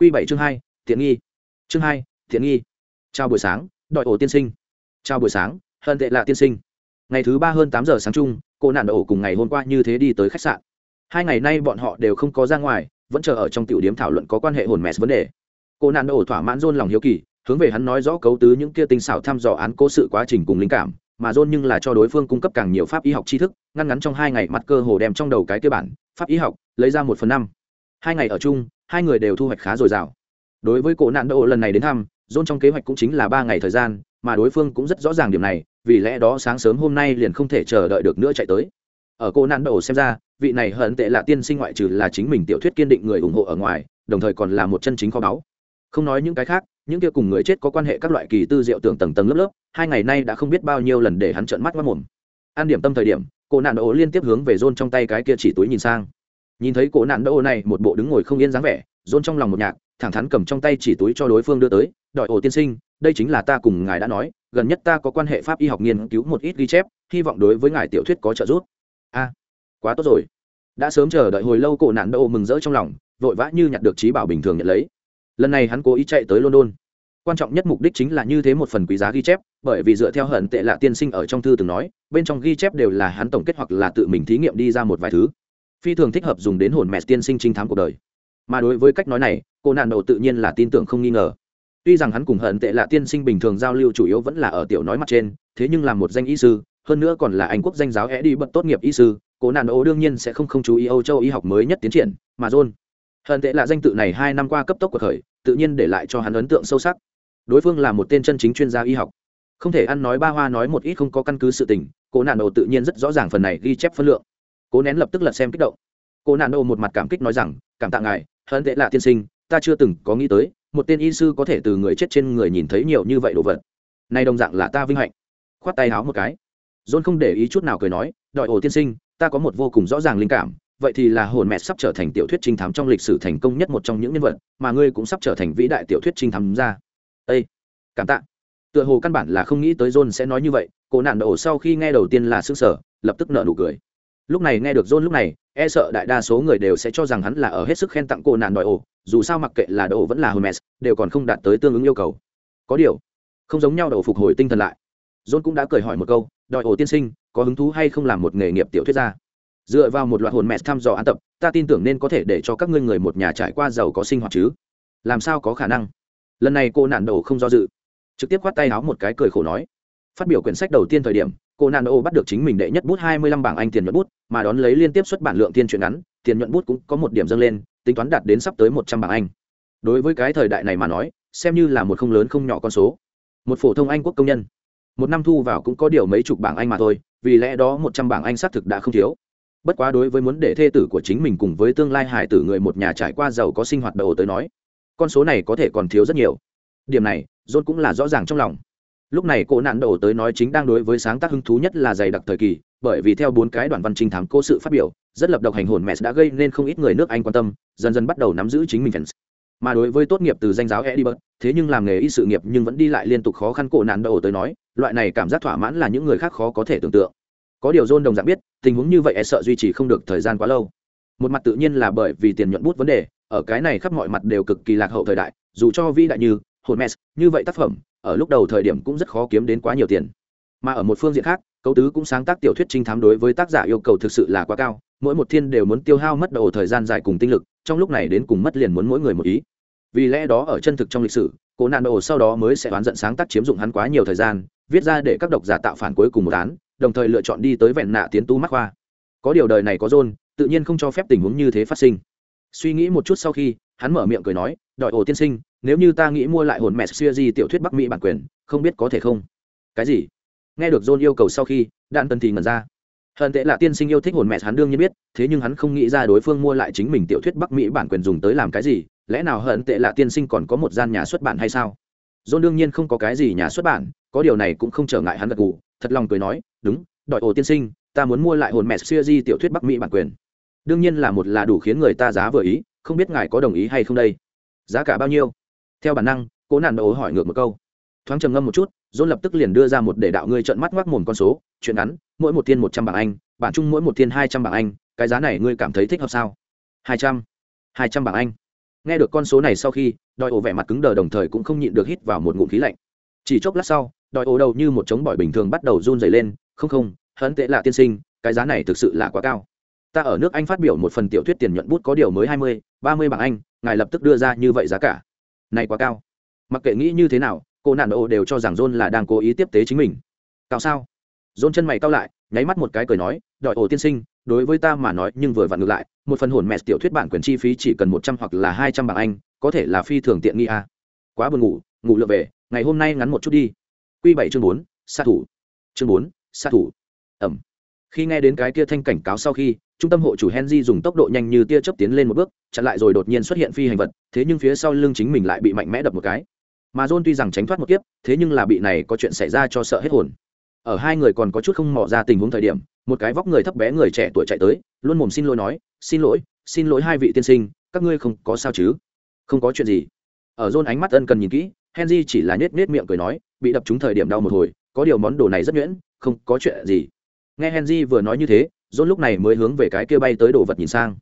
Quy bảy chương hai, tiện nghi. Chương hai, tiện nghi. Chào buổi sáng, đội ổ tiên sinh. Chào buổi sáng hơn tệ là tiên sinh. Ngày thứ ba hơn tám giờ sáng chung, cô nạn ổ cùng ngày hôm qua như thế đi tới khách sạn. Hai ngày nay bọn họ đều không có ra ngoài, vẫn chờ ở trong tiểu điểm thảo luận có quan hệ hồn mẹ vấn đề. Cô nạn ổ thỏa mãn rôn lòng hiếu kỳ, hướng về hắn nói rõ cấu tứ những kia tinh xảo thăm dò án cố sự quá trình cùng linh cảm, mà rôn nhưng là cho đối phương cung cấp càng nhiều pháp y học tri thức, ngăn ngắn trong hai ngày mặt cơ hồ đem trong đầu cái cơ bản, pháp y học, lấy ra một phần năm. Hai ngày ở chung hai người đều thu hoạch khá dồi dào. Đối với cổ nạn độ lần này đến thăm dôn trong kế hoạch cũng chính là ba ngày thời gian, mà đối phương cũng rất rõ ràng điểm này, vì lẽ đó sáng sớm hôm nay liền không thể chờ đợi được nữa chạy tới. Ở cô nạn độ xem ra, vị này hận tệ là tiên sinh ngoại trừ là chính mình tiểu thuyết kiên định người ủng hộ ở ngoài, đồng thời còn là một chân chính kho báu. Không nói những cái khác, những kia cùng người chết có quan hệ các loại kỳ tư diệu tưởng tầng tầng lớp lớp, hai ngày nay đã không biết bao nhiêu lần để hắn trợn mắt mất mồm. An điểm tâm thời điểm cô nạn độ liên tiếp hướng về rôn trong tay cái kia chỉ túi nhìn sang nhìn thấy cổ nạn độ này, một bộ đứng ngồi không yên dáng vẻ, rôn trong lòng một nhạc, thẳng thắn cầm trong tay chỉ túi cho đối phương đưa tới, đòi ổ tiên sinh, đây chính là ta cùng ngài đã nói, gần nhất ta có quan hệ pháp y học nghiên cứu một ít ghi chép, hy vọng đối với ngài tiểu thuyết có trợ giúp. A, quá tốt rồi. Đã sớm chờ đợi hồi lâu, cổ nạn đô mừng rỡ trong lòng, vội vã như nhặt được trí bảo bình thường nhận lấy. Lần này hắn cố ý chạy tới london. Quan trọng nhất mục đích chính là như thế một phần quý giá ghi chép, bởi vì dựa theo hận tệ lạ tiên sinh ở trong thư từng nói, bên trong ghi chép đều là hắn tổng kết hoặc là tự mình thí nghiệm đi ra một vài thứ phi thường thích hợp dùng đến hồn mẹ tiên sinh trinh thám cuộc đời. Mà đối với cách nói này, cô nạn độ tự nhiên là tin tưởng không nghi ngờ. Tuy rằng hắn cùng hận tệ lạ tiên sinh bình thường giao lưu chủ yếu vẫn là ở tiểu nói mặt trên, thế nhưng là một danh y sư, hơn nữa còn là anh quốc danh giáo é đi bật tốt nghiệp y sư, cô nạn ô đương nhiên sẽ không không chú ý âu châu y học mới nhất tiến triển, mà john. Hận tệ lạ danh tự này hai năm qua cấp tốc cuộc khởi tự nhiên để lại cho hắn ấn tượng sâu sắc. Đối phương là một tên chân chính chuyên gia y học. Không thể ăn nói ba hoa nói một ít không có căn cứ sự tình, cô nạn ô tự nhiên rất rõ ràng phần này ghi chép phân lượng cố nén lập tức lật xem kích động Cô nạn ô một mặt cảm kích nói rằng cảm tạ ngài hận tệ là tiên sinh ta chưa từng có nghĩ tới một tên y sư có thể từ người chết trên người nhìn thấy nhiều như vậy đồ vật này đồng dạng là ta vinh hạnh khoát tay háo một cái john không để ý chút nào cười nói đòi ổ tiên sinh ta có một vô cùng rõ ràng linh cảm vậy thì là hồn mẹ sắp trở thành tiểu thuyết trinh thám trong lịch sử thành công nhất một trong những nhân vật mà ngươi cũng sắp trở thành vĩ đại tiểu thuyết trinh thám ra ây cảm tạ. Tựa hồ căn bản là không nghĩ tới john sẽ nói như vậy, cô nạn ổ sau khi nghe đầu tiên là s ư sở lập tức nợ nụ cười lúc này nghe được john lúc này e sợ đại đa số người đều sẽ cho rằng hắn là ở hết sức khen tặng cô nạn đòi ổ, dù sao mặc kệ là đồ vẫn là hermes đều còn không đạt tới tương ứng yêu cầu. Có điều, không giống nhau đầu phục hồi tinh thần lại. John cũng đã cười hỏi một câu, đòi ổ tiên sinh, có hứng thú hay không làm một nghề nghiệp tiểu thuyết gia? Dựa vào một loạt hồn mẹ thăm dò an tập, ta tin tưởng nên có thể để cho các ngươi người một nhà trải qua giàu có sinh hoạt chứ. Làm sao có khả năng? Lần này cô nạn đầu không do dự. Trực tiếp khoát tay áo một cái cười khổ nói. Phát biểu quyển sách đầu tiên thời điểm cô nạn ô bắt được chính mình đệ nhất bút hai mươi lăm bảng anh tiền nhuận bút, mà đón lấy liên tiếp xuất bản lượng thiên truyện ngắn, tiền nhuận bút cũng có một điểm dâng lên, tính toán đạt đến sắp tới một trăm bảng anh. Đối với cái thời đại này mà nói, xem như là một không lớn không nhỏ con số. Một phổ thông anh quốc công nhân. Một năm thu vào cũng có điều mấy chục bảng anh mà thôi, vì lẽ đó một trăm bảng anh xác thực đã không thiếu. Bất quá đối với muốn để thê tử của chính mình cùng với tương lai hải tử người một nhà trải qua giàu có sinh hoạt đầu tới nói, con số này có thể còn thiếu rất nhiều. Điểm này john cũng là rõ ràng trong lòng lúc này cô nạn đổ tới nói chính đang đối với sáng tác hứng thú nhất là dày đặc thời kỳ bởi vì theo bốn cái đoạn văn trinh thám cố sự phát biểu rất lập độc hành hồn mẹ đã gây nên không ít người nước anh quan tâm dần dần bắt đầu nắm giữ chính mình fans mà đối với tốt nghiệp từ danh giáo Edinburgh, thế nhưng làm nghề y sự nghiệp nhưng vẫn đi lại liên tục khó khăn cổ nạn đổ tới nói, loại này cảm giác thỏa mãn là những người khác khó có thể tưởng tượng. Có điều John đồng dạng biết, tình huống như vậy e sợ duy trì không được thời gian quá lâu. Một mặt tự nhiên là bởi vì tiền nhuận bút vấn đề, ở cái này khắp mọi mặt đều cực kỳ lạc hậu thời đại, dù cho vĩ đại như hồn mess như vậy tác phẩm, ở lúc đầu thời điểm cũng rất khó kiếm đến quá nhiều tiền. Mà ở một phương diện khác, Cấu Tứ cũng sáng tác tiểu thuyết trinh thám đối với tác giả yêu cầu thực sự là quá cao, mỗi một thiên đều muốn tiêu hao mất đầu thời gian dài cùng tinh lực, trong lúc này đến cùng mất liền muốn mỗi người một ý. Vì lẽ đó ở chân thực trong lịch sử cố nạn đồ sau đó mới sẽ oán giận sáng tác chiếm dụng hắn quá nhiều thời gian viết ra để các độc giả tạo phản cuối cùng một án đồng thời lựa chọn đi tới vẹn nạ tiến tu mắc khoa. Có điều đời này có rôn tự nhiên không cho phép tình huống như thế phát sinh. Suy nghĩ một chút sau khi hắn mở miệng cười nói, đòi ổ tiên sinh, nếu như ta nghĩ mua lại hồn mẹ xưa di tiểu thuyết bắc mỹ bản quyền, không biết có thể không? Cái gì? Nghe được john yêu cầu sau khi đạn tân thì ngẩn ra. Hận tệ là tiên sinh yêu thích hồn mẹ, hắn đương nhiên biết, thế nhưng hắn không nghĩ ra đối phương mua lại chính mình tiểu thuyết bắc mỹ bản quyền dùng tới làm cái gì, lẽ nào hận tệ là tiên sinh còn có một gian nhà xuất bản hay sao? John đương nhiên không có cái gì nhà xuất bản, có điều này cũng không trở ngại hắn gật gù, thật lòng cười nói, đúng, đòi ổ tiên sinh, ta muốn mua lại hồn mẹ xưa di tiểu thuyết bắc mỹ bản quyền. Đương nhiên là một là đủ khiến người ta giá vừa ý không biết ngài có đồng ý hay không đây? Giá cả bao nhiêu? Theo bản năng, cố nạn ổ hỏi ngược một câu. Thoáng trầm ngâm một chút john lập tức liền đưa ra một để đạo ngươi trợn mắt ngoác mồm con số, chuyện ngắn, mỗi một thiên một trăm bảng anh, bản chung mỗi một thiên hai trăm bảng anh, cái giá này ngươi cảm thấy thích hợp sao? Hai trăm hai trăm bảng anh. Nghe được con số này sau khi, đòi ổ vẻ mặt cứng đờ đồng thời cũng không nhịn được hít vào một ngụm khí lạnh. Chỉ chốc lát sau, đòi ổ đầu như một trống bỏi bình thường bắt đầu run dày lên, không không hận tệ là tiên sinh, cái giá này thực sự là quá cao ta ở nước anh phát biểu một phần tiểu thuyết tiền nhuận bút có điều mới hai mươi, ba mươi bảng anh, ngài lập tức đưa ra như vậy giá cả. Này quá cao. Mặc kệ nghĩ như thế nào, cô nạn ô đều cho rằng john là đang cố ý tiếp tế chính mình. Cao sao? John chân mày cao lại, nháy mắt một cái cười nói, đòi ổ tiên sinh, đối với ta mà nói nhưng vừa vặn ngược lại, một phần hồn mẹ tiểu thuyết bản quyền chi phí chỉ cần một trăm hoặc là hai trăm bảng anh, có thể là phi thường tiện nghi à. quá buồn ngủ ngủ lượm về, ngày hôm nay ngắn một chút đi. Q bảy chương bốn sát thủ. Chương bốn sát thủ. Ẩm. Khi nghe đến cái kia thanh cảnh cáo sau khi trung tâm hộ chủ henry dùng tốc độ nhanh như tia chớp tiến lên một bước, chặn lại rồi đột nhiên xuất hiện phi hành vật, thế nhưng phía sau lưng chính mình lại bị mạnh mẽ đập một cái. Mà john tuy rằng tránh thoát một kiếp, thế nhưng là bị này có chuyện xảy ra cho sợ hết hồn. Ở hai người còn có chút không mò ra tình huống thời điểm, một cái vóc người thấp bé người trẻ tuổi chạy tới, luôn mồm xin lỗi nói, xin lỗi xin lỗi hai vị tiên sinh, các ngươi không có sao chứ? Không có chuyện gì. Ở john ánh mắt ân cần nhìn kỹ, henry chỉ là nhếch nhếch miệng cười nói, bị đập trúng thời điểm đau một hồi, có điều món đồ này rất nhuyễn, không có chuyện gì nghe henry vừa nói như thế, john lúc này mới hướng về cái kia bay tới đồ vật nhìn sang.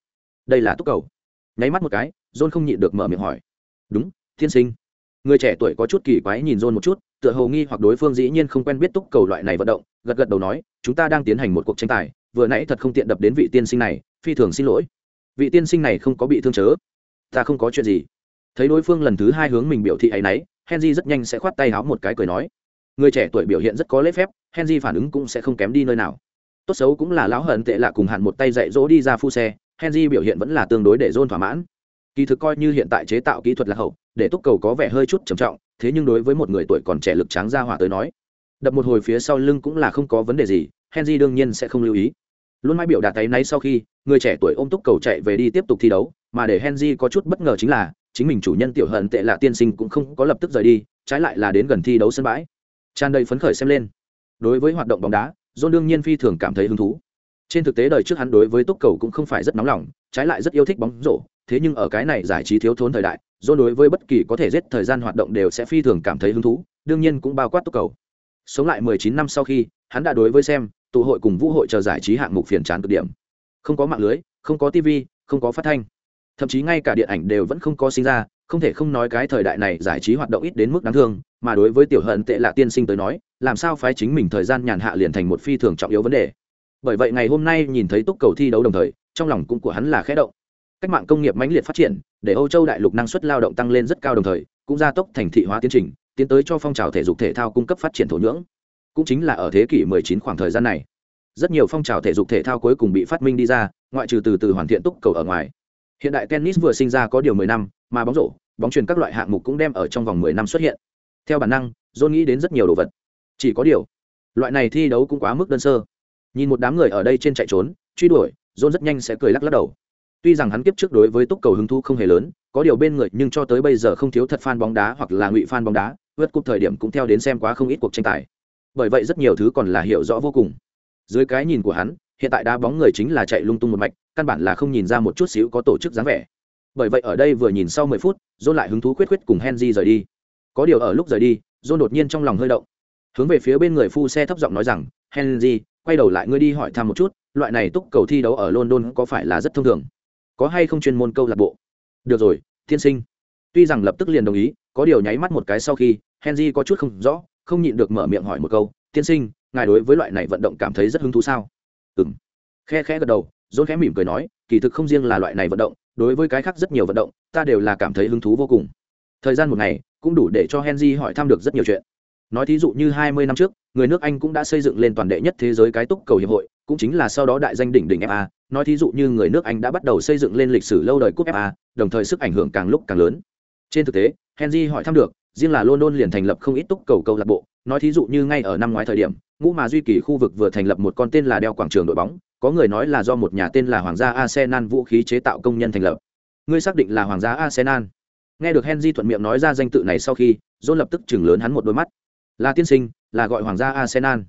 Đây là túc cầu. Nháy mắt một cái, john không nhịn được mở miệng hỏi. Đúng thiên sinh. Người trẻ tuổi có chút kỳ quái nhìn john một chút, tựa hồ nghi hoặc đối phương dĩ nhiên không quen biết túc cầu loại này vận động, gật gật đầu nói, chúng ta đang tiến hành một cuộc tranh tài, vừa nãy thật không tiện đập đến vị tiên sinh này, phi thường xin lỗi. Vị tiên sinh này không có bị thương chớ. Ta không có chuyện gì. Thấy đối phương lần thứ hai hướng mình biểu thị ấ y n ấ y henry rất nhanh sẽ khoát tay háo một cái cười nói, người trẻ tuổi biểu hiện rất có lễ phép, henry phản ứng cũng sẽ không kém đi nơi nào tốt xấu cũng là lão hận tệ lạ cùng hẳn một tay dạy dỗ đi ra phu xe, henry biểu hiện vẫn là tương đối để John thỏa mãn. Kỳ thực coi như hiện tại chế tạo kỹ thuật lạc hậu, để túc cầu có vẻ hơi chút trầm trọng, thế nhưng đối với một người tuổi còn trẻ lực tráng ra hỏa tới nói, đập một hồi phía sau lưng cũng là không có vấn đề gì, henry đương nhiên sẽ không lưu ý. Luôn mãi biểu đạt tay náy sau khi, người trẻ tuổi ôm túc cầu chạy về đi tiếp tục thi đấu, mà để henry có chút bất ngờ chính là, chính mình chủ nhân tiểu hận tệ lạ tiên sinh cũng không có lập tức rời đi, trái lại là đến gần thi đấu sân bãi. Tràn đầy phấn khởi xem lên. Đối với hoạt động bóng đá john đương nhiên phi thường cảm thấy hứng thú. Trên thực tế đời trước hắn đối với túc cầu cũng không phải rất nóng lòng, trái lại rất yêu thích bóng rổ. Thế nhưng ở cái này giải trí thiếu thốn thời đại, john đối với bất kỳ có thể giết thời gian hoạt động đều sẽ phi thường cảm thấy hứng thú, đương nhiên cũng bao quát túc cầu. Sống lại 19 năm sau khi, hắn đã đối với xem, tụ hội cùng vũ hội chờ giải trí hạng mục phiền chán cực điểm. Không có mạng lưới, không có tv không có phát thanh thậm chí ngay cả điện ảnh đều vẫn không có sinh ra, không thể không nói cái thời đại này giải trí hoạt động ít đến mức đáng thương, mà đối với tiểu hận tệ lạ tiên sinh tới nói, làm sao phái chính mình thời gian nhàn hạ liền thành một phi thường trọng yếu vấn đề. Bởi vậy ngày hôm nay nhìn thấy túc cầu thi đấu đồng thời, trong lòng cũng của hắn là khẽ động. Cách mạng công nghiệp mãnh liệt phát triển, để âu châu đại lục năng suất lao động tăng lên rất cao đồng thời, cũng gia tốc thành thị hóa tiến trình, tiến tới cho phong trào thể dục thể thao cung cấp phát triển thổ nhưỡng. Cũng chính là ở thế kỷ 19 khoảng thời gian này, rất nhiều phong trào thể dục thể thao cuối cùng bị phát minh đi ra, ngoại trừ từ từ hoàn thiện túc cầu ở ngoài hiện đại tennis vừa sinh ra có điều 10 năm, mà bóng rổ, bóng truyền các loại hạng mục cũng đem ở trong vòng 10 năm xuất hiện. Theo bản năng, john nghĩ đến rất nhiều đồ vật. Chỉ có điều, loại này thi đấu cũng quá mức đơn sơ. Nhìn một đám người ở đây trên chạy trốn, truy đuổi, john rất nhanh sẽ cười lắc lắc đầu. Tuy rằng hắn kiếp trước đối với túc cầu hứng thú không hề lớn, có điều bên người nhưng cho tới bây giờ không thiếu thật fan bóng đá hoặc là ngụy fan bóng đá, vượt cúp thời điểm cũng theo đến xem quá không ít cuộc tranh tài. Bởi vậy rất nhiều thứ còn là hiểu rõ vô cùng. Dưới cái nhìn của hắn hiện tại đá bóng người chính là chạy lung tung một mạch, căn bản là không nhìn ra một chút xíu có tổ chức dáng vẻ. Bởi vậy ở đây vừa nhìn sau mười phút, john lại hứng thú quyết quyết cùng henry rời đi. Có điều ở lúc rời đi, john đột nhiên trong lòng hơi động. Hướng về phía bên người phu xe thấp giọng nói rằng, henry, quay đầu lại ngươi đi hỏi thăm một chút, loại này túc cầu thi đấu ở london có phải là rất thông thường? Có hay không chuyên môn câu lạc bộ? Được rồi, tiên sinh. Tuy rằng lập tức liền đồng ý, có điều nháy mắt một cái sau khi, henry có chút không rõ, không nhịn được mở miệng hỏi một câu, tiên sinh, ngài đối với loại này vận động cảm thấy rất hứng thú sao? Ừng khe khẽ gật đầu, dôn khẽ mỉm cười nói, kỳ thực không riêng là loại này vận động, đối với cái khác rất nhiều vận động, ta đều là cảm thấy hứng thú vô cùng. Thời gian một ngày, cũng đủ để cho henry hỏi thăm được rất nhiều chuyện. Nói thí dụ như hai mươi năm trước, người nước anh cũng đã xây dựng lên toàn đệ nhất thế giới cái túc cầu hiệp hội, cũng chính là sau đó đại danh đỉnh đỉnh fa nói thí dụ như người nước anh đã bắt đầu xây dựng lên lịch sử lâu đời cúp fa đồng thời sức ảnh hưởng càng lúc càng lớn. Trên thực tế, henry hỏi thăm được riêng là london liền thành lập không ít túc cầu câu lạc bộ. Nói thí dụ như ngay ở năm ngoái thời điểm, ngũ mà duy kỳ khu vực vừa thành lập một con tên là đeo quảng trường đội bóng. Có người nói là do một nhà tên là hoàng gia arsenal vũ khí chế tạo công nhân thành lập. Ngươi xác định là hoàng gia arsenal? Nghe được henry thuận miệng nói ra danh tự này sau khi, john lập tức chừng lớn hắn một đôi mắt. Là tiên sinh, là gọi hoàng gia arsenal.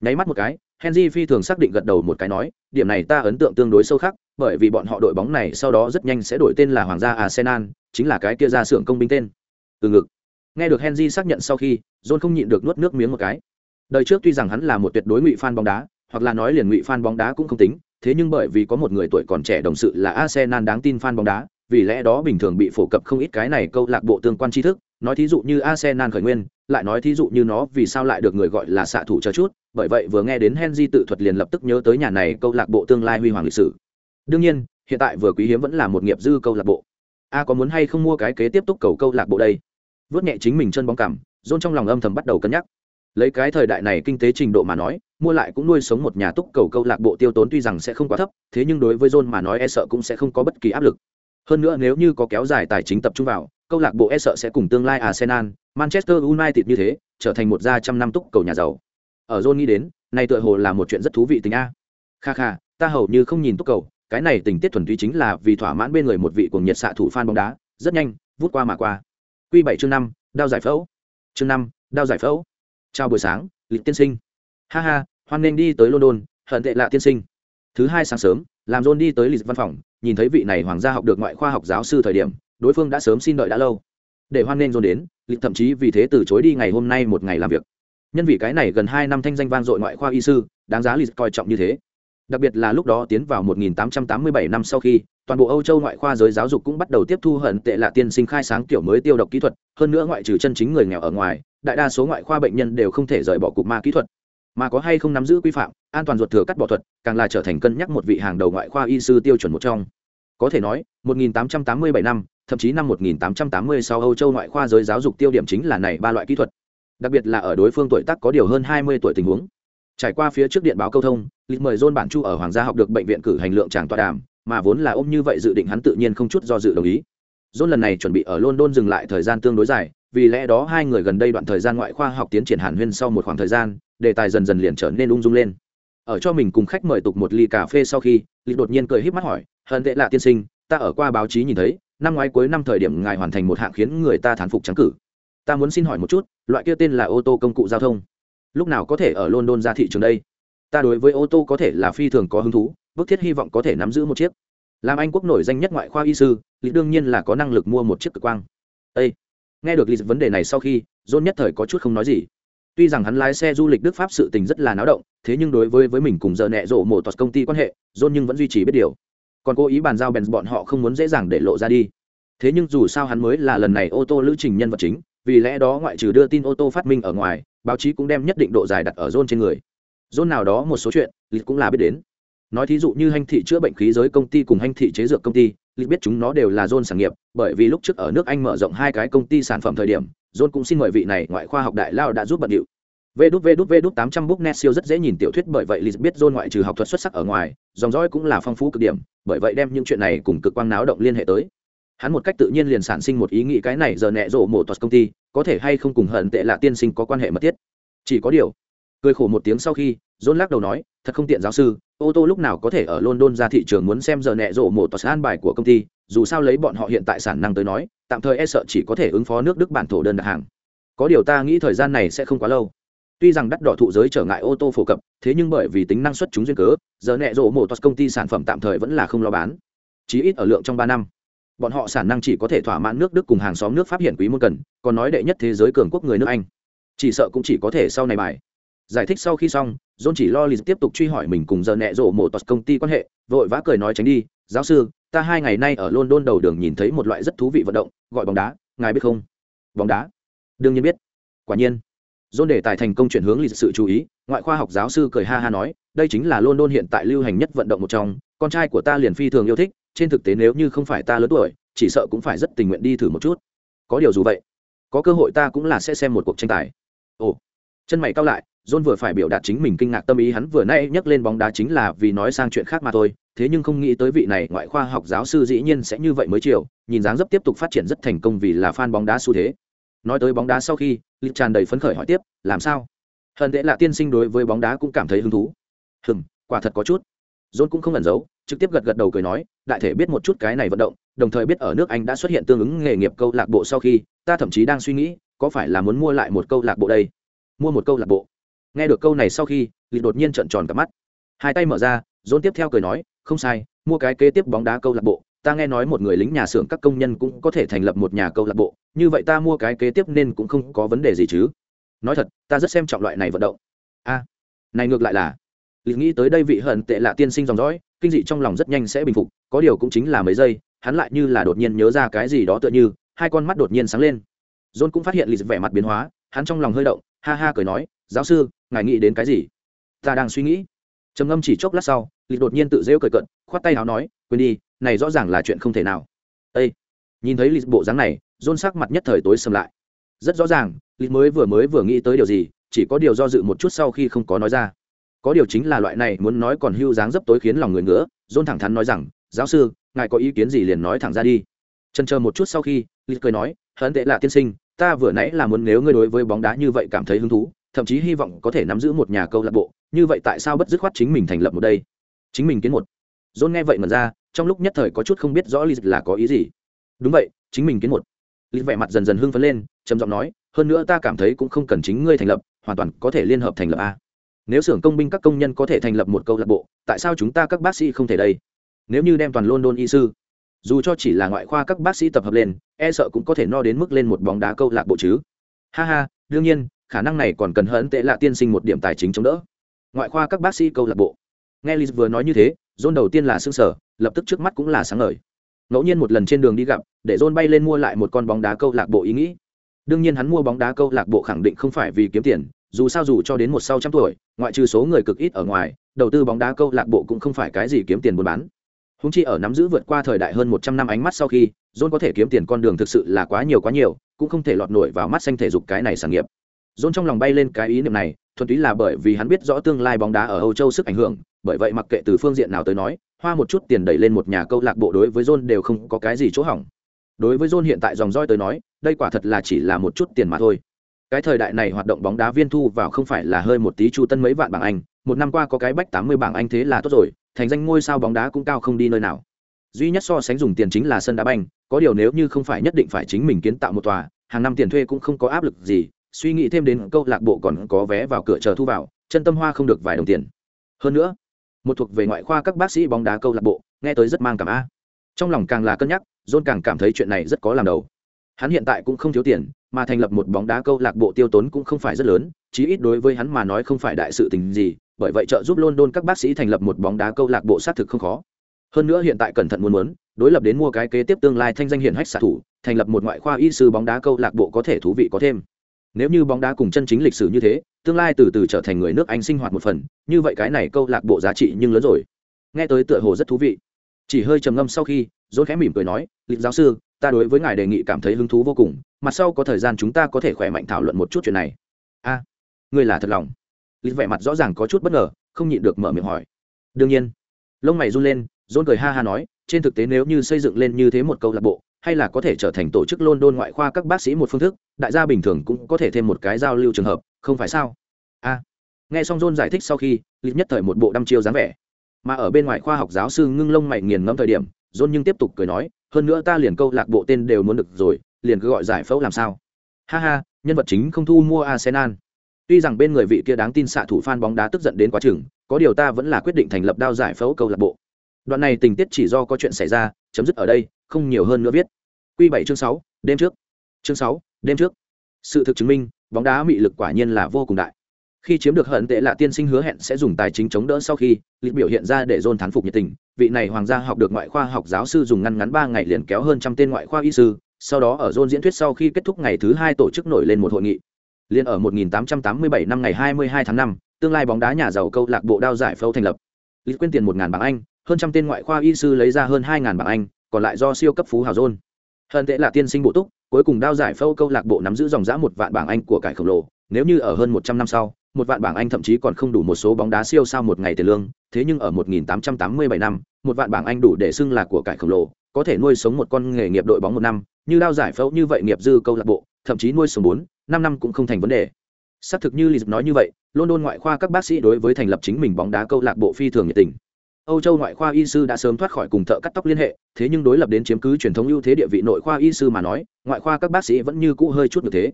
Nháy mắt một cái, henry phi thường xác định gật đầu một cái nói, điểm này ta ấn tượng tương đối sâu khắc, bởi vì bọn họ đội bóng này sau đó rất nhanh sẽ đổi tên là hoàng gia arsenal, chính là cái kia ra xưởng công binh tên. Từ ngực nghe được henry xác nhận sau khi, john không nhịn được nuốt nước miếng một cái. Đời trước tuy rằng hắn là một tuyệt đối ngụy fan bóng đá, hoặc là nói liền ngụy fan bóng đá cũng không tính, thế nhưng bởi vì có một người tuổi còn trẻ đồng sự là arsenal đáng tin fan bóng đá, vì lẽ đó bình thường bị phổ cập không ít cái này câu lạc bộ tương quan tri thức, nói thí dụ như arsenal khởi nguyên, lại nói thí dụ như nó vì sao lại được người gọi là xạ thủ chờ chút, bởi vậy vừa nghe đến henry tự thuật liền lập tức nhớ tới nhà này câu lạc bộ tương lai huy hoàng lịch sử. Đương nhiên, hiện tại vừa quý hiếm vẫn là một nghiệp dư câu lạc bộ. A có muốn hay không mua cái kế tiếp tục cầu câu lạc bộ đây? Vớt nhẹ chính mình chân bóng cảm dôn trong lòng âm thầm bắt đầu cân nhắc. Lấy cái thời đại này kinh tế trình độ mà nói, mua lại cũng nuôi sống một nhà túc cầu câu lạc bộ tiêu tốn tuy rằng sẽ không quá thấp, thế nhưng đối với john mà nói e sợ cũng sẽ không có bất kỳ áp lực. Hơn nữa nếu như có kéo dài tài chính tập trung vào, câu lạc bộ e sợ sẽ cùng tương lai arsenal, manchester united như thế, trở thành một gia trăm năm túc cầu nhà giàu. Ở john nghĩ đến, này tựa hồ là một chuyện rất thú vị tình a. Kha kha, ta hầu như không nhìn túc cầu, cái này tình tiết thuần túy chính là vì thỏa mãn bên người một vị cuồng nhiệt xạ thủ fan bóng đá, rất nhanh, vút qua mà qua quy bảy chương năm, đao giải phẫu. Chương năm, đao giải phẫu. Chào buổi sáng, lịch tiên sinh. Ha ha, hoan nên đi tới london, hận tệ lạ tiên sinh. Thứ hai sáng sớm, làm john đi tới lịch văn phòng, nhìn thấy vị này hoàng gia học được ngoại khoa học giáo sư thời điểm, đối phương đã sớm xin đợi đã lâu. Để hoan nên john đến, lịch thậm chí vì thế từ chối đi ngày hôm nay một ngày làm việc. Nhân vì cái này gần hai năm thanh danh vang dội ngoại khoa y sư, đáng giá lịch coi trọng như thế đặc biệt là lúc đó tiến vào 1887 năm sau khi, toàn bộ âu châu ngoại khoa giới giáo dục cũng bắt đầu tiếp thu hận tệ là tiên sinh khai sáng kiểu mới tiêu độc kỹ thuật, hơn nữa ngoại trừ chân chính người nghèo ở ngoài, đại đa số ngoại khoa bệnh nhân đều không thể rời bỏ cục ma kỹ thuật. Mà có hay không nắm giữ quy phạm, an toàn ruột thừa cắt bỏ thuật, càng là trở thành cân nhắc một vị hàng đầu ngoại khoa y sư tiêu chuẩn một trong. Có thể nói 1887 năm, thậm chí năm 1880 sau âu châu ngoại khoa giới giáo dục tiêu điểm chính là này ba loại kỹ thuật. Đặc biệt là ở đối phương tuổi tác có điều hơn 20 tuổi tình huống. Trải qua phía trước điện báo câu thông lịch mời john bản chu ở hoàng gia học được bệnh viện cử hành lượng tràng tọa đàm, mà vốn là ôm như vậy dự định hắn tự nhiên không chút do dự đồng ý. John lần này chuẩn bị ở london dừng lại thời gian tương đối dài, vì lẽ đó hai người gần đây đoạn thời gian ngoại khoa học tiến triển hàn huyên sau một khoảng thời gian, đề tài dần dần liền trở nên ung dung lên. Ở cho mình cùng khách mời tục một ly cà phê sau khi lịch đột nhiên cười híp mắt hỏi hận tệ lạ tiên sinh, ta ở qua báo chí nhìn thấy, năm ngoái cuối năm thời điểm ngài hoàn thành một hạng khiến người ta thán phục trắng cử. Ta muốn xin hỏi một chút, loại kia tên là ô tô công cụ giao thông, lúc nào có thể ở london ra thị trường đây? Ta đối với ô tô có thể là phi thường có hứng thú, bức thiết hy vọng có thể nắm giữ một chiếc. Làm anh quốc nổi danh nhất ngoại khoa y sư, lý đương nhiên là có năng lực mua một chiếc cực quang. Ê! nghe được lý vấn đề này sau khi, john nhất thời có chút không nói gì. Tuy rằng hắn lái xe du lịch đức pháp sự tình rất là náo động, thế nhưng đối với với mình cùng giờ nẹ rộ một toạt công ty quan hệ, john nhưng vẫn duy trì biết điều. Còn cố ý bàn giao bèn bọn họ không muốn dễ dàng để lộ ra đi. Thế nhưng dù sao hắn mới là lần này ô tô lữ trình nhân vật chính, vì lẽ đó ngoại trừ đưa tin ô tô phát minh ở ngoài, báo chí cũng đem nhất định độ dài đặt ở john trên người dôn nào đó một số chuyện lịch cũng là biết đến. Nói thí dụ như hành thị chữa bệnh khí giới công ty cùng hành thị chế dược công ty lịch biết chúng nó đều là john sản nghiệp, bởi vì lúc trước ở nước anh mở rộng hai cái công ty sản phẩm thời điểm, john cũng xin mời vị này ngoại khoa học đại lao đã giúp bận điệu. Vê đút vê đút vê đút tám trăm book net siêu rất dễ nhìn tiểu thuyết bởi vậy lịch biết john ngoại trừ học thuật xuất sắc ở ngoài, dòng dõi cũng là phong phú cực điểm, bởi vậy đem những chuyện này cùng cực quang náo động liên hệ tới. Hắn một cách tự nhiên liền sản sinh một ý nghĩ cái này giờ nẹ rộ mổ toạt công ty, có thể hay không cùng hận tệ là tiên sinh có quan hệ mật thiết? Chỉ có điều cười khổ một tiếng sau khi, john lắc đầu nói, thật không tiện giáo sư, ô tô lúc nào có thể ở london ra thị trường muốn xem giờ nẹ rộ một tòa an bài của công ty, dù sao lấy bọn họ hiện tại sản năng tới nói, tạm thời e sợ chỉ có thể ứng phó nước đức bản thổ đơn đặt hàng. Có điều ta nghĩ thời gian này sẽ không quá lâu. Tuy rằng đắt đỏ thụ giới trở ngại ô tô phổ cập, thế nhưng bởi vì tính năng suất chúng duyên cớ, giờ nẹ rộ một tòa công ty sản phẩm tạm thời vẫn là không lo bán. Chí ít ở lượng trong ba năm. Bọn họ sản năng chỉ có thể thỏa mãn nước đức cùng hàng xóm nước pháp hiện quý môn cần, còn nói đệ nhất thế giới cường quốc người nước anh. Chỉ sợ cũng chỉ có thể sau này bài giải thích sau khi xong, john chỉ lo lì tiếp tục truy hỏi mình cùng giờ nẹ rộ mổ tọt công ty quan hệ, vội vã cười nói tránh đi, giáo sư, ta hai ngày nay ở london đầu đường nhìn thấy một loại rất thú vị vận động, gọi bóng đá, ngài biết không? Bóng đá? Đương nhiên biết. Quả nhiên. John để tài thành công chuyển hướng lịch sự chú ý, ngoại khoa học giáo sư cười ha ha nói, đây chính là london hiện tại lưu hành nhất vận động một trong, con trai của ta liền phi thường yêu thích, trên thực tế nếu như không phải ta lớn tuổi, chỉ sợ cũng phải rất tình nguyện đi thử một chút. Có điều dù vậy, có cơ hội ta cũng là sẽ xem một cuộc tranh tài. Ồ. Chân mày cao lại john vừa phải biểu đạt chính mình kinh ngạc tâm ý, hắn vừa nay nhắc lên bóng đá chính là vì nói sang chuyện khác mà thôi. Thế nhưng không nghĩ tới vị này ngoại khoa học giáo sư dĩ nhiên sẽ như vậy mới chiều nhìn dáng dấp tiếp tục phát triển rất thành công vì là fan bóng đá xu thế. Nói tới bóng đá sau khi, lịch tràn đầy phấn khởi hỏi tiếp, làm sao? Hận tệ là tiên sinh đối với bóng đá cũng cảm thấy hứng thú. Hừm, quả thật có chút. John cũng không ẩn giấu, trực tiếp gật gật đầu cười nói, đại thể biết một chút cái này vận động, đồng thời biết ở nước anh đã xuất hiện tương ứng nghề nghiệp câu lạc bộ sau khi, ta thậm chí đang suy nghĩ, có phải là muốn mua lại một câu lạc bộ đây? Mua một câu lạc bộ? Nghe được câu này sau khi lì đột nhiên trợn tròn cả mắt. Hai tay mở ra, dồn tiếp theo cười nói, không sai, mua cái kế tiếp bóng đá câu lạc bộ. Ta nghe nói một người lính nhà xưởng các công nhân cũng có thể thành lập một nhà câu lạc bộ. Như vậy ta mua cái kế tiếp nên cũng không có vấn đề gì chứ. Nói thật, ta rất xem trọng loại này vận động. A, này ngược lại là lì nghĩ tới đây vị hận tệ lạ tiên sinh dòng dõi, kinh dị trong lòng rất nhanh sẽ bình phục, có điều cũng chính là mấy giây, hắn lại như là đột nhiên nhớ ra cái gì đó tựa như, hai con mắt đột nhiên sáng lên. John cũng phát hiện lì vẻ mặt biến hóa, hắn trong lòng hơi động, ha ha cười nói giáo sư, ngài nghĩ đến cái gì? Ta đang suy nghĩ. Trầm ngâm chỉ chốc lát sau lì đột nhiên tự rêu cười cận khoát tay áo nói, quên đi, này rõ ràng là chuyện không thể nào. Â nhìn thấy lì bộ dáng này Rôn sắc mặt nhất thời tối sầm lại. Rất rõ ràng lì mới vừa mới vừa nghĩ tới điều gì, chỉ có điều do dự một chút sau khi không có nói ra. Có điều chính là loại này muốn nói còn hưu dáng dấp tối khiến lòng người ngứa Rôn thẳng thắn nói rằng, giáo sư, ngài có ý kiến gì liền nói thẳng ra đi. Trần chờ một chút sau khi lì cười nói hận tệ là tiên sinh, ta vừa nãy là muốn nếu ngươi đối với bóng đá như vậy cảm thấy hứng thú thậm chí hy vọng có thể nắm giữ một nhà câu lạc bộ, như vậy tại sao bất dứt khoát chính mình thành lập một đây? Chính mình kiến một. John nghe vậy mà ra, trong lúc nhất thời có chút không biết rõ lý là có ý gì. Đúng vậy, chính mình kiến một. Lý vẻ mặt dần dần hưng phấn lên, trầm giọng nói, hơn nữa ta cảm thấy cũng không cần chính ngươi thành lập, hoàn toàn có thể liên hợp thành lập a. Nếu xưởng công binh các công nhân có thể thành lập một câu lạc bộ, tại sao chúng ta các bác sĩ không thể đây? Nếu như đem toàn london y sư, dù cho chỉ là ngoại khoa các bác sĩ tập hợp lên e sợ cũng có thể no đến mức lên một bóng đá câu lạc bộ chứ. Ha ha, đương nhiên khả năng này còn cần hận tệ lạ tiên sinh một điểm tài chính chống đỡ. Ngoại khoa các bác sĩ câu lạc bộ. Nghe liz vừa nói như thế, john đầu tiên là xương sở lập tức trước mắt cũng là sáng ngời. Ngẫu nhiên một lần trên đường đi gặp, để john bay lên mua lại một con bóng đá câu lạc bộ ý nghĩ. Đương nhiên hắn mua bóng đá câu lạc bộ khẳng định không phải vì kiếm tiền, dù sao dù cho đến một sau trăm tuổi, ngoại trừ số người cực ít ở ngoài, đầu tư bóng đá câu lạc bộ cũng không phải cái gì kiếm tiền buôn bán. Húng chi ở nắm giữ vượt qua thời đại hơn một trăm năm ánh mắt sau khi, john có thể kiếm tiền con đường thực sự là quá nhiều quá nhiều, cũng không thể lọt nổi vào mắt xanh thể dục cái này sản nghiệp john trong lòng bay lên cái ý niệm này, thuần túy là bởi vì hắn biết rõ tương lai bóng đá ở âu châu sức ảnh hưởng, bởi vậy mặc kệ từ phương diện nào tới nói, hoa một chút tiền đẩy lên một nhà câu lạc bộ đối với john đều không có cái gì chỗ hỏng. Đối với john hiện tại dòng roi tới nói, đây quả thật là chỉ là một chút tiền mà thôi. Cái thời đại này hoạt động bóng đá viên thu vào không phải là hơi một tí chu tân mấy vạn bảng anh, một năm qua có cái bách tám mươi bảng anh thế là tốt rồi, thành danh ngôi sao bóng đá cũng cao không đi nơi nào. Duy nhất so sánh dùng tiền chính là sân đá banh, có điều nếu như không phải nhất định phải chính mình kiến tạo một tòa, hàng năm tiền thuê cũng không có áp lực gì suy nghĩ thêm đến câu lạc bộ còn có vé vào cửa chờ thu vào, chân tâm hoa không được vài đồng tiền. Hơn nữa, một thuộc về ngoại khoa các bác sĩ bóng đá câu lạc bộ, nghe tới rất mang cảm a. Trong lòng càng là cân nhắc, john càng cảm thấy chuyện này rất có làm đầu. Hắn hiện tại cũng không thiếu tiền, mà thành lập một bóng đá câu lạc bộ tiêu tốn cũng không phải rất lớn, chí ít đối với hắn mà nói không phải đại sự tình gì, bởi vậy trợ giúp london các bác sĩ thành lập một bóng đá câu lạc bộ xác thực không khó. Hơn nữa hiện tại cẩn thận muốn muốn, đối lập đến mua cái kế tiếp tương lai thanh danh hiển hách xạ thủ, thành lập một ngoại khoa y sư bóng đá câu lạc bộ có thể thú vị có thêm nếu như bóng đá cùng chân chính lịch sử như thế tương lai từ từ trở thành người nước anh sinh hoạt một phần như vậy cái này câu lạc bộ giá trị nhưng lớn rồi. Nghe tới tựa hồ rất thú vị. Chỉ hơi trầm ngâm sau khi dốt khẽ mỉm cười nói lịch giáo sư ta đối với ngài đề nghị cảm thấy hứng thú vô cùng mặt sau có thời gian chúng ta có thể khỏe mạnh thảo luận một chút chuyện này. A à, ngươi là thật lòng. Lịch vẻ mặt rõ ràng có chút bất ngờ không nhịn được mở miệng hỏi. Đương nhiên. Lông mày run lên dôn cười ha ha nói trên thực tế nếu như xây dựng lên như thế một câu lạc bộ, hay là có thể trở thành tổ chức london ngoại khoa các bác sĩ một phương thức, đại gia bình thường cũng có thể thêm một cái giao lưu trường hợp, không phải sao? A nghe xong john giải thích sau khi, lịch nhất thời một bộ đăm chiêu dáng vẻ. Mà ở bên ngoài khoa học giáo sư ngưng lông mày nghiền ngẫm thời điểm, john nhưng tiếp tục cười nói, hơn nữa ta liền câu lạc bộ tên đều muốn được rồi, liền cứ gọi giải phẫu làm sao? Ha ha, nhân vật chính không thu mua arsenal. Tuy rằng bên người vị kia đáng tin xạ thủ fan bóng đá tức giận đến quá chừng, có điều ta vẫn là quyết định thành lập đao giải phẫu câu lạc bộ đoạn này tình tiết chỉ do có chuyện xảy ra chấm dứt ở đây không nhiều hơn nữa viết. Q bảy chương sáu đêm trước. Chương sáu đêm trước. Sự thực chứng minh bóng đá mị lực quả nhiên là vô cùng đại. Khi chiếm được hận tệ lạ tiên sinh hứa hẹn sẽ dùng tài chính chống đỡ sau khi lịch biểu hiện ra để dồn thán phục nhiệt tình. Vị này hoàng gia học được ngoại khoa học giáo sư dùng ngăn ngắn ba ngày liền kéo hơn trăm tên ngoại khoa y sư. Sau đó ở dôn diễn thuyết sau khi kết thúc ngày thứ hai tổ chức nổi lên một hội nghị. Liên ở 1887 năm ngày 22 tháng 5, tương lai bóng đá nhà giàu câu lạc bộ đao giải phẫu thành lập. Lịch quyên tiền một ngàn bảng anh hơn trăm tên ngoại khoa y sư lấy ra hơn hai ngàn bảng anh, còn lại do siêu cấp phú hào dôn. Hận tệ là tiên sinh bộ túc, cuối cùng đao giải phẫu câu lạc bộ nắm giữ dòng giã một vạn bảng anh của cải khổng lồ, nếu như ở hơn một trăm năm sau, một vạn bảng anh thậm chí còn không đủ một số bóng đá siêu sao một ngày tiền lương, thế nhưng ở 1887 năm, một vạn bảng anh đủ để xưng là của cải khổng lồ, có thể nuôi sống một con nghề nghiệp đội bóng một năm, như đao giải phẫu như vậy nghiệp dư câu lạc bộ, thậm chí nuôi sống bốn, năm năm cũng không thành vấn đề. Xác thực như Lý nói như vậy, london ngoại khoa các bác sĩ đối với thành lập chính mình bóng đá câu lạc bộ phi thường nhiệt tình. Âu Châu ngoại khoa y sư đã sớm thoát khỏi cùng thợ cắt tóc liên hệ, thế nhưng đối lập đến chiếm cứ truyền thống ưu thế địa vị nội khoa y sư mà nói, ngoại khoa các bác sĩ vẫn như cũ hơi chút như thế.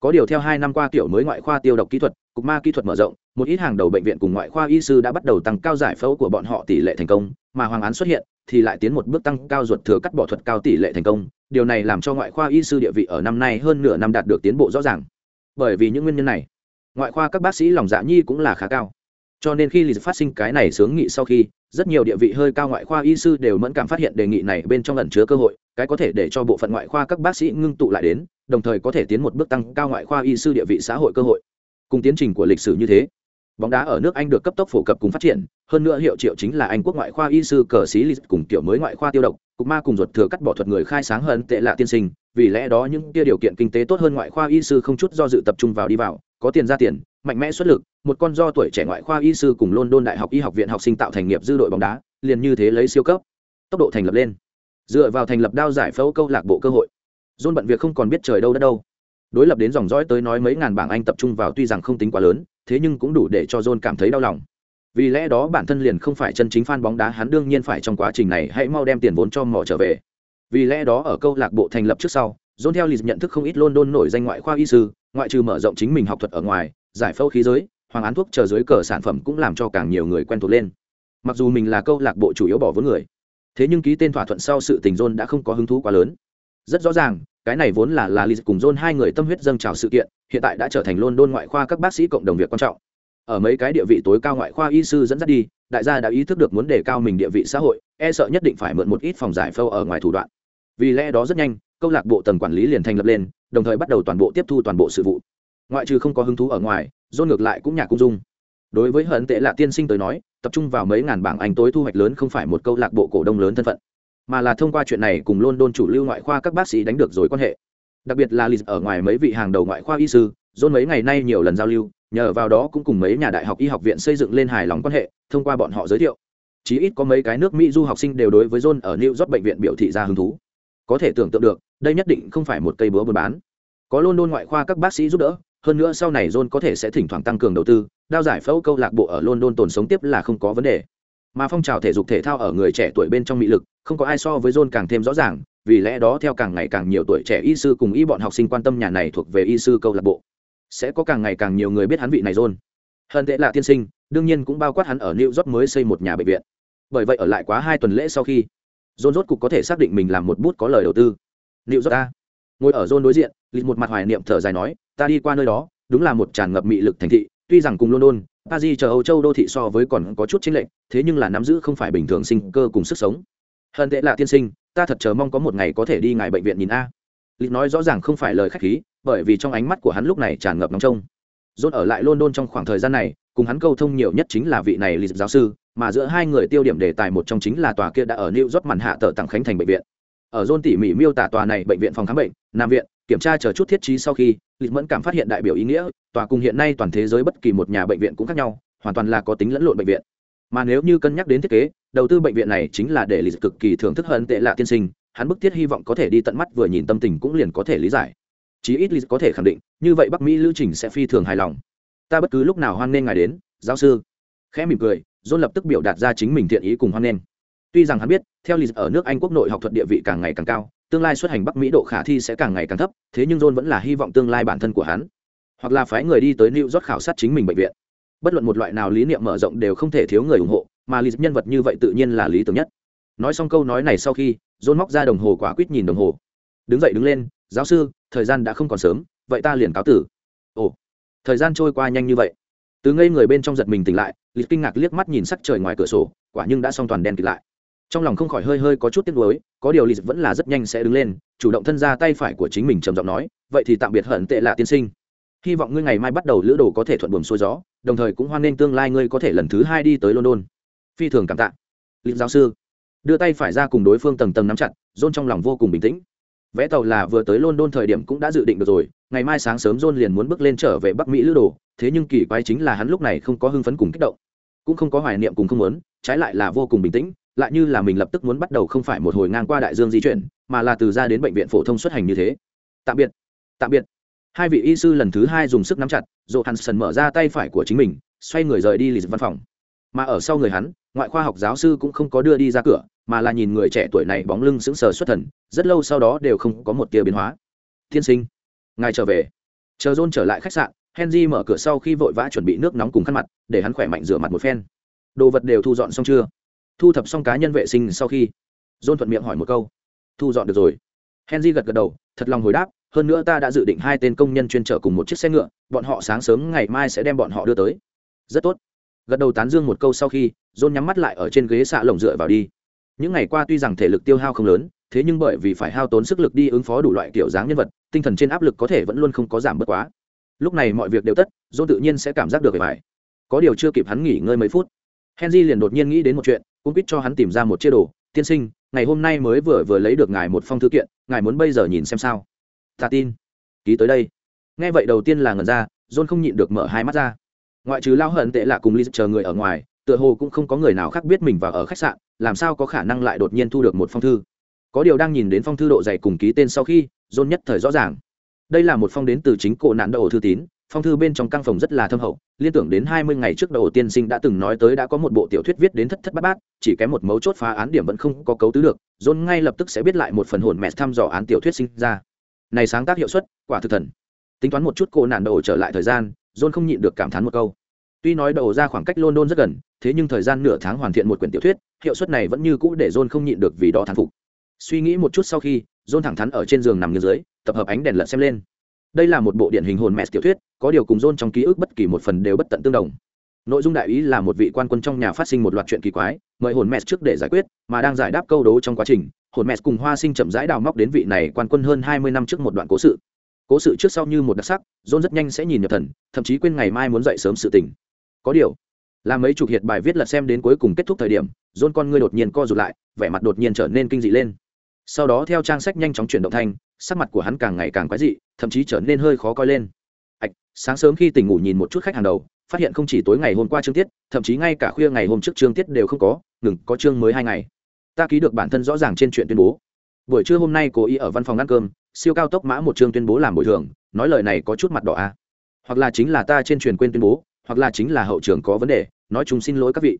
Có điều theo hai năm qua tiểu mới ngoại khoa tiêu độc kỹ thuật, cục ma kỹ thuật mở rộng, một ít hàng đầu bệnh viện cùng ngoại khoa y sư đã bắt đầu tăng cao giải phẫu của bọn họ tỷ lệ thành công, mà hoàng án xuất hiện thì lại tiến một bước tăng cao ruột thừa cắt bỏ thuật cao tỷ lệ thành công, điều này làm cho ngoại khoa y sư địa vị ở năm nay hơn nửa năm đạt được tiến bộ rõ ràng. Bởi vì những nguyên nhân này, ngoại khoa các bác sĩ lòng dạ nhi cũng là khá cao cho nên khi lì phát sinh cái này sướng nghị sau khi rất nhiều địa vị hơi cao ngoại khoa y sư đều mẫn cảm phát hiện đề nghị này bên trong lần chứa cơ hội, cái có thể để cho bộ phận ngoại khoa các bác sĩ ngưng tụ lại đến, đồng thời có thể tiến một bước tăng cao ngoại khoa y sư địa vị xã hội cơ hội. Cùng tiến trình của lịch sử như thế, bóng đá ở nước anh được cấp tốc phổ cập cùng phát triển, hơn nữa hiệu triệu chính là anh quốc ngoại khoa y sư cờ sĩ lịch cùng kiểu mới ngoại khoa tiêu độc cục ma cùng ruột thừa cắt bỏ thuật người khai sáng hơn tệ lạ tiên sinh, vì lẽ đó những kia điều kiện kinh tế tốt hơn ngoại khoa y sư không chút do dự tập trung vào đi vào, có tiền ra tiền, mạnh mẽ xuất lực, một con do tuổi trẻ ngoại khoa y sư cùng london đại học y học viện học sinh tạo thành nghiệp dư đội bóng đá, liền như thế lấy siêu cấp. Tốc độ thành lập lên. Dựa vào thành lập đao giải phẫu câu lạc bộ cơ hội. Dôn bận việc không còn biết trời đâu đất đâu. Đối lập đến dòng dõi tới nói mấy ngàn bảng anh tập trung vào tuy rằng không tính quá lớn, thế nhưng cũng đủ để cho dôn cảm thấy đau lòng vì lẽ đó bản thân liền không phải chân chính fan bóng đá hắn đương nhiên phải trong quá trình này hãy mau đem tiền vốn cho mỏ trở về. Vì lẽ đó ở câu lạc bộ thành lập trước sau john theo lịch nhận thức không ít london nổi danh ngoại khoa y sư ngoại trừ mở rộng chính mình học thuật ở ngoài giải phẫu khí giới hoàng án thuốc chờ dưới cờ sản phẩm cũng làm cho càng nhiều người quen thuộc lên. Mặc dù mình là câu lạc bộ chủ yếu bỏ vốn người thế nhưng ký tên thỏa thuận sau sự tình john đã không có hứng thú quá lớn. Rất rõ ràng cái này vốn là là lịch cùng John hai người tâm huyết dâng trào sự kiện, hiện tại đã trở thành London ngoại khoa các bác sĩ cộng đồng việc quan trọng. Ở mấy cái địa vị tối cao ngoại khoa y sư dẫn dắt đi, đại gia đã ý thức được muốn đề cao mình địa vị xã hội, e sợ nhất định phải mượn một ít phòng giải phẫu ở ngoài thủ đoạn. Vì lẽ đó rất nhanh, câu lạc bộ tầng quản lý liền thành lập lên, đồng thời bắt đầu toàn bộ tiếp thu toàn bộ sự vụ. Ngoại trừ không có hứng thú ở ngoài, John ngược lại cũng nhà cung dung. Đối với hận tệ lạ tiên sinh tới nói, tập trung vào mấy ngàn bảng Anh tối thu hoạch lớn không phải một câu lạc bộ cổ đông lớn thân phận mà là thông qua chuyện này cùng luôn đôn chủ lưu ngoại khoa các bác sĩ đánh được rồi quan hệ. Đặc biệt là Liz ở ngoài mấy vị hàng đầu ngoại khoa y sư, John mấy ngày nay nhiều lần giao lưu, nhờ vào đó cũng cùng mấy nhà đại học y học viện xây dựng lên hài lòng quan hệ, thông qua bọn họ giới thiệu. Chí ít có mấy cái nước Mỹ du học sinh đều đối với John ở New York bệnh viện biểu thị ra hứng thú. Có thể tưởng tượng được, đây nhất định không phải một cây búa buôn bán. Có London ngoại khoa các bác sĩ giúp đỡ, hơn nữa sau này John có thể sẽ thỉnh thoảng tăng cường đầu tư, đao giải phẫu câu lạc bộ ở London tồn sống tiếp là không có vấn đề mà phong trào thể dục thể thao ở người trẻ tuổi bên trong mỹ lực không có ai so với john càng thêm rõ ràng vì lẽ đó theo càng ngày càng nhiều tuổi trẻ y sư cùng y bọn học sinh quan tâm nhà này thuộc về y sư câu lạc bộ sẽ có càng ngày càng nhiều người biết hắn vị này rôn. hơn tệ là tiên sinh đương nhiên cũng bao quát hắn ở new york mới xây một nhà bệnh viện. Bởi vậy ở lại quá hai tuần lễ sau khi john rốt cục có thể xác định mình làm một bút có lời đầu tư. New york ta, ngồi ở john đối diện lịch một mặt hoài niệm thở dài nói ta đi qua nơi đó đúng là một tràn ngập mị lực thành thị tuy rằng cùng london paris chờ âu châu đô thị so với còn có chút chính lệnh thế nhưng là nắm giữ không phải bình thường sinh cơ cùng sức sống. Hơn tệ là tiên sinh ta thật chờ mong có một ngày có thể đi ngài bệnh viện nhìn a. Lịch nói rõ ràng không phải lời khách khí bởi vì trong ánh mắt của hắn lúc này tràn ngập nóng trông. Rốt ở lại london trong khoảng thời gian này, cùng hắn câu thông nhiều nhất chính là vị này lịch giáo sư, mà giữa hai người tiêu điểm đề tài một trong chính là tòa kia đã ở new york màn hạ tờ tặng khánh thành bệnh viện. Ở dôn tỉ mỉ miêu tả tòa này bệnh viện phòng khám bệnh nam viện, kiểm tra chờ chút thiết trí sau khi, lịch mẫn cảm phát hiện đại biểu ý nghĩa, tòa cùng hiện nay toàn thế giới bất kỳ một nhà bệnh viện cũng khác nhau, hoàn toàn là có tính lẫn lộn bệnh viện. Mà nếu như cân nhắc đến thiết kế, đầu tư bệnh viện này chính là để lịch cực kỳ thưởng thức hơn tệ lạ tiên sinh, hắn bức thiết hy vọng có thể đi tận mắt vừa nhìn tâm tình cũng liền có thể lý giải chí ít lý có thể khẳng định, như vậy bắc mỹ lưu trình sẽ phi thường hài lòng. Ta bất cứ lúc nào hoan nghênh ngài đến, giáo sư. Khẽ mỉm cười dôn lập tức biểu đạt ra chính mình thiện ý cùng hoan nghênh. Tuy rằng hắn biết, theo lý ở nước anh quốc nội học thuật địa vị càng ngày càng cao, tương lai xuất hành bắc mỹ độ khả thi sẽ càng ngày càng thấp, thế nhưng john vẫn là hy vọng tương lai bản thân của hắn, hoặc là phái người đi tới new york khảo sát chính mình bệnh viện. Bất luận một loại nào lý niệm mở rộng đều không thể thiếu người ủng hộ, mà lý nhân vật như vậy tự nhiên là lý tưởng nhất. Nói xong câu nói này sau khi, john móc ra đồng hồ quả quýt nhìn đồng hồ. Đứng dậy đứng lên giáo sư, thời gian đã không còn sớm, vậy ta liền cáo tử. Ồ, thời gian trôi qua nhanh như vậy. Từ ngây người bên trong giật mình tỉnh lại, lịch kinh ngạc liếc mắt nhìn sắc trời ngoài cửa sổ, quả nhưng đã xong toàn đen kịt lại. Trong lòng không khỏi hơi hơi có chút tiếc nuối, có điều lịch vẫn là rất nhanh sẽ đứng lên, chủ động thân ra tay phải của chính mình trầm giọng nói, vậy thì tạm biệt hận tệ lạ tiên sinh. Hy vọng ngươi ngày mai bắt đầu lữ đồ có thể thuận buồm xuôi gió, đồng thời cũng hoan nghênh tương lai ngươi có thể lần thứ hai đi tới london. Phi thường cảm tạ. Lịch giáo sư đưa tay phải ra cùng đối phương tầng tầng nắm chặt john trong lòng vô cùng bình tĩnh vé tàu là vừa tới london thời điểm cũng đã dự định được rồi, ngày mai sáng sớm john liền muốn bước lên trở về bắc mỹ lữ đồ, thế nhưng kỳ quái chính là hắn lúc này không có hưng phấn cùng kích động. Cũng không có hoài niệm cùng không muốn, trái lại là vô cùng bình tĩnh, lại như là mình lập tức muốn bắt đầu không phải một hồi ngang qua đại dương di chuyển, mà là từ ra đến bệnh viện phổ thông xuất hành như thế. Tạm biệt tạm biệt. Hai vị y sư lần thứ hai dùng sức nắm chặt dỗ hắn sần mở ra tay phải của chính mình, xoay người rời đi lì văn phòng. Mà ở sau người hắn, ngoại khoa học giáo sư cũng không có đưa đi ra cửa mà là nhìn người trẻ tuổi này bóng lưng sững sờ xuất thần, rất lâu sau đó đều không có một tia biến hóa. Tiên sinh, ngài trở về. Chờ john trở lại khách sạn, henry mở cửa sau khi vội vã chuẩn bị nước nóng cùng khăn mặt, để hắn khỏe mạnh rửa mặt một phen. Đồ vật đều thu dọn xong chưa? Thu thập xong cá nhân vệ sinh sau khi. John thuận miệng hỏi một câu. Thu dọn được rồi. Henry gật gật đầu, thật lòng hồi đáp, hơn nữa ta đã dự định hai tên công nhân chuyên trở cùng một chiếc xe ngựa, bọn họ sáng sớm ngày mai sẽ đem bọn họ đưa tới. Rất tốt. Gật đầu tán dương một câu sau khi, john nhắm mắt lại ở trên ghế xạ lồng dựa vào đi những ngày qua tuy rằng thể lực tiêu hao không lớn, thế nhưng bởi vì phải hao tốn sức lực đi ứng phó đủ loại kiểu dáng nhân vật, tinh thần trên áp lực có thể vẫn luôn không có giảm bớt quá. Lúc này mọi việc đều tất john tự nhiên sẽ cảm giác được về bài có điều chưa kịp hắn nghỉ ngơi mấy phút, henry liền đột nhiên nghĩ đến một chuyện, cũng quýt cho hắn tìm ra một chế đồ. Tiên sinh, ngày hôm nay mới vừa vừa lấy được ngài một phong thư kiện, ngài muốn bây giờ nhìn xem sao? Ta tin. Ký tới đây. Nghe vậy đầu tiên là ngần ra john không nhịn được mở hai mắt ra. Ngoại trừ lao hận tệ là cùng ly chờ người ở ngoài tựa hồ cũng không có người nào khác biết mình và ở khách sạn, làm sao có khả năng lại đột nhiên thu được một phong thư? Có điều đang nhìn đến phong thư độ dày cùng ký tên sau khi, john nhất thời rõ ràng. Đây là một phong đến từ chính cổ nạn đầu thư tín, phong thư bên trong căn phòng rất là thâm hậu, liên tưởng đến hai mươi ngày trước đầu tiên sinh đã từng nói tới đã có một bộ tiểu thuyết viết đến thất thất bát bát, chỉ kém một mấu chốt phá án điểm vẫn không có cấu tứ được, john ngay lập tức sẽ biết lại một phần hồn mẹ thăm dò án tiểu thuyết sinh ra. Này sáng tác hiệu suất, quả thực thần. Tính toán một chút cô nạn đầu trở lại thời gian, john không nhịn được cảm thán một câu tuy nói đầu ra khoảng cách london rất gần, thế nhưng thời gian nửa tháng hoàn thiện một quyển tiểu thuyết, hiệu suất này vẫn như cũ để john không nhịn được vì đó thán phục. Suy nghĩ một chút sau khi, john thẳng thắn ở trên giường nằm như dưới, tập hợp ánh đèn lật xem lên. Đây là một bộ điển hình hồn mẹ tiểu thuyết, có điều cùng john trong ký ức bất kỳ một phần đều bất tận tương đồng. Nội dung đại ý là một vị quan quân trong nhà phát sinh một loạt chuyện kỳ quái, mời hồn mẹ trước để giải quyết, mà đang giải đáp câu đố trong quá trình, hồn mẹ cùng hoa sinh chậm rãi đào móc đến vị này quan quân hơn hai mươi năm trước một đoạn cố sự. Cố sự trước sau như một đặc sắc, john rất nhanh sẽ nhìn nhập thần, thậm chí quên ngày mai muốn dậy sớm sự tỉnh có điều. Là mấy chục hiệt bài viết lật xem đến cuối cùng kết thúc thời điểm dôn con ngươi đột nhiên co rụt lại, vẻ mặt đột nhiên trở nên kinh dị lên. Sau đó theo trang sách nhanh chóng chuyển động thanh, sắc mặt của hắn càng ngày càng quái dị, thậm chí trở nên hơi khó coi lên. Ạch, sáng sớm khi tỉnh ngủ nhìn một chút khách hàng đầu, phát hiện không chỉ tối ngày hôm qua chương tiết, thậm chí ngay cả khuya ngày hôm trước chương tiết đều không có, ngừng có chương mới hai ngày. Ta ký được bản thân rõ ràng trên chuyện tuyên bố. Buổi trưa hôm nay cố ý ở văn phòng ăn cơm, siêu cao tốc mã một chương tuyên bố làm bồi thường, nói lời này có chút mặt đỏ a à. hoặc là chính là ta trên truyền quên tuyên bố hoặc là chính là hậu trường có vấn đề, nói chung xin lỗi các vị.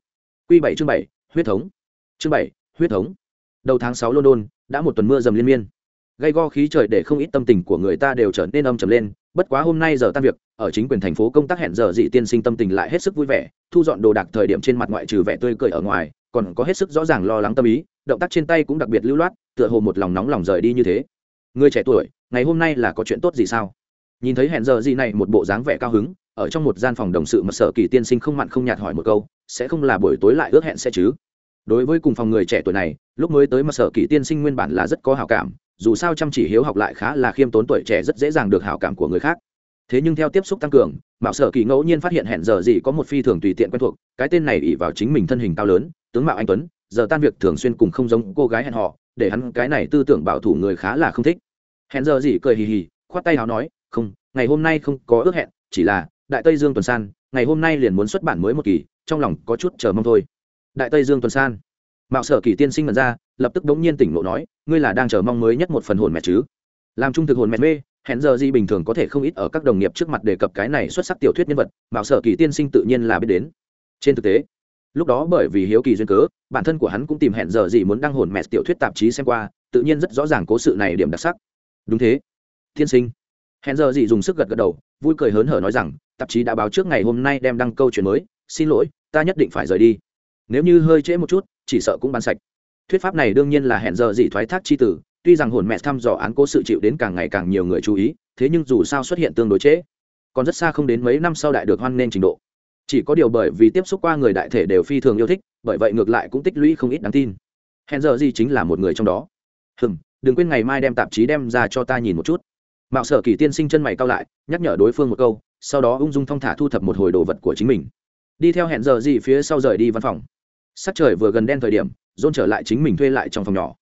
Q bảy chương bảy, huyết thống. Chương bảy, huyết thống. Đầu tháng sáu london, đã một tuần mưa dầm liên miên. Gây go khí trời để không ít tâm tình của người ta đều trở nên âm trầm lên, bất quá hôm nay giờ tan việc, ở chính quyền thành phố công tác hẹn giờ dị tiên sinh tâm tình lại hết sức vui vẻ, thu dọn đồ đạc thời điểm trên mặt ngoại trừ vẻ tươi cười ở ngoài, còn có hết sức rõ ràng lo lắng tâm ý, động tác trên tay cũng đặc biệt lưu loát, tựa hồ một lòng nóng lòng rời đi như thế. Người trẻ tuổi, ngày hôm nay là có chuyện tốt gì sao? Nhìn thấy hẹn giờ gì này một bộ dáng vẻ cao hứng ở trong một gian phòng đồng sự mà sở kỳ tiên sinh không mặn không nhạt hỏi một câu, sẽ không là buổi tối lại ước hẹn sẽ chứ? Đối với cùng phòng người trẻ tuổi này, lúc mới tới mà sở kỳ tiên sinh nguyên bản là rất có hào cảm, dù sao chăm chỉ hiếu học lại khá là khiêm tốn tuổi trẻ rất dễ dàng được hào cảm của người khác. Thế nhưng theo tiếp xúc tăng cường, mạo sở kỳ ngẫu nhiên phát hiện hẹn giờ gì có một phi thường tùy tiện quen thuộc, cái tên này ỉ vào chính mình thân hình cao lớn, tướng mạo anh tuấn, giờ tan việc thường xuyên cùng không giống cô gái hẹn họ, để hắn cái này tư tưởng bảo thủ người khá là không thích. Hẹn giờ gì cười hì hì, khoát tay áo nói, không, ngày hôm nay không có ước hẹn, chỉ là đại tây dương tuần san, ngày hôm nay liền muốn xuất bản mới một kỳ, trong lòng có chút chờ mong thôi. Đại tây dương tuần san. Mạo sở kỳ tiên sinh mật ra, lập tức đống nhiên tỉnh lộ nói, ngươi là đang chờ mong mới nhất một phần hồn mẹ chứ? Làm trung thực hồn mẹ mê, hẹn giờ gì bình thường có thể không ít ở các đồng nghiệp trước mặt đề cập cái này xuất sắc tiểu thuyết nhân vật, mạo sở kỳ tiên sinh tự nhiên là biết đến. Trên thực tế, lúc đó bởi vì hiếu kỳ duyên cớ, bản thân của hắn cũng tìm hẹn giờ gì muốn đăng hồn mẹ tiểu thuyết tạp chí xem qua, tự nhiên rất rõ ràng cố sự này điểm đặc sắc. Đúng thế. Tiên sinh hẹn giờ gì dùng sức gật gật đầu, vui cười hớn hở nói rằng, tạp chí đã báo trước ngày hôm nay đem đăng câu chuyện mới, xin lỗi, ta nhất định phải rời đi. Nếu như hơi trễ một chút, chỉ sợ cũng bán sạch. Thuyết pháp này đương nhiên là hẹn giờ gì thoái thác chi tử, tuy rằng hồn mẹ thăm dò án cố sự chịu đến càng ngày càng nhiều người chú ý, thế nhưng dù sao xuất hiện tương đối trễ, còn rất xa không đến mấy năm sau đại được hoan nghênh trình độ. Chỉ có điều bởi vì tiếp xúc qua người đại thể đều phi thường yêu thích, bởi vậy ngược lại cũng tích lũy không ít đáng tin. Hẹn giờ gì chính là một người trong đó. Hừm, đừng quên ngày mai đem tạp chí đem ra cho ta nhìn một chút mạo sở kỳ tiên sinh chân mày cao lại, nhắc nhở đối phương một câu, sau đó ung dung thong thả thu thập một hồi đồ vật của chính mình. Đi theo hẹn giờ gì phía sau rời đi văn phòng. Sắc trời vừa gần đen thời điểm dôn trở lại chính mình thuê lại trong phòng nhỏ.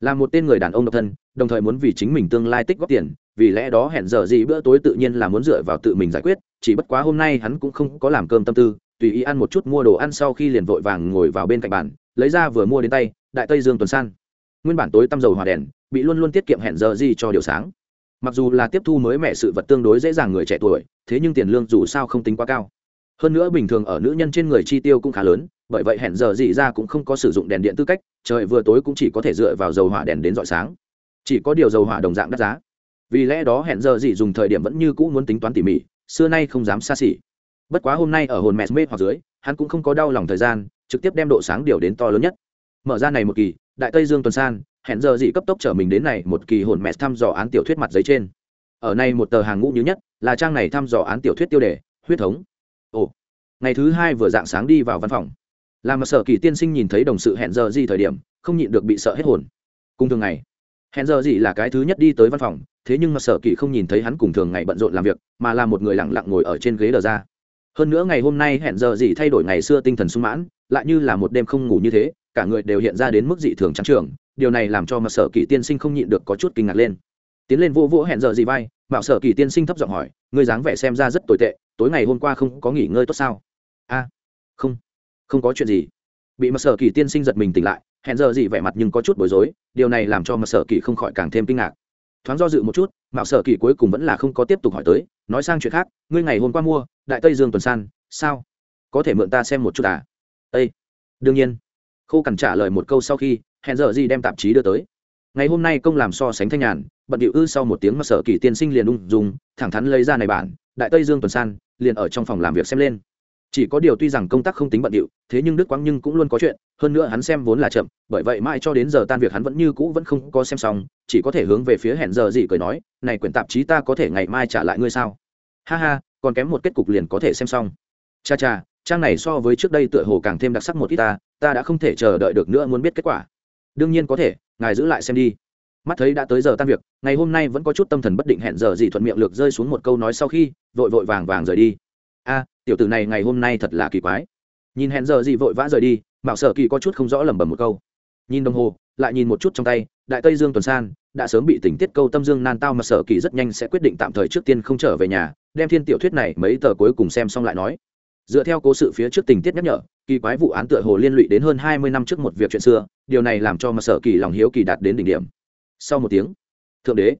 Là một tên người đàn ông độc thân, đồng thời muốn vì chính mình tương lai tích góp tiền, vì lẽ đó hẹn giờ gì bữa tối tự nhiên là muốn dựa vào tự mình giải quyết, chỉ bất quá hôm nay hắn cũng không có làm cơm tâm tư, tùy ý ăn một chút mua đồ ăn sau khi liền vội vàng ngồi vào bên cạnh bàn, lấy ra vừa mua đến tay, đại tây dương tuần san. Nguyên bản tối tăm dầu hòa đèn, bị luôn luôn tiết kiệm hẹn giờ gì cho điều sáng mặc dù là tiếp thu mới mẹ sự vật tương đối dễ dàng người trẻ tuổi, thế nhưng tiền lương dù sao không tính quá cao. Hơn nữa bình thường ở nữ nhân trên người chi tiêu cũng khá lớn, bởi vậy hẹn giờ gì ra cũng không có sử dụng đèn điện tư cách, trời vừa tối cũng chỉ có thể dựa vào dầu hỏa đèn đến dọi sáng. Chỉ có điều dầu hỏa đồng dạng đắt giá. Vì lẽ đó hẹn giờ gì dùng thời điểm vẫn như cũ muốn tính toán tỉ mỉ, xưa nay không dám xa xỉ. Bất quá hôm nay ở hồn mẹ mê hoặc dưới, hắn cũng không có đau lòng thời gian, trực tiếp đem độ sáng điều đến to lớn nhất. Mở ra này một kỳ, đại tây dương tuần san hẹn giờ gì cấp tốc trở mình đến này một kỳ hồn mẹ thăm dò án tiểu thuyết mặt giấy trên. Ở này một tờ hàng ngũ như nhất là trang này thăm dò án tiểu thuyết tiêu đề, huyết thống. Ồ, ngày thứ hai vừa dạng sáng đi vào văn phòng. Làm mà sở kỳ tiên sinh nhìn thấy đồng sự hẹn giờ gì thời điểm, không nhịn được bị sợ hết hồn. Cùng thường ngày, hẹn giờ gì là cái thứ nhất đi tới văn phòng, thế nhưng mà sở kỳ không nhìn thấy hắn cùng thường ngày bận rộn làm việc, mà là một người lặng lặng ngồi ở trên ghế đờ ra. Hơn nữa ngày hôm nay hẹn giờ gì thay đổi ngày xưa tinh thần sung mãn, lại như là một đêm không ngủ như thế, cả người đều hiện ra đến mức dị thường trắng trường điều này làm cho mà sở kỳ tiên sinh không nhịn được có chút kinh ngạc lên. Tiến lên vô vỗ hẹn giờ gì vai mạo sở kỳ tiên sinh thấp giọng hỏi, ngươi dáng vẻ xem ra rất tồi tệ, tối ngày hôm qua không có nghỉ ngơi tốt sao? A, không không có chuyện gì. Bị mà sở kỳ tiên sinh giật mình tỉnh lại, hẹn giờ gì vẻ mặt nhưng có chút bối rối, điều này làm cho mà sở kỳ không khỏi càng thêm kinh ngạc. Thoáng do dự một chút mạo sở kỳ cuối cùng vẫn là không có tiếp tục hỏi tới, nói sang chuyện khác, ngươi ngày hôm qua mua, đại tây dương tuần san, sao? Có thể mượn ta xem một chút à? Ây đương nhiên. Khô cằn trả lời một câu sau khi hẹn giờ gì đem tạp chí đưa tới. Ngày hôm nay công làm so sánh thanh nhàn, bận điệu ư sau một tiếng mà sở kỳ tiên sinh liền ung dùng thẳng thắn lấy ra này bản, đại tây dương tuần san, liền ở trong phòng làm việc xem lên. Chỉ có điều tuy rằng công tác không tính bận điệu, thế nhưng đức quang nhưng cũng luôn có chuyện, hơn nữa hắn xem vốn là chậm, bởi vậy mãi cho đến giờ tan việc hắn vẫn như cũ vẫn không có xem xong, chỉ có thể hướng về phía hẹn giờ gì cười nói, này quyển tạp chí ta có thể ngày mai trả lại ngươi sao? Ha ha, còn kém một kết cục liền có thể xem xong. Cha cha, trang này so với trước đây tựa hồ càng thêm đặc sắc một ít ta ta đã không thể chờ đợi được nữa muốn biết kết quả đương nhiên có thể, ngài giữ lại xem đi. Mắt thấy đã tới giờ tan việc, ngày hôm nay vẫn có chút tâm thần bất định hẹn giờ gì thuận miệng lược rơi xuống một câu nói sau khi, vội vội vàng vàng rời đi. A, tiểu tử này ngày hôm nay thật là kỳ quái. Nhìn hẹn giờ gì vội vã rời đi, mạo sở kỳ có chút không rõ lẩm bẩm một câu. Nhìn đồng hồ, lại nhìn một chút trong tay, đại tây dương tuần san, đã sớm bị tình tiết câu tâm dương nan tao mà sở kỳ rất nhanh sẽ quyết định tạm thời trước tiên không trở về nhà, đem thiên tiểu thuyết này mấy tờ cuối cùng xem xong lại nói. Dựa theo cố sự phía trước tình tiết nhắc nhở, kỳ quái vụ án tựa hồ liên lụy đến hơn hai mươi năm trước một việc chuyện xưa điều này làm cho mà sở kỳ lòng hiếu kỳ đạt đến đỉnh điểm. Sau một tiếng, thượng đế.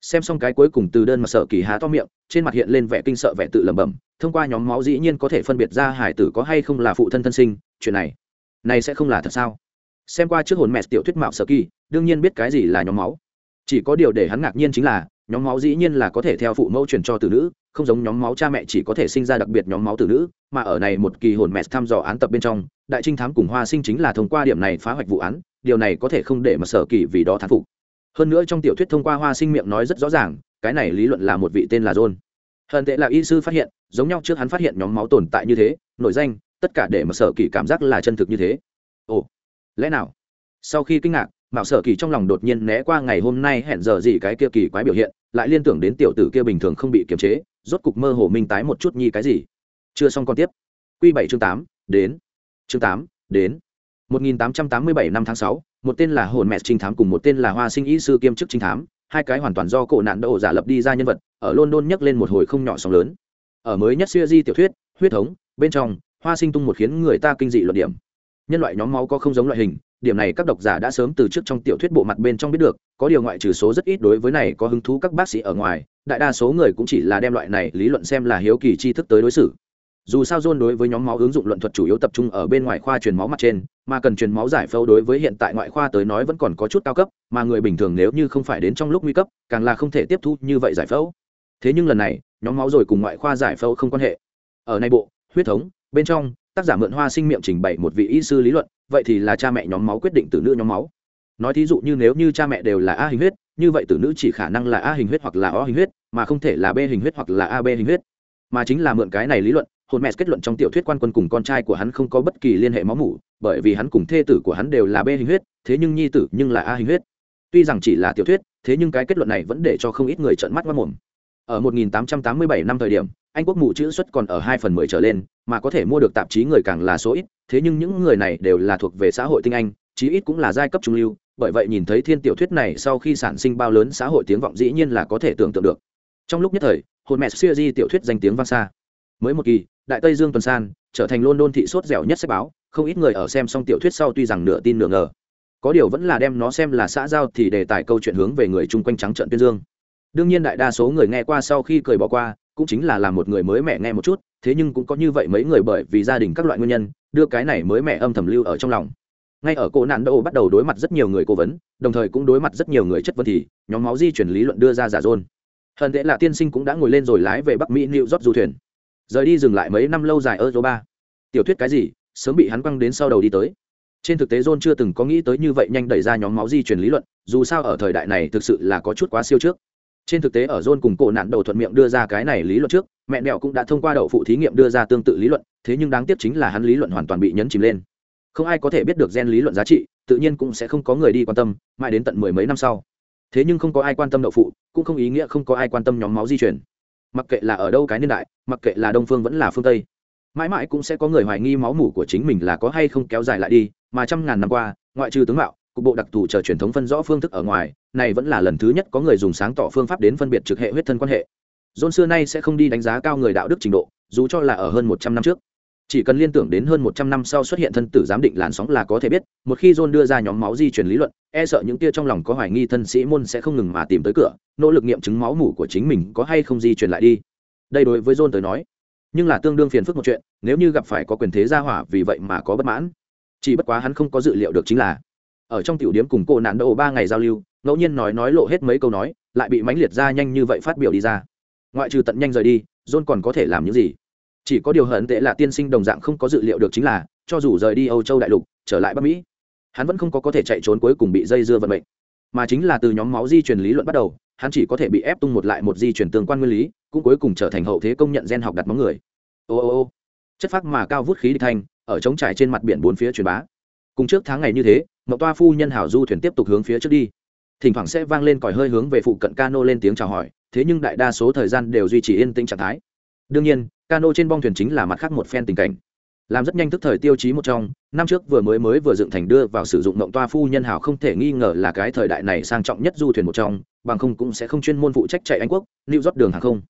Xem xong cái cuối cùng từ đơn mà sở kỳ há to miệng, trên mặt hiện lên vẻ kinh sợ vẻ tự lẩm bẩm, thông qua nhóm máu dĩ nhiên có thể phân biệt ra hải tử có hay không là phụ thân thân sinh, chuyện này này sẽ không là thật sao? Xem qua trước hồn mẹ tiểu thuyết mạo sở kỳ, đương nhiên biết cái gì là nhóm máu. Chỉ có điều để hắn ngạc nhiên chính là nhóm máu dĩ nhiên là có thể theo phụ mẫu truyền cho từ nữ, không giống nhóm máu cha mẹ chỉ có thể sinh ra đặc biệt nhóm máu từ nữ, mà ở này một kỳ hồn mẹ thăm dò án tập bên trong, đại trinh thám cùng hoa sinh chính là thông qua điểm này phá hoạch vụ án, điều này có thể không để mà sở kỳ vì đó thán phục. Hơn nữa trong tiểu thuyết thông qua hoa sinh miệng nói rất rõ ràng, cái này lý luận là một vị tên là john. Hận tệ là y sư phát hiện, giống nhau trước hắn phát hiện nhóm máu tồn tại như thế nội danh, tất cả để mà sở kỳ cảm giác là chân thực như thế. Ồ, lẽ nào? Sau khi kinh ngạc mạo sở kỳ trong lòng đột nhiên né qua ngày hôm nay hẹn giờ gì cái kia kỳ quái biểu hiện lại liên tưởng đến tiểu tử kia bình thường không bị kiềm chế rốt cục mơ hồ minh tái một chút nhi cái gì. Chưa xong con tiếp. Q bảy chương tám đến. Chương tám đến. 1887 năm tháng 6, một tên là hồn mẹ trinh thám cùng một tên là hoa sinh ý sư kiêm chức trinh thám hai cái hoàn toàn do cổ nạn đậu giả lập đi ra nhân vật ở london nhắc lên một hồi không nhỏ sóng lớn. Ở mới nhất siêu di tiểu thuyết huyết thống bên trong hoa sinh tung một khiến người ta kinh dị luận điểm. Nhân loại nhóm máu có không giống loại hình điểm này các độc giả đã sớm từ trước trong tiểu thuyết bộ mặt bên trong biết được, có điều ngoại trừ số rất ít đối với này có hứng thú các bác sĩ ở ngoài, đại đa số người cũng chỉ là đem loại này lý luận xem là hiếu kỳ tri thức tới đối xử. Dù sao john đối với nhóm máu ứng dụng luận thuật chủ yếu tập trung ở bên ngoài khoa truyền máu mặt trên, mà cần truyền máu giải phẫu đối với hiện tại ngoại khoa tới nói vẫn còn có chút cao cấp, mà người bình thường nếu như không phải đến trong lúc nguy cấp, càng là không thể tiếp thu như vậy giải phẫu. Thế nhưng lần này, nhóm máu rồi cùng ngoại khoa giải phẫu không quan hệ. Ở nay bộ, huyết thống, bên trong tác giả mượn hoa sinh miệng trình bày một vị y sư lý luận, vậy thì là cha mẹ nhóm máu quyết định từ nữ nhóm máu. Nói thí dụ như nếu như cha mẹ đều là a hình huyết, như vậy tử nữ chỉ khả năng là a hình huyết hoặc là o hình huyết, mà không thể là b hình huyết hoặc là ab hình huyết. Mà chính là mượn cái này lý luận, hồn mẹ kết luận trong tiểu thuyết quan quân cùng con trai của hắn không có bất kỳ liên hệ máu mủ, bởi vì hắn cùng thê tử của hắn đều là b hình huyết, thế nhưng nhi tử nhưng là a hình huyết. Tuy rằng chỉ là tiểu thuyết, thế nhưng cái kết luận này vẫn để cho không ít người trợn mắt mất mồm ở 1887 năm thời điểm, anh quốc mù chữ xuất còn ở hai phần mười trở lên, mà có thể mua được tạp chí người càng là số ít, thế nhưng những người này đều là thuộc về xã hội tinh anh, chí ít cũng là giai cấp trung lưu, bởi vậy nhìn thấy thiên tiểu thuyết này sau khi sản sinh bao lớn xã hội tiếng vọng dĩ nhiên là có thể tưởng tượng được. Trong lúc nhất thời, hồn mẹ siêu di tiểu thuyết danh tiếng vang xa. Mới một kỳ, đại tây dương tuần san, trở thành london thị sốt dẻo nhất sách báo, không ít người ở xem xong tiểu thuyết sau tuy rằng nửa tin nửa ngờ. Có điều vẫn là đem nó xem là xã giao thì đề tài câu chuyện hướng về người chung quanh trắng trận tuyên dương đương nhiên đại đa số người nghe qua sau khi cười bỏ qua, cũng chính là làm một người mới mẹ nghe một chút, thế nhưng cũng có như vậy mấy người bởi vì gia đình các loại nguyên nhân, đưa cái này mới mẹ âm thầm lưu ở trong lòng. Ngay ở cổ nạn đô bắt đầu đối mặt rất nhiều người cố vấn, đồng thời cũng đối mặt rất nhiều người chất vấn thì, nhóm máu di chuyển lý luận đưa ra giả dôn. Hận tệ là tiên sinh cũng đã ngồi lên rồi lái về bắc mỹ new york du thuyền. Rời đi dừng lại mấy năm lâu dài ở số ba. Tiểu thuyết cái gì, sớm bị hắn quăng đến sau đầu đi tới. Trên thực tế john chưa từng có nghĩ tới như vậy nhanh đẩy ra nhóm máu di chuyển lý luận, dù sao ở thời đại này thực sự là có chút quá siêu trước trên thực tế ở john cùng cổ nạn đầu thuận miệng đưa ra cái này lý luận trước, mẹ đẹo cũng đã thông qua đậu phụ thí nghiệm đưa ra tương tự lý luận, thế nhưng đáng tiếc chính là hắn lý luận hoàn toàn bị nhấn chìm lên. Không ai có thể biết được gen lý luận giá trị, tự nhiên cũng sẽ không có người đi quan tâm, mãi đến tận mười mấy năm sau. Thế nhưng không có ai quan tâm đậu phụ, cũng không ý nghĩa không có ai quan tâm nhóm máu di chuyển. Mặc kệ là ở đâu cái niên đại, mặc kệ là đông phương vẫn là phương tây, mãi mãi cũng sẽ có người hoài nghi máu mủ của chính mình là có hay không kéo dài lại đi, mà trăm ngàn năm qua, ngoại trừ tướng mạo cục bộ đặc thù chờ truyền thống phân rõ phương thức ở ngoài, này vẫn là lần thứ nhất có người dùng sáng tỏ phương pháp đến phân biệt trực hệ huyết thân quan hệ. John xưa nay sẽ không đi đánh giá cao người đạo đức trình độ, dù cho là ở hơn một trăm năm trước. Chỉ cần liên tưởng đến hơn một trăm năm sau xuất hiện thân tử giám định làn sóng là có thể biết, một khi john đưa ra nhóm máu di truyền lý luận e sợ những tia trong lòng có hoài nghi thân sĩ môn sẽ không ngừng mà tìm tới cửa, nỗ lực nghiệm chứng máu mủ của chính mình có hay không di truyền lại đi. Đây đối với john tới nói, nhưng là tương đương phiền phức một chuyện, nếu như gặp phải có quyền thế gia hỏa vì vậy mà có bất mãn. Chỉ bất quá hắn không có dự liệu được chính là ở trong tiểu điếm cùng cô nạn đậu ba ngày giao lưu, ngẫu nhiên nói nói lộ hết mấy câu nói, lại bị mãnh liệt ra nhanh như vậy phát biểu đi ra. Ngoại trừ tận nhanh rời đi, john còn có thể làm những gì? Chỉ có điều hận tệ là tiên sinh đồng dạng không có dự liệu được chính là, cho dù rời đi âu châu đại lục, trở lại bắc mỹ, hắn vẫn không có có thể chạy trốn cuối cùng bị dây dưa vận mệnh. Mà chính là từ nhóm máu di truyền lý luận bắt đầu, hắn chỉ có thể bị ép tung một lại một di truyền tương quan nguyên lý, cũng cuối cùng trở thành hậu thế công nhận gen học đặt móng người. Ô ô ô. Chất phác mà cao vút khí địch thanh ở trống trải trên mặt biển bốn phía truyền bá cùng trước tháng ngày như thế mậu toa phu nhân hảo du thuyền tiếp tục hướng phía trước đi. Thỉnh thoảng sẽ vang lên còi hơi hướng về phụ cận cano lên tiếng chào hỏi, thế nhưng đại đa số thời gian đều duy trì yên tĩnh trạng thái. Đương nhiên, cano trên bong thuyền chính là mặt khác một phen tình cảnh. Làm rất nhanh tức thời tiêu chí một trong, năm trước vừa mới mới vừa dựng thành đưa vào sử dụng mộng toa phu nhân hảo không thể nghi ngờ là cái thời đại này sang trọng nhất du thuyền một trong, bằng không cũng sẽ không chuyên môn phụ trách chạy anh quốc lưu rót đường hàng không.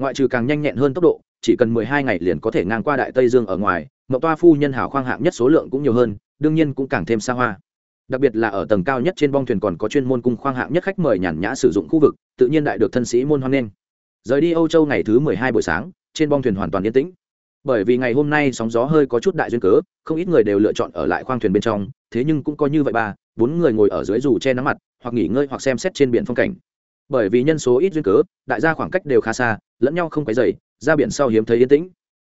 Ngoại trừ càng nhanh nhẹn hơn tốc độ, chỉ cần mười hai ngày liền có thể ngang qua đại tây dương ở ngoài mộng toa phu nhân hảo khoang hạng nhất số lượng cũng nhiều hơn đương nhiên cũng càng thêm xa hoa. Đặc biệt là ở tầng cao nhất trên bong thuyền còn có chuyên môn cung khoang hạng nhất khách mời nhàn nhã sử dụng khu vực, tự nhiên đại được thân sĩ môn hoan nghênh. Rời đi âu châu ngày thứ mười hai buổi sáng, trên bong thuyền hoàn toàn yên tĩnh. Bởi vì ngày hôm nay sóng gió hơi có chút đại duyên cớ, không ít người đều lựa chọn ở lại khoang thuyền bên trong, thế nhưng cũng có như vậy ba, bốn người ngồi ở dưới dù che nắng mặt, hoặc nghỉ ngơi hoặc xem xét trên biển phong cảnh. Bởi vì nhân số ít duyên cớ, đại gia khoảng cách đều khá xa, lẫn nhau không quấy dày ra biển sau hiếm thấy yên tĩnh.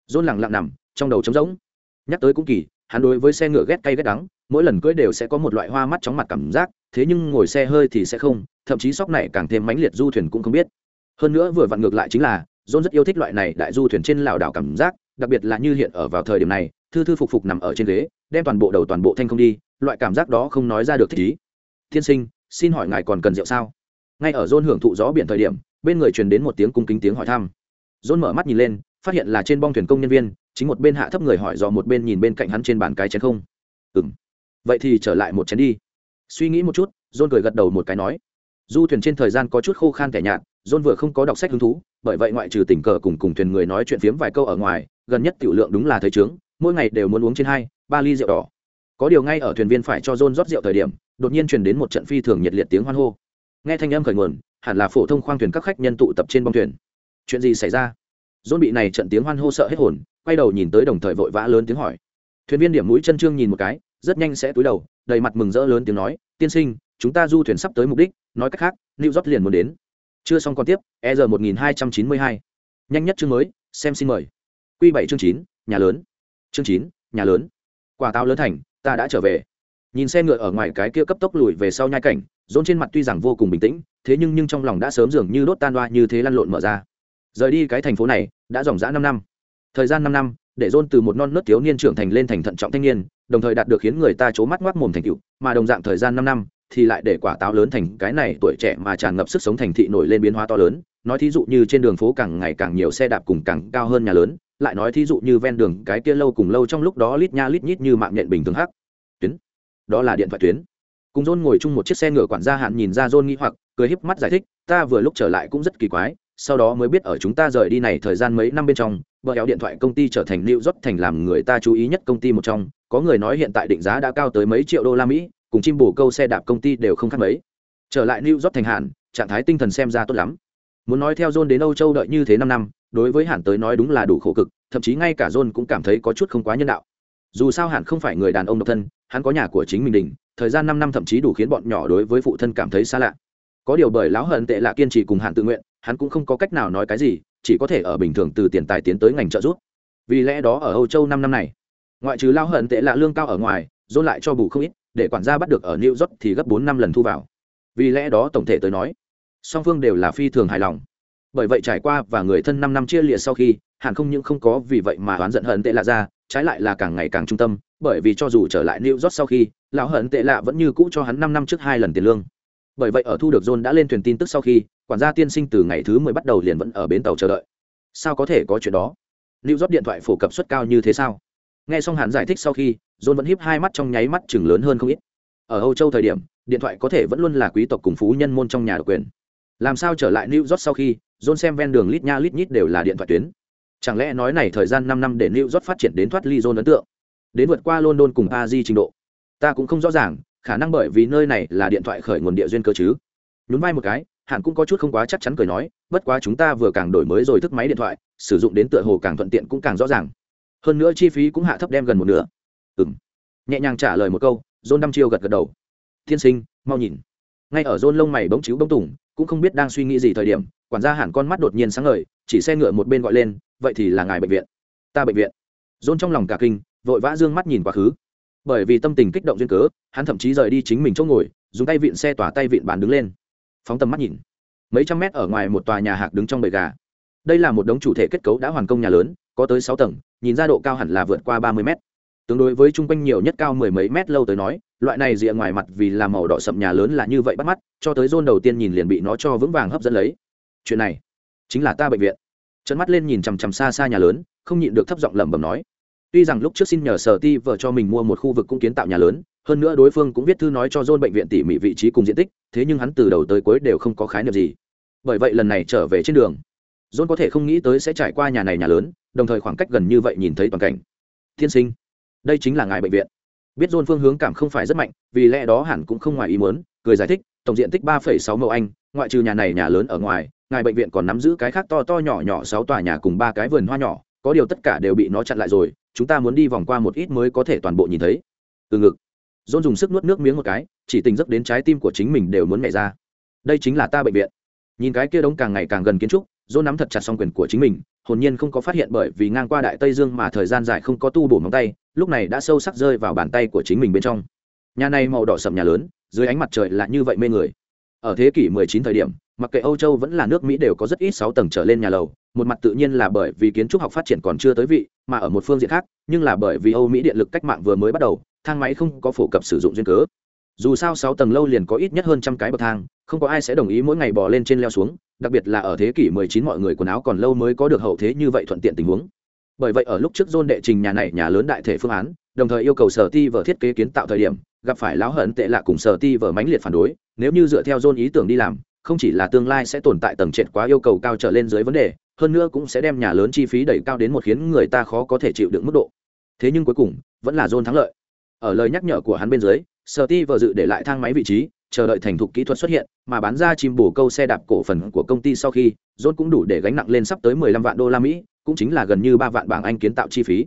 Rôn lẳng lặng nằm, trong đầu trống rỗng. Nhắc tới cũng kỳ hắn đối với xe ngựa ghét cay ghét đắng, mỗi lần cưỡi đều sẽ có một loại hoa mắt chóng mặt cảm giác, thế nhưng ngồi xe hơi thì sẽ không, thậm chí sóc này càng thêm mãnh liệt du thuyền cũng không biết. Hơn nữa vừa vặn ngược lại chính là, john rất yêu thích loại này đại du thuyền trên lảo đảo cảm giác, đặc biệt là như hiện ở vào thời điểm này, thư thư phục phục nằm ở trên ghế, đem toàn bộ đầu toàn bộ thanh không đi, loại cảm giác đó không nói ra được thích ý. Thiên sinh, xin hỏi ngài còn cần rượu sao? Ngay ở john hưởng thụ gió biển thời điểm, bên người truyền đến một tiếng cung kính tiếng hỏi thăm. John mở mắt nhìn lên, phát hiện là trên bong thuyền công nhân viên chính một bên hạ thấp người hỏi dò một bên nhìn bên cạnh hắn trên bàn cái chén không. Ừ m vậy thì trở lại một chén đi. Suy nghĩ một chút, john cười gật đầu một cái nói. Du thuyền trên thời gian có chút khô khan kẻ nhạt, john vừa không có đọc sách hứng thú, bởi vậy ngoại trừ tình cờ cùng cùng thuyền người nói chuyện phiếm vài câu ở ngoài, gần nhất tiểu lượng đúng là thấy trướng mỗi ngày đều muốn uống trên hai, ba ly rượu đỏ. Có điều ngay ở thuyền viên phải cho john rót rượu thời điểm, đột nhiên truyền đến một trận phi thường nhiệt liệt tiếng hoan hô. Nghe thanh âm khởi nguồn, hẳn là phổ thông khoang thuyền các khách nhân tụ tập trên bong thuyền. Chuyện gì xảy ra? John bị này trận tiếng hoan hô sợ hết hồn quay đầu nhìn tới đồng thời vội vã lớn tiếng hỏi. Thuyền viên điểm mũi chân trương nhìn một cái, rất nhanh sẽ túi đầu, đầy mặt mừng rỡ lớn tiếng nói, tiên sinh, chúng ta du thuyền sắp tới mục đích, nói cách khác, new york liền muốn đến. Chưa xong còn tiếp e r một nghìn hai trăm chín mươi hai. Nhanh nhất chương mới, xem xin mời. Q bảy chương chín, nhà lớn. Chương chín, nhà lớn. Quả táo lớn thành, ta đã trở về. Nhìn xe ngựa ở ngoài cái kia cấp tốc lùi về sau nhai cảnh dồn trên mặt tuy rằng vô cùng bình tĩnh, thế nhưng nhưng trong lòng đã sớm dường như đốt tan đoa như thế lăn lộn mở ra. Rời đi cái thành phố này, đã dòng dã năm năm thời gian năm năm, để dôn từ một non nớt thiếu niên trưởng thành lên thành thận trọng thanh niên, đồng thời đạt được khiến người ta c mắt ngoác mồm thành cựu mà đồng dạng thời gian năm năm, thì lại để quả táo lớn thành cái này tuổi trẻ mà tràn ngập sức sống thành thị nổi lên biến hóa to lớn. Nói thí dụ như trên đường phố càng ngày càng nhiều xe đạp cùng càng cao hơn nhà lớn, lại nói thí dụ như ven đường cái kia lâu cùng lâu trong lúc đó lít nha lít nhít như mạng nhện bình thường hắc. Tuyến. Đó là điện thoại tuyến. Cùng john ngồi chung một chiếc xe ngựa quản gia hạn nhìn ra john nghĩ hoặc, cười híp mắt giải thích, ta vừa lúc trở lại cũng rất kỳ quái, sau đó mới biết ở chúng ta rời đi này thời gian mấy năm bên trong bờ éo điện thoại công ty trở thành New York thành làm người ta chú ý nhất công ty một trong. Có người nói hiện tại định giá đã cao tới mấy triệu đô la Mỹ, cùng chim bổ câu xe đạp công ty đều không khác mấy. Trở lại new york thành hạn, trạng thái tinh thần xem ra tốt lắm. Muốn nói theo john đến âu châu đợi như thế năm năm, đối với hạn tới nói đúng là đủ khổ cực, thậm chí ngay cả john cũng cảm thấy có chút không quá nhân đạo. Dù sao hạn không phải người đàn ông độc thân, hắn có nhà của chính mình đình thời gian năm năm thậm chí đủ khiến bọn nhỏ đối với phụ thân cảm thấy xa lạ. Có điều bởi lão hận tệ lạ kiên trì cùng hạn tự nguyện, hắn cũng không có cách nào nói cái gì chỉ có thể ở bình thường từ tiền tài tiến tới ngành trợ giúp. Vì lẽ đó ở âu châu năm năm này ngoại trừ lao hận tệ lạ lương cao ở ngoài dôn lại cho bù không ít để quản gia bắt được ở New York thì gấp bốn năm lần thu vào. Vì lẽ đó tổng thể tới nói, song phương đều là phi thường hài lòng. Bởi vậy trải qua và người thân năm năm chia liệt sau khi hẳn không những không có vì vậy mà oán giận hận tệ lạ ra trái lại là càng ngày càng trung tâm bởi vì cho dù trở lại new york sau khi lão hận tệ lạ vẫn như cũ cho hắn năm năm trước hai lần tiền lương bởi vậy ở thu được john đã lên thuyền tin tức sau khi, quản gia tiên sinh từ ngày thứ mười bắt đầu liền vẫn ở bến tàu chờ đợi. Sao có thể có chuyện đó? Lưu rót điện thoại phổ cập suất cao như thế sao? Nghe xong hàn giải thích sau khi, john vẫn híp hai mắt trong nháy mắt chừng lớn hơn không ít. Ở âu châu thời điểm, điện thoại có thể vẫn luôn là quý tộc cùng phú nhân môn trong nhà độc quyền. Làm sao trở lại new york sau khi, john xem ven đường lít nha lít nhít đều là điện thoại tuyến? Chẳng lẽ nói này thời gian năm năm để new york phát triển đến thoát ly john ấn tượng? Đến vượt qua london cùng paris trình độ. Ta cũng không rõ ràng khả năng bởi vì nơi này là điện thoại khởi nguồn địa duyên cơ chứ. Nhún vai một cái hẳn cũng có chút không quá chắc chắn cười nói, bất quá chúng ta vừa càng đổi mới rồi thức máy điện thoại, sử dụng đến tựa hồ càng thuận tiện cũng càng rõ ràng. Hơn nữa chi phí cũng hạ thấp đem gần một nửa. Ừ m nhẹ nhàng trả lời một câu, john đăm chiêu gật gật đầu. Tiên sinh, mau nhìn. Ngay ở john lông mày bỗng chíu bỗng tủng, cũng không biết đang suy nghĩ gì thời điểm, quản gia hẳn con mắt đột nhiên sáng ngời, chỉ xe ngựa một bên gọi lên, vậy thì là ngài bệnh viện. Ta bệnh viện. John trong lòng cả kinh, vội vã d ư ơ n g mắt nhìn quá khứ bởi vì tâm tình kích động duyên cớ, hắn thậm chí rời đi chính mình chỗ ngồi, dùng tay vịn xe tỏa tay vịn bàn đứng lên. Phóng tầm mắt nhìn, mấy trăm mét ở ngoài một tòa nhà hạc đứng trong bầy gà. Đây là một đống chủ thể kết cấu đã hoàn công nhà lớn, có tới sáu tầng, nhìn ra độ cao hẳn là vượt qua ba mươi mét. Tương đối với chung quanh nhiều nhất cao mười mấy mét lâu tới nói, loại này rìa ngoài mặt vì là màu đỏ sậm nhà lớn là như vậy bắt mắt, cho tới rôn đầu tiên nhìn liền bị nó cho vững vàng hấp dẫn lấy. Chuyện này chính là ta bệnh viện. Trận mắt lên nhìn chằm chằm xa xa nhà lớn, không nhịn được thấp giọng lẩm bẩm nói tuy rằng lúc trước xin nhờ sở ti vợ cho mình mua một khu vực cũng kiến tạo nhà lớn, hơn nữa đối phương cũng viết thư nói cho John bệnh viện tỉ mỉ vị trí cùng diện tích, thế nhưng hắn từ đầu tới cuối đều không có khái niệm gì. Bởi vậy lần này trở về trên đường, John có thể không nghĩ tới sẽ trải qua nhà này nhà lớn, đồng thời khoảng cách gần như vậy nhìn thấy toàn cảnh. Tiên sinh, đây chính là ngài bệnh viện. Biết John phương hướng cảm không phải rất mạnh, vì lẽ đó hẳn cũng không ngoài ý muốn, cười giải thích, tổng diện tích ba phẩy sáu mẫu anh, ngoại trừ nhà này nhà lớn ở ngoài, ngài bệnh viện còn nắm giữ cái khác to to nhỏ nhỏ sáu tòa nhà cùng ba cái vườn hoa nhỏ, có điều tất cả đều bị nó chặn lại rồi chúng ta muốn đi vòng qua một ít mới có thể toàn bộ nhìn thấy. Từ ngực. Dôn dùng sức nuốt nước miếng một cái, chỉ tình dấp đến trái tim của chính mình đều muốn mẹ ra. Đây chính là ta bệnh viện. Nhìn cái kia đống càng ngày càng gần kiến trúc, dôn nắm thật chặt song quyền của chính mình, hồn nhiên không có phát hiện bởi vì ngang qua đại tây dương mà thời gian dài không có tu bổ móng tay, lúc này đã sâu sắc rơi vào bàn tay của chính mình bên trong. Nhà này màu đỏ sậm nhà lớn, dưới ánh mặt trời là như vậy mê người. Ở thế kỷ 19 thời điểm mặc kệ âu châu vẫn là nước mỹ đều có rất ít sáu tầng trở lên nhà lầu, một mặt tự nhiên là bởi vì kiến trúc học phát triển còn chưa tới vị, mà ở một phương diện khác, nhưng là bởi vì âu mỹ điện lực cách mạng vừa mới bắt đầu, thang máy không có phổ cập sử dụng duyên cớ. Dù sao sáu tầng lâu liền có ít nhất hơn trăm cái bậc thang, không có ai sẽ đồng ý mỗi ngày bò lên trên leo xuống, đặc biệt là ở thế kỷ 19 mọi người quần áo còn lâu mới có được hậu thế như vậy thuận tiện tình huống. Bởi vậy ở lúc trước John đệ trình nhà này nhà lớn đại thể phương án, đồng thời yêu cầu sở ti vở thiết kế kiến tạo thời điểm, gặp phải lão hận tệ lạ cùng sở ti vở mãnh liệt phản đối, nếu như dựa theo John ý tưởng đi làm không chỉ là tương lai sẽ tồn tại tầng trệt quá yêu cầu cao trở lên dưới vấn đề, hơn nữa cũng sẽ đem nhà lớn chi phí đẩy cao đến một khiến người ta khó có thể chịu đựng mức độ. Thế nhưng cuối cùng, vẫn là dôn thắng lợi. Ở lời nhắc nhở của hắn bên dưới sở ti vợ dự để lại thang máy vị trí, chờ đợi thành thục kỹ thuật xuất hiện, mà bán ra chim bổ câu xe đạp cổ phần của công ty sau khi, john cũng đủ để gánh nặng lên sắp tới 15 vạn đô la mỹ, cũng chính là gần như ba vạn bảng anh kiến tạo chi phí.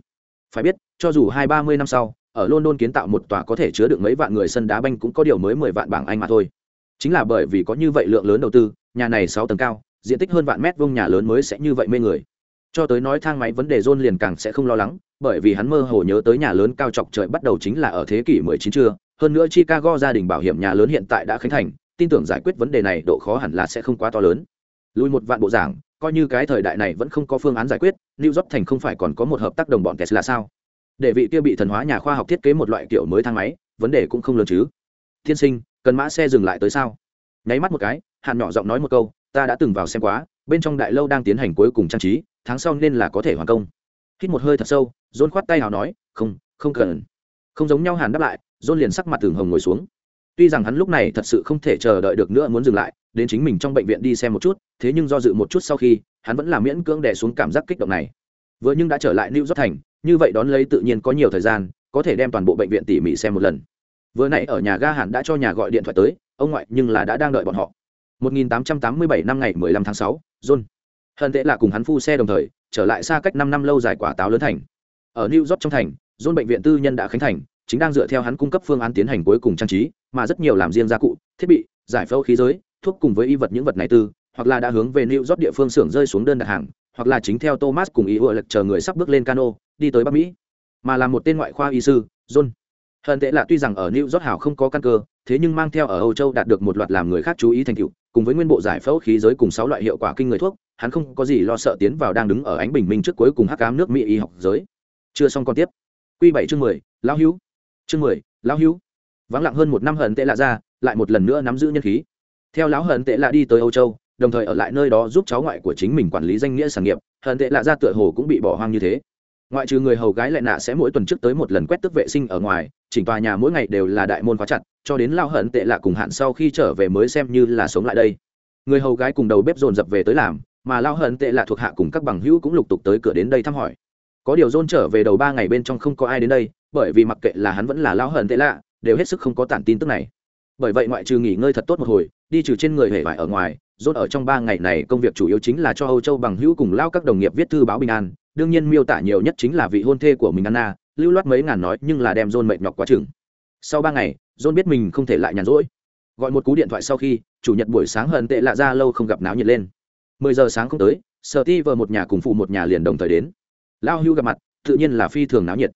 Phải biết, cho dù hai ba mươi năm sau, ở london kiến tạo một tòa có thể chứa được mấy vạn người sân đá banh cũng có điều mới mười vạn bảng anh mà thôi chính là bởi vì có như vậy lượng lớn đầu tư, nhà này sáu tầng cao, diện tích hơn vạn mét vuông nhà lớn mới sẽ như vậy mê người. Cho tới nói thang máy vấn đề john liền càng sẽ không lo lắng, bởi vì hắn mơ hồ nhớ tới nhà lớn cao chọc trời bắt đầu chính là ở thế kỷ 19 trưa, hơn nữa chicago gia đình bảo hiểm nhà lớn hiện tại đã khánh thành, tin tưởng giải quyết vấn đề này độ khó hẳn là sẽ không quá to lớn. Lùi một vạn bộ giảng, coi như cái thời đại này vẫn không có phương án giải quyết, new york thành không phải còn có một hợp tác đồng bọn tesla sao? Để vị kia bị thần hóa nhà khoa học thiết kế một loại kiểu mới thang máy, vấn đề cũng không lớn chứ. Thiên sinh cần mã xe dừng lại tới sao? Nháy mắt một cái hạn nhỏ giọng nói một câu, ta đã từng vào xem quá, bên trong đại lâu đang tiến hành cuối cùng trang trí, tháng sau nên là có thể hoàn công. Hít một hơi thật sâu, dôn khoát tay hào nói, không không cần. Không giống nhau hàn đáp lại, dôn liền sắc mặt thường hồng ngồi xuống. Tuy rằng hắn lúc này thật sự không thể chờ đợi được nữa muốn dừng lại, đến chính mình trong bệnh viện đi xem một chút, thế nhưng do dự một chút sau khi, hắn vẫn là miễn cưỡng đè xuống cảm giác kích động này. Vừa nhưng đã trở lại new york thành, như vậy đón lấy tự nhiên có nhiều thời gian, có thể đem toàn bộ bệnh viện tỉ mỉ xem một lần vừa nãy ở nhà ga hàn đã cho nhà gọi điện thoại tới ông ngoại nhưng là đã đang đợi bọn họ 1887 năm ngày 15 tháng 6, John. Hận tệ là cùng hắn phu xe đồng thời, trở lại xa cách 5 năm lâu dài quả táo lớn thành. Ở New York trong thành, John bệnh viện tư nhân đã khánh thành, chính đang dựa theo hắn cung cấp phương án tiến hành cuối cùng trang trí, mà rất nhiều làm riêng gia cụ, thiết bị, giải phẫu khí giới, thuốc cùng với y vật những vật này tư, hoặc là đã hướng về New York địa phương xưởng rơi xuống đơn đặt hàng, hoặc là chính theo Thomas cùng ý ưa lực chờ người sắp bước lên cano, đi tới Bắc Mỹ. Mà là một tên ngoại khoa y sư, John hận tệ lạ tuy rằng ở new york hảo không có căn cơ, thế nhưng mang theo ở âu châu đạt được một loạt làm người khác chú ý thành tựu, cùng với nguyên bộ giải phẫu khí giới cùng sáu loại hiệu quả kinh người thuốc, hắn không có gì lo sợ tiến vào đang đứng ở ánh bình minh trước cuối cùng hắc cám nước mỹ y học giới. Chưa xong còn tiếp. Q bảy chương mười, lão hữu. Chương mười, lão hữu. Vắng lặng hơn một năm hận tệ lạ ra, lại một lần nữa nắm giữ nhân khí. Theo lão hận tệ lạ đi tới âu châu, đồng thời ở lại nơi đó giúp cháu ngoại của chính mình quản lý danh nghĩa sản nghiệp, hận tệ lạ ra tựa hồ cũng bị bỏ hoang như thế ngoại trừ người hầu gái lại nạ sẽ mỗi tuần trước tới một lần quét tức vệ sinh ở ngoài, chỉnh tòa nhà mỗi ngày đều là đại môn khóa chặt, cho đến lao hận tệ lạ cùng hạn sau khi trở về mới xem như là sống lại đây. Người hầu gái cùng đầu bếp dồn dập về tới làm, mà lao hận tệ lạ thuộc hạ cùng các bằng hữu cũng lục tục tới cửa đến đây thăm hỏi. Có điều dôn trở về đầu ba ngày bên trong không có ai đến đây, bởi vì mặc kệ là hắn vẫn là lao hận tệ lạ, đều hết sức không có tản tin tức này. Bởi vậy ngoại trừ nghỉ ngơi thật tốt một hồi, đi trừ trên người hề vải ở ngoài dôn ở trong ba ngày này, công việc chủ yếu chính là cho âu châu bằng hữu cùng lao các đồng nghiệp viết thư báo bình an. Đương nhiên miêu tả nhiều nhất chính là vị hôn thê của mình anna, lưu loát mấy ngàn nói, nhưng là đem john mệt nhọc quá chừng. Sau ba ngày, john biết mình không thể lại nhàn rỗi. Gọi một cú điện thoại sau khi, chủ nhật buổi sáng hận tệ lạ ra lâu không gặp náo nhiệt lên. Mười giờ sáng không tới sở ti vợ một nhà cùng phụ một nhà liền đồng thời đến. Lao hưu gặp mặt, tự nhiên là phi thường náo nhiệt.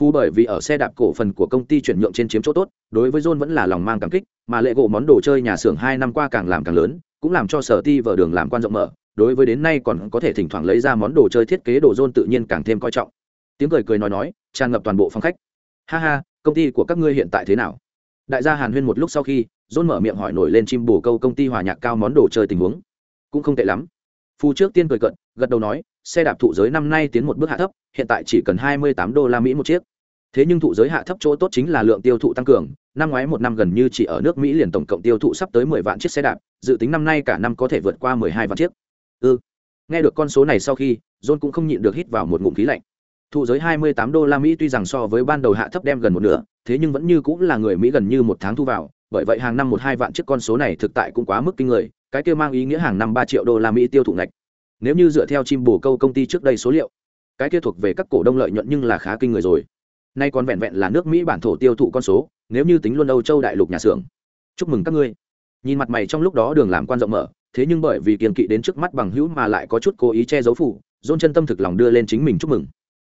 Phu bởi vì ở xe đạp cổ phần của công ty chuyển nhượng trên chiếm chỗ tốt, đối với john vẫn là lòng mang cảm kích, mà lệ gỗ món đồ chơi nhà xưởng hai năm qua càng làm càng lớn cũng làm cho sở ti vở đường làm quan rộng mở, đối với đến nay còn có thể thỉnh thoảng lấy ra món đồ chơi thiết kế đồ rôn tự nhiên càng thêm coi trọng. Tiếng cười cười nói nói, tràn ngập toàn bộ phòng khách. Ha ha, công ty của các ngươi hiện tại thế nào? Đại gia hàn huyên một lúc sau khi rôn mở miệng hỏi nổi lên chim bù câu công ty hòa nhạc cao món đồ chơi tình huống. Cũng không tệ lắm. Phu trước tiên cười cận gật đầu nói, xe đạp thụ giới năm nay tiến một bước hạ thấp, hiện tại chỉ cần hai mươi tám đô la mỹ một chiếc. Thế nhưng thụ giới hạ thấp chỗ tốt chính là lượng tiêu thụ tăng cường năm ngoái một năm gần như chỉ ở nước mỹ liền tổng cộng tiêu thụ sắp tới mười vạn chiếc xe đạp, dự tính năm nay cả năm có thể vượt qua mười hai vạn chiếc. Ư nghe được con số này sau khi, john cũng không nhịn được hít vào một ngụm khí lạnh. Thụ giới 28 đô la mỹ tuy rằng so với ban đầu hạ thấp đem gần một nửa, thế nhưng vẫn như cũng là người mỹ gần như một tháng thu vào, bởi vậy hàng năm một hai vạn chiếc con số này thực tại cũng quá mức kinh người, cái kia mang ý nghĩa hàng năm ba triệu đô la mỹ tiêu thụ ngạch. Nếu như dựa theo chim bổ câu công ty trước đây số liệu, cái kia thuộc về các cổ đông lợi nhuận nhưng là khá kinh người rồi. Nay còn vẹn vẹn là nước mỹ bản thổ tiêu thụ con số nếu như tính luôn âu châu đại lục nhà xưởng. Chúc mừng các ngươi. Nhìn mặt mày trong lúc đó đường làm quan rộng mở, thế nhưng bởi vì kiên kỵ đến trước mắt bằng hữu mà lại có chút cố ý che giấu phủ dôn chân tâm thực lòng đưa lên chính mình chúc mừng.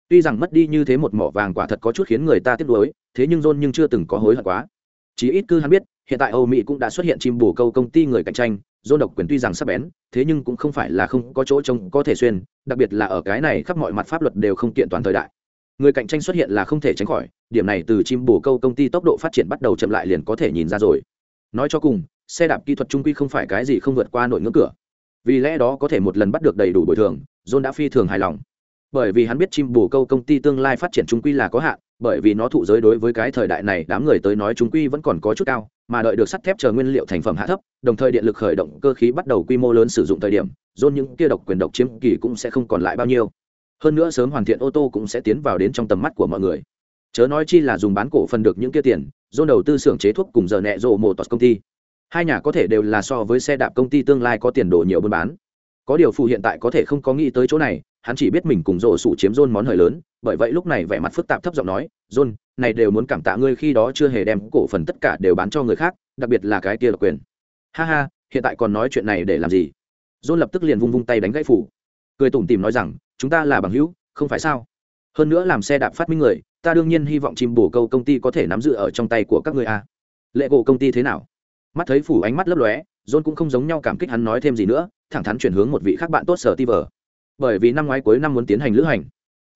Tuy rằng mất đi như thế một mỏ vàng quả thật có chút khiến người ta tiếc nuối, thế nhưng dôn nhưng chưa từng có hối hận quá. Chỉ ít cư hắn biết, hiện tại âu mỹ cũng đã xuất hiện chim bồ câu công ty người cạnh tranh dôn độc quyền tuy rằng sắp bén, thế nhưng cũng không phải là không có chỗ trông có thể xuyên, đặc biệt là ở cái này khắp mọi mặt pháp luật đều không kiện toàn thời đại. Người cạnh tranh xuất hiện là không thể tránh khỏi điểm này từ chim bồ câu công ty tốc độ phát triển bắt đầu chậm lại liền có thể nhìn ra rồi. Nói cho cùng, xe đạp kỹ thuật trung quy không phải cái gì không vượt qua nội ngưỡng cửa. Vì lẽ đó có thể một lần bắt được đầy đủ bồi thường, john đã phi thường hài lòng. Bởi vì hắn biết chim bồ câu công ty tương lai phát triển trung quy là có hạn, bởi vì nó thụ giới đối với cái thời đại này, đám người tới nói trung quy vẫn còn có chút cao, mà đợi được sắt thép chờ nguyên liệu thành phẩm hạ thấp, đồng thời điện lực khởi động cơ khí bắt đầu quy mô lớn sử dụng thời điểm, john những kia độc quyền độc chiếm kỳ cũng sẽ không còn lại bao nhiêu. Hơn nữa sớm hoàn thiện ô tô cũng sẽ tiến vào đến trong tầm mắt của mọi người chớ nói chi là dùng bán cổ phần được những kia tiền, dôn đầu tư xưởng chế thuốc cùng giờ nẹ rộ mổ tọt công ty. Hai nhà có thể đều là so với xe đạp công ty tương lai có tiền đồ nhiều buôn bán. Có điều phụ hiện tại có thể không có nghĩ tới chỗ này, hắn chỉ biết mình cùng rộ sủ chiếm rôn món hời lớn, bởi vậy lúc này vẻ mặt phức tạp thấp giọng nói rôn này đều muốn cảm tạ ngươi khi đó chưa hề đem cổ phần tất cả đều bán cho người khác, đặc biệt là cái kia độc quyền. Ha ha, hiện tại còn nói chuyện này để làm gì? Rôn lập tức liền vung vung tay đánh gãy phủ. Cười tủm tìm nói rằng, chúng ta là bằng hữu, không phải sao? Hơn nữa làm xe đạp phát minh người, ta đương nhiên hy vọng chim bổ câu công ty có thể nắm giữ ở trong tay của các người a à. lệ gỗ công ty thế nào? Mắt thấy phủ ánh mắt lấp lóe, john cũng không giống nhau cảm kích hắn nói thêm gì nữa, thẳng thắn chuyển hướng một vị khác bạn tốt sở ti vờ bởi vì năm ngoái cuối năm muốn tiến hành lữ hành.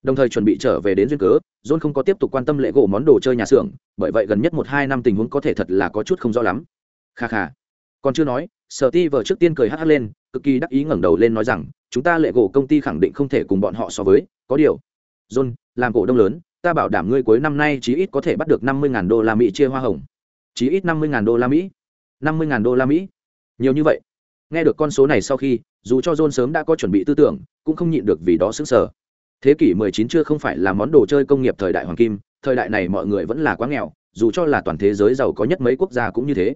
Đồng thời chuẩn bị trở về đến duyên cớ, john không có tiếp tục quan tâm lệ gỗ món đồ chơi nhà xưởng, bởi vậy gần nhất một hai năm tình huống có thể thật là có chút không rõ lắm. Kha kha. Còn chưa nói sở ti vờ trước tiên cười hắt hắt lên, cực kỳ đắc ý ngẩng đầu lên nói rằng, chúng ta lệ gỗ công ty khẳng định không thể cùng bọn họ so với, có điều john, làm cổ đông lớn, ta bảo đảm ngươi cuối năm nay chí ít có thể bắt được năm mươi đô la mỹ chia hoa hồng. Chí ít năm mươi đô la mỹ. năm mươi đô la mỹ. Nhiều như vậy. Nghe được con số này sau khi, dù cho john sớm đã có chuẩn bị tư tưởng, cũng không nhịn được vì đó xứng sở thế kỷ 19 chưa không phải là món đồ chơi công nghiệp thời đại hoàng kim, thời đại này mọi người vẫn là quá nghèo, dù cho là toàn thế giới giàu có nhất mấy quốc gia cũng như thế.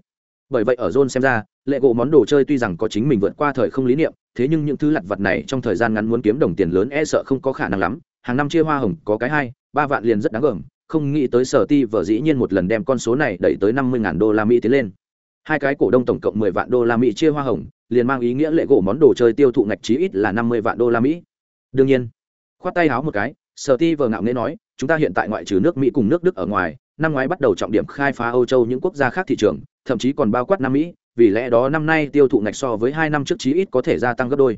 Bởi vậy ở john xem ra lệ gỗ món đồ chơi tuy rằng có chính mình vượt qua thời không lý niệm thế nhưng những thứ lặt vặt này trong thời gian ngắn muốn kiếm đồng tiền lớn e sợ không có khả năng lắm. Hàng năm chia hoa hồng, có cái hai, ba vạn liền rất đáng gờm. Không nghĩ tới sở ti vợ dĩ nhiên một lần đem con số này đẩy tới năm mươi đô la mỹ tiến lên. Hai cái cổ đông tổng cộng mười vạn đô la mỹ chia hoa hồng, liền mang ý nghĩa lệ gỗ món đồ chơi tiêu thụ ngạch chí ít là năm mươi vạn đô la mỹ. Đương nhiên, khoát tay háo một cái, sở ti vờ ngạo nghễ nói, chúng ta hiện tại ngoại trừ nước mỹ cùng nước đức ở ngoài, năm ngoái bắt đầu trọng điểm khai phá âu châu những quốc gia khác thị trường, thậm chí còn bao quát nam mỹ vì lẽ đó năm nay tiêu thụ ngạch so với hai năm trước chí ít có thể gia tăng gấp đôi.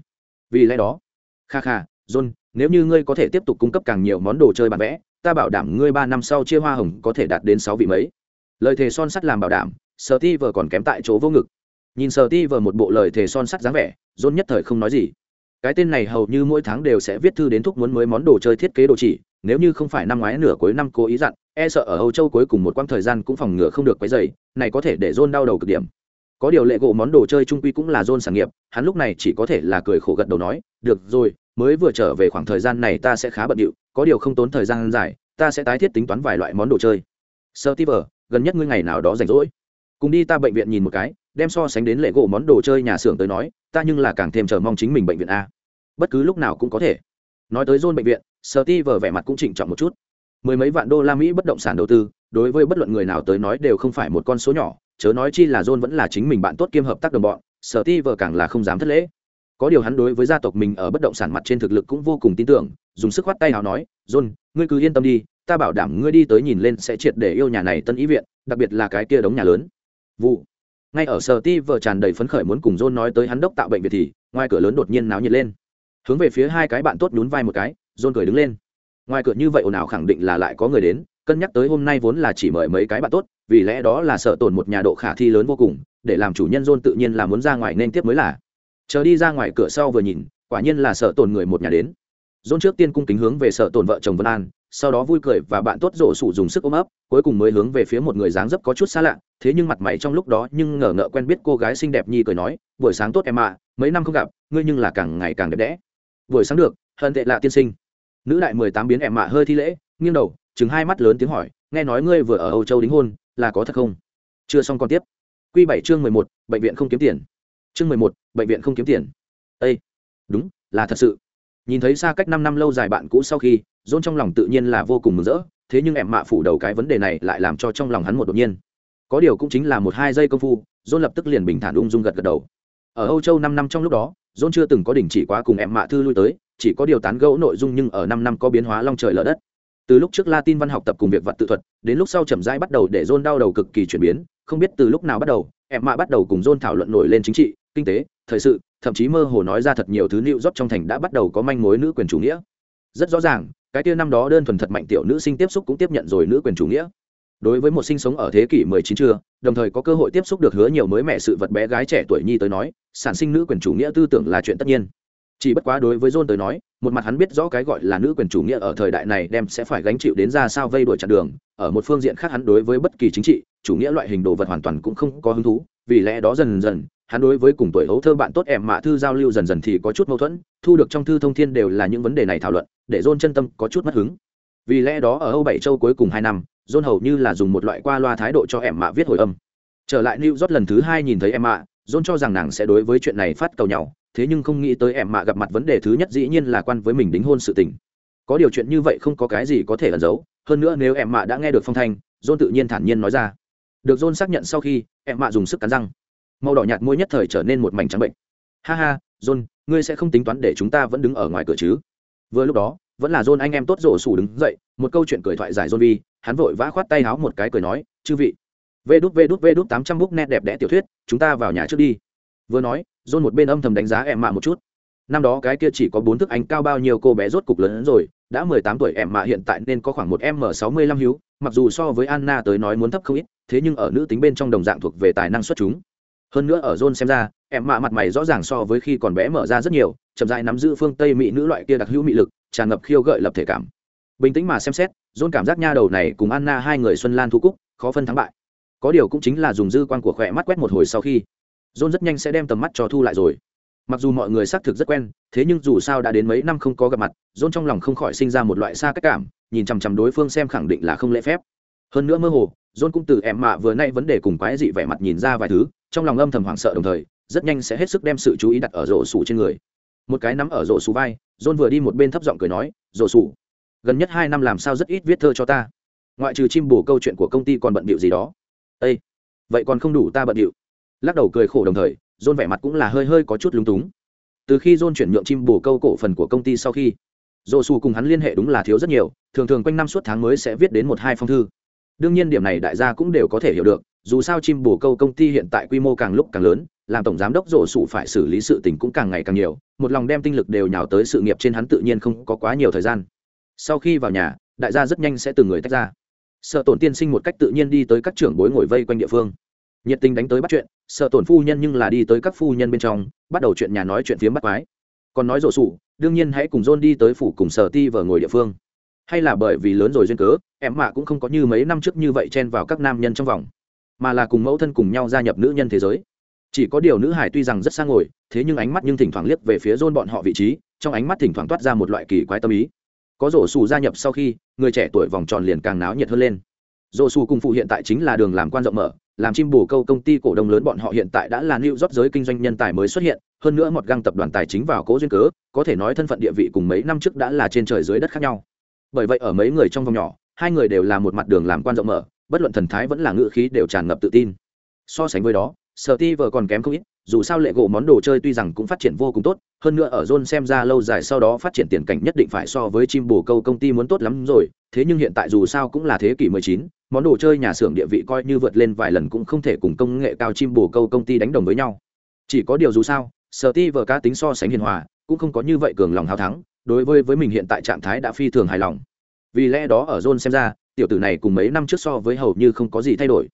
Vì lẽ đó, kha kha, john, nếu như ngươi có thể tiếp tục cung cấp càng nhiều món đồ chơi bản vẽ, ta bảo đảm ngươi ba năm sau chia hoa hồng có thể đạt đến sáu vị mấy. Lời thề son sắt làm bảo đảm sở ti vờ còn kém tại chỗ vô ngực. Nhìn sở ti vờ một bộ lời thề son sắt dáng vẻ, john nhất thời không nói gì. Cái tên này hầu như mỗi tháng đều sẽ viết thư đến thúc muốn mới món đồ chơi thiết kế đồ chỉ, nếu như không phải năm ngoái nửa cuối năm cố ý dặn e sợ ở âu châu cuối cùng một quãng thời gian cũng phòng ngừa không được quấy dày này có thể để john đau đầu cực điểm có điều lệ gỗ món đồ chơi trung quy cũng là john sản nghiệp, hắn lúc này chỉ có thể là cười khổ gật đầu nói, được rồi, mới vừa trở về khoảng thời gian này ta sẽ khá bận điệu, có điều không tốn thời gian dài, ta sẽ tái thiết tính toán vài loại món đồ chơi. Sơ ti vờ gần nhất ngươi ngày nào đó rảnh rỗi. Cùng đi ta bệnh viện nhìn một cái, đem so sánh đến lệ gỗ món đồ chơi nhà xưởng tới nói, ta nhưng là càng thêm chờ mong chính mình bệnh viện a. Bất cứ lúc nào cũng có thể. Nói tới john bệnh viện, sơ ti vờ vẻ mặt cũng chỉnh trọng một chút. Mười mấy vạn đô la mỹ bất động sản đầu tư, đối với bất luận người nào tới nói đều không phải một con số nhỏ chớ nói chi là john vẫn là chính mình bạn tốt kiêm hợp tác đồng bọn, sở ti vợ càng là không dám thất lễ. Có điều hắn đối với gia tộc mình ở bất động sản mặt trên thực lực cũng vô cùng tin tưởng, dùng sức khoát tay nào nói, john, ngươi cứ yên tâm đi, ta bảo đảm ngươi đi tới nhìn lên sẽ triệt để yêu nhà này tân ý viện, đặc biệt là cái kia đống nhà lớn. Vụ. Ngay ở sở ti vợ tràn đầy phấn khởi muốn cùng john nói tới hắn đốc tạo bệnh viện thì, ngoài cửa lớn đột nhiên náo nhiệt lên. Hướng về phía hai cái bạn tốt nhún vai một cái, john cười đứng lên. Ngoài cửa như vậy ồn ào khẳng định là lại có người đến cân nhắc tới hôm nay vốn là chỉ mời mấy cái bạn tốt, vì lẽ đó là sợ tổn một nhà độ khả thi lớn vô cùng, để làm chủ nhân john tự nhiên là muốn ra ngoài nên tiếp mới là. Chờ đi ra ngoài cửa sau vừa nhìn, quả nhiên là sợ tổn người một nhà đến. John trước tiên cung kính hướng về sợ tổn vợ chồng vân an, sau đó vui cười và bạn tốt rộ sủ dùng sức ôm ấp, cuối cùng mới hướng về phía một người dáng dấp có chút xa lạ, thế nhưng mặt mày trong lúc đó nhưng ngờ ngợ quen biết cô gái xinh đẹp nhi cười nói, buổi sáng tốt em ạ, mấy năm không gặp, ngươi nhưng là càng ngày càng đẹp đẽ. Buổi sáng được, hận tệ lạ tiên sinh. Nữ đại mười tám biến em mạ hơi thi lễ, nghiêng đầu chừng hai mắt lớn tiếng hỏi, nghe nói ngươi vừa ở âu châu đính hôn, là có thật không? Chưa xong còn tiếp. Q bảy chương mười một, bệnh viện không kiếm tiền. Chương mười một, bệnh viện không kiếm tiền. Â đúng, là thật sự. Nhìn thấy xa cách năm năm lâu dài bạn cũ sau khi, dôn trong lòng tự nhiên là vô cùng mừng rỡ, thế nhưng em mạ phủ đầu cái vấn đề này lại làm cho trong lòng hắn một đột nhiên. Có điều cũng chính là một hai giây công phu, dôn lập tức liền bình thản ung dung gật gật đầu. Ở âu châu năm năm trong lúc đó, dôn chưa từng có đình chỉ quá cùng em mạ thư lui tới, chỉ có điều tán gẫu nội dung nhưng ở năm năm có biến hóa long trời lở đất từ lúc trước latin văn học tập cùng việc vật tự thuật, đến lúc sau chậm rãi bắt đầu để john đau đầu cực kỳ chuyển biến, không biết từ lúc nào bắt đầu, em mạ bắt đầu cùng john thảo luận nổi lên chính trị, kinh tế, thời sự, thậm chí mơ hồ nói ra thật nhiều thứ nịu rót trong thành đã bắt đầu có manh mối nữ quyền chủ nghĩa. Rất rõ ràng, cái kia năm đó đơn thuần thật mạnh tiểu nữ sinh tiếp xúc cũng tiếp nhận rồi nữ quyền chủ nghĩa. Đối với một sinh sống ở thế kỷ 19 chưa đồng thời có cơ hội tiếp xúc được hứa nhiều mới mẹ sự vật bé gái trẻ tuổi nhi tới nói, sản sinh nữ quyền chủ nghĩa tư tưởng là chuyện tất nhiên chỉ bất quá đối với john tới nói, một mặt hắn biết rõ cái gọi là nữ quyền chủ nghĩa ở thời đại này đem sẽ phải gánh chịu đến ra sao vây đuổi chặn đường, ở một phương diện khác hắn đối với bất kỳ chính trị, chủ nghĩa loại hình đồ vật hoàn toàn cũng không có hứng thú, vì lẽ đó dần dần, hắn đối với cùng tuổi hấu thơ bạn tốt em mạ thư giao lưu dần dần thì có chút mâu thuẫn, thu được trong thư thông thiên đều là những vấn đề này thảo luận, để john chân tâm có chút mất hứng. Vì lẽ đó ở âu bảy châu cuối cùng hai năm, john hầu như là dùng một loại qua loa thái độ cho em mạ viết hồi âm. Trở lại new york lần thứ hai nhìn thấy em mạ john cho rằng nàng sẽ đối với chuyện này phát cầu nhau, thế nhưng không nghĩ tới em mạ gặp mặt vấn đề thứ nhất dĩ nhiên là quan với mình đính hôn sự tình. Có điều chuyện như vậy không có cái gì có thể ẩn giấu, hơn nữa nếu em mạ đã nghe được phong thanh, john tự nhiên thản nhiên nói ra. Được john xác nhận sau khi, em mạ dùng sức cắn răng. Màu đỏ nhạt môi nhất thời trở nên một mảnh trắng bệnh. Ha ha, john, ngươi sẽ không tính toán để chúng ta vẫn đứng ở ngoài cửa chứ? Vừa lúc đó, vẫn là john anh em tốt rổ sủ đứng dậy, một câu chuyện cười thoại giải john vi, hắn vội vã khoát tay háo một cái cười nói, chư vị vê đút vê đút vê đút tám trăm bút nét đẹp đẽ tiểu thuyết, chúng ta vào nhà trước đi. Vừa nói, john một bên âm thầm đánh giá em mạ một chút. Năm đó cái kia chỉ có bốn thước anh cao bao nhiêu cô bé rốt cục lớn hơn rồi, đã mười tám tuổi em mạ hiện tại nên có khoảng một m sáu mươi lăm hữu, mặc dù so với anna tới nói muốn thấp không ít, thế nhưng ở nữ tính bên trong đồng dạng thuộc về tài năng xuất chúng. Hơn nữa ở john xem ra em mạ mặt mày rõ ràng so với khi còn bé mở ra rất nhiều, chậm dại nắm giữ phương tây mỹ nữ loại kia đặc hữu mị lực, tràn ngập khiêu gợi lập thể cảm. Bình tĩnh mà xem xét, john cảm giác nha đầu này cùng anna hai người xuân lan thu cúc, khó phân thắng bại có điều cũng chính là dùng dư quan của khỏe mắt quét một hồi sau khi, john rất nhanh sẽ đem tầm mắt cho thu lại rồi. Mặc dù mọi người xác thực rất quen, thế nhưng dù sao đã đến mấy năm không có gặp mặt, john trong lòng không khỏi sinh ra một loại xa cách cảm, nhìn chằm chằm đối phương xem khẳng định là không lễ phép. Hơn nữa mơ hồ, john cũng từ em mạ vừa nay vấn đề cùng quái dị vẻ mặt nhìn ra vài thứ, trong lòng âm thầm hoảng sợ đồng thời, rất nhanh sẽ hết sức đem sự chú ý đặt ở rổ sủ trên người. Một cái nắm ở rổ sủ vai, john vừa đi một bên thấp giọng cười nói, rổ sủ, gần nhất hai năm làm sao rất ít viết thơ cho ta? Ngoại trừ chim bổ câu chuyện của công ty còn bận bịu gì đó ây vậy còn không đủ ta bận điệu. Lắc đầu cười khổ đồng thời, john vẻ mặt cũng là hơi hơi có chút lúng túng. Từ khi john chuyển nhượng chim bồ câu cổ phần của công ty sau khi dồ xù cùng hắn liên hệ đúng là thiếu rất nhiều, thường thường quanh năm suốt tháng mới sẽ viết đến một hai phong thư. Đương nhiên điểm này đại gia cũng đều có thể hiểu được, dù sao chim bồ câu công ty hiện tại quy mô càng lúc càng lớn, làm tổng giám đốc rổ sụ phải xử lý sự tình cũng càng ngày càng nhiều, một lòng đem tinh lực đều nhào tới sự nghiệp trên hắn tự nhiên không có quá nhiều thời gian. Sau khi vào nhà, đại gia rất nhanh sẽ từng người tách ra sợ tổn tiên sinh một cách tự nhiên đi tới các trưởng bối ngồi vây quanh địa phương. Nhiệt tình đánh tới bắt chuyện, sợ tổn phu nhân nhưng là đi tới các phu nhân bên trong, bắt đầu chuyện nhà nói chuyện phiếm bắt quái. Còn nói rổ sủ, đương nhiên hãy cùng john đi tới phủ cùng sở ti vờ ngồi địa phương. Hay là bởi vì lớn rồi duyên cớ, em mạ cũng không có như mấy năm trước như vậy chen vào các nam nhân trong vòng, mà là cùng mẫu thân cùng nhau gia nhập nữ nhân thế giới. Chỉ có điều nữ hải tuy rằng rất sang ngồi, thế nhưng ánh mắt nhưng thỉnh thoảng liếc về phía john bọn họ vị trí, trong ánh mắt thỉnh thoảng toát ra một loại kỳ quái tâm ý có rổ xù gia nhập sau khi, người trẻ tuổi vòng tròn liền càng náo nhiệt hơn lên. Rổ xù cùng phụ hiện tại chính là đường làm quan rộng mở, làm chim bồ câu công ty cổ đông lớn bọn họ hiện tại đã là new job giới kinh doanh nhân tài mới xuất hiện, hơn nữa một găng tập đoàn tài chính vào cố duyên cớ, có thể nói thân phận địa vị cùng mấy năm trước đã là trên trời dưới đất khác nhau. Bởi vậy ở mấy người trong vòng nhỏ, hai người đều là một mặt đường làm quan rộng mở, bất luận thần thái vẫn là ngữ khí đều tràn ngập tự tin. So sánh với đó sở ti vờ còn kém không ít dù sao lệ gỗ món đồ chơi tuy rằng cũng phát triển vô cùng tốt hơn nữa ở John xem ra lâu dài sau đó phát triển tiền cảnh nhất định phải so với chim bồ câu công ty muốn tốt lắm rồi thế nhưng hiện tại dù sao cũng là thế kỷ 19, món đồ chơi nhà xưởng địa vị coi như vượt lên vài lần cũng không thể cùng công nghệ cao chim bồ câu công ty đánh đồng với nhau. Chỉ có điều dù sao sở ti vờ cá tính so sánh hiền hòa cũng không có như vậy cường lòng hào thắng đối với với mình hiện tại trạng thái đã phi thường hài lòng. Vì lẽ đó ở John xem ra tiểu tử này cùng mấy năm trước so với hầu như không có gì thay đổi.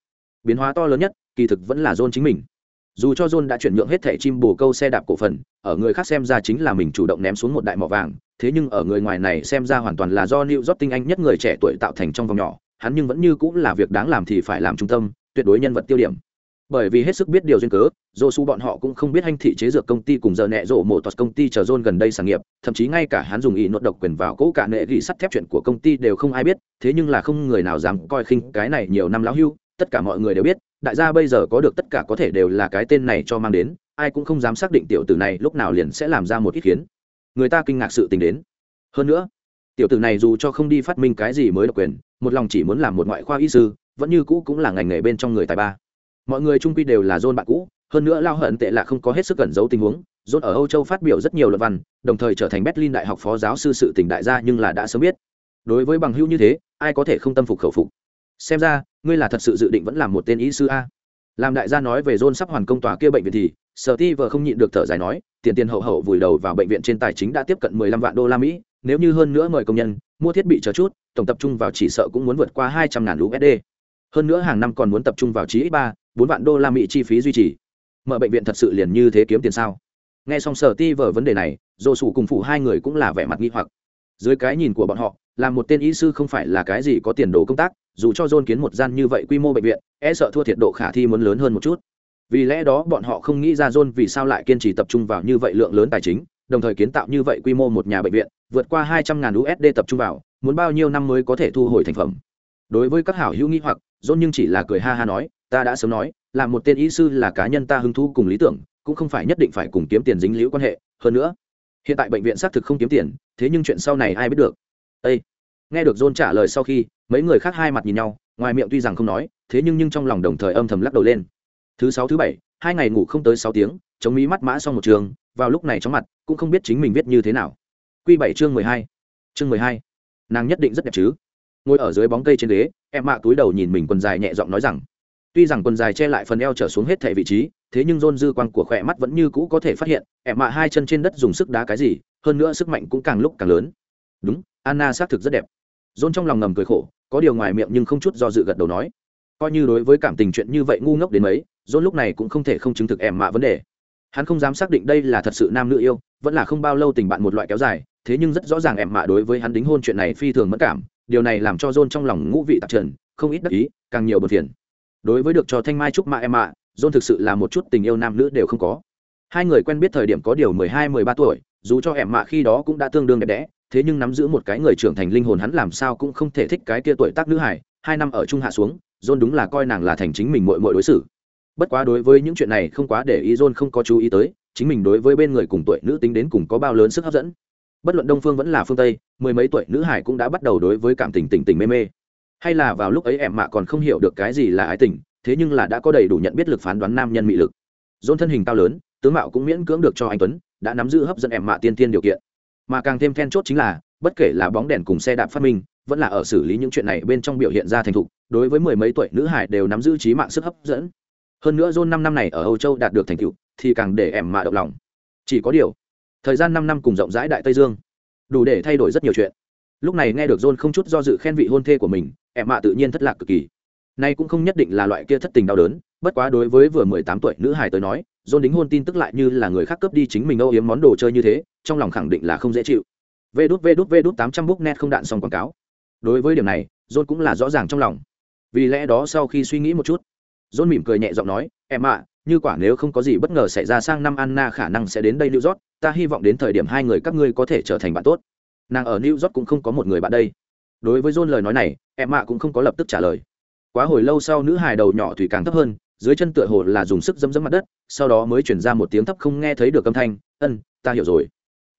Biến hóa to lớn nhất kỳ thực vẫn là John chính mình dù cho john đã chuyển nhượng hết thẻ chim bồ câu xe đạp cổ phần, ở người khác xem ra chính là mình chủ động ném xuống một đại mỏ vàng, thế nhưng ở người ngoài này xem ra hoàn toàn là do new york tinh anh nhất người trẻ tuổi tạo thành trong vòng nhỏ, hắn nhưng vẫn như cũng là việc đáng làm thì phải làm trung tâm, tuyệt đối nhân vật tiêu điểm. Bởi vì hết sức biết điều duyên cớ dô su bọn họ cũng không biết hành thị chế dược công ty cùng giờ nẹ rộ mổ tọt công ty chờ john gần đây sản nghiệp, thậm chí ngay cả hắn dùng ý nốt độc quyền vào cỗ cả nệ gỉ sắt thép chuyện của công ty đều không ai biết, thế nhưng là không người nào dám coi khinh cái này nhiều năm lão hưu tất cả mọi người đều biết, đại gia bây giờ có được tất cả có thể đều là cái tên này cho mang đến, ai cũng không dám xác định tiểu tử này lúc nào liền sẽ làm ra một ít khiến người ta kinh ngạc sự tình đến. Hơn nữa, tiểu tử này dù cho không đi phát minh cái gì mới độc quyền, một lòng chỉ muốn làm một ngoại khoa y sư, vẫn như cũ cũng là ngành nghề bên trong người tài ba. Mọi người trung quy đều là dôn bạn cũ, hơn nữa lao hận tệ là không có hết sức cẩn giấu tình huống dôn ở âu châu phát biểu rất nhiều luận văn, đồng thời trở thành berlin đại học phó giáo sư sự tỉnh đại gia nhưng là đã sớm biết. Đối với bằng hữu như thế, ai có thể không tâm phục khẩu phục? Xem ra ngươi là thật sự dự định vẫn làm một tên y sư a? Làm đại gia nói về john sắp hoàn công tòa kia bệnh viện thì, sở ti vợ không nhịn được thở dài nói, tiền tiền hậu hậu vùi đầu vào bệnh viện trên tài chính đã tiếp cận mười lăm vạn đô la mỹ, nếu như hơn nữa mời công nhân, mua thiết bị chờ chút, tổng tập trung vào chỉ sợ cũng muốn vượt qua hai trăm ngàn usd hơn nữa hàng năm còn muốn tập trung vào chí ít ba, bốn vạn đô la mỹ chi phí duy trì. Mở bệnh viện thật sự liền như thế kiếm tiền sao? Nghe xong sở ti vợ vấn đề này dồ sủ cùng phụ hai người cũng là vẻ mặt nghi hoặc. Dưới cái nhìn của bọn họ là một tên y sư không phải là cái gì có tiền đồ công tác dù cho John kiến một gian như vậy quy mô bệnh viện, e sợ thua thiệt độ khả thi muốn lớn hơn một chút. Vì lẽ đó bọn họ không nghĩ ra John vì sao lại kiên trì tập trung vào như vậy lượng lớn tài chính, đồng thời kiến tạo như vậy quy mô một nhà bệnh viện, vượt qua 200 ngàn USD tập trung vào, muốn bao nhiêu năm mới có thể thu hồi thành phẩm. Đối với các hảo hữu nghĩ hoặc, John nhưng chỉ là cười ha ha nói, ta đã sớm nói, làm một tên y sư là cá nhân ta hứng thú cùng lý tưởng, cũng không phải nhất định phải cùng kiếm tiền dính liễu quan hệ, hơn nữa, hiện tại bệnh viện xác thực không kiếm tiền, thế nhưng chuyện sau này ai biết được. Ê! Nghe được John trả lời sau khi, mấy người khác hai mặt nhìn nhau ngoài miệng tuy rằng không nói thế nhưng nhưng trong lòng đồng thời âm thầm lắc đầu lên. Thứ sáu thứ bảy hai ngày ngủ không tới sáu tiếng chống mí mắt mã xong một trường vào lúc này chóng mặt cũng không biết chính mình viết như thế nào. Q bảy chương mười hai chương mười hai. Nàng nhất định rất đẹp chứ. Ngồi ở dưới bóng cây trên ghế em mạ túi đầu nhìn mình quần dài nhẹ giọng nói rằng tuy rằng quần dài che lại phần eo trở xuống hết thẻ vị trí thế nhưng rôn dư quang của khỏe mắt vẫn như cũ có thể phát hiện em mạ hai chân trên đất dùng sức đá cái gì hơn nữa sức mạnh cũng càng lúc càng lớn. Đúng anna xác thực rất đẹp rôn trong lòng ngầm cười khổ, có điều ngoài miệng nhưng không chút do dự gật đầu nói. Coi như đối với cảm tình chuyện như vậy ngu ngốc đến mấy dôn lúc này cũng không thể không chứng thực em mạ vấn đề. Hắn không dám xác định đây là thật sự nam nữ yêu, vẫn là không bao lâu tình bạn một loại kéo dài, thế nhưng rất rõ ràng em mạ đối với hắn đính hôn chuyện này phi thường mất cảm, điều này làm cho dôn trong lòng ngũ vị tạp trần, không ít đắc ý, càng nhiều bật phiền. Đối với được cho thanh mai trúc mạ em mạ dôn thực sự là một chút tình yêu nam nữ đều không có. Hai người quen biết thời điểm có điều mười hai, mười ba tuổi, dù cho em mạ khi đó cũng đã tương đương đẹp đẽ thế nhưng nắm giữ một cái người trưởng thành linh hồn hắn làm sao cũng không thể thích cái kia tuổi tác nữ hải hai năm ở trung hạ xuống john đúng là coi nàng là thành chính mình mội mội đối xử. Bất quá đối với những chuyện này không quá để ý john không có chú ý tới, chính mình đối với bên người cùng tuổi nữ tính đến cùng có bao lớn sức hấp dẫn. Bất luận đông phương vẫn là phương tây, mười mấy tuổi nữ hải cũng đã bắt đầu đối với cảm tình tình tình mê mê. Hay là vào lúc ấy em mạ còn không hiểu được cái gì là ái tình, thế nhưng là đã có đầy đủ nhận biết lực phán đoán nam nhân mị lực. Dôn thân hình cao lớn, tướng mạo cũng miễn cưỡng được cho anh tuấn, đã nắm giữ hấp dẫn em mạ tiên tiên điều kiện mà càng thêm then chốt chính là, bất kể là bóng đèn cùng xe đạp phát minh, vẫn là ở xử lý những chuyện này bên trong biểu hiện ra thành thục, đối với mười mấy tuổi nữ hải đều nắm giữ trí mạng sức hấp dẫn. Hơn nữa john năm năm này ở âu châu đạt được thành tựu, thì càng để em mạ động lòng. Chỉ có điều, thời gian năm năm cùng rộng rãi đại tây dương, đủ để thay đổi rất nhiều chuyện. Lúc này nghe được john không chút do dự khen vị hôn thê của mình, em mạ tự nhiên thất lạc cực kỳ. Nay cũng không nhất định là loại kia thất tình đau đớn, bất quá đối với vừa mười tám tuổi nữ hải tới nói, john đính hôn tin tức lại như là người khác cướp đi chính mình âu yếm món đồ chơi như thế trong lòng khẳng định là không dễ chịu. Vê đút vê đút vê đút tám trăm book net không đạn xong quảng cáo. Đối với điểm này, john cũng là rõ ràng trong lòng. Vì lẽ đó sau khi suy nghĩ một chút, john mỉm cười nhẹ giọng nói, em ạ, như quả nếu không có gì bất ngờ xảy ra sang năm anna khả năng sẽ đến đây new york. Ta hy vọng đến thời điểm hai người các ngươi có thể trở thành bạn tốt. Nàng ở new york cũng không có một người bạn đây. Đối với john lời nói này, em ạ cũng không có lập tức trả lời. Quá hồi lâu sau nữ hài đầu nhỏ thủy càng thấp hơn, dưới chân tựa hồ là dùng sức dẫm dẫm mặt đất, sau đó mới chuyển ra một tiếng thấp không nghe thấy được âm thanh, ân, ta hiểu rồi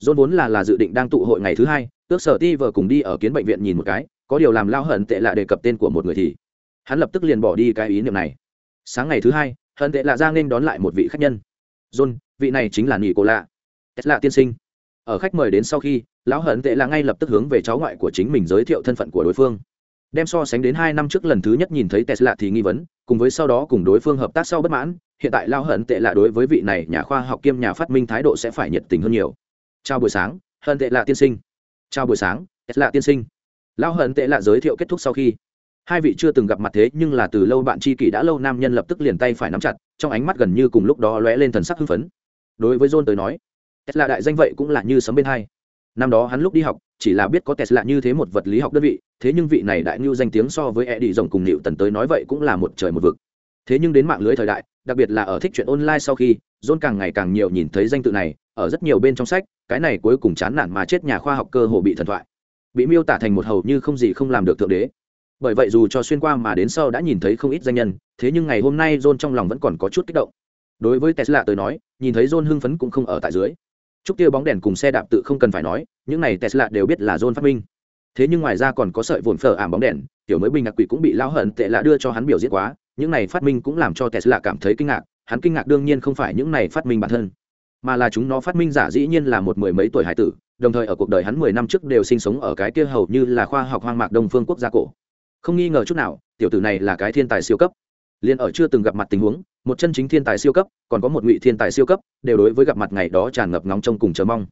john vốn là là dự định đang tụ hội ngày thứ hai, tước sở ti vợ cùng đi ở kiến bệnh viện nhìn một cái, có điều làm lao hận tệ lạ đề cập tên của một người thì hắn lập tức liền bỏ đi cái ý niệm này. Sáng ngày thứ hai, hận tệ lạ ra nên đón lại một vị khách nhân. John, vị này chính là nhị cô lạ lạ tiên sinh. Ở khách mời đến sau khi, lão hận tệ lạ ngay lập tức hướng về cháu ngoại của chính mình giới thiệu thân phận của đối phương. Đem so sánh đến hai năm trước lần thứ nhất nhìn thấy tesla thì nghi vấn, cùng với sau đó cùng đối phương hợp tác sau bất mãn, hiện tại lao hận tệ là đối với vị này nhà khoa học kiêm nhà phát minh thái độ sẽ phải nhiệt tình hơn nhiều chào buổi sáng hận tệ lạ tiên sinh. Chào buổi sáng lạ tiên sinh. Lão hận tệ lạ giới thiệu kết thúc sau khi, hai vị chưa từng gặp mặt thế nhưng là từ lâu bạn tri kỷ đã lâu nam nhân lập tức liền tay phải nắm chặt, trong ánh mắt gần như cùng lúc đó lóe lên thần sắc hưng phấn. Đối với john tới nói tesla đại danh vậy cũng là như sấm bên hai. Năm đó hắn lúc đi học, chỉ là biết có tesla như thế một vật lý học đơn vị, thế nhưng vị này đại ngưu danh tiếng so với e đi rồng cùng nịu tần tới nói vậy cũng là một trời một vực. Thế nhưng đến mạng lưới thời đại, đặc biệt là ở thích chuyện online sau khi, john càng ngày càng nhiều nhìn thấy danh tự này ở rất nhiều bên trong sách, cái này cuối cùng chán nản mà chết nhà khoa học cơ hồ bị thần thoại. Bị miêu tả thành một hầu như không gì không làm được thượng đế. Bởi vậy dù cho xuyên qua mà đến sau đã nhìn thấy không ít danh nhân, thế nhưng ngày hôm nay john trong lòng vẫn còn có chút kích động. Đối với tesla tới nói, nhìn thấy john hưng phấn cũng không ở tại dưới. Chúc tiêu bóng đèn cùng xe đạp tự không cần phải nói, những này tesla đều biết là john phát minh. Thế nhưng ngoài ra còn có sợi vồn phở ảm bóng đèn, tiểu mới bình ngạc quỷ cũng bị lao hận tệ lạ đưa cho hắn biểu diễn quá, những này phát minh cũng làm cho tesla cảm thấy kinh ngạc, hắn kinh ngạc đương nhiên không phải những này phát minh bản thân mà là chúng nó phát minh giả dĩ nhiên là một mười mấy tuổi hải tử, đồng thời ở cuộc đời hắn mười năm trước đều sinh sống ở cái kia hầu như là khoa học hoang mạc đông phương quốc gia cổ. Không nghi ngờ chút nào, tiểu tử này là cái thiên tài siêu cấp. Liền ở chưa từng gặp mặt tình huống, một chân chính thiên tài siêu cấp, còn có một ngụy thiên tài siêu cấp, đều đối với gặp mặt ngày đó tràn ngập ngóng trông cùng chờ mong.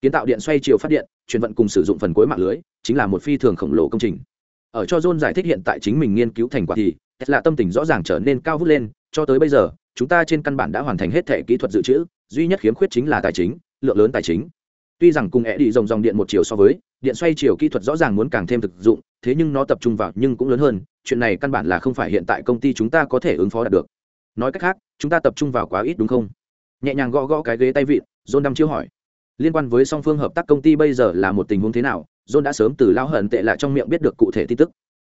Kiến tạo điện xoay chiều phát điện, chuyển vận cùng sử dụng phần cuối mạng lưới, chính là một phi thường khổng lồ công trình. Ở cho john giải thích hiện tại chính mình nghiên cứu thành quả thì là tâm tình rõ ràng trở nên cao vút lên, cho tới bây giờ, chúng ta trên căn bản đã hoàn thành hết thể kỹ thuật dự trữ duy nhất khiếm khuyết chính là tài chính, lượng lớn tài chính. Tuy rằng cùng ẹ đi dòng dòng điện một chiều so với, điện xoay chiều kỹ thuật rõ ràng muốn càng thêm thực dụng, thế nhưng nó tập trung vào nhưng cũng lớn hơn, chuyện này căn bản là không phải hiện tại công ty chúng ta có thể ứng phó đạt được. Nói cách khác, chúng ta tập trung vào quá ít đúng không? Nhẹ nhàng gõ gõ cái ghế tay vịn, john đăm chiếu hỏi. Liên quan với song phương hợp tác công ty bây giờ là một tình huống thế nào? John đã sớm từ lão hận tệ lạ trong miệng biết được cụ thể tin tức.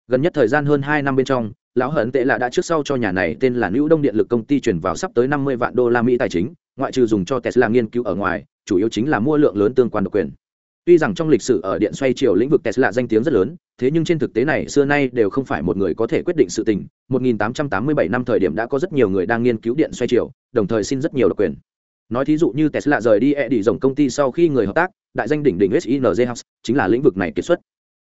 Gần nhất thời gian hơn hai năm bên trong, lão hận tệ lạ đã trước sau cho nhà này tên là nữ đông điện lực công ty chuyển vào sắp tới năm mươi vạn đô la mỹ tài chính ngoại trừ dùng cho tesla nghiên cứu ở ngoài, chủ yếu chính là mua lượng lớn tương quan độc quyền. Tuy rằng trong lịch sử ở điện xoay chiều lĩnh vực tesla danh tiếng rất lớn, thế nhưng trên thực tế này xưa nay đều không phải một người có thể quyết định sự tình. 1887 năm thời điểm đã có rất nhiều người đang nghiên cứu điện xoay chiều, đồng thời xin rất nhiều độc quyền. Nói thí dụ như tesla rời đi e đi rồng công ty sau khi người hợp tác, đại danh đỉnh đỉnh sinz house, chính là lĩnh vực này kiệt xuất.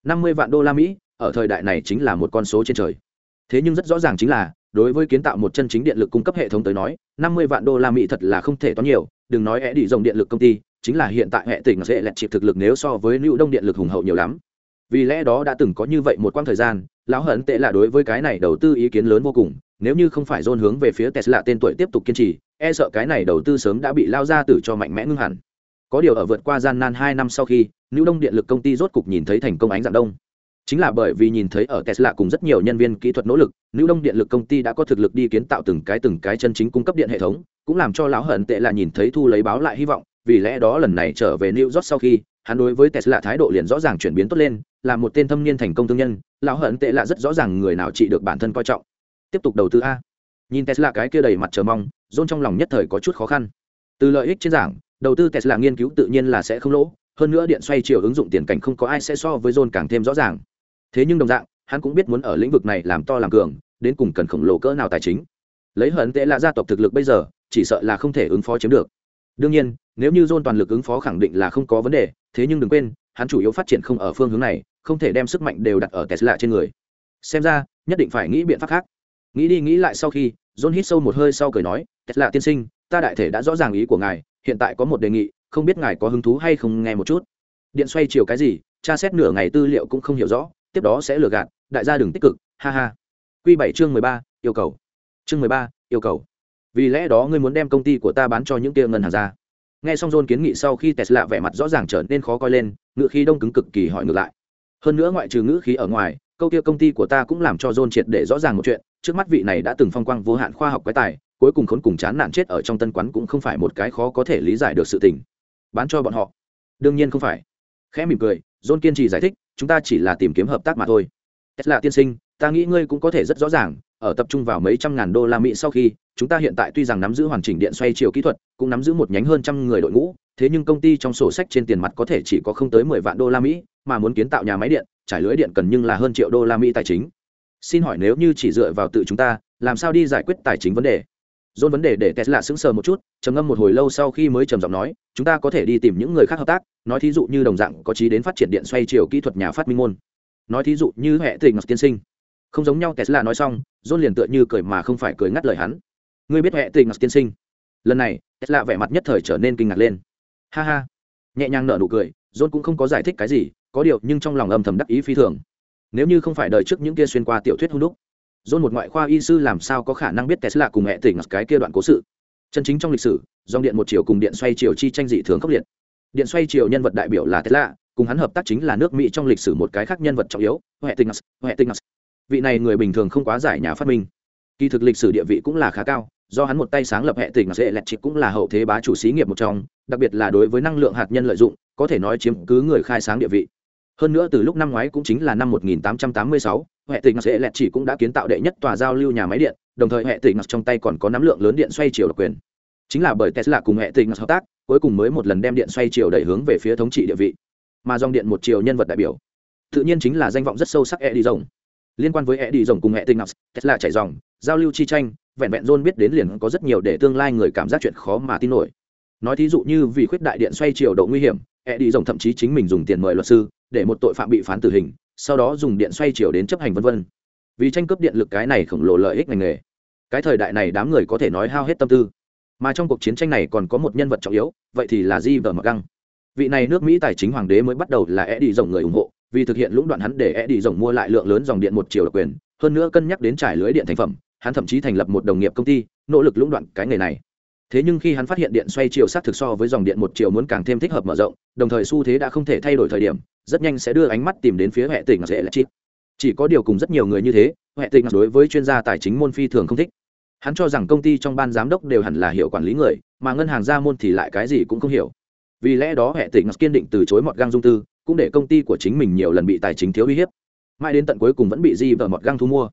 50 vạn đô la mỹ, ở thời đại này chính là một con số trên trời. Thế nhưng rất rõ ràng chính là đối với kiến tạo một chân chính điện lực cung cấp hệ thống tới nói 50 vạn đô la mỹ thật là không thể toán nhiều, đừng nói é đi dòng điện lực công ty, chính là hiện tại hệ tỉnh sẽ lẹt chịp thực lực nếu so với lưu đông điện lực hùng hậu nhiều lắm. Vì lẽ đó đã từng có như vậy một quãng thời gian, lão hận tệ là đối với cái này đầu tư ý kiến lớn vô cùng, nếu như không phải dồn hướng về phía tesla tên tuổi tiếp tục kiên trì e sợ cái này đầu tư sớm đã bị lao ra tử cho mạnh mẽ ngưng hẳn. Có điều ở vượt qua gian nan hai năm sau khi lưu đông điện lực công ty rốt cục nhìn thấy thành công ánh dạng đông chính là bởi vì nhìn thấy ở tesla cùng rất nhiều nhân viên kỹ thuật nỗ lực nữ đông điện lực công ty đã có thực lực đi kiến tạo từng cái từng cái chân chính cung cấp điện hệ thống, cũng làm cho lão hận tệ là nhìn thấy thu lấy báo lại hy vọng, vì lẽ đó lần này trở về new york sau khi, hắn đối với tesla thái độ liền rõ ràng chuyển biến tốt lên, là một tên thâm niên thành công thương nhân, lão hận tệ là rất rõ ràng người nào trị được bản thân coi trọng. Tiếp tục đầu tư a. Nhìn tesla cái kia đầy mặt chờ mong, john trong lòng nhất thời có chút khó khăn. Từ lợi ích trên giảng, đầu tư tesla nghiên cứu tự nhiên là sẽ không lỗ, hơn nữa điện xoay chiều ứng dụng tiền cảnh không có ai sẽ so với john càng thêm rõ ràng thế nhưng đồng dạng, hắn cũng biết muốn ở lĩnh vực này làm to làm cường, đến cùng cần khổng lồ cỡ nào tài chính. Lấy hận tệ là gia tộc thực lực bây giờ, chỉ sợ là không thể ứng phó chiếm được. Đương nhiên, nếu như john toàn lực ứng phó khẳng định là không có vấn đề, thế nhưng đừng quên, hắn chủ yếu phát triển không ở phương hướng này, không thể đem sức mạnh đều đặt ở tesla trên người. Xem ra, nhất định phải nghĩ biện pháp khác. Nghĩ đi nghĩ lại sau khi john hít sâu một hơi sau cười nói, tesla tiên sinh, ta đại thể đã rõ ràng ý của ngài, hiện tại có một đề nghị, không biết ngài có hứng thú hay không nghe một chút? Điện xoay chiều cái gì, tra xét nửa ngày tư liệu cũng không hiểu rõ tiếp đó sẽ lừa gạt, đại gia đừng tích cực, ha ha. Q bảy chương mười ba, yêu cầu. Chương mười ba, yêu cầu. Vì lẽ đó ngươi muốn đem công ty của ta bán cho những kia ngân hàng ra. Nghe xong john kiến nghị sau khi tesla vẻ mặt rõ ràng trở nên khó coi lên, ngựa khí đông cứng cực kỳ hỏi ngược lại. Hơn nữa ngoại trừ ngữ khí ở ngoài, câu kia công ty của ta cũng làm cho john triệt để rõ ràng một chuyện, trước mắt vị này đã từng phong quang vô hạn khoa học quái tài, cuối cùng khốn cùng chán nản chết ở trong tân quán cũng không phải một cái khó có thể lý giải được sự tình. Bán cho bọn họ. Đương nhiên không phải. Khẽ mỉm cười, john kiên trì giải thích chúng ta chỉ là tìm kiếm hợp tác mà thôi. Tesla tiên sinh, ta nghĩ ngươi cũng có thể rất rõ ràng, ở tập trung vào mấy trăm ngàn đô la mỹ sau khi, chúng ta hiện tại tuy rằng nắm giữ hoàn chỉnh điện xoay chiều kỹ thuật, cũng nắm giữ một nhánh hơn trăm người đội ngũ, thế nhưng công ty trong sổ sách trên tiền mặt có thể chỉ có không tới mười vạn đô la mỹ, mà muốn kiến tạo nhà máy điện, trải lưới điện cần nhưng là hơn triệu đô la mỹ tài chính. Xin hỏi nếu như chỉ dựa vào tự chúng ta, làm sao đi giải quyết tài chính vấn đề? Dôn vấn đề để tesla sững sờ một chút, trầm ngâm một hồi lâu sau khi mới trầm giọng nói, chúng ta có thể đi tìm những người khác hợp tác, nói thí dụ như đồng dạng có trí đến phát triển điện xoay chiều kỹ thuật nhà phát minh môn. Nói thí dụ như hệ tình tiên sinh. Không giống nhau, tesla nói xong dôn liền tựa như cười mà không phải cười ngắt lời hắn. Ngươi biết hệ tình tiên sinh? Lần này, tesla vẻ mặt nhất thời trở nên kinh ngạc lên. Ha ha. Nhẹ nhàng nở nụ cười dôn cũng không có giải thích cái gì, có điều nhưng trong lòng âm thầm đắc ý phi thường. Nếu như không phải đời trước những kia xuyên qua tiểu thuyết hung đúc John một ngoại khoa y sư làm sao có khả năng biết tesla cùng hệ tỉnh cái kia đoạn cố sự? Chân chính trong lịch sử, dòng điện một chiều cùng điện xoay chiều chi tranh dị thường khốc liệt. Điện xoay chiều nhân vật đại biểu là tesla, cùng hắn hợp tác chính là nước mỹ trong lịch sử một cái khác nhân vật trọng yếu, hệ tỉnh hệ tỉnh vị này người bình thường không quá giải nhà phát minh. Kỳ thực lịch sử địa vị cũng là khá cao, do hắn một tay sáng lập hệ tỉnh dễ lẹt chịp cũng là hậu thế bá chủ xí nghiệp một trong, đặc biệt là đối với năng lượng hạt nhân lợi dụng, có thể nói chiếm cứ người khai sáng địa vị hơn nữa từ lúc năm ngoái cũng chính là năm 1886, hệ tịnh sẽ lẹt chỉ cũng đã kiến tạo đệ nhất tòa giao lưu nhà máy điện đồng thời hệ tịnh trong tay còn có nắm lượng lớn điện xoay chiều độc quyền. Chính là bởi tesla cùng hệ tỉnh hợp tác cuối cùng mới một lần đem điện xoay chiều đẩy hướng về phía thống trị địa vị. Mà dòng điện một chiều nhân vật đại biểu tự nhiên chính là danh vọng rất sâu sắc e đi rồng. Liên quan với e đi rồng cùng hệ tinh ngọc tesla chạy dòng giao lưu chi tranh vẹn vẹn john biết đến liền có rất nhiều để tương lai người cảm giác chuyện khó mà tin nổi. Nói thí dụ như vì khuyết đại điện xoay chiều độ nguy hiểm e đi rồng thậm chí chính mình dùng tiền mời luật sư để một tội phạm bị phán tử hình, sau đó dùng điện xoay chiều đến chấp hành vân vân. Vì tranh cướp điện lực cái này khổng lồ lợi ích ngành nghề. Cái thời đại này đám người có thể nói hao hết tâm tư. Mà trong cuộc chiến tranh này còn có một nhân vật trọng yếu, vậy thì là di vợ mặc găng. Vị này nước mỹ tài chính hoàng đế mới bắt đầu là e đi rồng người ủng hộ, vì thực hiện lũng đoạn hắn để e đi rồng mua lại lượng lớn dòng điện một chiều độc quyền, hơn nữa cân nhắc đến trải lưới điện thành phẩm, hắn thậm chí thành lập một đồng nghiệp công ty, nỗ lực lũng đoạn cái nghề này thế nhưng khi hắn phát hiện điện xoay chiều sát thực so với dòng điện một chiều muốn càng thêm thích hợp mở rộng, đồng thời xu thế đã không thể thay đổi thời điểm, rất nhanh sẽ đưa ánh mắt tìm đến phía hệ tỉnh dễ là chip chỉ có điều cùng rất nhiều người như thế, hệ tỉnh đối với chuyên gia tài chính môn phi thường không thích. Hắn cho rằng công ty trong ban giám đốc đều hẳn là hiểu quản lý người, mà ngân hàng ra môn thì lại cái gì cũng không hiểu. Vì lẽ đó hệ tỉnh kiên định từ chối mọt găng dung tư, cũng để công ty của chính mình nhiều lần bị tài chính thiếu uy hiếp. Mãi đến tận cuối cùng vẫn bị di vợ mọt găng thu mua.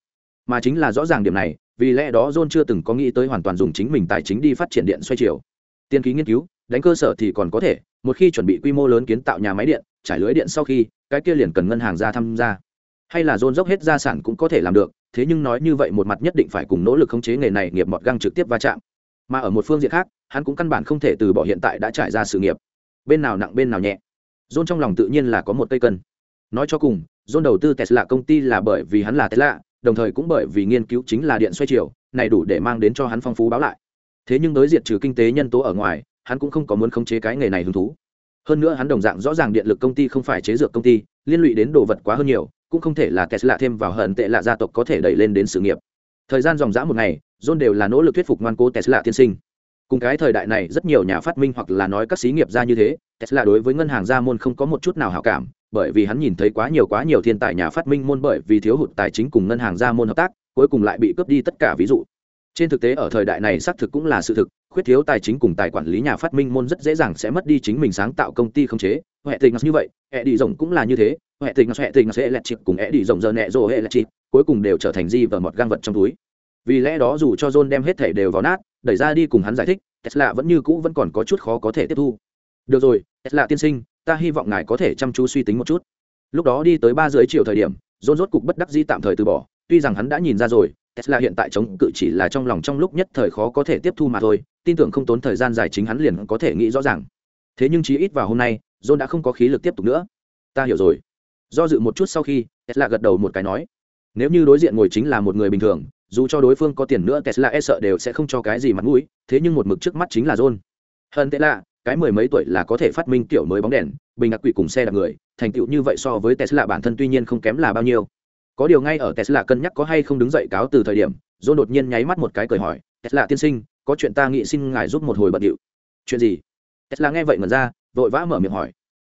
Mà chính là rõ ràng điểm này vì lẽ đó john chưa từng có nghĩ tới hoàn toàn dùng chính mình tài chính đi phát triển điện xoay chiều. Tiên ký nghiên cứu, đánh cơ sở thì còn có thể, một khi chuẩn bị quy mô lớn kiến tạo nhà máy điện, trải lưới điện sau khi, cái kia liền cần ngân hàng ra tham gia. Hay là dồn dốc hết gia sản cũng có thể làm được, thế nhưng nói như vậy một mặt nhất định phải cùng nỗ lực khống chế nghề này nghiệp mọt găng trực tiếp va chạm. Mà ở một phương diện khác, hắn cũng căn bản không thể từ bỏ hiện tại đã trải ra sự nghiệp. Bên nào nặng bên nào nhẹ. John trong lòng tự nhiên là có một cây cân. Nói cho cùng, John đầu tư tesla công ty là bởi vì hắn là tesla đồng thời cũng bởi vì nghiên cứu chính là điện xoay chiều, này đủ để mang đến cho hắn phong phú báo lại. Thế nhưng đối diện trừ kinh tế nhân tố ở ngoài, hắn cũng không có muốn khống chế cái nghề này hứng thú. Hơn nữa hắn đồng dạng rõ ràng điện lực công ty không phải chế dược công ty, liên lụy đến đồ vật quá hơn nhiều, cũng không thể là tesla thêm vào hận tệ lạ gia tộc có thể đẩy lên đến sự nghiệp. Thời gian dòng dã một ngày, john đều là nỗ lực thuyết phục ngoan cố tesla tiên sinh. Cùng cái thời đại này, rất nhiều nhà phát minh hoặc là nói các xí nghiệp ra như thế, tesla đối với ngân hàng gia môn không có một chút nào hảo cảm bởi vì hắn nhìn thấy quá nhiều quá nhiều thiên tài nhà phát minh môn bởi vì thiếu hụt tài chính cùng ngân hàng ra môn hợp tác, cuối cùng lại bị cướp đi tất cả ví dụ. Trên thực tế ở thời đại này xác thực cũng là sự thực, khuyết thiếu tài chính cùng tài quản lý nhà phát minh môn rất dễ dàng sẽ mất đi chính mình sáng tạo công ty không chế. Hệ tình như vậy, hệ đi rộng cũng là như thế, hệ tình hệ tình sẽ lẹt chịp cùng hệ đi rộng giờ nẹ rồ hệ lẹt chịp, cuối cùng đều trở thành di và một gang vật trong túi. Vì lẽ đó dù cho john đem hết thể đều vào nát, đẩy ra đi cùng hắn giải thích, tesla vẫn như cũ vẫn còn có chút khó có thể tiếp thu. Được rồi, tesla tiên sinh ta hy vọng ngài có thể chăm chú suy tính một chút. Lúc đó đi tới ba rưỡi chiều thời điểm, john rốt cục bất đắc dĩ tạm thời từ bỏ. Tuy rằng hắn đã nhìn ra rồi, tesla hiện tại chống cự chỉ là trong lòng trong lúc nhất thời khó có thể tiếp thu mà thôi, tin tưởng không tốn thời gian dài chính hắn liền có thể nghĩ rõ ràng. Thế nhưng chí ít vào hôm nay, john đã không có khí lực tiếp tục nữa. Ta hiểu rồi. Do dự một chút sau khi, tesla gật đầu một cái nói, nếu như đối diện ngồi chính là một người bình thường, dù cho đối phương có tiền nữa, tesla e sợ đều sẽ không cho cái gì mặt mũi, thế nhưng một mực trước mắt chính là john. Hơn tệ lạ cái mười mấy tuổi là có thể phát minh kiểu mới bóng đèn, bình ngạc quỷ cùng xe đạp người, thành tựu như vậy so với tesla bản thân tuy nhiên không kém là bao nhiêu. Có điều ngay ở tesla cân nhắc có hay không đứng dậy cáo từ thời điểm, john đột nhiên nháy mắt một cái cười hỏi, tesla tiên sinh, có chuyện ta nghĩ xin ngài giúp một hồi bận điệu. Chuyện gì? Tesla nghe vậy mà ra, vội vã mở miệng hỏi.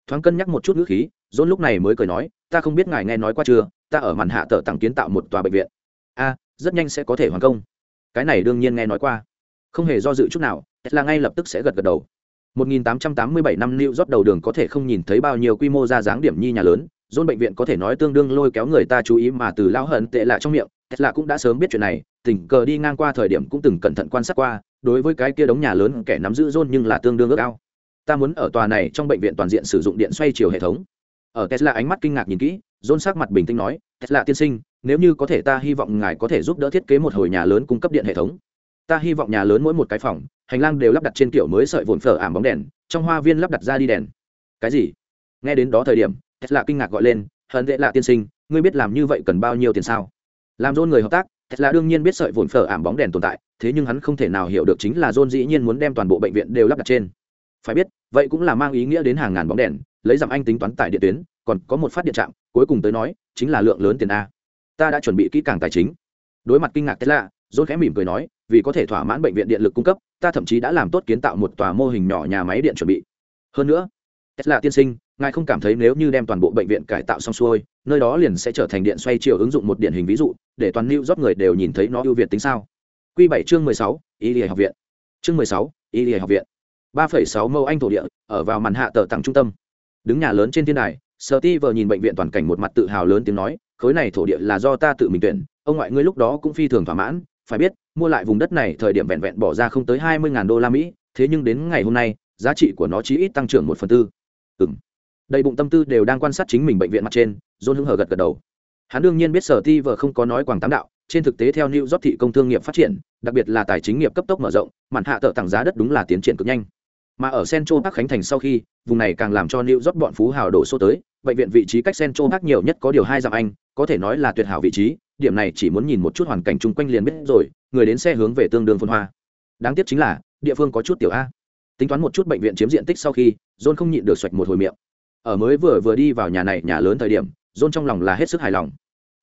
Thoáng cân nhắc một chút ngữ khí, john lúc này mới cười nói, ta không biết ngài nghe nói qua chưa, ta ở màn hạ tờ tặng kiến tạo một tòa bệnh viện. A, rất nhanh sẽ có thể hoàn công. Cái này đương nhiên nghe nói qua. Không hề do dự chút nào, tesla ngay lập tức sẽ gật gật đầu. 1887 năm New York đầu đường có thể không nhìn thấy bao nhiêu quy mô ra dáng điểm nhi nhà lớn, John bệnh viện có thể nói tương đương lôi kéo người ta chú ý mà từ lão hận tệ lạ trong miệng, Tesla cũng đã sớm biết chuyện này, tình cờ đi ngang qua thời điểm cũng từng cẩn thận quan sát qua, đối với cái kia đống nhà lớn kẻ nắm giữ John nhưng là tương đương ước ao. Ta muốn ở tòa này trong bệnh viện toàn diện sử dụng điện xoay chiều hệ thống. Ở Tesla ánh mắt kinh ngạc nhìn kỹ, John sắc mặt bình tĩnh nói, "Tesla tiên sinh, nếu như có thể ta hy vọng ngài có thể giúp đỡ thiết kế một hồi nhà lớn cung cấp điện hệ thống. Ta hy vọng nhà lớn mỗi một cái phòng, hành lang đều lắp đặt trên kiểu mới sợi vồn phở ảm bóng đèn, trong hoa viên lắp đặt ra đi đèn. Cái gì? Nghe đến đó thời điểm thật là kinh ngạc gọi lên hận tệ lạ tiên sinh ngươi biết làm như vậy cần bao nhiêu tiền sao? Làm dôn người hợp tác thật là đương nhiên biết sợi vồn phở ảm bóng đèn tồn tại thế nhưng hắn không thể nào hiểu được chính là dôn dĩ nhiên muốn đem toàn bộ bệnh viện đều lắp đặt trên. Phải biết vậy cũng là mang ý nghĩa đến hàng ngàn bóng đèn lấy dặm anh tính toán tại điện tuyến còn có một phát điện trạm cuối cùng tới nói chính là lượng lớn tiền a. Ta đã chuẩn bị kỹ càng tài chính. Đối mặt kinh ngạc tesla dôn khẽ mỉm cười nói vì có thể thỏa mãn bệnh viện điện lực cung cấp, ta thậm chí đã làm tốt kiến tạo một tòa mô hình nhỏ nhà máy điện chuẩn bị. Hơn nữa, tesla tiên sinh, ngài không cảm thấy nếu như đem toàn bộ bệnh viện cải tạo xong xuôi, nơi đó liền sẽ trở thành điện xoay chiều ứng dụng một điển hình ví dụ, để toàn lưu rót người đều nhìn thấy nó ưu việt tính sao? Q bảy chương mười sáu, y lìa học viện. Chương mười sáu, y lìa học viện. Ba phẩy sáu mẫu anh thổ địa, ở vào màn hạ tờ tặng trung tâm. Đứng nhà lớn trên thiên đài sở ti vờ nhìn bệnh viện toàn cảnh một mặt tự hào lớn tiếng nói, khối này thổ địa là do ta tự mình tuyển, ông ngoại ngươi lúc đó cũng phi thường thỏa mãn phải biết, mua lại vùng đất này thời điểm vẹn vẹn bỏ ra không tới hai mươi đô la mỹ, thế nhưng đến ngày hôm nay, giá trị của nó chỉ ít tăng trưởng một phần tư. Ừ đầy bụng tâm tư đều đang quan sát chính mình bệnh viện mặt trên, john hưng hờ gật gật đầu. Hắn đương nhiên biết sở ti vừa không có nói quảng tám đạo, trên thực tế theo new York thị công thương nghiệp phát triển, đặc biệt là tài chính nghiệp cấp tốc mở rộng mặn hạ tợ tăng giá đất đúng là tiến triển cực nhanh. Mà ở central park khánh thành sau khi, vùng này càng làm cho new York bọn phú hào đổ số tới, bệnh viện vị trí cách central park nhiều nhất có điều hai dặm anh, có thể nói là tuyệt hảo vị trí điểm này chỉ muốn nhìn một chút hoàn cảnh chung quanh liền biết rồi, người đến xe hướng về tương đương phân hoa. Đáng tiếc chính là, địa phương có chút tiểu a. Tính toán một chút bệnh viện chiếm diện tích sau khi, john không nhịn được xoạch một hồi miệng. Ở mới vừa vừa đi vào nhà này, nhà lớn thời điểm, john trong lòng là hết sức hài lòng.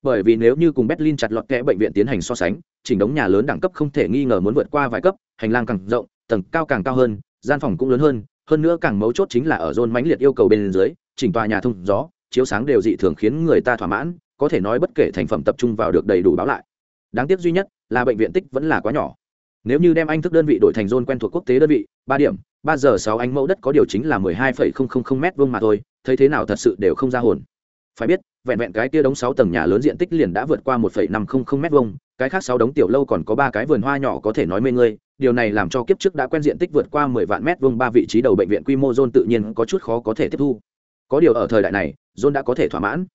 Bởi vì nếu như cùng berlin chặt lọt kẽ bệnh viện tiến hành so sánh, chỉnh đống nhà lớn đẳng cấp không thể nghi ngờ muốn vượt qua vài cấp, hành lang càng rộng, tầng cao càng cao hơn, gian phòng cũng lớn hơn hơn nữa càng mấu chốt chính là ở john mãnh liệt yêu cầu bên dưới, chỉnh tòa nhà thông gió, chiếu sáng đều dị thường khiến người ta thỏa mãn có thể nói bất kể thành phẩm tập trung vào được đầy đủ báo lại. Đáng tiếc duy nhất là bệnh viện tích vẫn là quá nhỏ. Nếu như đem anh thức đơn vị đổi thành zone quen thuộc quốc tế đơn vị, ba điểm, ba giờ sáu anh mẫu đất có điều chính là mười hai phẩy không không không m vuông mà thôi, thấy thế nào thật sự đều không ra hồn. Phải biết, vẹn vẹn cái kia đống sáu tầng nhà lớn diện tích liền đã vượt qua một phẩy năm không không m vuông, cái khác sáu đống tiểu lâu còn có ba cái vườn hoa nhỏ có thể nói mê ngươi điều này làm cho kiếp trước đã quen diện tích vượt qua mười vạn mét vuông ba vị trí đầu bệnh viện quy mô zone tự nhiên có chút khó có thể tiếp thu. Có điều ở thời đại này, zone đã có thể thỏa mãn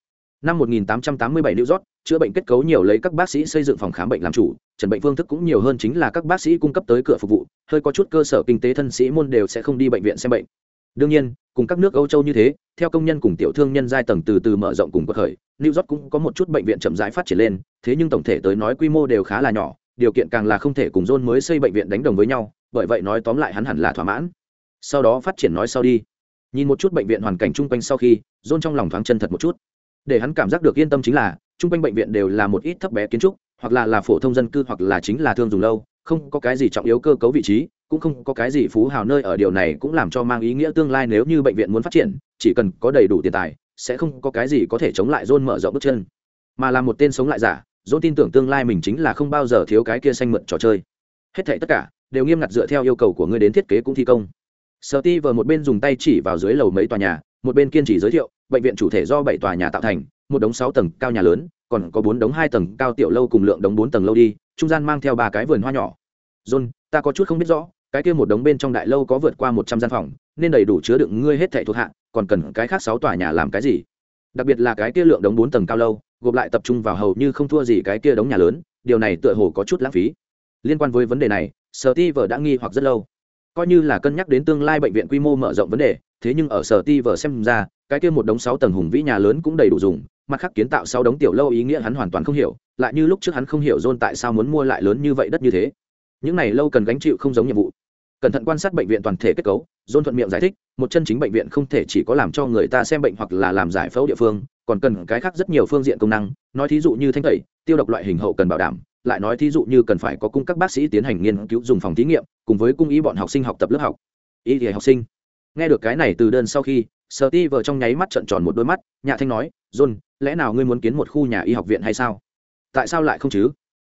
năm 1887 New York, chữa bệnh kết cấu nhiều lấy các bác sĩ xây dựng phòng khám bệnh làm chủ, trần bệnh phương thức cũng nhiều hơn chính là các bác sĩ cung cấp tới cửa phục vụ, hơi có chút cơ sở kinh tế thân sĩ môn đều sẽ không đi bệnh viện xem bệnh. Đương nhiên, cùng các nước Âu Châu như thế, theo công nhân cùng tiểu thương nhân giai tầng từ từ mở rộng cùng quật khởi, New York cũng có một chút bệnh viện chậm rãi phát triển lên, thế nhưng tổng thể tới nói quy mô đều khá là nhỏ, điều kiện càng là không thể cùng John mới xây bệnh viện đánh đồng với nhau, bởi vậy nói tóm lại hắn hẳn là thỏa mãn. Sau đó phát triển nói sau đi. Nhìn một chút bệnh viện hoàn cảnh chung quanh sau khi, John trong lòng thoáng chân thật một chút để hắn cảm giác được yên tâm chính là, chung quanh bệnh viện đều là một ít thấp bé kiến trúc, hoặc là là phổ thông dân cư hoặc là chính là thương dùng lâu, không có cái gì trọng yếu cơ cấu vị trí, cũng không có cái gì phú hào nơi ở điều này cũng làm cho mang ý nghĩa tương lai nếu như bệnh viện muốn phát triển, chỉ cần có đầy đủ tiền tài, sẽ không có cái gì có thể chống lại dôn mở rộng bước chân. Mà là một tên sống lại giả dôn tin tưởng tương lai mình chính là không bao giờ thiếu cái kia xanh mượn trò chơi. Hết thảy tất cả, đều nghiêm ngặt dựa theo yêu cầu của người đến thiết kế cũng thi công. Sở ti vờ một bên dùng tay chỉ vào dưới lầu mấy tòa nhà một bên kiên trì giới thiệu, bệnh viện chủ thể do bảy tòa nhà tạo thành, một đống sáu tầng cao nhà lớn, còn có bốn đống hai tầng cao tiểu lâu cùng lượng đống bốn tầng lâu đi, trung gian mang theo ba cái vườn hoa nhỏ. John, ta có chút không biết rõ, cái kia một đống bên trong đại lâu có vượt qua một trăm gian phòng, nên đầy đủ chứa đựng ngươi hết thảy thuộc hạ, còn cần cái khác sáu tòa nhà làm cái gì? Đặc biệt là cái kia lượng đống bốn tầng cao lâu, gộp lại tập trung vào hầu như không thua gì cái kia đống nhà lớn, điều này tựa hồ có chút lãng phí. Liên quan với vấn đề này sở ti vờ đã nghi hoặc rất lâu. Coi như là cân nhắc đến tương lai bệnh viện quy mô mở rộng vấn đề thế nhưng ở sở ti vờ xem ra, cái kia một đống sáu tầng hùng vĩ nhà lớn cũng đầy đủ dùng, mặt khác kiến tạo sáu đống tiểu lâu ý nghĩa hắn hoàn toàn không hiểu, lại như lúc trước hắn không hiểu john tại sao muốn mua lại lớn như vậy đất như thế. Những này lâu cần gánh chịu không giống nhiệm vụ. Cẩn thận quan sát bệnh viện toàn thể kết cấu, john thuận miệng giải thích, một chân chính bệnh viện không thể chỉ có làm cho người ta xem bệnh hoặc là làm giải phẫu địa phương, còn cần cái khác rất nhiều phương diện công năng, nói thí dụ như thanh tẩy, tiêu độc loại hình hậu cần bảo đảm, lại nói thí dụ như cần phải có cung các bác sĩ tiến hành nghiên cứu dùng phòng thí nghiệm, cùng với cung ý bọn học sinh học tập lớp học. Y thì học sinh nghe được cái này từ đơn sau khi sợ ti vợ trong nháy mắt trận tròn một đôi mắt nhà thanh nói, john, lẽ nào ngươi muốn kiến một khu nhà y học viện hay sao? Tại sao lại không chứ?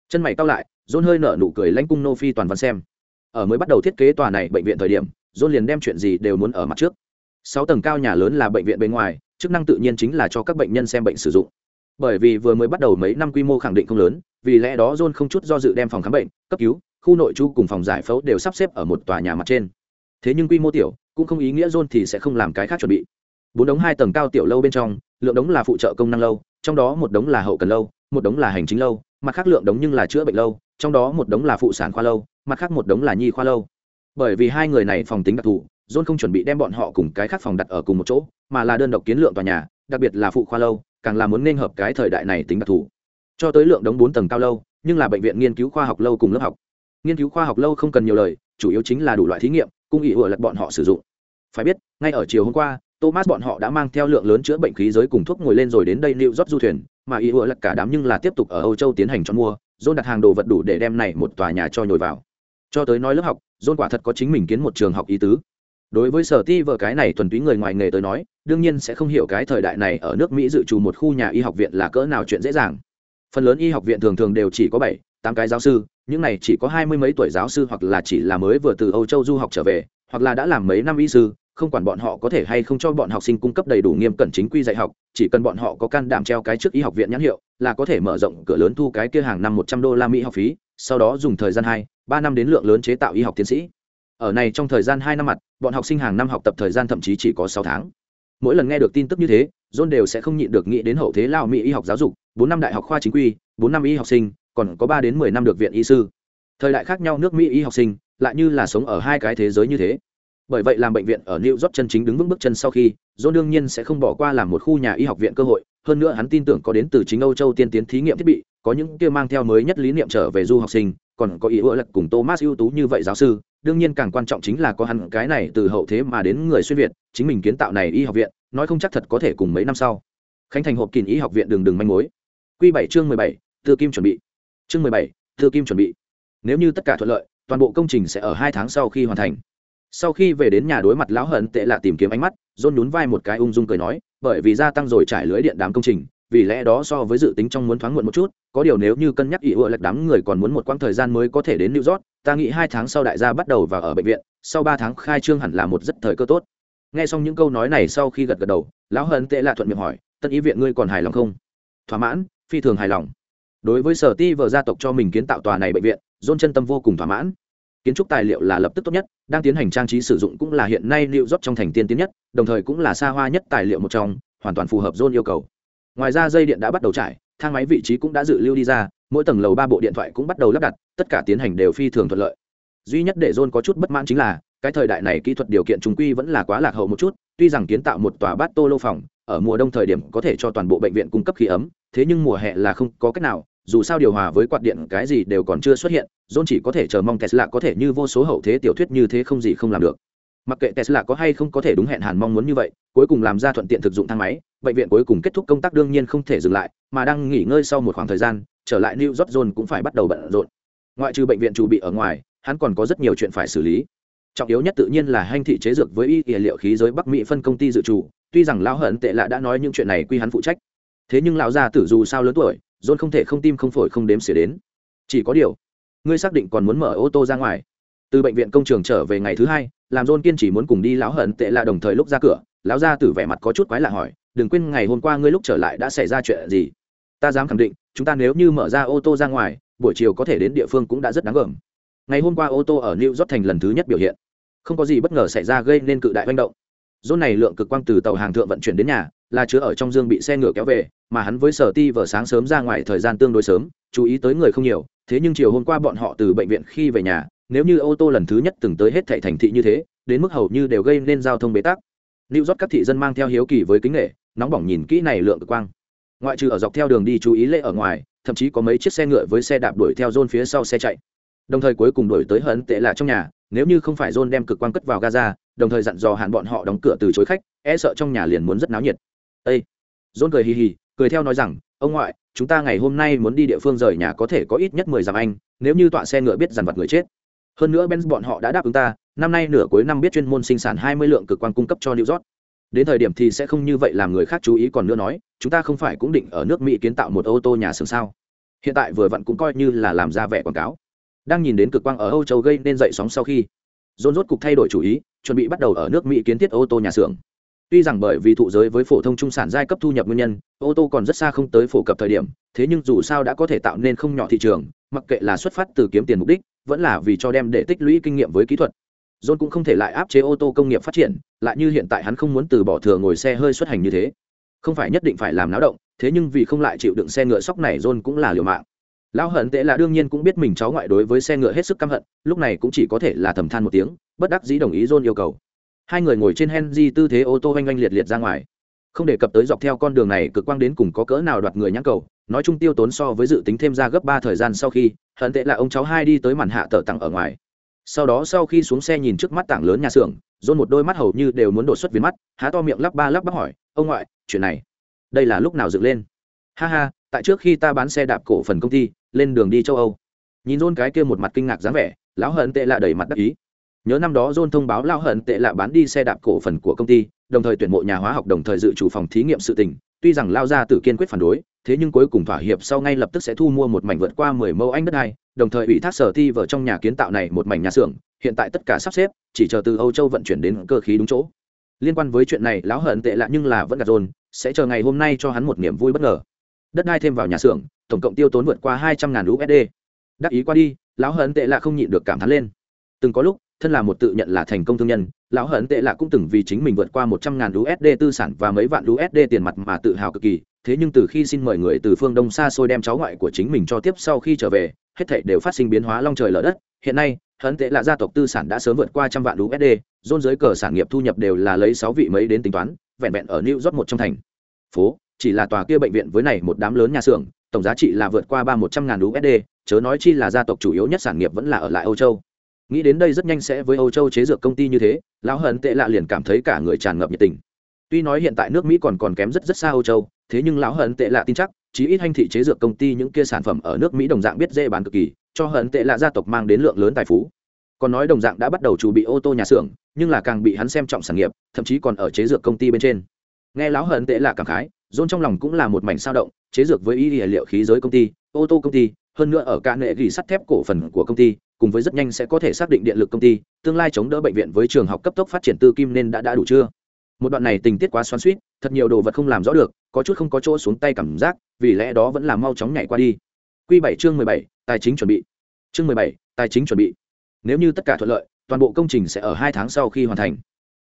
Chân mày cao lại, john hơi nở nụ cười lanh cung nô phi toàn văn xem. Ở mới bắt đầu thiết kế tòa này bệnh viện thời điểm, john liền đem chuyện gì đều muốn ở mặt trước. Sáu tầng cao nhà lớn là bệnh viện bên ngoài, chức năng tự nhiên chính là cho các bệnh nhân xem bệnh sử dụng. Bởi vì vừa mới bắt đầu mấy năm quy mô khẳng định không lớn, vì lẽ đó john không chút do dự đem phòng khám bệnh, cấp cứu, khu nội trú cùng phòng giải phẫu đều sắp xếp ở một tòa nhà mặt trên. Thế nhưng quy mô tiểu cũng không ý nghĩa john thì sẽ không làm cái khác chuẩn bị. Bốn đống hai tầng cao tiểu lâu bên trong, lượng đống là phụ trợ công năng lâu, trong đó một đống là hậu cần lâu, một đống là hành chính lâu, mặt khác lượng đống nhưng là chữa bệnh lâu, trong đó một đống là phụ sản khoa lâu, mặt khác một đống là nhi khoa lâu. Bởi vì hai người này phòng tính đặc thù, john không chuẩn bị đem bọn họ cùng cái khác phòng đặt ở cùng một chỗ, mà là đơn độc kiến lượng tòa nhà, đặc biệt là phụ khoa lâu, càng là muốn nên hợp cái thời đại này tính đặc thù. Cho tới lượng đống bốn tầng cao lâu, nhưng là bệnh viện nghiên cứu khoa học lâu cùng lớp học. Nghiên cứu khoa học lâu không cần nhiều lời, chủ yếu chính là đủ loại thí nghiệm cung ý ủa lật bọn họ sử dụng. Phải biết, ngay ở chiều hôm qua, thomas bọn họ đã mang theo lượng lớn chữa bệnh khí giới cùng thuốc ngồi lên rồi đến đây lưu rót du thuyền, mà ý ủa lật cả đám nhưng là tiếp tục ở âu châu tiến hành chọn mua john đặt hàng đồ vật đủ để đem này một tòa nhà cho nhồi vào. Cho tới nói lớp học john quả thật có chính mình kiến một trường học ý tứ. Đối với sở ti vợ cái này thuần túy người ngoài nghề tới nói, đương nhiên sẽ không hiểu cái thời đại này ở nước mỹ dự trù một khu nhà y học viện là cỡ nào chuyện dễ dàng. Phần lớn y học viện thường thường đều chỉ có bảy tám cái giáo sư, những này chỉ có hai mươi mấy tuổi giáo sư hoặc là chỉ là mới vừa từ âu châu du học trở về, hoặc là đã làm mấy năm y sư, không quản bọn họ có thể hay không cho bọn học sinh cung cấp đầy đủ nghiêm cẩn chính quy dạy học, chỉ cần bọn họ có can đảm treo cái trước y học viện nhãn hiệu, là có thể mở rộng cửa lớn thu cái kia hàng năm một trăm đô la mỹ học phí, sau đó dùng thời gian hai, ba năm đến lượng lớn chế tạo y học tiến sĩ. Ở này trong thời gian hai năm mặt, bọn học sinh hàng năm học tập thời gian thậm chí chỉ có sáu tháng. Mỗi lần nghe được tin tức như thế, john đều sẽ không nhịn được nghĩ đến hậu thế lao mỹ y học giáo dục, bốn năm đại học khoa chính quy, bốn năm y học sinh còn có ba đến mười năm được viện y sư. Thời đại khác nhau, nước mỹ y học sinh lại như là sống ở hai cái thế giới như thế. Bởi vậy làm bệnh viện ở new york chân chính đứng vững bước chân sau khi, john đương nhiên sẽ không bỏ qua làm một khu nhà y học viện cơ hội. Hơn nữa hắn tin tưởng có đến từ chính âu châu tiên tiến thí nghiệm thiết bị, có những kia mang theo mới nhất lý niệm trở về du học sinh, còn có ý ưa lật cùng thomas ưu tú như vậy giáo sư. Đương nhiên càng quan trọng chính là có hắn cái này từ hậu thế mà đến người xuyên việt, chính mình kiến tạo này y học viện, nói không chắc thật có thể cùng mấy năm sau. Khánh thành hộp kín y học viện đường đường manh mối. Q bảy chương mười bảy, tư kim chuẩn bị chương mười bảy tư kim chuẩn bị. Nếu như tất cả thuận lợi, toàn bộ công trình sẽ ở hai tháng sau khi hoàn thành. Sau khi về đến nhà đối mặt lão hận tệ lạ tìm kiếm ánh mắt dôn nhún vai một cái ung dung cười nói, bởi vì gia tăng rồi trải lưới điện đám công trình, vì lẽ đó so với dự tính trong muốn thoáng muộn một chút, có điều nếu như cân nhắc ý ựa lệch đám người còn muốn một quãng thời gian mới có thể đến new york, ta nghĩ hai tháng sau đại gia bắt đầu và ở bệnh viện, sau ba tháng khai trương hẳn là một rất thời cơ tốt. Nghe xong những câu nói này sau khi gật gật đầu, lão hận tệ lạ thuận miệng hỏi tân ý viện ngươi còn hài lòng không? Thỏa mãn, phi thường hài lòng đối với sở ti vợ gia tộc cho mình kiến tạo tòa này bệnh viện dôn chân tâm vô cùng thỏa mãn. Kiến trúc tài liệu là lập tức tốt nhất, đang tiến hành trang trí sử dụng cũng là hiện nay liệu rót trong thành tiên tiến nhất, đồng thời cũng là xa hoa nhất tài liệu một trong, hoàn toàn phù hợp dôn yêu cầu. Ngoài ra dây điện đã bắt đầu trải, thang máy vị trí cũng đã dự lưu đi ra, mỗi tầng lầu ba bộ điện thoại cũng bắt đầu lắp đặt, tất cả tiến hành đều phi thường thuận lợi. Duy nhất để john có chút bất mãn chính là, cái thời đại này kỹ thuật điều kiện chúng quy vẫn là quá lạc hậu một chút, tuy rằng kiến tạo một tòa bát tô lô phòng, ở mùa đông thời điểm có thể cho toàn bộ bệnh viện cung cấp khí ấm, thế nhưng mùa hè là không có cách nào dù sao điều hòa với quạt điện cái gì đều còn chưa xuất hiện, john chỉ có thể chờ mong tesla có thể như vô số hậu thế tiểu thuyết như thế không gì không làm được. Mặc kệ tesla có hay không có thể đúng hẹn hàn mong muốn như vậy, cuối cùng làm ra thuận tiện thực dụng thang máy, bệnh viện cuối cùng kết thúc công tác đương nhiên không thể dừng lại, mà đang nghỉ ngơi sau một khoảng thời gian, trở lại new york, john cũng phải bắt đầu bận rộn. Ngoại trừ bệnh viện chủ bị ở ngoài, hắn còn có rất nhiều chuyện phải xử lý. Trọng yếu nhất tự nhiên là hành thị chế dược với y y liệu khí giới bắc mỹ phân công ty dự trù, tuy rằng lão hận tệ lạ đã nói những chuyện này quy hắn phụ trách. Thế nhưng lão gia tử dù sao lớn tuổi john không thể không tim không phổi không đếm xỉa đến. Chỉ có điều, ngươi xác định còn muốn mở ô tô ra ngoài. Từ bệnh viện công trường trở về ngày thứ hai, làm john kiên chỉ muốn cùng đi lão hận tệ là đồng thời lúc ra cửa, lão gia tử vẻ mặt có chút quái lạ hỏi, đừng quên ngày hôm qua ngươi lúc trở lại đã xảy ra chuyện gì? Ta dám khẳng định, chúng ta nếu như mở ra ô tô ra ngoài, buổi chiều có thể đến địa phương cũng đã rất đáng gờm ngày hôm qua ô tô ở new york thành lần thứ nhất biểu hiện. Không có gì bất ngờ xảy ra gây nên cự đại manh động. Dôn này lượng cực quang từ tàu hàng thượng vận chuyển đến nhà là chứa ở trong dương bị xe ngựa kéo về, mà hắn với sở ti vở sáng sớm ra ngoài thời gian tương đối sớm, chú ý tới người không nhiều, thế nhưng chiều hôm qua bọn họ từ bệnh viện khi về nhà, nếu như ô tô lần thứ nhất từng tới hết thảy thành thị như thế, đến mức hầu như đều gây nên giao thông bế tắc. Lưu rót các thị dân mang theo hiếu kỳ với kính nghệ nóng bỏng nhìn kỹ này lượng cực quang. Ngoại trừ ở dọc theo đường đi chú ý lễ ở ngoài, thậm chí có mấy chiếc xe ngựa với xe đạp đuổi theo John phía sau xe chạy. Đồng thời cuối cùng đuổi tới hận tệ là trong nhà, nếu như không phải John đem cực quang cất vào gaza, đồng thời dặn dò hạn bọn họ đóng cửa từ chối khách e sợ trong nhà liền muốn rất náo nhiệt. Ê! John cười hì hì, cười theo nói rằng, ông ngoại, chúng ta ngày hôm nay muốn đi địa phương rời nhà có thể có ít nhất mười dặm anh, nếu như tọa xe ngựa biết dằn vặt người chết. Hơn nữa benz bọn họ đã đáp ứng ta, năm nay nửa cuối năm biết chuyên môn sinh sản hai mươi lượng cực quang cung cấp cho new york. Đến thời điểm thì sẽ không như vậy làm người khác chú ý còn nữa nói, chúng ta không phải cũng định ở nước mỹ kiến tạo một ô tô nhà xưởng sao? Hiện tại vừa vặn cũng coi như là làm ra vẻ quảng cáo. Đang nhìn đến cực quang ở âu châu gây nên dậy sóng sau khi dồn rốt cục thay đổi chủ ý, chuẩn bị bắt đầu ở nước mỹ kiến thiết ô tô nhà xưởng tuy rằng bởi vì thụ giới với phổ thông trung sản giai cấp thu nhập nguyên nhân, ô tô còn rất xa không tới phổ cập thời điểm, thế nhưng dù sao đã có thể tạo nên không nhỏ thị trường, mặc kệ là xuất phát từ kiếm tiền mục đích, vẫn là vì cho đem để tích lũy kinh nghiệm với kỹ thuật. John cũng không thể lại áp chế ô tô công nghiệp phát triển, lại như hiện tại hắn không muốn từ bỏ thừa ngồi xe hơi xuất hành như thế. Không phải nhất định phải làm náo động, thế nhưng vì không lại chịu đựng xe ngựa sóc này john cũng là liều mạng. Lão hận tệ là đương nhiên cũng biết mình cháu ngoại đối với xe ngựa hết sức căm hận, lúc này cũng chỉ có thể là thầm than một tiếng, bất đắc dĩ đồng ý john yêu cầu hai người ngồi trên henry tư thế ô tô oanh oanh liệt liệt ra ngoài. Không đề cập tới dọc theo con đường này cực quang đến cùng có cỡ nào đoạt người nhãn cầu, nói chung tiêu tốn so với dự tính thêm ra gấp ba thời gian sau khi, hận tệ là ông cháu hai đi tới màn hạ tờ tặng ở ngoài. Sau đó sau khi xuống xe nhìn trước mắt tảng lớn nhà xưởng dôn một đôi mắt hầu như đều muốn đột xuất viên mắt, há to miệng lắp ba lắp bắp hỏi, ông ngoại, chuyện này, đây là lúc nào dựng lên? Ha ha, tại trước khi ta bán xe đạp cổ phần công ty, lên đường đi châu âu. Nhìn dôn cái kia một mặt kinh ngạc dáng vẻ, lão hận tệ là đầy mặt đắc ý nhớ năm đó john thông báo lão hận tệ lạ bán đi xe đạp cổ phần của công ty, đồng thời tuyển mộ nhà hóa học đồng thời dự chủ phòng thí nghiệm sự tình. Tuy rằng lao ra tự kiên quyết phản đối, thế nhưng cuối cùng thỏa hiệp sau ngay lập tức sẽ thu mua một mảnh vượt qua mười mẫu anh đất này đồng thời ủy thác sở thi vợ trong nhà kiến tạo này một mảnh nhà xưởng, hiện tại tất cả sắp xếp, chỉ chờ từ âu châu vận chuyển đến cơ khí đúng chỗ. Liên quan với chuyện này, lão hận tệ lạ nhưng là vẫn gạt dồn sẽ chờ ngày hôm nay cho hắn một niềm vui bất ngờ. Đất đai thêm vào nhà xưởng, tổng cộng tiêu tốn vượt qua hai trăm ngàn usd đắc ý qua đi, lão hận tệ lạ không nhịn được cảm thán lên. Từng có lúc thân là một tự nhận là thành công thương nhân, lão hận tệ lạ cũng từng vì chính mình vượt qua một trăm ngàn usd tư sản và mấy vạn usd tiền mặt mà tự hào cực kỳ, thế nhưng từ khi xin mời người từ phương đông xa xôi đem cháu ngoại của chính mình cho tiếp sau khi trở về, hết thảy đều phát sinh biến hóa long trời lở đất. Hiện nay, hận tệ là gia tộc tư sản đã sớm vượt qua trăm vạn usd dôn dưới cờ sản nghiệp thu nhập đều là lấy sáu vị mấy đến tính toán, vẹn vẹn ở new york một trong thành. Phố, chỉ là tòa kia bệnh viện với này một đám lớn nhà xưởng, tổng giá trị là vượt qua ba một trăm ngàn usd chớ nói chi là gia tộc chủ yếu nhất sản nghiệp vẫn là ở lại âu châu nghĩ đến đây rất nhanh sẽ với âu châu chế dược công ty như thế, lão hận tệ lạ liền cảm thấy cả người tràn ngập nhiệt tình. Tuy nói hiện tại nước mỹ còn còn kém rất rất xa âu châu, thế nhưng lão hận tệ lạ tin chắc, chí ít hành thị chế dược công ty những kia sản phẩm ở nước mỹ đồng dạng biết dễ bán cực kỳ, cho hận tệ lạ gia tộc mang đến lượng lớn tài phú. Còn nói đồng dạng đã bắt đầu chuẩn bị ô tô nhà xưởng, nhưng là càng bị hắn xem trọng sản nghiệp, thậm chí còn ở chế dược công ty bên trên. Nghe lão hận tệ lạ cảm khái, dôn trong lòng cũng là một mảnh sao động, chế dược với y liệu khí giới công ty, ô tô công ty, hơn nữa ở cả nệ gỉ sắt thép cổ phần của công ty cùng với rất nhanh sẽ có thể xác định điện lực công ty, tương lai chống đỡ bệnh viện với trường học cấp tốc phát triển tư kim nên đã đã đủ chưa? Một đoạn này tình tiết quá xoắn suýt thật nhiều đồ vật không làm rõ được, có chút không có chỗ xuống tay cảm giác, vì lẽ đó vẫn là mau chóng nhảy qua đi. Q bảy chương mười bảy, tài chính chuẩn bị. Chương mười bảy, tài chính chuẩn bị. Nếu như tất cả thuận lợi, toàn bộ công trình sẽ ở hai tháng sau khi hoàn thành.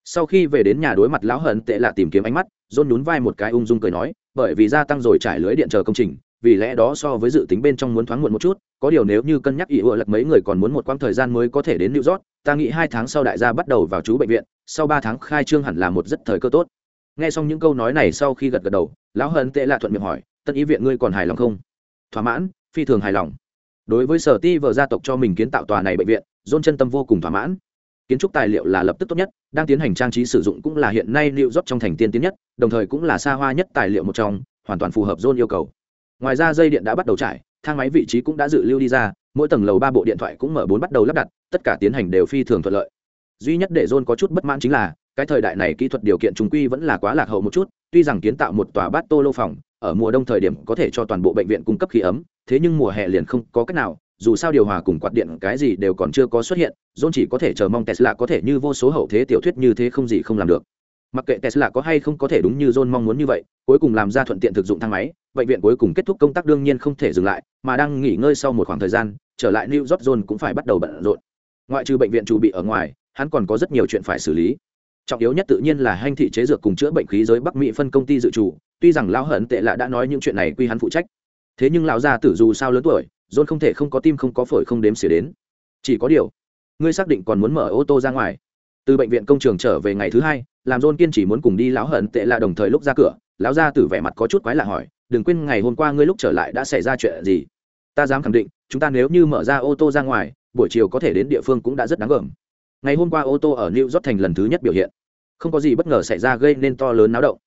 Sau khi về đến nhà đối mặt lão hận tệ lạ tìm kiếm ánh mắt dôn nhún vai một cái ung dung cười nói, bởi vì gia tăng rồi trải lưới điện chờ công trình vì lẽ đó so với dự tính bên trong muốn thoáng muộn một chút, có điều nếu như cân nhắc ý ựa lật mấy người còn muốn một quãng thời gian mới có thể đến new york, ta nghĩ hai tháng sau đại gia bắt đầu vào chú bệnh viện, sau ba tháng khai trương hẳn là một rất thời cơ tốt. Nghe xong những câu nói này sau khi gật gật đầu, lão hận tệ lạ thuận miệng hỏi tân ý viện ngươi còn hài lòng không? Thỏa mãn, phi thường hài lòng. Đối với sở ti vợ gia tộc cho mình kiến tạo tòa này bệnh viện dôn chân tâm vô cùng thỏa mãn. Kiến trúc tài liệu là lập tức tốt nhất, đang tiến hành trang trí sử dụng cũng là hiện nay liệu rót trong thành tiên tiến nhất, đồng thời cũng là xa hoa nhất tài liệu một trong, hoàn toàn phù hợp dôn yêu cầu ngoài ra dây điện đã bắt đầu trải, thang máy vị trí cũng đã dự lưu đi ra, mỗi tầng lầu ba bộ điện thoại cũng mở bốn bắt đầu lắp đặt, tất cả tiến hành đều phi thường thuận lợi. Duy nhất để john có chút bất mãn chính là, cái thời đại này kỹ thuật điều kiện chúng quy vẫn là quá lạc hậu một chút, tuy rằng kiến tạo một tòa bát tô lô phòng, ở mùa đông thời điểm có thể cho toàn bộ bệnh viện cung cấp khí ấm, thế nhưng mùa hè liền không có cách nào, dù sao điều hòa cùng quạt điện cái gì đều còn chưa có xuất hiện john chỉ có thể chờ mong tesla có thể như vô số hậu thế tiểu thuyết như thế không gì không làm được mặc kệ tesla có hay không có thể đúng như john mong muốn như vậy, cuối cùng làm ra thuận tiện thực dụng thang máy, bệnh viện cuối cùng kết thúc công tác đương nhiên không thể dừng lại, mà đang nghỉ ngơi sau một khoảng thời gian, trở lại new york john cũng phải bắt đầu bận rộn. Ngoại trừ bệnh viện chủ bị ở ngoài, hắn còn có rất nhiều chuyện phải xử lý. Trọng yếu nhất tự nhiên là hành thị chế dược cùng chữa bệnh khí giới bắc mỹ phân công ty dự trù, tuy rằng lão hận tệ lạ đã nói những chuyện này quy hắn phụ trách. Thế nhưng lão gia tử dù sao lớn tuổi, john không thể không có tim không có phổi không đếm xỉa đến. Chỉ có điều, ngươi xác định còn muốn mở ô tô ra ngoài. Từ bệnh viện công trường trở về ngày thứ hai làm john kiên chỉ muốn cùng đi lão hận tệ là đồng thời lúc ra cửa, lão gia tử vẻ mặt có chút quái lạ hỏi, đừng quên ngày hôm qua ngươi lúc trở lại đã xảy ra chuyện gì? Ta dám khẳng định, chúng ta nếu như mở ra ô tô ra ngoài, buổi chiều có thể đến địa phương cũng đã rất đáng gờm ngày hôm qua ô tô ở new york thành lần thứ nhất biểu hiện. Không có gì bất ngờ xảy ra gây nên to lớn náo động.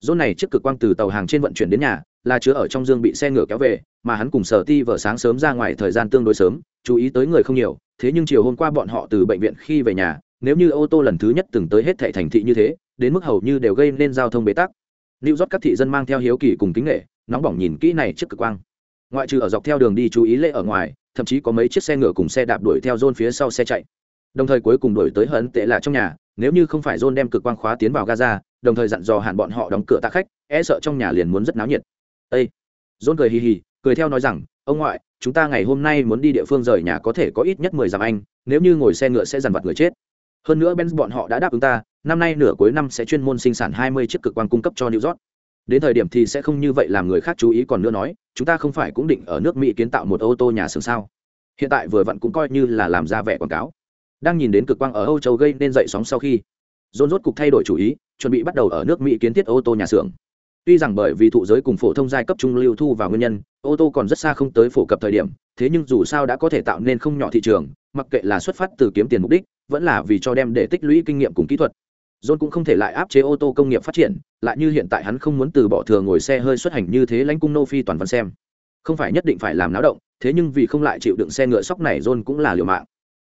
Dôn này chiếc cực quang từ tàu hàng trên vận chuyển đến nhà, là chứa ở trong dương bị xe ngựa kéo về, mà hắn cùng sở ti vợ sáng sớm ra ngoài thời gian tương đối sớm, chú ý tới người không nhiều, thế nhưng chiều hôm qua bọn họ từ bệnh viện khi về nhà nếu như ô tô lần thứ nhất từng tới hết thệ thành thị như thế đến mức hầu như đều gây nên giao thông bế tắc lưu rót các thị dân mang theo hiếu kỳ cùng kính nghệ, nóng bỏng nhìn kỹ này trước cực quang. Ngoại trừ ở dọc theo đường đi chú ý lễ ở ngoài, thậm chí có mấy chiếc xe ngựa cùng xe đạp đuổi theo John phía sau xe chạy. Đồng thời cuối cùng đuổi tới hận tệ là trong nhà, nếu như không phải John đem cực quang khóa tiến vào Gaza, đồng thời dặn dò hạn bọn họ đóng cửa tạ khách, e sợ trong nhà liền muốn rất náo nhiệt. Ê! John cười hì hì, cười theo nói rằng, ông ngoại, chúng ta ngày hôm nay muốn đi địa phương rời nhà có thể có ít nhất mười dặm anh, nếu như ngồi xe ngựa sẽ dằn vặt người chết. Hơn nữa Benz bọn họ đã đáp ứng ta, năm nay nửa cuối năm sẽ chuyên môn sinh sản hai mươi chiếc cực quang cung cấp cho New York. Đến thời điểm thì sẽ không như vậy làm người khác chú ý còn nữa nói chúng ta không phải cũng định ở nước mỹ kiến tạo một ô tô nhà xưởng sao? Hiện tại vừa vặn cũng coi như là làm ra vẻ quảng cáo. Đang nhìn đến cực quang ở âu châu gây nên dậy sóng sau khi dồn rốt cục thay đổi chủ ý chuẩn bị bắt đầu ở nước mỹ kiến thiết ô tô nhà xưởng. Tuy rằng bởi vì thụ giới cùng phổ thông giai cấp trung lưu thu vào nguyên nhân ô tô còn rất xa không tới phổ cập thời điểm thế nhưng dù sao đã có thể tạo nên không nhỏ thị trường mặc kệ là xuất phát từ kiếm tiền mục đích vẫn là vì cho đem để tích lũy kinh nghiệm cùng kỹ thuật John cũng không thể lại áp chế ô tô công nghiệp phát triển, lại như hiện tại hắn không muốn từ bỏ thừa ngồi xe hơi xuất hành như thế lãnh cung nô phi toàn văn xem. Không phải nhất định phải làm náo động, thế nhưng vì không lại chịu đựng xe ngựa sóc này John cũng là liều mạng.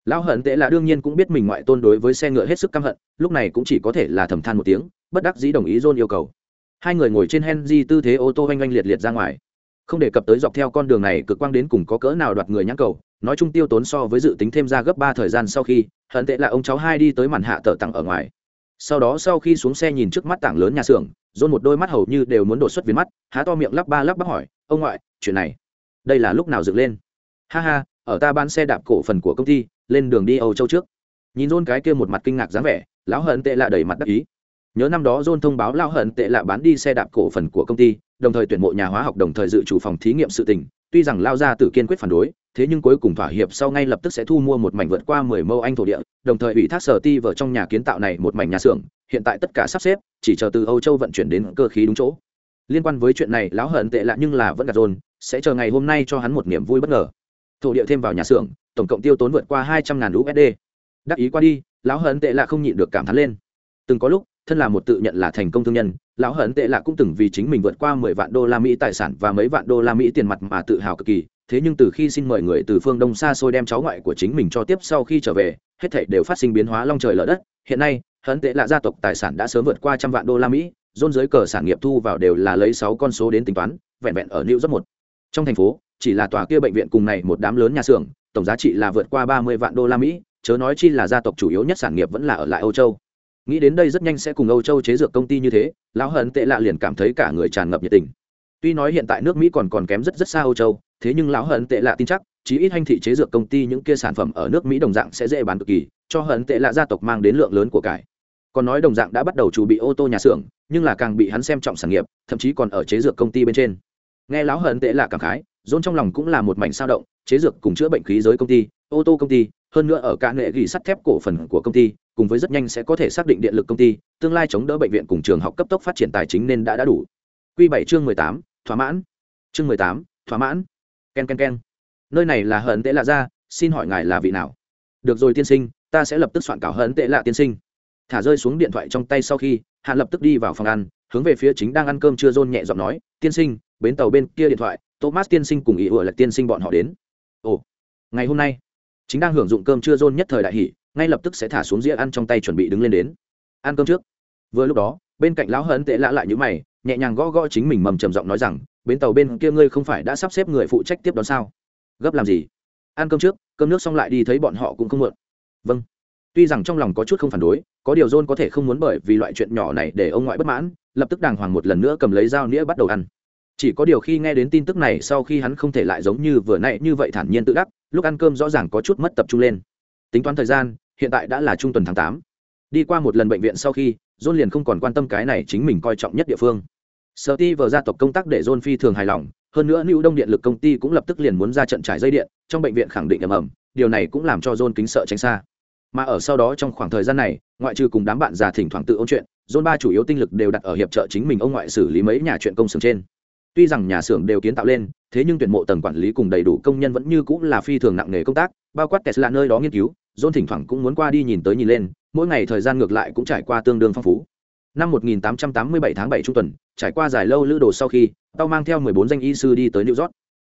Lão hận tệ là đương nhiên cũng biết mình ngoại tôn đối với xe ngựa hết sức căm hận, lúc này cũng chỉ có thể là thầm than một tiếng, bất đắc dĩ đồng ý John yêu cầu. Hai người ngồi trên Henry tư thế ô tô oanh oanh liệt liệt ra ngoài. Không đề cập tới dọc theo con đường này cực quang đến cùng có cỡ nào đoạt người nhãn cầu, nói chung tiêu tốn so với dự tính thêm ra gấp ba thời gian sau khi, hận tệ là ông cháu hai đi tới màn hạ tờ tặng ở ngoài. Sau đó sau khi xuống xe nhìn trước mắt tảng lớn nhà xưởng dôn một đôi mắt hầu như đều muốn đột xuất viên mắt há to miệng lắp ba lắp bắp hỏi ông ngoại chuyện này đây là lúc nào dựng lên? Ha ha ở ta bán xe đạp cổ phần của công ty lên đường đi âu châu trước. Nhìn dôn cái kia một mặt kinh ngạc dáng vẻ lão hận tệ là đầy mặt đắc ý nhớ năm đó John thông báo lão hận tệ lạ bán đi xe đạp cổ phần của công ty đồng thời tuyển mộ nhà hóa học đồng thời dự chủ phòng thí nghiệm sự tình tuy rằng lao ra Tử kiên quyết phản đối thế nhưng cuối cùng thỏa hiệp sau ngay lập tức sẽ thu mua một mảnh vượt qua mười mẫu anh thổ địa, đồng thời ủy thác sở ti vợ trong nhà kiến tạo này một mảnh nhà xưởng, hiện tại tất cả sắp xếp, chỉ chờ từ Âu Châu vận chuyển đến cơ khí đúng chỗ. Liên quan với chuyện này, lão hận tệ lạ nhưng là vẫn gạt dồn, sẽ chờ ngày hôm nay cho hắn một niềm vui bất ngờ. Thổ địa thêm vào nhà xưởng, tổng cộng tiêu tốn vượt qua hai trăm ngàn USD. Đắc ý qua đi, lão hận tệ lạ không nhịn được cảm thán lên. Từng có lúc, thân là một tự nhận là thành công thương nhân, lão hận tệ lạ cũng từng vì chính mình vượt qua mười vạn đô la Mỹ tài sản và mấy vạn đô la Mỹ tiền mặt mà tự hào cực kỳ, thế nhưng từ khi xin mời người từ phương đông xa xôi đem cháu ngoại của chính mình cho tiếp sau khi trở về hết thảy đều phát sinh biến hóa long trời lở đất. Hiện nay Hận tệ là gia tộc tài sản đã sớm vượt qua trăm vạn đô la mỹ dôn dưới cờ sản nghiệp thu vào đều là lấy sáu con số đến tính toán vẹn vẹn ở new rất một. Trong thành phố chỉ là tòa kia bệnh viện cùng này một đám lớn nhà xưởng tổng giá trị là vượt qua ba mươi vạn đô la mỹ chớ nói chi là gia tộc chủ yếu nhất sản nghiệp vẫn là ở lại âu châu nghĩ đến đây rất nhanh sẽ cùng âu châu chế dược công ty như thế, lão hận tệ lạ liền cảm thấy cả người tràn ngập nhiệt tình. Tuy nói hiện tại nước mỹ còn còn kém rất rất xa âu châu, thế nhưng lão hận tệ lạ tin chắc, chí ít hành thị chế dược công ty những kia sản phẩm ở nước mỹ đồng dạng sẽ dễ bán cực kỳ, cho hận tệ lạ gia tộc mang đến lượng lớn của cải. Còn nói đồng dạng đã bắt đầu chuẩn bị ô tô nhà xưởng, nhưng là càng bị hắn xem trọng sản nghiệp, thậm chí còn ở chế dược công ty bên trên. Nghe lão hận tệ lạ cảm khái, dôn trong lòng cũng là một mảnh sao động, chế dược cùng chữa bệnh khí giới công ty, ô tô công ty hơn nữa ở cả nghệ ghi sắt thép cổ phần của công ty, cùng với rất nhanh sẽ có thể xác định điện lực công ty, tương lai chống đỡ bệnh viện cùng trường học cấp tốc phát triển tài chính nên đã đã đủ. Quy bảy chương mười tám, thỏa mãn. Chương mười tám, thỏa mãn. K e n k e n k e n nơi này là hận tệ lạ ra xin hỏi ngài là vị nào? Được rồi tiên sinh, ta sẽ lập tức soạn cảo hận tệ lạ tiên sinh. Thả rơi xuống điện thoại trong tay sau khi, hạ lập tức đi vào phòng ăn, hướng về phía chính đang ăn cơm chưa rôn nhẹ giọng nói, tiên sinh, bến tàu bên kia điện thoại, thomas tiên sinh cùng ý ủa là tiên sinh bọn họ đến. Ồ, ngày hôm nay? Chính đang hưởng dụng cơm chưa rôn nhất thời đại hỷ ngay lập tức sẽ thả xuống dĩa ăn trong tay chuẩn bị đứng lên đến. Ăn cơm trước. Vừa lúc đó, bên cạnh lão hấn tệ lạ lại những mày, nhẹ nhàng gõ gõ chính mình mầm trầm giọng nói rằng, bến tàu bên kia ngươi không phải đã sắp xếp người phụ trách tiếp đón sao? Gấp làm gì? Ăn cơm trước, cơm nước xong lại đi thấy bọn họ cũng không muộn. Vâng. Tuy rằng trong lòng có chút không phản đối, có điều john có thể không muốn bởi vì loại chuyện nhỏ này để ông ngoại bất mãn, lập tức đàng hoàng một lần nữa cầm lấy dao nĩa bắt đầu ăn chỉ có điều khi nghe đến tin tức này sau khi hắn không thể lại giống như vừa nãy như vậy thản nhiên tự đắc, lúc ăn cơm rõ ràng có chút mất tập trung lên. Tính toán thời gian, hiện tại đã là trung tuần tháng tám. Đi qua một lần bệnh viện sau khi, john liền không còn quan tâm cái này chính mình coi trọng nhất địa phương. Sở ti vờ gia tộc công tác để john phi thường hài lòng, hơn nữa lưu đông điện lực công ty cũng lập tức liền muốn ra trận trải dây điện, trong bệnh viện khẳng định ầm ầm, điều này cũng làm cho john kính sợ tránh xa. Mà ở sau đó trong khoảng thời gian này, ngoại trừ cùng đám bạn già thỉnh thoảng tự ôn chuyện, john ba chủ yếu tinh lực đều đặt ở hiệp trợ chính mình ông ngoại xử lý mấy nhà chuyện công xưởng trên tuy rằng nhà xưởng đều kiến tạo lên thế nhưng tuyển mộ tầng quản lý cùng đầy đủ công nhân vẫn như cũng là phi thường nặng nghề công tác bao quát tesla nơi đó nghiên cứu john thỉnh thoảng cũng muốn qua đi nhìn tới nhìn lên mỗi ngày thời gian ngược lại cũng trải qua tương đương phong phú. Năm 1887 tháng 7 trung tuần trải qua dài lâu lữ đồ sau khi tao mang theo 14 danh y sư đi tới new york.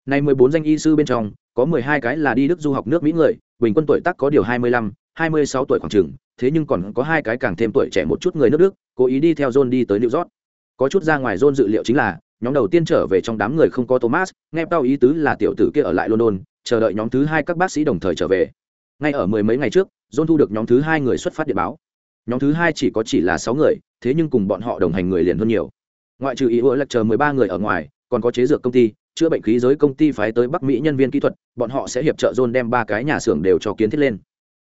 Này 14 danh y sư bên trong có 12 cái là đi đức du học nước mỹ người bình quân tuổi tác có điều 25, 26 tuổi khoảng chừng thế nhưng còn có hai cái càng thêm tuổi trẻ một chút người nước đức cố ý đi theo john đi tới new york. Có chút ra ngoài john dự liệu chính là nhóm đầu tiên trở về trong đám người không có thomas, nghe tao ý tứ là tiểu tử kia ở lại london, chờ đợi nhóm thứ hai các bác sĩ đồng thời trở về. Ngay ở mười mấy ngày trước, john thu được nhóm thứ hai người xuất phát điện báo. Nhóm thứ hai chỉ có chỉ là sáu người, thế nhưng cùng bọn họ đồng hành người liền hơn nhiều. Ngoại trừ ý ủa lệch chờ mười ba người ở ngoài, còn có chế dược công ty, chữa bệnh khí giới công ty phái tới bắc mỹ nhân viên kỹ thuật, bọn họ sẽ hiệp trợ john đem ba cái nhà xưởng đều cho kiến thiết lên.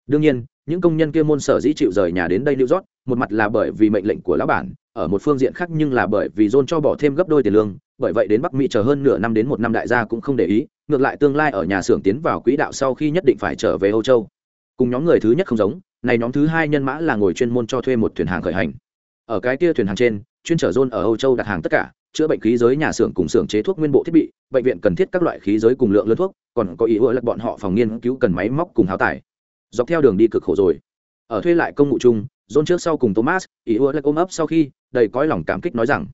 Đương nhiên, những công nhân kia môn sở dĩ chịu rời nhà đến đây new york một mặt là bởi vì mệnh lệnh của lão bản, ở một phương diện khác nhưng là bởi vì john cho bỏ thêm gấp đôi tiền lương, bởi vậy đến bắc mỹ chờ hơn nửa năm đến một năm đại gia cũng không để ý, ngược lại tương lai ở nhà xưởng tiến vào quỹ đạo sau khi nhất định phải trở về âu châu. Cùng nhóm người thứ nhất không giống, này nhóm thứ hai nhân mã là ngồi chuyên môn cho thuê một thuyền hàng khởi hành. Ở cái kia thuyền hàng trên, chuyên trở john ở âu châu đặt hàng tất cả, chữa bệnh khí giới nhà xưởng cùng xưởng chế thuốc nguyên bộ thiết bị, bệnh viện cần thiết các loại khí giới cùng lượng lớn thuốc, còn có ý ưa lật bọn họ phòng nghiên cứu cần máy móc cùng háo tải. Dọc theo đường đi cực khổ rồi. Ở thuê lại công ngụ chung john trước sau cùng thomas, ý ưa lại ôm ấp sau khi, đầy cõi lòng cảm kích nói rằng,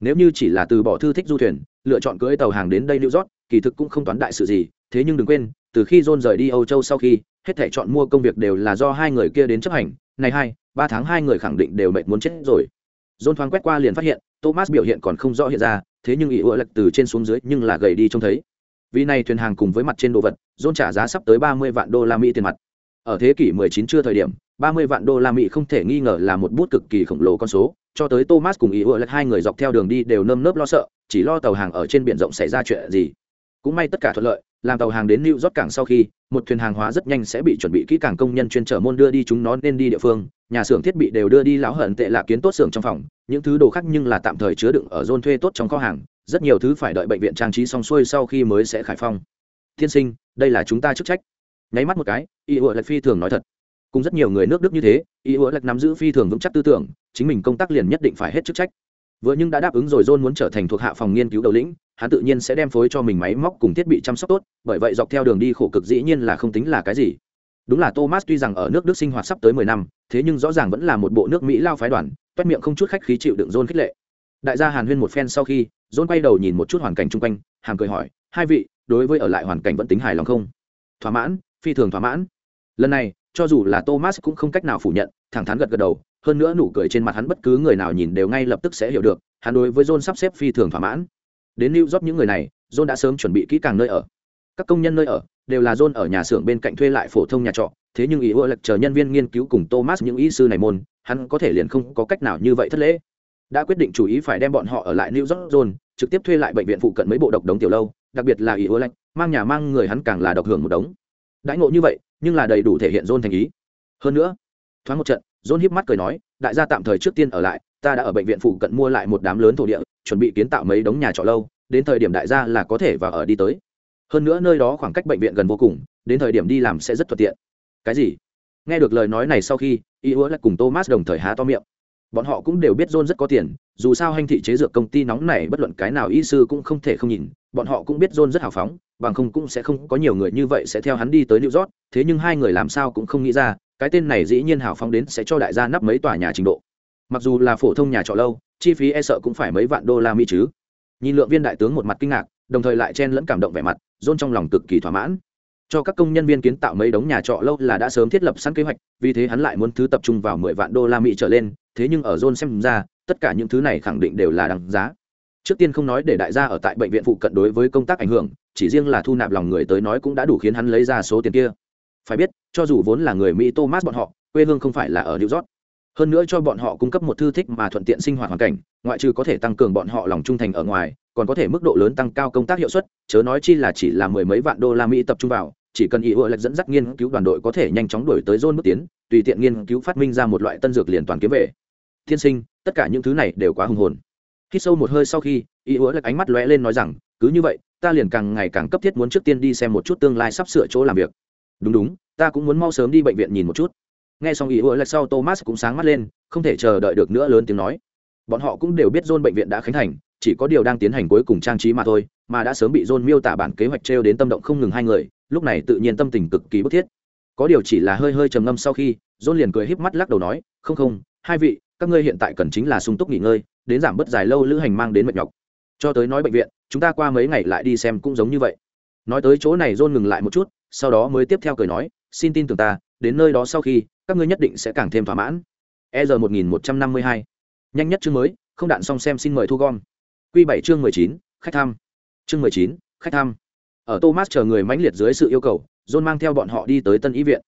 nếu như chỉ là từ bỏ thư thích du thuyền, lựa chọn cưỡi tàu hàng đến đây new york, kỳ thực cũng không toán đại sự gì, thế nhưng đừng quên, từ khi john rời đi âu châu sau khi, hết thảy chọn mua công việc đều là do hai người kia đến chấp hành, này hai, ba tháng hai người khẳng định đều mệt muốn chết rồi. John thoáng quét qua liền phát hiện, thomas biểu hiện còn không rõ hiện ra, thế nhưng ý ưa lệch từ trên xuống dưới nhưng là gầy đi trông thấy. Vì này thuyền hàng cùng với mặt trên đồ vật, john trả giá sắp tới ba mươi vạn đô la mỹ tiền mặt. Ở thế kỷ 19 chưa thời điểm ba mươi vạn đô la mỹ không thể nghi ngờ là một bút cực kỳ khổng lồ con số cho tới thomas cùng ý ựa hai người dọc theo đường đi đều nơm nớp lo sợ chỉ lo tàu hàng ở trên biển rộng xảy ra chuyện gì cũng may tất cả thuận lợi làm tàu hàng đến New York cảng sau khi, một thuyền hàng hóa rất nhanh sẽ bị chuẩn bị kỹ càng công nhân chuyên trở môn đưa đi chúng nó nên đi địa phương, nhà xưởng thiết bị đều đưa đi lão hận tệ là kiến tốt xưởng trong phòng, những thứ đồ khác nhưng là tạm thời chứa đựng ở zone thuê tốt trong kho hàng, rất nhiều thứ phải đợi bệnh viện trang trí xong xuôi sau khi mới sẽ khải phong. Tiên sinh, đây là chúng ta chức trách. Nháy mắt một cái, Y Ủa Lạch phi thường nói thật. Cùng rất nhiều người nước Đức như thế, Y hứa Lạch nắm giữ phi thường vững chắc tư tưởng, chính mình công tác liền nhất định phải hết chức trách. Vừa nhưng đã đáp ứng rồi john muốn trở thành thuộc hạ phòng nghiên cứu đầu lĩnh hắn tự nhiên sẽ đem phối cho mình máy móc cùng thiết bị chăm sóc tốt bởi vậy dọc theo đường đi khổ cực dĩ nhiên là không tính là cái gì. Đúng là thomas tuy rằng ở nước đức sinh hoạt sắp tới mười năm thế nhưng rõ ràng vẫn là một bộ nước mỹ lao phái đoàn toét miệng không chút khách khí chịu đựng john khích lệ. Đại gia hàn huyên một phen sau khi john quay đầu nhìn một chút hoàn cảnh chung quanh hàng cười hỏi hai vị đối với ở lại hoàn cảnh vẫn tính hài lòng không? Thỏa mãn phi thường thỏa mãn. Lần này cho dù là thomas cũng không cách nào phủ nhận, thẳng thắn gật gật đầu, hơn nữa nụ cười trên mặt hắn bất cứ người nào nhìn đều ngay lập tức sẽ hiểu được, hắn đối với john sắp xếp phi thường thỏa mãn. Đến new york những người này, john đã sớm chuẩn bị kỹ càng nơi ở. Các công nhân nơi ở đều là john ở nhà xưởng bên cạnh thuê lại phổ thông nhà trọ, thế nhưng ý ưa lệch chờ nhân viên nghiên cứu cùng thomas những ý sư này môn, hắn có thể liền không có cách nào như vậy thất lễ. Đã quyết định chủ ý phải đem bọn họ ở lại new york, john trực tiếp thuê lại bệnh viện phụ cận mấy bộ độc đống tiểu lâu, đặc biệt là ý ưa lệch mang nhà mang người hắn càng là độc hưởng một đống. Đãi ngộ như vậy nhưng là đầy đủ thể hiện john thành ý. Hơn nữa, thoáng một trận, john híp mắt cười nói, đại gia tạm thời trước tiên ở lại, ta đã ở bệnh viện phụ cận mua lại một đám lớn thổ địa, chuẩn bị kiến tạo mấy đống nhà trọ lâu, đến thời điểm đại gia là có thể vào ở đi tới. Hơn nữa nơi đó khoảng cách bệnh viện gần vô cùng, đến thời điểm đi làm sẽ rất thuận tiện. Cái gì? Nghe được lời nói này sau khi y hứa lại cùng thomas đồng thời há to miệng bọn họ cũng đều biết john rất có tiền, dù sao hành thị chế dược công ty nóng này bất luận cái nào y sư cũng không thể không nhìn, bọn họ cũng biết john rất hào phóng, bằng không cũng sẽ không có nhiều người như vậy sẽ theo hắn đi tới new york, thế nhưng hai người làm sao cũng không nghĩ ra, cái tên này dĩ nhiên hào phóng đến sẽ cho đại gia nắp mấy tòa nhà trình độ. Mặc dù là phổ thông nhà trọ lâu, chi phí e sợ cũng phải mấy vạn đô la mỹ chứ. Nhìn lượng viên đại tướng một mặt kinh ngạc, đồng thời lại chen lẫn cảm động vẻ mặt, John trong lòng cực kỳ thỏa mãn cho các công nhân viên kiến tạo mấy đống nhà trọ lâu là đã sớm thiết lập sẵn kế hoạch, vì thế hắn lại muốn thứ tập trung vào mười vạn đô la mỹ trở lên, thế nhưng ở John xem ra, tất cả những thứ này khẳng định đều là đằng giá. Trước tiên không nói để đại gia ở tại bệnh viện phụ cận đối với công tác ảnh hưởng, chỉ riêng là thu nạp lòng người tới nói cũng đã đủ khiến hắn lấy ra số tiền kia. Phải biết, cho dù vốn là người mỹ thomas bọn họ, quê hương không phải là ở new york. Hơn nữa cho bọn họ cung cấp một thư thích mà thuận tiện sinh hoạt hoàn cảnh, ngoại trừ có thể tăng cường bọn họ lòng trung thành ở ngoài, còn có thể mức độ lớn tăng cao công tác hiệu suất, chớ nói chi là chỉ là mười mấy vạn đô la mỹ tập trung vào chỉ cần ý ựa lệch dẫn dắt nghiên cứu đoàn đội có thể nhanh chóng đổi tới dôn bước tiến, tùy tiện nghiên cứu phát minh ra một loại tân dược liền toàn kiếm về. Tiên sinh, tất cả những thứ này đều quá hùng hồn. Khi sâu một hơi sau khi, ý ựa lệch ánh mắt lóe lên nói rằng, cứ như vậy, ta liền càng ngày càng cấp thiết muốn trước tiên đi xem một chút tương lai sắp sửa chỗ làm việc. Đúng đúng, ta cũng muốn mau sớm đi bệnh viện nhìn một chút. Nghe xong ý ủa lệch sau thomas cũng sáng mắt lên, không thể chờ đợi được nữa lớn tiếng nói. Bọn họ cũng đều biết dôn bệnh viện đã khánh thành, chỉ có điều đang tiến hành cuối cùng trang trí mà thôi, mà đã sớm bị dôn miêu tả bản kế hoạch trêu đến tâm động không ngừng hai người lúc này tự nhiên tâm tình cực kỳ bức thiết. Có điều chỉ là hơi hơi trầm ngâm sau khi, john liền cười híp mắt lắc đầu nói, không không, hai vị, các ngươi hiện tại cần chính là sung túc nghỉ ngơi, đến giảm bớt dài lâu lữ hành mang đến mệt nhọc. Cho tới nói bệnh viện, chúng ta qua mấy ngày lại đi xem cũng giống như vậy. Nói tới chỗ này john ngừng lại một chút, sau đó mới tiếp theo cười nói, xin tin tưởng ta, đến nơi đó sau khi, các ngươi nhất định sẽ càng thêm thỏa mãn. E r một nghìn một trăm năm mươi hai. Nhanh nhất chương mới, không đạn xong xem xin mời thu gom. Q bảy chương mười chín, khách thăm. Chương mười chín, khách thăm ở thomas chờ người mãnh liệt dưới sự yêu cầu, john mang theo bọn họ đi tới tân ý viện.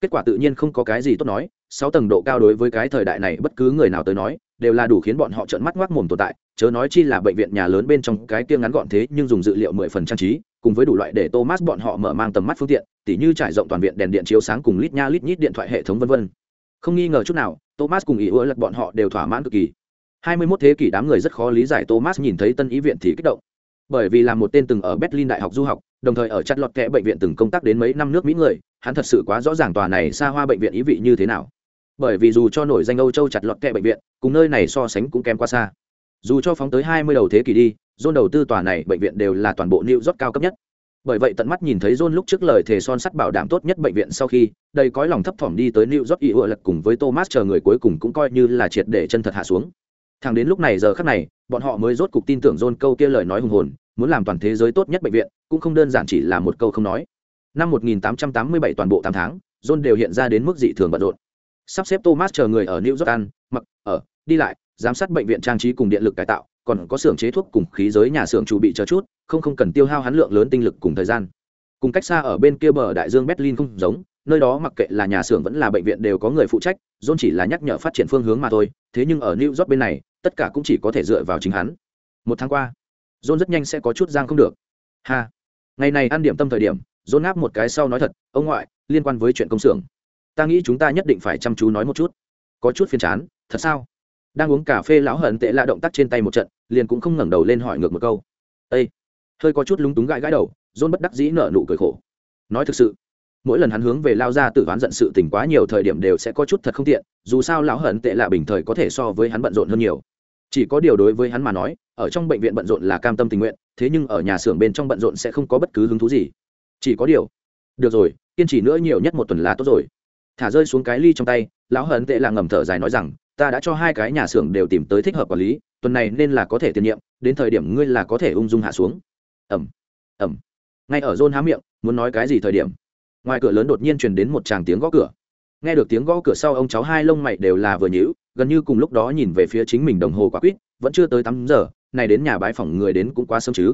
Kết quả tự nhiên không có cái gì tốt nói, sáu tầng độ cao đối với cái thời đại này bất cứ người nào tới nói, đều là đủ khiến bọn họ trợn mắt ngoác mồm tồn tại, chớ nói chi là bệnh viện nhà lớn bên trong cái kia ngắn gọn thế nhưng dùng dữ liệu mười phần trang trí, cùng với đủ loại để thomas bọn họ mở mang tầm mắt phương tiện, tỉ như trải rộng toàn viện đèn điện chiếu sáng cùng lít nha lít nhít điện thoại hệ thống vân vân. Không nghi ngờ chút nào, thomas cùng ý ưa lật bọn họ đều thỏa mãn cực kỳ. Hai mươi 21 thế kỷ đám người rất khó lý giải thomas nhìn thấy tân ý viện thì kích động bởi vì là một tên từng ở berlin đại học du học đồng thời ở chặt lọt kẽ bệnh viện từng công tác đến mấy năm nước mỹ người hắn thật sự quá rõ ràng tòa này xa hoa bệnh viện ý vị như thế nào. Bởi vì dù cho nổi danh âu châu chặt lọt kẽ bệnh viện cùng nơi này so sánh cũng kém quá xa. Dù cho phóng tới hai mươi đầu thế kỷ đi dôn đầu tư tòa này bệnh viện đều là toàn bộ new york cao cấp nhất. Bởi vậy tận mắt nhìn thấy John lúc trước lời thề son sắt bảo đảm tốt nhất bệnh viện sau khi, đầy cõi lòng thấp thỏm đi tới New York y lật cùng với Thomas chờ người cuối cùng cũng coi như là triệt để chân thật hạ xuống. Thẳng đến lúc này giờ khắc này, bọn họ mới rốt cục tin tưởng John câu kia lời nói hùng hồn, muốn làm toàn thế giới tốt nhất bệnh viện, cũng không đơn giản chỉ là một câu không nói. Năm 1887 toàn bộ 8 tháng, John đều hiện ra đến mức dị thường bận rộn. Sắp xếp Thomas chờ người ở New York ăn, mặc, ở, đi lại, giám sát bệnh viện trang trí cùng điện lực cải tạo, còn có xưởng chế thuốc cùng khí giới nhà xưởng chủ bị chờ chút, không không cần tiêu hao hắn lượng lớn tinh lực cùng thời gian. Cùng cách xa ở bên kia bờ đại dương Berlin không giống, nơi đó mặc kệ là nhà xưởng vẫn là bệnh viện đều có người phụ trách, John chỉ là nhắc nhở phát triển phương hướng mà thôi, thế nhưng ở New York bên này, tất cả cũng chỉ có thể dựa vào chính hắn. Một tháng qua, John rất nhanh sẽ có chút giang không được. Ha. Ngày này ăn điểm tâm thời điểm, John ngáp một cái sau nói thật, ông ngoại, liên quan với chuyện công xưởng, ta nghĩ chúng ta nhất định phải chăm chú nói một chút. Có chút phiền chán, thật sao? đang uống cà phê lão hận tệ lạ động tác trên tay một trận liền cũng không ngẩng đầu lên hỏi ngược một câu ây hơi có chút lúng túng gãi gãi đầu john bất đắc dĩ nở nụ cười khổ nói thực sự mỗi lần hắn hướng về lao ra tự ván giận sự tình quá nhiều thời điểm đều sẽ có chút thật không tiện dù sao lão hận tệ lạ bình thời có thể so với hắn bận rộn hơn nhiều chỉ có điều đối với hắn mà nói, ở trong bệnh viện bận rộn là cam tâm tình nguyện, thế nhưng ở nhà xưởng bên trong bận rộn sẽ không có bất cứ hứng thú gì. Chỉ có điều, được rồi, kiên trì nữa nhiều nhất một tuần là tốt rồi. Thả rơi xuống cái ly trong tay, lão hận tệ là ngầm thở dài nói rằng, ta đã cho hai cái nhà xưởng đều tìm tới thích hợp quản lý, tuần này nên là có thể tiền nhiệm, đến thời điểm ngươi là có thể ung dung hạ xuống. Ẩm ẩm ngay ở rôn há miệng, muốn nói cái gì thời điểm, ngoài cửa lớn đột nhiên truyền đến một tràng tiếng gõ cửa nghe được tiếng gõ cửa sau, ông cháu hai lông mày đều là vừa nhíu, gần như cùng lúc đó nhìn về phía chính mình đồng hồ quả quýt, vẫn chưa tới tám giờ, này đến nhà bái phòng người đến cũng quá sớm chứ.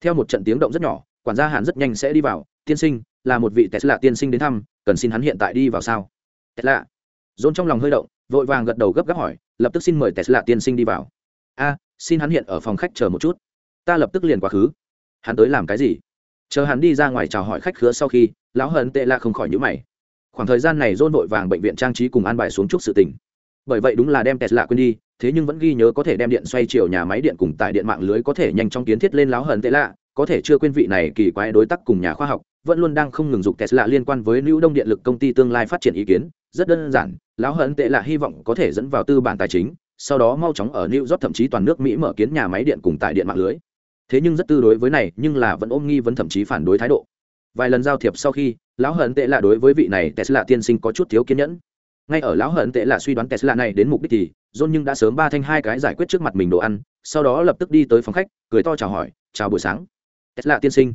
Theo một trận tiếng động rất nhỏ, quản gia hàn rất nhanh sẽ đi vào, tiên sinh, là một vị tesla tiên sinh đến thăm, cần xin hắn hiện tại đi vào sao? Tesla. Dồn trong lòng hơi động, vội vàng gật đầu gấp gáp hỏi, lập tức xin mời tesla tiên sinh đi vào. A, xin hắn hiện ở phòng khách chờ một chút. Ta lập tức liền quá khứ. Hắn tới làm cái gì? Chờ hắn đi ra ngoài chào hỏi khách khứa sau khi, lão hận tệ lạ không khỏi nhữ mày khoảng thời gian này dôn vội vàng bệnh viện trang trí cùng an bài xuống chút sự tình. Bởi vậy đúng là đem tesla quên đi, thế nhưng vẫn ghi nhớ có thể đem điện xoay chiều nhà máy điện cùng tại điện mạng lưới có thể nhanh chóng kiến thiết lên láo hận tệ lạ, có thể chưa quên vị này kỳ quái đối tác cùng nhà khoa học, vẫn luôn đang không ngừng dục tesla liên quan với lưu đông điện lực công ty tương lai phát triển ý kiến, rất đơn giản, láo hận tệ lạ hy vọng có thể dẫn vào tư bản tài chính, sau đó mau chóng ở new york thậm chí toàn nước mỹ mở kiến nhà máy điện cùng tại điện mạng lưới. Thế nhưng rất tư đối với này, nhưng là vẫn ôm nghi vấn thậm chí phản đối thái độ. Vài lần giao thiệp sau khi lão hận tệ là đối với vị này tesla tiên sinh có chút thiếu kiên nhẫn. Ngay ở lão hận tệ là suy đoán tesla này đến mục đích thì, john nhưng đã sớm ba thanh hai cái giải quyết trước mặt mình đồ ăn, sau đó lập tức đi tới phòng khách, cười to chào hỏi, chào buổi sáng, tesla tiên sinh.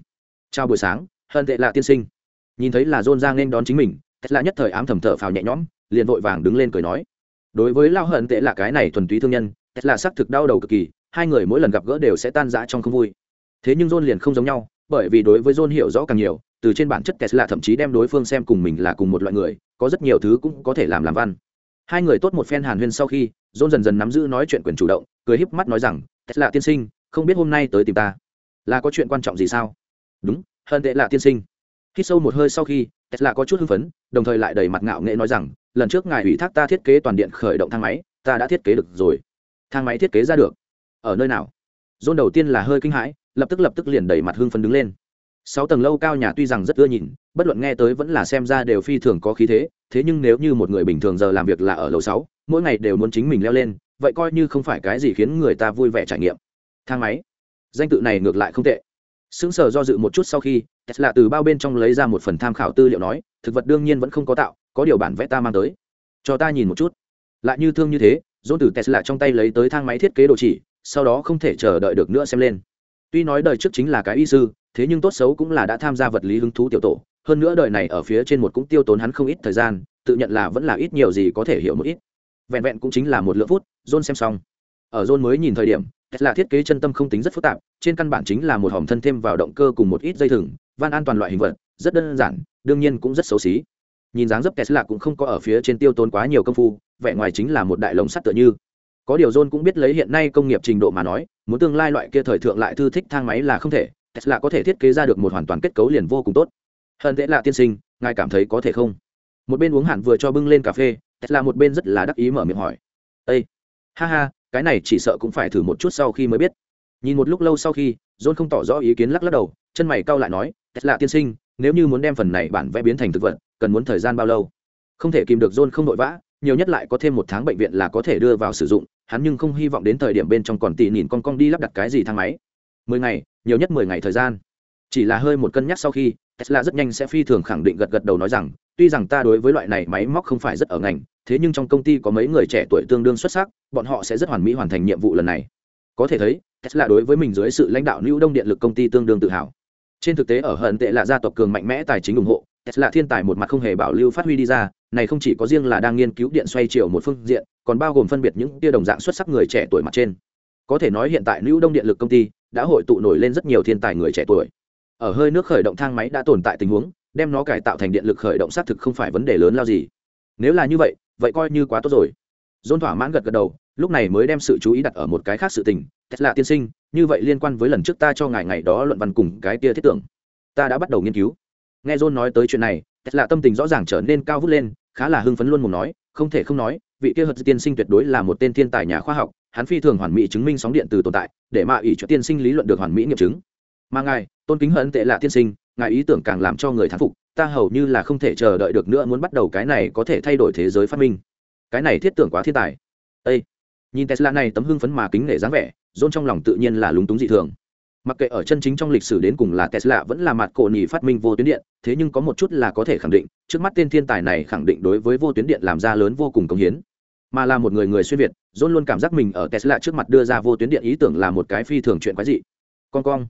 Chào buổi sáng, hận tệ là tiên sinh. Nhìn thấy là john ra nên đón chính mình, tesla nhất thời ám thầm thở phào nhẹ nhõm, liền vội vàng đứng lên cười nói. Đối với Lão hận tệ là cái này thuần túy thương nhân, tesla xác thực đau đầu cực kỳ, hai người mỗi lần gặp gỡ đều sẽ tan rã trong không vui. Thế nhưng john liền không giống nhau, bởi vì đối với john hiểu rõ càng nhiều từ trên bản chất tesla thậm chí đem đối phương xem cùng mình là cùng một loại người, có rất nhiều thứ cũng có thể làm làm văn. Hai người tốt một phen hàn huyên sau khi, john dần dần nắm giữ nói chuyện quyền chủ động, cười híp mắt nói rằng, tesla tiên sinh, không biết hôm nay tới tìm ta. Là có chuyện quan trọng gì sao? Đúng, hơn tệ là tiên sinh. Khi sâu một hơi sau khi, tesla có chút hưng phấn, đồng thời lại đầy mặt ngạo nghệ nói rằng, lần trước ngài ủy thác ta thiết kế toàn điện khởi động thang máy, ta đã thiết kế được rồi. Thang máy thiết kế ra được. Ở nơi nào? Dôn đầu tiên là hơi kinh hãi, lập tức lập tức liền đầy mặt hưng phấn đứng lên sáu tầng lâu cao nhà tuy rằng rất ưa nhìn, bất luận nghe tới vẫn là xem ra đều phi thường có khí thế thế nhưng nếu như một người bình thường giờ làm việc là ở lầu sáu, mỗi ngày đều muốn chính mình leo lên, vậy coi như không phải cái gì khiến người ta vui vẻ trải nghiệm. Thang máy. Danh tự này ngược lại không tệ. Sững sờ do dự một chút sau khi, tesla từ bao bên trong lấy ra một phần tham khảo tư liệu nói, thực vật đương nhiên vẫn không có tạo, có điều bản vẽ ta mang tới. Cho ta nhìn một chút. Lại như thương như thế dôn từ tesla trong tay lấy tới thang máy thiết kế đồ chỉ, sau đó không thể chờ đợi được nữa xem lên. Tuy nói đời trước chính là cái y sư thế nhưng tốt xấu cũng là đã tham gia vật lý hứng thú tiểu tổ, hơn nữa đời này ở phía trên một cũng tiêu tốn hắn không ít thời gian, tự nhận là vẫn là ít nhiều gì có thể hiểu một ít. Vẹn vẹn cũng chính là một lượng phút, john xem xong. Ở john mới nhìn thời điểm là thiết kế chân tâm không tính rất phức tạp, trên căn bản chính là một hòm thân thêm vào động cơ cùng một ít dây thừng, van an toàn loại hình vật, rất đơn giản, đương nhiên cũng rất xấu xí. Nhìn dáng dấp tesla cũng không có ở phía trên tiêu tốn quá nhiều công phu, vẻ ngoài chính là một đại lồng sắt tựa như. Có điều john cũng biết lấy hiện nay công nghiệp trình độ mà nói, muốn tương lai loại kia thời thượng lại thư thích thang máy là không thể tesla có thể thiết kế ra được một hoàn toàn kết cấu liền vô cùng tốt. Hơn thế là tiên sinh, ngài cảm thấy có thể không? Một bên uống hẳn vừa cho bưng lên cà phê, tesla một bên rất là đắc ý mở miệng hỏi. Ây ha ha, cái này chỉ sợ cũng phải thử một chút sau khi mới biết. Nhìn một lúc lâu sau khi, john không tỏ rõ ý kiến lắc lắc đầu, chân mày cau lại nói, tesla tiên sinh, nếu như muốn đem phần này bản vẽ biến thành thực vật, cần muốn thời gian bao lâu? Không thể kìm được john không vội vã, nhiều nhất lại có thêm một tháng bệnh viện là có thể đưa vào sử dụng, hắn nhưng không hy vọng đến thời điểm bên trong còn tỉ nhìn con con đi lắp đặt cái gì thang máy mười ngày, nhiều nhất mười ngày thời gian. Chỉ là hơi một cân nhắc sau khi, tesla rất nhanh sẽ phi thường khẳng định gật gật đầu nói rằng, tuy rằng ta đối với loại này máy móc không phải rất ở ngành, thế nhưng trong công ty có mấy người trẻ tuổi tương đương xuất sắc, bọn họ sẽ rất hoàn mỹ hoàn thành nhiệm vụ lần này. Có thể thấy, tesla đối với mình dưới sự lãnh đạo lưu đông điện lực công ty tương đương tự hào. Trên thực tế ở hận tệ là gia tộc cường mạnh mẽ tài chính ủng hộ, tesla thiên tài một mặt không hề bảo lưu phát huy đi ra, này không chỉ có riêng là đang nghiên cứu điện xoay chiều một phương diện, còn bao gồm phân biệt những tia đồng dạng xuất sắc người trẻ tuổi mặt trên. Có thể nói hiện tại lưu đông điện lực công ty đã hội tụ nổi lên rất nhiều thiên tài người trẻ tuổi. Ở hơi nước khởi động thang máy đã tồn tại tình huống, đem nó cải tạo thành điện lực khởi động xác thực không phải vấn đề lớn lao gì. Nếu là như vậy vậy coi như quá tốt rồi. Dôn thỏa mãn gật gật đầu, lúc này mới đem sự chú ý đặt ở một cái khác sự tình, tesla tiên sinh, như vậy liên quan với lần trước ta cho ngài ngày đó luận văn cùng cái tia thiết tưởng. Ta đã bắt đầu nghiên cứu. Nghe john nói tới chuyện này, tesla tâm tình rõ ràng trở nên cao vút lên, khá là hưng phấn luôn mồm nói, không thể không nói, vị kia hật tiên sinh tuyệt đối là một tên thiên tài nhà khoa học hắn phi thường hoàn mỹ chứng minh sóng điện từ tồn tại, để mà ủy cho tiên sinh lý luận được hoàn mỹ nghiệm chứng. Mà ngài, tôn kính hận tệ là tiên sinh, ngài ý tưởng càng làm cho người thán phục, ta hầu như là không thể chờ đợi được nữa muốn bắt đầu cái này có thể thay đổi thế giới phát minh. Cái này thiết tưởng quá thiên tài. Ây nhìn tesla này tấm hưng phấn mà kính nể dáng vẻ dôn trong lòng tự nhiên là lúng túng dị thường. Mặc kệ ở chân chính trong lịch sử đến cùng là tesla vẫn là mặt cổ nỉ phát minh vô tuyến điện, thế nhưng có một chút là có thể khẳng định, trước mắt tên thiên tài này khẳng định đối với vô tuyến điện làm ra lớn vô cùng công hiến. Mà là một người người xuyên việt john luôn cảm giác mình ở tesla trước mặt đưa ra vô tuyến điện ý tưởng là một cái phi thường chuyện quái dị. Con con.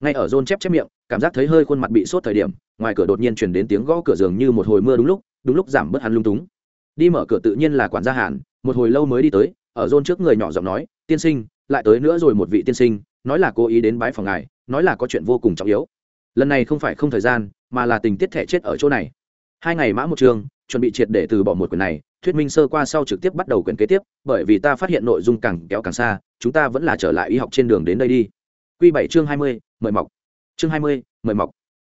ngay ở john chép chép miệng, cảm giác thấy hơi khuôn mặt bị sốt thời điểm, ngoài cửa đột nhiên truyền đến tiếng gõ cửa giường như một hồi mưa đúng lúc đúng lúc giảm bớt hắn lung túng. Đi mở cửa tự nhiên là quản gia hàn, một hồi lâu mới đi tới, ở john trước người nhỏ giọng nói, tiên sinh, lại tới nữa rồi một vị tiên sinh, nói là cố ý đến bái phòng ngài, nói là có chuyện vô cùng trọng yếu. Lần này không phải không thời gian, mà là tình tiết thẻ chết ở chỗ này. Hai ngày mã một trường chuẩn bị triệt để từ bỏ một quyển này, thuyết minh sơ qua sau trực tiếp bắt đầu quyển kế tiếp, bởi vì ta phát hiện nội dung càng kéo càng xa, chúng ta vẫn là trở lại y học trên đường đến đây đi. Q bảy chương hai mươi, mời mọc. Chương hai mươi, mời mọc.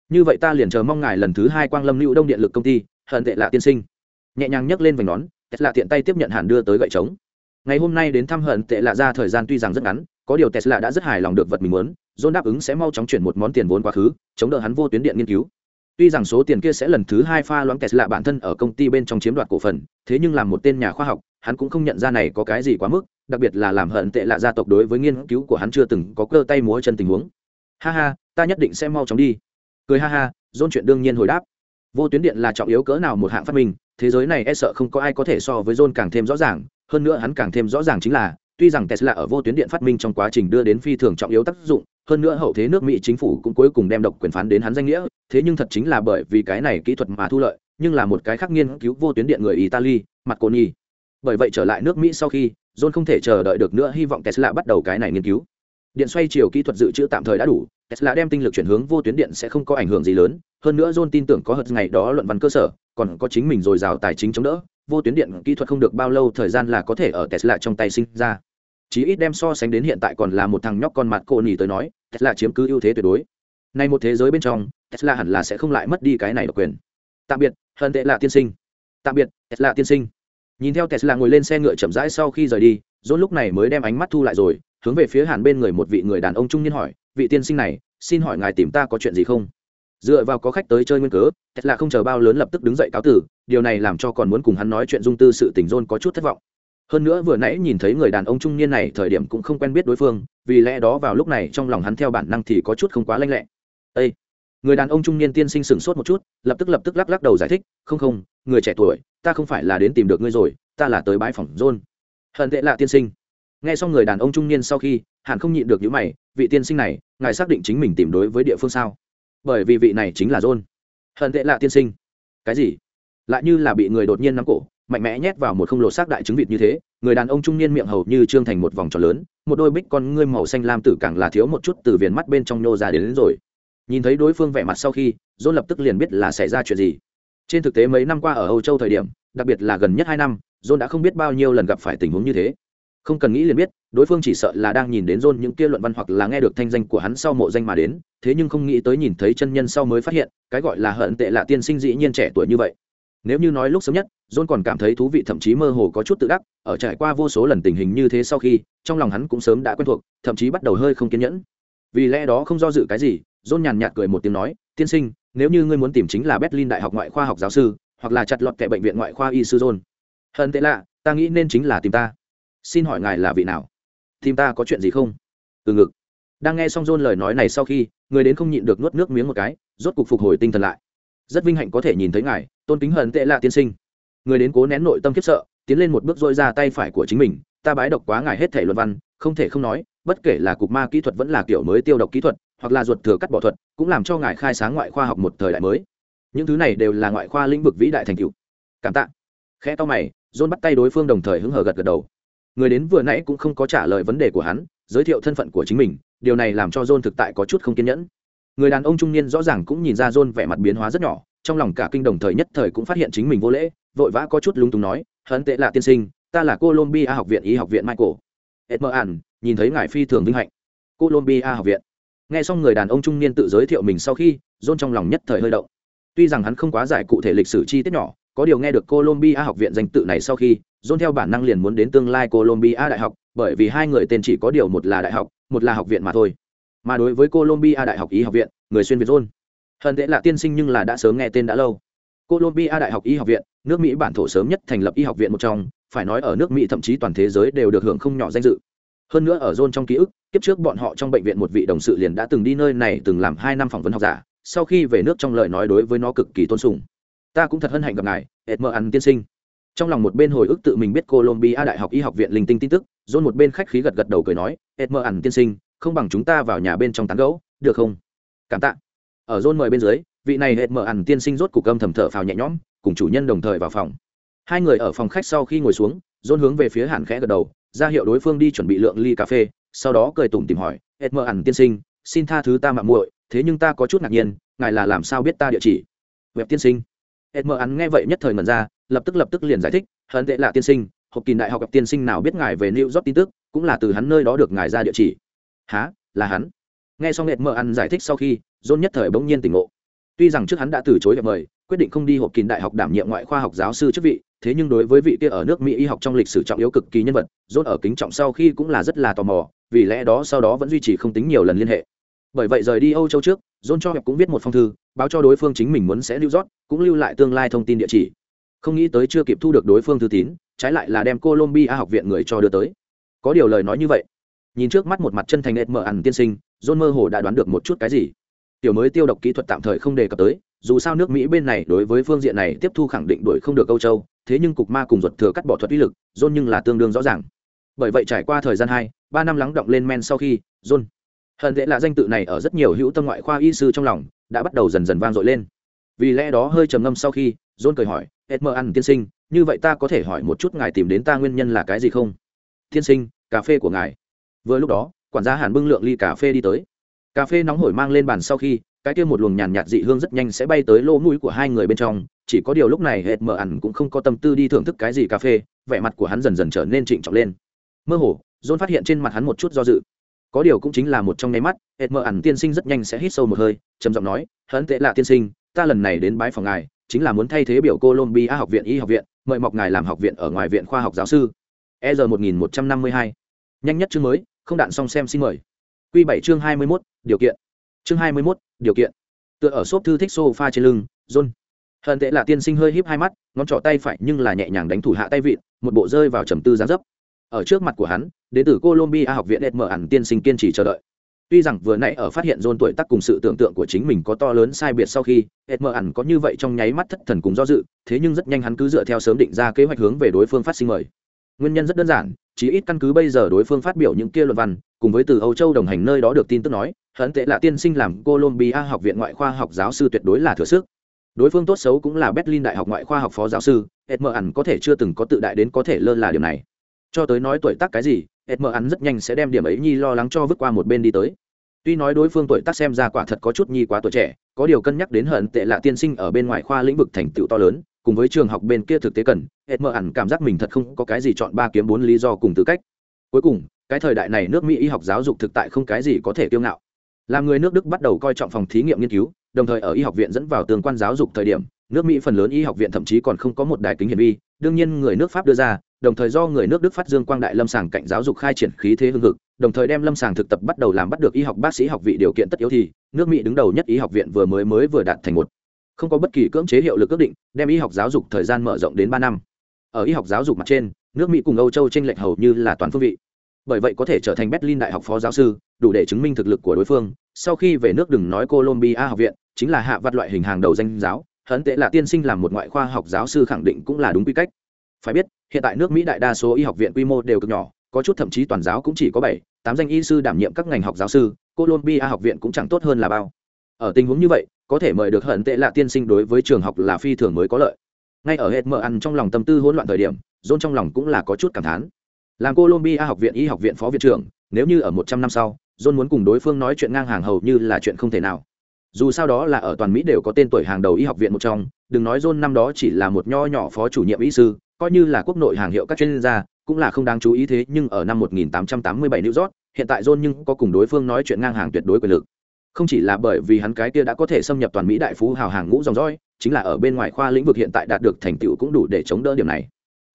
Như vậy ta liền chờ mong ngài lần thứ hai quang lâm lưu đông điện lực công ty, hận tệ lạ tiên sinh. Nhẹ nhàng nhấc lên vành nón, tesla tiện tay tiếp nhận hàn đưa tới gậy trống. Ngày hôm nay đến thăm hận tệ lạ ra thời gian tuy rằng rất ngắn, có điều tesla đã rất hài lòng được vật mình muốn, john đáp ứng sẽ mau chóng chuyển một món tiền vốn quá khứ, chống đỡ hắn vô tuyến điện nghiên cứu tuy rằng số tiền kia sẽ lần thứ hai pha loãng tesla bản thân ở công ty bên trong chiếm đoạt cổ phần, thế nhưng làm một tên nhà khoa học, hắn cũng không nhận ra này có cái gì quá mức, đặc biệt là làm hận tệ lạ gia tộc đối với nghiên cứu của hắn chưa từng có cơ tay múa chân tình huống. Ha ha, ta nhất định sẽ mau chóng đi. Cười ha ha dôn chuyện đương nhiên hồi đáp. Vô tuyến điện là trọng yếu cỡ nào một hạng phát minh, thế giới này e sợ không có ai có thể so với dôn càng thêm rõ ràng, hơn nữa hắn càng thêm rõ ràng chính là, tuy rằng tesla ở vô tuyến điện phát minh trong quá trình đưa đến phi thường trọng yếu tác dụng hơn nữa hậu thế nước mỹ chính phủ cũng cuối cùng đem độc quyền phán đến hắn danh nghĩa, thế nhưng thật chính là bởi vì cái này kỹ thuật mà thu lợi, nhưng là một cái khác nghiên cứu vô tuyến điện người italy mặt cô nhi bởi vậy trở lại nước mỹ sau khi, john không thể chờ đợi được nữa, hy vọng tesla bắt đầu cái này nghiên cứu. Điện xoay chiều kỹ thuật dự trữ tạm thời đã đủ, tesla đem tinh lực chuyển hướng vô tuyến điện sẽ không có ảnh hưởng gì lớn, hơn nữa john tin tưởng có hật ngày đó luận văn cơ sở, còn có chính mình dồi dào tài chính chống đỡ, vô tuyến điện kỹ thuật không được bao lâu thời gian là có thể ở tesla trong tay sinh ra chí ít đem so sánh đến hiện tại còn là một thằng nhóc con mặt cô nhì tới nói, tesla chiếm cứ ưu thế tuyệt đối. Nay một thế giới bên trong, tesla hẳn là sẽ không lại mất đi cái này độc quyền. Tạm biệt hận tệ là tiên sinh. Tạm biệt, tesla tiên sinh. Nhìn theo tesla ngồi lên xe ngựa chậm rãi sau khi rời đi, john lúc này mới đem ánh mắt thu lại rồi, hướng về phía hàn bên người một vị người đàn ông trung niên hỏi, vị tiên sinh này, xin hỏi ngài tìm ta có chuyện gì không? Dựa vào có khách tới chơi nguyên cớ, Tesla không chờ bao lớn lập tức đứng dậy cáo tử, điều này làm cho còn muốn cùng hắn nói chuyện dung tư sự tình dôn có chút thất vọng hơn nữa vừa nãy nhìn thấy người đàn ông trung niên này, thời điểm cũng không quen biết đối phương, vì lẽ đó vào lúc này trong lòng hắn theo bản năng thì có chút không quá lanh lẹ. Ây người đàn ông trung niên tiên sinh sửng sốt một chút, lập tức lập tức lắc lắc đầu giải thích, không không, người trẻ tuổi, ta không phải là đến tìm được ngươi rồi, ta là tới bãi phòng john. Hận tệ lạ tiên sinh. Nghe xong người đàn ông trung niên sau khi hẳn không nhịn được những mày, vị tiên sinh này, ngài xác định chính mình tìm đối với địa phương sao? Bởi vì vị này chính là john. Hận tệ lạ tiên sinh. Cái gì? Lại như là bị người đột nhiên nắm cổ mạnh mẽ nhét vào một không lộ xác đại trứng vịt như thế người đàn ông trung niên miệng hầu như trương thành một vòng tròn lớn một đôi bích con ngươi màu xanh lam tử càng là thiếu một chút từ viền mắt bên trong nhô ra đến, đến rồi. Nhìn thấy đối phương vẻ mặt sau khi john lập tức liền biết là xảy ra chuyện gì. Trên thực tế mấy năm qua ở âu châu thời điểm đặc biệt là gần nhất hai năm john đã không biết bao nhiêu lần gặp phải tình huống như thế. Không cần nghĩ liền biết đối phương chỉ sợ là đang nhìn đến john những kia luận văn hoặc là nghe được thanh danh của hắn sau mộ danh mà đến thế nhưng không nghĩ tới nhìn thấy chân nhân sau mới phát hiện cái gọi là hận tệ là tiên sinh dĩ nhiên trẻ tuổi như vậy. Nếu như nói lúc sớm nhất john còn cảm thấy thú vị, thậm chí mơ hồ có chút tự đắc, ở trải qua vô số lần tình hình như thế sau khi, trong lòng hắn cũng sớm đã quen thuộc, thậm chí bắt đầu hơi không kiên nhẫn. Vì lẽ đó không do dự cái gì, john nhàn nhạt cười một tiếng nói, tiên sinh, nếu như ngươi muốn tìm chính là berlin đại học ngoại khoa học giáo sư, hoặc là chặt lọt kẻ bệnh viện ngoại khoa y sư john. Hận tệ lạ, ta nghĩ nên chính là tìm ta. Xin hỏi ngài là vị nào? Tìm ta có chuyện gì không? Từ ngực. Đang nghe xong john lời nói này sau khi, người đến không nhịn được nuốt nước miếng một cái, rốt cục phục hồi tinh thần lại. Rất vinh hạnh có thể nhìn thấy ngài, tôn kính hận tệ lạ tiên sinh người đến cố nén nội tâm khiếp sợ, tiến lên một bước dôi ra tay phải của chính mình. Ta bái độc quá ngài hết thể luận văn, không thể không nói, bất kể là cục ma kỹ thuật vẫn là kiểu mới tiêu độc kỹ thuật, hoặc là ruột thừa cắt bỏ thuật, cũng làm cho ngài khai sáng ngoại khoa học một thời đại mới. Những thứ này đều là ngoại khoa lĩnh vực vĩ đại thành cựu cảm tạ. Khẽ to mày, john bắt tay đối phương đồng thời hứng hờ gật gật đầu. Người đến vừa nãy cũng không có trả lời vấn đề của hắn, giới thiệu thân phận của chính mình, điều này làm cho john thực tại có chút không kiên nhẫn. Người đàn ông trung niên rõ ràng cũng nhìn ra john vẻ mặt biến hóa rất nhỏ, trong lòng cả kinh đồng thời nhất thời cũng phát hiện chính mình vô lễ vội vã có chút lúng túng nói hấn tệ là tiên sinh, ta là colombia học viện y học viện michael. Edmer ẩn nhìn thấy ngài phi thường vinh hạnh. Colombia học viện. Nghe xong người đàn ông trung niên tự giới thiệu mình sau khi, john trong lòng nhất thời hơi động. Tuy rằng hắn không quá giải cụ thể lịch sử chi tiết nhỏ, có điều nghe được colombia học viện danh tự này sau khi, john theo bản năng liền muốn đến tương lai colombia đại học, bởi vì hai người tên chỉ có điều một là đại học, một là học viện mà thôi. Mà đối với colombia đại học y học viện, người xuyên việt john. Hận tệ là tiên sinh nhưng là đã sớm nghe tên đã lâu colombia đại học y học viện, nước mỹ bản thổ sớm nhất thành lập y học viện một trong, phải nói ở nước mỹ thậm chí toàn thế giới đều được hưởng không nhỏ danh dự. Hơn nữa ở zone trong ký ức, kiếp trước bọn họ trong bệnh viện một vị đồng sự liền đã từng đi nơi này từng làm hai năm phỏng vấn học giả, sau khi về nước trong lời nói đối với nó cực kỳ tôn sùng. Ta cũng thật hân hạnh gặp ngài edmer ăn tiên sinh. Trong lòng một bên hồi ức tự mình biết colombia đại học y học viện linh tinh tin tức, Zone một bên khách khí gật gật đầu cười nói edmer ăn tiên sinh, không bằng chúng ta vào nhà bên trong tán gẫu, được không? Cảm tạ. Ở Zone mời bên dưới vị này edmer ăn tiên sinh rốt cục âm thầm thở phào nhẹ nhõm, cùng chủ nhân đồng thời vào phòng. Hai người ở phòng khách sau khi ngồi xuống dôn hướng về phía hàn khẽ gật đầu, ra hiệu đối phương đi chuẩn bị lượng ly cà phê, sau đó cười tủm tìm hỏi edmer ăn tiên sinh, xin tha thứ ta mạng muội, thế nhưng ta có chút ngạc nhiên, ngài là làm sao biết ta địa chỉ? Web tiên sinh. Edmer ăn nghe vậy nhất thời ngần ra, lập tức lập tức liền giải thích hận tệ là tiên sinh, học kỳ đại học gặp tiên sinh nào biết ngài về new york tin tức, cũng là từ hắn nơi đó được ngài ra địa chỉ. Há là hắn? Nghe xong edmer ăn giải thích sau khi, john nhất thời bỗng nhiên tỉnh ngộ tuy rằng trước hắn đã từ chối gặp mời, quyết định không đi hộp kín đại học đảm nhiệm ngoại khoa học giáo sư chức vị, thế nhưng đối với vị kia ở nước mỹ y học trong lịch sử trọng yếu cực kỳ nhân vật john ở kính trọng sau khi cũng là rất là tò mò, vì lẽ đó sau đó vẫn duy trì không tính nhiều lần liên hệ. Bởi vậy rời đi âu châu trước, john cho hẹp cũng viết một phong thư, báo cho đối phương chính mình muốn sẽ lưu rót, cũng lưu lại tương lai thông tin địa chỉ. Không nghĩ tới chưa kịp thu được đối phương thư tín, trái lại là đem colombia học viện người cho đưa tới. Có điều lời nói như vậy. Nhìn trước mắt một mặt chân thành ed mở ẩn tiên sinh, john mơ hồ đã đoán được một chút cái gì tiểu mới tiêu độc kỹ thuật tạm thời không đề cập tới, dù sao nước mỹ bên này đối với phương diện này tiếp thu khẳng định đuổi không được âu châu, thế nhưng cục ma cùng ruột thừa cắt bỏ thuật uy lực, john nhưng là tương đương rõ ràng. Bởi vậy trải qua thời gian hai, ba năm lắng động lên men sau khi, john hận tệ là danh tự này ở rất nhiều hữu tâm ngoại khoa y sư trong lòng, đã bắt đầu dần dần vang dội lên. Vì lẽ đó hơi trầm ngâm sau khi, john cười hỏi edmer ăn tiên sinh, như vậy ta có thể hỏi một chút ngài tìm đến ta nguyên nhân là cái gì không? Tiên sinh, cà phê của ngài. Vừa lúc đó, quản gia hàn bưng lượng ly cà phê đi tới cà phê nóng hổi mang lên bàn sau khi, cái kia một luồng nhàn nhạt dị hương rất nhanh sẽ bay tới lỗ mũi của hai người bên trong, chỉ có điều lúc này hệt mở ẩn cũng không có tâm tư đi thưởng thức cái gì cà phê, vẻ mặt của hắn dần dần trở nên trịnh trọng lên. Mơ hồ, john phát hiện trên mặt hắn một chút do dự. Có điều cũng chính là một trong nháy mắt, hệt mở ẩn tiên sinh rất nhanh sẽ hít sâu một hơi, trầm giọng nói, Hắn tệ lạ tiên sinh, ta lần này đến bái phòng ngài, chính là muốn thay thế biểu colombia học viện y học viện, mời mọc ngài làm học viện ở ngoài viện khoa học giáo sư. E r một nghìn một trăm năm mươi hai. Nhanh nhất chương mới, không đạn xong xem xin mời. Quy bảy chương hai mươi mốt, điều kiện. Chương hai mươi mốt, điều kiện. Tựa ở xốp thư thích sofa trên lưng, john. Hận tệ là tiên sinh hơi híp hai mắt, ngón trỏ tay phải nhưng là nhẹ nhàng đánh thủ hạ tay vịn, một bộ rơi vào trầm tư dáng dấp. Ở trước mặt của hắn, đến từ colombia học viện mở ẩn tiên sinh kiên trì chờ đợi. Tuy rằng vừa nãy ở phát hiện John tuổi tác cùng sự tưởng tượng của chính mình có to lớn sai biệt sau khi mở ẩn có như vậy trong nháy mắt thất thần cùng do dự, thế nhưng rất nhanh hắn cứ dựa theo sớm định ra kế hoạch hướng về đối phương phát sinh mời. Nguyên nhân rất đơn giản chỉ ít căn cứ bây giờ đối phương phát biểu những kia luận văn, cùng với từ âu châu đồng hành nơi đó được tin tức nói hận tệ là tiên sinh làm colombia học viện ngoại khoa học giáo sư tuyệt đối là thừa sức. Đối phương tốt xấu cũng là berlin đại học ngoại khoa học phó giáo sư ed mờ ẩn có thể chưa từng có tự đại đến có thể lơ là điều này. Cho tới nói tuổi tác cái gì ed mờ ẩn rất nhanh sẽ đem điểm ấy nhi lo lắng cho vứt qua một bên đi tới. Tuy nói đối phương tuổi tác xem ra quả thật có chút nhi quá tuổi trẻ, có điều cân nhắc đến hận tệ là tiên sinh ở bên ngoài khoa lĩnh vực thành tựu to lớn cùng với trường học bên kia thực tế cần hết mờ ẩn cảm giác mình thật không có cái gì chọn ba kiếm bốn lý do cùng tư cách. Cuối cùng, cái thời đại này nước mỹ y học giáo dục thực tại không cái gì có thể kiêu ngạo. Làm người nước đức bắt đầu coi trọng phòng thí nghiệm nghiên cứu, đồng thời ở y học viện dẫn vào tương quan giáo dục thời điểm, nước mỹ phần lớn y học viện thậm chí còn không có một đài kính hiển vi, đương nhiên người nước pháp đưa ra, đồng thời do người nước đức phát dương quang đại lâm sàng cạnh giáo dục khai triển khí thế hương thực đồng thời đem lâm sàng thực tập bắt đầu làm bắt được y học bác sĩ học vị điều kiện tất yếu thì, nước mỹ đứng đầu nhất y học viện vừa mới mới vừa đạt thành một không có bất kỳ cưỡng chế hiệu lực ước định, đem y học giáo dục thời gian mở rộng đến ba năm. Ở y học giáo dục mặt trên, nước mỹ cùng âu châu tranh lệch hầu như là toàn phương vị. Bởi vậy có thể trở thành berlin đại học phó giáo sư, đủ để chứng minh thực lực của đối phương. Sau khi về nước đừng nói colombia học viện, chính là hạ vặt loại hình hàng đầu danh giáo, hấn tệ là tiên sinh làm một ngoại khoa học giáo sư khẳng định cũng là đúng quy cách. Phải biết, hiện tại nước mỹ đại đa số y học viện quy mô đều cực nhỏ, có chút thậm chí toàn giáo cũng chỉ có bảy, tám danh y sư đảm nhiệm các ngành học giáo sư colombia học viện cũng chẳng tốt hơn là bao. Ở tình huống như vậy có thể mời được hận tệ lạ tiên sinh đối với trường học là phi thường mới có lợi. Ngay ở hết mở ăn trong lòng tâm tư hỗn loạn thời điểm dôn trong lòng cũng là có chút cảm thán. Làm colombia học viện y học viện phó viện trưởng nếu như ở một trăm năm sau john muốn cùng đối phương nói chuyện ngang hàng hầu như là chuyện không thể nào. Dù sao đó là ở toàn mỹ đều có tên tuổi hàng đầu y học viện một trong đừng nói john năm đó chỉ là một nho nhỏ phó chủ nhiệm y sư coi như là quốc nội hàng hiệu các chuyên gia cũng là không đáng chú ý thế nhưng ở năm 1887 New York, hiện tại John nhưng có cùng đối phương nói chuyện ngang hàng tuyệt đối quyền lực. Không chỉ là bởi vì hắn cái kia đã có thể xâm nhập toàn Mỹ đại phú hào hàng ngũ dòng dõi, chính là ở bên ngoài khoa lĩnh vực hiện tại đạt được thành tựu cũng đủ để chống đỡ điểm này.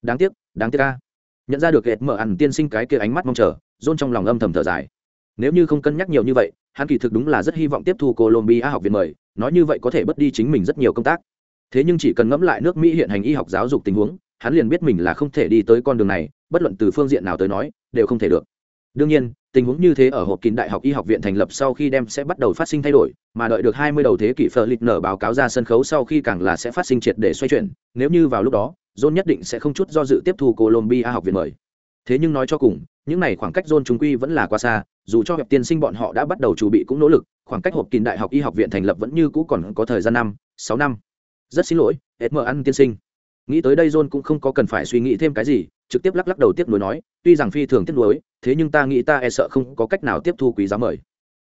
Đáng tiếc, đáng tiếc a. Nhận ra được kẹt mở ăn tiên sinh cái kia ánh mắt mong chờ, John trong lòng âm thầm thở dài. Nếu như không cân nhắc nhiều như vậy, hắn kỳ thực đúng là rất hy vọng tiếp thu Colombia học viện mời, nói như vậy có thể bớt đi chính mình rất nhiều công tác. Thế nhưng chỉ cần ngẫm lại nước Mỹ hiện hành y học giáo dục tình huống, hắn liền biết mình là không thể đi tới con đường này, bất luận từ phương diện nào tới nói, đều không thể được. Đương nhiên, tình huống như thế ở hộp kín đại học y học viện thành lập sau khi đem sẽ bắt đầu phát sinh thay đổi, mà đợi được 20 đầu thế kỷ Phở lịch nở báo cáo ra sân khấu sau khi càng là sẽ phát sinh triệt để xoay chuyển, nếu như vào lúc đó, John nhất định sẽ không chút do dự tiếp thu Colombia học viện mời. Thế nhưng nói cho cùng, những này khoảng cách John trung quy vẫn là quá xa, dù cho việc tiên sinh bọn họ đã bắt đầu chuẩn bị cũng nỗ lực, khoảng cách hộp kín đại học y học viện thành lập vẫn như cũ còn có thời gian năm, sáu năm. Rất xin lỗi, SM ăn tiên sinh. Nghĩ tới đây John cũng không có cần phải suy nghĩ thêm cái gì, trực tiếp lắc lắc đầu tiếp nối nói, tuy rằng phi thường tiếp nối thế nhưng ta nghĩ ta e sợ không có cách nào tiếp thu quý giá mời.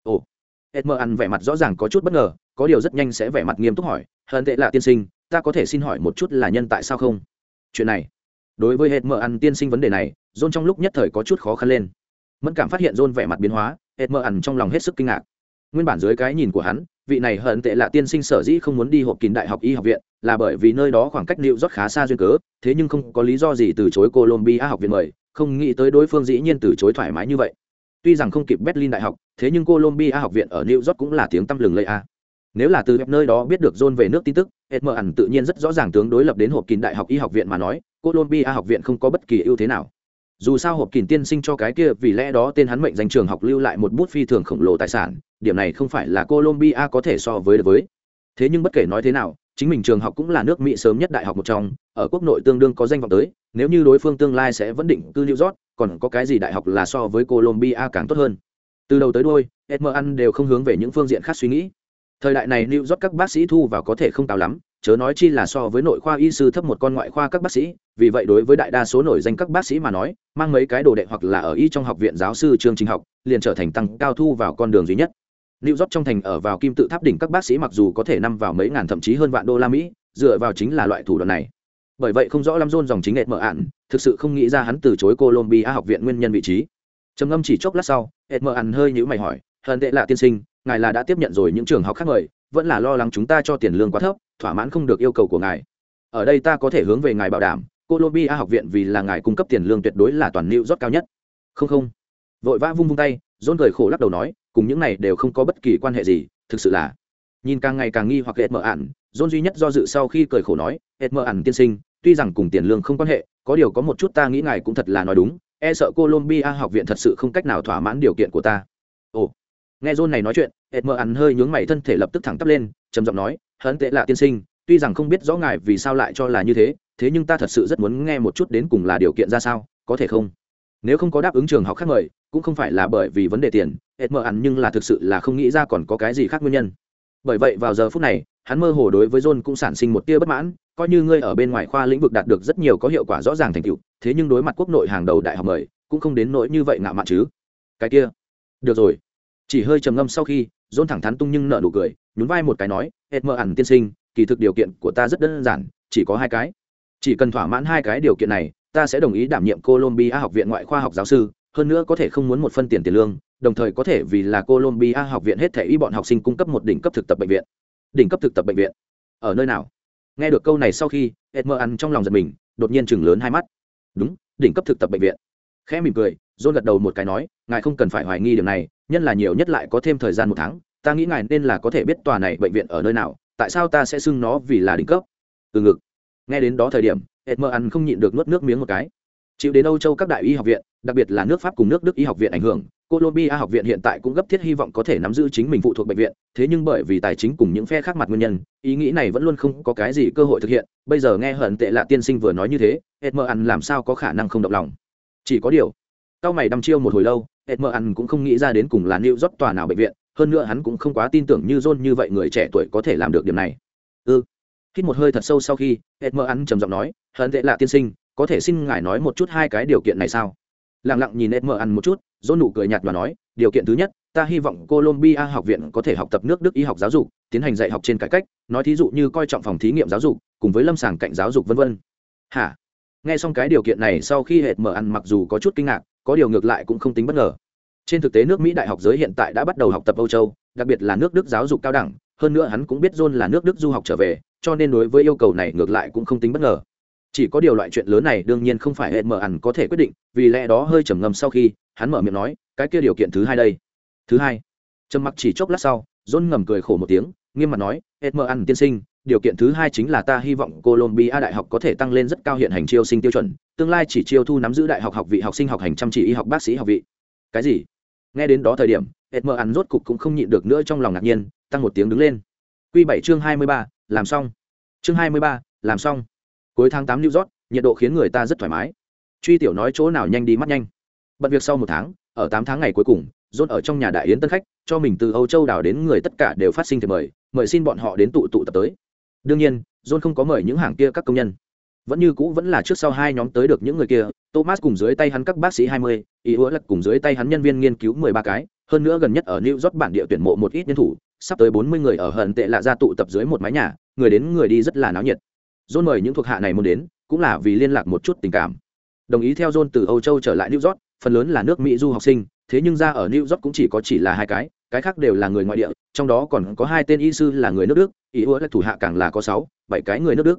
Ồ. Edmer ăn vẻ mặt rõ ràng có chút bất ngờ, có điều rất nhanh sẽ vẻ mặt nghiêm túc hỏi, hơn tệ là tiên sinh, ta có thể xin hỏi một chút là nhân tại sao không? Chuyện này, đối với Edmer ăn tiên sinh vấn đề này, John trong lúc nhất thời có chút khó khăn lên. Mẫn cảm phát hiện John vẻ mặt biến hóa, Edmer ăn trong lòng hết sức kinh ngạc. Nguyên bản dưới cái nhìn của hắn, vị này hận tệ là tiên sinh sở dĩ không muốn đi hộp kín đại học y học viện, là bởi vì nơi đó khoảng cách liệu rót khá xa duyên cớ, thế nhưng không có lý do gì từ chối colombia học viện mời, không nghĩ tới đối phương dĩ nhiên từ chối thoải mái như vậy. Tuy rằng không kịp berlin đại học, thế nhưng colombia học viện ở new york cũng là tiếng tăm lừng lây a. Nếu là từ nơi đó biết được john về nước tin tức edmer ẩn tự nhiên rất rõ ràng tướng đối lập đến hộp kín đại học y học viện mà nói colombia học viện không có bất kỳ ưu thế nào. Dù sao hộp kín tiên sinh cho cái kia vì lẽ đó tên hắn mệnh danh trường học lưu lại một bút phi thường khổng lồ tài sản điểm này không phải là colombia có thể so với được với. Thế nhưng bất kể nói thế nào chính mình trường học cũng là nước mỹ sớm nhất đại học một trong ở quốc nội tương đương có danh vọng tới nếu như đối phương tương lai sẽ vẫn định cư new york còn có cái gì đại học là so với colombia càng tốt hơn? Từ đầu tới đuôi, edmer ăn đều không hướng về những phương diện khác suy nghĩ. Thời đại này new york các bác sĩ thu vào có thể không cao lắm chớ nói chi là so với nội khoa y sư thấp một con ngoại khoa các bác sĩ vì vậy đối với đại đa số nổi danh các bác sĩ mà nói mang mấy cái đồ đệ hoặc là ở y trong học viện giáo sư chương trình học liền trở thành tăng cao thu vào con đường duy nhất. New York trong thành ở vào kim tự tháp đỉnh các bác sĩ mặc dù có thể năm vào mấy ngàn thậm chí hơn vạn đô la Mỹ, dựa vào chính là loại thủ đoạn này. Bởi vậy không rõ lắm John dòng chính nghệ mở ạn, thực sự không nghĩ ra hắn từ chối Columbia học viện nguyên nhân vị trí. Trầm ngâm chỉ chốc lát sau, mở ạn hơi nhíu mày hỏi, "Hận tệ lạ tiên sinh, ngài là đã tiếp nhận rồi những trường học khác mời, vẫn là lo lắng chúng ta cho tiền lương quá thấp, thỏa mãn không được yêu cầu của ngài. Ở đây ta có thể hướng về ngài bảo đảm, Columbia học viện vì là ngài cung cấp tiền lương tuyệt đối là toàn New York cao nhất." Không không. Vội vã vung vung tay, dôn cười khổ lắc đầu nói, cùng những này đều không có bất kỳ quan hệ gì thực sự là. Nhìn càng ngày càng nghi hoặc hệt mờ ạn dôn duy nhất do dự sau khi cười khổ nói hệt mờ ạn tiên sinh tuy rằng cùng tiền lương không quan hệ có điều có một chút ta nghĩ ngài cũng thật là nói đúng e sợ colombia học viện thật sự không cách nào thỏa mãn điều kiện của ta. Ồ. Nghe dôn này nói chuyện hệt mờ ạn hơi nhướng mày thân thể lập tức thẳng tắp lên trầm giọng nói hấn tệ lạ tiên sinh tuy rằng không biết rõ ngài vì sao lại cho là như thế thế nhưng ta thật sự rất muốn nghe một chút đến cùng là điều kiện ra sao có thể không? Nếu không có đáp ứng trường học khác mời, cũng không phải là bởi vì vấn đề tiền hết mờ ăn nhưng là thực sự là không nghĩ ra còn có cái gì khác nguyên nhân. Bởi vậy vào giờ phút này, hắn mơ hồ đối với john cũng sản sinh một tia bất mãn, coi như ngươi ở bên ngoài khoa lĩnh vực đạt được rất nhiều có hiệu quả rõ ràng thành tựu, thế nhưng đối mặt quốc nội hàng đầu đại học mời, cũng không đến nỗi như vậy ngạo mạn chứ. Cái kia, được rồi. Chỉ hơi trầm ngâm sau khi john thẳng thắn tung nhưng nợ nụ cười, nhún vai một cái nói hết mơ ẩn tiên sinh, kỳ thực điều kiện của ta rất đơn giản, chỉ có hai cái. Chỉ cần thỏa mãn hai cái điều kiện này ta sẽ đồng ý đảm nhiệm colombia học viện ngoại khoa học giáo sư, hơn nữa có thể không muốn một phân tiền tiền lương, đồng thời có thể vì là colombia học viện hết thể y bọn học sinh cung cấp một đỉnh cấp thực tập bệnh viện. Đỉnh cấp thực tập bệnh viện? Ở nơi nào? Nghe được câu này sau khi edmer ăn trong lòng giật mình, đột nhiên chừng lớn hai mắt. Đúng, đỉnh cấp thực tập bệnh viện. Khẽ mỉm cười, john gật đầu một cái nói, ngài không cần phải hoài nghi điểm này, nhân là nhiều nhất lại có thêm thời gian một tháng, ta nghĩ ngài nên là có thể biết tòa này bệnh viện ở nơi nào, tại sao ta sẽ xưng nó vì là đỉnh cấp? Từ ngực. Nghe đến đó thời điểm edmer ăn không nhịn được nuốt nước miếng một cái. Chịu đến âu châu các đại y học viện, đặc biệt là nước pháp cùng nước đức y học viện ảnh hưởng, colombia học viện hiện tại cũng gấp thiết hy vọng có thể nắm giữ chính mình phụ thuộc bệnh viện. Thế nhưng bởi vì tài chính cùng những phe khác mặt nguyên nhân, ý nghĩ này vẫn luôn không có cái gì cơ hội thực hiện. Bây giờ nghe hận tệ lạ tiên sinh vừa nói như thế edmer ăn làm sao có khả năng không động lòng? Chỉ có điều tao mày đăm chiêu một hồi lâu edmer ăn cũng không nghĩ ra đến cùng là new rót tòa nào bệnh viện. Hơn nữa hắn cũng không quá tin tưởng như john như vậy người trẻ tuổi có thể làm được điểm này. Ừ. hít một hơi thật sâu sau khi edmer ăn trầm giọng nói hận tệ lạ tiên sinh, có thể xin ngài nói một chút hai cái điều kiện này sao? Lẳng lặng nhìn edmer ăn một chút dỗ nụ cười nhạt và nói, điều kiện thứ nhất, ta hy vọng colombia học viện có thể học tập nước đức y học giáo dục, tiến hành dạy học trên cải cách, nói thí dụ như coi trọng phòng thí nghiệm giáo dục, cùng với lâm sàng cạnh giáo dục v v hả? Nghe xong cái điều kiện này sau khi hệt mở ăn mặc dù có chút kinh ngạc, có điều ngược lại cũng không tính bất ngờ. Trên thực tế nước mỹ đại học giới hiện tại đã bắt đầu học tập âu châu, đặc biệt là nước đức giáo dục cao đẳng, hơn nữa hắn cũng biết john là nước đức du học trở về, cho nên đối với yêu cầu này ngược lại cũng không tính bất ngờ chỉ có điều loại chuyện lớn này đương nhiên không phải hệ mở ẩn có thể quyết định, vì lẽ đó hơi trầm ngâm sau khi, hắn mở miệng nói, cái kia điều kiện thứ hai đây. Thứ hai? Trầm mặc chỉ chốc lát sau, john ngầm cười khổ một tiếng, nghiêm mặt nói, hệ mở ẩn tiên sinh, điều kiện thứ hai chính là ta hy vọng colombia đại học có thể tăng lên rất cao hiện hành chiêu sinh tiêu chuẩn, tương lai chỉ chiêu thu nắm giữ đại học học vị học sinh học hành chăm chỉ y học bác sĩ học vị. Cái gì? Nghe đến đó thời điểm, hệ mở ẩn rốt cục cũng không nhịn được nữa trong lòng ngạc nhiên, tăng một tiếng đứng lên. Q bảy chương hai mươi ba, làm xong. Chương hai mươi ba, làm xong cuối tháng tám new york, nhiệt độ khiến người ta rất thoải mái. Truy tiểu nói chỗ nào nhanh đi mắt nhanh. Bận việc sau một tháng, ở tám tháng ngày cuối cùng, john ở trong nhà đại yến tân khách, cho mình từ âu châu đảo đến người tất cả đều phát sinh thì mời mời xin bọn họ đến tụ tụ tập tới. Đương nhiên, john không có mời những hàng kia các công nhân. Vẫn như cũ vẫn là trước sau hai nhóm tới được những người kia, thomas cùng dưới tay hắn các bác sĩ hai mươi ý hứa lật cùng dưới tay hắn nhân viên nghiên cứu mười ba cái, hơn nữa gần nhất ở new york bản địa tuyển mộ một ít nhân thủ, sắp tới bốn mươi người ở hận tệ lạ ra tụ tập dưới một mái nhà, người đến người đi rất là náo nhiệt. John mời những thuộc hạ này muốn đến, cũng là vì liên lạc một chút tình cảm. Đồng ý theo John từ Âu Châu trở lại New York, phần lớn là nước Mỹ du học sinh, thế nhưng ra ở New York cũng chỉ có chỉ là hai cái, cái khác đều là người ngoại địa, trong đó còn có hai tên y sư là người nước Đức, ý ủa là thủ hạ càng là có sáu, bảy cái người nước Đức.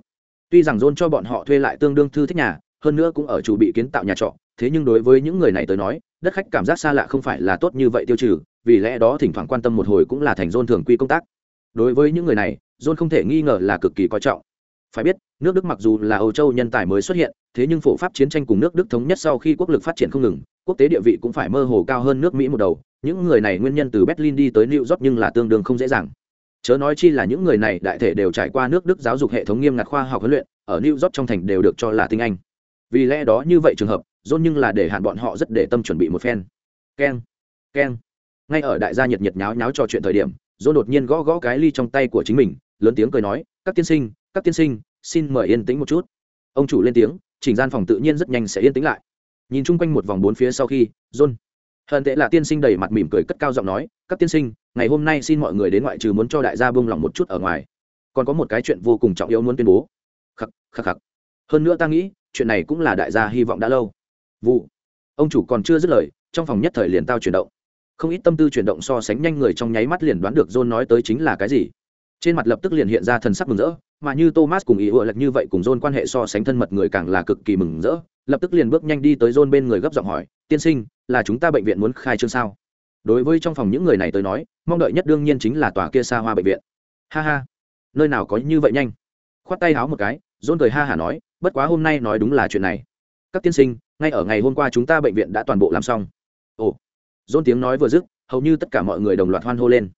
Tuy rằng John cho bọn họ thuê lại tương đương thư thích nhà, hơn nữa cũng ở chủ bị kiến tạo nhà trọ, thế nhưng đối với những người này tới nói, đất khách cảm giác xa lạ không phải là tốt như vậy tiêu trừ, vì lẽ đó thỉnh thoảng quan tâm một hồi cũng là thành John thường quy công tác. Đối với những người này, John không thể nghi ngờ là cực kỳ coi trọng phải biết, nước đức mặc dù là âu châu nhân tài mới xuất hiện, thế nhưng phổ pháp chiến tranh cùng nước đức thống nhất sau khi quốc lực phát triển không ngừng, quốc tế địa vị cũng phải mơ hồ cao hơn nước mỹ một đầu. Những người này nguyên nhân từ berlin đi tới new york nhưng là tương đương không dễ dàng. Chớ nói chi là những người này đại thể đều trải qua nước đức giáo dục hệ thống nghiêm ngặt khoa học huấn luyện, ở new york trong thành đều được cho là tinh anh. Vì lẽ đó như vậy trường hợp dôn nhưng là để hạn bọn họ rất để tâm chuẩn bị một phen. Keng keng. Ngay ở đại gia nhiệt nhiệt nháo nháo trò chuyện thời điểm dôn đột nhiên gõ gõ cái ly trong tay của chính mình, lớn tiếng cười nói, các tiên sinh các tiên sinh, xin mời yên tĩnh một chút. Ông chủ lên tiếng, chỉnh gian phòng tự nhiên rất nhanh sẽ yên tĩnh lại. Nhìn chung quanh một vòng bốn phía sau khi, john, hận tệ là tiên sinh đầy mặt mỉm cười cất cao giọng nói, các tiên sinh, ngày hôm nay xin mọi người đến ngoại trừ muốn cho đại gia bông lòng một chút ở ngoài. Còn có một cái chuyện vô cùng trọng yếu muốn tuyên bố. Khắc khắc khắc. Hơn nữa ta nghĩ, chuyện này cũng là đại gia hy vọng đã lâu. Vụ. Ông chủ còn chưa dứt lời, trong phòng nhất thời liền tao chuyển động. Không ít tâm tư chuyển động so sánh nhanh người trong nháy mắt liền đoán được john nói tới chính là cái gì trên mặt lập tức liền hiện ra thần sắc mừng rỡ, mà như thomas cùng ý ựa lệch như vậy cùng john quan hệ so sánh thân mật người càng là cực kỳ mừng rỡ, lập tức liền bước nhanh đi tới john bên người gấp giọng hỏi, tiên sinh, là chúng ta bệnh viện muốn khai trương sao? Đối với trong phòng những người này tới nói, mong đợi nhất đương nhiên chính là tòa kia xa hoa bệnh viện. Ha ha, nơi nào có như vậy nhanh? Khoát tay háo một cái, John cười ha hả nói, bất quá hôm nay nói đúng là chuyện này. Các tiên sinh, ngay ở ngày hôm qua chúng ta bệnh viện đã toàn bộ làm xong. Ồ. John tiếng nói vừa dứt, hầu như tất cả mọi người đồng loạt hoan hô lên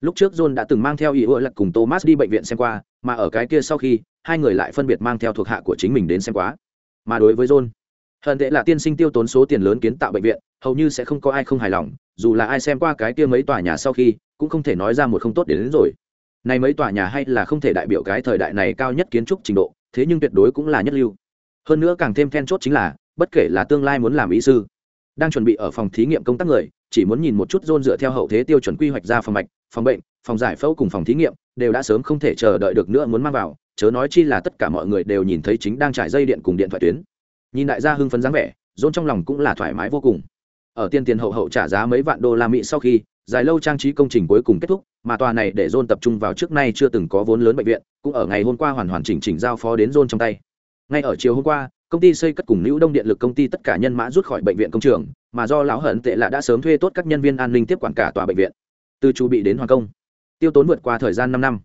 lúc trước john đã từng mang theo ý ưa lật cùng thomas đi bệnh viện xem qua mà ở cái kia sau khi hai người lại phân biệt mang theo thuộc hạ của chính mình đến xem quá. Mà đối với john hận tệ là tiên sinh tiêu tốn số tiền lớn kiến tạo bệnh viện hầu như sẽ không có ai không hài lòng dù là ai xem qua cái kia mấy tòa nhà sau khi cũng không thể nói ra một không tốt đến, đến rồi. Này mấy tòa nhà hay là không thể đại biểu cái thời đại này cao nhất kiến trúc trình độ thế nhưng tuyệt đối cũng là nhất lưu. Hơn nữa càng thêm then chốt chính là bất kể là tương lai muốn làm ý sư đang chuẩn bị ở phòng thí nghiệm công tác người chỉ muốn nhìn một chút John dựa theo hậu thế tiêu chuẩn quy hoạch ra phòng mạch phòng bệnh phòng giải phẫu cùng phòng thí nghiệm đều đã sớm không thể chờ đợi được nữa muốn mang vào chớ nói chi là tất cả mọi người đều nhìn thấy chính đang trải dây điện cùng điện thoại tuyến nhìn đại gia hưng phấn dáng vẻ rôn trong lòng cũng là thoải mái vô cùng ở tiên tiền hậu hậu trả giá mấy vạn đô la mỹ sau khi dài lâu trang trí công trình cuối cùng kết thúc mà tòa này để John tập trung vào trước nay chưa từng có vốn lớn bệnh viện, cũng ở ngày hôm qua hoàn hoàn chỉnh chỉnh giao phó đến John trong tay. Ngay ở chiều hôm qua, công ty xây cất cùng Nữu Đông Điện lực công ty tất cả nhân mã rút khỏi bệnh viện công trường, mà do lão hận tệ là đã sớm thuê tốt các nhân viên an ninh tiếp quản cả tòa bệnh viện. Từ chu bị đến hoàn công, tiêu tốn vượt qua thời gian năm năm.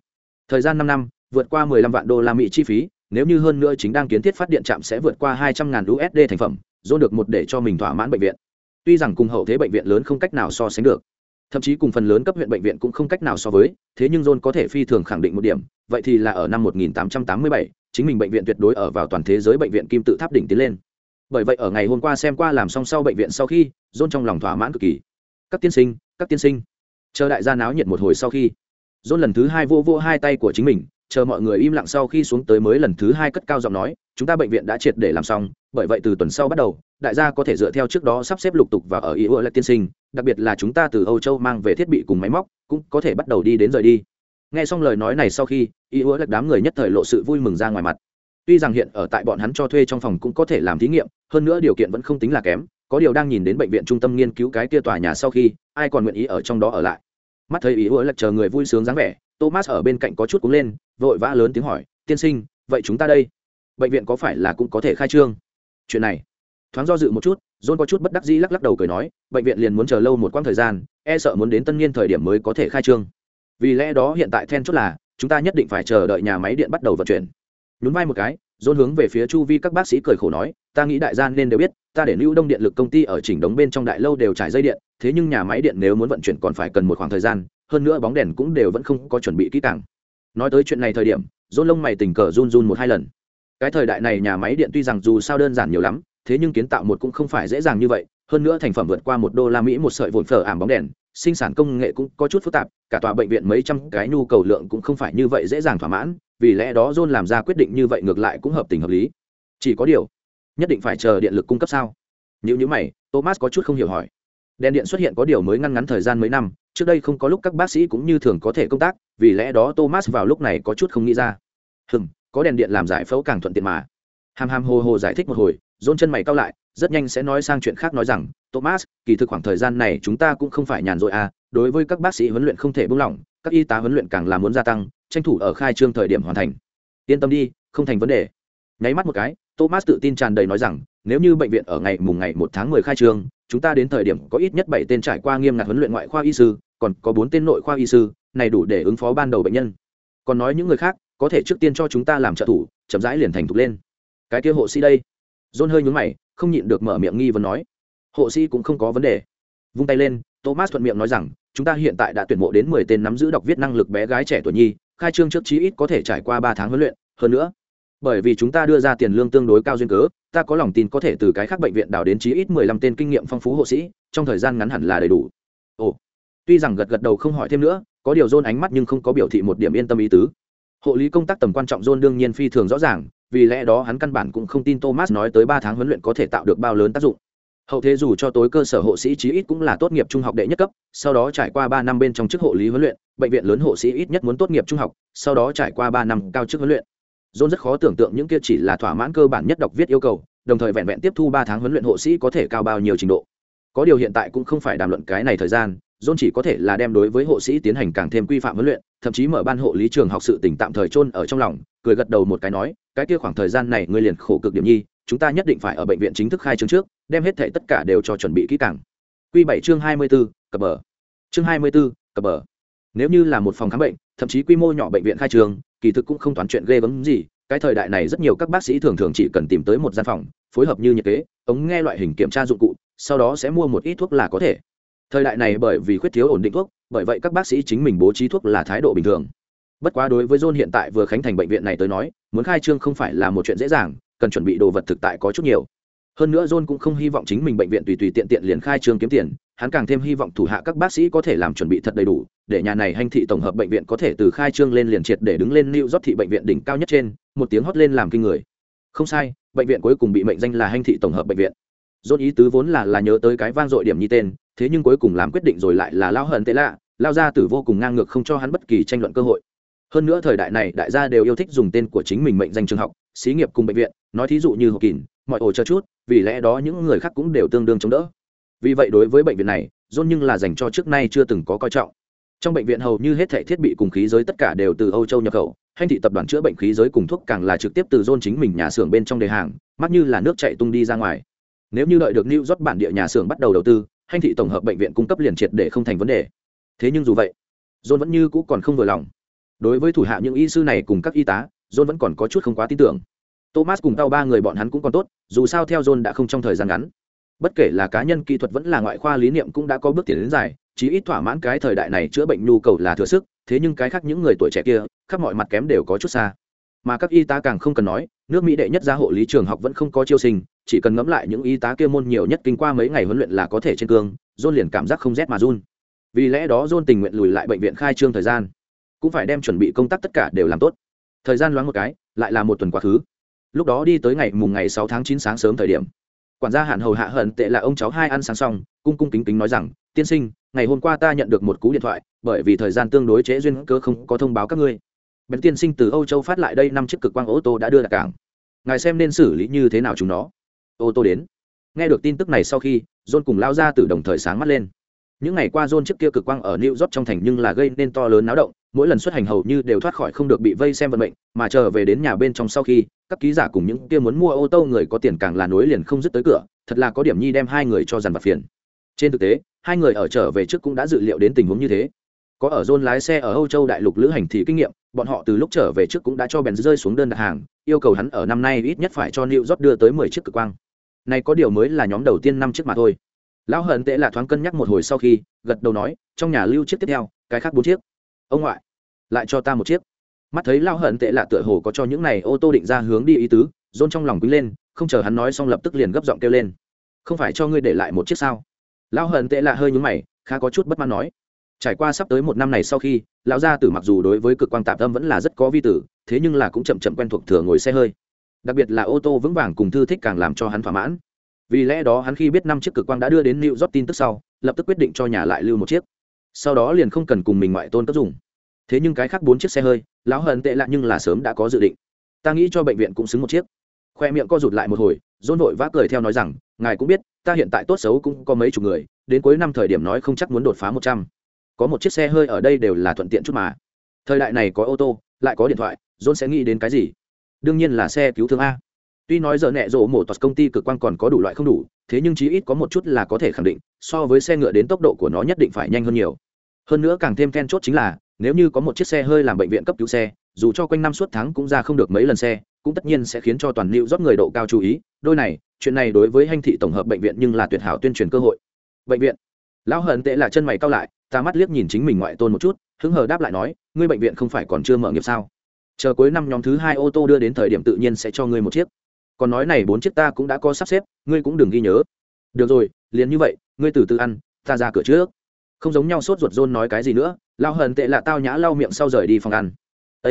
Thời gian năm năm, vượt qua 15 vạn đô la Mỹ chi phí, nếu như hơn nữa chính đang kiến thiết phát điện trạm sẽ vượt qua 200 ngàn USD thành phẩm, dồn được một để cho mình thỏa mãn bệnh viện. Tuy rằng cùng hậu thế bệnh viện lớn không cách nào so sánh được, thậm chí cùng phần lớn cấp huyện bệnh viện cũng không cách nào so với thế nhưng john có thể phi thường khẳng định một điểm vậy thì là ở năm 1887, chính mình bệnh viện tuyệt đối ở vào toàn thế giới bệnh viện kim tự tháp đỉnh tiến lên bởi vậy ở ngày hôm qua xem qua làm xong sau bệnh viện sau khi john trong lòng thỏa mãn cực kỳ các tiên sinh các tiên sinh chờ đại gia náo nhiệt một hồi sau khi, john lần thứ hai vô vô hai tay của chính mình, chờ mọi người im lặng sau khi xuống tới mới lần thứ hai cất cao giọng nói, chúng ta bệnh viện đã triệt để làm xong, bởi vậy từ tuần sau bắt đầu, đại gia có thể dựa theo trước đó sắp xếp lục tục và ở ý ưa lại tiên sinh, đặc biệt là chúng ta từ âu châu mang về thiết bị cùng máy móc, cũng có thể bắt đầu đi đến rời đi. Nghe xong lời nói này sau khi ý ưa lại đám người nhất thời lộ sự vui mừng ra ngoài mặt. Tuy rằng hiện ở tại bọn hắn cho thuê trong phòng cũng có thể làm thí nghiệm, hơn nữa điều kiện vẫn không tính là kém có điều đang nhìn đến bệnh viện trung tâm nghiên cứu cái kia tòa nhà sau khi, ai còn nguyện ý ở trong đó ở lại. Mắt thấy ý ứa lật chờ người vui sướng dáng vẻ, thomas ở bên cạnh có chút cúng lên, vội vã lớn tiếng hỏi, tiên sinh, vậy chúng ta đây? Bệnh viện có phải là cũng có thể khai trương? Chuyện này, thoáng do dự một chút, john có chút bất đắc dĩ lắc lắc đầu cười nói, bệnh viện liền muốn chờ lâu một quãng thời gian e sợ muốn đến tân niên thời điểm mới có thể khai trương. Vì lẽ đó hiện tại then chốt là, chúng ta nhất định phải chờ đợi nhà máy điện bắt đầu vận chuyển. Nhún vai một cái john hướng về phía chu vi các bác sĩ cười khổ nói, ta nghĩ đại gia nên đều biết, ta để lưu đông điện lực công ty ở chỉnh đống bên trong đại lâu đều trải dây điện, thế nhưng nhà máy điện nếu muốn vận chuyển còn phải cần một khoảng thời gian, hơn nữa bóng đèn cũng đều vẫn không có chuẩn bị kỹ càng. Nói tới chuyện này thời điểm dôn lông mày tình cờ run run một hai lần. Cái thời đại này nhà máy điện tuy rằng dù sao đơn giản nhiều lắm, thế nhưng kiến tạo một cũng không phải dễ dàng như vậy, hơn nữa thành phẩm vượt qua một đô la mỹ một sợi vồn phở ảm bóng đèn sinh sản công nghệ cũng có chút phức tạp, cả tòa bệnh viện mấy trăm cái nhu cầu lượng cũng không phải như vậy dễ dàng thỏa mãn, vì lẽ đó john làm ra quyết định như vậy ngược lại cũng hợp tình hợp lý. Chỉ có điều, nhất định phải chờ điện lực cung cấp sao? Nếu như mày, thomas có chút không hiểu hỏi. Đèn điện xuất hiện có điều mới ngăn ngắn thời gian mấy năm, trước đây không có lúc các bác sĩ cũng như thường có thể công tác, vì lẽ đó thomas vào lúc này có chút không nghĩ ra. Hừm, có đèn điện làm giải phẫu càng thuận tiện mà. Hàm hàm hồ hồ giải thích một hồi dôn chân mày cao lại rất nhanh sẽ nói sang chuyện khác nói rằng, thomas, kỳ thực khoảng thời gian này chúng ta cũng không phải nhàn rỗi à đối với các bác sĩ huấn luyện không thể buông lỏng, các y tá huấn luyện càng là muốn gia tăng, tranh thủ ở khai trương thời điểm hoàn thành. Yên tâm đi, không thành vấn đề. Nháy mắt một cái, thomas tự tin tràn đầy nói rằng, nếu như bệnh viện ở ngày mùng ngày một tháng mười khai trương, chúng ta đến thời điểm có ít nhất bảy tên trải qua nghiêm ngặt huấn luyện ngoại khoa y sư, còn có bốn tên nội khoa y sư, này đủ để ứng phó ban đầu bệnh nhân. Còn nói những người khác, có thể trước tiên cho chúng ta làm trợ thủ, chậm rãi liền thành thục lên. Cái kia hộ sĩ đây john hơi nhún mày, không nhịn được mở miệng nghi vấn nói. Hộ sĩ cũng không có vấn đề. Vung tay lên, thomas thuận miệng nói rằng, chúng ta hiện tại đã tuyển mộ đến mười tên nắm giữ đọc viết năng lực bé gái trẻ tuổi nhi, khai trương trước chí ít có thể trải qua ba tháng huấn luyện. Hơn nữa, bởi vì chúng ta đưa ra tiền lương tương đối cao duyên cớ, ta có lòng tin có thể từ cái khác bệnh viện đào đến chí ít mười lăm tên kinh nghiệm phong phú hộ sĩ, trong thời gian ngắn hẳn là đầy đủ. Ồ, tuy rằng gật gật đầu không hỏi thêm nữa, có điều dôn ánh mắt nhưng không có biểu thị một điểm yên tâm ý tứ. Hộ lý công tác tầm quan trọng dôn đương nhiên phi thường rõ ràng vì lẽ đó hắn căn bản cũng không tin thomas nói tới ba tháng huấn luyện có thể tạo được bao lớn tác dụng hậu thế dù cho tối cơ sở hộ sĩ chí ít cũng là tốt nghiệp trung học đệ nhất cấp sau đó trải qua ba năm bên trong chức hộ lý huấn luyện bệnh viện lớn hộ sĩ ít nhất muốn tốt nghiệp trung học sau đó trải qua ba năm cao chức huấn luyện John rất khó tưởng tượng những kia chỉ là thỏa mãn cơ bản nhất đọc viết yêu cầu, đồng thời vẹn vẹn tiếp thu ba tháng huấn luyện hộ sĩ có thể cao bao nhiêu trình độ. Có điều hiện tại cũng không phải đàm luận cái này thời gian, John chỉ có thể là đem đối với hộ sĩ tiến hành càng thêm quy phạm huấn luyện, thậm chí mở ban hộ lý trường học sự tỉnh tạm thời chôn ở trong lòng, cười gật đầu một cái nói, cái kia khoảng thời gian này ngươi liền khổ cực điểm nhi, chúng ta nhất định phải ở bệnh viện chính thức khai trương trước, đem hết thảy tất cả đều cho chuẩn bị kỹ càng. Quy bảy chương 24, cập bờ. Chương 24, cập bờ nếu như là một phòng khám bệnh thậm chí quy mô nhỏ bệnh viện khai trường kỳ thực cũng không toán chuyện ghê gớm gì cái thời đại này rất nhiều các bác sĩ thường thường chỉ cần tìm tới một gian phòng phối hợp như nhiệt kế ống nghe loại hình kiểm tra dụng cụ sau đó sẽ mua một ít thuốc là có thể thời đại này bởi vì khuyết thiếu ổn định thuốc bởi vậy các bác sĩ chính mình bố trí thuốc là thái độ bình thường bất quá đối với john hiện tại vừa khánh thành bệnh viện này tới nói, muốn khai trương không phải là một chuyện dễ dàng, cần chuẩn bị đồ vật thực tại có chút nhiều. Hơn nữa john cũng không hy vọng chính mình bệnh viện tùy tùy tiện tiện liền khai trương kiếm tiền, hắn càng thêm hy vọng thủ hạ các bác sĩ có thể làm chuẩn bị thật đầy đủ, để nhà này hành thị tổng hợp bệnh viện có thể từ khai trương lên liền triệt để đứng lên new york thị bệnh viện đỉnh cao nhất trên, một tiếng hót lên làm kinh người. Không sai, bệnh viện cuối cùng bị mệnh danh là hành thị tổng hợp bệnh viện. John ý tứ vốn là là nhớ tới cái vang dội điểm như tên, thế nhưng cuối cùng làm quyết định rồi lại là lao hận tệ lạ, lao ra tử vô cùng ngang ngược không cho hắn bất kỳ tranh luận cơ hội hơn nữa thời đại này đại gia đều yêu thích dùng tên của chính mình mệnh danh trường học, xí nghiệp cùng bệnh viện, nói thí dụ như hộp kín mọi ổ chờ chút, vì lẽ đó những người khác cũng đều tương đương chống đỡ. Vì vậy đối với bệnh viện này, john nhưng là dành cho trước nay chưa từng có coi trọng. Trong bệnh viện hầu như hết thể thiết bị cùng khí giới tất cả đều từ âu châu nhập khẩu, hành thị tập đoàn chữa bệnh khí giới cùng thuốc càng là trực tiếp từ john chính mình nhà xưởng bên trong đề hàng mắt như là nước chạy tung đi ra ngoài. Nếu như đợi được new york bản địa nhà xưởng bắt đầu đầu tư, hành thị tổng hợp bệnh viện cung cấp liền triệt để không thành vấn đề. Thế nhưng dù vậy, john vẫn như cũ còn không vừa lòng đối với thủ hạ những y sư này cùng các y tá, john vẫn còn có chút không quá tin tưởng. Thomas cùng tao ba người bọn hắn cũng còn tốt, dù sao theo john đã không trong thời gian ngắn. Bất kể là cá nhân kỹ thuật vẫn là ngoại khoa lý niệm cũng đã có bước tiến đến dài, chí ít thỏa mãn cái thời đại này chữa bệnh nhu cầu là thừa sức, thế nhưng cái khác những người tuổi trẻ kia, khắp mọi mặt kém đều có chút xa. Mà các y tá càng không cần nói, nước mỹ đệ nhất gia hộ lý trường học vẫn không có chiêu sinh, chỉ cần ngẫm lại những y tá kia môn nhiều nhất kinh qua mấy ngày huấn luyện là có thể trên cương, john liền cảm giác không rét mà run. Vì lẽ đó john tình nguyện lùi lại bệnh viện khai trương thời gian cũng phải đem chuẩn bị công tác tất cả đều làm tốt. Thời gian loáng một cái, lại là một tuần quá khứ. Lúc đó đi tới ngày mùng ngày sáu tháng chín sáng sớm thời điểm, quản gia hạn hầu hạ hận tệ là ông cháu hai ăn sáng xong, cung cung kính kính nói rằng, tiên sinh, ngày hôm qua ta nhận được một cú điện thoại, bởi vì thời gian tương đối trễ duyên cơ không có thông báo các ngươi. Bên tiên sinh từ âu châu phát lại đây năm chiếc cực quang ô tô đã đưa đặt cảng. Ngài xem nên xử lý như thế nào chúng nó? Ô tô đến. Nghe được tin tức này sau khi, john cùng lao ra từ đồng thời sáng mắt lên. Những ngày qua john chiếc kia cực quang ở new york trong thành nhưng là gây nên to lớn náo động mỗi lần xuất hành hầu như đều thoát khỏi không được bị vây xem vận mệnh mà trở về đến nhà bên trong sau khi các ký giả cùng những kia muốn mua ô tô người có tiền càng là nối liền không dứt tới cửa thật là có điểm nhi đem hai người cho dàn vặt phiền trên thực tế hai người ở trở về trước cũng đã dự liệu đến tình huống như thế có ở John lái xe ở Âu Châu đại lục lữ hành thì kinh nghiệm, bọn họ từ lúc trở về trước cũng đã cho bèn rơi xuống đơn đặt hàng, yêu cầu hắn ở năm nay ít nhất phải cho New York đưa tới mười chiếc cực quang. Này có điều mới là nhóm đầu tiên năm chiếc mà thôi. Lão hận tệ là thoáng cân nhắc một hồi sau khi, gật đầu nói, trong nhà lưu chiếc tiếp theo, cái khác bốn chiếc. Ông ngoại, lại cho ta một chiếc. Mắt thấy lão hận tệ lạ tựa hồ có cho những này ô tô định ra hướng đi ý tứ, dôn trong lòng quý lên, không chờ hắn nói xong lập tức liền gấp giọng kêu lên. Không phải cho ngươi để lại một chiếc sao? Lão hận tệ lạ hơi nhúng mày, khá có chút bất mãn nói trải qua sắp tới một năm này sau khi lão gia tử mặc dù đối với cực quang tạp tâm vẫn là rất có vi tử thế nhưng là cũng chậm chậm quen thuộc thừa ngồi xe hơi đặc biệt là ô tô vững vàng cùng thư thích càng làm cho hắn thỏa mãn vì lẽ đó hắn khi biết năm chiếc cực quang đã đưa đến new york tin tức sau lập tức quyết định cho nhà lại lưu một chiếc sau đó liền không cần cùng mình ngoại tôn cấp dùng thế nhưng cái khác bốn chiếc xe hơi, lão hận tệ lạ nhưng là sớm đã có dự định. Ta nghĩ cho bệnh viện cũng xứng một chiếc. Khoe miệng co rụt lại một hồi dôn vội vã cười theo nói rằng, ngài cũng biết, ta hiện tại tốt xấu cũng có mấy chục người, đến cuối năm thời điểm nói không chắc muốn đột phá một trăm. Có một chiếc xe hơi ở đây đều là thuận tiện chút mà. Thời đại này có ô tô, lại có điện thoại, john sẽ nghĩ đến cái gì? Đương nhiên là xe cứu thương a. Tuy nói giờ nẹ rộ một toạt công ty cực quan còn có đủ loại không đủ, thế nhưng chí ít có một chút là có thể khẳng định, so với xe ngựa đến tốc độ của nó nhất định phải nhanh hơn nhiều. Hơn nữa càng thêm then chốt chính là nếu như có một chiếc xe hơi làm bệnh viện cấp cứu xe, dù cho quanh năm suốt tháng cũng ra không được mấy lần xe, cũng tất nhiên sẽ khiến cho toàn lưu rót người độ cao chú ý. Đôi này, chuyện này đối với hành thị tổng hợp bệnh viện nhưng là tuyệt hảo tuyên truyền cơ hội. Bệnh viện. Lão hận tệ là chân mày cao lại, ta mắt liếc nhìn chính mình ngoại tôn một chút, hứng hờ đáp lại nói, ngươi bệnh viện không phải còn chưa mở nghiệp sao? Chờ cuối năm nhóm thứ hai ô tô đưa đến thời điểm tự nhiên sẽ cho ngươi một chiếc. Còn nói này bốn chiếc ta cũng đã có sắp xếp, ngươi cũng đừng ghi nhớ. Được rồi, liền như vậy, ngươi từ từ ăn, ta ra cửa trước. Không giống nhau sốt ruột rôn nói cái gì nữa lao hận tệ là tao nhã lau miệng sau rời đi phòng ăn. Â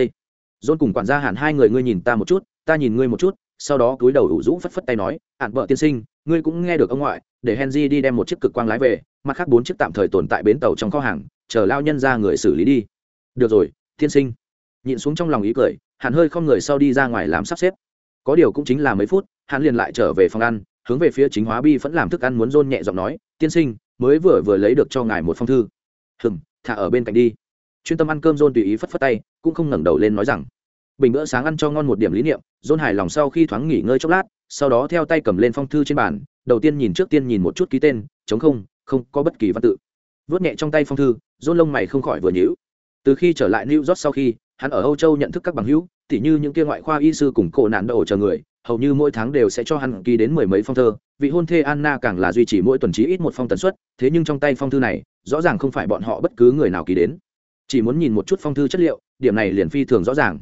dôn cùng quản gia hẳn hai người ngươi nhìn ta một chút, ta nhìn ngươi một chút. Sau đó cúi đầu ủ rũ phất phất tay nói ạn vợ tiên sinh, ngươi cũng nghe được ông ngoại, để henry đi đem một chiếc cực quang lái về, mặt khác bốn chiếc tạm thời tồn tại bến tàu trong kho hàng, chờ lao nhân ra người xử lý đi. Được rồi, tiên sinh. Nhịn xuống trong lòng ý cười, hàn hơi không người sau đi ra ngoài làm sắp xếp. Có điều cũng chính là mấy phút hắn liền lại trở về phòng ăn, hướng về phía chính hóa bi vẫn làm thức ăn muốn rôn nhẹ giọng nói, tiên sinh, mới vừa vừa lấy được cho ngài một phong thư. Hừng thả ở bên cạnh đi. Chuyên tâm ăn cơm John tùy ý phất phất tay, cũng không ngẩng đầu lên nói rằng, bình bữa sáng ăn cho ngon một điểm lý niệm. John hài lòng sau khi thoáng nghỉ ngơi chốc lát, sau đó theo tay cầm lên phong thư trên bàn, đầu tiên nhìn trước tiên nhìn một chút ký tên, chống không không có bất kỳ văn tự. Vớt nhẹ trong tay phong thư, John lông mày không khỏi vừa nhữ từ khi trở lại new york sau khi, hắn ở âu châu nhận thức các bằng hữu, tỉ như những kia ngoại khoa y sư cùng cổ nạn đậu chờ người, hầu như mỗi tháng đều sẽ cho hắn ký đến mười mấy phong thơ, vị hôn thê anna càng là duy trì mỗi tuần trí ít một phong tần suất, thế nhưng trong tay phong thư này rõ ràng không phải bọn họ bất cứ người nào ký đến. Chỉ muốn nhìn một chút phong thư chất liệu, điểm này liền phi thường rõ ràng.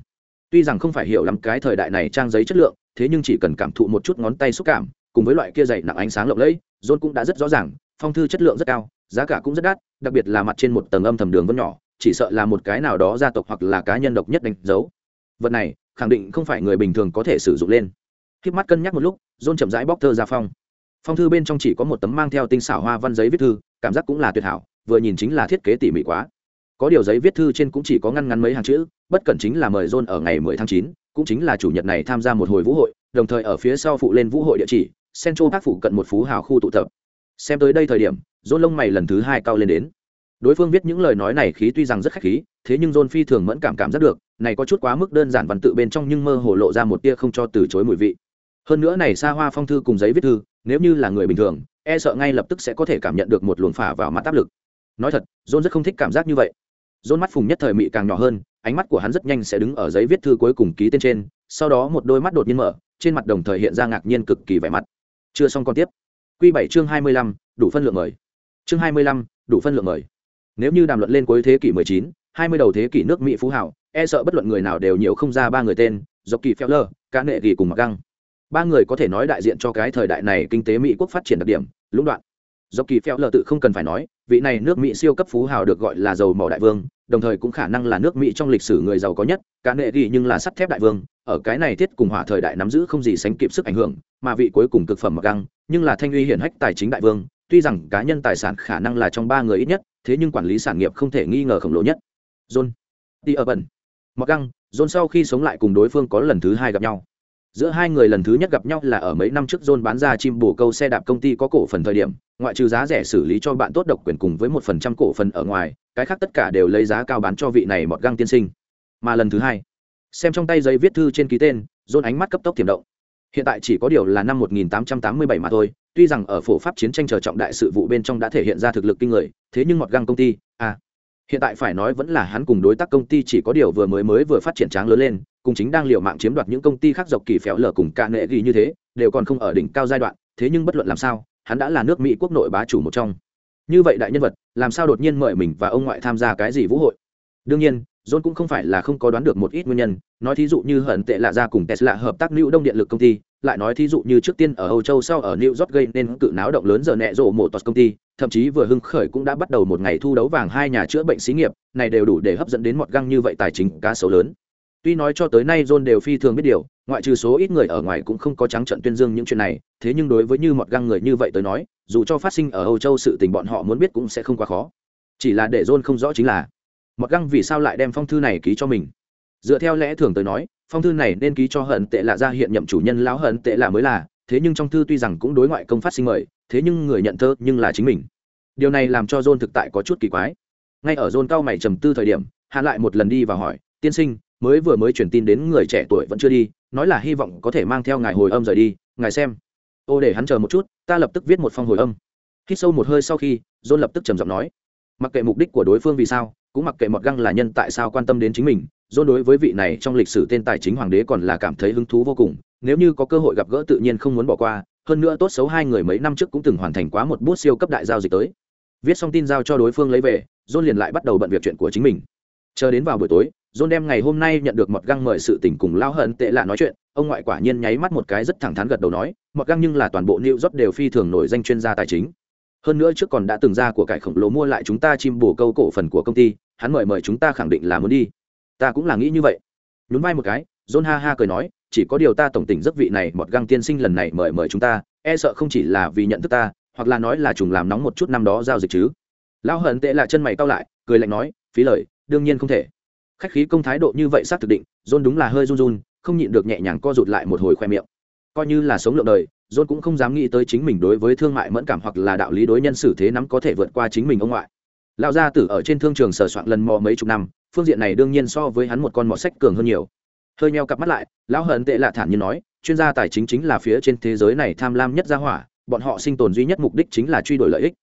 Tuy rằng không phải hiểu lắm cái thời đại này trang giấy chất lượng, thế nhưng chỉ cần cảm thụ một chút ngón tay xúc cảm, cùng với loại kia dày nặng ánh sáng lộng lẫy, john cũng đã rất rõ ràng, phong thư chất lượng rất cao, giá cả cũng rất đắt, đặc biệt là mặt trên một tầng âm thầm đường vân nhỏ, chỉ sợ là một cái nào đó gia tộc hoặc là cá nhân độc nhất đánh dấu. Vật này, khẳng định không phải người bình thường có thể sử dụng lên. Khiếp mắt cân nhắc một lúc, john chậm rãi bóc thơ ra phong. Phong thư bên trong chỉ có một tấm mang theo tinh xảo hoa văn giấy viết thư, cảm giác cũng là tuyệt hảo vừa nhìn chính là thiết kế tỉ mỉ quá. Có điều giấy viết thư trên cũng chỉ có ngăn ngắn mấy hàng chữ bất cẩn chính là mời john ở ngày 10 tháng 9, cũng chính là chủ nhật này tham gia một hồi vũ hội đồng thời ở phía sau phụ lên vũ hội địa chỉ central park phụ cận một phú hào khu tụ tập. Xem tới đây thời điểm john lông mày lần thứ hai cao lên đến. Đối phương viết những lời nói này khí tuy rằng rất khách khí thế nhưng john phi thường mẫn cảm cảm giác được này có chút quá mức đơn giản văn tự bên trong nhưng mơ hồ lộ ra một tia không cho từ chối mùi vị. Hơn nữa này xa hoa phong thư cùng giấy viết thư nếu như là người bình thường e sợ ngay lập tức sẽ có thể cảm nhận được một luồng phả vào mặt áp lực nói thật, john rất không thích cảm giác như vậy. John mắt phùng nhất thời mị càng nhỏ hơn, ánh mắt của hắn rất nhanh sẽ đứng ở giấy viết thư cuối cùng ký tên trên, sau đó một đôi mắt đột nhiên mở, trên mặt đồng thời hiện ra ngạc nhiên cực kỳ vẻ mặt. Chưa xong còn tiếp. Q bảy chương hai mươi lăm, đủ phân lượng mời. Chương hai mươi lăm, đủ phân lượng mời. Nếu như đàm luận lên cuối thế kỷ mười chín, hai mươi đầu thế kỷ nước mỹ phú hảo e sợ bất luận người nào đều nhiều không ra ba người tên, dọc kỳ phèo lơ cá nệ kỳ cùng mặc găng. Ba người có thể nói đại diện cho cái thời đại này kinh tế mỹ quốc phát triển đặc điểm, lũng đoạn do kỳ phèo lờ tự không cần phải nói, vị này nước mỹ siêu cấp phú hào được gọi là dầu mỏ đại vương, đồng thời cũng khả năng là nước mỹ trong lịch sử người giàu có nhất, cả nệ ghi nhưng là sắt thép đại vương, ở cái này thiết cùng hỏa thời đại nắm giữ không gì sánh kịp sức ảnh hưởng, mà vị cuối cùng cực phẩm mặc găng, nhưng là thanh uy hiển hách tài chính đại vương, tuy rằng cá nhân tài sản khả năng là trong ba người ít nhất, thế nhưng quản lý sản nghiệp không thể nghi ngờ khổng lồ nhất. John đi ở bẩn mặc găng, john sau khi sống lại cùng đối phương có lần thứ hai gặp nhau giữa hai người lần thứ nhất gặp nhau là ở mấy năm trước john bán ra chim bồ câu xe đạp công ty có cổ phần thời điểm, ngoại trừ giá rẻ xử lý cho bạn tốt độc quyền cùng với một phần trăm cổ phần ở ngoài, cái khác tất cả đều lấy giá cao bán cho vị này mọt găng tiên sinh. Mà lần thứ hai, xem trong tay giấy viết thư trên ký tên, john ánh mắt cấp tốc tiềm động. Hiện tại chỉ có điều là năm 1887 mà thôi, tuy rằng ở phổ pháp chiến tranh chờ trọng đại sự vụ bên trong đã thể hiện ra thực lực kinh người, thế nhưng mọt găng công ty à hiện tại phải nói vẫn là hắn cùng đối tác công ty chỉ có điều vừa mới mới vừa phát triển tráng lớn lên cùng chính đang liều mạng chiếm đoạt những công ty khác dọc kỳ phéo lở cùng ca nệ ghi như thế, đều còn không ở đỉnh cao giai đoạn, thế nhưng bất luận làm sao, hắn đã là nước mỹ quốc nội bá chủ một trong. Như vậy đại nhân vật, làm sao đột nhiên mời mình và ông ngoại tham gia cái gì vũ hội? Đương nhiên, john cũng không phải là không có đoán được một ít nguyên nhân, nói thí dụ như hận tệ lạ ra cùng tesla hợp tác lưu đông điện lực công ty, lại nói thí dụ như trước tiên ở âu châu sau ở new york gây nên cự náo động lớn giờ nẹ rộ một tos công ty, thậm chí vừa hưng khởi cũng đã bắt đầu một ngày thu đấu vàng hai nhà chữa bệnh xí nghiệp, này đều đủ để hấp dẫn đến một găng như vậy tài chính cá sấu lớn tuy nói cho tới nay john đều phi thường biết điều, ngoại trừ số ít người ở ngoài cũng không có trắng trận tuyên dương những chuyện này, thế nhưng đối với như một găng người như vậy tới nói, dù cho phát sinh ở âu châu sự tình bọn họ muốn biết cũng sẽ không quá khó. Chỉ là để john không rõ chính là một găng vì sao lại đem phong thư này ký cho mình? Dựa theo lẽ thường tới nói, phong thư này nên ký cho hận tệ lạ ra hiện nhậm chủ nhân lão hận tệ lạ mới là, thế nhưng trong thư tuy rằng cũng đối ngoại công phát sinh mời, thế nhưng người nhận thơ nhưng là chính mình. Điều này làm cho john thực tại có chút kỳ quái. Ngay ở john cao mày trầm tư thời điểm, hắn lại một lần đi và hỏi, tiên sinh mới vừa mới truyền tin đến người trẻ tuổi vẫn chưa đi, nói là hy vọng có thể mang theo ngài hồi âm rời đi, ngài xem. Ô để hắn chờ một chút, ta lập tức viết một phong hồi âm. Hít sâu một hơi sau khi, john lập tức trầm giọng nói. Mặc kệ mục đích của đối phương vì sao, cũng mặc kệ mọt găng là nhân tại sao quan tâm đến chính mình, john đối với vị này trong lịch sử tên tài chính hoàng đế còn là cảm thấy hứng thú vô cùng. Nếu như có cơ hội gặp gỡ tự nhiên không muốn bỏ qua, hơn nữa tốt xấu hai người mấy năm trước cũng từng hoàn thành quá một bút siêu cấp đại giao dịch tới. Viết xong tin giao cho đối phương lấy về, john liền lại bắt đầu bận việc chuyện của chính mình. Chờ đến vào buổi tối john đem ngày hôm nay nhận được một găng mời sự tình cùng lao hận tệ lạ nói chuyện, ông ngoại quả nhiên nháy mắt một cái rất thẳng thắn gật đầu nói một găng nhưng là toàn bộ new york đều phi thường nổi danh chuyên gia tài chính. Hơn nữa trước còn đã từng ra của cải khổng lồ mua lại chúng ta chim bổ câu cổ phần của công ty, hắn mời mời chúng ta khẳng định là muốn đi. Ta cũng là nghĩ như vậy. Nhún vai một cái, john ha ha cười nói, chỉ có điều ta tổng tình rất vị này một găng tiên sinh lần này mời mời chúng ta e sợ không chỉ là vì nhận thức ta, hoặc là nói là trùng làm nóng một chút năm đó giao dịch chứ. Lão hận tệ là chân mày cau lại, cười lạnh nói, phí lời, đương nhiên không thể khách khí công thái độ như vậy xác thực định, john đúng là hơi run run, không nhịn được nhẹ nhàng co rụt lại một hồi khoe miệng. Coi như là sống lượng đời, john cũng không dám nghĩ tới chính mình đối với thương mại mẫn cảm hoặc là đạo lý đối nhân xử thế nắm có thể vượt qua chính mình ông ngoại. Lão gia tử ở trên thương trường sờ soạn lần mò mấy chục năm, phương diện này đương nhiên so với hắn một con mọt sách cường hơn nhiều. Hơi meo cặp mắt lại, lão hận tệ lạ thản nhiên nói, chuyên gia tài chính chính là phía trên thế giới này tham lam nhất gia hỏa, bọn họ sinh tồn duy nhất mục đích chính là truy đuổi lợi ích.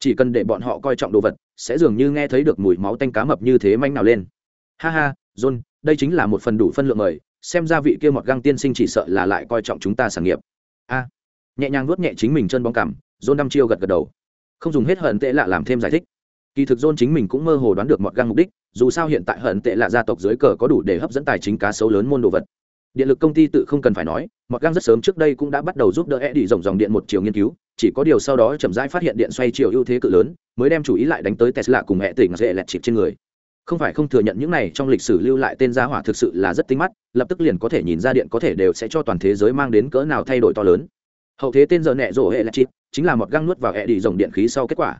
Chỉ cần để bọn họ coi trọng đồ vật, sẽ dường như nghe thấy được mùi máu tanh cá mập như thế manh nào lên ha ha, john, đây chính là một phần đủ phân lượng mời, xem ra vị kia mọt găng tiên sinh chỉ sợ là lại coi trọng chúng ta sản nghiệp. A, nhẹ nhàng nuốt nhẹ chính mình chân bóng cảm john đăm chiêu gật gật đầu. Không dùng hết hận tệ lạ làm thêm giải thích. Kỳ thực john chính mình cũng mơ hồ đoán được mọt găng mục đích, dù sao hiện tại hận tệ lạ gia tộc dưới cờ có đủ để hấp dẫn tài chính cá sấu lớn môn đồ vật. Điện lực công ty tự không cần phải nói, mọt găng rất sớm trước đây cũng đã bắt đầu giúp đỡ e đi rộng dòng điện một chiều nghiên cứu, chỉ có điều sau đó chậm rãi phát hiện điện xoay chiều ưu thế cự lớn, mới đem chủ ý lại đánh tới tesla cùng hệ tỉnh dễ lẹt chịp trên người không phải không thừa nhận những này trong lịch sử lưu lại tên gia hỏa thực sự là rất tinh mắt, lập tức liền có thể nhìn ra điện có thể đều sẽ cho toàn thế giới mang đến cỡ nào thay đổi to lớn. Hậu thế tên giờ nẹ rổ hệ là chip chính là một găng nuốt vào hệ đi dòng điện khí sau kết quả.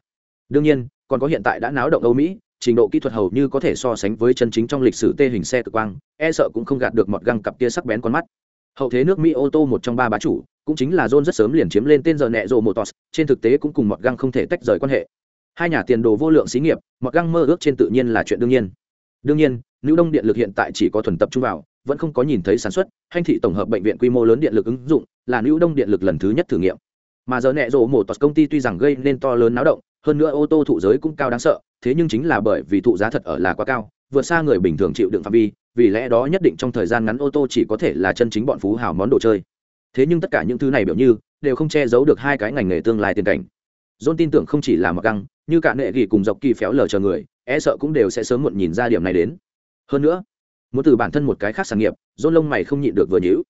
Đương nhiên, còn có hiện tại đã náo động âu mỹ, trình độ kỹ thuật hầu như có thể so sánh với chân chính trong lịch sử tê hình xe cực quang e sợ cũng không gạt được một găng cặp kia sắc bén con mắt. Hậu thế nước mỹ ô tô một trong ba bá chủ, cũng chính là john rất sớm liền chiếm lên tên giờ nẹ rộ motors, trên thực tế cũng cùng một găng không thể tách rời quan hệ hai nhà tiền đồ vô lượng xí nghiệp, mặc găng mơ ước trên tự nhiên là chuyện đương nhiên. Đương nhiên nữ đông điện lực hiện tại chỉ có thuần tập trung vào, vẫn không có nhìn thấy sản xuất, hành thị tổng hợp bệnh viện quy mô lớn điện lực ứng dụng, là nữ đông điện lực lần thứ nhất thử nghiệm. Mà giờ nẹ rộ một tọt công ty tuy rằng gây nên to lớn náo động, hơn nữa ô tô thụ giới cũng cao đáng sợ, thế nhưng chính là bởi vì thụ giá thật ở là quá cao, vượt xa người bình thường chịu đựng phạm vi, vì lẽ đó nhất định trong thời gian ngắn ô tô chỉ có thể là chân chính bọn phú hào món đồ chơi. Thế nhưng tất cả những thứ này biểu như, đều không che giấu được hai cái ngành nghề tương lai tiền cảnh. John tin tưởng không chỉ là mặc găng như cả nệ gỉ cùng dọc kỳ phéo lờ chờ người e sợ cũng đều sẽ sớm muộn nhìn ra điểm này đến. Hơn nữa, muốn từ bản thân một cái khác sản nghiệp, john lông mày không nhịn được vừa nhữ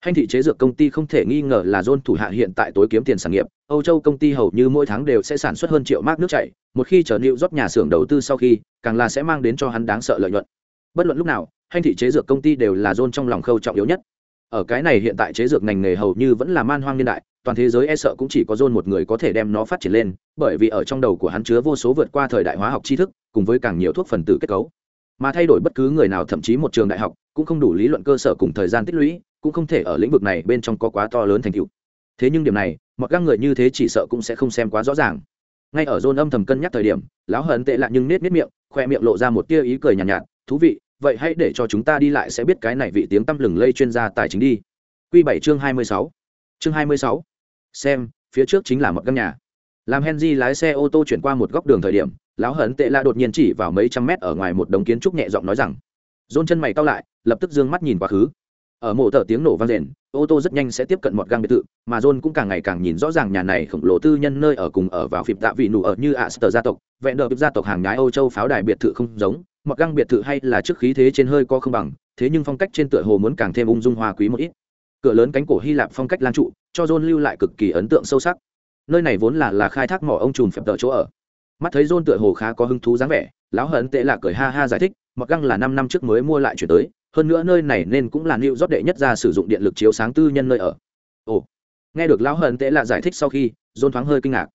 hành thị chế dược công ty không thể nghi ngờ là john thủ hạ hiện tại tối kiếm tiền sản nghiệp. Âu châu công ty hầu như mỗi tháng đều sẽ sản xuất hơn triệu mác nước chảy, một khi trở nịu rót nhà xưởng đầu tư sau khi, càng là sẽ mang đến cho hắn đáng sợ lợi nhuận. Bất luận lúc nào, hành thị chế dược công ty đều là john trong lòng khâu trọng yếu nhất. Ở cái này hiện tại chế dược ngành nghề hầu như vẫn là man hoang niên đại toàn thế giới e sợ cũng chỉ có john một người có thể đem nó phát triển lên bởi vì ở trong đầu của hắn chứa vô số vượt qua thời đại hóa học tri thức cùng với càng nhiều thuốc phần tử kết cấu. Mà thay đổi bất cứ người nào thậm chí một trường đại học cũng không đủ lý luận cơ sở cùng thời gian tích lũy cũng không thể ở lĩnh vực này bên trong có quá to lớn thành tựu. Thế nhưng điểm này mọi các người như thế chỉ sợ cũng sẽ không xem quá rõ ràng. Ngay ở john âm thầm cân nhắc thời điểm lão hận tệ lạ nhưng nết nết miệng khoe miệng lộ ra một tia ý cười nhàn nhạt, nhạt thú vị vậy hãy để cho chúng ta đi lại sẽ biết cái này vị tiếng tăm lừng lây chuyên gia tài chính đi. Quy bảy chương hai mươi sáu. Chương hai mươi sáu xem, phía trước chính là một căn nhà. Làm henry lái xe ô tô chuyển qua một góc đường thời điểm, lão hấn tệ la đột nhiên chỉ vào mấy trăm mét ở ngoài một đống kiến trúc nhẹ giọng nói rằng, dôn chân mày cao lại, lập tức d ư ơ n g mắt nhìn quá khứ. Ở mộ thở tiếng nổ vang rền, ô tô rất nhanh sẽ tiếp cận một gang biệt thự, mà john cũng càng ngày càng nhìn rõ ràng nhà này khổng lồ tư nhân nơi ở cùng ở vào phịp tạ vị nụ ở như ạ sờ gia tộc, vẹn đờ gia tộc hàng nhái âu châu pháo đài biệt thự không giống, một gang biệt thự hay là trước khí thế trên hơi có không bằng, thế nhưng phong cách trên tựa hồ muốn càng thêm ung dung hoa quý một ít. Cửa lớn cánh cổ hy lạp phong cách lan trụ cho john lưu lại cực kỳ ấn tượng sâu sắc. Nơi này vốn là là khai thác mỏ ông trùm phẹp tờ chỗ ở. Mắt thấy john tựa hồ khá có hứng thú dáng vẻ, lão hận tệ là cười ha ha giải thích, mặc găng là năm năm trước mới mua lại chuyển tới, hơn nữa nơi này nên cũng là lưu rót đệ nhất ra sử dụng điện lực chiếu sáng tư nhân nơi ở. Ồ, nghe được lão hận tệ là giải thích sau khi, john thoáng hơi kinh ngạc.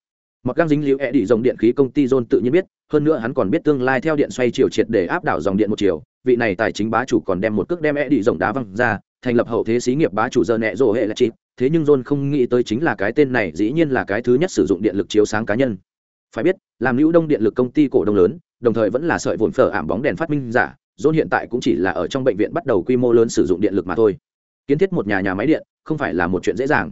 Mặc găng dính liễu e đi dòng điện khí công ty john tự nhiên biết, hơn nữa hắn còn biết tương lai theo điện xoay chiều triệt để áp đảo dòng điện một chiều, vị này tài chính bá chủ còn đem một cước đem e đi dòng đá văng ra, thành lập hậu thế xí nghiệp bá chủ giờ nẹ rồ hệ là chịp thế nhưng john không nghĩ tới chính là cái tên này dĩ nhiên là cái thứ nhất sử dụng điện lực chiếu sáng cá nhân. Phải biết, làm lưu đông điện lực công ty cổ đông lớn, đồng thời vẫn là sợi vồn phở ảm bóng đèn phát minh giả, john hiện tại cũng chỉ là ở trong bệnh viện bắt đầu quy mô lớn sử dụng điện lực mà thôi. Kiến thiết một nhà nhà máy điện, không phải là một chuyện dễ dàng.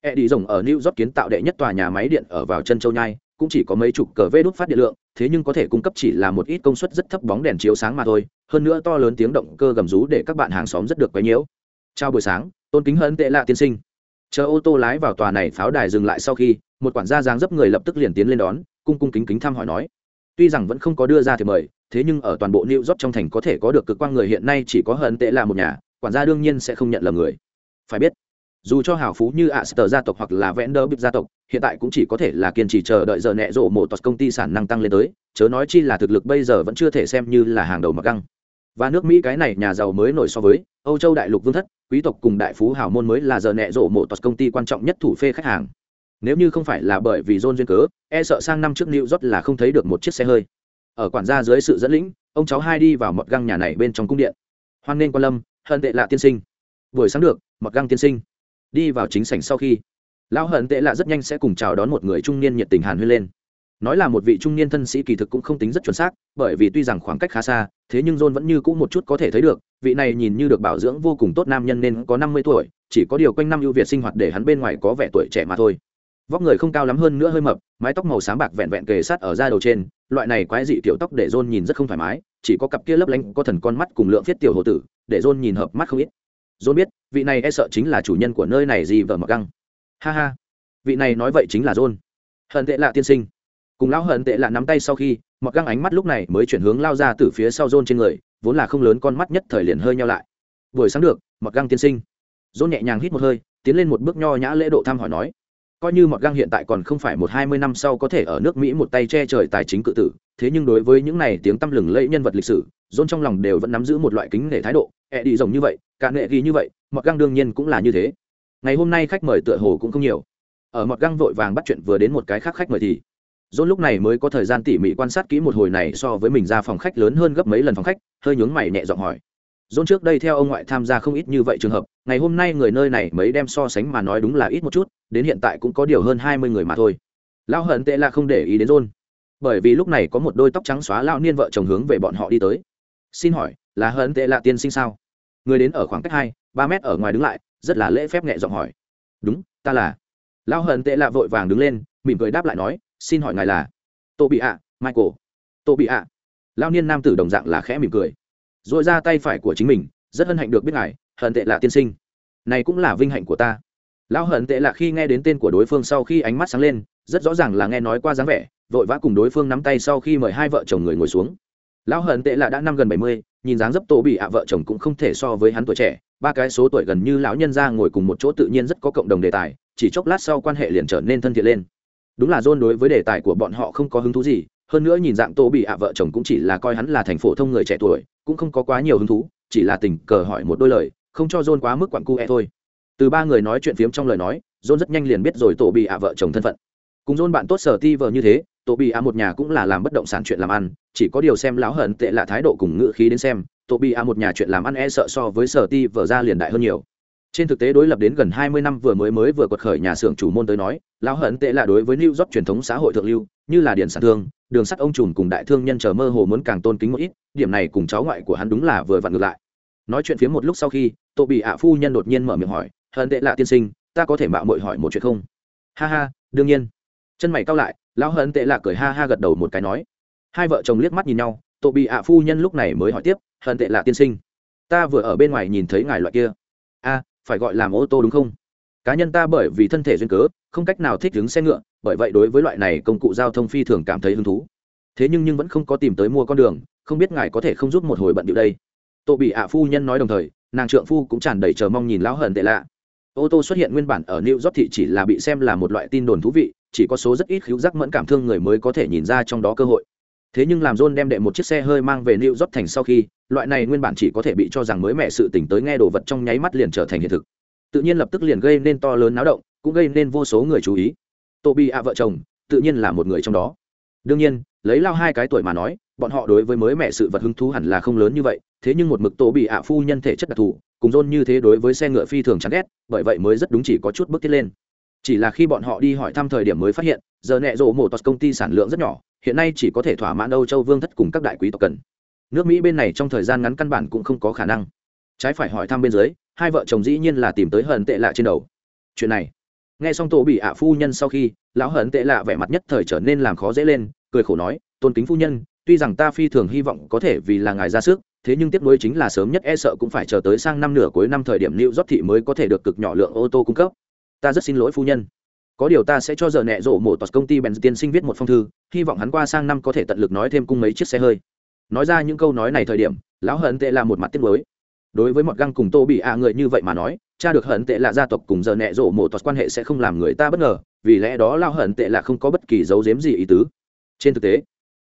E đi rồng ở new york kiến tạo đệ nhất tòa nhà máy điện ở vào chân châu nhai, cũng chỉ có mấy chục cờ vê đốt phát điện lượng, thế nhưng có thể cung cấp chỉ là một ít công suất rất thấp bóng đèn chiếu sáng mà thôi, hơn nữa to lớn tiếng động cơ gầm rú để các bạn hàng xóm rất được quấy nhiễu. Chào buổi sáng, tôn kính hân tệ lạ tiên sinh chờ ô tô lái vào tòa này pháo đài dừng lại sau khi một quản gia dáng dấp người lập tức liền tiến lên đón cung cung kính kính thăm hỏi nói tuy rằng vẫn không có đưa ra thì mời thế nhưng ở toàn bộ new york trong thành có thể có được cực quang người hiện nay chỉ có hận tệ là một nhà quản gia đương nhiên sẽ không nhận lầm người phải biết dù cho hào phú như Aster gia tộc hoặc là Vender Bip gia tộc, hiện tại cũng chỉ có thể là kiên trì chờ đợi giờ nẹ rộ một toàn công ty sản năng tăng lên tới, chớ nói chi là thực lực bây giờ vẫn chưa thể xem như là hàng đầu mặc găng. Và nước Mỹ cái này nhà giàu mới nổi so với Âu Châu đại lục vương thất, quý tộc cùng đại phú hào môn mới là giờ nẹ rộ một toàn công ty quan trọng nhất thủ phê khách hàng. Nếu như không phải là bởi vì John duyên cớ, e sợ sang năm trước New York là không thấy được một chiếc xe hơi. Ở quản gia dưới sự dẫn lĩnh, ông cháu hai đi vào một găng nhà này bên trong cung điện. Hoan nghênh quan lâm, hận tệ lạ tiên sinh. Buổi sáng được, mọt găng tiên sinh đi vào chính sảnh sau khi lão hận tệ lạ rất nhanh sẽ cùng chào đón một người trung niên nhiệt tình hàn huyên lên nói là một vị trung niên thân sĩ kỳ thực cũng không tính rất chuẩn xác, bởi vì tuy rằng khoảng cách khá xa, thế nhưng john vẫn như cũ một chút có thể thấy được, vị này nhìn như được bảo dưỡng vô cùng tốt nam nhân nên có năm mươi tuổi, chỉ có điều quanh năm ưu việt sinh hoạt để hắn bên ngoài có vẻ tuổi trẻ mà thôi. Vóc người không cao lắm hơn nữa hơi mập, mái tóc màu sáng bạc vẹn vẹn kề sát ở da đầu trên, loại này quái dị kiểu tóc để john nhìn rất không thoải mái, chỉ có cặp kia lấp lánh, có thần con mắt cùng lượng thiết tiểu hồ tử, để john nhìn hợp mắt không ít. John biết, vị này e sợ chính là chủ nhân của nơi này gì vợ mặc găng. Ha ha. Vị này nói vậy chính là john. Hận tệ lạ tiên sinh cùng lão hận tệ là nắm tay sau khi mặc găng ánh mắt lúc này mới chuyển hướng lao ra từ phía sau john trên người, vốn là không lớn con mắt nhất thời liền hơi nhau lại. Buổi sáng được mặc găng tiên sinh. John nhẹ nhàng hít một hơi, tiến lên một bước nho nhã lễ độ thăm hỏi nói. Coi như mọt găng hiện tại còn không phải một hai mươi năm sau có thể ở nước mỹ một tay che trời tài chính cự tử, thế nhưng đối với những này tiếng tăm lừng lẫy nhân vật lịch sử, dôn trong lòng đều vẫn nắm giữ một loại kính nể thái độ, ẹ đi rồng như vậy, cả nghệ ghi như vậy mọt găng đương nhiên cũng là như thế. Ngày hôm nay khách mời tựa hồ cũng không nhiều. Ở mọt găng vội vàng bắt chuyện vừa đến một cái khác khách mời thì John lúc này mới có thời gian tỉ mỉ quan sát kỹ một hồi này so với mình ra phòng khách lớn hơn gấp mấy lần phòng khách hơi nhướng mày nhẹ giọng hỏi. John trước đây theo ông ngoại tham gia không ít như vậy trường hợp ngày hôm nay người nơi này mấy đem so sánh mà nói đúng là ít một chút đến hiện tại cũng có điều hơn hai mươi người mà thôi. Lão hận tệ là không để ý đến John, bởi vì lúc này có một đôi tóc trắng xóa lão niên vợ chồng hướng về bọn họ đi tới. Xin hỏi là hận tệ là tiên sinh sao? Người đến ở khoảng cách hai ba mét ở ngoài đứng lại rất là lễ phép nhẹ giọng hỏi. Đúng ta là. Lão hận tệ là vội vàng đứng lên mỉm cười đáp lại nói xin hỏi ngài là tô bị ạ, michael. tô bị ạ. Lão niên nam tử đồng dạng là khẽ mỉm cười. Dội ra tay phải của chính mình, rất hân hạnh được biết ngài, hận tệ là tiên sinh. Này cũng là vinh hạnh của ta. Lão hận tệ là khi nghe đến tên của đối phương sau khi ánh mắt sáng lên, rất rõ ràng là nghe nói qua dáng vẻ, vội vã cùng đối phương nắm tay sau khi mời hai vợ chồng người ngồi xuống. Lão hận tệ là đã năm gần bảy mươi, nhìn dáng dấp tổ bị ạ vợ chồng cũng không thể so với hắn tuổi trẻ, ba cái số tuổi gần như lão nhân ra ngồi cùng một chỗ tự nhiên rất có cộng đồng đề tài, chỉ chốc lát sau quan hệ liền trở nên thân thiện lên đúng là john đối với đề tài của bọn họ không có hứng thú gì, hơn nữa nhìn dạng tô bị ạ vợ chồng cũng chỉ là coi hắn là thành phổ thông người trẻ tuổi, cũng không có quá nhiều hứng thú, chỉ là tình cờ hỏi một đôi lời, không cho john quá mức quặn cu e thôi. Từ ba người nói chuyện phiếm trong lời nói, john rất nhanh liền biết rồi tổ bị ạ vợ chồng thân phận. Cùng john bạn tốt sở ti vợ như thế tổ bị ạ một nhà cũng là làm bất động sản chuyện làm ăn, chỉ có điều xem láo hận tệ là thái độ cùng ngữ khí đến xem tổ bị ạ một nhà chuyện làm ăn e sợ so với sở ti vợ ra liền đại hơn nhiều trên thực tế đối lập đến gần hai mươi năm vừa mới mới vừa quật khởi nhà xưởng chủ môn tới nói, lão hận tệ là đối với lưu york truyền thống xã hội thượng lưu, như là điện sản thương, đường sắt ông trùm cùng đại thương nhân chờ mơ hồ muốn càng tôn kính một ít, điểm này cùng cháu ngoại của hắn đúng là vừa vặn ngược lại. Nói chuyện phía một lúc sau khi, tô bị ạ phu nhân đột nhiên mở miệng hỏi, hận tệ là tiên sinh, ta có thể mạo mội hỏi một chuyện không? Ha ha, đương nhiên. Chân mày cao lại, lão hận tệ là cười ha ha gật đầu một cái nói. Hai vợ chồng liếc mắt nhìn nhau, tô bị ạ phu nhân lúc này mới hỏi tiếp, hận tệ là tiên sinh, ta vừa ở bên ngoài nhìn thấy ngài loại kia. A phải gọi làm ô tô đúng không? Cá nhân ta bởi vì thân thể duyên cớ, không cách nào thích đứng xe ngựa, bởi vậy đối với loại này công cụ giao thông phi thường cảm thấy hứng thú. Thế nhưng nhưng vẫn không có tìm tới mua con đường, không biết ngài có thể không giúp một hồi bận điệu đây. Tô bị ạ phu nhân nói đồng thời, nàng trượng phu cũng tràn đầy chờ mong nhìn lão hận tệ lạ. Ô tô xuất hiện nguyên bản ở new york thị chỉ là bị xem là một loại tin đồn thú vị, chỉ có số rất ít khíu giác mẫn cảm thương người mới có thể nhìn ra trong đó cơ hội thế nhưng làm john đem đệ một chiếc xe hơi mang về new york thành sau khi, loại này nguyên bản chỉ có thể bị cho rằng mới mẹ sự tỉnh tới nghe đồ vật trong nháy mắt liền trở thành hiện thực. Tự nhiên lập tức liền gây nên to lớn náo động, cũng gây nên vô số người chú ý. Tô A ạ vợ chồng, tự nhiên là một người trong đó. Đương nhiên, lấy lao hai cái tuổi mà nói, bọn họ đối với mới mẹ sự vật hứng thú hẳn là không lớn như vậy, thế nhưng một mực tổ bị ạ phu nhân thể chất đặc thù, cùng john như thế đối với xe ngựa phi thường chán ghét, bởi vậy mới rất đúng chỉ có chút bước tiết lên chỉ là khi bọn họ đi hỏi thăm thời điểm mới phát hiện, giờ nẹ rộ một công ty sản lượng rất nhỏ, hiện nay chỉ có thể thỏa mãn âu châu vương thất cùng các đại quý tộc cần. Nước mỹ bên này trong thời gian ngắn căn bản cũng không có khả năng. Trái phải hỏi thăm bên dưới, hai vợ chồng dĩ nhiên là tìm tới hận tệ lạ trên đầu. Chuyện này, nghe xong tổ bị ạ phu nhân sau khi, lão hận tệ lạ vẻ mặt nhất thời trở nên làm khó dễ lên, cười khổ nói, tôn kính phu nhân, tuy rằng ta phi thường hy vọng có thể vì là ngài ra sức, thế nhưng tiếp nối chính là sớm nhất e sợ cũng phải chờ tới sang năm nửa cuối năm thời điểm lưu rót thị mới có thể được cực nhỏ lượng ô tô cung cấp ta rất xin lỗi phu nhân. Có điều ta sẽ cho giờ nẹ rộ mổ tòa công ty bèn tiên sinh viết một phong thư, hy vọng hắn qua sang năm có thể tận lực nói thêm cung mấy chiếc xe hơi. Nói ra những câu nói này thời điểm, lão hận tệ là một mặt tiếc mới đối với mọt găng cùng tô bị ạ người như vậy mà nói, cha được hận tệ là gia tộc cùng giờ nẹ rộ mổ tòa quan hệ sẽ không làm người ta bất ngờ, vì lẽ đó lao hận tệ là không có bất kỳ dấu dếm gì ý tứ. Trên thực tế,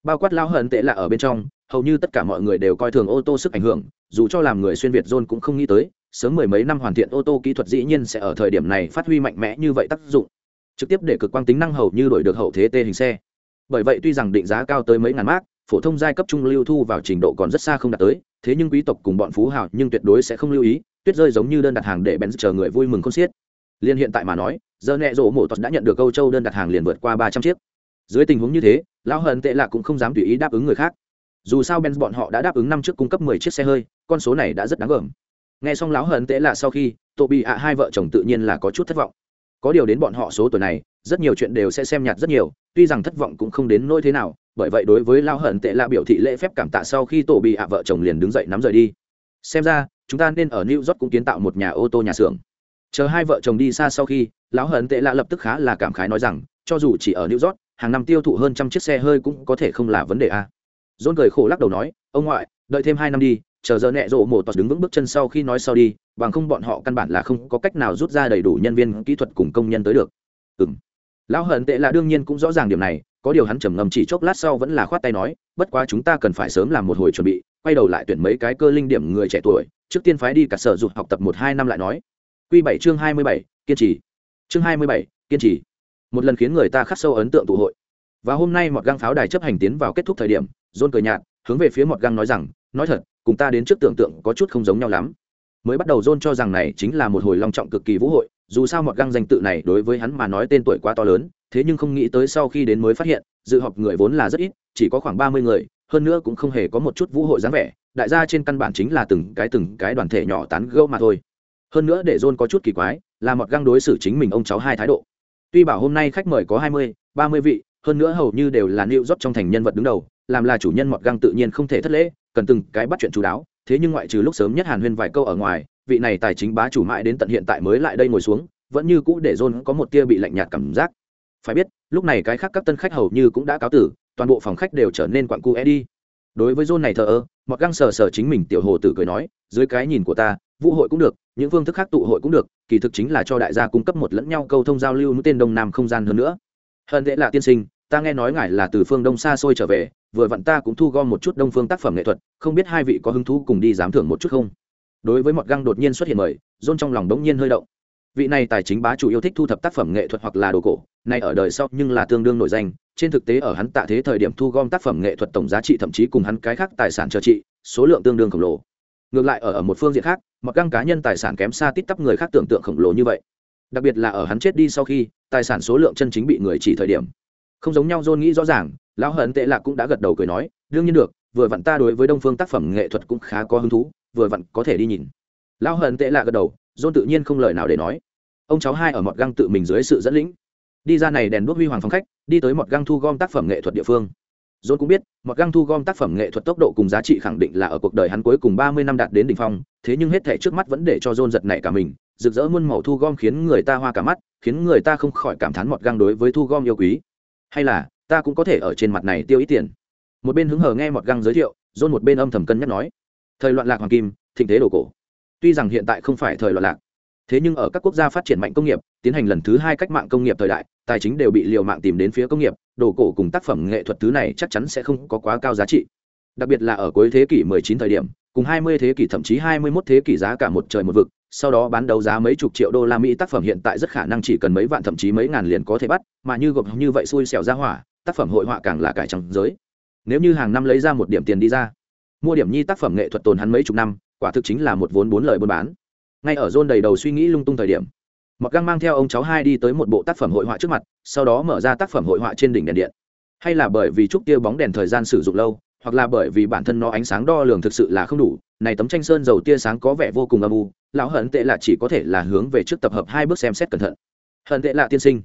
bao quát lao hận tệ là ở bên trong, hầu như tất cả mọi người đều coi thường ô tô sức ảnh hưởng, dù cho làm người xuyên việt john cũng không nghĩ tới sớm mười mấy năm hoàn thiện ô tô kỹ thuật dĩ nhiên sẽ ở thời điểm này phát huy mạnh mẽ như vậy tác dụng. Trực tiếp để cực quang tính năng hầu như đổi được hậu thế tê hình xe. Bởi vậy tuy rằng định giá cao tới mấy ngàn mác, phổ thông giai cấp trung lưu thu vào trình độ còn rất xa không đạt tới, thế nhưng quý tộc cùng bọn phú hào nhưng tuyệt đối sẽ không lưu ý, tuyết rơi giống như đơn đặt hàng để bèn chờ người vui mừng không xiết. Liên hiện tại mà nói, giờ nẹ rộ mổ tọt đã nhận được câu châu đơn đặt hàng liền vượt qua ba trăm chiếc. Dưới tình huống như thế, lão hận tệ là cũng không dám tùy ý đáp ứng người khác. Dù sao benz bọn họ đã đáp ứng năm trước cung cấp mười chiếc xe hơi, con số này đã rất đáng gờm nghe xong lão hận tệ lạ sau khi, tô bị ạ hai vợ chồng tự nhiên là có chút thất vọng. Có điều đến bọn họ số tuổi này, rất nhiều chuyện đều sẽ xem nhạt rất nhiều, tuy rằng thất vọng cũng không đến nỗi thế nào, bởi vậy đối với lao hận tệ là biểu thị lễ phép cảm tạ sau khi tổ bị ạ vợ chồng liền đứng dậy nắm rời đi. Xem ra, chúng ta nên ở new york cũng kiến tạo một nhà ô tô nhà xưởng. Chờ hai vợ chồng đi xa sau khi, lão hận tệ lạ lập tức khá là cảm khái nói rằng, cho dù chỉ ở new york, hàng năm tiêu thụ hơn trăm chiếc xe hơi cũng có thể không là vấn đề a. Dôn cười khổ lắc đầu nói, ông ngoại, đợi thêm hai năm đi chờ giờ nẹ rộ mổ tọt đứng vững bước chân sau khi nói sau đi, bằng không bọn họ căn bản là không có cách nào rút ra đầy đủ nhân viên kỹ thuật cùng công nhân tới được. Ừ m lão hận tệ là đương nhiên cũng rõ ràng điểm này, có điều hắn trầm ngầm chỉ chốc lát sau vẫn là khoát tay nói, bất quá chúng ta cần phải sớm làm một hồi chuẩn bị, quay đầu lại tuyển mấy cái cơ linh điểm người trẻ tuổi, trước tiên phái đi cả sở dục học tập một hai năm lại nói. Q bảy chương hai mươi bảy, kiên trì. Chương hai mươi bảy, kiên trì. Một lần khiến người ta khắc sâu ấn tượng tụ hội. Và hôm nay một găng pháo đài chấp hành tiến vào kết thúc thời điểm dôn cười nhạt, hướng về phía một găng nói rằng, nói thật cùng ta đến trước tưởng tượng có chút không giống nhau lắm. Mới bắt đầu John cho rằng này chính là một hồi long trọng cực kỳ vũ hội, dù sao một găng danh tự này đối với hắn mà nói tên tuổi quá to lớn, thế nhưng không nghĩ tới sau khi đến mới phát hiện, dự họp người vốn là rất ít, chỉ có khoảng ba mươi người, hơn nữa cũng không hề có một chút vũ hội dáng vẻ, đại gia trên căn bản chính là từng cái từng cái đoàn thể nhỏ tán gẫu mà thôi. Hơn nữa để john có chút kỳ quái, là một găng đối xử chính mình ông cháu hai thái độ. Tuy bảo hôm nay khách mời có hai mươi, ba mươi vị, hơn nữa hầu như đều là nịu rót trong thành nhân vật đứng đầu làm là chủ nhân mọt găng tự nhiên không thể thất lễ, cần từng cái bắt chuyện chú đáo. Thế nhưng ngoại trừ lúc sớm nhất hàn huyên vài câu ở ngoài, vị này tài chính bá chủ mãi đến tận hiện tại mới lại đây ngồi xuống, vẫn như cũ để john có một tia bị lạnh nhạt cảm giác. Phải biết, lúc này cái khác các tân khách hầu như cũng đã cáo tử, toàn bộ phòng khách đều trở nên quặn cu e đi. Đối với john này thờ ơ, mọt găng sờ sờ chính mình tiểu hồ tử cười nói, dưới cái nhìn của ta, vũ hội cũng được, những phương thức khác tụ hội cũng được, kỳ thực chính là cho đại gia cung cấp một lẫn nhau câu thông giao lưu mũi tên đông nam không gian hơn nữa. Hơn thế là tiên sinh ta nghe nói ngài là từ phương đông xa xôi trở về, vừa vặn ta cũng thu gom một chút đông phương tác phẩm nghệ thuật, không biết hai vị có hứng thú cùng đi giám thưởng một chút không? Đối với mọt găng đột nhiên xuất hiện mời dôn trong lòng đống nhiên hơi động. Vị này tài chính bá chủ yêu thích thu thập tác phẩm nghệ thuật hoặc là đồ cổ, nay ở đời sau nhưng là tương đương nổi danh, trên thực tế ở hắn tạ thế thời điểm thu gom tác phẩm nghệ thuật tổng giá trị thậm chí cùng hắn cái khác tài sản cho trị, số lượng tương đương khổng lồ. Ngược lại ở ở một phương diện khác mặc găng cá nhân tài sản kém xa tít tắp người khác tưởng tượng khổng lồ như vậy. Đặc biệt là ở hắn chết đi sau khi, tài sản số lượng chân chính bị người chỉ thời điểm không giống nhau john nghĩ rõ ràng lão hận tệ lạc cũng đã gật đầu cười nói đương nhiên được vừa vặn ta đối với đông phương tác phẩm nghệ thuật cũng khá có hứng thú vừa vặn có thể đi nhìn. Lão hận tệ lạc gật đầu john tự nhiên không lời nào để nói. Ông cháu hai ở mọt găng tự mình dưới sự dẫn lĩnh. Đi ra này đèn đuốc huy hoàng phong khách đi tới mọt găng thu gom tác phẩm nghệ thuật địa phương. John cũng biết, một găng thu gom tác phẩm nghệ thuật tốc độ cùng giá trị khẳng định là ở cuộc đời hắn cuối cùng ba mươi năm đạt đến đỉnh phong, thế nhưng hết thảy trước mắt vẫn để cho John giật nảy cả mình, rực rỡ muôn màu thu gom khiến người ta hoa cả mắt, khiến người ta không khỏi cảm thán một găng đối với thu gom yêu quý. Hay là, ta cũng có thể ở trên mặt này tiêu ít tiền. Một bên hứng hờ nghe một găng giới thiệu, John một bên âm thầm cân nhắc nói: Thời loạn lạc hoàng kim, thịnh thế đồ cổ. Tuy rằng hiện tại không phải thời loạn lạc, thế nhưng ở các quốc gia phát triển mạnh công nghiệp tiến hành lần thứ hai cách mạng công nghiệp thời đại tài chính đều bị liều mạng tìm đến phía công nghiệp đồ cổ cùng tác phẩm nghệ thuật thứ này chắc chắn sẽ không có quá cao giá trị đặc biệt là ở cuối thế kỷ 19 thời điểm cùng 20 thế kỷ thậm chí 21 thế kỷ giá cả một trời một vực sau đó bán đấu giá mấy chục triệu đô la mỹ, tác phẩm hiện tại rất khả năng chỉ cần mấy vạn thậm chí mấy ngàn liền có thể bắt, mà như gộp như vậy xui xẻo ra hỏa, tác phẩm hội họa càng là cải trắng giới. Nếu như hàng năm lấy ra một điểm tiền đi ra, mua điểm nhi tác phẩm nghệ thuật tồn hắn mấy chục năm, quả thực chính là một vốn bốn lời buôn bán. Ngay ở John đầy đầu suy nghĩ lung tung thời điểm mặc găng mang theo ông cháu hai đi tới một bộ tác phẩm hội họa trước mặt, sau đó mở ra tác phẩm hội họa trên đỉnh đèn điện. Hay là bởi vì trúc tiêu bóng đèn thời gian sử dụng lâu hoặc là bởi vì bản thân nó ánh sáng đo lường thực sự là không đủ, này tấm tranh sơn dầu tia sáng có vẻ vô cùng âm u, lão hận tệ là chỉ có thể là hướng về trước tập hợp hai bước xem xét cẩn thận. Hận tệ là tiên sinh.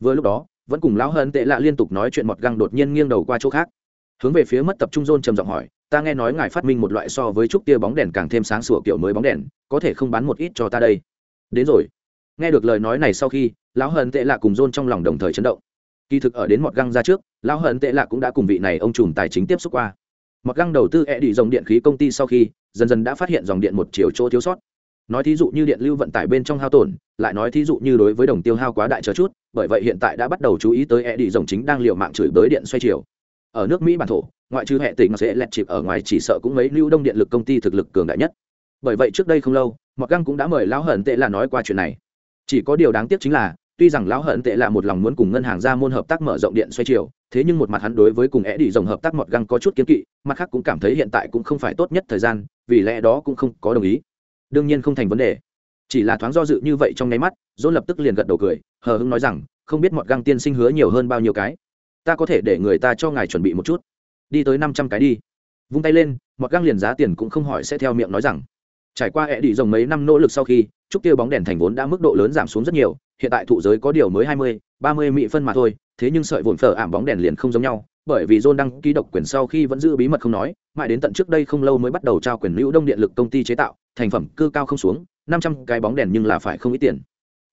Vừa lúc đó, vẫn cùng lão hận tệ lạ liên tục nói chuyện mọt găng đột nhiên nghiêng đầu qua chỗ khác. Hướng về phía mất tập trung rôn trầm giọng hỏi, ta nghe nói ngài phát minh một loại so với trúc tia bóng đèn càng thêm sáng sủa kiểu mới bóng đèn, có thể không bán một ít cho ta đây? Đến rồi. Nghe được lời nói này sau khi, lão hận tệ lạ cùng rôn trong lòng đồng thời chấn động kỳ thực ở đến mọt găng ra trước, lão hận tệ lạ cũng đã cùng vị này ông trùm tài chính tiếp xúc qua. Mọt găng đầu tư e đi dòng điện khí công ty sau khi, dần dần đã phát hiện dòng điện một chiều chỗ thiếu sót. Nói thí dụ như điện lưu vận tải bên trong hao tổn, lại nói thí dụ như đối với đồng tiêu hao quá đại chờ chút, bởi vậy hiện tại đã bắt đầu chú ý tới e đi dòng chính đang liệu mạng chửi bới điện xoay chiều. Ở nước mỹ bản thổ, ngoại trừ hệ tỉnh sẽ lẹt chịp ở ngoài chỉ sợ cũng mấy lưu đông điện lực công ty thực lực cường đại nhất. Bởi vậy trước đây không lâu, mọt găng cũng đã mời lão hận tệ là nói qua chuyện này. Chỉ có điều đáng tiếc chính là tuy rằng lão hận tệ là một lòng muốn cùng ngân hàng ra môn hợp tác mở rộng điện xoay chiều, thế nhưng một mặt hắn đối với cùng é đi dòng hợp tác mọt găng có chút kiến kỵ, mặt khác cũng cảm thấy hiện tại cũng không phải tốt nhất thời gian, vì lẽ đó cũng không có đồng ý. Đương nhiên không thành vấn đề. Chỉ là thoáng do dự như vậy trong nháy mắt dôn lập tức liền gật đầu cười, hờ hưng nói rằng, không biết mọt găng tiên sinh hứa nhiều hơn bao nhiêu cái. Ta có thể để người ta cho ngài chuẩn bị một chút. Đi tới năm trăm cái đi. Vung tay lên, mọt găng liền giá tiền cũng không hỏi sẽ theo miệng nói rằng. Trải qua ẹ đi dòng mấy năm nỗ lực sau khi trúc tiêu bóng đèn thành vốn đã mức độ lớn giảm xuống rất nhiều hiện tại thụ giới có điều mới hai mươi, ba mươi mỹ phân mà thôi, thế nhưng sợi vụn phở ảm bóng đèn liền không giống nhau, bởi vì john đăng ký độc quyền sau khi vẫn giữ bí mật không nói, mãi đến tận trước đây không lâu mới bắt đầu trao quyền lưu đông điện lực công ty chế tạo, thành phẩm cư cao không xuống, năm trăm cái bóng đèn nhưng là phải không ít tiền.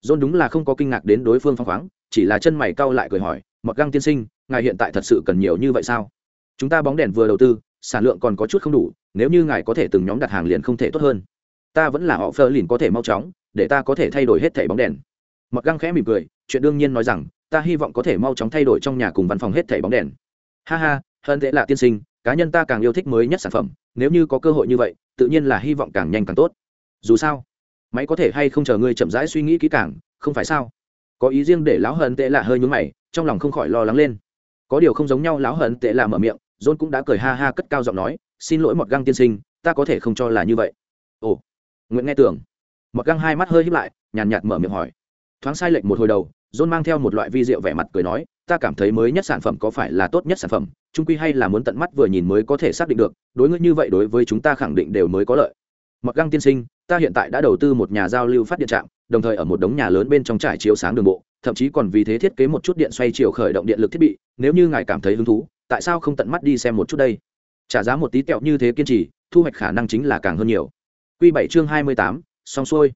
John đúng là không có kinh ngạc đến đối phương phong khoáng, chỉ là chân mày cau lại cười hỏi mặc găng tiên sinh, ngài hiện tại thật sự cần nhiều như vậy sao? Chúng ta bóng đèn vừa đầu tư, sản lượng còn có chút không đủ, nếu như ngài có thể từng nhóm đặt hàng liền không thể tốt hơn. Ta vẫn là họ phơ lìn có thể mau chóng, để ta có thể thay đổi hết thẻ bóng đèn mặc găng khẽ mỉm cười, chuyện đương nhiên nói rằng, ta hy vọng có thể mau chóng thay đổi trong nhà cùng văn phòng hết thẻ bóng đèn. Ha ha, hơn thế là tiên sinh, cá nhân ta càng yêu thích mới nhất sản phẩm, nếu như có cơ hội như vậy, tự nhiên là hy vọng càng nhanh càng tốt. Dù sao, máy có thể hay không chờ ngươi chậm rãi suy nghĩ kỹ càng, không phải sao? Có ý riêng để lão hận tệ lạ hơi nhún mày, trong lòng không khỏi lo lắng lên. Có điều không giống nhau, lão hận tệ lạ mở miệng, john cũng đã cười ha ha cất cao giọng nói, xin lỗi một găng tiên sinh, ta có thể không cho là như vậy. Ồ nguyễn nghe tưởng. Một găng hai mắt hơi híp lại, nhàn nhạt mở miệng hỏi thoáng sai lệch một hồi đầu, john mang theo một loại vi rượu vẻ mặt cười nói, ta cảm thấy mới nhất sản phẩm có phải là tốt nhất sản phẩm trung quy hay là muốn tận mắt vừa nhìn mới có thể xác định được, đối ngữ như vậy đối với chúng ta khẳng định đều mới có lợi. Mặc găng tiên sinh, ta hiện tại đã đầu tư một nhà giao lưu phát điện trạm, đồng thời ở một đống nhà lớn bên trong trải chiếu sáng đường bộ, thậm chí còn vì thế thiết kế một chút điện xoay chiều khởi động điện lực thiết bị, nếu như ngài cảm thấy hứng thú, tại sao không tận mắt đi xem một chút đây? Trả giá một tí kẹo như thế kiên trì, thu hoạch khả năng chính là càng hơn nhiều. Quy bảy chương hai mươi tám, xong xuôi.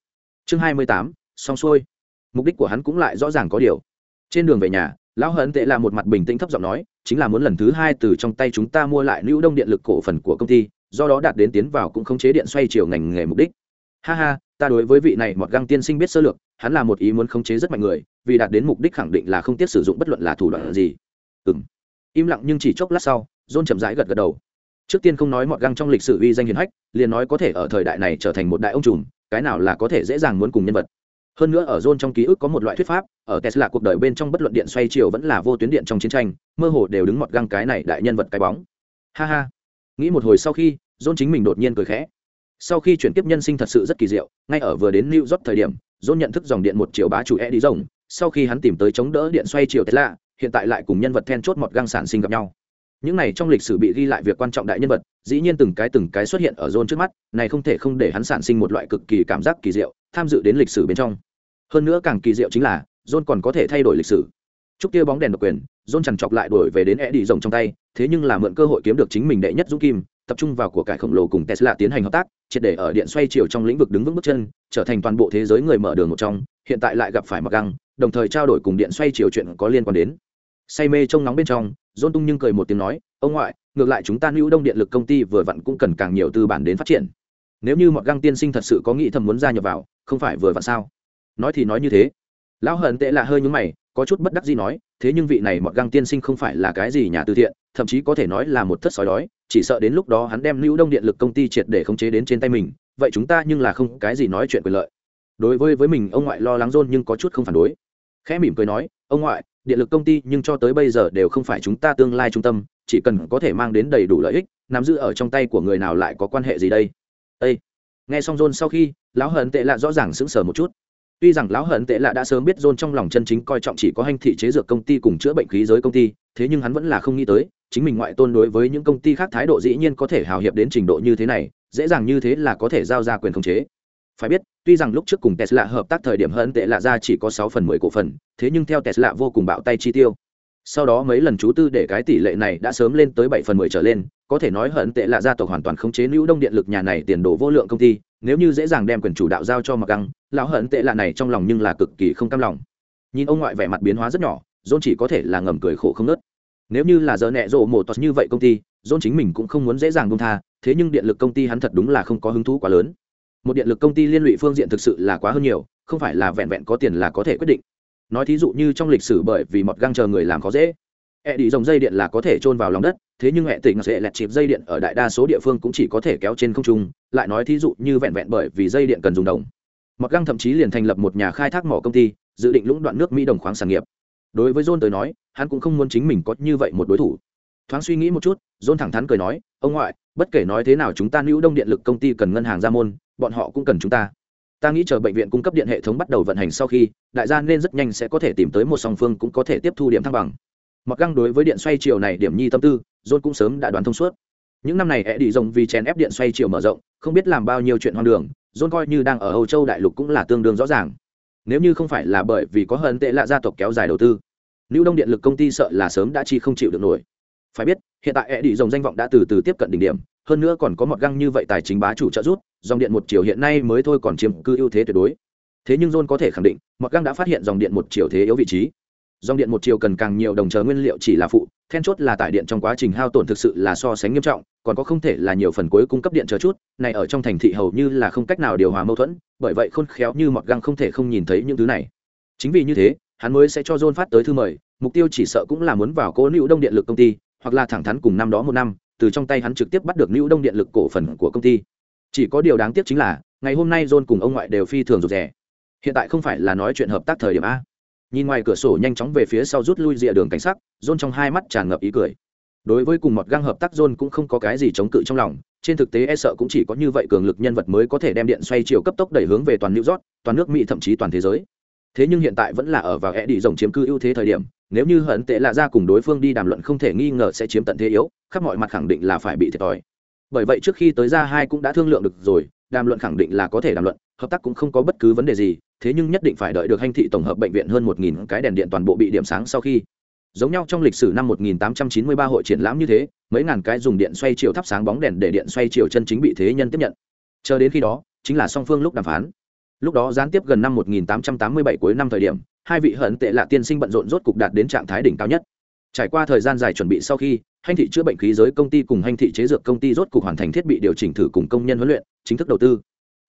Chương hai mươi tám, xong xuôi mục đích của hắn cũng lại rõ ràng có điều. Trên đường về nhà, lão hận tệ là một mặt bình tĩnh thấp giọng nói, chính là muốn lần thứ hai từ trong tay chúng ta mua lại lưu đông điện lực cổ phần của công ty, do đó đạt đến tiến vào cũng không chế điện xoay chiều ngành nghề mục đích. Ha ha, ta đối với vị này mọt găng tiên sinh biết sơ lược, hắn là một ý muốn khống chế rất mạnh người, vì đạt đến mục đích khẳng định là không tiếc sử dụng bất luận là thủ đoạn gì. Ừ m im lặng nhưng chỉ chốc lát sau john chậm rãi gật gật đầu. Trước tiên không nói mọt găng trong lịch sử uy danh hiền hách, liền nói có thể ở thời đại này trở thành một đại ông trùm, cái nào là có thể dễ dàng muốn cùng nhân vật hơn nữa ở John trong ký ức có một loại thuyết pháp, ở tesla cuộc đời bên trong bất luận điện xoay chiều vẫn là vô tuyến điện trong chiến tranh, mơ hồ đều đứng mọt găng cái này đại nhân vật cái bóng. Ha ha. Nghĩ một hồi sau khi John chính mình đột nhiên cười khẽ. Sau khi chuyển tiếp nhân sinh thật sự rất kỳ diệu, ngay ở vừa đến new york thời điểm John nhận thức dòng điện một triệu bá chủ e đi rồng sau khi hắn tìm tới chống đỡ điện xoay chiều tesla, hiện tại lại cùng nhân vật then chốt mọt găng sản sinh gặp nhau. Những này trong lịch sử bị ghi lại việc quan trọng đại nhân vật, dĩ nhiên từng cái từng cái xuất hiện ở John trước mắt, này không thể không để hắn sản sinh một loại cực kỳ cảm giác kỳ diệu, tham dự đến lịch sử bên trong hơn nữa càng kỳ diệu chính là, john còn có thể thay đổi lịch sử. Chúc kia bóng đèn độc quyền, john chằn chọc lại đổi về đến e đi rồng trong tay, thế nhưng là mượn cơ hội kiếm được chính mình đệ nhất dũng kim, tập trung vào của cải khổng lồ cùng tesla tiến hành hợp tác, triệt để ở điện xoay chiều trong lĩnh vực đứng vững bước chân, trở thành toàn bộ thế giới người mở đường một trong, hiện tại lại gặp phải mặc găng, đồng thời trao đổi cùng điện xoay chiều chuyện có liên quan đến. Say mê trông nóng bên trong, john tung nhưng cười một tiếng nói, ông ngoại, ngược lại chúng ta lưu đông điện lực công ty vừa vặn cũng cần càng nhiều tư bản đến phát triển. Nếu như mọi găng tiên sinh thật sự có nghĩ thầm muốn gia nhập vào, không phải vừa vặn sao? Nói thì nói như thế. Lão hận tệ là hơi nhúng mày, có chút bất đắc gì nói, thế nhưng vị này mọt găng tiên sinh không phải là cái gì nhà từ thiện, thậm chí có thể nói là một thất sói đói, chỉ sợ đến lúc đó hắn đem lưu đông điện lực công ty triệt để khống chế đến trên tay mình, vậy chúng ta nhưng là không cái gì nói chuyện quyền lợi. Đối với với mình, ông ngoại lo lắng rôn nhưng có chút không phản đối. Khẽ mỉm cười nói, ông ngoại, điện lực công ty nhưng cho tới bây giờ đều không phải chúng ta tương lai trung tâm, chỉ cần có thể mang đến đầy đủ lợi ích, nắm giữ ở trong tay của người nào lại có quan hệ gì đây? Ê! nghe xong rôn sau khi, lão hận tệ lạ rõ ràng sững sờ một chút tuy rằng lão hận tệ lạ đã sớm biết john trong lòng chân chính coi trọng chỉ có hành thị chế dược công ty cùng chữa bệnh khí giới công ty, thế nhưng hắn vẫn là không nghĩ tới, chính mình ngoại tôn đối với những công ty khác thái độ dĩ nhiên có thể hào hiệp đến trình độ như thế này, dễ dàng như thế là có thể giao ra quyền khống chế. Phải biết, tuy rằng lúc trước cùng tesla hợp tác thời điểm hận tệ lạ ra chỉ có sáu phần mười cổ phần, thế nhưng theo tesla vô cùng bạo tay chi tiêu. Sau đó mấy lần chú tư để cái tỷ lệ này đã sớm lên tới bảy phần mười trở lên có thể nói hận tệ là gia tộc hoàn toàn khống chế lưu đông điện lực nhà này tiền đồ vô lượng công ty, nếu như dễ dàng đem quyền chủ đạo giao cho mặc găng, lão hận tệ lạ này trong lòng nhưng là cực kỳ không cam lòng. Nhìn ông ngoại vẻ mặt biến hóa rất nhỏ john chỉ có thể là ngầm cười khổ không nớt nếu như là giờ nẹ rộ một tos như vậy công ty john chính mình cũng không muốn dễ dàng bông tha, thế nhưng điện lực công ty hắn thật đúng là không có hứng thú quá lớn. Một điện lực công ty liên lụy phương diện thực sự là quá hơn nhiều, không phải là vẹn vẹn có tiền là có thể quyết định. Nói thí dụ như trong lịch sử bởi vì mọt găng chờ người làm khó dễ hệ đi dòng dây điện là có thể chôn vào lòng đất, thế nhưng hệ tỉnh sẽ lẹt chịp dây điện ở đại đa số địa phương cũng chỉ có thể kéo trên không trung, lại nói thí dụ như vẹn vẹn bởi vì dây điện cần dùng đồng. Mặc găng thậm chí liền thành lập một nhà khai thác mỏ công ty, dự định lũng đoạn nước mỹ đồng khoáng sản nghiệp. Đối với john tới nói, hắn cũng không muốn chính mình có như vậy một đối thủ. Thoáng suy nghĩ một chút, john thẳng thắn cười nói, ông ngoại, bất kể nói thế nào chúng ta nữ đông điện lực công ty cần ngân hàng ra môn, bọn họ cũng cần chúng ta. Ta nghĩ chờ bệnh viện cung cấp điện hệ thống bắt đầu vận hành sau khi, đại gia nên rất nhanh sẽ có thể tìm tới một song phương cũng có thể tiếp thu điểm thăng bằng mặc găng đối với điện xoay chiều này điểm nhi tâm tư, john cũng sớm đã đoán thông suốt. Những năm này e đi rồng vì chèn ép điện xoay chiều mở rộng, không biết làm bao nhiêu chuyện hoang đường, john coi như đang ở âu châu đại lục cũng là tương đương rõ ràng. Nếu như không phải là bởi vì có hận tệ lạ gia tộc kéo dài đầu tư lưu đông điện lực công ty sợ là sớm đã chi không chịu được nổi. Phải biết, hiện tại e đi dòng danh vọng đã từ từ tiếp cận đỉnh điểm, hơn nữa còn có một găng như vậy tài chính bá chủ trợ rút dòng điện một chiều hiện nay mới thôi còn chiếm cư ưu thế tuyệt đối. Thế nhưng john có thể khẳng định, một găng đã phát hiện dòng điện một chiều thế yếu vị trí dòng điện một chiều cần càng nhiều đồng chờ nguyên liệu chỉ là phụ, then chốt là tải điện trong quá trình hao tổn thực sự là so sánh nghiêm trọng, còn có không thể là nhiều phần cuối cung cấp điện chờ chút, này ở trong thành thị hầu như là không cách nào điều hòa mâu thuẫn, bởi vậy khôn khéo như mọt găng không thể không nhìn thấy những thứ này. Chính vì như thế, hắn mới sẽ cho john phát tới thư mời, mục tiêu chỉ sợ cũng là muốn vào cố lưu đông điện lực công ty, hoặc là thẳng thắn cùng năm đó một năm, từ trong tay hắn trực tiếp bắt được Lưu đông điện lực cổ phần của công ty. Chỉ có điều đáng tiếc chính là, ngày hôm nay john cùng ông ngoại đều phi thường rụt rè. Hiện tại không phải là nói chuyện hợp tác thời điểm a nhìn ngoài cửa sổ nhanh chóng về phía sau rút lui rìa đường cảnh sắc, john trong hai mắt tràn ngập ý cười. Đối với cùng một găng hợp tác, john cũng không có cái gì chống cự trong lòng. Trên thực tế e sợ cũng chỉ có như vậy cường lực nhân vật mới có thể đem điện xoay chiều cấp tốc đẩy hướng về toàn new york, toàn nước mỹ, thậm chí toàn thế giới. Thế nhưng hiện tại vẫn là ở vào e đi rồng chiếm cư ưu thế thời điểm, nếu như hận tệ lạ ra cùng đối phương đi đàm luận không thể nghi ngờ sẽ chiếm tận thế yếu, khắp mọi mặt khẳng định là phải bị thiệt thòi. Bởi vậy trước khi tới ra hai cũng đã thương lượng được rồi, đàm luận khẳng định là có thể đàm luận, hợp tác cũng không có bất cứ vấn đề gì thế nhưng nhất định phải đợi được hành thị tổng hợp bệnh viện hơn một nghìn cái đèn điện toàn bộ bị điểm sáng sau khi. Giống nhau trong lịch sử năm 1893 hội triển lãm như thế, mấy ngàn cái dùng điện xoay chiều thắp sáng bóng đèn để điện xoay chiều chân chính bị thế nhân tiếp nhận. Chờ đến khi đó, chính là song phương lúc đàm phán. Lúc đó gián tiếp gần năm 1887 cuối năm thời điểm, hai vị hận tệ lạ tiên sinh bận rộn rốt cục đạt đến trạng thái đỉnh cao nhất. Trải qua thời gian dài chuẩn bị sau khi hành thị chữa bệnh khí giới công ty cùng hành thị chế dược công ty rốt cục hoàn thành thiết bị điều chỉnh thử cùng công nhân huấn luyện, chính thức đầu tư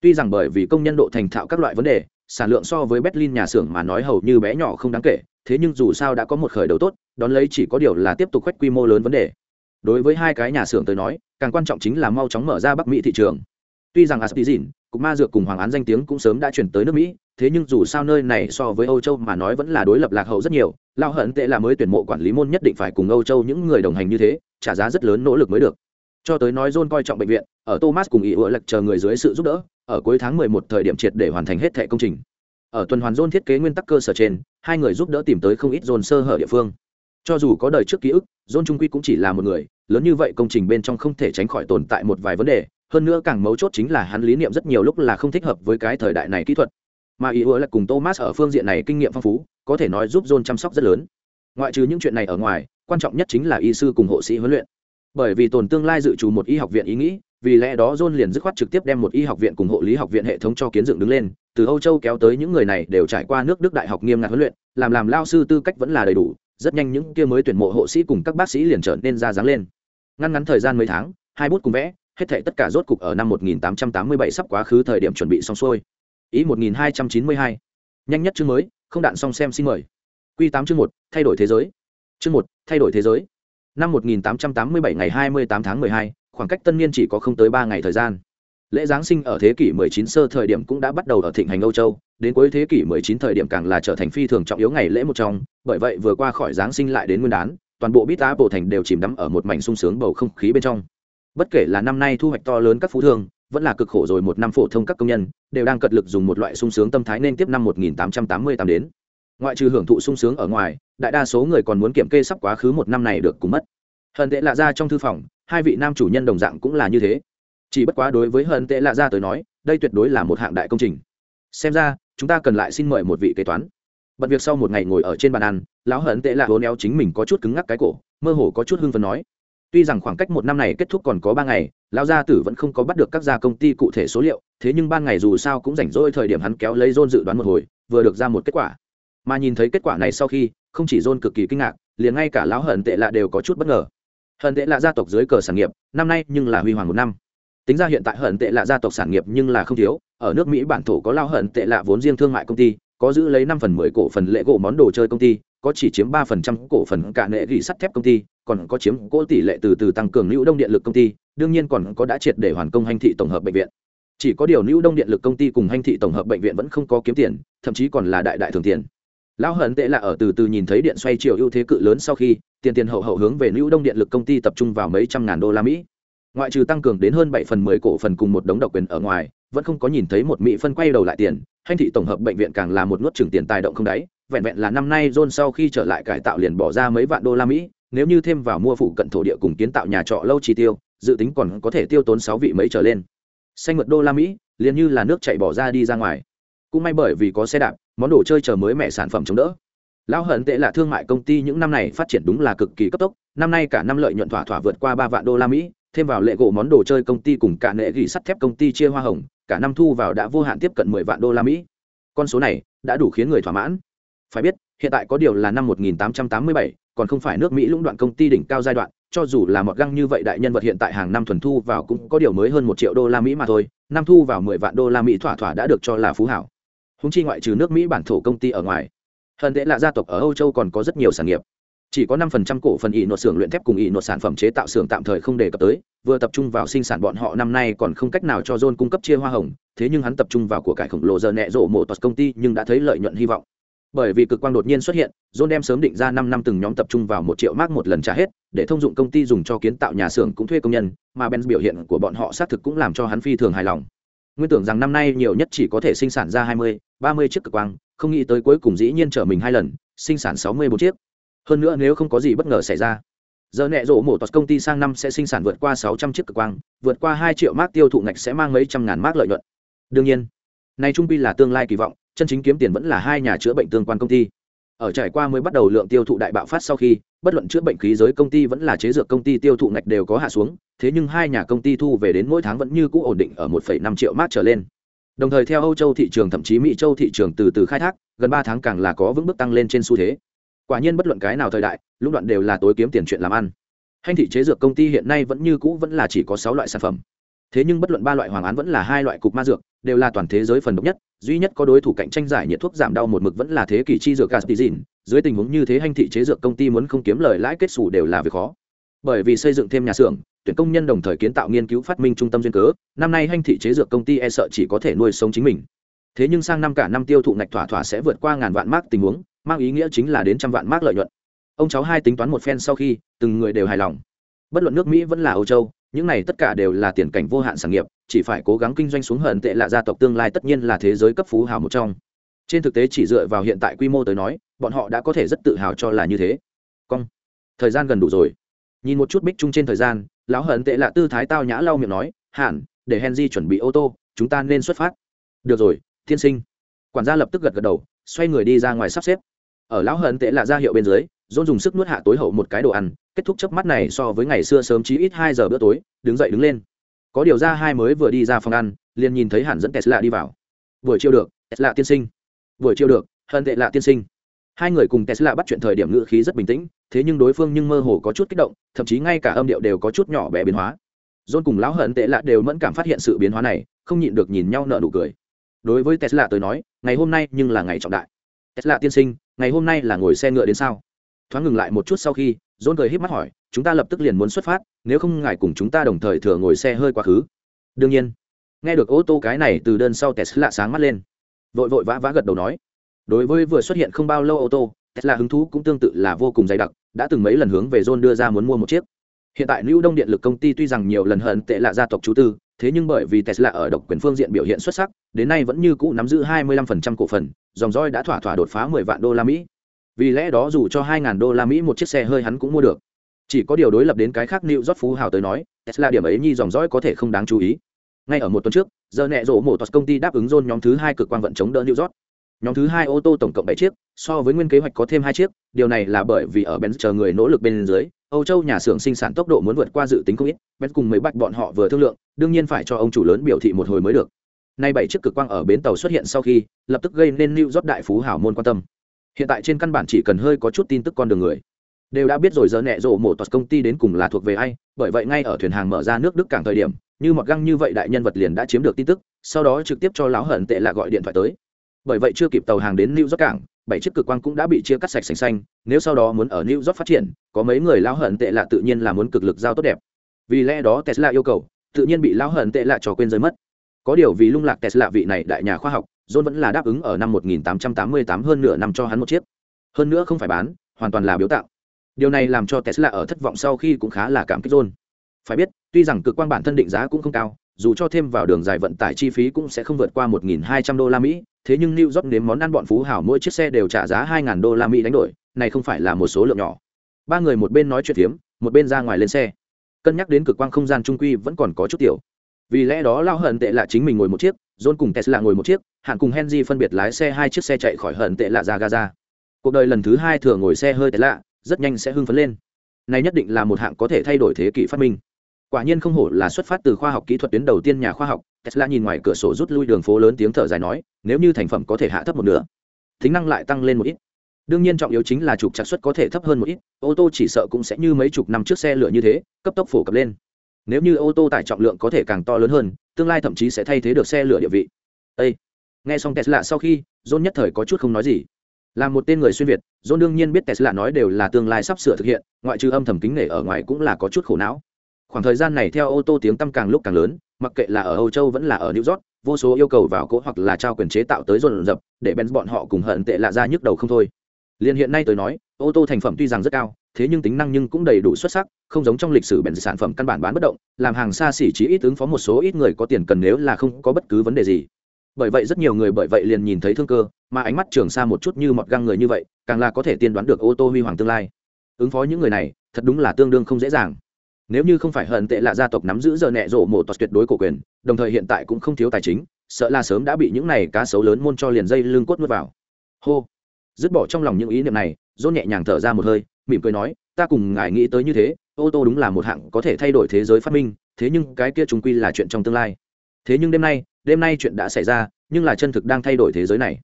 tuy rằng bởi vì công nhân độ thành thạo các loại vấn đề, sản lượng so với berlin nhà xưởng mà nói hầu như bé nhỏ không đáng kể, thế nhưng dù sao đã có một khởi đầu tốt, đón lấy chỉ có điều là tiếp tục khoách quy mô lớn vấn đề. Đối với hai cái nhà xưởng tới nói, càng quan trọng chính là mau chóng mở ra bắc mỹ thị trường. Tuy rằng aspizin cục ma dược cùng hoàng án danh tiếng cũng sớm đã chuyển tới nước mỹ, thế nhưng dù sao nơi này so với âu châu mà nói vẫn là đối lập lạc hậu rất nhiều lao hận tệ là mới tuyển mộ quản lý môn nhất định phải cùng âu châu những người đồng hành như thế, trả giá rất lớn nỗ lực mới được. Cho tới nói john coi trọng bệnh viện, ở thomas cùng ý ủa lệch chờ người dưới sự giúp đỡ ở cuối tháng 11 thời điểm triệt để hoàn thành hết thẻ công trình. Ở tuần hoàn john thiết kế nguyên tắc cơ sở trên, hai người giúp đỡ tìm tới không ít john sơ hở địa phương. Cho dù có đời trước ký ức, john trung quy cũng chỉ là một người, lớn như vậy công trình bên trong không thể tránh khỏi tồn tại một vài vấn đề, hơn nữa càng mấu chốt chính là hắn lý niệm rất nhiều lúc là không thích hợp với cái thời đại này kỹ thuật. Mà ý ưa là cùng thomas ở phương diện này kinh nghiệm phong phú, có thể nói giúp john chăm sóc rất lớn. Ngoại trừ những chuyện này ở ngoài, quan trọng nhất chính là y sư cùng hộ sĩ huấn luyện. Bởi vì tồn tương lai dự trù một y học viện ý nghĩ vì lẽ đó john liền dứt khoát trực tiếp đem một y học viện cùng hộ lý học viện hệ thống cho kiến dựng đứng lên từ âu châu kéo tới những người này đều trải qua nước đức đại học nghiêm ngặt huấn luyện làm làm lao sư tư cách vẫn là đầy đủ rất nhanh những kia mới tuyển mộ hộ sĩ cùng các bác sĩ liền trở nên ra dáng lên. Ngắn ngắn thời gian mấy tháng hai bút cùng vẽ hết thảy tất cả rốt cục ở năm 1887 sắp quá khứ thời điểm chuẩn bị xong xuôi. Ý 1292 nhanh nhất chương mới không đạn xong xem xin mời. Quy 8 chương 1, thay đổi thế giới. Chương 1, thay đổi thế giới. Năm 1887 ngày 28 tháng 12, khoảng cách tân niên chỉ có không tới ba ngày thời gian. Lễ giáng sinh ở thế kỷ 19 sơ thời điểm cũng đã bắt đầu ở thịnh hành âu châu, đến cuối thế kỷ 19 thời điểm càng là trở thành phi thường trọng yếu ngày lễ một trong, bởi vậy vừa qua khỏi giáng sinh lại đến nguyên đán, toàn bộ bít tá bộ thành đều chìm đắm ở một mảnh sung sướng bầu không khí bên trong. Bất kể là năm nay thu hoạch to lớn các phú thương, vẫn là cực khổ rồi một năm phổ thông các công nhân, đều đang cật lực dùng một loại sung sướng tâm thái nên tiếp năm 1888 đến. Ngoại trừ hưởng thụ sung sướng ở ngoài, đại đa số người còn muốn kiểm kê sắp quá khứ một năm này được cùng mất. Hận tệ lạ ra trong thư phòng hai vị nam chủ nhân đồng dạng cũng là như thế. Chỉ bất quá đối với hận tệ lạ ra tới nói, đây tuyệt đối là một hạng đại công trình. Xem ra, chúng ta cần lại xin mời một vị kế toán. Bận việc sau một ngày ngồi ở trên bàn ăn, lão hận tệ lạ hố néo chính mình có chút cứng ngắc cái cổ, mơ hồ có chút hưng phấn nói. Tuy rằng khoảng cách một năm này kết thúc còn có ba ngày, lão gia tử vẫn không có bắt được các gia công ty cụ thể số liệu, thế nhưng ban ngày dù sao cũng rảnh rỗi thời điểm hắn kéo lấy dôn dự đoán một hồi, vừa được ra một kết quả. Mà nhìn thấy kết quả này sau khi, không chỉ dôn cực kỳ kinh ngạc, liền ngay cả lão hận tệ lạ đều có chút bất ngờ hận tệ lạ gia tộc dưới cờ sản nghiệp, năm nay nhưng là huy hoàng một năm. Tính ra hiện tại hận tệ lạ gia tộc sản nghiệp nhưng là không thiếu. Ở nước mỹ bản thổ có lao hận tệ lạ vốn riêng thương mại công ty, có giữ lấy năm phần mười cổ phần lệ gỗ món đồ chơi công ty, có chỉ chiếm ba phần trăm cổ phần cả nệ gỉ sắt thép công ty, còn có chiếm cỗ tỷ lệ từ từ tăng cường lưu đông điện lực công ty, đương nhiên còn có đã triệt để hoàn công hành thị tổng hợp bệnh viện. Chỉ có điều lưu đông điện lực công ty cùng hành thị tổng hợp bệnh viện vẫn không có kiếm tiền, thậm chí còn là đại đại thường tiền lão hận tệ là ở từ từ nhìn thấy điện xoay chiều ưu thế cự lớn sau khi, tiền tiền hậu hậu hướng về lưu đông điện lực công ty tập trung vào mấy trăm ngàn đô la mỹ. Ngoại trừ tăng cường đến hơn bảy phần mười cổ phần cùng một đống độc quyền ở ngoài, vẫn không có nhìn thấy một mỹ phân quay đầu lại tiền hành thị tổng hợp bệnh viện càng là một nuốt trừng tiền tài động không đáy, vẹn vẹn là năm nay john sau khi trở lại cải tạo liền bỏ ra mấy vạn đô la mỹ, nếu như thêm vào mua phụ cận thổ địa cùng kiến tạo nhà trọ lâu chi tiêu, dự tính còn có thể tiêu tốn sáu vị mấy trở lên. Xanh mượt đô la mỹ, liền như là nước chạy bỏ ra đi ra ngoài cũng may bởi vì có xe đạp món đồ chơi chờ mới mẹ sản phẩm chống đỡ. Lão hận tệ là thương mại công ty những năm này phát triển đúng là cực kỳ cấp tốc năm nay cả năm lợi nhuận thỏa thỏa vượt qua ba vạn đô la mỹ thêm vào lệ gỗ món đồ chơi công ty cùng cả nệ gỉ sắt thép công ty chia hoa hồng cả năm thu vào đã vô hạn tiếp cận mười vạn đô la mỹ. Con số này đã đủ khiến người thỏa mãn. Phải biết hiện tại có điều là năm 1887, còn không phải nước mỹ lũng đoạn công ty đỉnh cao giai đoạn cho dù là một găng như vậy đại nhân vật hiện tại hàng năm thuần thu vào cũng có điều mới hơn một triệu đô la mỹ mà thôi năm thu vào mười vạn đô la mỹ thỏa thỏa đã được cho là phú hảo húng chi ngoại trừ nước mỹ bản thổ công ty ở ngoài, hận tệ là gia tộc ở âu châu còn có rất nhiều sản nghiệp. Chỉ có năm phần trăm cổ phần ỷ nột xưởng luyện thép cùng ỷ nột sản phẩm chế tạo xưởng tạm thời không đề cập tới, vừa tập trung vào sinh sản bọn họ năm nay còn không cách nào cho john cung cấp chia hoa hồng, thế nhưng hắn tập trung vào của cải khổng lồ giờ nẹ rộ mộ toàn công ty nhưng đã thấy lợi nhuận hy vọng. Bởi vì cực quang đột nhiên xuất hiện, john đem sớm định ra năm năm từng nhóm tập trung vào một triệu mark một lần trả hết, để thông dụng công ty dùng cho kiến tạo nhà xưởng cũng thuê công nhân, mà benz biểu hiện của bọn họ xác thực cũng làm cho hắn phi thường hài lòng nguyên tưởng rằng năm nay nhiều nhất chỉ có thể sinh sản ra hai mươi, ba mươi chiếc cực quang, không nghĩ tới cuối cùng dĩ nhiên trở mình hai lần, sinh sản sáu mươi bốn chiếc. Hơn nữa nếu không có gì bất ngờ xảy ra, giờ nẹ rộ mổ tọt công ty sang năm sẽ sinh sản vượt qua sáu trăm chiếc cực quang, vượt qua hai triệu mác tiêu thụ ngạch sẽ mang mấy trăm ngàn mác lợi nhuận. Đương nhiên nay trung pi là tương lai kỳ vọng, chân chính kiếm tiền vẫn là hai nhà chữa bệnh tương quan công ty ở trải qua mới bắt đầu lượng tiêu thụ đại bạo phát sau khi bất luận chữa bệnh khí giới công ty vẫn là chế dược công ty tiêu thụ ngạch đều có hạ xuống thế nhưng hai nhà công ty thu về đến mỗi tháng vẫn như cũ ổn định ở 1,5 triệu mát trở lên. Đồng thời theo âu châu thị trường thậm chí mỹ châu thị trường từ từ khai thác gần ba tháng càng là có vững bước tăng lên trên xu thế. Quả nhiên bất luận cái nào thời đại lúc đoạn đều là tối kiếm tiền chuyện làm ăn. Hành thị chế dược công ty hiện nay vẫn như cũ vẫn là chỉ có sáu loại sản phẩm. Thế nhưng bất luận ba loại hoàng án vẫn là hai loại cục ma dược đều là toàn thế giới phần độc nhất duy nhất có đối thủ cạnh tranh giải nhiệt thuốc giảm đau một mực vẫn là thế kỷ chi dược gaspizin dưới tình huống như thế hành thị chế dược công ty muốn không kiếm lời lãi kết xù đều là việc khó. Bởi vì xây dựng thêm nhà xưởng, tuyển công nhân đồng thời kiến tạo nghiên cứu phát minh trung tâm duyên cớ, năm nay hành thị chế dược công ty e sợ chỉ có thể nuôi sống chính mình. Thế nhưng sang năm cả năm tiêu thụ ngạch thỏa thỏa sẽ vượt qua ngàn vạn mark tình huống, mang ý nghĩa chính là đến trăm vạn mark lợi nhuận. Ông cháu hai tính toán một phen sau khi, từng người đều hài lòng. Bất luận nước mỹ vẫn là âu châu những này tất cả đều là tiền cảnh vô hạn sản nghiệp, chỉ phải cố gắng kinh doanh xuống hận tệ là gia tộc tương lai tất nhiên là thế giới cấp phú hào một trong. Trên thực tế chỉ dựa vào hiện tại quy mô tới nói, bọn họ đã có thể rất tự hào cho là như thế. Cong. Thời gian gần đủ rồi. Nhìn một chút bích chung trên thời gian, lão hận tệ là tư thái tao nhã lau miệng nói, hẳn, để henry chuẩn bị ô tô, chúng ta nên xuất phát. Được rồi thiên sinh. Quản gia lập tức gật gật đầu, xoay người đi ra ngoài sắp xếp. Ở lão hận tệ là ra hiệu bên dưới dôn dùng sức nuốt hạ tối hậu một cái đồ ăn, kết thúc chớp mắt này so với ngày xưa sớm chí ít hai giờ bữa tối, đứng dậy đứng lên. Có điều ra hai mới vừa đi ra phòng ăn, liền nhìn thấy hẳn dẫn tesla đi vào. Buổi chiều được, tesla tiên sinh. Buổi chiều được hận tệ lạ tiên sinh. Hai người cùng tesla bắt chuyện thời điểm ngữ khí rất bình tĩnh, thế nhưng đối phương nhưng mơ hồ có chút kích động, thậm chí ngay cả âm điệu đều có chút nhỏ bé biến hóa. John cùng lão hận tệ lạ đều mẫn cảm phát hiện sự biến hóa này, không nhịn được nhìn nhau nợ nụ cười. Đối với tesla tới nói, ngày hôm nay nhưng là ngày trọng đại. Tesla tiên sinh, ngày hôm nay là ngồi xe ngựa đến sao? Thoáng ngừng lại một chút sau khi, john cười híp mắt hỏi, chúng ta lập tức liền muốn xuất phát, nếu không ngài cùng chúng ta đồng thời thừa ngồi xe hơi quá khứ. Đương nhiên. Nghe được ô tô cái này từ đơn sau tesla sáng mắt lên. Vội vội vã vã gật đầu nói. Đối với vừa xuất hiện không bao lâu ô tô, tesla hứng thú cũng tương tự là vô cùng dày đặc, đã từng mấy lần hướng về john đưa ra muốn mua một chiếc. Hiện tại lưu đông điện lực công ty tuy rằng nhiều lần hận tệ là gia tộc chú tư, thế nhưng bởi vì tesla ở độc quyền phương diện biểu hiện xuất sắc, đến nay vẫn như cũ nắm giữ 25% cổ phần, dòng roi đã thỏa thỏa đột phá 10 vạn đô la mỹ vì lẽ đó dù cho 2.000 đô la mỹ một chiếc xe hơi hắn cũng mua được. Chỉ có điều đối lập đến cái khác New York phú hào tới nói, tesla điểm ấy nhi dòng dõi có thể không đáng chú ý. Ngay ở một tuần trước, giờ nẹ rổ mổ toạt công ty đáp ứng dôn nhóm thứ hai cực quang vận chống đỡ new york. Nhóm thứ hai ô tô tổng cộng bảy chiếc, so với nguyên kế hoạch có thêm hai chiếc, điều này là bởi vì ở benz chờ người nỗ lực bên dưới, âu châu nhà xưởng sinh sản tốc độ muốn vượt qua dự tính không ít, benz cùng mấy bạch bọn họ vừa thương lượng, đương nhiên phải cho ông chủ lớn biểu thị một hồi mới được. Nay bảy chiếc cực quang ở bến tàu xuất hiện sau khi, lập tức gây nên new york đại phú hảo môn quan tâm hiện tại trên căn bản chỉ cần hơi có chút tin tức con đường người, đều đã biết rồi giờ nẹ rộ mổ toạt công ty đến cùng là thuộc về ai, bởi vậy ngay ở thuyền hàng mở ra nước đức cảng thời điểm, như một găng như vậy đại nhân vật liền đã chiếm được tin tức, sau đó trực tiếp cho lão hận tệ là gọi điện thoại tới. Bởi vậy chưa kịp tàu hàng đến new york cảng, bảy chiếc cực quang cũng đã bị chia cắt sạch sành xanh, nếu sau đó muốn ở new york phát triển, có mấy người lão hận tệ là tự nhiên là muốn cực lực giao tốt đẹp. Vì lẽ đó tesla yêu cầu, tự nhiên bị lão hận tệ là cho quên rơi mất. Có điều vì lung lạc tesla vị này đại nhà khoa học john vẫn là đáp ứng ở năm 1888 hơn nửa năm cho hắn một chiếc hơn nữa không phải bán hoàn toàn là biếu tặng điều này làm cho tesla ở thất vọng sau khi cũng khá là cảm kích john phải biết tuy rằng cực quang bản thân định giá cũng không cao dù cho thêm vào đường dài vận tải chi phí cũng sẽ không vượt qua 1200 đô la Mỹ, thế nhưng New York nếm món ăn bọn phú hảo mỗi chiếc xe đều trả giá 2000 đô la Mỹ đánh đổi, này không phải là một số lượng nhỏ. Ba người một bên nói chuyện thiếm, một bên ra ngoài lên xe. Cân nhắc đến cực quang không gian trung quy vẫn còn có chút tiểu. Vì lẽ đó lao hận tệ là chính mình ngồi một chiếc, john cùng tesla ngồi một chiếc hạng cùng henry phân biệt lái xe hai chiếc xe chạy khỏi hận tệ lạ ra gaza. Cuộc đời lần thứ hai thừa ngồi xe hơi tệ lạ, rất nhanh sẽ hưng phấn lên. Này nhất định là một hạng có thể thay đổi thế kỷ phát minh. Quả nhiên không hổ là xuất phát từ khoa học kỹ thuật tuyến đầu tiên nhà khoa học tesla nhìn ngoài cửa sổ rút lui đường phố lớn tiếng thở dài nói nếu như thành phẩm có thể hạ thấp một nửa tính năng lại tăng lên một ít. Đương nhiên trọng yếu chính là trục trạc suất có thể thấp hơn một ít ô tô chỉ sợ cũng sẽ như mấy chục năm trước xe lửa như thế cấp tốc phổ cập lên. Nếu như ô tô tải trọng lượng có thể càng to lớn hơn tương lai thậm chí sẽ thay thế được xe lửa địa vị. Ê! nghe xong tesla sau khi, john nhất thời có chút không nói gì. Là một tên người xuyên việt, john đương nhiên biết tesla nói đều là tương lai sắp sửa thực hiện, ngoại trừ âm thầm kính nể ở ngoài cũng là có chút khổ não. Khoảng thời gian này theo ô tô tiếng tăm càng lúc càng lớn, mặc kệ là ở âu châu vẫn là ở new york, vô số yêu cầu vào cỗ hoặc là trao quyền chế tạo tới dồn dập, để bèn bọn họ cùng hận tệ lạ ra nhức đầu không thôi. Liền hiện nay tôi nói, ô tô thành phẩm tuy rằng rất cao thế nhưng tính năng nhưng cũng đầy đủ xuất sắc, không giống trong lịch sử bèn sản phẩm căn bản bán bất động, làm hàng xa xỉ chỉ ít ứng phó một số ít người có tiền cần nếu là không có bất cứ vấn đề gì. Bởi vậy rất nhiều người bởi vậy liền nhìn thấy thương cơ, mà ánh mắt trường xa một chút như mọt găng người như vậy, càng là có thể tiên đoán được ô tô huy hoàng tương lai. Ứng phó những người này, thật đúng là tương đương không dễ dàng. Nếu như không phải hận tệ là gia tộc nắm giữ giờ nẹ rộ một toạt tuyệt đối cổ quyền, đồng thời hiện tại cũng không thiếu tài chính, sợ là sớm đã bị những này cá sấu lớn môn cho liền dây lưng cốt nuốt vào. Hô. Dứt bỏ trong lòng những ý niệm này, dỗ nhẹ nhàng thở ra một hơi mỉm cười nói, ta cùng ngài nghĩ tới như thế, ô tô đúng là một hạng có thể thay đổi thế giới phát minh, thế nhưng cái kia chúng quy là chuyện trong tương lai. Thế nhưng đêm nay đêm nay chuyện đã xảy ra, nhưng là chân thực đang thay đổi thế giới này.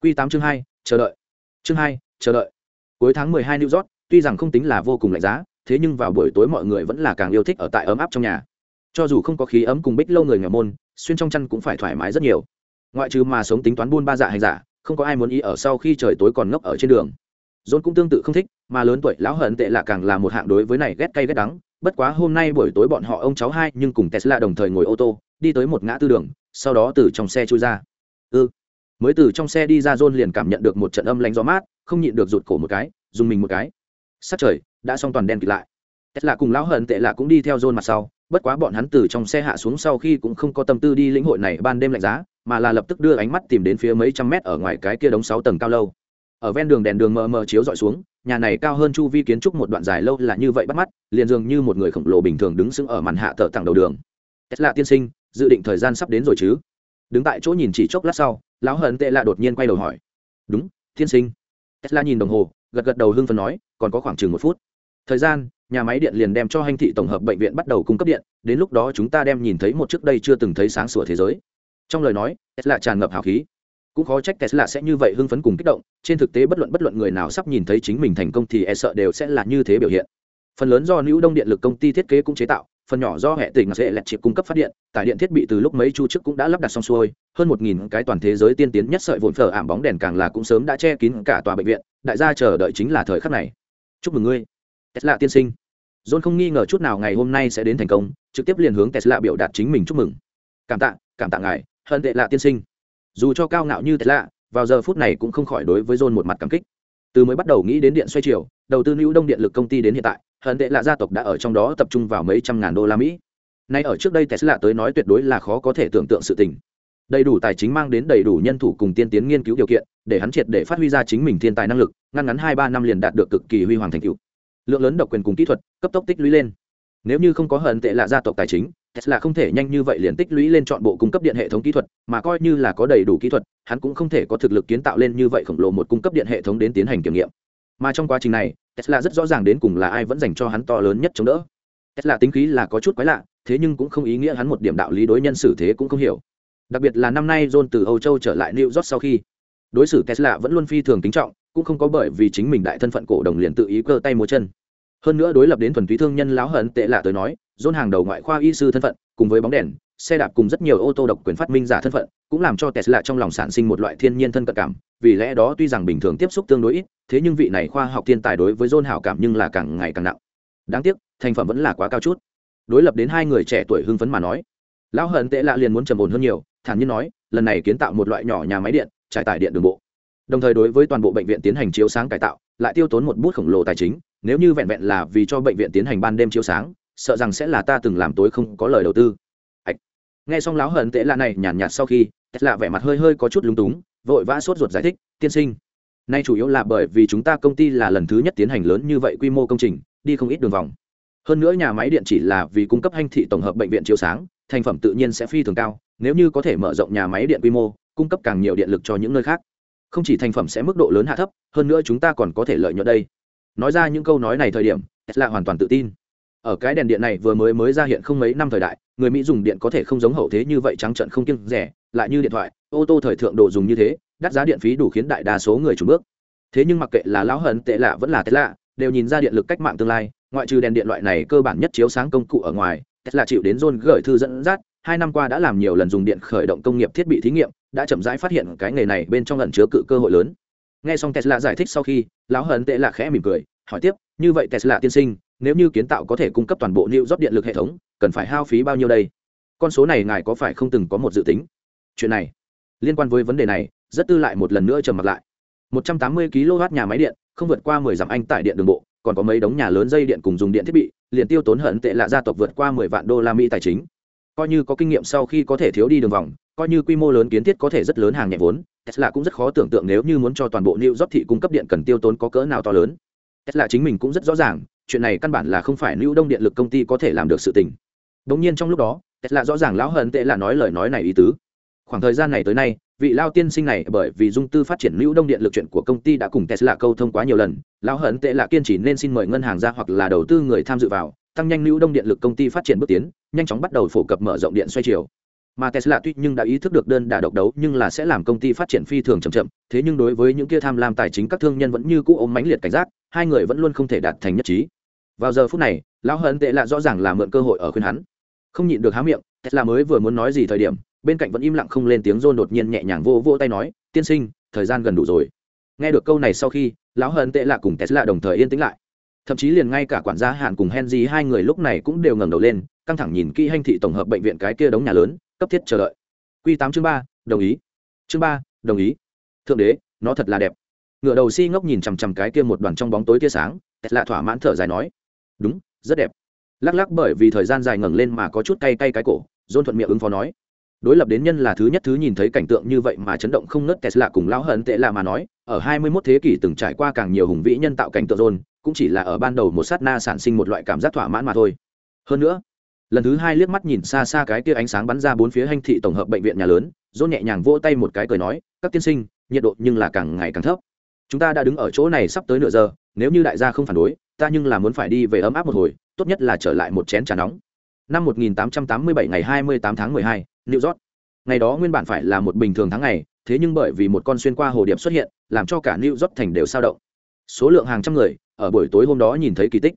Q tám chương hai, chờ đợi. Chương hai, chờ đợi. Cuối tháng mười hai new york, tuy rằng không tính là vô cùng lạnh giá, thế nhưng vào buổi tối mọi người vẫn là càng yêu thích ở tại ấm áp trong nhà. Cho dù không có khí ấm cùng bích lâu người nghèo môn, xuyên trong chăn cũng phải thoải mái rất nhiều. Ngoại trừ mà sống tính toán buôn ba dạ hành giả, không có ai muốn ý ở sau khi trời tối còn ngốc ở trên đường. John cũng tương tự không thích mà lớn tuổi lão hận tệ là càng là một hạng đối với này ghét cay ghét đắng. Bất quá hôm nay buổi tối bọn họ ông cháu hai nhưng cùng tesla đồng thời ngồi ô tô, đi tới một ngã tư đường, sau đó từ trong xe chui ra. Ư ừ. mới từ trong xe đi ra john liền cảm nhận được một trận âm lạnh gió mát, không nhịn được rụt cổ một cái, dùng mình một cái. Sát trời đã xong toàn đen kịt lại. Tesla cùng lão hận tệ là cũng đi theo john mặt sau, bất quá bọn hắn từ trong xe hạ xuống sau khi cũng không có tâm tư đi lĩnh hội này ban đêm lạnh giá, mà là lập tức đưa ánh mắt tìm đến phía mấy trăm mét ở ngoài cái kia đống sáu tầng cao lâu ở ven đường đèn đường mờ mờ chiếu dọi xuống, nhà này cao hơn chu vi kiến trúc một đoạn dài lâu là như vậy bắt mắt, liền dường như một người khổng lồ bình thường đứng sững ở màn hạ tờ tặng đầu đường. Tesla tiên sinh, dự định thời gian sắp đến rồi chứ? Đứng tại chỗ nhìn chỉ chốc lát sau, lão hận tệ lạ đột nhiên quay đầu hỏi. Đúng, tiên sinh. Tesla nhìn đồng hồ, gật gật đầu hưng phần nói, còn có khoảng chừng một phút. Thời gian, nhà máy điện liền đem cho hành thị tổng hợp bệnh viện bắt đầu cung cấp điện, đến lúc đó chúng ta đem nhìn thấy một trước đây chưa từng thấy sáng sủa thế giới. Trong lời nói, tesla tràn ngập hào khí cũng khó trách tesla sẽ như vậy hưng phấn cùng kích động, trên thực tế bất luận bất luận người nào sắp nhìn thấy chính mình thành công thì e sợ đều sẽ là như thế biểu hiện. Phần lớn do nữ đông điện lực công ty thiết kế cũng chế tạo, phần nhỏ do hệ tỉnh sẽ lẹt chịp cung cấp phát điện, tải điện thiết bị từ lúc mấy chu trước cũng đã lắp đặt xong xuôi, hơn một nghìn cái toàn thế giới tiên tiến nhất sợi vồn phở ảm bóng đèn càng là cũng sớm đã che kín cả tòa bệnh viện, đại gia chờ đợi chính là thời khắc này. Chúc mừng ngươi, tesla tiên sinh. John không nghi ngờ chút nào ngày hôm nay sẽ đến thành công, trực tiếp liền hướng tesla biểu đạt chính mình chúc mừng. Cảm tạ cảm tạ ngài hơn tệ lạ tiên sinh dù cho cao ngạo như thế lạ, vào giờ phút này cũng không khỏi đối với john một mặt cảm kích. Từ mới bắt đầu nghĩ đến điện xoay chiều đầu tư lưu đông điện lực công ty đến hiện tại hận tệ lạ gia tộc đã ở trong đó tập trung vào mấy trăm ngàn đô la mỹ. Nay ở trước đây tesla tới nói tuyệt đối là khó có thể tưởng tượng sự tình. Đầy đủ tài chính mang đến đầy đủ nhân thủ cùng tiên tiến nghiên cứu điều kiện để hắn triệt để phát huy ra chính mình thiên tài năng lực ngăn ngắn hai ba năm liền đạt được cực kỳ huy hoàng thành tựu. Lượng lớn độc quyền cùng kỹ thuật cấp tốc tích lũy lên. Nếu như không có hận tệ lạ gia tộc tài chính tesla không thể nhanh như vậy liền tích lũy lên chọn bộ cung cấp điện hệ thống kỹ thuật, mà coi như là có đầy đủ kỹ thuật, hắn cũng không thể có thực lực kiến tạo lên như vậy khổng lồ một cung cấp điện hệ thống đến tiến hành kiểm nghiệm. Mà trong quá trình này, tesla rất rõ ràng đến cùng là ai vẫn dành cho hắn to lớn nhất chống đỡ. Tesla tính khí là có chút quái lạ, thế nhưng cũng không ý nghĩa hắn một điểm đạo lý đối nhân xử thế cũng không hiểu. Đặc biệt là năm nay john từ âu châu trở lại new york sau khi, đối xử tesla vẫn luôn phi thường kính trọng, cũng không có bởi vì chính mình đại thân phận cổ đồng liền tự ý cơ tay múa chân. Hơn nữa đối lập đến thuần túy thương nhân láo hận tệ lạ tới nói dôn hàng đầu ngoại khoa y sư thân phận, cùng với bóng đèn, xe đạp cùng rất nhiều ô tô độc quyền phát minh giả thân phận, cũng làm cho tesla trong lòng sản sinh một loại thiên nhiên thân cận cảm. Vì lẽ đó tuy rằng bình thường tiếp xúc tương đối ít, thế nhưng vị này khoa học thiên tài đối với dôn hảo cảm nhưng là càng ngày càng nặng. Đáng tiếc, thành phẩm vẫn là quá cao chút. Đối lập đến hai người trẻ tuổi hưng phấn mà nói, lão hận tệ lạ liền muốn trầm ổn hơn nhiều, thản nhiên nói, lần này kiến tạo một loại nhỏ nhà máy điện, trải tải điện đường bộ. Đồng thời đối với toàn bộ bệnh viện tiến hành chiếu sáng cải tạo, lại tiêu tốn một bút khổng lồ tài chính, nếu như vẹn vẹn là vì cho bệnh viện tiến hành ban đêm chiếu sáng sợ rằng sẽ là ta từng làm tối không có lời đầu tư. Ạch. Nghe xong láo hận tệ lạ này nhàn nhạt sau khi lạ vẻ mặt hơi hơi có chút lúng túng, vội vã sốt ruột giải thích, tiên sinh, nay chủ yếu là bởi vì chúng ta công ty là lần thứ nhất tiến hành lớn như vậy quy mô công trình, đi không ít đường vòng. Hơn nữa nhà máy điện chỉ là vì cung cấp hành thị tổng hợp bệnh viện chiếu sáng, thành phẩm tự nhiên sẽ phi thường cao, nếu như có thể mở rộng nhà máy điện quy mô, cung cấp càng nhiều điện lực cho những nơi khác. Không chỉ thành phẩm sẽ mức độ lớn hạ thấp, hơn nữa chúng ta còn có thể lợi nhuận đây. Nói ra những câu nói này thời điểm, tesla hoàn toàn tự tin ở cái đèn điện này vừa mới mới ra hiện không mấy năm thời đại, người mỹ dùng điện có thể không giống hậu thế như vậy trắng trận không kiêng rẻ, lại như điện thoại, ô tô thời thượng đồ dùng như thế, đắt giá điện phí đủ khiến đại đa số người chủ bước. Thế nhưng mặc kệ là lão hận tệ lạ vẫn là tesla, đều nhìn ra điện lực cách mạng tương lai, ngoại trừ đèn điện loại này cơ bản nhất chiếu sáng công cụ ở ngoài, tesla chịu đến john gửi thư dẫn dắt, hai năm qua đã làm nhiều lần dùng điện khởi động công nghiệp thiết bị thí nghiệm, đã chậm rãi phát hiện cái nghề này bên trong lần chứa cự cơ hội lớn. Nghe xong tesla giải thích sau khi, lão hận tệ lạ khẽ mỉm cười, hỏi tiếp, như vậy tesla tiên sinh nếu như kiến tạo có thể cung cấp toàn bộ new rót điện lực hệ thống, cần phải hao phí bao nhiêu đây? Con số này ngài có phải không từng có một dự tính? Chuyện này, liên quan với vấn đề này, rất tư lại một lần nữa trầm mặt lại. 180 kW nhà máy điện, không vượt qua 10 dặm anh tại điện đường bộ, còn có mấy đống nhà lớn dây điện cùng dùng điện thiết bị, liền tiêu tốn hận tệ lạ gia tộc vượt qua 10 vạn đô la mỹ tài chính. Coi như có kinh nghiệm sau khi có thể thiếu đi đường vòng, coi như quy mô lớn kiến thiết có thể rất lớn hàng nhẹ vốn, tesla cũng rất khó tưởng tượng nếu như muốn cho toàn bộ new york thị cung cấp điện cần tiêu tốn có cỡ nào to lớn. Tesla chính mình cũng rất rõ ràng chuyện này căn bản là không phải lưu đông điện lực công ty có thể làm được sự tình. Đống nhiên trong lúc đó, tesla rõ ràng lão hận tệ là nói lời nói này ý tứ. Khoảng thời gian này tới nay, vị lao tiên sinh này bởi vì dung tư phát triển lưu đông điện lực chuyện của công ty đã cùng tesla câu thông quá nhiều lần, lão hận tệ là kiên trì nên xin mời ngân hàng ra hoặc là đầu tư người tham dự vào, tăng nhanh lưu đông điện lực công ty phát triển bước tiến, nhanh chóng bắt đầu phổ cập mở rộng điện xoay chiều. Mà tesla tuy nhưng đã ý thức được đơn đả độc đấu nhưng là sẽ làm công ty phát triển phi thường chậm chậm, thế nhưng đối với những kia tham lam tài chính các thương nhân vẫn như cũ ôm mãnh liệt cảnh giác, hai người vẫn luôn không thể đạt thành nhất trí vào giờ phút này, lão hận tệ lạ rõ ràng là mượn cơ hội ở khuyên hắn. Không nhịn được há miệng, tesla mới vừa muốn nói gì thời điểm, bên cạnh vẫn im lặng không lên tiếng rôn đột nhiên nhẹ nhàng vô vô tay nói, tiên sinh, thời gian gần đủ rồi. Nghe được câu này sau khi, lão hận tệ lạ cùng tesla đồng thời yên tĩnh lại. Thậm chí liền ngay cả quản gia hạn cùng henry hai người lúc này cũng đều ngẩng đầu lên, căng thẳng nhìn kỹ hành thị tổng hợp bệnh viện cái kia đống nhà lớn, cấp thiết chờ đợi. Q tám chương ba, đồng ý. Chương ba, đồng ý. Thượng đế, nó thật là đẹp. Ngựa đầu si ngốc nhìn chằm chằm cái kia một đoàn trong bóng tối tia sáng, tesla thỏa mãn thở dài nói đúng, rất đẹp. Lắc lắc bởi vì thời gian dài ngẩng lên mà có chút cay cay cái cổ dôn thuận miệng ứng phó nói. Đối lập đến nhân là thứ nhất thứ nhìn thấy cảnh tượng như vậy mà chấn động không nớt tesla cùng lão hận tệ là mà nói, ở 21 thế kỷ từng trải qua càng nhiều hùng vĩ nhân tạo cảnh tượng dôn cũng chỉ là ở ban đầu một sát na sản sinh một loại cảm giác thỏa mãn mà thôi. Hơn nữa, lần thứ hai liếc mắt nhìn xa xa cái kia ánh sáng bắn ra bốn phía hành thị tổng hợp bệnh viện nhà lớn dôn nhẹ nhàng vỗ tay một cái cười nói, các tiên sinh, nhiệt độ nhưng là càng ngày càng thấp chúng ta đã đứng ở chỗ này sắp tới nửa giờ nếu như đại gia không phản đối ta nhưng là muốn phải đi về ấm áp một hồi tốt nhất là trở lại một chén trà nóng năm 1887 ngày 28 tháng 12, New York. Ngày đó nguyên bản phải là một bình thường tháng ngày, thế nhưng bởi vì một con xuyên qua hồ điệp xuất hiện, làm cho cả New York thành đều sao động. Số lượng hàng trăm người ở buổi tối hôm đó nhìn thấy kỳ tích.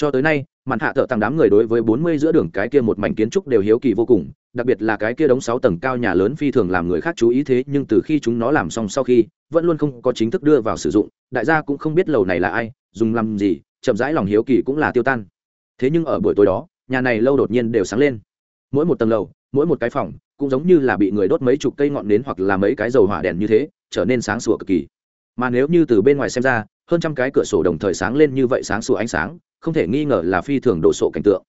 Cho tới nay, màn hạ thợ tăng đám người đối với 40 giữa đường cái kia một mảnh kiến trúc đều hiếu kỳ vô cùng, đặc biệt là cái kia đống sáu tầng cao nhà lớn phi thường làm người khác chú ý thế nhưng từ khi chúng nó làm xong sau khi, vẫn luôn không có chính thức đưa vào sử dụng, đại gia cũng không biết lầu này là ai, dùng làm gì, chậm rãi lòng hiếu kỳ cũng là tiêu tan. Thế nhưng ở buổi tối đó nhà này lâu đột nhiên đều sáng lên. Mỗi một tầng lầu mỗi một cái phòng cũng giống như là bị người đốt mấy chục cây ngọn nến hoặc là mấy cái dầu hỏa đèn như thế trở nên sáng sủa cực kỳ. Mà nếu như từ bên ngoài xem ra hơn trăm cái cửa sổ đồng thời sáng lên như vậy sáng sủa ánh sáng không thể nghi ngờ là phi thường đồ sộ cảnh tượng.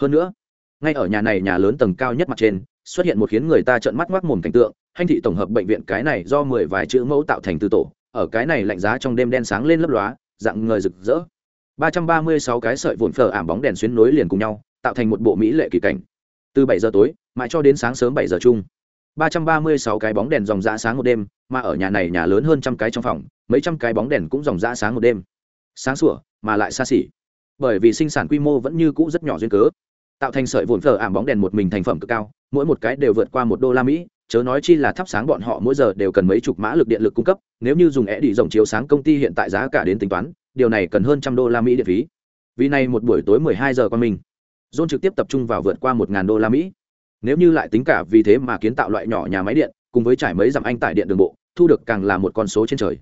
Hơn nữa, ngay ở nhà này nhà lớn tầng cao nhất mặt trên, xuất hiện một khiến người ta trợn mắt ngoác mồm cảnh tượng hành thị tổng hợp bệnh viện cái này do mười vài chữ mẫu tạo thành từ tổ, ở cái này lạnh giá trong đêm đen sáng lên lấp lóa, dạng người rực rỡ. 336 cái sợi vụn phở ảm bóng đèn xuyến nối liền cùng nhau, tạo thành một bộ mỹ lệ kỳ cảnh. Từ 7 giờ tối, mãi cho đến sáng sớm 7 giờ chung. 336 cái bóng đèn dòng dã sáng một đêm, mà ở nhà này nhà lớn hơn trăm cái trong phòng, mấy trăm cái bóng đèn cũng dòng dã sáng một đêm. Sáng sủa, mà lại xa xỉ bởi vì sinh sản quy mô vẫn như cũ rất nhỏ duyên cớ, tạo thành sợi vụn phở ảm bóng đèn một mình thành phẩm cực cao, mỗi một cái đều vượt qua một đô la mỹ, chớ nói chi là thắp sáng bọn họ mỗi giờ đều cần mấy chục mã lực điện lực cung cấp, nếu như dùng é đi rộng chiếu sáng công ty hiện tại giá cả đến tính toán, điều này cần hơn trăm đô la mỹ điện phí. Vì này một buổi tối 12 giờ qua mình, john trực tiếp tập trung vào vượt qua một ngàn đô la mỹ. Nếu như lại tính cả vì thế mà kiến tạo loại nhỏ nhà máy điện, cùng với trải mấy dặm anh tải điện đường bộ, thu được càng là một con số trên trời.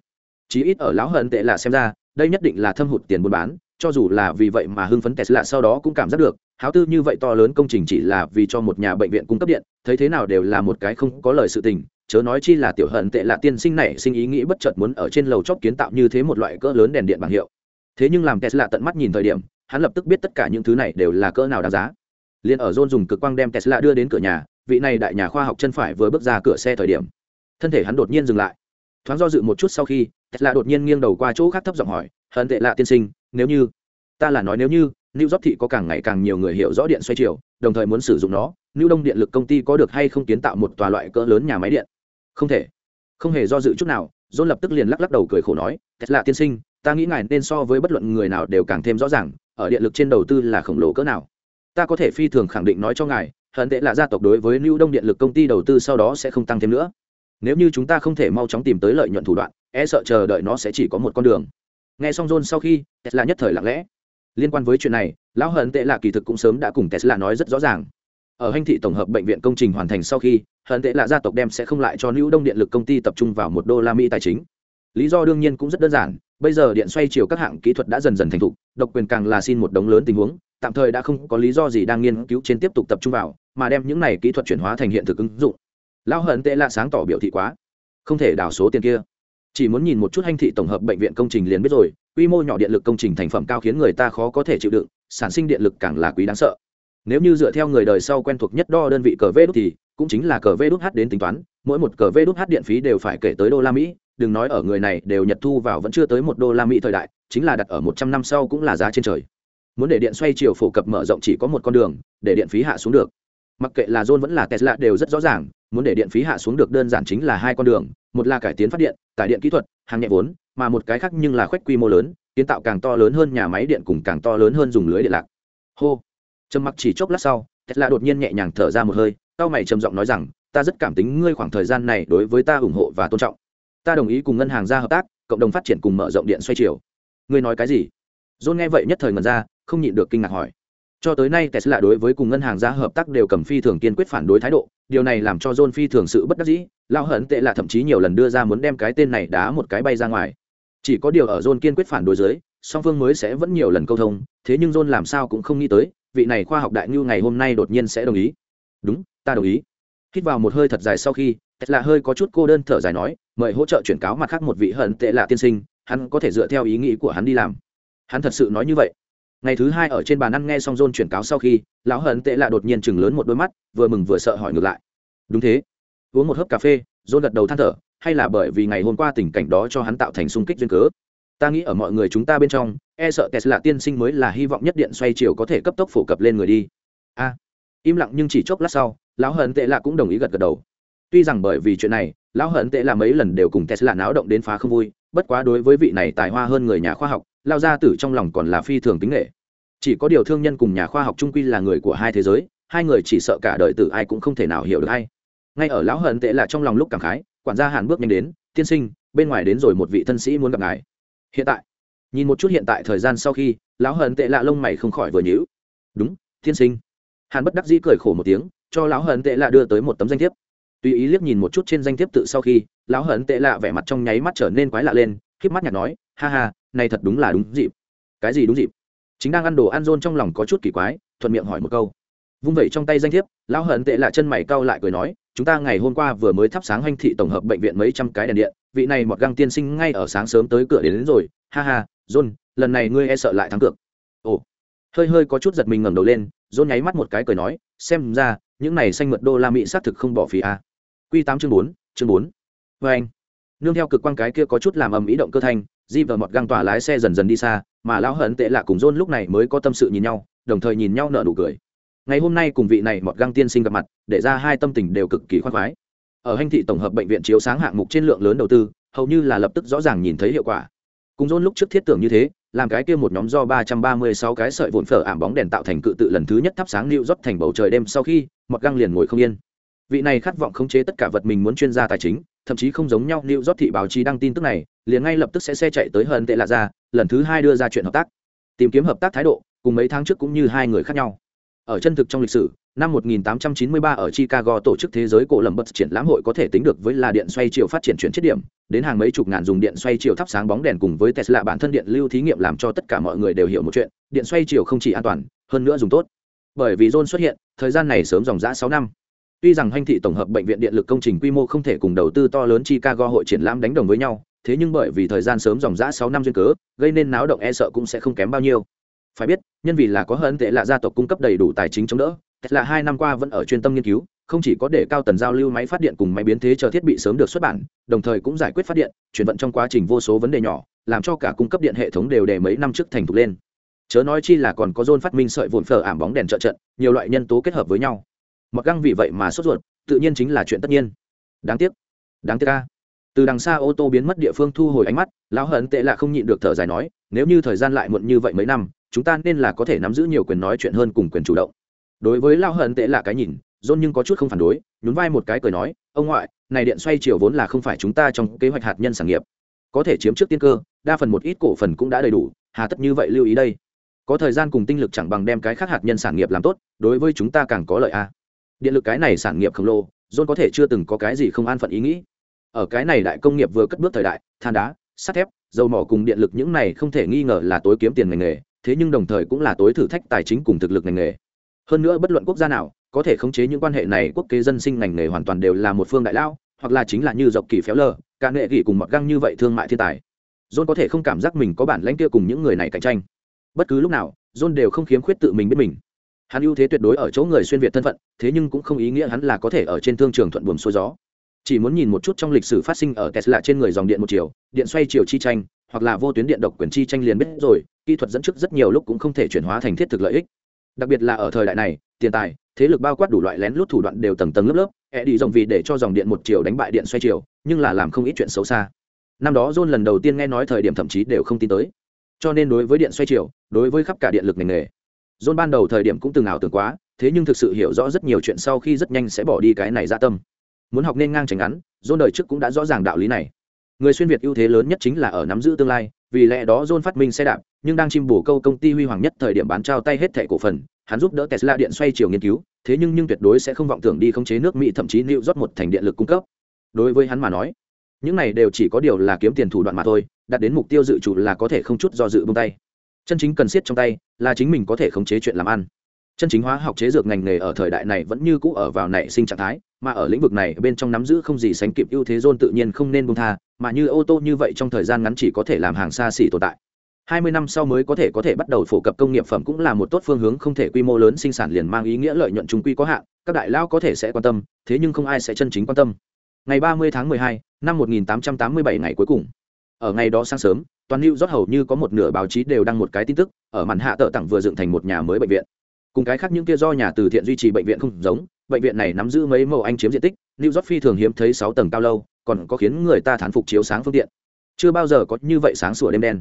Chí ít ở lão hận tệ là xem ra, đây nhất định là thâm hụt tiền buôn bán cho dù là vì vậy mà hưng phấn tesla sau đó cũng cảm giác được, háo tư như vậy to lớn công trình chỉ là vì cho một nhà bệnh viện cung cấp điện, thấy thế nào đều là một cái không có lời sự tình, chớ nói chi là tiểu hận tệ là tiên sinh này sinh ý nghĩ bất chợt muốn ở trên lầu chóp kiến tạo như thế một loại cỡ lớn đèn điện bảng hiệu. Thế nhưng làm tesla tận mắt nhìn thời điểm, hắn lập tức biết tất cả những thứ này đều là cỡ nào đáng giá. Liền ở john dùng cực quang đem tesla đưa đến cửa nhà, vị này đại nhà khoa học chân phải vừa bước ra cửa xe thời điểm. Thân thể hắn đột nhiên dừng lại. Thoáng do dự một chút sau khi, tesla đột nhiên nghiêng đầu qua chỗ khác thấp giọng hỏi, hận tệ lạ tiên sinh nếu như ta là nói nếu như New York thị có càng ngày càng nhiều người hiểu rõ điện xoay chiều, đồng thời muốn sử dụng nó, new đông điện lực công ty có được hay không kiến tạo một tòa loại cỡ lớn nhà máy điện? Không thể. Không hề do dự chút nào john lập tức liền lắc lắc đầu cười khổ nói "Thật là tiên sinh ta nghĩ ngài nên so với bất luận người nào đều càng thêm rõ ràng ở điện lực trên đầu tư là khổng lồ cỡ nào. Ta có thể phi thường khẳng định nói cho ngài hận tệ là gia tộc đối với lưu đông điện lực công ty đầu tư sau đó sẽ không tăng thêm nữa. Nếu như chúng ta không thể mau chóng tìm tới lợi nhuận thủ đoạn e sợ chờ đợi nó sẽ chỉ có một con đường nghe xong john sau khi, tesla nhất thời lặng lẽ. Liên quan với chuyện này, lão hận tệ là kỳ thực cũng sớm đã cùng tesla nói rất rõ ràng. Ở hành thị tổng hợp bệnh viện công trình hoàn thành sau khi, hận tệ là gia tộc đem sẽ không lại cho lưu đông điện lực công ty tập trung vào một đô la mỹ tài chính. Lý do đương nhiên cũng rất đơn giản, bây giờ điện xoay chiều các hạng kỹ thuật đã dần dần thành thục, độc quyền càng là xin một đống lớn tình huống, tạm thời đã không có lý do gì đang nghiên cứu trên tiếp tục tập trung vào, mà đem những này kỹ thuật chuyển hóa thành hiện thực ứng dụng. Lao hận tệ là sáng tỏ biểu thị quá. Không thể đảo số tiền kia chỉ muốn nhìn một chút hành thị tổng hợp bệnh viện công trình liền biết rồi, quy mô nhỏ điện lực công trình thành phẩm cao khiến người ta khó có thể chịu đựng, sản sinh điện lực càng là quý đáng sợ. Nếu như dựa theo người đời sau quen thuộc nhất đo đơn vị cờ vê đốt thì, cũng chính là cờ vê đốt h đến tính toán, mỗi một cờ vê đốt h điện phí đều phải kể tới đô la mỹ, đừng nói ở người này đều nhật thu vào vẫn chưa tới một đô la mỹ thời đại, chính là đặt ở một trăm năm sau cũng là giá trên trời. Muốn để điện xoay chiều phổ cập mở rộng chỉ có một con đường, để điện phí hạ xuống được. Mặc kệ là john vẫn là tesla đều rất rõ ràng, muốn để điện phí hạ xuống được đơn giản chính là hai con đường một là cải tiến phát điện, tải điện kỹ thuật, hàng nhẹ vốn, mà một cái khác nhưng là khoách quy mô lớn, kiến tạo càng to lớn hơn nhà máy điện cùng càng to lớn hơn dùng lưới điện lạc. Hô. Trầm mặc chỉ chốc lát sau, tesla đột nhiên nhẹ nhàng thở ra một hơi tao mày trầm giọng nói rằng, ta rất cảm tính ngươi khoảng thời gian này đối với ta ủng hộ và tôn trọng. Ta đồng ý cùng ngân hàng ra hợp tác, cộng đồng phát triển cùng mở rộng điện xoay chiều. Ngươi nói cái gì? John nghe vậy nhất thời ngần ra, không nhịn được kinh ngạc hỏi. Cho tới nay tesla đối với cùng ngân hàng ra hợp tác đều cầm phi thường kiên quyết phản đối thái độ điều này làm cho john phi thường sự bất đắc dĩ lao hận tệ là thậm chí nhiều lần đưa ra muốn đem cái tên này đá một cái bay ra ngoài. Chỉ có điều ở john kiên quyết phản đối dưới, song phương mới sẽ vẫn nhiều lần câu thông, thế nhưng john làm sao cũng không nghĩ tới, vị này khoa học đại ngưu ngày hôm nay đột nhiên sẽ đồng ý. Đúng, ta đồng ý. Hít vào một hơi thật dài sau khi, tesla hơi có chút cô đơn thở dài nói, mời hỗ trợ chuyển cáo mặt khác một vị hận tệ lạ tiên sinh, hắn có thể dựa theo ý nghĩ của hắn đi làm. Hắn thật sự nói như vậy ngày thứ hai ở trên bàn ăn nghe xong john chuyển cáo sau khi, lão hận tệ lạ đột nhiên chừng lớn một đôi mắt, vừa mừng vừa sợ hỏi ngược lại. Đúng thế. Uống một hớp cà phê. John gật đầu than thở, hay là bởi vì ngày hôm qua tình cảnh đó cho hắn tạo thành sung kích duyên cớ? Ta nghĩ ở mọi người chúng ta bên trong e sợ tesla tiên sinh mới là hy vọng nhất điện xoay chiều có thể cấp tốc phổ cập lên người đi. A. Im lặng nhưng chỉ chốc lát sau, lão hận tệ lạ cũng đồng ý gật gật đầu. Tuy rằng bởi vì chuyện này, lão hận tệ là mấy lần đều cùng tesla náo động đến phá không vui, bất quá đối với vị này tài hoa hơn người nhà khoa học lao ra tử trong lòng còn là phi thường tính nghệ. Chỉ có điều thương nhân cùng nhà khoa học trung quy là người của hai thế giới, hai người chỉ sợ cả đời tử ai cũng không thể nào hiểu được hay. Ngay ở lão hận tệ là trong lòng lúc cảm khái, quản gia hàn bước nhanh đến, tiên sinh, bên ngoài đến rồi một vị thân sĩ muốn gặp ngài. Hiện tại. Nhìn một chút hiện tại thời gian sau khi, lão hận tệ lạ lông mày không khỏi vừa nhíu. Đúng, tiên sinh. Hàn bất đắc dĩ cười khổ một tiếng, cho lão hận tệ lạ đưa tới một tấm danh thiếp. Tùy ý liếc nhìn một chút trên danh thiếp tự sau khi, lão hận tệ lạ vẻ mặt trong nháy mắt trở nên quái lạ lên k mắt nhạt nói, ha ha này thật đúng là đúng dịp. Cái gì đúng dịp? Chính đang ăn đồ ăn rôn trong lòng có chút kỳ quái thuận miệng hỏi một câu. Vung vẩy trong tay danh thiếp lão hận tệ lạ chân mày cau lại cười nói chúng ta ngày hôm qua vừa mới thắp sáng hành thị tổng hợp bệnh viện mấy trăm cái đèn điện vị này mọt găng tiên sinh ngay ở sáng sớm tới cửa đến, đến rồi. Ha ha john lần này ngươi e sợ lại thắng cược. Ồ. Hơi hơi có chút giật mình ngẩng đầu lên john nháy mắt một cái cười nói xem ra những này xanh mượt đô la mỹ xác thực không bỏ phí a. À. q tám chương bốn chương bốn. Vê anh nương theo cực quan cái kia có chút làm ầm ý động cơ thanh, di và mọt găng tỏa lái xe dần dần đi xa, mà lão hận tệ lạ cùng john lúc này mới có tâm sự nhìn nhau, đồng thời nhìn nhau nở nụ cười. Ngày hôm nay cùng vị này mọt găng tiên sinh gặp mặt, để ra hai tâm tình đều cực kỳ khoan khoái. Ở hành thị tổng hợp bệnh viện chiếu sáng hạng mục trên lượng lớn đầu tư, hầu như là lập tức rõ ràng nhìn thấy hiệu quả. Cùng john lúc trước thiết tưởng như thế, làm cái kia một nhóm do ba trăm ba mươi sáu cái sợi vụn phở ảm bóng đèn tạo thành cự tự lần thứ nhất thắp sáng lưu rót thành bầu trời đêm sau khi, mọt găng liền ngồi không yên. Vị này khát vọng khống chế tất cả vật mình muốn chuyên gia tài chính thậm chí không giống nhau nếu rót thị báo chí đăng tin tức này liền ngay lập tức sẽ xe chạy tới hơn tệ lạ ra lần thứ hai đưa ra chuyện hợp tác tìm kiếm hợp tác thái độ cùng mấy tháng trước cũng như hai người khác nhau ở chân thực trong lịch sử năm 1893 ở Chicago tổ chức thế giới cổ lầm bật triển lãm hội có thể tính được với là điện xoay chiều phát triển chuyển chết điểm, đến hàng mấy chục ngàn dùng điện xoay chiều thắp sáng bóng đèn cùng với Tesla bản thân điện lưu thí nghiệm làm cho tất cả mọi người đều hiểu một chuyện, điện xoay chiều không chỉ an toàn, hơn nữa dùng tốt. Bởi vì John xuất hiện, thời gian này sớm dòng dã 6 năm. Tuy rằng hành thị tổng hợp bệnh viện điện lực công trình quy mô không thể cùng đầu tư to lớn Chicago hội triển lãm đánh đồng với nhau, thế nhưng bởi vì thời gian sớm dòng dã sáu năm duyên cớ, gây nên náo động e sợ cũng sẽ không kém bao nhiêu. Phải biết, nhân vì là có hơn tệ là gia tộc cung cấp đầy đủ tài chính chống đỡ, là hai năm qua vẫn ở chuyên tâm nghiên cứu, không chỉ có để cao tần giao lưu máy phát điện cùng máy biến thế chờ thiết bị sớm được xuất bản, đồng thời cũng giải quyết phát điện, chuyển vận trong quá trình vô số vấn đề nhỏ, làm cho cả cung cấp điện hệ thống đều để mấy năm trước thành thục lên. Chớ nói chi là còn có John phát minh sợi vụn phở ảm bóng đèn trợ trận, nhiều loại nhân tố kết hợp với nhau mặc găng vì vậy mà sốt ruột, tự nhiên chính là chuyện tất nhiên. Đáng tiếc đáng tiếc ca từ đằng xa ô tô biến mất địa phương thu hồi ánh mắt, lão hận tệ là không nhịn được thở dài nói, nếu như thời gian lại muộn như vậy mấy năm, chúng ta nên là có thể nắm giữ nhiều quyền nói chuyện hơn cùng quyền chủ động. Đối với lão hận tệ là cái nhìn dôn nhưng có chút không phản đối, nhún vai một cái cười nói, ông ngoại, này điện xoay chiều vốn là không phải chúng ta trong kế hoạch hạt nhân sản nghiệp. Có thể chiếm trước tiên cơ, đa phần một ít cổ phần cũng đã đầy đủ, hà tất như vậy lưu ý đây. Có thời gian cùng tinh lực chẳng bằng đem cái khác hạt nhân sản nghiệp làm tốt, đối với chúng ta càng có lợi a điện lực cái này sản nghiệp khổng lồ, john có thể chưa từng có cái gì không an phận ý nghĩ. Ở cái này đại công nghiệp vừa cất bước thời đại, than đá, sắt thép, dầu mỏ cùng điện lực những này không thể nghi ngờ là tối kiếm tiền ngành nghề, thế nhưng đồng thời cũng là tối thử thách tài chính cùng thực lực ngành nghề. Hơn nữa bất luận quốc gia nào, có thể khống chế những quan hệ này quốc kế dân sinh ngành nghề hoàn toàn đều là một phương đại lao, hoặc là chính là như dọc kỳ phéo lờ, cả nghệ gỉ cùng mọt găng như vậy thương mại thiên tài. John có thể không cảm giác mình có bản lãnh kia cùng những người này cạnh tranh. Bất cứ lúc nào, john đều không khiếm khuyết tự mình biết mình hắn ưu thế tuyệt đối ở chỗ người xuyên việt thân phận, thế nhưng cũng không ý nghĩa hắn là có thể ở trên thương trường thuận buồm xuôi gió. Chỉ muốn nhìn một chút trong lịch sử phát sinh ở tesla trên người dòng điện một chiều, điện xoay chiều chi tranh, hoặc là vô tuyến điện độc quyền chi tranh liền biết rồi, kỹ thuật dẫn trước rất nhiều lúc cũng không thể chuyển hóa thành thiết thực lợi ích. Đặc biệt là ở thời đại này, tiền tài, thế lực bao quát đủ loại lén lút thủ đoạn đều tầng tầng lớp lớp e đi dòng vì để cho dòng điện một chiều đánh bại điện xoay chiều, nhưng là làm không ít chuyện xấu xa. Năm đó john lần đầu tiên nghe nói thời điểm thậm chí đều không tin tới. Cho nên đối với điện xoay chiều, đối với khắp cả điện lực ngành nghề john ban đầu thời điểm cũng từng ảo tưởng quá, thế nhưng thực sự hiểu rõ rất nhiều chuyện sau khi rất nhanh sẽ bỏ đi cái này ra tâm. Muốn học nên ngang tránh ngắn, john đời trước cũng đã rõ ràng đạo lý này. Người xuyên việt ưu thế lớn nhất chính là ở nắm giữ tương lai, vì lẽ đó john phát minh xe đạp, nhưng đang chim bổ câu công ty huy hoàng nhất thời điểm bán trao tay hết thẻ cổ phần, hắn giúp đỡ tesla điện xoay chiều nghiên cứu, thế nhưng nhưng tuyệt đối sẽ không vọng tưởng đi khống chế nước mỹ, thậm chí liệu rót một thành điện lực cung cấp. Đối với hắn mà nói, những này đều chỉ có điều là kiếm tiền thủ đoạn mà thôi, đạt đến mục tiêu dự chủ là có thể không chút do dự buông tay chân chính cần siết trong tay là chính mình có thể khống chế chuyện làm ăn chân chính hóa học chế dược ngành nghề ở thời đại này vẫn như cũ ở vào nảy sinh trạng thái mà ở lĩnh vực này bên trong nắm giữ không gì sánh kịp ưu thế dôn tự nhiên không nên buông tha mà như ô tô như vậy trong thời gian ngắn chỉ có thể làm hàng xa xỉ tồn tại 20 năm sau mới có thể có thể bắt đầu phổ cập công nghiệp phẩm cũng là một tốt phương hướng không thể quy mô lớn sinh sản liền mang ý nghĩa lợi nhuận chúng quy có hạn, các đại lao có thể sẽ quan tâm, thế nhưng không ai sẽ chân chính quan tâm. Ngày 30 tháng 12, năm 1887 ngày cuối cùng. Ở ngày đó sáng sớm, toàn New York hầu như có một nửa báo chí đều đăng một cái tin tức, ở màn hạ tợ tặng vừa dựng thành một nhà mới bệnh viện. Cùng cái khác những kia do nhà từ thiện duy trì bệnh viện không giống, bệnh viện này nắm giữ mấy mẫu anh chiếm diện tích, New York phi thường hiếm thấy 6 tầng cao lâu, còn có khiến người ta thán phục chiếu sáng phương tiện. Chưa bao giờ có như vậy sáng sủa đêm đen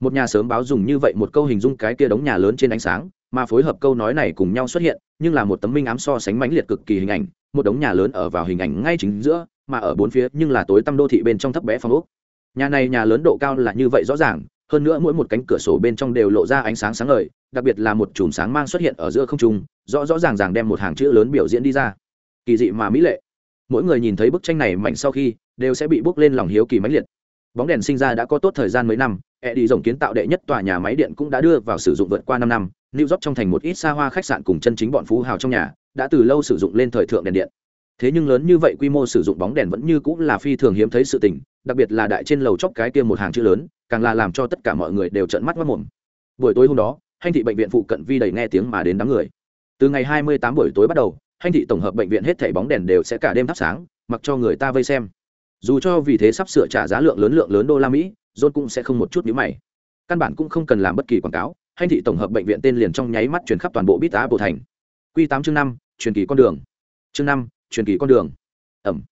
một nhà sớm báo dùng như vậy một câu hình dung cái kia đống nhà lớn trên ánh sáng mà phối hợp câu nói này cùng nhau xuất hiện nhưng là một tấm minh ám so sánh mãnh liệt cực kỳ hình ảnh một đống nhà lớn ở vào hình ảnh ngay chính giữa mà ở bốn phía nhưng là tối tăm đô thị bên trong thấp bé phong ốc nhà này nhà lớn độ cao là như vậy rõ ràng, hơn nữa mỗi một cánh cửa sổ bên trong đều lộ ra ánh sáng sáng ngời, đặc biệt là một chùm sáng mang xuất hiện ở giữa không trung, rõ rõ ràng ràng đem một hàng chữ lớn biểu diễn đi ra. Kỳ dị mà mỹ lệ. Mỗi người nhìn thấy bức tranh này mạnh sau khi, đều sẽ bị bước lên lòng hiếu kỳ mãnh liệt. Bóng đèn sinh ra đã có tốt thời gian mấy năm e đi rồng kiến tạo đệ nhất tòa nhà máy điện cũng đã đưa vào sử dụng vượt qua năm năm, new york trong thành một ít xa hoa khách sạn cùng chân chính bọn phú hào trong nhà, đã từ lâu sử dụng lên thời thượng đèn điện. Thế nhưng lớn như vậy quy mô sử dụng bóng đèn vẫn như cũng là phi thường hiếm thấy sự tình đặc biệt là đại trên lầu chóc cái kia một hàng chữ lớn, càng là làm cho tất cả mọi người đều trợn mắt mất mồm. Buổi tối hôm đó hành thị bệnh viện phụ cận vi đầy nghe tiếng mà đến đám người. Từ ngày 28 buổi tối bắt đầu hành thị tổng hợp bệnh viện hết thảy bóng đèn đều sẽ cả đêm thắp sáng, mặc cho người ta vây xem. Dù cho vì thế sắp sửa trả giá lượng lớn lượng lớn đô la mỹ, john cũng sẽ không một chút nhíu mày. Căn bản cũng không cần làm bất kỳ quảng cáo hành thị tổng hợp bệnh viện tên liền trong nháy mắt truyền khắp toàn bộ bít tá bộ thành. Q tám chương năm, truyền kỳ con đường. Chương năm, truyền kỳ con đường. Ẩm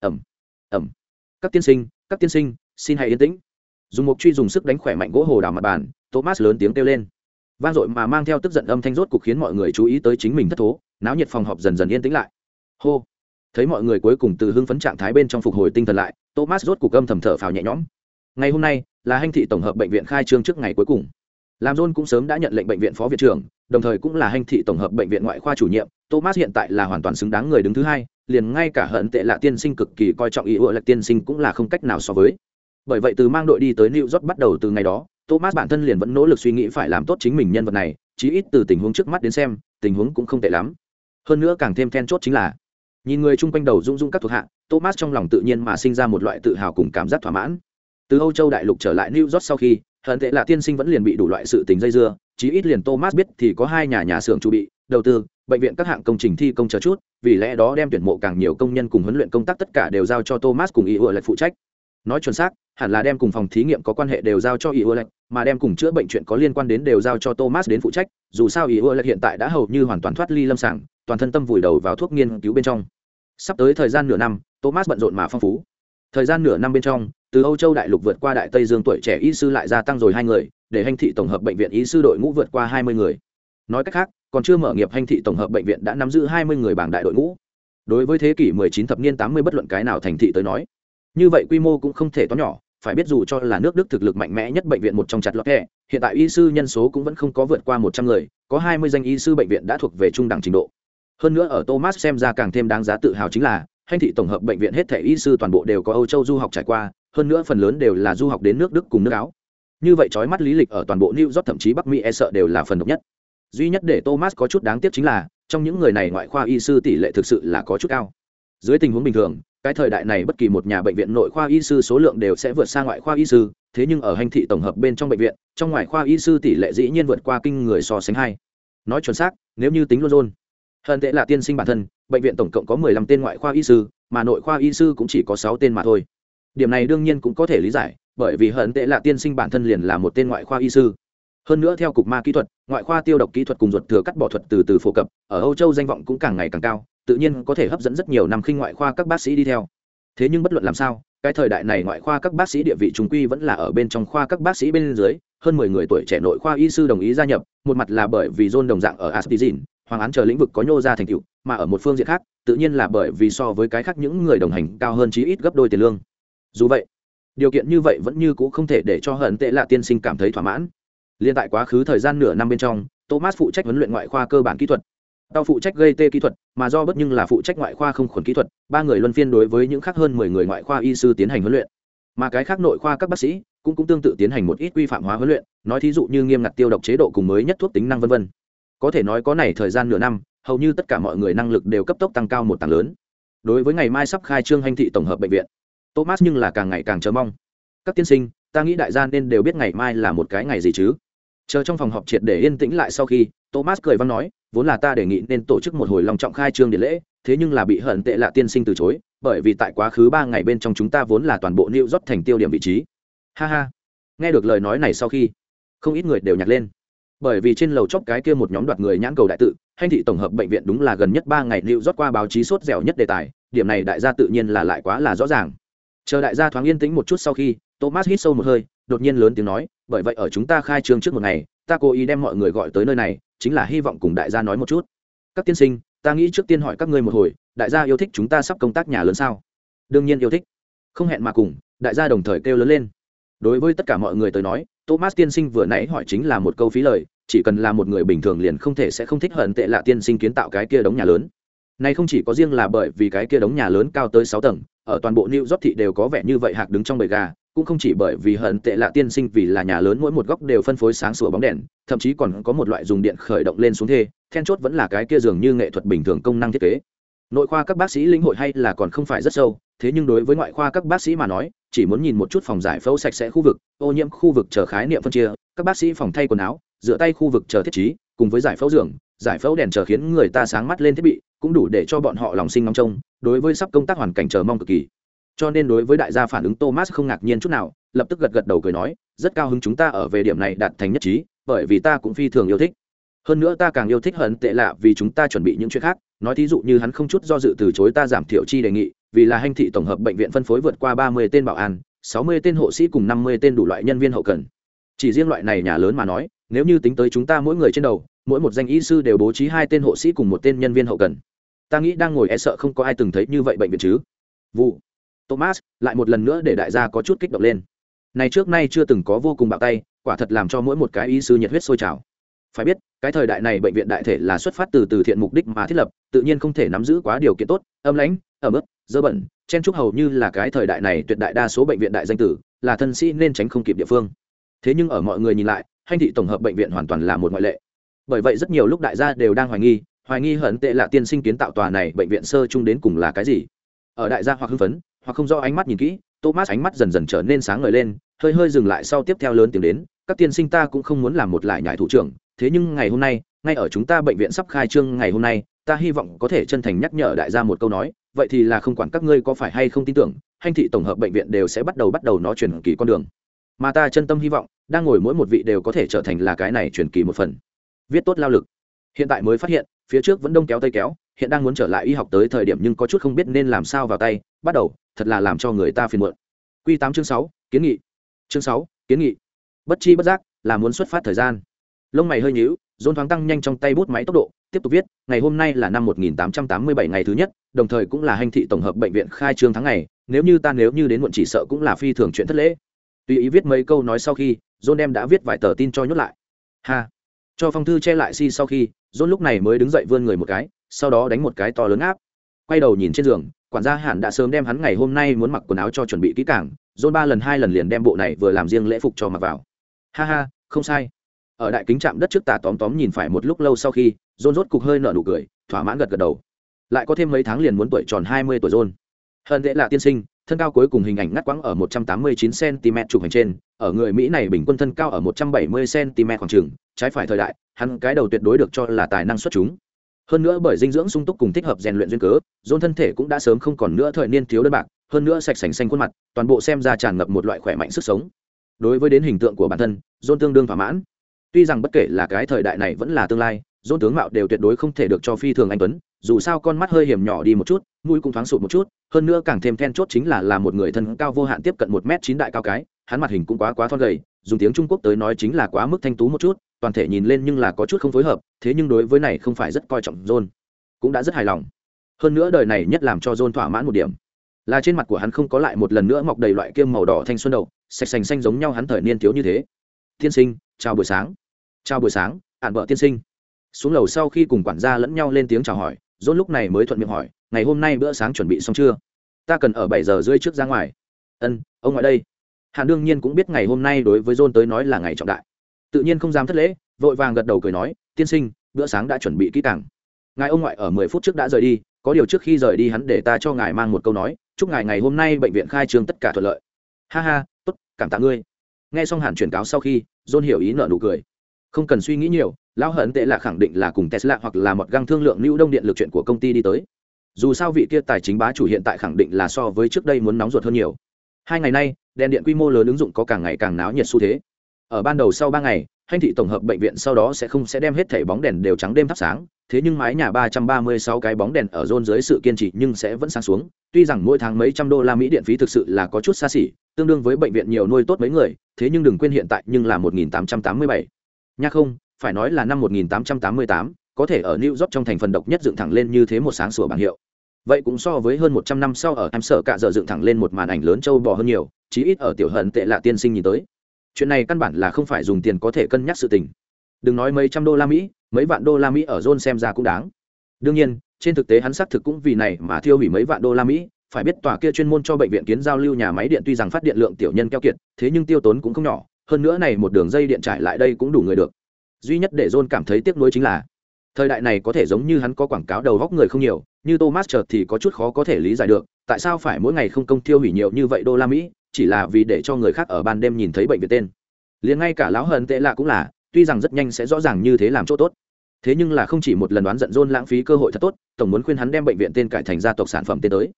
ẩm ẩm. Các tiên sinh các tiên sinh, xin hãy yên tĩnh. Dùng một truy dùng sức đánh khỏe mạnh gỗ hồ đào mặt bàn, thomas lớn tiếng kêu lên. Vang dội mà mang theo tức giận âm thanh rốt cục khiến mọi người chú ý tới chính mình thất thố, náo nhiệt phòng họp dần dần yên tĩnh lại. Hô! Thấy mọi người cuối cùng từ hưng phấn trạng thái bên trong phục hồi tinh thần lại, thomas rốt cục âm thầm thở phào nhẹ nhõm. Ngày hôm nay là hành thị tổng hợp bệnh viện khai trương trước ngày cuối cùng làm john cũng sớm đã nhận lệnh bệnh viện phó viện trưởng, đồng thời cũng là hành thị tổng hợp bệnh viện ngoại khoa chủ nhiệm. Thomas hiện tại là hoàn toàn xứng đáng người đứng thứ hai, liền ngay cả hận tệ lạ tiên sinh cực kỳ coi trọng ý ựa lệch tiên sinh cũng là không cách nào so với. Bởi vậy từ mang đội đi tới new york bắt đầu từ ngày đó, thomas bản thân liền vẫn nỗ lực suy nghĩ phải làm tốt chính mình nhân vật này, chí ít từ tình huống trước mắt đến xem, tình huống cũng không tệ lắm. Hơn nữa càng thêm then chốt chính là, nhìn người chung quanh đầu rung rung các thuộc hạ, thomas trong lòng tự nhiên mà sinh ra một loại tự hào cùng cảm giác thỏa mãn từ âu châu đại lục trở lại new york sau khi, hận tệ là tiên sinh vẫn liền bị đủ loại sự tình dây dưa, chí ít liền thomas biết thì có hai nhà nhà xưởng chuẩn bị, đầu tư, bệnh viện các hạng công trình thi công chờ chút, vì lẽ đó đem tuyển mộ càng nhiều công nhân cùng huấn luyện công tác tất cả đều giao cho thomas cùng ý ựa lệch phụ trách. Nói chuẩn xác, hẳn là đem cùng phòng thí nghiệm có quan hệ đều giao cho ý ưa lệch mà đem cùng chữa bệnh chuyện có liên quan đến đều giao cho thomas đến phụ trách, dù sao ý ưa lệch hiện tại đã hầu như hoàn toàn thoát ly lâm sàng, toàn thân tâm vùi đầu vào thuốc nghiên cứu bên trong. Sắp tới thời gian nửa năm, thomas bận rộn mà phong phú thời gian nửa năm bên trong, từ âu châu đại lục vượt qua đại tây dương tuổi trẻ y sư lại gia tăng rồi hai người, để hành thị tổng hợp bệnh viện y sư đội ngũ vượt qua hai mươi người. Nói cách khác, còn chưa mở nghiệp hành thị tổng hợp bệnh viện đã nắm giữ hai mươi người bảng đại đội ngũ. Đối với thế kỷ 19 thập niên 80 bất luận cái nào thành thị tới nói, như vậy quy mô cũng không thể to nhỏ, phải biết dù cho là nước đức thực lực mạnh mẽ nhất bệnh viện một trong chặt lọt kẹ hiện tại y sư nhân số cũng vẫn không có vượt qua một trăm người, có hai mươi danh y sư bệnh viện đã thuộc về trung đẳng trình độ. Hơn nữa ở thomas xem ra càng thêm đáng giá tự hào chính là hành thị tổng hợp bệnh viện hết thể y sư toàn bộ đều có âu châu du học trải qua, hơn nữa phần lớn đều là du học đến nước đức cùng nước áo. Như vậy trói mắt lý lịch ở toàn bộ new york, thậm chí bắc mỹ e sợ đều là phần độc nhất. Duy nhất để thomas có chút đáng tiếc chính là, trong những người này ngoại khoa y sư tỷ lệ thực sự là có chút cao. Dưới tình huống bình thường, cái thời đại này bất kỳ một nhà bệnh viện nội khoa y sư số lượng đều sẽ vượt xa ngoại khoa y sư, thế nhưng ở hành thị tổng hợp bên trong bệnh viện, trong ngoại khoa y sư tỷ lệ dĩ nhiên vượt qua kinh người so sánh hai. Nói chuẩn xác, nếu như tính luôn luôn hơn tệ là tiên sinh bản thân, bệnh viện tổng cộng có mười lăm tên ngoại khoa y sư, mà nội khoa y sư cũng chỉ có sáu tên mà thôi. Điểm này đương nhiên cũng có thể lý giải, bởi vì hận tệ là tiên sinh bản thân liền là một tên ngoại khoa y sư. Hơn nữa theo cục ma kỹ thuật, ngoại khoa tiêu độc kỹ thuật cùng ruột thừa cắt bỏ thuật từ từ phổ cập, ở âu châu danh vọng cũng càng ngày càng cao, tự nhiên có thể hấp dẫn rất nhiều năm khinh ngoại khoa các bác sĩ đi theo. Thế nhưng bất luận làm sao, cái thời đại này ngoại khoa các bác sĩ địa vị trung quy vẫn là ở bên trong khoa các bác sĩ bên dưới, hơn mười người tuổi trẻ nội khoa y sư đồng ý gia nhập, một mặt là bởi vì john đồng dạng ở aspizin hoàng án chờ lĩnh vực có nhô ra thành tựu, mà ở một phương diện khác, tự nhiên là bởi vì so với cái khác những người đồng hành cao hơn chí ít gấp đôi tiền lương. Dù vậy, điều kiện như vậy vẫn như c ũ không thể để cho hận tệ lạ tiên sinh cảm thấy thỏa mãn. Liên tại quá khứ thời gian nửa năm bên trong, thomas phụ trách huấn luyện ngoại khoa cơ bản kỹ thuật. Tao phụ trách gây tê kỹ thuật, mà do bất nhưng là phụ trách ngoại khoa không khuẩn kỹ thuật, ba người luân phiên đối với những khác hơn mười người ngoại khoa y sư tiến hành huấn luyện. Mà cái khác nội khoa các bác sĩ cũng cũng tương tự tiến hành một ít quy phạm hóa huấn luyện, nói thí dụ như nghiêm ngặt tiêu độc chế độ cùng mới nhất thuốc tính năng vân vân có thể nói có này thời gian nửa năm, hầu như tất cả mọi người năng lực đều cấp tốc tăng cao một tầng lớn. Đối với ngày mai sắp khai trương hành thị tổng hợp bệnh viện, thomas nhưng là càng ngày càng chờ mong. Các tiên sinh, ta nghĩ đại gia nên đều biết ngày mai là một cái ngày gì chứ? Chờ trong phòng họp triệt để yên tĩnh lại sau khi, thomas cười văn nói, vốn là ta đề nghị nên tổ chức một hồi lòng trọng khai trương điện lễ, thế nhưng là bị hận tệ lạ tiên sinh từ chối, bởi vì tại quá khứ ba ngày bên trong chúng ta vốn là toàn bộ new york thành tiêu điểm vị trí. Ha ha. Nghe được lời nói này sau khi, không ít người đều nhặt lên bởi vì trên lầu chóp cái kia một nhóm đoạt người nhãn cầu đại tự hành thị tổng hợp bệnh viện đúng là gần nhất ba ngày lưu rót qua báo chí sốt dẻo nhất đề tài, điểm này đại gia tự nhiên là lại quá là rõ ràng. Chờ đại gia thoáng yên tĩnh một chút sau khi, thomas hít sâu một hơi, đột nhiên lớn tiếng nói, bởi vậy ở chúng ta khai trương trước một ngày, ta cố ý đem mọi người gọi tới nơi này, chính là hy vọng cùng đại gia nói một chút. Các tiên sinh, ta nghĩ trước tiên hỏi các ngươi một hồi, đại gia yêu thích chúng ta sắp công tác nhà lớn sao? Đương nhiên yêu thích. Không hẹn mà cùng, đại gia đồng thời kêu lớn lên. Đối với tất cả mọi người tới nói thomas tiên sinh vừa nãy hỏi chính là một câu phí lời, chỉ cần là một người bình thường liền không thể sẽ không thích hận tệ lạ tiên sinh kiến tạo cái kia đống nhà lớn. Này không chỉ có riêng là bởi vì cái kia đống nhà lớn cao tới sáu tầng, ở toàn bộ new york thị đều có vẻ như vậy hạc đứng trong bầy gà, cũng không chỉ bởi vì hận tệ lạ tiên sinh vì là nhà lớn mỗi một góc đều phân phối sáng sủa bóng đèn, thậm chí còn có một loại dùng điện khởi động lên xuống thê, then chốt vẫn là cái kia dường như nghệ thuật bình thường công năng thiết kế. Nội khoa các bác sĩ lĩnh hội hay là còn không phải rất sâu, thế nhưng đối với ngoại khoa các bác sĩ mà nói chỉ muốn nhìn một chút phòng giải phẫu sạch sẽ khu vực, ô nhiễm khu vực chờ khái niệm phân chia, các bác sĩ phòng thay quần áo, rửa tay khu vực chờ thiết trí, cùng với giải phẫu giường, giải phẫu đèn chờ khiến người ta sáng mắt lên thiết bị, cũng đủ để cho bọn họ lòng sinh ngóng trông, đối với sắp công tác hoàn cảnh chờ mong cực kỳ. Cho nên đối với đại gia phản ứng thomas không ngạc nhiên chút nào, lập tức gật gật đầu cười nói, rất cao hứng chúng ta ở về điểm này đạt thành nhất trí, bởi vì ta cũng phi thường yêu thích. Hơn nữa ta càng yêu thích hận tệ lạ vì chúng ta chuẩn bị những chuyện khác, nói thí dụ như hắn không chút do dự từ chối ta giảm thiểu chi đề nghị vì là hành thị tổng hợp bệnh viện phân phối vượt qua ba mươi tên bảo an, sáu mươi tên hộ sĩ cùng năm mươi tên đủ loại nhân viên hậu cần. Chỉ riêng loại này nhà lớn mà nói, nếu như tính tới chúng ta mỗi người trên đầu, mỗi một danh y sư đều bố trí hai tên hộ sĩ cùng một tên nhân viên hậu cần. Ta nghĩ đang ngồi e sợ không có ai từng thấy như vậy bệnh viện chứ. Vụ. Thomas, lại một lần nữa để đại gia có chút kích động lên. Này trước nay chưa từng có vô cùng bạo tay, quả thật làm cho mỗi một cái y sư nhiệt huyết sôi trào. Phải biết, cái thời đại này bệnh viện đại thể là xuất phát từ từ thiện mục đích mà thiết lập, tự nhiên không thể nắm giữ quá điều kiện tốt, âm lãnh ẩm ướt dơ bẩn, chen trúc hầu như là cái thời đại này tuyệt đại đa số bệnh viện đại danh tử, là thân sĩ nên tránh không kịp địa phương. Thế nhưng ở mọi người nhìn lại, hành thị tổng hợp bệnh viện hoàn toàn là một ngoại lệ. Bởi vậy rất nhiều lúc đại gia đều đang hoài nghi hoài nghi hận tệ là tiên sinh kiến tạo tòa này bệnh viện sơ chung đến cùng là cái gì. Ở đại gia hoặc hưng phấn, hoặc không do ánh mắt nhìn kỹ, thomas ánh mắt dần dần trở nên sáng ngời lên, hơi hơi dừng lại sau tiếp theo lớn tiếng đến, các tiên sinh ta cũng không muốn làm một lại nhải thủ trưởng, thế nhưng ngày hôm nay, ngay ở chúng ta bệnh viện sắp khai trương ngày hôm nay, ta hy vọng có thể chân thành nhắc nhở đại gia một câu nói vậy thì là không quản các ngươi có phải hay không tin tưởng, hành thị tổng hợp bệnh viện đều sẽ bắt đầu bắt đầu nó truyền kỳ con đường. Mà ta chân tâm hy vọng, đang ngồi mỗi một vị đều có thể trở thành là cái này truyền kỳ một phần. Viết tốt lao lực. Hiện tại mới phát hiện, phía trước vẫn đông kéo tây kéo, hiện đang muốn trở lại y học tới thời điểm nhưng có chút không biết nên làm sao vào tay, bắt đầu, thật là làm cho người ta phiền muộn. Q tám chương sáu, kiến nghị. Chương sáu, kiến nghị. Bất chi bất giác, là muốn xuất phát thời gian. Lông mày hơi nhíu, dôn thoáng tăng nhanh trong tay bút máy tốc độ, tiếp tục viết ngày hôm nay là năm 1887 ngày thứ nhất, đồng thời cũng là hành thị tổng hợp bệnh viện khai trương tháng ngày, nếu như ta nếu như đến muộn chỉ sợ cũng là phi thường chuyện thất lễ. Tùy ý viết mấy câu nói sau khi, john đem đã viết vài tờ tin cho nhốt lại. Ha! Cho phong thư che lại si sau khi, john lúc này mới đứng dậy vươn người một cái, sau đó đánh một cái to lớn áp. Quay đầu nhìn trên giường, quản gia hẳn đã sớm đem hắn ngày hôm nay muốn mặc quần áo cho chuẩn bị kỹ càng, john ba lần hai lần liền đem bộ này vừa làm riêng lễ phục cho mặc vào. Ha ha, không sai. Ở đại kính trạm đất trước tà tóm tóm nhìn phải một lúc lâu sau khi john rốt cục hơi nở nụ cười thỏa mãn gật gật đầu lại có thêm mấy tháng liền muốn tuổi tròn hai mươi tuổi john hơn thế là tiên sinh thân cao cuối cùng hình ảnh ngắt quãng ở 189 cm chụp hình trên, ở người Mỹ này bình quân thân cao ở 170 cm khoảng chừng, trái phải thời đại, hắn cái đầu tuyệt đối được cho là tài năng xuất chúng. Hơn nữa bởi dinh dưỡng sung túc cùng thích hợp rèn luyện duyên cớ, John thân thể cũng đã sớm không còn nữa thời niên thiếu đơn bạc, hơn nữa sạch sành xanh khuôn mặt, toàn bộ xem ra tràn ngập một loại khỏe mạnh sức sống. Đối với đến hình tượng của bản thân, John tương đương thỏa mãn. Tuy rằng bất kể là cái thời đại này vẫn là tương lai, dôn tướng mạo đều tuyệt đối không thể được cho phi thường anh tuấn, dù sao con mắt hơi hiểm nhỏ đi một chút mũi cũng thoáng sụt một chút hơn nữa càng thêm then chốt chính là là một người thân cao vô hạn tiếp cận một m chín đại cao cái hắn mặt hình cũng quá quá thon gầy dùng tiếng trung quốc tới nói chính là quá mức thanh tú một chút toàn thể nhìn lên nhưng là có chút không phối hợp thế nhưng đối với này không phải rất coi trọng dôn. Cũng đã rất hài lòng. Hơn nữa đời này nhất làm cho dôn thỏa mãn một điểm. Là trên mặt của hắn không có lại một lần nữa mọc đầy loại kiêm màu đỏ thanh xuân đầu sạch sành xanh giống nhau hắn thời niên thiếu như thế. Tiên sinh chào buổi sáng. Chào buổi sáng ạn vợ tiên sinh xuống lầu sau khi cùng quản gia lẫn nhau lên tiếng chào hỏi dôn lúc này mới thuận miệng hỏi, ngày hôm nay bữa sáng chuẩn bị xong chưa? Ta cần ở bảy giờ rưỡi trước ra ngoài. Ân, ông ngoại đây. Hàn đương nhiên cũng biết ngày hôm nay đối với dôn tới nói là ngày trọng đại. Tự nhiên không dám thất lễ, vội vàng gật đầu cười nói, tiên sinh, bữa sáng đã chuẩn bị kỹ càng. Ngài ông ngoại ở mười phút trước đã rời đi, có điều trước khi rời đi hắn để ta cho ngài mang một câu nói, chúc ngài ngày hôm nay bệnh viện khai trương tất cả thuận lợi. Ha ha, tốt, cảm tạ ngươi. Nghe xong hàn truyền cáo sau khi dôn hiểu ý nợ nụ cười. Không cần suy nghĩ nhiều lão hận tệ là khẳng định là cùng tesla hoặc là một găng thương lượng lưu đông điện lực chuyện của công ty đi tới. Dù sao vị kia tài chính bá chủ hiện tại khẳng định là so với trước đây muốn nóng ruột hơn nhiều. Hai ngày nay, đèn điện quy mô lớn ứng dụng có càng ngày càng náo nhiệt xu thế. Ở ban đầu sau ba ngày hành thị tổng hợp bệnh viện sau đó sẽ không sẽ đem hết thảy bóng đèn đều trắng đêm thắp sáng, thế nhưng mái nhà ba trăm ba mươi sáu cái bóng đèn ở rôn dưới sự kiên trì nhưng sẽ vẫn sáng xuống. Tuy rằng mỗi tháng mấy trăm đô la mỹ điện phí thực sự là có chút xa xỉ, tương đương với bệnh viện nhiều nuôi tốt mấy người, thế nhưng đừng quên hiện tại nhưng là một nghìn tám trăm tám mươi bảy. Nha không phải nói là năm 1888, có thể ở New York trong thành phần độc nhất dựng thẳng lên như thế một sáng sủa bảng hiệu. Vậy cũng so với hơn 100 năm sau ở em sở cả giờ dựng thẳng lên một màn ảnh lớn châu bò hơn nhiều, chí ít ở tiểu hận tệ lạ tiên sinh nhìn tới. Chuyện này căn bản là không phải dùng tiền có thể cân nhắc sự tình. Đừng nói mấy trăm đô la Mỹ, mấy vạn đô la Mỹ ở John xem ra cũng đáng. Đương nhiên, trên thực tế hắn xác thực cũng vì này mà thiêu hủy mấy vạn đô la Mỹ, phải biết tòa kia chuyên môn cho bệnh viện kiến giao lưu nhà máy điện tuy rằng phát điện lượng tiểu nhân keo kiệt, thế nhưng tiêu tốn cũng không nhỏ, hơn nữa này một đường dây điện trải lại đây cũng đủ người được duy nhất để john cảm thấy tiếc nuối chính là, thời đại này có thể giống như hắn có quảng cáo đầu góc người không nhiều, như thomas chợt thì có chút khó có thể lý giải được, tại sao phải mỗi ngày không công tiêu hủy nhiều như vậy đô la mỹ, chỉ là vì để cho người khác ở ban đêm nhìn thấy bệnh viện tên. Liền ngay cả lão hận tệ lạ cũng là, tuy rằng rất nhanh sẽ rõ ràng như thế làm chỗ tốt, thế nhưng là không chỉ một lần đoán giận john lãng phí cơ hội thật tốt, tổng muốn khuyên hắn đem bệnh viện tên cải thành gia tộc sản phẩm tên tới.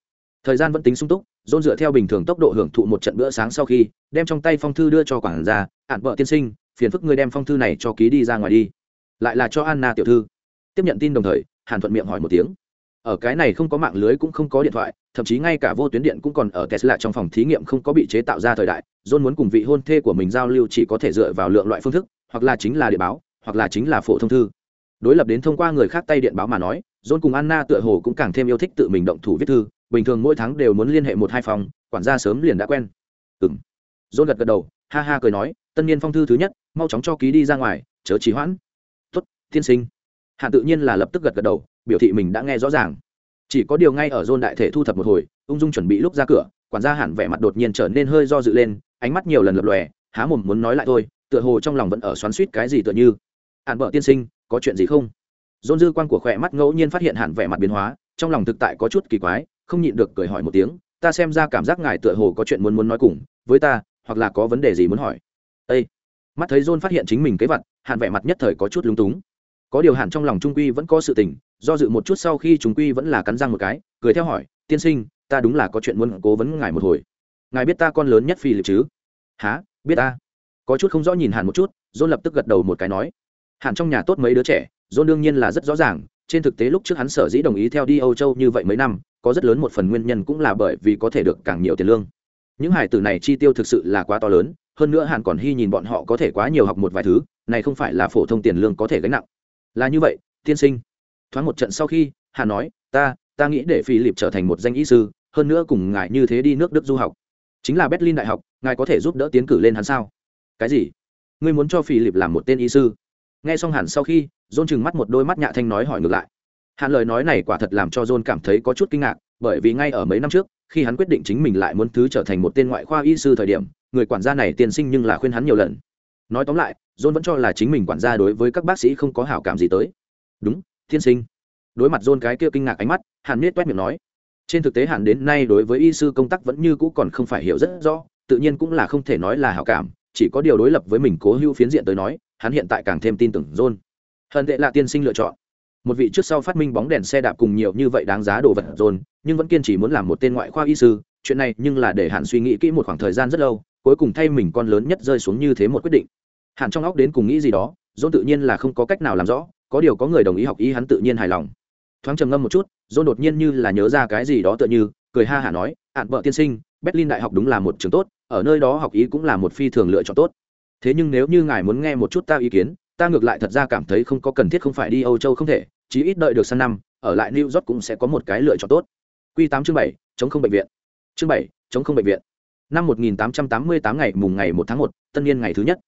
Thời gian vẫn tính sung túc, john dựa theo bình thường tốc độ hưởng thụ một trận bữa sáng sau khi, đem trong tay phong thư đưa cho quản gia ạn vợ tiên sinh phiền phức ngươi đem phong thư này cho ký đi ra ngoài đi. Lại là cho anna tiểu thư. Tiếp nhận tin đồng thời, hàn thuận miệng hỏi một tiếng. Ở cái này không có mạng lưới cũng không có điện thoại, thậm chí ngay cả vô tuyến điện cũng còn ở tesla trong phòng thí nghiệm không có bị chế tạo ra thời đại, john muốn cùng vị hôn thê của mình giao lưu chỉ có thể dựa vào lượng loại phương thức, hoặc là chính là điện báo, hoặc là chính là phổ thông thư. Đối lập đến thông qua người khác tay điện báo mà nói, john cùng anna tựa hồ cũng càng thêm yêu thích tự mình động thủ viết thư, bình thường mỗi tháng đều muốn liên hệ một hai phòng, quản gia sớm liền đã quen. Ừng john gật gật đầu, ha ha cười nói tân niên phong thư thứ nhất, mau chóng cho ký đi ra ngoài, chớ trì hoãn. Tuất tiên sinh. Hạ tự nhiên là lập tức gật gật đầu, biểu thị mình đã nghe rõ ràng. Chỉ có điều ngay ở dôn đại thể thu thập một hồi, ung dung chuẩn bị lúc ra cửa, quản gia hẳn vẻ mặt đột nhiên trở nên hơi do dự lên, ánh mắt nhiều lần lập lòe, há mồm muốn nói lại thôi, tựa hồ trong lòng vẫn ở xoắn suýt cái gì tựa như. Hạn vợ tiên sinh, có chuyện gì không? Dôn dư quan của khỏe mắt ngẫu nhiên phát hiện hẳn vẻ mặt biến hóa, trong lòng thực tại có chút kỳ quái, không nhịn được cười hỏi một tiếng, ta xem ra cảm giác ngài tựa hồ có chuyện muốn muốn nói cùng với ta, hoặc là có vấn đề gì muốn hỏi? Ê! mắt thấy john phát hiện chính mình kế vật hạn vẻ mặt nhất thời có chút lúng túng. Có điều hạn trong lòng trung quy vẫn có sự tình, do dự một chút sau khi chúng quy vẫn là cắn răng một cái, cười theo hỏi, tiên sinh, ta đúng là có chuyện muốn cố vấn ngài một hồi. Ngài biết ta con lớn nhất phi lịch chứ? Há biết ta. Có chút không rõ nhìn Hàn một chút, john lập tức gật đầu một cái nói. Hàn trong nhà tốt mấy đứa trẻ, john đương nhiên là rất rõ ràng, trên thực tế lúc trước hắn sở dĩ đồng ý theo đi âu châu như vậy mấy năm, có rất lớn một phần nguyên nhân cũng là bởi vì có thể được càng nhiều tiền lương. Những hải tử này chi tiêu thực sự là quá to lớn hơn nữa hàn còn hy nhìn bọn họ có thể quá nhiều học một vài thứ, này không phải là phổ thông tiền lương có thể gánh nặng. Là như vậy, tiên sinh. Thoáng một trận sau khi, hàn nói, ta ta nghĩ để phi lịp trở thành một danh y sư, hơn nữa cùng ngài như thế đi nước đức du học. Chính là berlin đại học, ngài có thể giúp đỡ tiến cử lên hắn sao? Cái gì? Ngươi muốn cho phi lịp làm một tên y sư? Nghe xong hẳn sau khi, john chừng mắt một đôi mắt nhạ thanh nói hỏi ngược lại. Hàn lời nói này quả thật làm cho john cảm thấy có chút kinh ngạc, bởi vì ngay ở mấy năm trước, khi hắn quyết định chính mình lại muốn thứ trở thành một tên ngoại khoa y sư thời điểm người quản gia này tiên sinh nhưng là khuyên hắn nhiều lần. Nói tóm lại, john vẫn cho là chính mình quản gia đối với các bác sĩ không có hảo cảm gì tới. Đúng, tiên sinh. Đối mặt john cái kia kinh ngạc ánh mắt, hàn miết toét miệng nói. Trên thực tế hàn đến nay đối với y sư công tác vẫn như cũ còn không phải hiểu rất rõ, tự nhiên cũng là không thể nói là hảo cảm, chỉ có điều đối lập với mình cố hữu phiến diện tới nói, hắn hiện tại càng thêm tin tưởng john. Hận tệ là tiên sinh lựa chọn. Một vị trước sau phát minh bóng đèn xe đạp cùng nhiều như vậy đáng giá đồ vật john, nhưng vẫn kiên trì muốn làm một tên ngoại khoa y sư, chuyện này nhưng là để hàn suy nghĩ kỹ một khoảng thời gian rất lâu cuối cùng thay mình con lớn nhất rơi xuống như thế một quyết định. Hẳn trong óc đến cùng nghĩ gì đó john tự nhiên là không có cách nào làm rõ, có điều có người đồng ý học ý hắn tự nhiên hài lòng. Thoáng trầm ngâm một chút john đột nhiên như là nhớ ra cái gì đó tựa như, cười ha hả nói ạn vợ tiên sinh, berlin đại học đúng là một trường tốt, ở nơi đó học ý cũng là một phi thường lựa chọn tốt. Thế nhưng nếu như ngài muốn nghe một chút ta ý kiến, ta ngược lại thật ra cảm thấy không có cần thiết không phải đi âu châu không thể, chí ít đợi được sang năm, ở lại new york cũng sẽ có một cái lựa chọn tốt. Q tám chương bảy, chống không bệnh viện. Chương bảy, chống không bệnh viện năm 1888 ngày mùng ngày 1 tháng 1, tân niên ngày thứ nhất.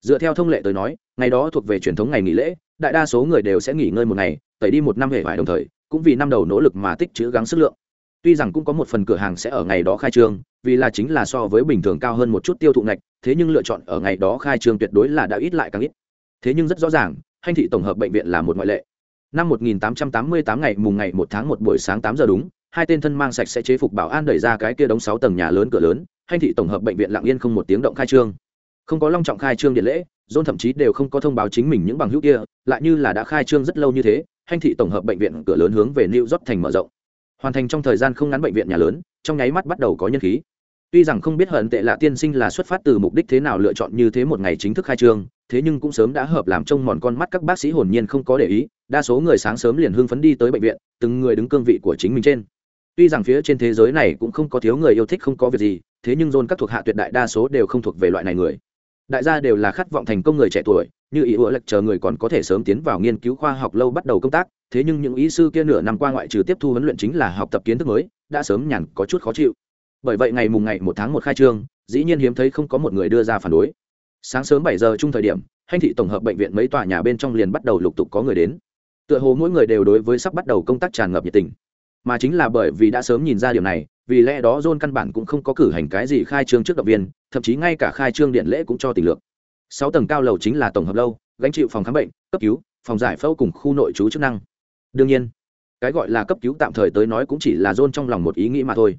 Dựa theo thông lệ tới nói ngày đó thuộc về truyền thống ngày nghỉ lễ đại đa số người đều sẽ nghỉ ngơi một ngày tẩy đi một năm hệ vải đồng thời cũng vì năm đầu nỗ lực mà tích trữ gắng sức lượng. Tuy rằng cũng có một phần cửa hàng sẽ ở ngày đó khai trương vì là chính là so với bình thường cao hơn một chút tiêu thụ ngạch thế nhưng lựa chọn ở ngày đó khai trương tuyệt đối là đã ít lại càng ít. Thế nhưng rất rõ ràng hành thị tổng hợp bệnh viện là một ngoại lệ. Năm 1888 ngày mùng ngày 1 tháng 1 buổi sáng 8 giờ đúng hai tên thân mang sạch sẽ chế phục bảo an đẩy ra cái kia đóng sáu tầng nhà lớn cửa lớn hành thị tổng hợp bệnh viện lặng yên không một tiếng động khai trương. Không có long trọng khai trương điện lễ dôn thậm chí đều không có thông báo chính mình những bằng hữu kia, lại như là đã khai trương rất lâu như thế hành thị tổng hợp bệnh viện cửa lớn hướng về new york thành mở rộng. Hoàn thành trong thời gian không ngắn bệnh viện nhà lớn, trong nháy mắt bắt đầu có nhân khí. Tuy rằng không biết hận tệ lạ tiên sinh là xuất phát từ mục đích thế nào lựa chọn như thế một ngày chính thức khai trương, thế nhưng cũng sớm đã hợp làm trông mòn con mắt các bác sĩ hồn nhiên không có để ý, đa số người sáng sớm liền hưng phấn đi tới bệnh viện, từng người đứng cương vị của chính mình trên tuy rằng phía trên thế giới này cũng không có thiếu người yêu thích không có việc gì, thế nhưng dôn các thuộc hạ tuyệt đại đa số đều không thuộc về loại này người. Đại gia đều là khát vọng thành công người trẻ tuổi, như ý ủa lệch chờ người còn có thể sớm tiến vào nghiên cứu khoa học lâu bắt đầu công tác, thế nhưng những ý sư kia nửa năm qua ngoại trừ tiếp thu huấn luyện chính là học tập kiến thức mới, đã sớm nhàn có chút khó chịu. Bởi vậy ngày mùng ngày một tháng một khai trương, dĩ nhiên hiếm thấy không có một người đưa ra phản đối. Sáng sớm bảy giờ chung thời điểm hành thị tổng hợp bệnh viện mấy tòa nhà bên trong liền bắt đầu lục tục có người đến. Tựa hồ mỗi người đều đối với sắp bắt đầu công tác tràn ngập nhiệt tình mà chính là bởi vì đã sớm nhìn ra điều này, vì lẽ đó john căn bản cũng không có cử hành cái gì khai trương trước động viên, thậm chí ngay cả khai trương điện lễ cũng cho tình lượng sáu tầng cao lầu chính là tổng hợp lâu, gánh chịu phòng khám bệnh, cấp cứu, phòng giải phẫu cùng khu nội trú chức năng. Đương nhiên, cái gọi là cấp cứu tạm thời tới nói cũng chỉ là john trong lòng một ý nghĩ mà thôi.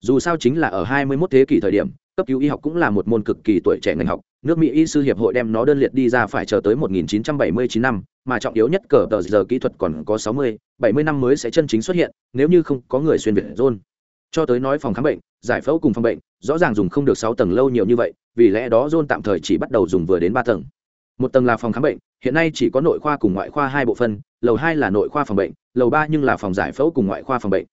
Dù sao chính là ở 21 thế kỷ thời điểm, cấp cứu y học cũng là một môn cực kỳ tuổi trẻ ngành học, nước mỹ y sư hiệp hội đem nó đơn liệt đi ra phải chờ tới 1979 năm mà trọng yếu nhất cờ tờ giờ kỹ thuật còn có 60, 70 năm mới sẽ chân chính xuất hiện nếu như không có người xuyên việt john cho tới nói phòng khám bệnh giải phẫu cùng phòng bệnh rõ ràng dùng không được 6 tầng lâu nhiều như vậy vì lẽ đó john tạm thời chỉ bắt đầu dùng vừa đến 3 tầng một tầng là phòng khám bệnh hiện nay chỉ có nội khoa cùng ngoại khoa hai bộ phận. lầu hai là nội khoa phòng bệnh lầu ba nhưng là phòng giải phẫu cùng ngoại khoa phòng bệnh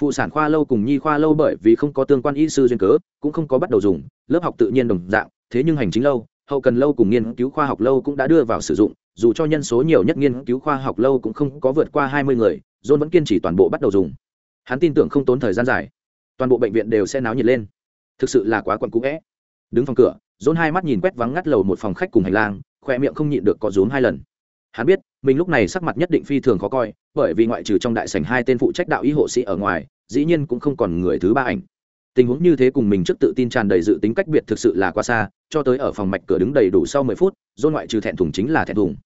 phụ sản khoa lâu cùng nhi khoa lâu bởi vì không có tương quan y sư duyên cớ cũng không có bắt đầu dùng lớp học tự nhiên đồng dạng thế nhưng hành chính lâu hậu cần lâu cùng nghiên cứu khoa học lâu cũng đã đưa vào sử dụng dù cho nhân số nhiều nhất nghiên cứu khoa học lâu cũng không có vượt qua hai mươi người, john vẫn kiên trì toàn bộ bắt đầu dùng. Hắn tin tưởng không tốn thời gian dài. Toàn bộ bệnh viện đều sẽ náo nhiệt lên. Thực sự là quá quặn cũ vẽ đứng phòng cửa, john hai mắt nhìn quét vắng ngắt lầu một phòng khách cùng hành lang, khoe miệng không nhịn được có rúm hai lần. Hắn biết, mình lúc này sắc mặt nhất định phi thường khó coi, bởi vì ngoại trừ trong đại sảnh hai tên phụ trách đạo y hộ sĩ ở ngoài, dĩ nhiên cũng không còn người thứ ba ảnh. Tình huống như thế cùng mình trước tự tin tràn đầy dự tính cách biệt thực sự là quá xa, cho tới ở phòng mạch cửa đứng đầy đủ sau mười phút dôn ngoại trừ thẹn thùng chính là thẹn thùng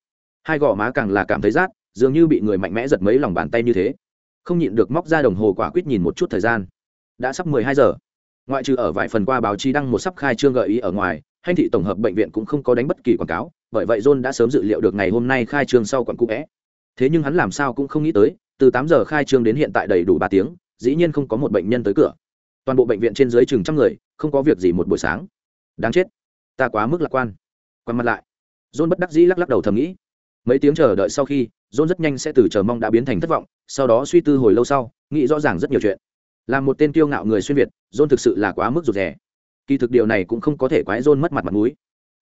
hai gò má càng là cảm thấy rát, dường như bị người mạnh mẽ giật mấy lòng bàn tay như thế. Không nhịn được móc ra đồng hồ quả quyết nhìn một chút thời gian. Đã sắp mười hai giờ. Ngoại trừ ở vài phần qua báo chí đăng một sắp khai trương gợi ý ở ngoài, hành thị tổng hợp bệnh viện cũng không có đánh bất kỳ quảng cáo, bởi vậy john đã sớm dự liệu được ngày hôm nay khai trương sau quận cũ vẽ thế nhưng hắn làm sao cũng không nghĩ tới, từ tám giờ khai trương đến hiện tại đầy đủ ba tiếng, dĩ nhiên không có một bệnh nhân tới cửa. Toàn bộ bệnh viện trên dưới chừng trăm người, không có việc gì một buổi sáng. Đáng chết. Ta quá mức lạc quan. Quan mặt lại. John bất đắc dĩ lắc lắc đầu thầm nghĩ mấy tiếng chờ đợi sau khi, john rất nhanh sẽ từ chờ mong đã biến thành thất vọng, sau đó suy tư hồi lâu sau, nghĩ rõ ràng rất nhiều chuyện. Là một tên kiêu ngạo người xuyên việt, john thực sự là quá mức rụt rè. Kỳ thực điều này cũng không có thể quái john mất mặt mặt mũi.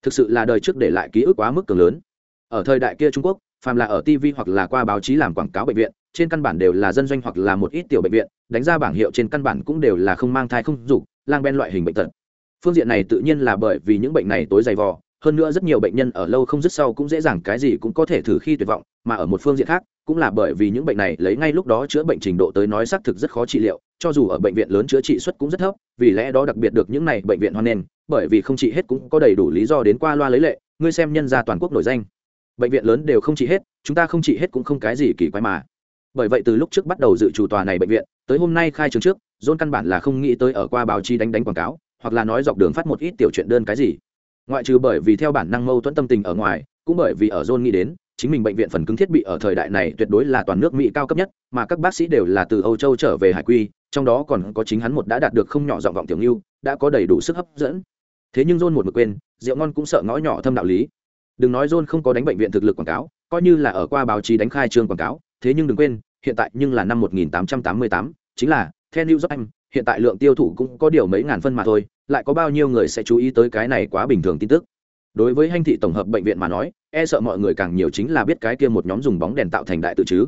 Thực sự là đời trước để lại ký ức quá mức cường lớn. Ở thời đại kia trung quốc, phàm là ở tv hoặc là qua báo chí làm quảng cáo bệnh viện, trên căn bản đều là dân doanh hoặc là một ít tiểu bệnh viện, đánh ra bảng hiệu trên căn bản cũng đều là không mang thai không dục, lang ben loại hình bệnh tật. Phương diện này tự nhiên là bởi vì những bệnh này tối dày vò hơn nữa rất nhiều bệnh nhân ở lâu không dứt sau cũng dễ dàng cái gì cũng có thể thử khi tuyệt vọng, mà ở một phương diện khác, cũng là bởi vì những bệnh này lấy ngay lúc đó chữa bệnh trình độ tới nói xác thực rất khó trị liệu, cho dù ở bệnh viện lớn chữa trị suất cũng rất thấp, vì lẽ đó đặc biệt được những này bệnh viện hoan nghênh, bởi vì không trị hết cũng có đầy đủ lý do đến qua loa lấy lệ, ngươi xem nhân gia toàn quốc nổi danh. Bệnh viện lớn đều không trị hết, chúng ta không trị hết cũng không cái gì kỳ quái mà. Bởi vậy từ lúc trước bắt đầu dự trù tòa này bệnh viện, tới hôm nay khai trường trước, john căn bản là không nghĩ tới ở qua báo chí đánh đánh quảng cáo, hoặc là nói dọc đường phát một ít tiểu chuyện đơn cái gì ngoại trừ bởi vì theo bản năng mâu thuẫn tâm tình ở ngoài cũng bởi vì ở john nghĩ đến chính mình bệnh viện phần cứng thiết bị ở thời đại này tuyệt đối là toàn nước mỹ cao cấp nhất mà các bác sĩ đều là từ âu châu trở về hải quy trong đó còn có chính hắn một đã đạt được không nhỏ giọng vọng tiểu ngưu đã có đầy đủ sức hấp dẫn. Thế nhưng john một mực quên rượu ngon cũng sợ ngõ nhỏ thâm đạo lý. Đừng nói john không có đánh bệnh viện thực lực quảng cáo coi như là ở qua báo chí đánh khai trương quảng cáo thế nhưng đừng quên hiện tại nhưng là năm 1888, chính là theo New York anh hiện tại lượng tiêu thụ cũng có điều mấy ngàn phân mà thôi, lại có bao nhiêu người sẽ chú ý tới cái này quá bình thường tin tức. Đối với hành thị tổng hợp bệnh viện mà nói, e sợ mọi người càng nhiều chính là biết cái kia một nhóm dùng bóng đèn tạo thành đại tự chứ.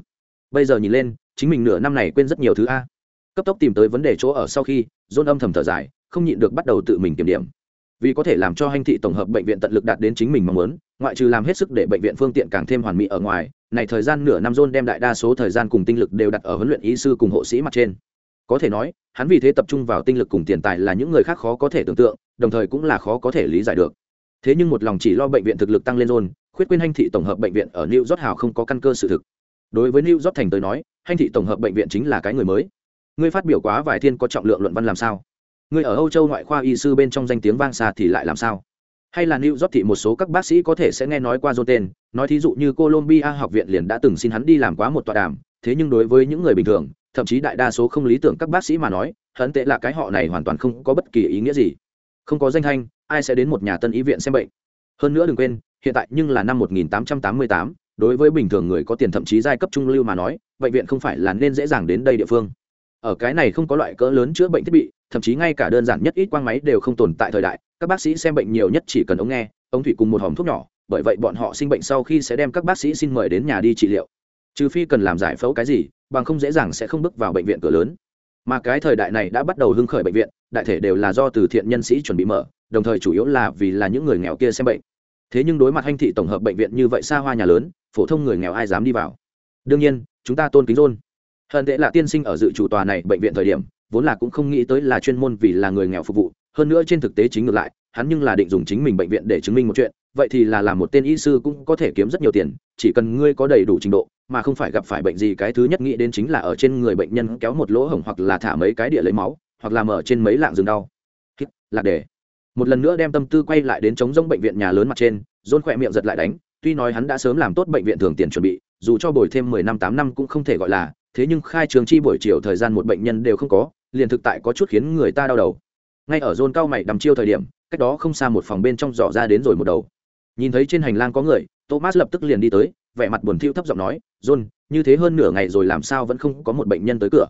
Bây giờ nhìn lên, chính mình nửa năm này quên rất nhiều thứ a. Cấp tốc tìm tới vấn đề chỗ ở sau khi, John âm thầm thở dài, không nhịn được bắt đầu tự mình kiểm điểm. Vì có thể làm cho hành thị tổng hợp bệnh viện tận lực đạt đến chính mình mong muốn, ngoại trừ làm hết sức để bệnh viện phương tiện càng thêm hoàn mỹ ở ngoài, này thời gian nửa năm John đem đại đa số thời gian cùng tinh lực đều đặt ở huấn luyện y sư cùng hộ sĩ mặt trên có thể nói hắn vì thế tập trung vào tinh lực cùng tiền tài là những người khác khó có thể tưởng tượng đồng thời cũng là khó có thể lý giải được. Thế nhưng một lòng chỉ lo bệnh viện thực lực tăng lên rôn khuyết quên hanh thị tổng hợp bệnh viện ở new york hào không có căn cơ sự thực. Đối với new york thành tới nói hanh thị tổng hợp bệnh viện chính là cái người mới. Ngươi phát biểu quá vài thiên có trọng lượng luận văn làm sao? Ngươi ở âu châu ngoại khoa y sư bên trong danh tiếng vang xa thì lại làm sao? Hay là New York thị một số các bác sĩ có thể sẽ nghe nói qua dô tên, nói thí dụ như Colombia học viện liền đã từng xin hắn đi làm quá một tọa đàm, thế nhưng đối với những người bình thường, thậm chí đại đa số không lý tưởng các bác sĩ mà nói hận tệ là cái họ này hoàn toàn không có bất kỳ ý nghĩa gì. Không có danh thanh ai sẽ đến một nhà tân y viện xem bệnh? Hơn nữa đừng quên hiện tại nhưng là năm 1888, đối với bình thường người có tiền thậm chí giai cấp trung lưu mà nói bệnh viện không phải là nên dễ dàng đến đây địa phương. Ở cái này không có loại cỡ lớn chữa bệnh thiết bị thậm chí ngay cả đơn giản nhất ít quang máy đều không tồn tại thời đại các bác sĩ xem bệnh nhiều nhất chỉ cần ống nghe ống thủy cùng một hòm thuốc nhỏ bởi vậy bọn họ sinh bệnh sau khi sẽ đem các bác sĩ xin mời đến nhà đi trị liệu. Trừ phi cần làm giải phẫu cái gì bằng không dễ dàng sẽ không bước vào bệnh viện cửa lớn. Mà cái thời đại này đã bắt đầu hưng khởi bệnh viện, đại thể đều là do từ thiện nhân sĩ chuẩn bị mở, đồng thời chủ yếu là vì là những người nghèo kia xem bệnh. Thế nhưng đối mặt anh thị tổng hợp bệnh viện như vậy xa hoa nhà lớn, phổ thông người nghèo ai dám đi vào? Đương nhiên, chúng ta tôn kính rôn hận tệ là tiên sinh ở dự chủ tòa này bệnh viện thời điểm, vốn là cũng không nghĩ tới là chuyên môn vì là người nghèo phục vụ, hơn nữa trên thực tế chính ngược lại, hắn nhưng là định dùng chính mình bệnh viện để chứng minh một chuyện vậy thì là làm một tên y sư cũng có thể kiếm rất nhiều tiền, chỉ cần ngươi có đầy đủ trình độ, mà không phải gặp phải bệnh gì cái thứ nhất nghĩ đến chính là ở trên người bệnh nhân kéo một lỗ hổng hoặc là thả mấy cái địa lấy máu, hoặc là mở trên mấy lạng rừng đau. Lạc để một lần nữa đem tâm tư quay lại đến chống rông bệnh viện nhà lớn mặt trên dôn khỏe miệng giật lại đánh, tuy nói hắn đã sớm làm tốt bệnh viện thường tiền chuẩn bị, dù cho bồi thêm mười năm tám năm cũng không thể gọi là, thế nhưng khai trường chi buổi chiều thời gian một bệnh nhân đều không có, liền thực tại có chút khiến người ta đau đầu. Ngay ở dôn cao mày đầm chiêu thời điểm, cách đó không xa một phòng bên trong dò ra đến rồi một đầu nhìn thấy trên hành lang có người, thomas lập tức liền đi tới, vẻ mặt buồn thiu thấp giọng nói, john, như thế hơn nửa ngày rồi làm sao vẫn không có một bệnh nhân tới cửa?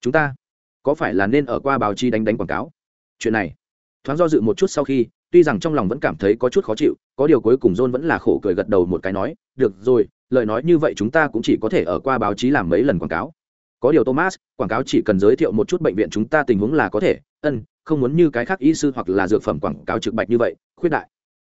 Chúng ta có phải là nên ở qua báo chí đánh đánh quảng cáo? Chuyện này, thoáng do dự một chút sau khi, tuy rằng trong lòng vẫn cảm thấy có chút khó chịu, có điều cuối cùng john vẫn là khổ cười gật đầu một cái nói, được rồi, lời nói như vậy chúng ta cũng chỉ có thể ở qua báo chí làm mấy lần quảng cáo. Có điều thomas, quảng cáo chỉ cần giới thiệu một chút bệnh viện chúng ta tình huống là có thể, ân, không muốn như cái khác y sư hoặc là dược phẩm quảng cáo trực bạch như vậy, khuyết đại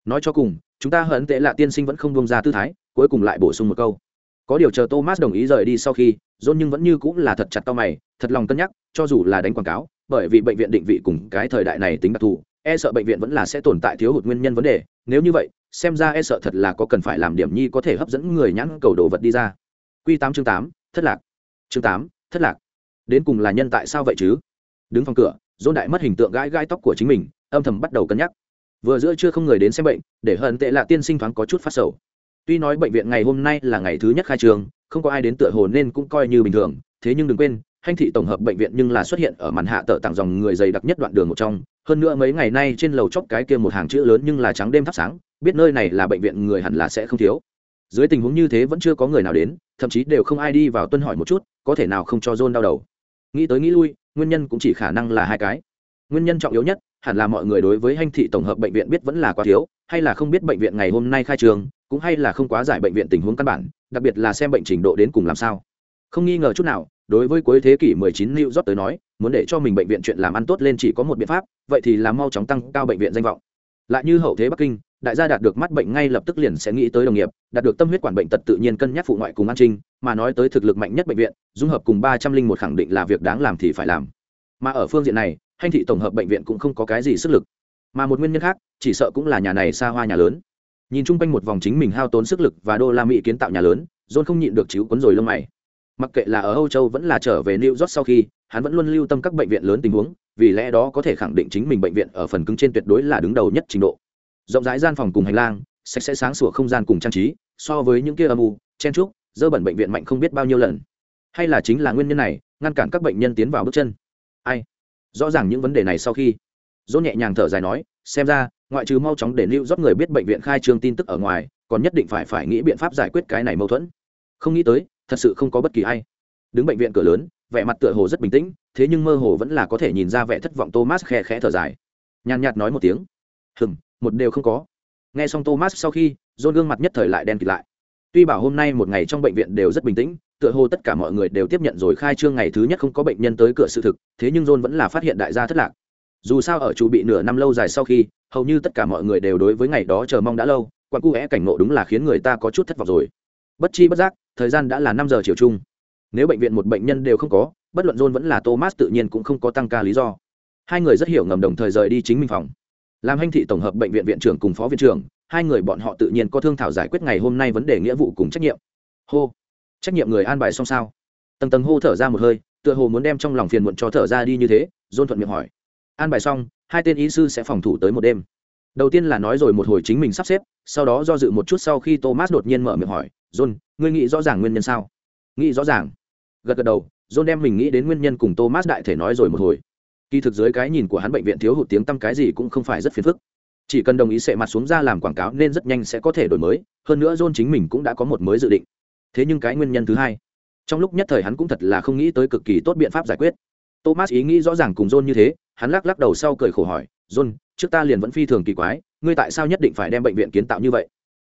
nói cho cùng, chúng ta hận tệ lạ tiên sinh vẫn không bông ra tư thái, cuối cùng lại bổ sung một câu. Có điều chờ thomas đồng ý rời đi sau khi, john nhưng vẫn như cũng là thật chặt tao mày, thật lòng cân nhắc, cho dù là đánh quảng cáo, bởi vì bệnh viện định vị cùng cái thời đại này tính đặc thù e sợ bệnh viện vẫn là sẽ tồn tại thiếu hụt nguyên nhân vấn đề. Nếu như vậy, xem ra e sợ thật là có cần phải làm điểm nhi có thể hấp dẫn người nhãn cầu đồ vật đi ra. Q tám chương tám, thất lạc. Chương tám, thất lạc. Đến cùng là nhân tại sao vậy chứ? Đứng phòng cửa dôn đại mất hình tượng gãi gai tóc của chính mình, âm thầm bắt đầu cân nhắc vừa giữa chưa không người đến xem bệnh, để hận tệ lạ tiên sinh thoáng có chút phát sầu. Tuy nói bệnh viện ngày hôm nay là ngày thứ nhất khai trường, không có ai đến tựa hồ nên cũng coi như bình thường, thế nhưng đừng quên, hanh thị tổng hợp bệnh viện nhưng là xuất hiện ở màn hạ tờ tặng dòng người dày đặc nhất đoạn đường một trong. Hơn nữa mấy ngày nay trên lầu chóc cái kia một hàng chữ lớn nhưng là trắng đêm thắp sáng, biết nơi này là bệnh viện người hẳn là sẽ không thiếu. Dưới tình huống như thế vẫn chưa có người nào đến, thậm chí đều không ai đi vào tuân hỏi một chút, có thể nào không cho john đau đầu. Nghĩ tới nghĩ lui, nguyên nhân cũng chỉ khả năng là hai cái. Nguyên nhân trọng yếu nhất hẳn là mọi người đối với hành thị tổng hợp bệnh viện biết vẫn là quá thiếu hay là không biết bệnh viện ngày hôm nay khai trường cũng hay là không quá giải bệnh viện tình huống căn bản đặc biệt là xem bệnh trình độ đến cùng làm sao không nghi ngờ chút nào đối với cuối thế kỷ 19 New York tới nói, muốn để cho mình bệnh viện chuyện làm ăn tốt lên chỉ có một biện pháp, vậy thì là mau chóng tăng cao bệnh viện danh vọng. Lại như hậu thế Bắc Kinh, đại gia đạt được mắt bệnh ngay lập tức liền sẽ nghĩ tới đồng nghiệp, đạt được tâm huyết quản bệnh tật tự nhiên cân nhắc phụ ngoại cùng an trinh, mà nói tới thực lực mạnh nhất bệnh viện, dung hợp cùng 301 khẳng định là việc đáng làm thì phải làm. Mà ở phương diện này, hành thị tổng hợp bệnh viện cũng không có cái gì sức lực. Mà một nguyên nhân khác, chỉ sợ cũng là nhà này xa hoa nhà lớn. Nhìn chung quanh một vòng chính mình hao tốn sức lực và đô la Mỹ kiến tạo nhà lớn, John không nhịn được chíu cuốn rồi lông mày. Mặc kệ là ở âu châu vẫn là trở về new york sau khi hắn vẫn luôn lưu tâm các bệnh viện lớn tình huống vì lẽ đó có thể khẳng định chính mình bệnh viện ở phần cứng trên tuyệt đối là đứng đầu nhất trình độ. Rộng rãi gian phòng cùng hành lang sạch sẽ sáng sủa không gian cùng trang trí so với những kia âm u chen trúc dơ bẩn bệnh viện mạnh không biết bao nhiêu lần. Hay là chính là nguyên nhân này ngăn cản các bệnh nhân tiến vào bước chân? Ai? Rõ ràng những vấn đề này sau khi, dỗ nhẹ nhàng thở dài nói, xem ra, ngoại trừ mau chóng để lưu rót người biết bệnh viện khai trương tin tức ở ngoài, còn nhất định phải phải nghĩ biện pháp giải quyết cái này mâu thuẫn. Không nghĩ tới, thật sự không có bất kỳ ai. Đứng bệnh viện cửa lớn, vẻ mặt tựa hồ rất bình tĩnh, thế nhưng mơ hồ vẫn là có thể nhìn ra vẻ thất vọng thomas khe khẽ thở dài. Nhàn nhạt nói một tiếng, hừm, một đều không có. Nghe xong thomas sau khi dôn gương mặt nhất thời lại đen kịt lại. Tuy bảo hôm nay một ngày trong bệnh viện đều rất bình tĩnh tựa hồ tất cả mọi người đều tiếp nhận rồi khai trương ngày thứ nhất không có bệnh nhân tới cửa sự thực, thế nhưng john vẫn là phát hiện đại gia thất lạc. Dù sao ở chủ bị nửa năm lâu dài sau khi, hầu như tất cả mọi người đều đối với ngày đó chờ mong đã lâu quan cu é cảnh ngộ đúng là khiến người ta có chút thất vọng rồi. Bất chi bất giác, thời gian đã là năm giờ chiều chung. Nếu bệnh viện một bệnh nhân đều không có, bất luận john vẫn là thomas tự nhiên cũng không có tăng ca lý do. Hai người rất hiểu ngầm đồng thời rời đi chính mình phòng. Làm hành thị tổng hợp bệnh viện viện trưởng cùng phó viện trưởng, hai người bọn họ tự nhiên có thương thảo giải quyết ngày hôm nay vấn đề nghĩa vụ cùng trách nhiệm. Hô trách nhiệm người an bài xong sao? Tầng tầng hô thở ra một hơi, tựa hồ muốn đem trong lòng phiền muộn cho thở ra đi như thế john thuận miệng hỏi. An bài xong, hai tên ý sư sẽ phòng thủ tới một đêm. Đầu tiên là nói rồi một hồi chính mình sắp xếp, sau đó do dự một chút sau khi thomas đột nhiên mở miệng hỏi john ngươi nghĩ rõ ràng nguyên nhân sao? Nghĩ rõ ràng. Gật gật đầu john đem mình nghĩ đến nguyên nhân cùng thomas đại thể nói rồi một hồi. Kỳ thực dưới cái nhìn của hắn bệnh viện thiếu hụt tiếng tăm cái gì cũng không phải rất phiền phức. Chỉ cần đồng ý sẽ mặt xuống ra làm quảng cáo nên rất nhanh sẽ có thể đổi mới, hơn nữa john chính mình cũng đã có một mới dự định thế nhưng cái nguyên nhân thứ hai. Trong lúc nhất thời hắn cũng thật là không nghĩ tới cực kỳ tốt biện pháp giải quyết. Thomas ý nghĩ rõ ràng cùng john như thế hắn lắc lắc đầu sau cười khổ hỏi john trước ta liền vẫn phi thường kỳ quái ngươi tại sao nhất định phải đem bệnh viện kiến tạo như vậy?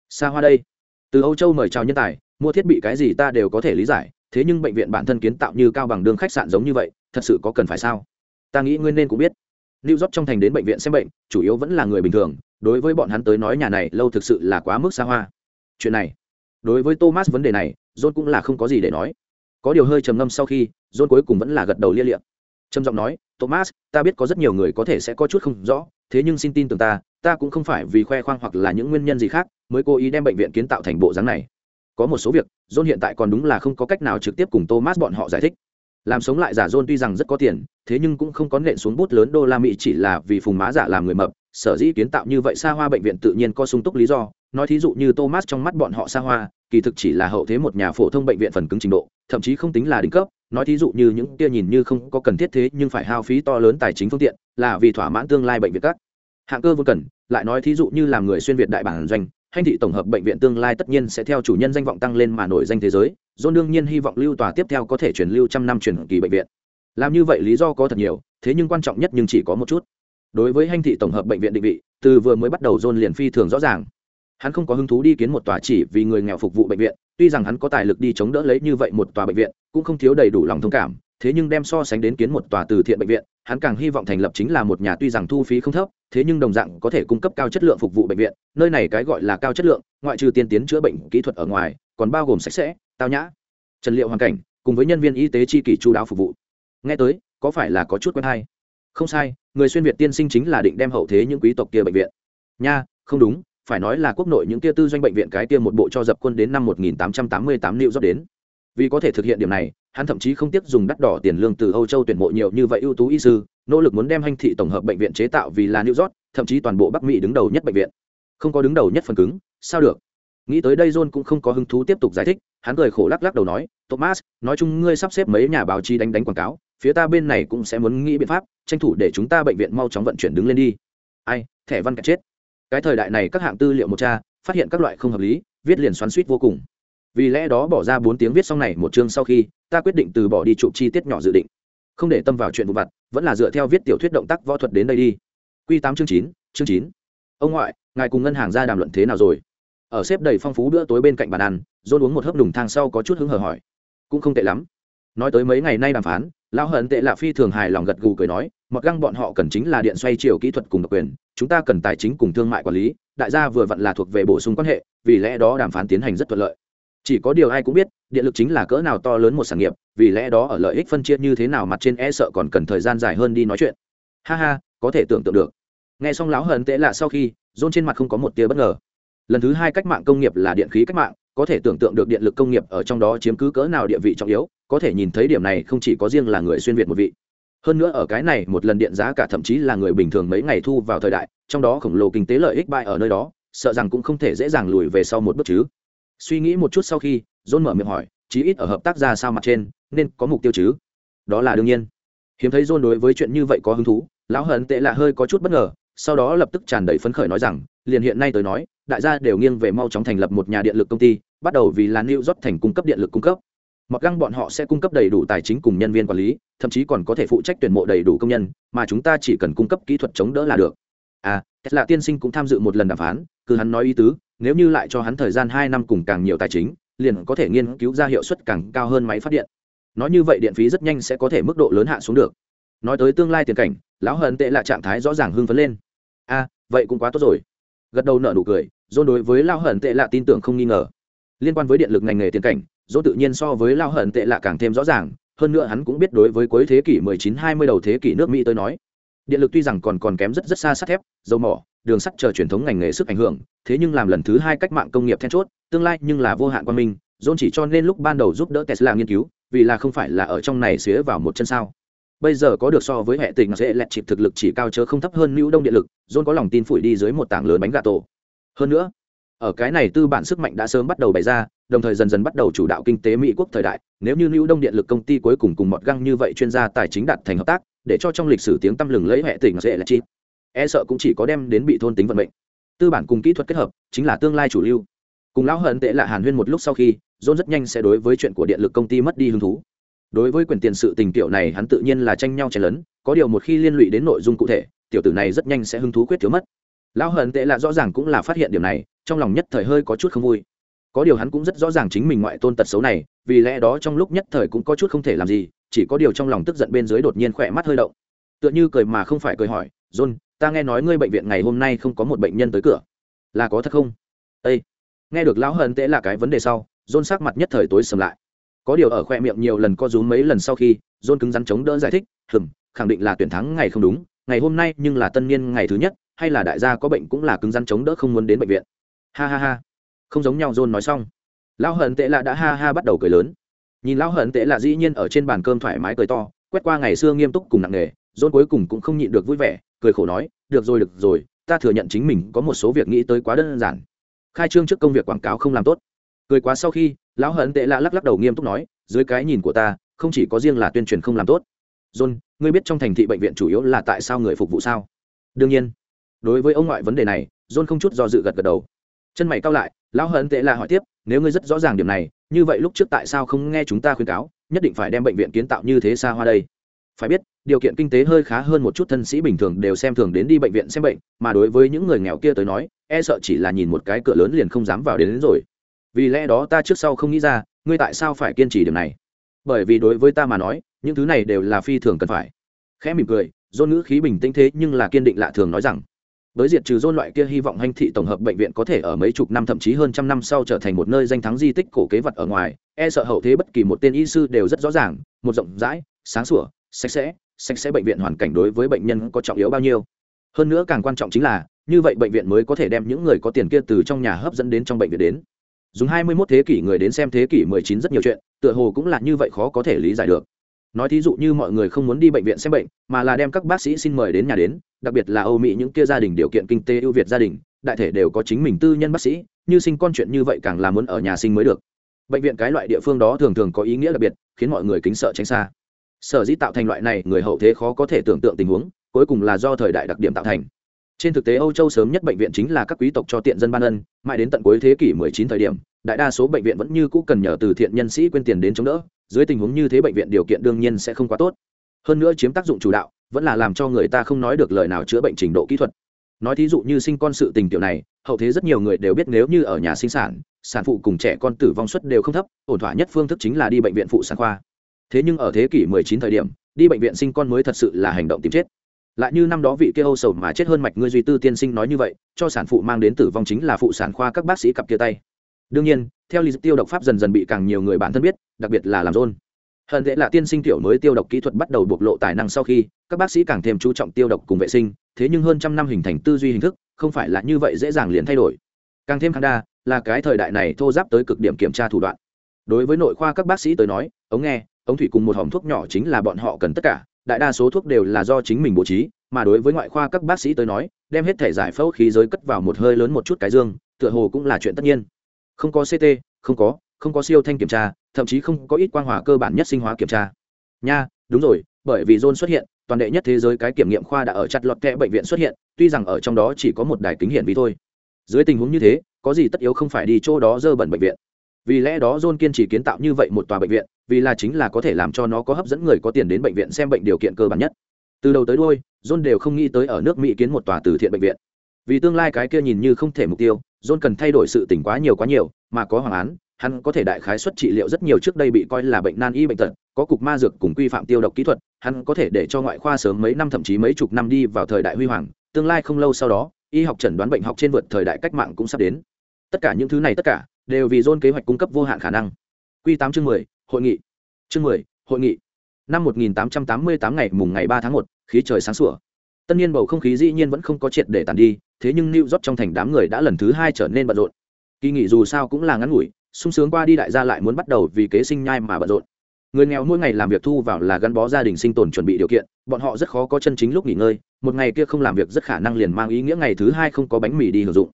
Xa hoa đây. Từ âu châu mời chào nhân tài mua thiết bị cái gì ta đều có thể lý giải thế nhưng bệnh viện bản thân kiến tạo như cao bằng đường khách sạn giống như vậy thật sự có cần phải sao? Ta nghĩ ngươi nên cũng biết. New York trong thành đến bệnh viện xem bệnh, chủ yếu vẫn là người bình thường, đối với bọn hắn tới nói nhà này lâu thực sự là quá mức xa hoa. Chuyện này, đối với Thomas vấn đề này, John cũng là không có gì để nói. Có điều hơi trầm ngâm sau khi, John cuối cùng vẫn là gật đầu lia lịa. Trầm giọng nói, "Thomas, ta biết có rất nhiều người có thể sẽ có chút không rõ, thế nhưng xin tin tưởng ta, ta cũng không phải vì khoe khoang hoặc là những nguyên nhân gì khác, mới cố ý đem bệnh viện kiến tạo thành bộ dáng này có một số việc john hiện tại còn đúng là không có cách nào trực tiếp cùng thomas bọn họ giải thích làm sống lại giả john tuy rằng rất có tiền thế nhưng cũng không có nện xuống bút lớn đô la mỹ chỉ là vì phùng má giả làm người mập sở dĩ kiến tạo như vậy xa hoa bệnh viện tự nhiên có sung túc lý do nói thí dụ như thomas trong mắt bọn họ xa hoa, kỳ thực chỉ là hậu thế một nhà phổ thông bệnh viện phần cứng trình độ, thậm chí không tính là đỉnh cấp, nói thí dụ như những kia nhìn như không có cần thiết thế nhưng phải hao phí to lớn tài chính phương tiện, là vì thỏa mãn tương lai bệnh viện các. Hạng cơ vốn cần, lại nói thí dụ như làm người xuyên việt đại bản doanh, hành thị tổng hợp bệnh viện tương lai tất nhiên sẽ theo chủ nhân danh vọng tăng lên mà nổi danh thế giới, john đương nhiên hy vọng lưu tòa tiếp theo có thể truyền lưu trăm năm truyền kỳ bệnh viện. Làm như vậy lý do có thật nhiều, thế nhưng quan trọng nhất nhưng chỉ có một chút. Đối với hành thị tổng hợp bệnh viện định vị, từ vừa mới bắt đầu john liền phi thường rõ ràng hắn không có hứng thú đi kiến một tòa chỉ vì người nghèo phục vụ bệnh viện, tuy rằng hắn có tài lực đi chống đỡ lấy như vậy một tòa bệnh viện, cũng không thiếu đầy đủ lòng thông cảm, thế nhưng đem so sánh đến kiến một tòa từ thiện bệnh viện, hắn càng hy vọng thành lập chính là một nhà tuy rằng thu phí không thấp, thế nhưng đồng dạng có thể cung cấp cao chất lượng phục vụ bệnh viện, nơi này cái gọi là cao chất lượng, ngoại trừ tiên tiến chữa bệnh kỹ thuật ở ngoài, còn bao gồm sạch sẽ, tao nhã, trần liệu hoàn cảnh, cùng với nhân viên y tế chi kỷ chú đáo phục vụ. Nghe tới, có phải là có chút quen hay? Không sai, người xuyên việt tiên sinh chính là định đem hậu thế những quý tộc kia bệnh viện. Nha, không đúng phải nói là quốc nội những kia tư doanh bệnh viện cái kia một bộ cho dập quân đến năm 1888 liệu rót đến. Vì có thể thực hiện điểm này, hắn thậm chí không tiếc dùng đắt đỏ tiền lương từ âu châu tuyển mộ nhiều như vậy ưu tú y sư, nỗ lực muốn đem hành thị tổng hợp bệnh viện chế tạo vì là new york, thậm chí toàn bộ bắc mỹ đứng đầu nhất bệnh viện. Không có đứng đầu nhất phần cứng, sao được? Nghĩ tới đây john cũng không có hứng thú tiếp tục giải thích, hắn cười khổ lắc lắc đầu nói, thomas, nói chung ngươi sắp xếp mấy nhà báo chí đánh đánh quảng cáo, phía ta bên này cũng sẽ muốn nghĩ biện pháp tranh thủ để chúng ta bệnh viện mau chóng vận chuyển đứng lên đi. Ai, thẻ văn cả chết cái thời đại này các hạng tư liệu một cha, phát hiện các loại không hợp lý, viết liền xoắn suýt vô cùng. Vì lẽ đó bỏ ra bốn tiếng viết xong này một chương sau khi, ta quyết định từ bỏ đi chụp chi tiết nhỏ dự định. Không để tâm vào chuyện vụ vặt, vẫn là dựa theo viết tiểu thuyết động tác võ thuật đến đây đi. Q tám chương chín chương chín. Ông ngoại, ngài cùng ngân hàng ra đàm luận thế nào rồi? Ở xếp đầy phong phú bữa tối bên cạnh bàn ăn dôn uống một hớp đùng thang sau có chút hứng hở hỏi. Cũng không tệ lắm. Nói tới mấy ngày nay đàm phán lão hận tệ là phi thường hài lòng gật gù cười nói, mặc găng bọn họ cần chính là điện xoay chiều kỹ thuật cùng độc quyền, chúng ta cần tài chính cùng thương mại quản lý, đại gia vừa vặn là thuộc về bổ sung quan hệ, vì lẽ đó đàm phán tiến hành rất thuận lợi. Chỉ có điều ai cũng biết, điện lực chính là cỡ nào to lớn một sản nghiệp, vì lẽ đó ở lợi ích phân chia như thế nào mặt trên e sợ còn cần thời gian dài hơn đi nói chuyện. Ha ha, có thể tưởng tượng được. Nghe xong lão hận tệ là sau khi dôn trên mặt không có một tia bất ngờ. Lần thứ hai cách mạng công nghiệp là điện khí cách mạng có thể tưởng tượng được điện lực công nghiệp ở trong đó chiếm cứ cỡ nào địa vị trọng yếu, có thể nhìn thấy điểm này không chỉ có riêng là người xuyên việt một vị. Hơn nữa ở cái này một lần điện giá cả thậm chí là người bình thường mấy ngày thu vào thời đại, trong đó khổng lồ kinh tế lợi ích bại ở nơi đó, sợ rằng cũng không thể dễ dàng lùi về sau một bước chứ. Suy nghĩ một chút sau khi, john mở miệng hỏi, chí ít ở hợp tác ra sao mặt trên, nên có mục tiêu chứ? Đó là đương nhiên. Hiếm thấy john đối với chuyện như vậy có hứng thú, lão hận tệ là hơi có chút bất ngờ, sau đó lập tức tràn đầy phấn khởi nói rằng, liền hiện nay tới nói đại gia đều nghiêng về mau chóng thành lập một nhà điện lực công ty bắt đầu vì là new york thành cung cấp điện lực cung cấp. Mặc găng bọn họ sẽ cung cấp đầy đủ tài chính cùng nhân viên quản lý thậm chí còn có thể phụ trách tuyển mộ đầy đủ công nhân mà chúng ta chỉ cần cung cấp kỹ thuật chống đỡ là được. À tesla tiên sinh cũng tham dự một lần đàm phán cứ hắn nói ý tứ nếu như lại cho hắn thời gian hai năm cùng càng nhiều tài chính liền có thể nghiên cứu ra hiệu suất càng cao hơn máy phát điện. Nói như vậy điện phí rất nhanh sẽ có thể mức độ lớn hạ xuống được. Nói tới tương lai tiền cảnh lão hận tệ là trạng thái rõ ràng hưng phấn lên. A à, vậy cũng quá tốt rồi. Gật đầu nợ nụ cười dôn đối với lao hận tệ lạ tin tưởng không nghi ngờ. Liên quan với điện lực ngành nghề tiền cảnh dôn tự nhiên so với lao hận tệ lạ càng thêm rõ ràng, hơn nữa hắn cũng biết đối với cuối thế kỷ 19-20 đầu thế kỷ nước mỹ tới nói, điện lực tuy rằng còn còn kém rất rất xa sắt thép, dầu mỏ, đường sắt chờ truyền thống ngành nghề sức ảnh hưởng, thế nhưng làm lần thứ hai cách mạng công nghiệp then chốt, tương lai nhưng là vô hạn quan minh dôn chỉ cho nên lúc ban đầu giúp đỡ tesla nghiên cứu, vì là không phải là ở trong này xía vào một chân sao. Bây giờ có được so với hệ tình dễ lẹt chịp thực lực chỉ cao chớ không thấp hơn lưu đông điện lực, john có lòng tin phủi đi dưới một tảng lớn bánh gà tổ hơn nữa, ở cái này tư bản sức mạnh đã sớm bắt đầu bày ra, đồng thời dần dần bắt đầu chủ đạo kinh tế mỹ quốc thời đại. Nếu như lưu đông điện lực công ty cuối cùng cùng mọt găng như vậy chuyên gia tài chính đạt thành hợp tác, để cho trong lịch sử tiếng tăm lừng lấy hệ tỉnh dễ là chi. E sợ cũng chỉ có đem đến bị thôn tính vận mệnh. Tư bản cùng kỹ thuật kết hợp, chính là tương lai chủ lưu. Cùng lão hận tệ là hàn huyên một lúc sau khi, john rất nhanh sẽ đối với chuyện của điện lực công ty mất đi hứng thú. Đối với quyền tiền sự tình tiểu này, hắn tự nhiên là tranh nhau chen lấn, có điều một khi liên lụy đến nội dung cụ thể, tiểu tử này rất nhanh sẽ hứng thú quyết thiếu mất lão hận tệ là rõ ràng cũng là phát hiện điểm này, trong lòng nhất thời hơi có chút không vui. Có điều hắn cũng rất rõ ràng chính mình ngoại tôn tật xấu này, vì lẽ đó trong lúc nhất thời cũng có chút không thể làm gì, chỉ có điều trong lòng tức giận bên dưới đột nhiên khỏe mắt hơi động. Tựa như cười mà không phải cười hỏi, john, ta nghe nói ngươi bệnh viện ngày hôm nay không có một bệnh nhân tới cửa. Là có thật không? Ây nghe được lão hận tệ là cái vấn đề sau, john sắc mặt nhất thời tối sầm lại. Có điều ở khoe miệng nhiều lần co rúm mấy lần sau khi, john cứng rắn chống đỡ giải thích, hừm, khẳng định là tuyển thắng ngày không đúng, ngày hôm nay nhưng là tân niên ngày thứ nhất hay là đại gia có bệnh cũng là cứng rắn chống đỡ không muốn đến bệnh viện. Ha ha ha. Không giống nhau, john nói xong. Lão hận tệ lạ đã ha ha bắt đầu cười lớn. Nhìn lão hận tệ lạ dĩ nhiên ở trên bàn cơm thoải mái cười to, quét qua ngày xưa nghiêm túc cùng nặng nề, john cuối cùng cũng không nhịn được vui vẻ, cười khổ nói, được rồi được rồi, ta thừa nhận chính mình có một số việc nghĩ tới quá đơn giản. Khai trương trước công việc quảng cáo không làm tốt. Cười quá sau khi, lão hận tệ lạ lắc lắc đầu nghiêm túc nói, dưới cái nhìn của ta, không chỉ có riêng là tuyên truyền không làm tốt. John, ngươi biết trong thành thị bệnh viện chủ yếu là tại sao người phục vụ sao? Đương nhiên đối với ông ngoại vấn đề này john không chút do dự gật gật đầu. Chân mày cao lại lão hận tệ là hỏi tiếp nếu ngươi rất rõ ràng điểm này như vậy lúc trước tại sao không nghe chúng ta khuyên cáo nhất định phải đem bệnh viện kiến tạo như thế xa hoa đây? Phải biết điều kiện kinh tế hơi khá hơn một chút thân sĩ bình thường đều xem thường đến đi bệnh viện xem bệnh mà đối với những người nghèo kia tới nói e sợ chỉ là nhìn một cái cửa lớn liền không dám vào đến, đến rồi. Vì lẽ đó ta trước sau không nghĩ ra ngươi tại sao phải kiên trì điểm này? Bởi vì đối với ta mà nói những thứ này đều là phi thường cần phải. Khẽ mỉm cười dôn ngữ khí bình tĩnh thế nhưng là kiên định lạ thường nói rằng với diện trừ dôn loại kia hy vọng hành thị tổng hợp bệnh viện có thể ở mấy chục năm, thậm chí hơn trăm năm sau trở thành một nơi danh thắng di tích cổ kế vật ở ngoài e sợ hậu thế bất kỳ một tên y sư đều rất rõ ràng, một rộng rãi, sáng sủa, sạch sẽ sạch sẽ bệnh viện hoàn cảnh đối với bệnh nhân có trọng yếu bao nhiêu. Hơn nữa càng quan trọng chính là, như vậy bệnh viện mới có thể đem những người có tiền kia từ trong nhà hấp dẫn đến trong bệnh viện đến. Dùng hai mươi 21 thế kỷ người đến xem thế kỷ 19 rất nhiều chuyện, tựa hồ cũng là như vậy khó có thể lý giải được. Nói thí dụ như mọi người không muốn đi bệnh viện xem bệnh, mà là đem các bác sĩ xin mời đến nhà đến đặc biệt là âu mỹ những kia gia đình điều kiện kinh tế ưu việt gia đình, đại thể đều có chính mình tư nhân bác sĩ, như sinh con chuyện như vậy càng là muốn ở nhà sinh mới được. Bệnh viện cái loại địa phương đó thường thường có ý nghĩa đặc biệt, khiến mọi người kính sợ tránh xa. Sở dĩ tạo thành loại này, người hậu thế khó có thể tưởng tượng tình huống, cuối cùng là do thời đại đặc điểm tạo thành. Trên thực tế âu châu sớm nhất bệnh viện chính là các quý tộc cho tiện dân ban ân, mãi đến tận cuối thế kỷ 19 thời điểm, đại đa số bệnh viện vẫn như cũ cần nhờ từ thiện nhân sĩ quyên tiền đến chống đỡ, dưới tình huống như thế bệnh viện điều kiện đương nhiên sẽ không quá tốt. Hơn nữa chiếm tác dụng chủ đạo vẫn là làm cho người ta không nói được lời nào chữa bệnh trình độ kỹ thuật. Nói thí dụ như sinh con sự tình tiểu này, hậu thế rất nhiều người đều biết nếu như ở nhà sinh sản sản phụ cùng trẻ con tử vong suất đều không thấp, ổn thỏa nhất phương thức chính là đi bệnh viện phụ sản khoa. Thế nhưng ở thế kỷ 19 thời điểm, đi bệnh viện sinh con mới thật sự là hành động tìm chết. Lại như năm đó vị kia âu sầu mà chết hơn mạch ngươi duy tư tiên sinh nói như vậy, cho sản phụ mang đến tử vong chính là phụ sản khoa các bác sĩ cặp kia tay. Đương nhiên, theo lý tiêu độc pháp dần dần bị càng nhiều người bản thân biết, đặc biệt là làm rôn hận tệ là tiên sinh tiểu mới tiêu độc kỹ thuật bắt đầu bộc lộ tài năng sau khi, các bác sĩ càng thêm chú trọng tiêu độc cùng vệ sinh, thế nhưng hơn trăm năm hình thành tư duy hình thức, không phải là như vậy dễ dàng liền thay đổi. Càng thêm khang đa, là cái thời đại này thô giáp tới cực điểm kiểm tra thủ đoạn. Đối với nội khoa các bác sĩ tới nói, ống nghe, ống thủy cùng một hòm thuốc nhỏ chính là bọn họ cần tất cả, đại đa số thuốc đều là do chính mình bố trí, mà đối với ngoại khoa các bác sĩ tới nói, đem hết thể giải phẫu khí giới cất vào một hơi lớn một chút cái dương, tựa hồ cũng là chuyện tất nhiên. Không có ct không có không có siêu thanh kiểm tra, thậm chí không có ít quang hóa cơ bản nhất sinh hóa kiểm tra. Nha, đúng rồi, bởi vì john xuất hiện, toàn đệ nhất thế giới cái kiểm nghiệm khoa đã ở chặt lọt kẽ bệnh viện xuất hiện, tuy rằng ở trong đó chỉ có một đài kính hiển vi thôi. Dưới tình huống như thế, có gì tất yếu không phải đi chỗ đó dơ bẩn bệnh viện. Vì lẽ đó john kiên trì kiến tạo như vậy một tòa bệnh viện, vì là chính là có thể làm cho nó có hấp dẫn người có tiền đến bệnh viện xem bệnh điều kiện cơ bản nhất. Từ đầu tới đôi john đều không nghĩ tới ở nước mỹ kiến một tòa từ thiện bệnh viện. Vì tương lai cái kia nhìn như không thể mục tiêu john cần thay đổi sự tỉnh quá nhiều quá nhiều, mà có hoàng án hắn có thể đại khái xuất trị liệu rất nhiều trước đây bị coi là bệnh nan y bệnh tật, có cục ma dược cùng quy phạm tiêu độc kỹ thuật, hắn có thể để cho ngoại khoa sớm mấy năm thậm chí mấy chục năm đi vào thời đại huy hoàng, tương lai không lâu sau đó, y học chẩn đoán bệnh học trên vượt thời đại cách mạng cũng sắp đến. Tất cả những thứ này tất cả, đều vì dôn kế hoạch cung cấp vô hạn khả năng. Q tám chương mười, hội nghị. Chương mười, hội nghị. Năm một nghìn tám trăm tám mươi tám ngày mùng ngày ba tháng một, khí trời sáng sủa. Tất nhiên bầu không khí dĩ nhiên vẫn không có triệt để tàn đi, thế nhưng new rót trong thành đám người đã lần thứ hai trở nên bận rộn. Kỳ nghỉ dù sao cũng là ngắn ngủi sung sướng qua đi đại gia lại muốn bắt đầu vì kế sinh nhai mà bận rộn. Người nghèo mỗi ngày làm việc thu vào là gắn bó gia đình sinh tồn chuẩn bị điều kiện, bọn họ rất khó có chân chính lúc nghỉ ngơi, một ngày kia không làm việc rất khả năng liền mang ý nghĩa ngày thứ hai không có bánh mì đi hưởng dụng.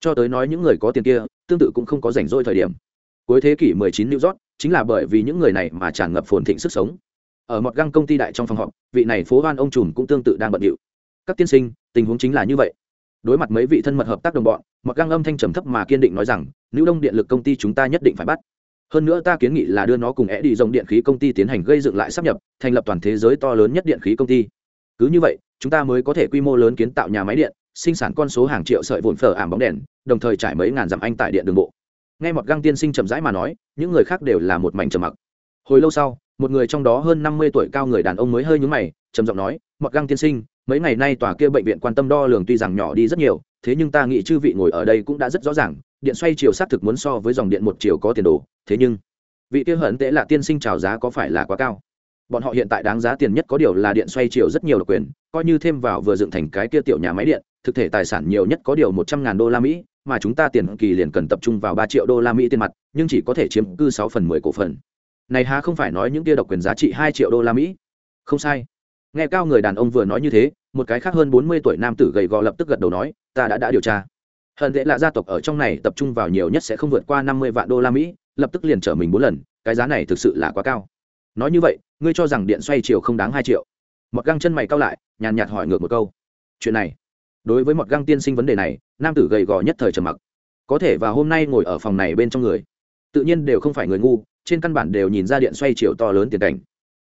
Cho tới nói những người có tiền kia, tương tự cũng không có rảnh rỗi thời điểm. Cuối thế kỷ 19 New York, chính là bởi vì những người này mà tràn ngập phồn thịnh sức sống. Ở một găng công ty đại trong phòng họp, vị này phố van ông trùm cũng tương tự đang bận điệu. Các tiên sinh, tình huống chính là như vậy đối mặt mấy vị thân mật hợp tác đồng bọn một găng âm thanh trầm thấp mà kiên định nói rằng, nữ đông điện lực công ty chúng ta nhất định phải bắt. Hơn nữa ta kiến nghị là đưa nó cùng é đi dòng điện khí công ty tiến hành gây dựng lại sắp nhập, thành lập toàn thế giới to lớn nhất điện khí công ty. Cứ như vậy, chúng ta mới có thể quy mô lớn kiến tạo nhà máy điện, sinh sản con số hàng triệu sợi vụn phở ảm bóng đèn, đồng thời trải mấy ngàn dặm anh tại điện đường bộ. Ngay một găng tiên sinh chậm rãi mà nói, những người khác đều là một mảnh trầm mặc. Hồi lâu sau, một người trong đó hơn năm mươi tuổi cao người đàn ông mới hơi nhúng mày, trầm giọng nói một găng tiên sinh mấy ngày nay tòa kia bệnh viện quan tâm đo lường tuy rằng nhỏ đi rất nhiều, thế nhưng ta nghĩ chư vị ngồi ở đây cũng đã rất rõ ràng, điện xoay chiều xác thực muốn so với dòng điện một chiều có tiền đồ, thế nhưng vị kia hận tệ là tiên sinh trào giá có phải là quá cao? Bọn họ hiện tại đáng giá tiền nhất có điều là điện xoay chiều rất nhiều độc quyền, coi như thêm vào vừa dựng thành cái kia tiểu nhà máy điện, thực thể tài sản nhiều nhất có điều một trăm ngàn đô la mỹ, mà chúng ta tiền kỳ liền cần tập trung vào ba triệu đô la mỹ tiền mặt, nhưng chỉ có thể chiếm cư sáu phần mười cổ phần. Này há không phải nói những kia độc quyền giá trị hai triệu đô la mỹ? Không sai nghe cao người đàn ông vừa nói như thế, một cái khác hơn bốn mươi tuổi nam tử gầy gò lập tức gật đầu nói, ta đã đã điều tra. Hận tệ là gia tộc ở trong này tập trung vào nhiều nhất sẽ không vượt qua năm mươi vạn đô la mỹ, lập tức liền trở mình bốn lần, cái giá này thực sự là quá cao. Nói như vậy, ngươi cho rằng điện xoay chiều không đáng hai triệu. Mọt găng chân mày cao lại, nhàn nhạt hỏi ngược một câu. Chuyện này, đối với mọt găng tiên sinh vấn đề này, nam tử gầy gò nhất thời trầm mặc. Có thể và hôm nay ngồi ở phòng này bên trong người, tự nhiên đều không phải người ngu, trên căn bản đều nhìn ra điện xoay chiều to lớn tiền cảnh.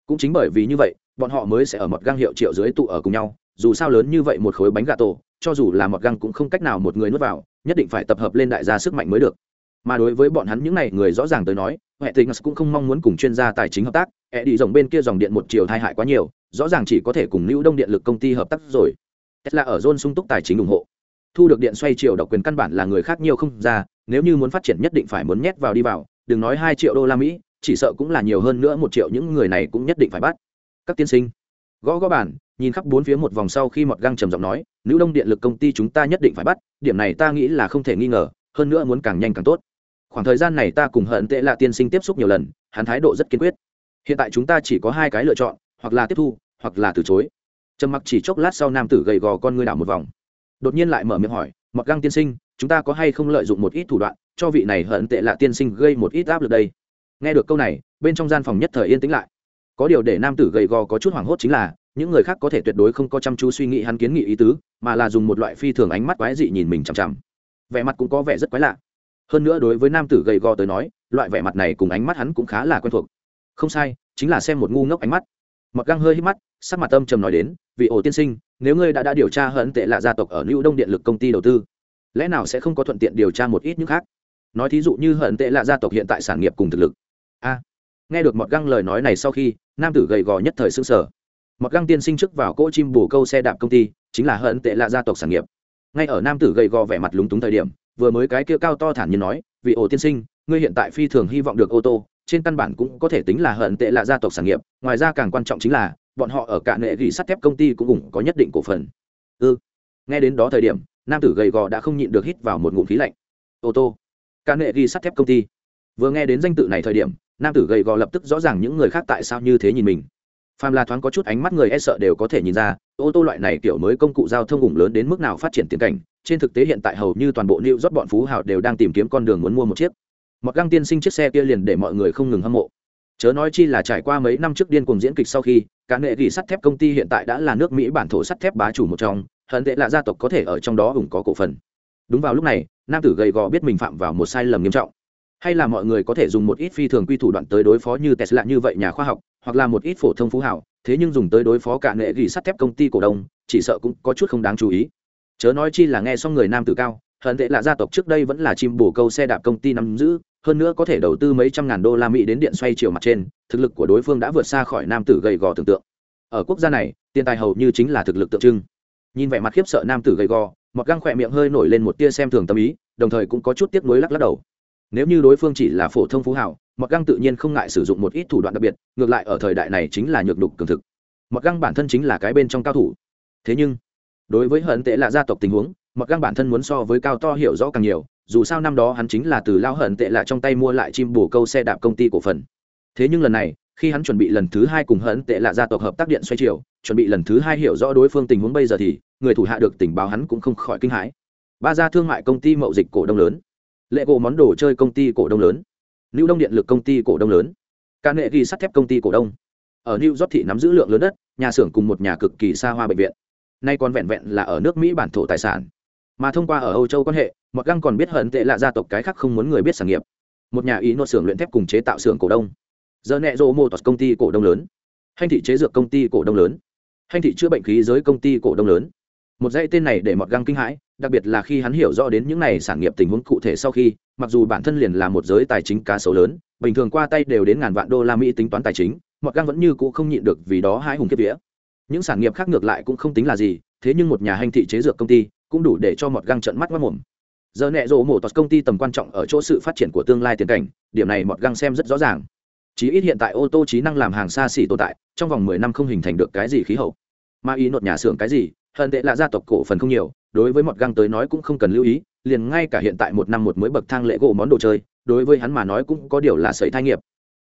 Cũng chính bởi vì như vậy bọn họ mới sẽ ở một gang hiệu triệu dưới tụ ở cùng nhau, dù sao lớn như vậy một khối bánh gà tổ, cho dù là một gang cũng không cách nào một người nuốt vào, nhất định phải tập hợp lên đại gia sức mạnh mới được. Mà đối với bọn hắn những này, người rõ ràng tới nói, hệ tình cũng không mong muốn cùng chuyên gia tài chính hợp tác, hệ đi dòng bên kia dòng điện một chiều thai hại quá nhiều, rõ ràng chỉ có thể cùng lưu đông điện lực công ty hợp tác rồi. Tesla ở zone sung túc tài chính ủng hộ. Thu được điện xoay chiều độc quyền căn bản là người khác nhiều không ra, nếu như muốn phát triển nhất định phải muốn nhét vào đi vào, đừng nói hai triệu đô la mỹ, chỉ sợ cũng là nhiều hơn nữa một triệu, những người này cũng nhất định phải bắt các tiên sinh. Gõ gõ bản nhìn khắp bốn phía một vòng sau khi mọt găng trầm giọng nói, nữ đông điện lực công ty chúng ta nhất định phải bắt, điểm này ta nghĩ là không thể nghi ngờ, hơn nữa muốn càng nhanh càng tốt. Khoảng thời gian này ta cùng hận tệ lạ tiên sinh tiếp xúc nhiều lần, hắn thái độ rất kiên quyết. Hiện tại chúng ta chỉ có hai cái lựa chọn, hoặc là tiếp thu, hoặc là từ chối. Trầm mặc chỉ chốc lát sau nam tử gầy gò con ngươi đảo một vòng. Đột nhiên lại mở miệng hỏi, mọt găng tiên sinh, chúng ta có hay không lợi dụng một ít thủ đoạn, cho vị này hận tệ lạ tiên sinh gây một ít áp lực đây? Nghe được câu này, bên trong gian phòng nhất thời yên tĩnh lại có điều để nam tử gầy gò có chút hoảng hốt chính là, những người khác có thể tuyệt đối không có chăm chú suy nghĩ hắn kiến nghị ý tứ, mà là dùng một loại phi thường ánh mắt quái dị nhìn mình chằm chằm. Vẻ mặt cũng có vẻ rất quái lạ. Hơn nữa đối với nam tử gầy gò tới nói, loại vẻ mặt này cùng ánh mắt hắn cũng khá là quen thuộc. Không sai, chính là xem một ngu ngốc ánh mắt. Mặc găng hơi hít mắt, sắc mặt tâm trầm nói đến, vị ổ tiên sinh, nếu ngươi đã đã điều tra hận tệ lạ gia tộc ở lưu đông điện lực công ty đầu tư, lẽ nào sẽ không có thuận tiện điều tra một ít những khác? Nói thí dụ như hận tệ lạ gia tộc hiện tại sản nghiệp cùng thực lực. A nghe được mọt găng lời nói này sau khi, nam tử gầy gò nhất thời xương sở mọt găng tiên sinh trước vào cỗ chim bù câu xe đạp công ty, chính là hận tệ lạ gia tộc sản nghiệp. Ngay ở nam tử gầy gò vẻ mặt lúng túng thời điểm, vừa mới cái kia cao to thản nhiên nói, vị ổ tiên sinh, ngươi hiện tại phi thường hy vọng được ô tô, trên căn bản cũng có thể tính là hận tệ lạ gia tộc sản nghiệp, ngoài ra càng quan trọng chính là, bọn họ ở cả nệ gỉ sắt thép công ty cũng cũng có nhất định cổ phần. Ư ừ. nghe đến đó thời điểm, nam tử gầy gò đã không nhịn được hít vào một ngụm khí lạnh. Ô tô, cả nệ gỉ sắt thép công ty vừa nghe đến danh tự này thời điểm, nam tử gầy gò lập tức rõ ràng những người khác tại sao như thế nhìn mình. Phàm là thoáng có chút ánh mắt người e sợ đều có thể nhìn ra, ô tô loại này kiểu mới công cụ giao thông ủng lớn đến mức nào phát triển tiến cảnh, trên thực tế hiện tại hầu như toàn bộ new rót bọn phú hào đều đang tìm kiếm con đường muốn mua một chiếc. Mặc găng tiên sinh chiếc xe kia liền để mọi người không ngừng hâm mộ. Chớ nói chi là trải qua mấy năm trước điên cuồng diễn kịch sau khi, cả nghệ gỉ sắt thép công ty hiện tại đã là nước mỹ bản thổ sắt thép bá chủ một trong, hận tệ là gia tộc có thể ở trong đó ủng có cổ phần. Đúng vào lúc này, nam tử gầy gò biết mình phạm vào một sai lầm nghiêm trọng hay là mọi người có thể dùng một ít phi thường quy thủ đoạn tới đối phó như tesla như vậy nhà khoa học, hoặc là một ít phổ thông phú hảo, thế nhưng dùng tới đối phó cả nghệ gỉ sắt thép công ty cổ đông, chỉ sợ cũng có chút không đáng chú ý. Chớ nói chi là nghe xong người nam tử cao, hận tệ là gia tộc trước đây vẫn là chim bồ câu xe đạp công ty nắm giữ, hơn nữa có thể đầu tư mấy trăm ngàn đô la mỹ đến điện xoay chiều mặt trên, thực lực của đối phương đã vượt xa khỏi nam tử gầy gò tưởng tượng. Ở quốc gia này, tiền tài hầu như chính là thực lực tượng trưng. Nhìn vẻ mặt khiếp sợ nam tử gầy gò, mọt găng khỏe miệng hơi nổi lên một tia xem thường tâm ý, đồng thời cũng có chút tiếc nuối lắc lắc đầu nếu như đối phương chỉ là phổ thông phú hảo mặc găng tự nhiên không ngại sử dụng một ít thủ đoạn đặc biệt, ngược lại ở thời đại này chính là nhược đục cường thực. Mặc găng bản thân chính là cái bên trong cao thủ. Thế nhưng, đối với hận tệ là gia tộc tình huống mặc găng bản thân muốn so với cao to hiểu rõ càng nhiều, dù sao năm đó hắn chính là từ lao hận tệ lạ trong tay mua lại chim bổ câu xe đạp công ty cổ phần. Thế nhưng lần này, khi hắn chuẩn bị lần thứ hai cùng hận tệ lạ gia tộc hợp tác điện xoay chiều, chuẩn bị lần thứ hai hiểu rõ đối phương tình huống bây giờ thì, người thủ hạ được tình báo hắn cũng không khỏi kinh hãi. Ba gia thương mại công ty mậu dịch cổ đông lớn lệ gỗ món đồ chơi công ty cổ đông lớn. Lưu đông điện lực công ty cổ đông lớn. Ca nệ ghi sắt thép công ty cổ đông. Ở new york thị nắm giữ lượng lớn đất, nhà xưởng cùng một nhà cực kỳ xa hoa bệnh viện. Nay còn vẹn vẹn là ở nước mỹ bản thổ tài sản. Mà thông qua ở âu châu quan hệ mọt găng còn biết hận tệ là gia tộc cái khác không muốn người biết sản nghiệp. Một nhà ý nội xưởng luyện thép cùng chế tạo xưởng cổ đông. Giờ nẹ rô mô công ty cổ đông lớn. Hành thị chế dược công ty cổ đông lớn. Hành thị chữa bệnh khí giới công ty cổ đông lớn một dãy tên này để mọt găng kinh hãi, đặc biệt là khi hắn hiểu rõ đến những này sản nghiệp tình huống cụ thể sau khi, mặc dù bản thân liền là một giới tài chính cá sấu lớn, bình thường qua tay đều đến ngàn vạn đô la mỹ tính toán tài chính mọt găng vẫn như cũ không nhịn được vì đó hai hùng kiếp vía. Những sản nghiệp khác ngược lại cũng không tính là gì, thế nhưng một nhà hành thị chế dược công ty cũng đủ để cho mọt găng trận mắt mất mồm. Giờ nẹ rộ mổ tọt công ty tầm quan trọng ở chỗ sự phát triển của tương lai tiền cảnh, điểm này mọt găng xem rất rõ ràng. Chí ít hiện tại ô tô trí năng làm hàng xa xỉ tồn tại, trong vòng mười năm không hình thành được cái gì khí hậu. Mà ý nột nhà xưởng cái gì hận tệ là gia tộc cổ phần không nhiều, đối với mọt găng tới nói cũng không cần lưu ý, liền ngay cả hiện tại một năm một mới bậc thang lễ gỗ món đồ chơi, đối với hắn mà nói cũng có điều là sợi thai nghiệp.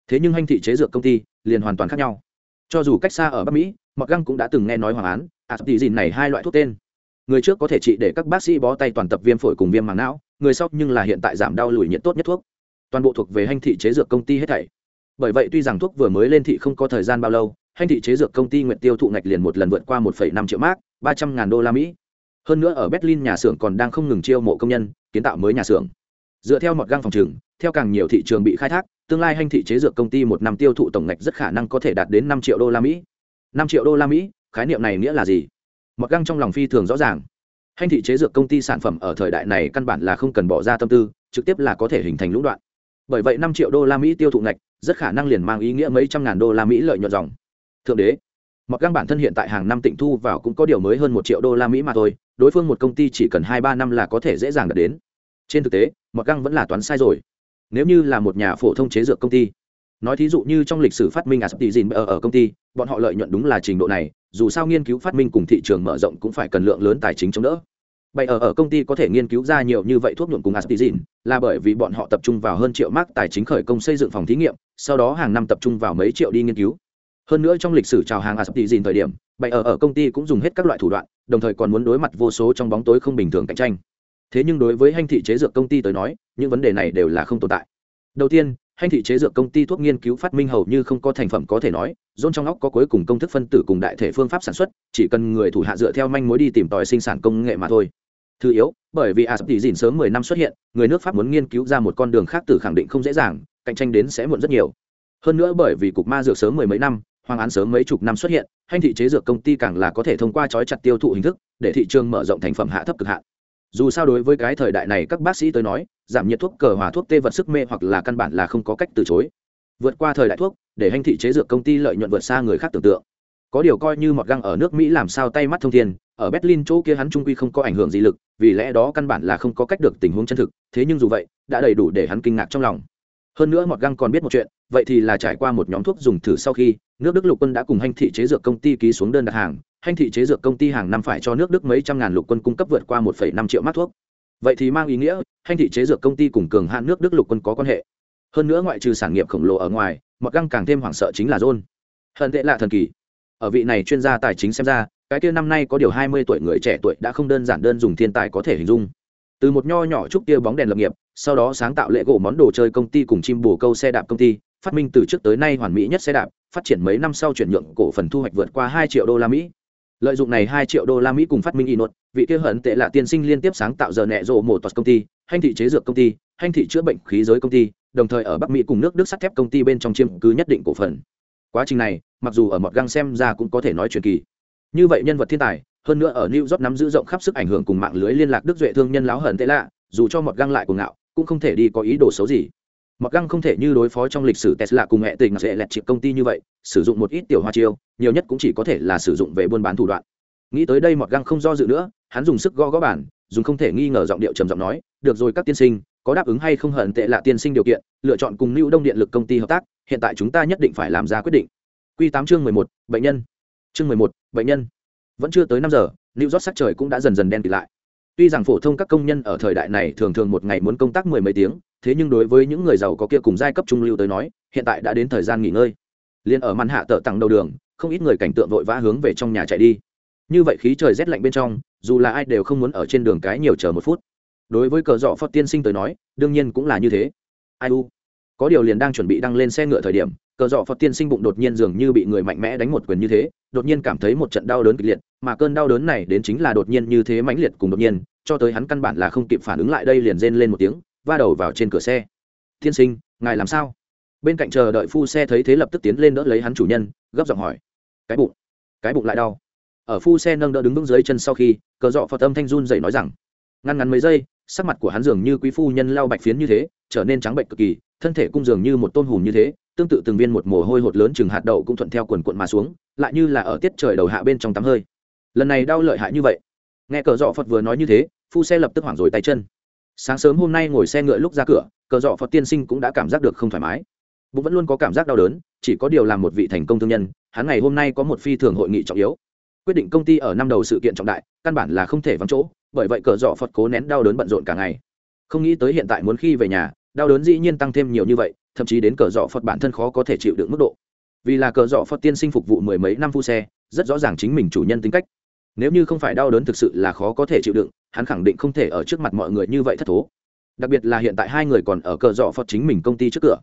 Thế nhưng hành thị chế dược công ty, liền hoàn toàn khác nhau. Cho dù cách xa ở bắc mỹ, mọt găng cũng đã từng nghe nói hoàng án à tỷ dìn này hai loại thuốc tên. Người trước có thể trị để các bác sĩ bó tay toàn tập viêm phổi cùng viêm màng não, người sau nhưng là hiện tại giảm đau lùi nhiệt tốt nhất thuốc. Toàn bộ thuộc về hành thị chế dược công ty hết thảy. Bởi vậy tuy rằng thuốc vừa mới lên thị không có thời gian bao lâu hành thị chế dược công ty nguyện tiêu thụ ngạch liền một lần vượt qua 1,5 triệu mark ba trăm ngàn đô la mỹ. Hơn nữa ở berlin nhà xưởng còn đang không ngừng chiêu mộ công nhân kiến tạo mới nhà xưởng. Dựa theo một găng phòng trường, theo càng nhiều thị trường bị khai thác tương lai hành thị chế dược công ty một năm tiêu thụ tổng ngạch rất khả năng có thể đạt đến năm triệu đô la mỹ. Năm triệu đô la mỹ khái niệm này nghĩa là gì? Một găng trong lòng phi thường rõ ràng. Hành thị chế dược công ty sản phẩm ở thời đại này căn bản là không cần bỏ ra tâm tư trực tiếp là có thể hình thành lũng đoạn. Bởi vậy năm triệu đô la mỹ tiêu thụ ngạch rất khả năng liền mang ý nghĩa mấy trăm ngàn đô la mỹ lợi nhuận dòng thượng đế. Mặc găng bản thân hiện tại hàng năm tịnh thu vào cũng có điều mới hơn một triệu đô la mỹ mà thôi đối phương một công ty chỉ cần hai ba năm là có thể dễ dàng đạt đến. Trên thực tế mặc găng vẫn là toán sai rồi. Nếu như là một nhà phổ thông chế dược công ty nói thí dụ như trong lịch sử phát minh asp ở ở công ty bọn họ lợi nhuận đúng là trình độ này dù sao nghiên cứu phát minh cùng thị trường mở rộng cũng phải cần lượng lớn tài chính chống đỡ. Bày ở ở công ty có thể nghiên cứu ra nhiều như vậy thuốc nhuộm cùng aspizin là bởi vì bọn họ tập trung vào hơn triệu mark tài chính khởi công xây dựng phòng thí nghiệm, sau đó hàng năm tập trung vào mấy triệu đi nghiên cứu. Hơn nữa trong lịch sử chào hàng aspizin thời điểm, bày ở ở công ty cũng dùng hết các loại thủ đoạn, đồng thời còn muốn đối mặt vô số trong bóng tối không bình thường cạnh tranh. Thế nhưng đối với hành thị chế dược công ty tới nói, những vấn đề này đều là không tồn tại. Đầu tiên, hành thị chế dược công ty thuốc nghiên cứu phát minh hầu như không có thành phẩm có thể nói dôn trong óc có cuối cùng công thức phân tử cùng đại thể phương pháp sản xuất chỉ cần người thủ hạ dựa theo manh mối đi tìm tòi sinh sản công nghệ mà thôi thứ yếu bởi vì asp tỷ dìn sớm mười năm xuất hiện người nước pháp muốn nghiên cứu ra một con đường khác từ khẳng định không dễ dàng cạnh tranh đến sẽ muộn rất nhiều hơn nữa bởi vì cục ma dược sớm mười mấy năm hoàng án sớm mấy chục năm xuất hiện, hành thị chế dược công ty càng là có thể thông qua trói chặt tiêu thụ hình thức, để thị trường mở rộng thành phẩm hạ thấp cực hạn. Dù sao đối với cái thời đại này các bác sĩ tới nói, giảm nhiệt thuốc, cờ hòa thuốc, tê vật sức mê hoặc là căn bản là không có cách từ chối. Vượt qua thời đại thuốc, để hành thị chế dược công ty lợi nhuận vượt xa người khác tưởng tượng. Có điều coi như mọt găng ở nước mỹ làm sao tay mắt thông thiên, ở berlin chỗ kia hắn trung quy không có ảnh hưởng gì lực, vì lẽ đó căn bản là không có cách được tình huống chân thực, thế nhưng dù vậy, đã đầy đủ để hắn kinh ngạc trong lòng. Hơn nữa mọt găng còn biết một chuyện, vậy thì là trải qua một nhóm thuốc dùng thử sau khi nước đức lục quân đã cùng hành thị chế dược công ty ký xuống đơn đặt hàng. Hành thị chế dược công ty hàng năm phải cho nước đức mấy trăm ngàn lục quân cung cấp vượt qua một năm triệu mát thuốc. Vậy thì mang ý nghĩa hành thị chế dược công ty cùng cường hạn nước đức lục quân có quan hệ. Hơn nữa ngoại trừ sản nghiệp khổng lồ ở ngoài mọt găng càng thêm hoảng sợ chính là john. Hận tệ lạ thần kỳ. Ở vị này chuyên gia tài chính xem ra, cái kia năm nay có điều hai mươi tuổi người trẻ tuổi đã không đơn giản đơn dùng thiên tài có thể hình dung. Từ một nho nhỏ trúc kia bóng đèn lập nghiệp, sau đó sáng tạo lễ gỗ món đồ chơi công ty cùng chim bồ câu xe đạp công ty, phát minh từ trước tới nay hoàn mỹ nhất xe đạp phát triển mấy năm sau chuyển nhượng cổ phần thu hoạch vượt qua hai triệu đô la mỹ. Lợi dụng này hai triệu đô la mỹ cùng phát minh y vị kia hận tệ là tiên sinh liên tiếp sáng tạo giờ nẹ rồ một toàn công ty, hành thị chế dược công ty, hành thị chữa bệnh khí giới công ty, đồng thời ở bắc mỹ cùng nước đức sắt thép công ty bên trong chiêm cứ nhất định cổ phần. Quá trình này, mặc dù ở một găng xem ra cũng có thể nói truyền kỳ. Như vậy nhân vật thiên tài, hơn nữa ở new york nắm giữ rộng khắp sức ảnh hưởng cùng mạng lưới liên lạc đức duệ thương nhân láo hận tệ lạ, dù cho một găng lại cuồng ngạo, cũng không thể đi có ý đồ xấu gì mặc găng không thể như đối phó trong lịch sử tesla cùng hệ tình sẽ lẹt chịp công ty như vậy, sử dụng một ít tiểu hoa chiêu, nhiều nhất cũng chỉ có thể là sử dụng về buôn bán thủ đoạn. Nghĩ tới đây mặc găng không do dự nữa, hắn dùng sức gõ gõ bản dùng không thể nghi ngờ giọng điệu trầm giọng nói, được rồi các tiên sinh, có đáp ứng hay không hận tệ là tiên sinh điều kiện, lựa chọn cùng lưu đông điện lực công ty hợp tác, hiện tại chúng ta nhất định phải làm ra quyết định. Q tám chương mười một, bệnh nhân. Chương mười một, bệnh nhân. Vẫn chưa tới năm giờ lưu rót sắc trời cũng đã dần dần đen kịt lại. Tuy rằng phổ thông các công nhân ở thời đại này thường thường một ngày muốn công tác mười mấy tiếng thế nhưng đối với những người giàu có kia cùng giai cấp trung lưu tới nói, hiện tại đã đến thời gian nghỉ ngơi. Liền ở màn hạ tợ tặng đầu đường, không ít người cảnh tượng vội vã hướng về trong nhà chạy đi. Như vậy khí trời rét lạnh bên trong, dù là ai đều không muốn ở trên đường cái nhiều chờ một phút. Đối với cờ dọ phật tiên sinh tới nói, đương nhiên cũng là như thế. Ai u? Có điều liền đang chuẩn bị đăng lên xe ngựa thời điểm, cờ dọ phật tiên sinh bụng đột nhiên dường như bị người mạnh mẽ đánh một quyền như thế, đột nhiên cảm thấy một trận đau đớn kịch liệt, mà cơn đau đớn này đến chính là đột nhiên như thế mãnh liệt cùng đột nhiên, cho tới hắn căn bản là không kịp phản ứng lại đây liền rên lên một tiếng va đầu vào trên cửa xe. Tiên sinh, ngài làm sao? Bên cạnh chờ đợi phu xe thấy thế lập tức tiến lên đỡ lấy hắn chủ nhân, gấp giọng hỏi. Cái bụng cái bụng lại đau. Ở phu xe nâng đỡ đứng vững dưới chân sau khi, cờ dọ phật âm thanh run dậy nói rằng, ngăn ngắn mấy giây, sắc mặt của hắn dường như quý phu nhân lau bạch phiến như thế, trở nên trắng bệnh cực kỳ, thân thể cung dường như một tôn hùm như thế, tương tự từng viên một mồ hôi hột lớn chừng hạt đậu cũng thuận theo quần cuộn mà xuống, lại như là ở tiết trời đầu hạ bên trong tắm hơi. Lần này đau lợi hại như vậy. Nghe cờ dọ phật vừa nói như thế, phu xe lập tức hoảng rồi tay chân sáng sớm hôm nay ngồi xe ngựa lúc ra cửa, cờ dọ phật tiên sinh cũng đã cảm giác được không thoải mái. Bụng vẫn luôn có cảm giác đau đớn, chỉ có điều làm một vị thành công thương nhân, hắn ngày hôm nay có một phi thường hội nghị trọng yếu. Quyết định công ty ở năm đầu sự kiện trọng đại, căn bản là không thể vắng chỗ, bởi vậy cờ dọ phật cố nén đau đớn bận rộn cả ngày. Không nghĩ tới hiện tại muốn khi về nhà, đau đớn dĩ nhiên tăng thêm nhiều như vậy, thậm chí đến cờ dọ phật bản thân khó có thể chịu được mức độ. Vì là cờ dọ phật tiên sinh phục vụ mười mấy năm phu xe, rất rõ ràng chính mình chủ nhân tính cách nếu như không phải đau đớn thực sự là khó có thể chịu đựng, hắn khẳng định không thể ở trước mặt mọi người như vậy thất thố. Đặc biệt là hiện tại hai người còn ở cờ dọ phật chính mình công ty trước cửa.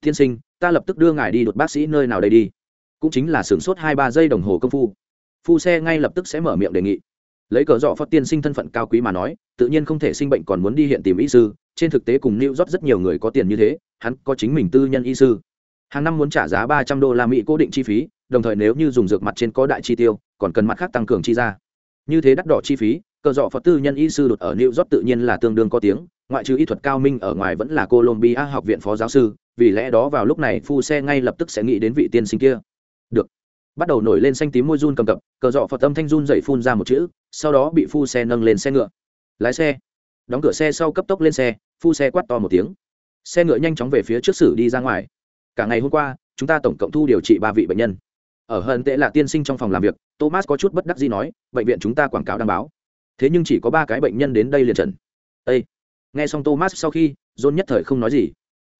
Tiên sinh, ta lập tức đưa ngài đi đột bác sĩ nơi nào đây đi. Cũng chính là sửng sốt hai ba giây đồng hồ công phu. Phu xe ngay lập tức sẽ mở miệng đề nghị. Lấy cờ dọ phật tiên sinh thân phận cao quý mà nói, tự nhiên không thể sinh bệnh còn muốn đi hiện tìm y sư. Trên thực tế cùng lưu rót rất nhiều người có tiền như thế, hắn có chính mình tư nhân y sư. Hàng năm muốn trả giá ba trăm đô la mỹ cố định chi phí đồng thời nếu như dùng dược mặt trên có đại chi tiêu, còn cần mặt khác tăng cường chi ra. Như thế đắt đỏ chi phí cờ dọ phật tư nhân y sư đột ở new york tự nhiên là tương đương có tiếng, ngoại trừ y thuật cao minh ở ngoài vẫn là colombia học viện phó giáo sư, vì lẽ đó vào lúc này phu xe ngay lập tức sẽ nghĩ đến vị tiên sinh kia. Được. Bắt đầu nổi lên xanh tím môi run cầm cập cờ dọ phật tâm thanh run dậy phun ra một chữ, sau đó bị phu xe nâng lên xe ngựa. Lái xe. Đóng cửa xe sau cấp tốc lên xe, phu xe quát to một tiếng. Xe ngựa nhanh chóng về phía trước xử đi ra ngoài. Cả ngày hôm qua, chúng ta tổng cộng thu điều trị ba vị bệnh nhân ở hận tệ là tiên sinh trong phòng làm việc, thomas có chút bất đắc gì nói, bệnh viện chúng ta quảng cáo đăng báo. Thế nhưng chỉ có ba cái bệnh nhân đến đây liền trần. Ê. Nghe xong thomas sau khi, john nhất thời không nói gì.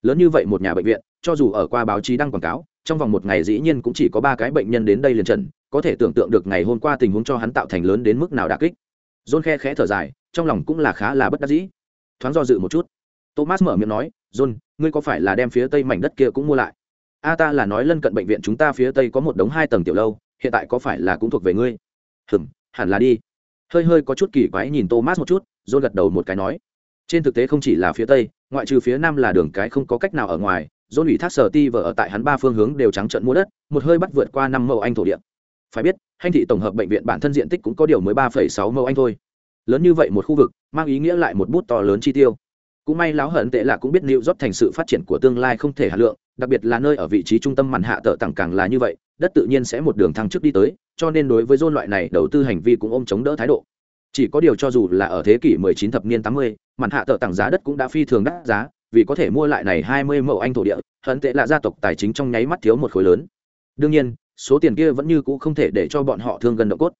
Lớn như vậy một nhà bệnh viện, cho dù ở qua báo chí đăng quảng cáo, trong vòng một ngày dĩ nhiên cũng chỉ có ba cái bệnh nhân đến đây liền trần, có thể tưởng tượng được ngày hôm qua tình huống cho hắn tạo thành lớn đến mức nào đà kích. John khe khẽ thở dài, trong lòng cũng là khá là bất đắc dĩ. Thoáng do dự một chút, thomas mở miệng nói, john, ngươi có phải là đem phía tây mảnh đất kia cũng mua lại? A ta là nói lân cận bệnh viện chúng ta phía tây có một đống hai tầng tiểu lâu, hiện tại có phải là cũng thuộc về ngươi? Hừm, hẳn là đi. Hơi hơi có chút kỳ quái nhìn thomas một chút, rồi gật đầu một cái nói. Trên thực tế không chỉ là phía tây, ngoại trừ phía nam là đường cái không có cách nào ở ngoài john ủy thác sở ti vợ ở tại hắn ba phương hướng đều trắng trận mua đất, một hơi bắt vượt qua năm mẫu anh thổ địa. Phải biết, hành thị tổng hợp bệnh viện bản thân diện tích cũng có điều mới ba phẩy sáu mẫu anh thôi. Lớn như vậy một khu vực, mang ý nghĩa lại một bút to lớn chi tiêu. Cũng may láo hận tệ là cũng biết liệu rót thành sự phát triển của tương lai không thể hà lượng đặc biệt là nơi ở vị trí trung tâm màn hạ tợ tặng càng là như vậy đất tự nhiên sẽ một đường thăng trước đi tới cho nên đối với dôn loại này đầu tư hành vi cũng ôm chống đỡ thái độ. Chỉ có điều cho dù là ở thế kỷ 19 thập niên 80, màn hạ tợ tặng giá đất cũng đã phi thường đắt giá vì có thể mua lại này 20 mẫu anh thổ địa hận tệ là gia tộc tài chính trong nháy mắt thiếu một khối lớn. Đương nhiên số tiền kia vẫn như cũ không thể để cho bọn họ thương gần động cốt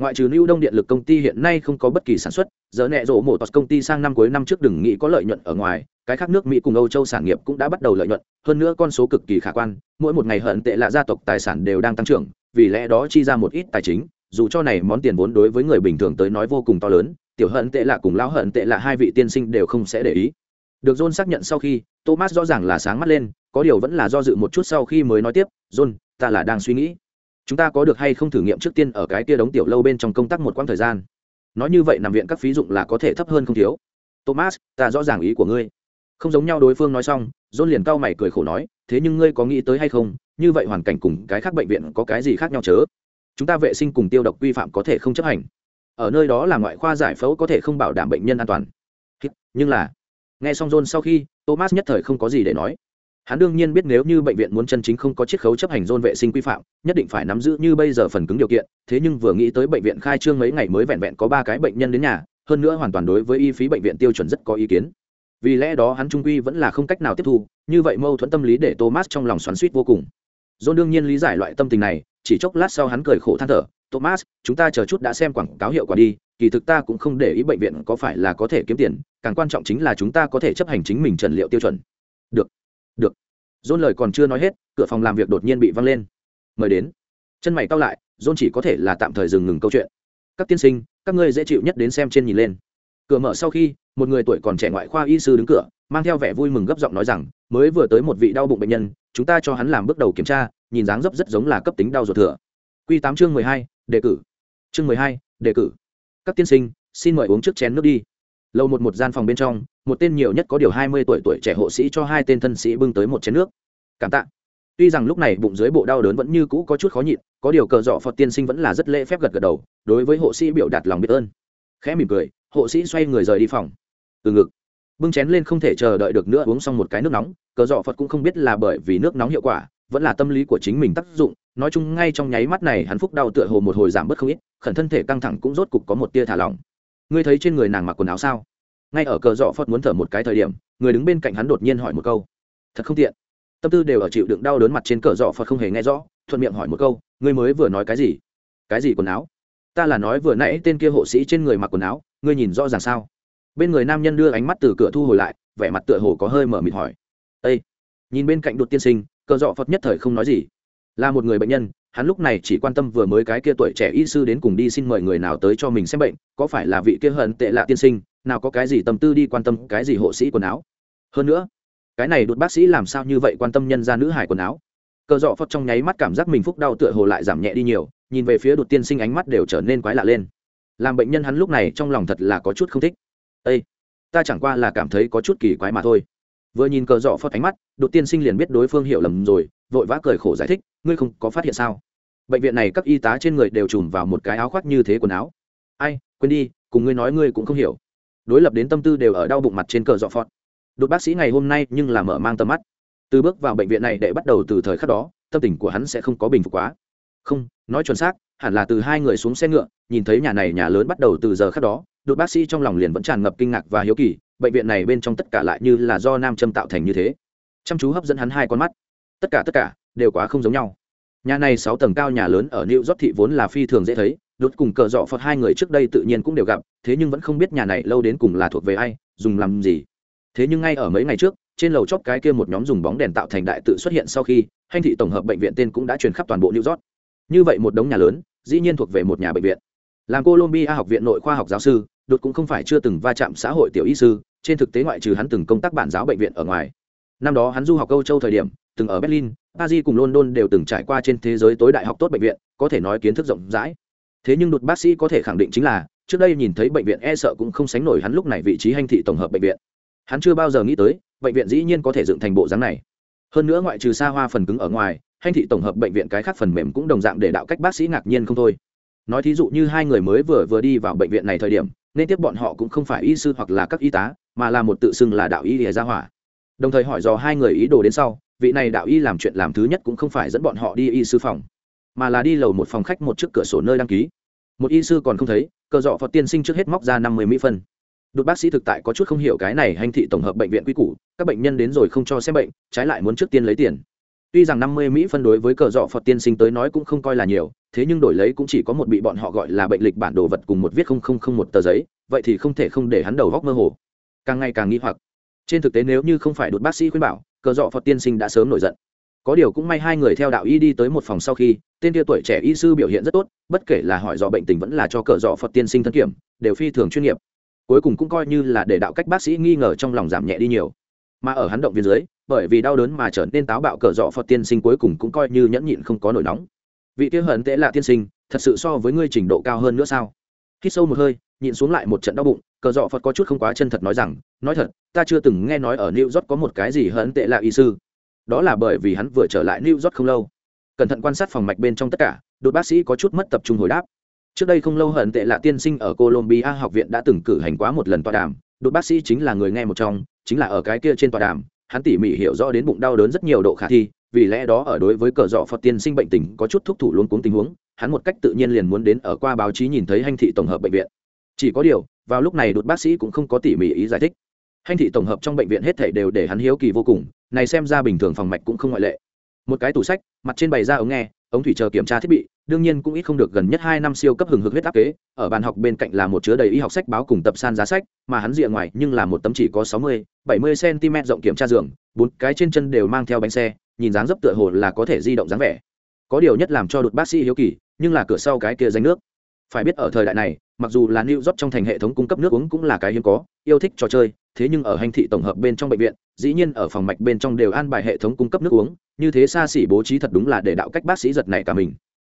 ngoại trừ lưu đông điện lực công ty hiện nay không có bất kỳ sản xuất, giờ nẹ rộ mổ tos công ty sang năm cuối năm trước đừng nghĩ có lợi nhuận ở ngoài, cái khác nước mỹ cùng âu châu sản nghiệp cũng đã bắt đầu lợi nhuận, hơn nữa con số cực kỳ khả quan, mỗi một ngày hận tệ là gia tộc tài sản đều đang tăng trưởng, vì lẽ đó chi ra một ít tài chính, dù cho này món tiền vốn đối với người bình thường tới nói vô cùng to lớn, tiểu hận tệ là cùng lão hận tệ là hai vị tiên sinh đều không sẽ để ý. Được john xác nhận sau khi, thomas rõ ràng là sáng mắt lên, có điều vẫn là do dự một chút sau khi mới nói tiếp, john, ta là đang suy nghĩ chúng ta có được hay không thử nghiệm trước tiên ở cái kia đóng tiểu lâu bên trong công tác một quãng thời gian? Nói như vậy nằm viện các phí dụng là có thể thấp hơn không thiếu. Thomas, ta rõ ràng ý của ngươi. Không giống nhau đối phương nói xong, john liền cau mày cười khổ nói, thế nhưng ngươi có nghĩ tới hay không? Như vậy hoàn cảnh cùng cái khác bệnh viện có cái gì khác nhau chớ? Chúng ta vệ sinh cùng tiêu độc quy phạm có thể không chấp hành. Ở nơi đó là ngoại khoa giải phẫu có thể không bảo đảm bệnh nhân an toàn. Nhưng là, nghe xong john sau khi, thomas nhất thời không có gì để nói hắn đương nhiên biết nếu như bệnh viện muốn chân chính không có chiết khấu chấp hành dôn vệ sinh quy phạm, nhất định phải nắm giữ như bây giờ phần cứng điều kiện, thế nhưng vừa nghĩ tới bệnh viện khai trương mấy ngày mới vẹn vẹn có ba cái bệnh nhân đến nhà, hơn nữa hoàn toàn đối với y phí bệnh viện tiêu chuẩn rất có ý kiến. Vì lẽ đó hắn trung quy vẫn là không cách nào tiếp thu, như vậy mâu thuẫn tâm lý để thomas trong lòng xoắn suýt vô cùng. John đương nhiên lý giải loại tâm tình này, chỉ chốc lát sau hắn cười khổ than thở, thomas, chúng ta chờ chút đã xem quảng cáo hiệu quả đi, kỳ thực ta cũng không để ý bệnh viện có phải là có thể kiếm tiền, càng quan trọng chính là chúng ta có thể chấp hành chính mình trần liệu tiêu chuẩn. Được được. Dôn lời còn chưa nói hết, cửa phòng làm việc đột nhiên bị văng lên. Mời đến. Chân mày cao lại dôn chỉ có thể là tạm thời dừng ngừng câu chuyện. Các tiên sinh, các ngươi dễ chịu nhất đến xem trên nhìn lên. Cửa mở sau khi, một người tuổi còn trẻ ngoại khoa y sư đứng cửa, mang theo vẻ vui mừng gấp giọng nói rằng, mới vừa tới một vị đau bụng bệnh nhân, chúng ta cho hắn làm bước đầu kiểm tra, nhìn dáng dấp rất giống là cấp tính đau ruột thừa. Q tám chương mười hai, đề cử. Chương mười hai, đề cử. Các tiên sinh, xin mời uống trước chén nước đi. Lâu một một gian phòng bên trong một tên nhiều nhất có điều hai mươi tuổi tuổi trẻ hộ sĩ cho hai tên thân sĩ bưng tới một chén nước. Cảm tạ. Tuy rằng lúc này bụng dưới bộ đau đớn vẫn như cũ có chút khó nhịn, có điều cờ dọ phật tiên sinh vẫn là rất lễ phép gật gật đầu, đối với hộ sĩ biểu đạt lòng biết ơn. Khẽ mỉm cười, hộ sĩ xoay người rời đi phòng. Từ ngực, bưng chén lên không thể chờ đợi được nữa uống xong một cái nước nóng, cờ dọ phật cũng không biết là bởi vì nước nóng hiệu quả, vẫn là tâm lý của chính mình tác dụng, nói chung ngay trong nháy mắt này hắn phúc đau tựa hồ một hồi giảm bớt không ít, khẩn thân thể căng thẳng cũng rốt cục có một tia thả lỏng. Ngươi thấy trên người nàng mặc quần áo sao? Ngay ở cờ dọ phật muốn thở một cái thời điểm, người đứng bên cạnh hắn đột nhiên hỏi một câu. Thật không tiện. Tâm tư đều ở chịu đựng đau đớn mặt trên cờ dọ phật không hề nghe rõ, thuận miệng hỏi một câu, ngươi mới vừa nói cái gì? Cái gì quần áo? Ta là nói vừa nãy tên kia hộ sĩ trên người mặc quần áo, ngươi nhìn rõ ràng sao? Bên người nam nhân đưa ánh mắt từ cửa thu hồi lại, vẻ mặt tựa hồ có hơi mở mịt hỏi. Ây nhìn bên cạnh đột tiên sinh, cờ dọ phật nhất thời không nói gì là một người bệnh nhân, hắn lúc này chỉ quan tâm vừa mới cái kia tuổi trẻ y sư đến cùng đi xin mời người nào tới cho mình xem bệnh, có phải là vị kia hận tệ lạ tiên sinh, nào có cái gì tâm tư đi quan tâm, cái gì hộ sĩ quần áo. Hơn nữa, cái này đột bác sĩ làm sao như vậy quan tâm nhân ra nữ hải quần áo. Cờ dọ phật trong nháy mắt cảm giác mình phúc đau tựa hồ lại giảm nhẹ đi nhiều, nhìn về phía đột tiên sinh ánh mắt đều trở nên quái lạ lên. Làm bệnh nhân hắn lúc này trong lòng thật là có chút không thích. Ây ta chẳng qua là cảm thấy có chút kỳ quái mà thôi vừa nhìn cờ dọ phật ánh mắt, đột tiên sinh liền biết đối phương hiểu lầm rồi, vội vã cười khổ giải thích, ngươi không có phát hiện sao? Bệnh viện này các y tá trên người đều trùm vào một cái áo khoác như thế quần áo. Ai, quên đi, cùng ngươi nói ngươi cũng không hiểu. Đối lập đến tâm tư đều ở đau bụng mặt trên cờ dọ phọt đột bác sĩ ngày hôm nay nhưng là mở mang tầm mắt. Từ bước vào bệnh viện này để bắt đầu từ thời khắc đó, tâm tình của hắn sẽ không có bình phục quá. Không, nói chuẩn xác, hẳn là từ hai người xuống xe ngựa, nhìn thấy nhà này nhà lớn bắt đầu từ giờ khắc đó. Đột bác sĩ trong lòng liền vẫn tràn ngập kinh ngạc và hiếu kỳ bệnh viện này bên trong tất cả lại như là do nam châm tạo thành như thế. Chăm chú hấp dẫn hắn hai con mắt. Tất cả tất cả, đều quá không giống nhau. Nhà này sáu tầng cao nhà lớn ở new york thị vốn là phi thường dễ thấy, đột cùng cờ dọ phật hai người trước đây tự nhiên cũng đều gặp, thế nhưng vẫn không biết nhà này lâu đến cùng là thuộc về ai, dùng làm gì. Thế nhưng ngay ở mấy ngày trước, trên lầu chóp cái kia một nhóm dùng bóng đèn tạo thành đại tự xuất hiện sau khi hành thị tổng hợp bệnh viện tên cũng đã truyền khắp toàn bộ new york. Như vậy một đống nhà lớn, dĩ nhiên thuộc về một nhà bệnh viện. Làm colombia học viện nội khoa học giáo sư đột cũng không phải chưa từng va chạm xã hội tiểu y sư, trên thực tế ngoại trừ hắn từng công tác bản giáo bệnh viện ở ngoài. Năm đó hắn du học âu châu thời điểm, từng ở berlin, paris cùng london đều từng trải qua trên thế giới tối đại học tốt bệnh viện, có thể nói kiến thức rộng rãi. Thế nhưng đột bác sĩ có thể khẳng định chính là, trước đây nhìn thấy bệnh viện e sợ cũng không sánh nổi hắn lúc này vị trí hành thị tổng hợp bệnh viện. Hắn chưa bao giờ nghĩ tới, bệnh viện dĩ nhiên có thể dựng thành bộ dáng này. Hơn nữa ngoại trừ xa hoa phần cứng ở ngoài, hành thị tổng hợp bệnh viện cái khác phần mềm cũng đồng dạng để đạo cách bác sĩ ngạc nhiên không thôi. Nói thí dụ như hai người mới vừa vừa đi vào bệnh viện này thời điểm nên tiếp bọn họ cũng không phải y sư hoặc là các y tá, mà là một tự xưng là đạo y lìa ra hỏa. Đồng thời hỏi dò hai người ý đồ đến sau, vị này đạo y làm chuyện làm thứ nhất cũng không phải dẫn bọn họ đi y sư phòng, mà là đi lầu một phòng khách một trước cửa sổ nơi đăng ký. Một y sư còn không thấy, cờ dọ phật tiên sinh trước hết móc ra năm mươi mỹ phân. Đột bác sĩ thực tại có chút không hiểu cái này hành thị tổng hợp bệnh viện quy củ, các bệnh nhân đến rồi không cho xem bệnh, trái lại muốn trước tiên lấy tiền tuy rằng năm mươi mỹ phân đối với cờ dọ phật tiên sinh tới nói cũng không coi là nhiều, thế nhưng đổi lấy cũng chỉ có một bị bọn họ gọi là bệnh lịch bản đồ vật cùng một viết không không không một tờ giấy, vậy thì không thể không để hắn đầu góc mơ hồ. Càng ngày càng nghi hoặc. Trên thực tế nếu như không phải đột bác sĩ khuyên bảo, cờ dọ phật tiên sinh đã sớm nổi giận. Có điều cũng may hai người theo đạo y đi tới một phòng sau khi, tên kia tuổi trẻ y sư biểu hiện rất tốt, bất kể là hỏi dò bệnh tình vẫn là cho cờ dọ phật tiên sinh thân kiểm, đều phi thường chuyên nghiệp. Cuối cùng cũng coi như là để đạo cách bác sĩ nghi ngờ trong lòng giảm nhẹ đi nhiều mà ở hắn động viên dưới, bởi vì đau đớn mà trở nên táo bạo cờ dọ phật tiên sinh cuối cùng cũng coi như nhẫn nhịn không có nổi nóng. Vị kia hận tệ là tiên sinh, thật sự so với ngươi trình độ cao hơn nữa sao? Khi sâu một hơi, nhịn xuống lại một trận đau bụng, cờ dọ phật có chút không quá chân thật nói rằng, nói thật, ta chưa từng nghe nói ở new york có một cái gì hận tệ là y sư. Đó là bởi vì hắn vừa trở lại new york không lâu. Cẩn thận quan sát phòng mạch bên trong tất cả, đột bác sĩ có chút mất tập trung hồi đáp. Trước đây không lâu hận tệ là tiên sinh ở colombia học viện đã từng cử hành quá một lần tọa đàm đột bác sĩ chính là người nghe một trong, chính là ở cái kia trên tòa đàm, hắn tỉ mỉ hiểu rõ đến bụng đau đớn rất nhiều độ khả thi, vì lẽ đó ở đối với cờ dọ phật tiên sinh bệnh tình có chút thúc thủ luôn cuống tình huống, hắn một cách tự nhiên liền muốn đến ở qua báo chí nhìn thấy hành thị tổng hợp bệnh viện. Chỉ có điều, vào lúc này đột bác sĩ cũng không có tỉ mỉ ý giải thích. Hành thị tổng hợp trong bệnh viện hết thảy đều để hắn hiếu kỳ vô cùng, này xem ra bình thường phòng mạch cũng không ngoại lệ. Một cái tủ sách, mặt trên bày ra ống nghe, ống thủy chờ kiểm tra thiết bị đương nhiên cũng ít không được gần nhất hai năm siêu cấp hừng hực huyết áp kế ở bàn học bên cạnh là một chứa đầy y học sách báo cùng tập san giá sách mà hắn rìa ngoài nhưng là một tấm chỉ có sáu mươi bảy mươi cm rộng kiểm tra giường bốn cái trên chân đều mang theo bánh xe nhìn dáng dấp tựa hồ là có thể di động dáng vẻ có điều nhất làm cho đột bác sĩ hiếu kỳ nhưng là cửa sau cái kia danh nước phải biết ở thời đại này mặc dù là New York trong thành hệ thống cung cấp nước uống cũng là cái hiếm có, yêu thích trò chơi, thế nhưng ở hành thị tổng hợp bên trong bệnh viện, dĩ nhiên ở phòng mạch bên trong đều an bài hệ thống cung cấp nước uống, như thế xa xỉ bố trí thật đúng là để đạo cách bác sĩ giật này cả mình.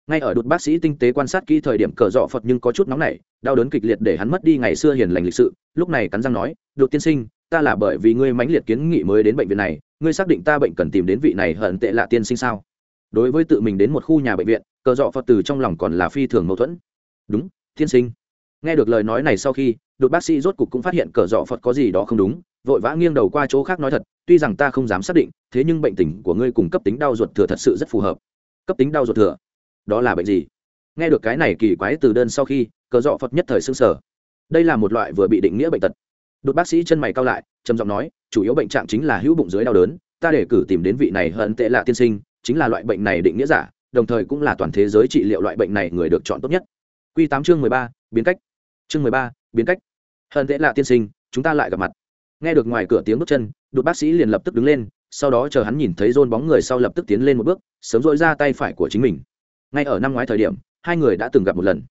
Ngay ở đột bác sĩ tinh tế quan sát kỹ thời điểm cờ dọ Phật nhưng có chút nóng nảy, đau đớn kịch liệt để hắn mất đi ngày xưa hiền lành lịch sự, lúc này cắn răng nói, "Đột tiên sinh, ta là bởi vì ngươi mãnh liệt kiến nghị mới đến bệnh viện này, ngươi xác định ta bệnh cần tìm đến vị này hận tệ lạ tiên sinh sao?" Đối với tự mình đến một khu nhà bệnh viện, cờ dọ Phật từ trong lòng còn là phi thường mâu thuẫn. "Đúng, tiên sinh." nghe được lời nói này sau khi đột bác sĩ rốt cục cũng phát hiện cờ dọ phật có gì đó không đúng vội vã nghiêng đầu qua chỗ khác nói thật tuy rằng ta không dám xác định thế nhưng bệnh tình của ngươi cùng cấp tính đau ruột thừa thật sự rất phù hợp cấp tính đau ruột thừa đó là bệnh gì? Nghe được cái này kỳ quái từ đơn sau khi, cờ dọ phật nhất thời xương sở đây là một loại vừa bị định nghĩa bệnh tật. Đột bác sĩ chân mày cao lại, trầm giọng nói, chủ yếu bệnh trạng chính là hữu bụng dưới đau đớn, ta để cử tìm đến vị này hận tệ lạ tiên sinh, chính là loại bệnh này định nghĩa giả, đồng thời cũng là toàn thế giới trị liệu loại bệnh này người được chọn tốt nhất. Q tám chương mười ba, biến cách. Chương mười ba, biến cách. Hận tệ lạ tiên sinh, chúng ta lại gặp mặt. Nghe được ngoài cửa tiếng bước chân, đột bác sĩ liền lập tức đứng lên, sau đó chờ hắn nhìn thấy rôn bóng người sau lập tức tiến lên một bước, sớm dội ra tay phải của chính mình ngay ở năm ngoái thời điểm, hai người đã từng gặp một lần.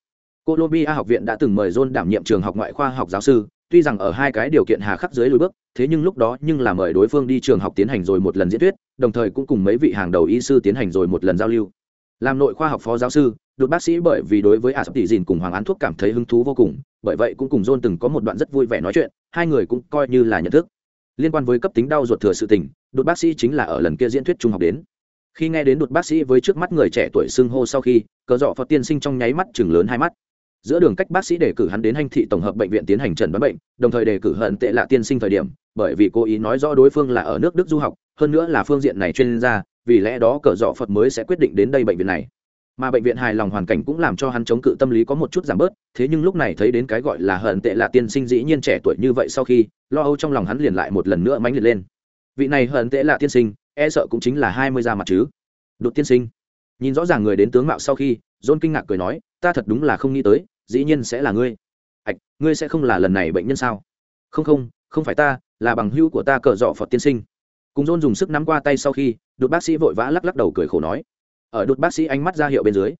Colombia học viện đã từng mời john đảm nhiệm trường học ngoại khoa học giáo sư, tuy rằng ở hai cái điều kiện hà khắc dưới lùi bước, thế nhưng lúc đó nhưng là mời đối phương đi trường học tiến hành rồi một lần diễn thuyết, đồng thời cũng cùng mấy vị hàng đầu y sư tiến hành rồi một lần giao lưu. Làm nội khoa học phó giáo sư đột bác sĩ bởi vì đối với ả sắp tỷ dìn cùng hoàng án thuốc cảm thấy hứng thú vô cùng, bởi vậy cũng cùng john từng có một đoạn rất vui vẻ nói chuyện, hai người cũng coi như là nhận thức. Liên quan với cấp tính đau ruột thừa sự tình, đột bác sĩ chính là ở lần kia diễn thuyết trung học đến khi nghe đến đột bác sĩ với trước mắt người trẻ tuổi xưng hô sau khi, cờ dọ phật tiên sinh trong nháy mắt chừng lớn hai mắt. Giữa đường cách bác sĩ đề cử hắn đến hành thị tổng hợp bệnh viện tiến hành trần đoán bệnh, đồng thời đề cử hận tệ lạ tiên sinh thời điểm, bởi vì cố ý nói rõ đối phương là ở nước đức du học, hơn nữa là phương diện này chuyên gia, vì lẽ đó cờ dọ phật mới sẽ quyết định đến đây bệnh viện này. Mà bệnh viện hài lòng hoàn cảnh cũng làm cho hắn chống cự tâm lý có một chút giảm bớt, thế nhưng lúc này thấy đến cái gọi là hận tệ lạ tiên sinh dĩ nhiên trẻ tuổi như vậy sau khi, lo âu trong lòng hắn liền lại một lần nữa mánh liệt lên. Vị này hận tệ lạ tiên sinh e sợ cũng chính là hai mươi ra mặt chứ. Đột tiên sinh. Nhìn rõ ràng người đến tướng mạo sau khi, john kinh ngạc cười nói, ta thật đúng là không nghĩ tới, dĩ nhiên sẽ là ngươi. Ạch ngươi sẽ không là lần này bệnh nhân sao? Không không không phải ta, là bằng hữu của ta cờ dọ phật tiên sinh. Cùng john dùng sức nắm qua tay sau khi, đột bác sĩ vội vã lắc lắc đầu cười khổ nói. Ở đột bác sĩ ánh mắt ra hiệu bên dưới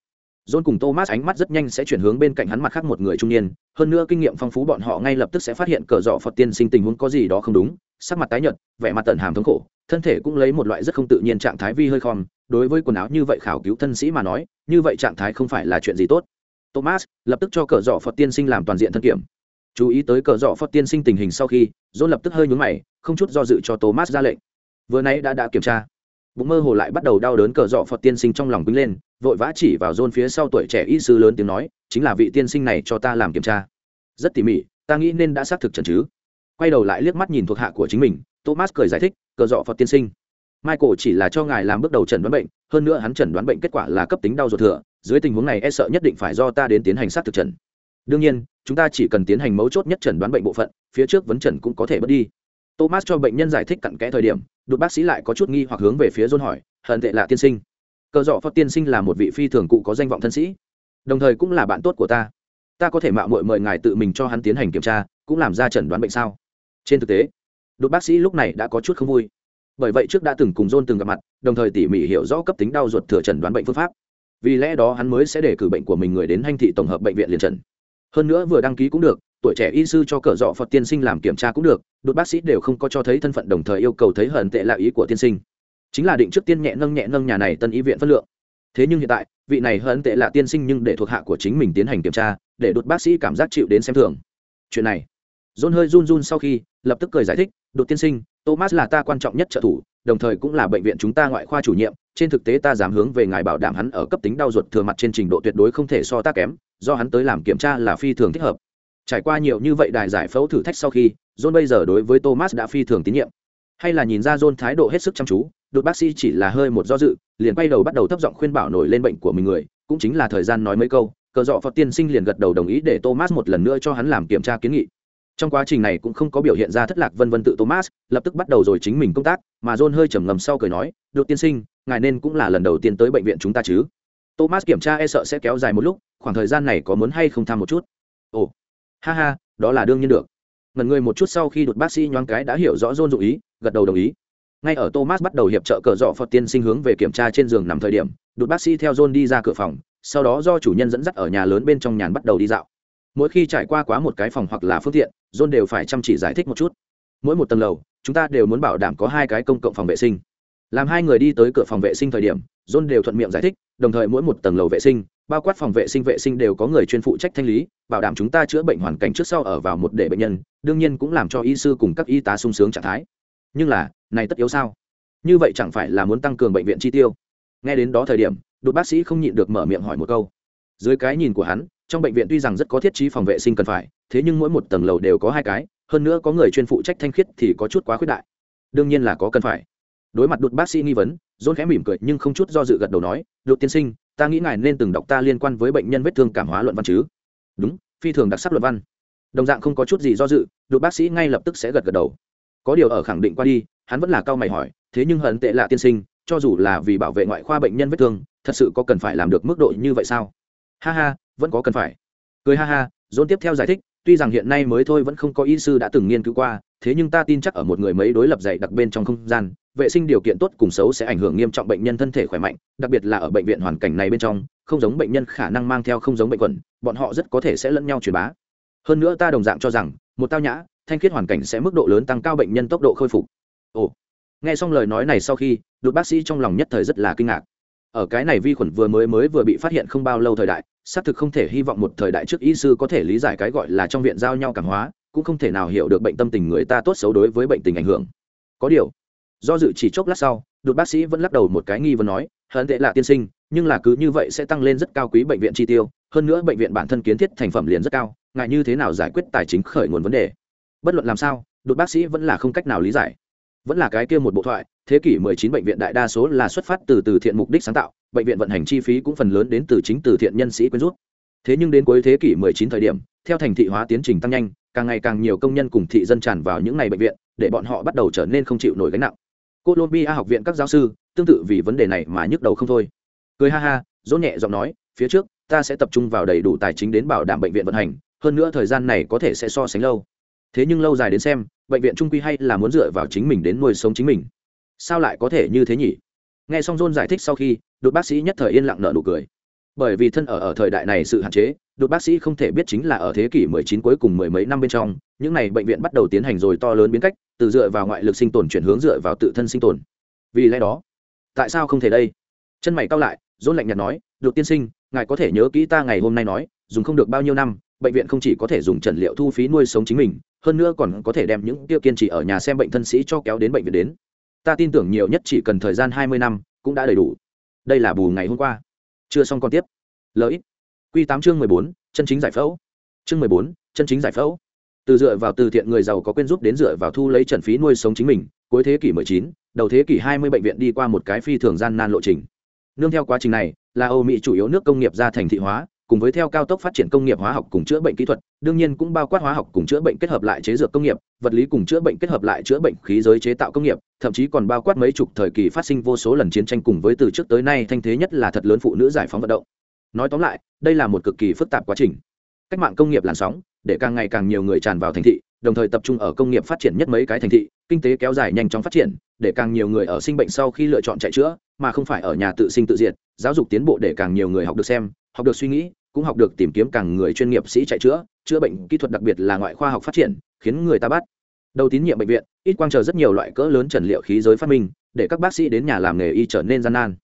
john cùng thomas ánh mắt rất nhanh sẽ chuyển hướng bên cạnh hắn mặt khác một người trung niên. Hơn nữa kinh nghiệm phong phú bọn họ ngay lập tức sẽ phát hiện cờ dọ phật tiên sinh tình huống có gì đó không đúng. Sắc mặt tái nhợt, vẻ mặt tận hàm thống khổ, thân thể cũng lấy một loại rất không tự nhiên trạng thái vi hơi khom. Đối với quần áo như vậy khảo cứu thân sĩ mà nói, như vậy trạng thái không phải là chuyện gì tốt. Thomas lập tức cho cờ dọ phật tiên sinh làm toàn diện thân kiểm. Chú ý tới cờ dọ phật tiên sinh tình hình sau khi, john lập tức hơi nhướng mày, không chút do dự cho thomas ra lệnh. Vừa nãy đã đã kiểm tra. Bụng mơ hồ lại bắt đầu đau đớn cờ dọ phật tiên sinh trong lòng quýnh lên vội vã chỉ vào john phía sau tuổi trẻ y sư lớn tiếng nói, chính là vị tiên sinh này cho ta làm kiểm tra. Rất tỉ mỉ, ta nghĩ nên đã xác thực trần chứ. Quay đầu lại liếc mắt nhìn thuộc hạ của chính mình, thomas cười giải thích, cờ dọ phật tiên sinh. Michael chỉ là cho ngài làm bước đầu trần đoán bệnh, hơn nữa hắn trần đoán bệnh kết quả là cấp tính đau ruột thừa, dưới tình huống này e sợ nhất định phải do ta đến tiến hành xác thực trần đương nhiên, chúng ta chỉ cần tiến hành mấu chốt nhất trần đoán bệnh bộ phận, phía trước vấn trần cũng có thể bớt đi. Thomas cho bệnh nhân giải thích cặn kẽ thời điểm, đột bác sĩ lại có chút nghi hoặc hướng về phía john hỏi, hận tệ lạ tiên sinh cờ dọ phật tiên sinh là một vị phi thường cụ có danh vọng thân sĩ. Đồng thời cũng là bạn tốt của ta. Ta có thể mạo muội mời ngài tự mình cho hắn tiến hành kiểm tra, cũng làm ra chẩn đoán bệnh sao? Trên thực tế, đột bác sĩ lúc này đã có chút không vui. Bởi vậy trước đã từng cùng john từng gặp mặt, đồng thời tỉ mỉ hiểu rõ cấp tính đau ruột thừa chẩn đoán bệnh phương pháp. Vì lẽ đó hắn mới sẽ để cử bệnh của mình người đến hành thị tổng hợp bệnh viện liền trần. Hơn nữa vừa đăng ký cũng được, tuổi trẻ y sư cho cờ dọ phật tiên sinh làm kiểm tra cũng được, đột bác sĩ đều không có cho thấy thân phận đồng thời yêu cầu thấy hận tệ là ý của tiên sinh chính là định trước tiên nhẹ nâng nhẹ nâng nhà này tân y viện phân lượng. Thế nhưng hiện tại, vị này hận tệ là tiên sinh nhưng để thuộc hạ của chính mình tiến hành kiểm tra, để đột bác sĩ cảm giác chịu đến xem thường. Chuyện này, john hơi run run sau khi, lập tức cười giải thích, đột tiên sinh, thomas là ta quan trọng nhất trợ thủ, đồng thời cũng là bệnh viện chúng ta ngoại khoa chủ nhiệm, trên thực tế ta dám hướng về ngài bảo đảm hắn ở cấp tính đau ruột thừa mặt trên trình độ tuyệt đối không thể so ta kém, do hắn tới làm kiểm tra là phi thường thích hợp. Trải qua nhiều như vậy đài giải phẫu thử thách sau khi, john bây giờ đối với thomas đã phi thường tín nhiệm. Hay là nhìn ra john thái độ hết sức chăm chú đột bác sĩ chỉ là hơi một do dự, liền quay đầu bắt đầu thấp giọng khuyên bảo nổi lên bệnh của mình người, cũng chính là thời gian nói mấy câu, cờ dọ phật tiên sinh liền gật đầu đồng ý để thomas một lần nữa cho hắn làm kiểm tra kiến nghị. Trong quá trình này cũng không có biểu hiện ra thất lạc vân vân tự thomas, lập tức bắt đầu rồi chính mình công tác, mà john hơi trầm ngầm sau cười nói được tiên sinh, ngài nên cũng là lần đầu tiên tới bệnh viện chúng ta chứ. Thomas kiểm tra e sợ sẽ kéo dài một lúc, khoảng thời gian này có muốn hay không tham một chút? Ồ, ha ha, đó là đương nhiên được. Ngần người một chút sau khi đột bác sĩ nhoáng cái đã hiểu rõ John dụ ý, gật đầu đồng ý ngay ở thomas bắt đầu hiệp trợ cờ dọ phật tiên sinh hướng về kiểm tra trên giường nằm thời điểm, đột bác sĩ theo john đi ra cửa phòng, sau đó do chủ nhân dẫn dắt ở nhà lớn bên trong nhàn bắt đầu đi dạo. Mỗi khi trải qua quá một cái phòng hoặc là phương tiện, john đều phải chăm chỉ giải thích một chút. Mỗi một tầng lầu, chúng ta đều muốn bảo đảm có hai cái công cộng phòng vệ sinh. Làm hai người đi tới cửa phòng vệ sinh thời điểm, john đều thuận miệng giải thích, đồng thời mỗi một tầng lầu vệ sinh, bao quát phòng vệ sinh vệ sinh đều có người chuyên phụ trách thanh lý, bảo đảm chúng ta chữa bệnh hoàn cảnh trước sau ở vào một để bệnh nhân, đương nhiên cũng làm cho y sư cùng các y tá sung sướng trạng thái nhưng là, này tất yếu sao? Như vậy chẳng phải là muốn tăng cường bệnh viện chi tiêu? Nghe đến đó thời điểm, đột bác sĩ không nhịn được mở miệng hỏi một câu. Dưới cái nhìn của hắn, trong bệnh viện tuy rằng rất có thiết trí phòng vệ sinh cần phải, thế nhưng mỗi một tầng lầu đều có hai cái, hơn nữa có người chuyên phụ trách thanh khiết thì có chút quá khuyết đại. Đương nhiên là có cần phải. Đối mặt đột bác sĩ nghi vấn, dôn khẽ mỉm cười nhưng không chút do dự gật đầu nói, đột tiên sinh, ta nghĩ ngài nên từng đọc ta liên quan với bệnh nhân vết thương cảm hóa luận văn chứ? Đúng, phi thường đặc sắc luận văn. Đồng dạng không có chút gì do dự, đột bác sĩ ngay lập tức sẽ gật gật đầu có điều ở khẳng định qua đi, hắn vẫn là cao mày hỏi, thế nhưng hận tệ lạ tiên sinh, cho dù là vì bảo vệ ngoại khoa bệnh nhân vết thương, thật sự có cần phải làm được mức độ như vậy sao? Ha ha, vẫn có cần phải. Cười ha ha dồn tiếp theo giải thích, tuy rằng hiện nay mới thôi vẫn không có y sư đã từng nghiên cứu qua, thế nhưng ta tin chắc ở một người mấy đối lập dạy đặc bên trong không gian, vệ sinh điều kiện tốt cùng xấu sẽ ảnh hưởng nghiêm trọng bệnh nhân thân thể khỏe mạnh, đặc biệt là ở bệnh viện hoàn cảnh này bên trong, không giống bệnh nhân khả năng mang theo không giống bệnh quẩn bọn họ rất có thể sẽ lẫn nhau truyền bá. Hơn nữa ta đồng dạng cho rằng, một tao nhã thanh khiết hoàn cảnh sẽ mức độ lớn tăng cao bệnh nhân tốc độ khôi phục. Ồ. Nghe xong lời nói này sau khi, đột bác sĩ trong lòng nhất thời rất là kinh ngạc. Ở cái này vi khuẩn vừa mới mới vừa bị phát hiện không bao lâu thời đại, xác thực không thể hy vọng một thời đại trước y sư có thể lý giải cái gọi là trong viện giao nhau cảm hóa, cũng không thể nào hiểu được bệnh tâm tình người ta tốt xấu đối với bệnh tình ảnh hưởng. Có điều, do dự chỉ chốc lát sau, đột bác sĩ vẫn lắc đầu một cái nghi vấn nói hận tệ là tiên sinh, nhưng là cứ như vậy sẽ tăng lên rất cao quý bệnh viện chi tiêu, hơn nữa bệnh viện bản thân kiến thiết thành phẩm liền rất cao, ngại như thế nào giải quyết tài chính khởi nguồn vấn đề? Bất luận làm sao, đột bác sĩ vẫn là không cách nào lý giải. Vẫn là cái kia một bộ thoại, thế kỷ 19 bệnh viện đại đa số là xuất phát từ từ thiện mục đích sáng tạo, bệnh viện vận hành chi phí cũng phần lớn đến từ chính từ thiện nhân sĩ quyên rút. Thế nhưng đến cuối thế kỷ 19 thời điểm, theo thành thị hóa tiến trình tăng nhanh, càng ngày càng nhiều công nhân cùng thị dân tràn vào những ngày bệnh viện, để bọn họ bắt đầu trở nên không chịu nổi gánh nặng. Colombia học viện các giáo sư, tương tự vì vấn đề này mà nhức đầu không thôi. Cười ha ha, dỗ nhẹ giọng nói, phía trước, ta sẽ tập trung vào đầy đủ tài chính đến bảo đảm bệnh viện vận hành, hơn nữa thời gian này có thể sẽ so sánh lâu thế nhưng lâu dài đến xem, bệnh viện trung quy hay là muốn dựa vào chính mình đến nuôi sống chính mình. Sao lại có thể như thế nhỉ? Nghe xong john giải thích sau khi, đột bác sĩ nhất thời yên lặng nợ nụ cười. Bởi vì thân ở ở thời đại này sự hạn chế, đột bác sĩ không thể biết chính là ở thế kỷ 19 cuối cùng mười mấy năm bên trong, những này bệnh viện bắt đầu tiến hành rồi to lớn biến cách, từ dựa vào ngoại lực sinh tồn chuyển hướng dựa vào tự thân sinh tồn. Vì lẽ đó, tại sao không thể đây? Chân mày cao lại dôn lạnh nhạt nói được tiên sinh, ngài có thể nhớ kỹ ta ngày hôm nay nói, dùng không được bao nhiêu năm, bệnh viện không chỉ có thể dùng trần liệu thu phí nuôi sống chính mình hơn nữa còn có thể đem những tiêu kiên trì ở nhà xem bệnh thân sĩ cho kéo đến bệnh viện đến. Ta tin tưởng nhiều nhất chỉ cần thời gian hai mươi năm cũng đã đầy đủ. Đây là bù ngày hôm qua. Chưa xong còn tiếp. Lợi q tám chương mười bốn chân chính giải phẫu. Chương mười bốn chân chính giải phẫu. Từ dựa vào từ thiện người giàu có quên giúp đến dựa vào thu lấy trần phí nuôi sống chính mình cuối thế kỷ 19, đầu thế kỷ 20 bệnh viện đi qua một cái phi thường gian nan lộ trình. Nương theo quá trình này là âu mỹ chủ yếu nước công nghiệp ra thành thị hóa cùng với theo cao tốc phát triển công nghiệp hóa học cùng chữa bệnh kỹ thuật, đương nhiên cũng bao quát hóa học cùng chữa bệnh kết hợp lại chế dược công nghiệp, vật lý cùng chữa bệnh kết hợp lại chữa bệnh khí giới chế tạo công nghiệp, thậm chí còn bao quát mấy chục thời kỳ phát sinh vô số lần chiến tranh cùng với từ trước tới nay thanh thế nhất là thật lớn phụ nữ giải phóng vận động. Nói tóm lại, đây là một cực kỳ phức tạp quá trình. Cách mạng công nghiệp làn sóng, để càng ngày càng nhiều người tràn vào thành thị, đồng thời tập trung ở công nghiệp phát triển nhất mấy cái thành thị, kinh tế kéo dài nhanh chóng phát triển, để càng nhiều người ở sinh bệnh sau khi lựa chọn chạy chữa, mà không phải ở nhà tự sinh tự diệt, giáo dục tiến bộ để càng nhiều người học được xem, học được suy nghĩ cũng học được tìm kiếm càng người chuyên nghiệp sĩ chạy chữa chữa bệnh kỹ thuật đặc biệt là ngoại khoa học phát triển, khiến người ta bắt. Đầu tín nhiệm bệnh viện, ít quang chờ rất nhiều loại cỡ lớn trần liệu khí giới phát minh, để các bác sĩ đến nhà làm nghề y trở nên gian nan.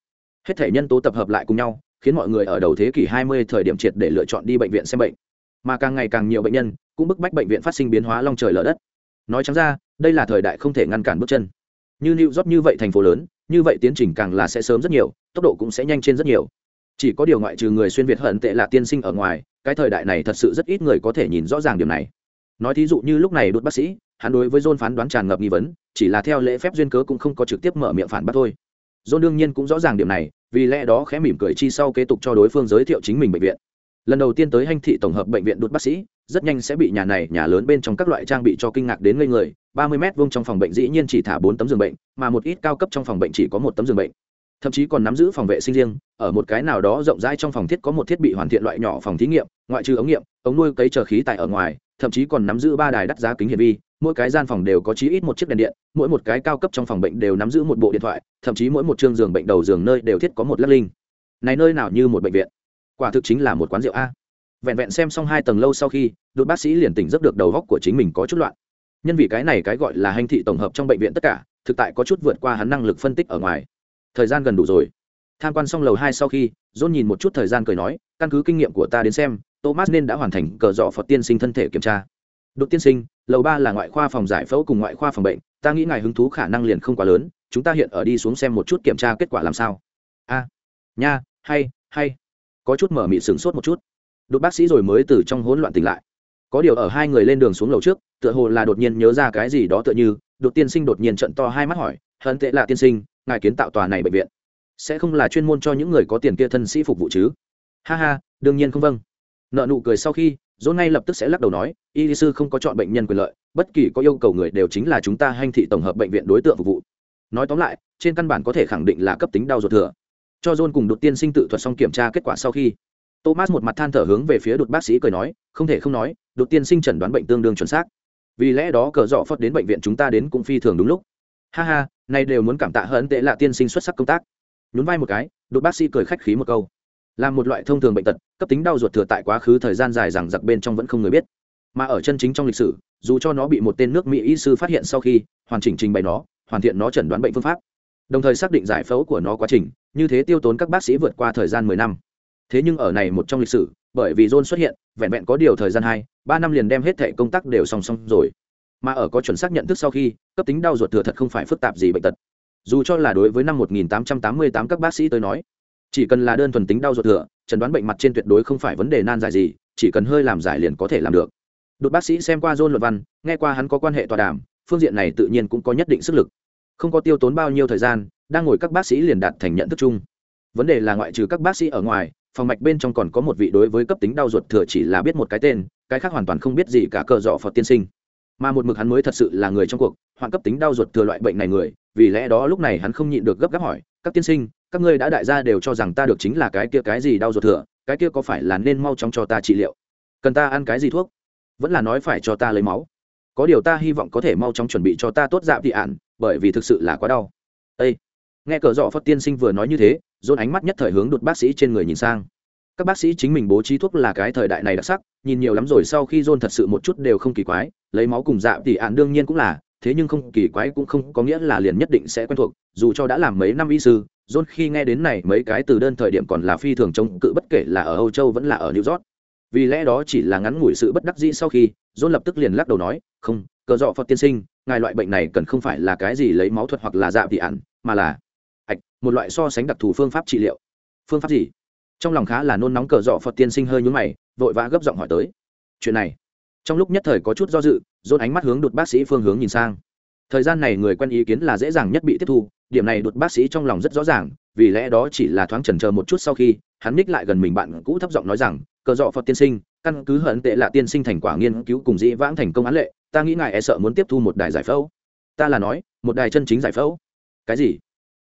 Hết thể nhân tố tập hợp lại cùng nhau, khiến mọi người ở đầu thế kỷ 20 thời điểm triệt để lựa chọn đi bệnh viện xem bệnh. Mà càng ngày càng nhiều bệnh nhân, cũng bức bách bệnh viện phát sinh biến hóa long trời lở đất. Nói chẳng ra, đây là thời đại không thể ngăn cản bước chân. Như new york như vậy thành phố lớn, như vậy tiến trình càng là sẽ sớm rất nhiều, tốc độ cũng sẽ nhanh trên rất nhiều chỉ có điều ngoại trừ người xuyên việt hận tệ là tiên sinh ở ngoài, cái thời đại này thật sự rất ít người có thể nhìn rõ ràng điều này. Nói thí dụ như lúc này đột bác sĩ, hắn đối với john phán đoán tràn ngập nghi vấn, chỉ là theo lễ phép duyên cớ cũng không có trực tiếp mở miệng phản bác thôi. John đương nhiên cũng rõ ràng điều này, vì lẽ đó khẽ mỉm cười chi sau kế tục cho đối phương giới thiệu chính mình bệnh viện. Lần đầu tiên tới hành thị tổng hợp bệnh viện đột bác sĩ, rất nhanh sẽ bị nhà này, nhà lớn bên trong các loại trang bị cho kinh ngạc đến ngây người, ba mươi m vuông trong phòng bệnh dĩ nhiên chỉ thả bốn tấm giường bệnh, mà một ít cao cấp trong phòng bệnh chỉ có một tấm giường bệnh thậm chí còn nắm giữ phòng vệ sinh riêng, ở một cái nào đó rộng rãi trong phòng thiết có một thiết bị hoàn thiện loại nhỏ phòng thí nghiệm, ngoại trừ ống nghiệm, ống nuôi cấy chờ khí tại ở ngoài, thậm chí còn nắm giữ ba đài đắt giá kính hiển vi, mỗi cái gian phòng đều có chí ít một chiếc đèn điện, mỗi một cái cao cấp trong phòng bệnh đều nắm giữ một bộ điện thoại, thậm chí mỗi một chương giường bệnh đầu giường nơi đều thiết có một lắc linh. Này nơi nào như một bệnh viện? Quả thực chính là một quán rượu a. Vẹn vẹn xem xong hai tầng lâu sau khi đội bác sĩ liền tỉnh giấc được đầu góc của chính mình có chút loạn. Nhân vì cái này cái gọi là hành thị tổng hợp trong bệnh viện tất cả, thực tại có chút vượt qua hắn năng lực phân tích ở ngoài thời gian gần đủ rồi. Tham quan xong lầu hai sau khi, john nhìn một chút thời gian cười nói, căn cứ kinh nghiệm của ta đến xem, thomas nên đã hoàn thành cờ dọ phật tiên sinh thân thể kiểm tra. Đột tiên sinh, lầu ba là ngoại khoa phòng giải phẫu cùng ngoại khoa phòng bệnh, ta nghĩ ngài hứng thú khả năng liền không quá lớn, chúng ta hiện ở đi xuống xem một chút kiểm tra kết quả làm sao. A, nha, hay hay. Có chút mở mị sửng sốt một chút. Đột bác sĩ rồi mới từ trong hỗn loạn tỉnh lại. Có điều ở hai người lên đường xuống lầu trước, tựa hồ là đột nhiên nhớ ra cái gì đó tựa như, đột tiên sinh đột nhiên trận to hai mắt hỏi, hận tệ là tiên sinh ngài kiến tạo tòa này bệnh viện. Sẽ không là chuyên môn cho những người có tiền kia thân sĩ phục vụ chứ? Ha ha, đương nhiên không vâng. Nợ nụ cười sau khi dỗ ngay lập tức sẽ lắc đầu nói, y sư không có chọn bệnh nhân quyền lợi, bất kỳ có yêu cầu người đều chính là chúng ta hành thị tổng hợp bệnh viện đối tượng phục vụ. Nói tóm lại, trên căn bản có thể khẳng định là cấp tính đau ruột thừa. Cho john cùng đột tiên sinh tự thuật xong kiểm tra kết quả sau khi, thomas một mặt than thở hướng về phía đột bác sĩ cười nói, không thể không nói, đột tiên sinh chẩn đoán bệnh tương đương chuẩn xác. Vì lẽ đó cờ dọ phất đến bệnh viện chúng ta đến cũng phi thường đúng lúc. Ha ha nay đều muốn cảm tạ hận tệ là tiên sinh xuất sắc công tác. Nhún vai một cái, đột bác sĩ cười khách khí một câu. Là một loại thông thường bệnh tật, cấp tính đau ruột thừa tại quá khứ thời gian dài rằng giặc bên trong vẫn không người biết. Mà ở chân chính trong lịch sử, dù cho nó bị một tên nước mỹ y sư phát hiện sau khi hoàn chỉnh trình bày nó, hoàn thiện nó chẩn đoán bệnh phương pháp, đồng thời xác định giải phẫu của nó quá trình, như thế tiêu tốn các bác sĩ vượt qua thời gian mười năm. Thế nhưng ở này một trong lịch sử, bởi vì john xuất hiện, vẹn vẹn có điều thời gian hai, ba năm liền đem hết thẻ công tác đều song song rồi mà ở có chuẩn xác nhận thức sau khi, cấp tính đau ruột thừa thật không phải phức tạp gì bệnh tật. Dù cho là đối với năm 1888 các bác sĩ tới nói, chỉ cần là đơn thuần tính đau ruột thừa, chẩn đoán bệnh mặt trên tuyệt đối không phải vấn đề nan giải gì, chỉ cần hơi làm giải liền có thể làm được. Đột bác sĩ xem qua john luận văn, nghe qua hắn có quan hệ tòa đàm, phương diện này tự nhiên cũng có nhất định sức lực. Không có tiêu tốn bao nhiêu thời gian, đang ngồi các bác sĩ liền đạt thành nhận thức chung. Vấn đề là ngoại trừ các bác sĩ ở ngoài, phòng mạch bên trong còn có một vị đối với cấp tính đau ruột thừa chỉ là biết một cái tên, cái khác hoàn toàn không biết gì cả cờ dọ phật tiên sinh mà một mực hắn mới thật sự là người trong cuộc, hoạn cấp tính đau ruột thừa loại bệnh này người, vì lẽ đó lúc này hắn không nhịn được gấp gáp hỏi, các tiên sinh, các ngươi đã đại gia đều cho rằng ta được chính là cái kia cái gì đau ruột thừa, cái kia có phải là nên mau chóng cho ta trị liệu? Cần ta ăn cái gì thuốc? Vẫn là nói phải cho ta lấy máu. Có điều ta hy vọng có thể mau chóng chuẩn bị cho ta tốt dạ thị ạn bởi vì thực sự là quá đau. Ê! nghe cờ dọ phật tiên sinh vừa nói như thế, dồn ánh mắt nhất thời hướng đột bác sĩ trên người nhìn sang các bác sĩ chính mình bố trí thuốc là cái thời đại này đặc sắc, nhìn nhiều lắm rồi sau khi john thật sự một chút đều không kỳ quái, lấy máu cùng dạ thì ạn đương nhiên cũng là, thế nhưng không kỳ quái cũng không có nghĩa là liền nhất định sẽ quen thuộc, dù cho đã làm mấy năm y sư john khi nghe đến này mấy cái từ đơn thời điểm còn là phi thường chống cự bất kể là ở âu châu vẫn là ở new york. Vì lẽ đó chỉ là ngắn ngủi sự bất đắc dĩ sau khi john lập tức liền lắc đầu nói, không cờ dọ phật tiên sinh, ngài loại bệnh này cần không phải là cái gì lấy máu thuật hoặc là dạ thì ạn mà là, ạch, một loại so sánh đặc thù phương pháp trị liệu. Phương pháp gì? Trong lòng khá là nôn nóng cờ dọ phật tiên sinh hơi nhúng mày, vội vã gấp giọng hỏi tới. Chuyện này. Trong lúc nhất thời có chút do dự, dồn ánh mắt hướng đột bác sĩ phương hướng nhìn sang. Thời gian này người quen ý kiến là dễ dàng nhất bị tiếp thu, điểm này đột bác sĩ trong lòng rất rõ ràng, vì lẽ đó chỉ là thoáng chần chờ một chút sau khi, hắn ních lại gần mình bạn cũ thấp giọng nói rằng, cờ dọ phật tiên sinh, căn cứ hận tệ là tiên sinh thành quả nghiên cứu cùng dĩ vãng thành công án lệ, ta nghĩ ngài e sợ muốn tiếp thu một đài giải phẫu. Ta là nói, một đài chân chính giải phẫu. Cái gì?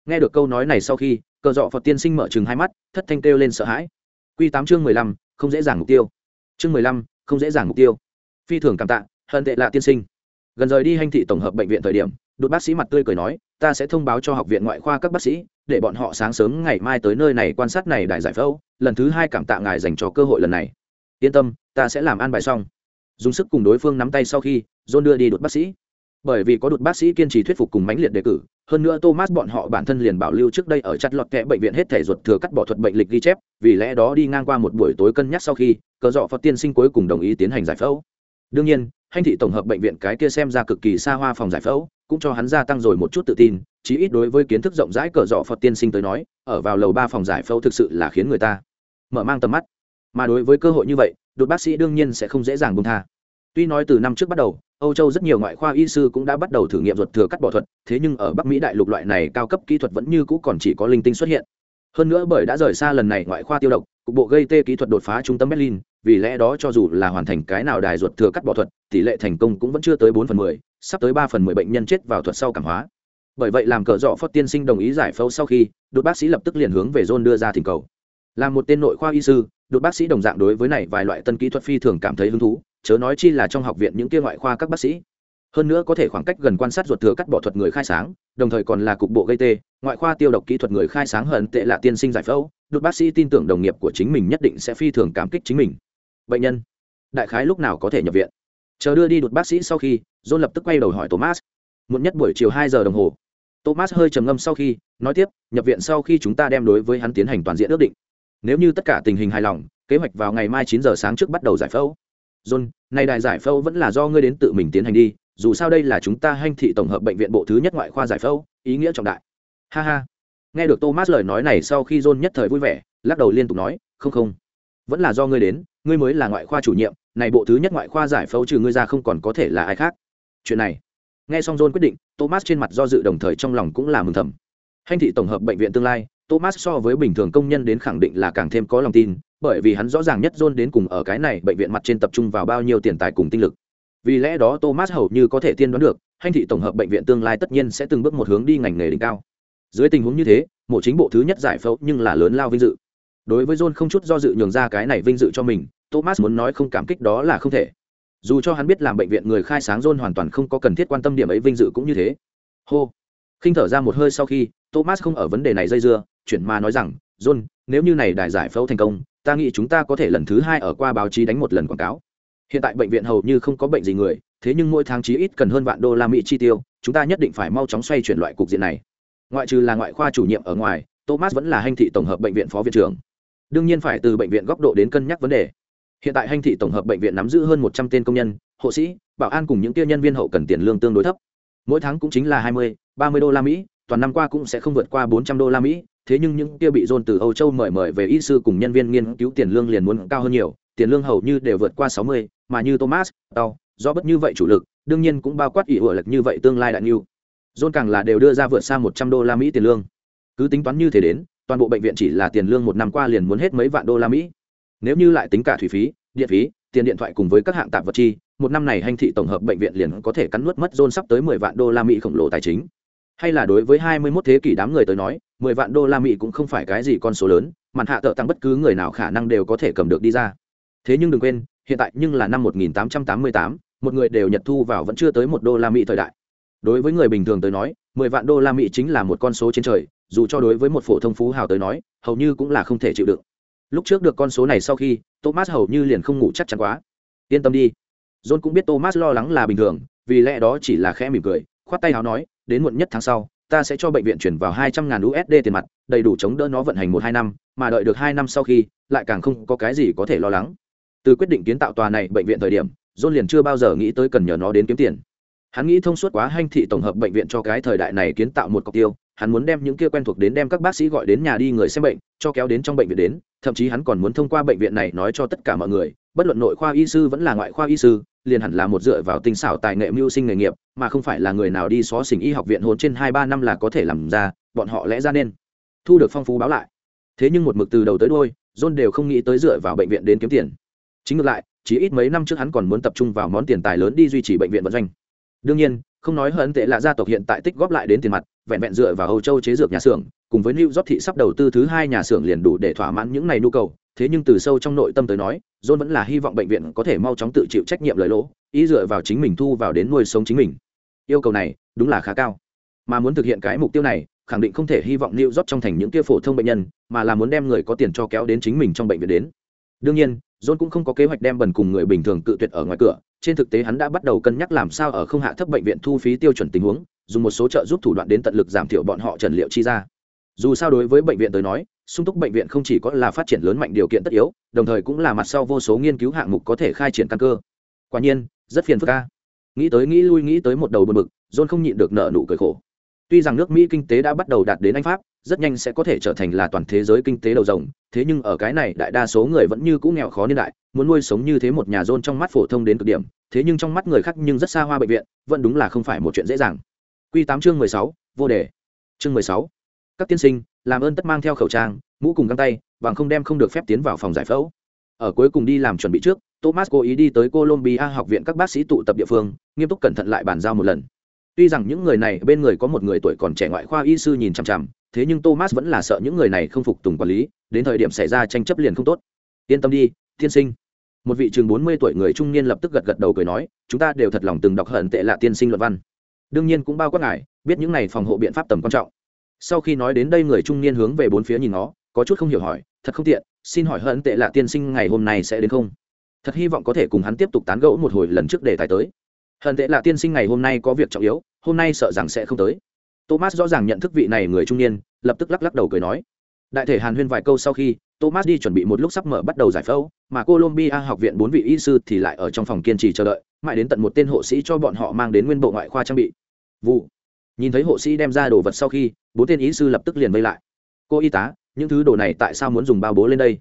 Nghe được câu nói này sau khi cờ dọ phật tiên sinh mở chừng hai mắt, thất thanh kêu lên sợ hãi. Q tám chương mười lăm, không dễ dàng mục tiêu. Chương mười lăm, không dễ dàng mục tiêu. Phi thường cảm tạ, hận tệ lạ tiên sinh. Gần rời đi hành thị tổng hợp bệnh viện thời điểm, đột bác sĩ mặt tươi cười nói, ta sẽ thông báo cho học viện ngoại khoa các bác sĩ, để bọn họ sáng sớm ngày mai tới nơi này quan sát này đại giải phẫu, lần thứ hai cảm tạ ngài dành cho cơ hội lần này. Yên tâm, ta sẽ làm an bài xong. Dùng sức cùng đối phương nắm tay sau khi, john đưa đi đột bác sĩ bởi vì có đột bác sĩ kiên trì thuyết phục cùng mãnh liệt đề cử, hơn nữa thomas bọn họ bản thân liền bảo lưu trước đây ở chặt lọt kẽ bệnh viện hết thể ruột thừa cắt bỏ thuật bệnh lịch ghi chép, vì lẽ đó đi ngang qua một buổi tối cân nhắc sau khi, cờ dọ phật tiên sinh cuối cùng đồng ý tiến hành giải phẫu. Đương nhiên hành thị tổng hợp bệnh viện cái kia xem ra cực kỳ xa hoa phòng giải phẫu, cũng cho hắn gia tăng rồi một chút tự tin, chí ít đối với kiến thức rộng rãi cờ dọ phật tiên sinh tới nói, ở vào lầu ba phòng giải phẫu thực sự là khiến người ta mở mang tầm mắt. Mà đối với cơ hội như vậy, đột bác sĩ đương nhiên sẽ không dễ dàng buông tha. Tuy nói từ năm trước bắt đầu âu châu rất nhiều ngoại khoa y sư cũng đã bắt đầu thử nghiệm ruột thừa cắt bỏ thuật, thế nhưng ở bắc mỹ đại lục loại này cao cấp kỹ thuật vẫn như cũ còn chỉ có linh tinh xuất hiện. Hơn nữa bởi đã rời xa lần này ngoại khoa tiêu độc, cục bộ gây tê kỹ thuật đột phá trung tâm berlin, vì lẽ đó cho dù là hoàn thành cái nào đài ruột thừa cắt bỏ thuật, tỷ lệ thành công cũng vẫn chưa tới bốn phần mười, sắp tới ba phần mười bệnh nhân chết vào thuật sau cảm hóa. Bởi vậy làm cờ dọ phất tiên sinh đồng ý giải phẫu sau khi, đột bác sĩ lập tức liền hướng về john đưa ra thỉnh cầu. Là một tên nội khoa y sư, đột bác sĩ đồng dạng đối với này vài loại tân kỹ thuật phi thường cảm thấy hứng thú chớ nói chi là trong học viện những kia ngoại khoa các bác sĩ. Hơn nữa có thể khoảng cách gần quan sát ruột thừa cắt bỏ thuật người khai sáng, đồng thời còn là cục bộ gây tê, ngoại khoa tiêu độc kỹ thuật người khai sáng hận tệ là tiên sinh giải phẫu đột bác sĩ tin tưởng đồng nghiệp của chính mình nhất định sẽ phi thường cảm kích chính mình. Bệnh nhân, đại khái lúc nào có thể nhập viện? Chờ đưa đi đột bác sĩ sau khi, john lập tức quay đầu hỏi thomas. Muộn nhất buổi chiều hai giờ đồng hồ. Thomas hơi trầm ngâm sau khi, nói tiếp, nhập viện sau khi chúng ta đem đối với hắn tiến hành toàn diện ước định. Nếu như tất cả tình hình hài lòng, kế hoạch vào ngày mai chín giờ sáng trước bắt đầu giải phẫu john này đại giải phẫu vẫn là do ngươi đến tự mình tiến hành đi, dù sao đây là chúng ta hanh thị tổng hợp bệnh viện bộ thứ nhất ngoại khoa giải phẫu, ý nghĩa trọng đại. Ha ha. Nghe được thomas lời nói này sau khi john nhất thời vui vẻ, lắc đầu liên tục nói, không không. Vẫn là do ngươi đến, ngươi mới là ngoại khoa chủ nhiệm, này bộ thứ nhất ngoại khoa giải phẫu trừ ngươi ra không còn có thể là ai khác. Chuyện này. Nghe xong john quyết định, thomas trên mặt do dự đồng thời trong lòng cũng là mừng thầm. Hành thị tổng hợp bệnh viện tương lai, thomas so với bình thường công nhân đến khẳng định là càng thêm có lòng tin bởi vì hắn rõ ràng nhất john đến cùng ở cái này bệnh viện mặt trên tập trung vào bao nhiêu tiền tài cùng tinh lực. Vì lẽ đó thomas hầu như có thể tiên đoán được, hành thị tổng hợp bệnh viện tương lai tất nhiên sẽ từng bước một hướng đi ngành nghề đỉnh cao. Dưới tình huống như thế, mộ chính bộ thứ nhất giải phẫu nhưng là lớn lao vinh dự. Đối với john không chút do dự nhường ra cái này vinh dự cho mình, thomas muốn nói không cảm kích đó là không thể. Dù cho hắn biết làm bệnh viện người khai sáng john hoàn toàn không có cần thiết quan tâm điểm ấy vinh dự cũng như thế. Hô. Khinh thở ra một hơi sau khi, thomas không ở vấn đề này dây dưa, chuyển mà nói rằng, john, nếu như này đài giải phẫu thành công ta nghĩ chúng ta có thể lần thứ hai ở qua báo chí đánh một lần quảng cáo. Hiện tại bệnh viện hầu như không có bệnh gì người, thế nhưng mỗi tháng chí ít cần hơn vạn đô la mỹ chi tiêu, chúng ta nhất định phải mau chóng xoay chuyển loại cục diện này. Ngoại trừ là ngoại khoa chủ nhiệm ở ngoài, thomas vẫn là hành thị tổng hợp bệnh viện phó viện trưởng. Đương nhiên phải từ bệnh viện góc độ đến cân nhắc vấn đề. Hiện tại hành thị tổng hợp bệnh viện nắm giữ hơn một trăm tên công nhân, hộ sĩ, bảo an cùng những tiêu nhân viên hậu cần tiền lương tương đối thấp. Mỗi tháng cũng chính là hai mươi, ba mươi đô la mỹ, toàn năm qua cũng sẽ không vượt qua bốn trăm đô la mỹ thế nhưng những kia bị dồn từ âu châu mời mời về y sư cùng nhân viên nghiên cứu tiền lương liền muốn cao hơn nhiều tiền lương hầu như đều vượt qua sáu mươi mà như thomas tao do bất như vậy chủ lực đương nhiên cũng bao quát ỷ ủa lực như vậy tương lai đại nhiều, dồn càng là đều đưa ra vượt xa một trăm đô la mỹ tiền lương. Cứ tính toán như thế đến toàn bộ bệnh viện chỉ là tiền lương một năm qua liền muốn hết mấy vạn đô la mỹ. Nếu như lại tính cả thủy phí điện phí tiền điện thoại cùng với các hạng tạp vật chi một năm này hành thị tổng hợp bệnh viện liền có thể cắn nuốt mất John sắp tới mười vạn đô la mỹ khổng lồ tài chính hay là đối với hai mươi 21 thế kỷ đám người tới nói mười vạn đô la mỹ cũng không phải cái gì con số lớn màn hạ tợ tăng bất cứ người nào khả năng đều có thể cầm được đi ra. Thế nhưng đừng quên hiện tại nhưng là năm 1888, một người đều nhật thu vào vẫn chưa tới một đô la mỹ thời đại. Đối với người bình thường tới nói mười vạn đô la mỹ chính là một con số trên trời dù cho đối với một phổ thông phú hào tới nói hầu như cũng là không thể chịu đựng. Lúc trước được con số này sau khi thomas hầu như liền không ngủ chắc chắn quá. Yên tâm đi. John cũng biết thomas lo lắng là bình thường vì lẽ đó chỉ là khẽ mỉm cười khoát tay áo nói đến muộn nhất tháng sau, ta sẽ cho bệnh viện chuyển vào hai trăm ngàn usd tiền mặt, đầy đủ chống đỡ nó vận hành một hai năm, mà đợi được hai năm sau khi, lại càng không có cái gì có thể lo lắng. Từ quyết định kiến tạo tòa này bệnh viện thời điểm, john liền chưa bao giờ nghĩ tới cần nhờ nó đến kiếm tiền. Hắn nghĩ thông suốt quá hanh thị tổng hợp bệnh viện cho cái thời đại này kiến tạo một cọc tiêu, hắn muốn đem những kia quen thuộc đến đem các bác sĩ gọi đến nhà đi người xem bệnh, cho kéo đến trong bệnh viện đến, thậm chí hắn còn muốn thông qua bệnh viện này nói cho tất cả mọi người bất luận nội khoa y sư vẫn là ngoại khoa y sư liền hẳn là một dựa vào tinh xảo tài nghệ mưu sinh nghề nghiệp mà không phải là người nào đi xó xỉnh y học viện hồn trên hai ba năm là có thể làm ra bọn họ lẽ ra nên thu được phong phú báo lại. Thế nhưng một mực từ đầu tới đôi john đều không nghĩ tới dựa vào bệnh viện đến kiếm tiền. Chính ngược lại chỉ ít mấy năm trước hắn còn muốn tập trung vào món tiền tài lớn đi duy trì bệnh viện vận doanh. Đương nhiên không nói hơn tệ là gia tộc hiện tại tích góp lại đến tiền mặt vẹn vẹn dựa vào Âu Châu chế dược nhà xưởng, cùng với New York thị sắp đầu tư thứ hai nhà xưởng liền đủ để thỏa mãn những này nhu cầu, thế nhưng từ sâu trong nội tâm tới nói, John vẫn là hy vọng bệnh viện có thể mau chóng tự chịu trách nhiệm lời lỗ, ý dựa vào chính mình thu vào đến nuôi sống chính mình. Yêu cầu này, đúng là khá cao. Mà muốn thực hiện cái mục tiêu này, khẳng định không thể hy vọng New York trong thành những kia phổ thông bệnh nhân, mà là muốn đem người có tiền cho kéo đến chính mình trong bệnh viện đến. Đương nhiên, John cũng không có kế hoạch đem bần cùng người bình thường cự tuyệt ở ngoài cửa, trên thực tế hắn đã bắt đầu cân nhắc làm sao ở không hạ thấp bệnh viện thu phí tiêu chuẩn tình huống, dùng một số trợ giúp thủ đoạn đến tận lực giảm thiểu bọn họ trần liệu chi ra dù sao đối với bệnh viện tới nói sung túc bệnh viện không chỉ có là phát triển lớn mạnh điều kiện tất yếu đồng thời cũng là mặt sau vô số nghiên cứu hạng mục có thể khai triển căn cơ quả nhiên rất phiền phức ca nghĩ tới nghĩ lui nghĩ tới một đầu bờ bực john không nhịn được nợ nụ cười khổ tuy rằng nước mỹ kinh tế đã bắt đầu đạt đến anh pháp rất nhanh sẽ có thể trở thành là toàn thế giới kinh tế đầu rồng thế nhưng ở cái này đại đa số người vẫn như cũ nghèo khó niên đại muốn nuôi sống như thế một nhà john trong mắt phổ thông đến cực điểm thế nhưng trong mắt người khác nhưng rất xa hoa bệnh viện vẫn đúng là không phải một chuyện dễ dàng Quy 8 chương 16, vô đề. Chương 16. Các tiên sinh, làm ơn tất mang theo khẩu trang, mũ cùng găng tay, bằng không đem không được phép tiến vào phòng giải phẫu. Ở cuối cùng đi làm chuẩn bị trước, Thomas cố ý đi tới Columbia học viện các bác sĩ tụ tập địa phương, nghiêm túc cẩn thận lại bàn giao một lần. Tuy rằng những người này bên người có một người tuổi còn trẻ ngoại khoa y sư nhìn chằm chằm, thế nhưng Thomas vẫn là sợ những người này không phục tùng quản lý, đến thời điểm xảy ra tranh chấp liền không tốt. Yên tâm đi, tiên sinh. Một vị trường 40 tuổi người trung niên lập tức gật gật đầu cười nói, chúng ta đều thật lòng từng đọc hận tệ lạ tiên sinh luận văn đương nhiên cũng bao quát ngài biết những này phòng hộ biện pháp tầm quan trọng sau khi nói đến đây người trung niên hướng về bốn phía nhìn nó, có chút không hiểu hỏi, thật không tiện, xin hỏi hận tệ là tiên sinh ngày hôm nay sẽ đến không? Thật hy vọng có thể cùng hắn tiếp tục tán gẫu một hồi lần trước để tài tới. Hận tệ là tiên sinh ngày hôm nay có việc trọng yếu, hôm nay sợ rằng sẽ không tới. Thomas rõ ràng nhận thức vị này người trung niên, lập tức lắc lắc đầu cười nói, đại thể hàn huyên vài câu sau khi, thomas đi chuẩn bị một lúc sắp mở bắt đầu giải phẫu, mà colombia học viện bốn vị y sư thì lại ở trong phòng kiên trì chờ đợi, mãi đến tận một tên hộ sĩ cho bọn họ mang đến nguyên bộ ngoại khoa trang bị. Vụ nhìn thấy hộ sĩ đem ra đồ vật sau khi, bốn tên ý sư lập tức liền vây lại. Cô y tá, những thứ đồ này tại sao muốn dùng bao bố lên đây?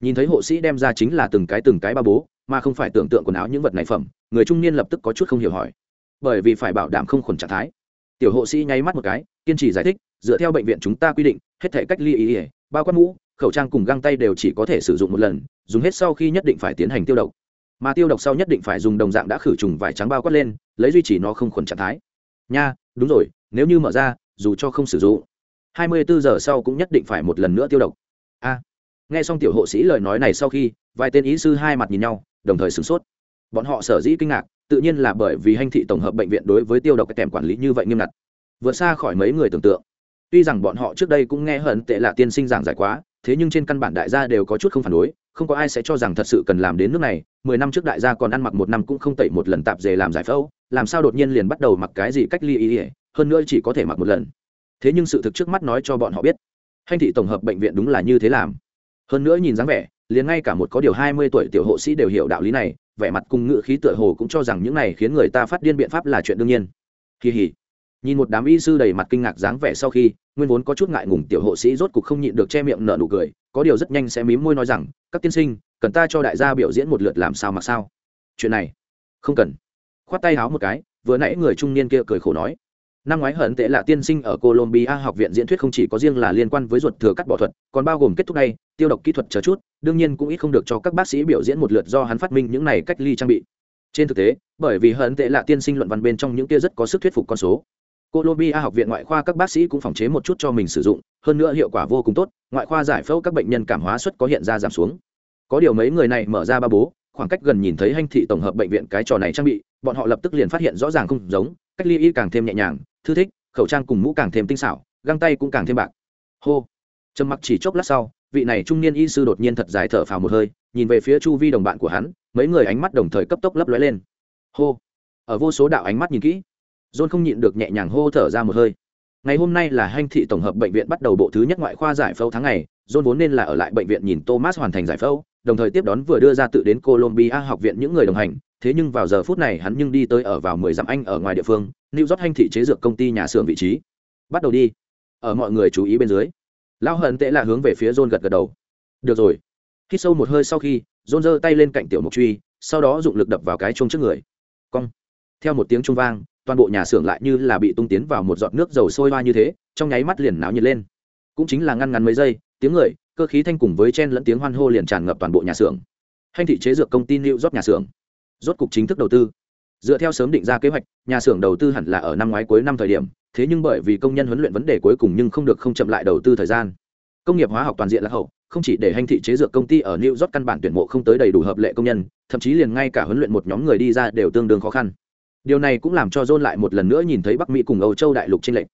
Nhìn thấy hộ sĩ đem ra chính là từng cái từng cái bao bố, mà không phải tưởng tượng quần áo những vật này phẩm, người trung niên lập tức có chút không hiểu hỏi. Bởi vì phải bảo đảm không khuẩn trạng thái. Tiểu hộ sĩ nháy mắt một cái, kiên trì giải thích, dựa theo bệnh viện chúng ta quy định, hết thể cách ly ý ỉa bao quát mũ, khẩu trang cùng găng tay đều chỉ có thể sử dụng một lần, dùng hết sau khi nhất định phải tiến hành tiêu độc. Mà tiêu độc sau nhất định phải dùng đồng dạng đã khử trùng vải trắng bao quát lên, lấy duy trì nó không khuẩn trạng thái. Nha đúng rồi, nếu như mở ra, dù cho không sử dụng, hai mươi bốn giờ sau cũng nhất định phải một lần nữa tiêu độc. A. Nghe xong tiểu hộ sĩ lời nói này sau khi, vài tên ý sư hai mặt nhìn nhau, đồng thời sửng sốt. Bọn họ sở dĩ kinh ngạc, tự nhiên là bởi vì hành thị tổng hợp bệnh viện đối với tiêu độc cái tèm quản lý như vậy nghiêm ngặt. Vượt xa khỏi mấy người tưởng tượng. Tuy rằng bọn họ trước đây cũng nghe hận tệ là tiên sinh giảng giải quá, thế nhưng trên căn bản đại gia đều có chút không phản đối, không có ai sẽ cho rằng thật sự cần làm đến nước này, mười năm trước đại gia còn ăn mặc một năm cũng không tẩy một lần tạp dề làm giải phẫu làm sao đột nhiên liền bắt đầu mặc cái gì cách ly ý ỉa hơn nữa chỉ có thể mặc một lần. Thế nhưng sự thực trước mắt nói cho bọn họ biết hành thị tổng hợp bệnh viện đúng là như thế làm. Hơn nữa nhìn dáng vẻ, liền ngay cả một có điều hai mươi tuổi tiểu hộ sĩ đều hiểu đạo lý này, vẻ mặt cùng ngự khí tựa hồ cũng cho rằng những này khiến người ta phát điên biện pháp là chuyện đương nhiên. Kỳ hỉ. Nhìn một đám y sư đầy mặt kinh ngạc dáng vẻ sau khi, nguyên vốn có chút ngại ngùng tiểu hộ sĩ rốt cục không nhịn được che miệng nở nụ cười, có điều rất nhanh sẽ mím môi nói rằng, các tiên sinh, cần ta cho đại gia biểu diễn một lượt làm sao mặc sao? Chuyện này không cần khoát tay háo một cái vừa nãy người trung niên kia cười khổ nói năm ngoái hận tệ là tiên sinh ở colombia học viện diễn thuyết không chỉ có riêng là liên quan với ruột thừa cắt bỏ thuật còn bao gồm kết thúc này, tiêu độc kỹ thuật chờ chút đương nhiên cũng ít không được cho các bác sĩ biểu diễn một lượt do hắn phát minh những này cách ly trang bị trên thực tế bởi vì hận tệ là tiên sinh luận văn bên trong những kia rất có sức thuyết phục con số Colombia học viện ngoại khoa các bác sĩ cũng phòng chế một chút cho mình sử dụng, hơn nữa hiệu quả vô cùng tốt, ngoại khoa giải phẫu các bệnh nhân cảm hóa suất có hiện ra giảm xuống. Có điều mấy người này mở ra ba bố, khoảng cách gần nhìn thấy hành thị tổng hợp bệnh viện cái trò này trang bị, bọn họ lập tức liền phát hiện rõ ràng không giống, cách ly y càng thêm nhẹ nhàng, thư thích, khẩu trang cùng mũ càng thêm tinh xảo, găng tay cũng càng thêm bạc. Hô. Trầm mặc chỉ chốc lát sau, vị này trung niên y sư đột nhiên thật dài thở phào một hơi nhìn về phía chu vi đồng bạn của hắn mấy người ánh mắt đồng thời cấp tốc lấp lóe lên hô ở vô số đạo ánh mắt nhìn kỹ john không nhịn được nhẹ nhàng hô thở ra một hơi ngày hôm nay là hanh thị tổng hợp bệnh viện bắt đầu bộ thứ nhất ngoại khoa giải phẫu tháng ngày john vốn nên là ở lại bệnh viện nhìn thomas hoàn thành giải phẫu đồng thời tiếp đón vừa đưa ra tự đến colombia học viện những người đồng hành. Thế nhưng vào giờ phút này hắn nhưng đi tới ở vào mười dặm anh ở ngoài địa phương, new york hành thị chế dược công ty nhà xưởng vị trí. Bắt đầu đi. Ở mọi người chú ý bên dưới. Lão hận tệ là hướng về phía john gật gật đầu. Được rồi. Khi sâu một hơi sau khi, john giơ tay lên cạnh tiểu mục truy, sau đó dụng lực đập vào cái chuông trước người. Cong. Theo một tiếng chuông vang, toàn bộ nhà xưởng lại như là bị tung tiến vào một giọt nước dầu sôi hoa như thế, trong nháy mắt liền náo nhiệt lên. Cũng chính là ngăn ngắn mấy giây tiếng người, cơ khí thanh cùng với chen lẫn tiếng hoan hô liền tràn ngập toàn bộ nhà xưởng. Hành thị chế dược công ty new rót nhà xưởng. Rốt cục chính thức đầu tư. Dựa theo sớm định ra kế hoạch, nhà xưởng đầu tư hẳn là ở năm ngoái cuối năm thời điểm, thế nhưng bởi vì công nhân huấn luyện vấn đề cuối cùng nhưng không được không chậm lại đầu tư thời gian. Công nghiệp hóa học toàn diện là hậu, không chỉ để hành thị chế dược công ty ở new york căn bản tuyển mộ không tới đầy đủ hợp lệ công nhân, thậm chí liền ngay cả huấn luyện một nhóm người đi ra đều tương đương khó khăn. Điều này cũng làm cho john lại một lần nữa nhìn thấy bắc mỹ cùng âu châu đại lục trên lệnh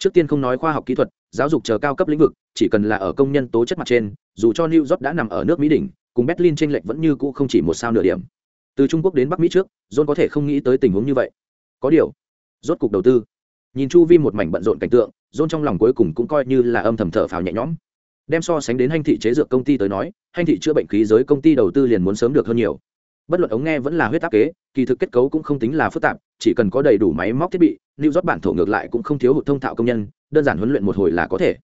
trước tiên không nói khoa học kỹ thuật giáo dục chờ cao cấp lĩnh vực, chỉ cần là ở công nhân tố chất mặt trên, dù cho new york đã nằm ở nước mỹ đỉnh, cùng berlin trên lệnh vẫn như cũ không chỉ một sao nửa điểm. Từ trung quốc đến bắc mỹ trước, john có thể không nghĩ tới tình huống như vậy. Có điều, rốt cục đầu tư. Nhìn chu vi một mảnh bận rộn cảnh tượng, john trong lòng cuối cùng cũng coi như là âm thầm thở phào nhẹ nhõm. Đem so sánh đến hành thị chế dược công ty tới nói, hành thị chữa bệnh khí giới công ty đầu tư liền muốn sớm được hơn nhiều. Bất luận ống nghe vẫn là huyết áp kế, kỳ thực kết cấu cũng không tính là phức tạp, chỉ cần có đầy đủ máy móc thiết bị lưu rót bản thổ ngược lại cũng không thiếu hụt thông thạo công nhân đơn giản huấn luyện một hồi là có thể.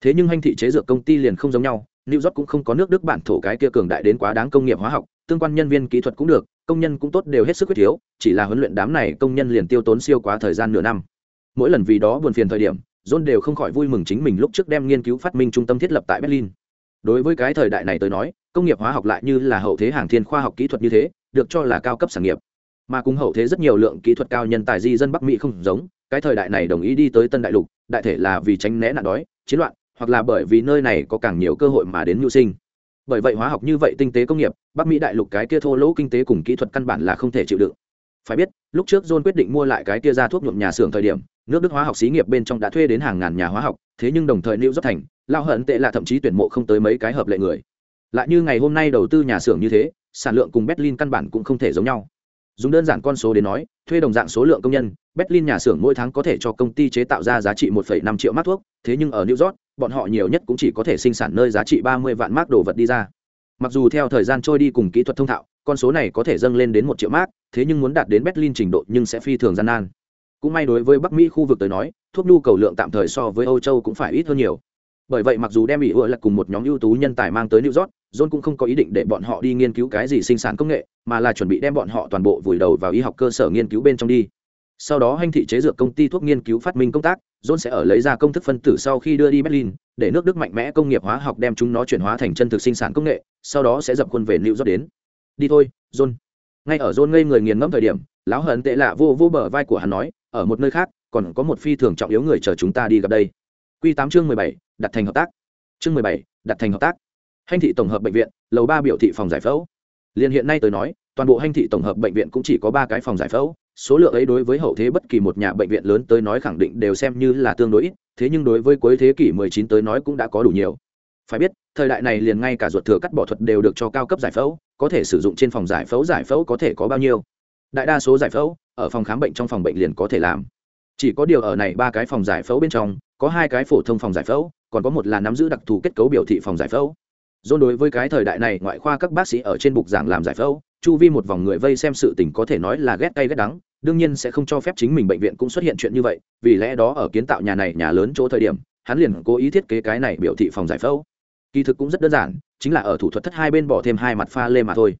Thế nhưng hành thị chế dược công ty liền không giống nhau, new york cũng không có nước đức bản thổ cái kia cường đại đến quá đáng công nghiệp hóa học, tương quan nhân viên kỹ thuật cũng được, công nhân cũng tốt đều hết sức quyết thiếu chỉ là huấn luyện đám này công nhân liền tiêu tốn siêu quá thời gian nửa năm. Mỗi lần vì đó buồn phiền thời điểm, john đều không khỏi vui mừng chính mình lúc trước đem nghiên cứu phát minh trung tâm thiết lập tại berlin. Đối với cái thời đại này tới nói, công nghiệp hóa học lại như là hậu thế hàng thiên khoa học kỹ thuật như thế, được cho là cao cấp sản nghiệp mà cùng hậu thế rất nhiều lượng kỹ thuật cao nhân tài di dân bắc mỹ không giống, cái thời đại này đồng ý đi tới tân đại lục, đại thể là vì tránh né nạn đói, chiến loạn, hoặc là bởi vì nơi này có càng nhiều cơ hội mà đến mưu sinh. Bởi vậy hóa học như vậy tinh tế công nghiệp, bắc mỹ đại lục cái kia thô lỗ kinh tế cùng kỹ thuật căn bản là không thể chịu đựng. Phải biết, lúc trước john quyết định mua lại cái kia ra thuốc nhuộm nhà xưởng thời điểm, nước đức hóa học xí nghiệp bên trong đã thuê đến hàng ngàn nhà hóa học, thế nhưng đồng thời lưu dốc thành, lao hận tệ là thậm chí tuyển mộ không tới mấy cái hợp lệ người. Lại như ngày hôm nay đầu tư nhà xưởng như thế, sản lượng cùng berlin căn bản cũng không thể giống nhau dùng đơn giản con số đến nói thuê đồng dạng số lượng công nhân berlin nhà xưởng mỗi tháng có thể cho công ty chế tạo ra giá trị 1,5 triệu mác thuốc thế nhưng ở new york bọn họ nhiều nhất cũng chỉ có thể sinh sản nơi giá trị 30 vạn mác đồ vật đi ra. Mặc dù theo thời gian trôi đi cùng kỹ thuật thông thạo con số này có thể dâng lên đến một triệu mác thế nhưng muốn đạt đến berlin trình độ nhưng sẽ phi thường gian nan. Cũng may đối với bắc mỹ khu vực tới nói thuốc nhu cầu lượng tạm thời so với âu châu cũng phải ít hơn nhiều. Bởi vậy mặc dù đem bị ưa là cùng một nhóm ưu tú nhân tài mang tới new york john cũng không có ý định để bọn họ đi nghiên cứu cái gì sinh sản công nghệ, mà là chuẩn bị đem bọn họ toàn bộ vùi đầu vào y học cơ sở nghiên cứu bên trong đi. Sau đó hành thị chế dược công ty thuốc nghiên cứu phát minh công tác, john sẽ ở lấy ra công thức phân tử sau khi đưa đi berlin, để nước đức mạnh mẽ công nghiệp hóa học đem chúng nó chuyển hóa thành chân thực sinh sản công nghệ, sau đó sẽ dập khuôn về new york đến. Đi thôi, john. Ngay ở john ngây người nghiền ngẫm thời điểm, lão hận tệ lạ vô vô bờ vai của hắn nói, ở một nơi khác, còn có một phi thường trọng yếu người chờ chúng ta đi gặp đây. Quy tám chương mười bảy, đặt thành hợp tác. Chương mười bảy, đặt thành hợp tác hành thị tổng hợp bệnh viện, lầu ba biểu thị phòng giải phẫu. Liền hiện nay tôi nói, toàn bộ hành thị tổng hợp bệnh viện cũng chỉ có ba cái phòng giải phẫu. Số lượng ấy đối với hậu thế bất kỳ một nhà bệnh viện lớn tới nói khẳng định đều xem như là tương đối ít, thế nhưng đối với cuối thế kỷ 19 tới nói cũng đã có đủ nhiều. Phải biết, thời đại này liền ngay cả ruột thừa cắt bỏ thuật đều được cho cao cấp giải phẫu, có thể sử dụng trên phòng giải phẫu giải phẫu có thể có bao nhiêu? Đại đa số giải phẫu, ở phòng khám bệnh trong phòng bệnh liền có thể làm. Chỉ có điều ở này ba cái phòng giải phẫu bên trong, có hai cái phổ thông phòng giải phẫu, còn có một là nắm giữ đặc thù kết cấu biểu thị phòng giải phẫu dôn đối với cái thời đại này, ngoại khoa các bác sĩ ở trên bục giảng làm giải phẫu, chu vi một vòng người vây xem sự tình có thể nói là ghét tay ghét đắng, đương nhiên sẽ không cho phép chính mình bệnh viện cũng xuất hiện chuyện như vậy, vì lẽ đó ở kiến tạo nhà này, nhà lớn chỗ thời điểm, hắn liền cố ý thiết kế cái này biểu thị phòng giải phẫu. Kỳ thực cũng rất đơn giản, chính là ở thủ thuật thất hai bên bỏ thêm hai mặt pha lê mà thôi.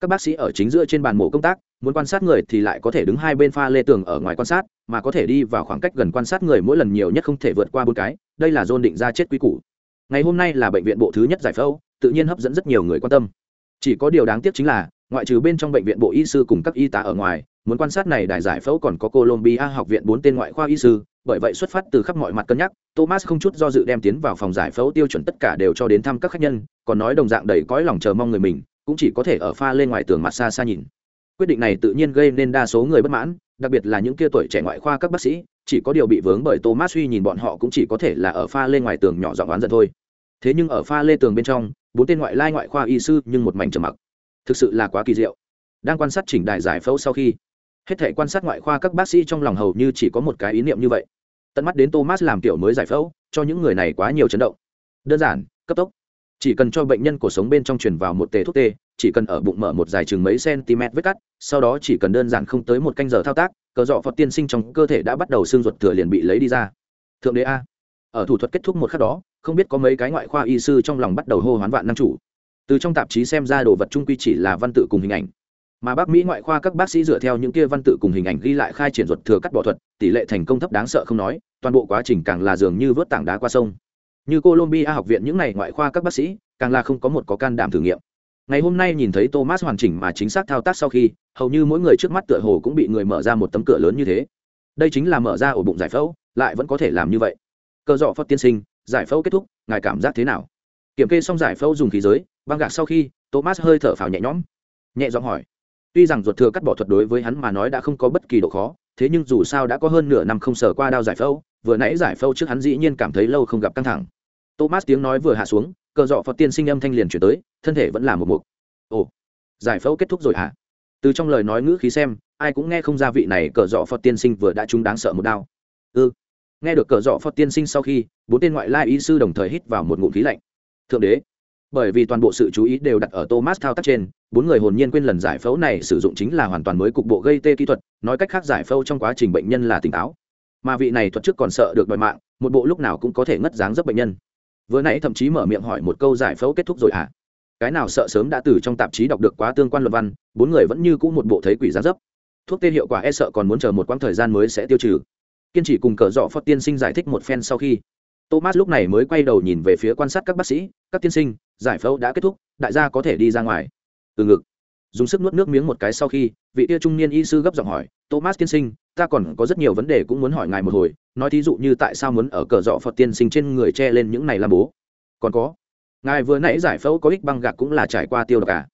Các bác sĩ ở chính giữa trên bàn mổ công tác, muốn quan sát người thì lại có thể đứng hai bên pha lê tường ở ngoài quan sát, mà có thể đi vào khoảng cách gần quan sát người mỗi lần nhiều nhất không thể vượt qua bốn cái, đây là dôn định ra chết quy củ. Ngày hôm nay là bệnh viện bộ thứ nhất giải phẫu tự nhiên hấp dẫn rất nhiều người quan tâm. Chỉ có điều đáng tiếc chính là, ngoại trừ bên trong bệnh viện bộ y sư cùng các y tá ở ngoài, muốn quan sát này đại giải phẫu còn có colombia học viện bốn tên ngoại khoa y sư, bởi vậy xuất phát từ khắp mọi mặt cân nhắc, thomas không chút do dự đem tiến vào phòng giải phẫu tiêu chuẩn tất cả đều cho đến thăm các khách nhân, còn nói đồng dạng đầy cõi lòng chờ mong người mình, cũng chỉ có thể ở pha lên ngoài tường mặt xa xa nhìn. Quyết định này tự nhiên gây nên đa số người bất mãn, đặc biệt là những kia tuổi trẻ ngoại khoa các bác sĩ, chỉ có điều bị vướng bởi thomas suy nhìn bọn họ cũng chỉ có thể là ở pha lên ngoài tường nhỏ giọng oán giận thôi. Thế nhưng ở pha lê tường bên trong bốn tên ngoại lai ngoại khoa y sư nhưng một mảnh trầm mặc. Thực sự là quá kỳ diệu. Đang quan sát chỉnh đài giải phẫu sau khi, hết thể quan sát ngoại khoa các bác sĩ trong lòng hầu như chỉ có một cái ý niệm như vậy. Tận mắt đến thomas làm kiểu mới giải phẫu, cho những người này quá nhiều chấn động. Đơn giản, cấp tốc. Chỉ cần cho bệnh nhân cuộc sống bên trong truyền vào một tề thuốc tê, chỉ cần ở bụng mở một dài chừng mấy cm vết cắt, sau đó chỉ cần đơn giản không tới một canh giờ thao tác, cờ dọ phật tiên sinh trong cơ thể đã bắt đầu xương ruột thừa liền bị lấy đi ra. Thượng đế a ở thủ thuật kết thúc một khắc đó, không biết có mấy cái ngoại khoa y sư trong lòng bắt đầu hô hoán vạn năng chủ. Từ trong tạp chí xem ra đồ vật trung quy chỉ là văn tự cùng hình ảnh. Mà bác mỹ ngoại khoa các bác sĩ dựa theo những kia văn tự cùng hình ảnh ghi lại khai triển ruột thừa cắt bỏ thuật, tỷ lệ thành công thấp đáng sợ không nói, toàn bộ quá trình càng là dường như vớt tảng đá qua sông. Như colombia học viện những n à y ngoại khoa các bác sĩ, càng là không có một có can đảm thử nghiệm. Ngày hôm nay nhìn thấy thomas hoàn chỉnh mà chính xác thao tác sau khi, hầu như mỗi người trước mắt tựa hồ cũng bị người mở ra một tấm cửa lớn như thế. Đây chính là mở ra ổ bụng giải phẫu, lại vẫn có thể làm như vậy cơ dọ phật tiên sinh, giải phẫu kết thúc, ngài cảm giác thế nào? Kiểm kê xong giải phẫu dùng khí giới, băng gạc sau khi, thomas hơi thở phào nhẹ nhõm. Nhẹ giọng hỏi, tuy rằng ruột thừa cắt bỏ thuật đối với hắn mà nói đã không có bất kỳ độ khó, thế nhưng dù sao đã có hơn nửa năm không sờ qua đao giải phẫu, vừa nãy giải phẫu trước hắn dĩ nhiên cảm thấy lâu không gặp căng thẳng. Thomas tiếng nói vừa hạ xuống, cờ dọ phật tiên sinh âm thanh liền chuyển tới, thân thể vẫn là một mục. Ồ, giải phẫu kết thúc rồi hả? Từ trong lời nói ngữ khí xem, ai cũng nghe không ra vị này cờ dọ phật tiên sinh vừa đã trúng đáng sợ một đao. Ư ừ nghe được cờ dọ phật tiên sinh sau khi, bốn tên ngoại lai y sư đồng thời hít vào một ngụm khí lạnh. Thượng đế, bởi vì toàn bộ sự chú ý đều đặt ở thomas thao tác trên, bốn người hồn nhiên quên lần giải phẫu này sử dụng chính là hoàn toàn mới cục bộ gây tê kỹ thuật, nói cách khác giải phẫu trong quá trình bệnh nhân là tỉnh táo. Mà vị này thuật trước còn sợ được đòi mạng, một bộ lúc nào cũng có thể ngất dáng dấp bệnh nhân. Vừa nãy thậm chí mở miệng hỏi một câu giải phẫu kết thúc rồi à? Cái nào sợ sớm đã từ trong tạp chí đọc được quá tương quan luận văn, bốn người vẫn như cũ một bộ thấy quỷ giá dấp. Thuốc tê hiệu quả e sợ còn muốn chờ một quãng thời gian mới sẽ tiêu trừ kiên trì cùng cờ dọ phật tiên sinh giải thích một phen sau khi, thomas lúc này mới quay đầu nhìn về phía quan sát các bác sĩ, các tiên sinh, giải phẫu đã kết thúc, đại gia có thể đi ra ngoài. Từ ngực. Dùng sức nuốt nước miếng một cái sau khi, vị tia trung niên y sư gấp giọng hỏi, thomas tiên sinh, ta còn có rất nhiều vấn đề cũng muốn hỏi ngài một hồi, nói thí dụ như tại sao muốn ở cờ dọ phật tiên sinh trên người che lên những này làm bố? Còn có. Ngài vừa nãy giải phẫu có ích băng gạc cũng là trải qua tiêu độc cả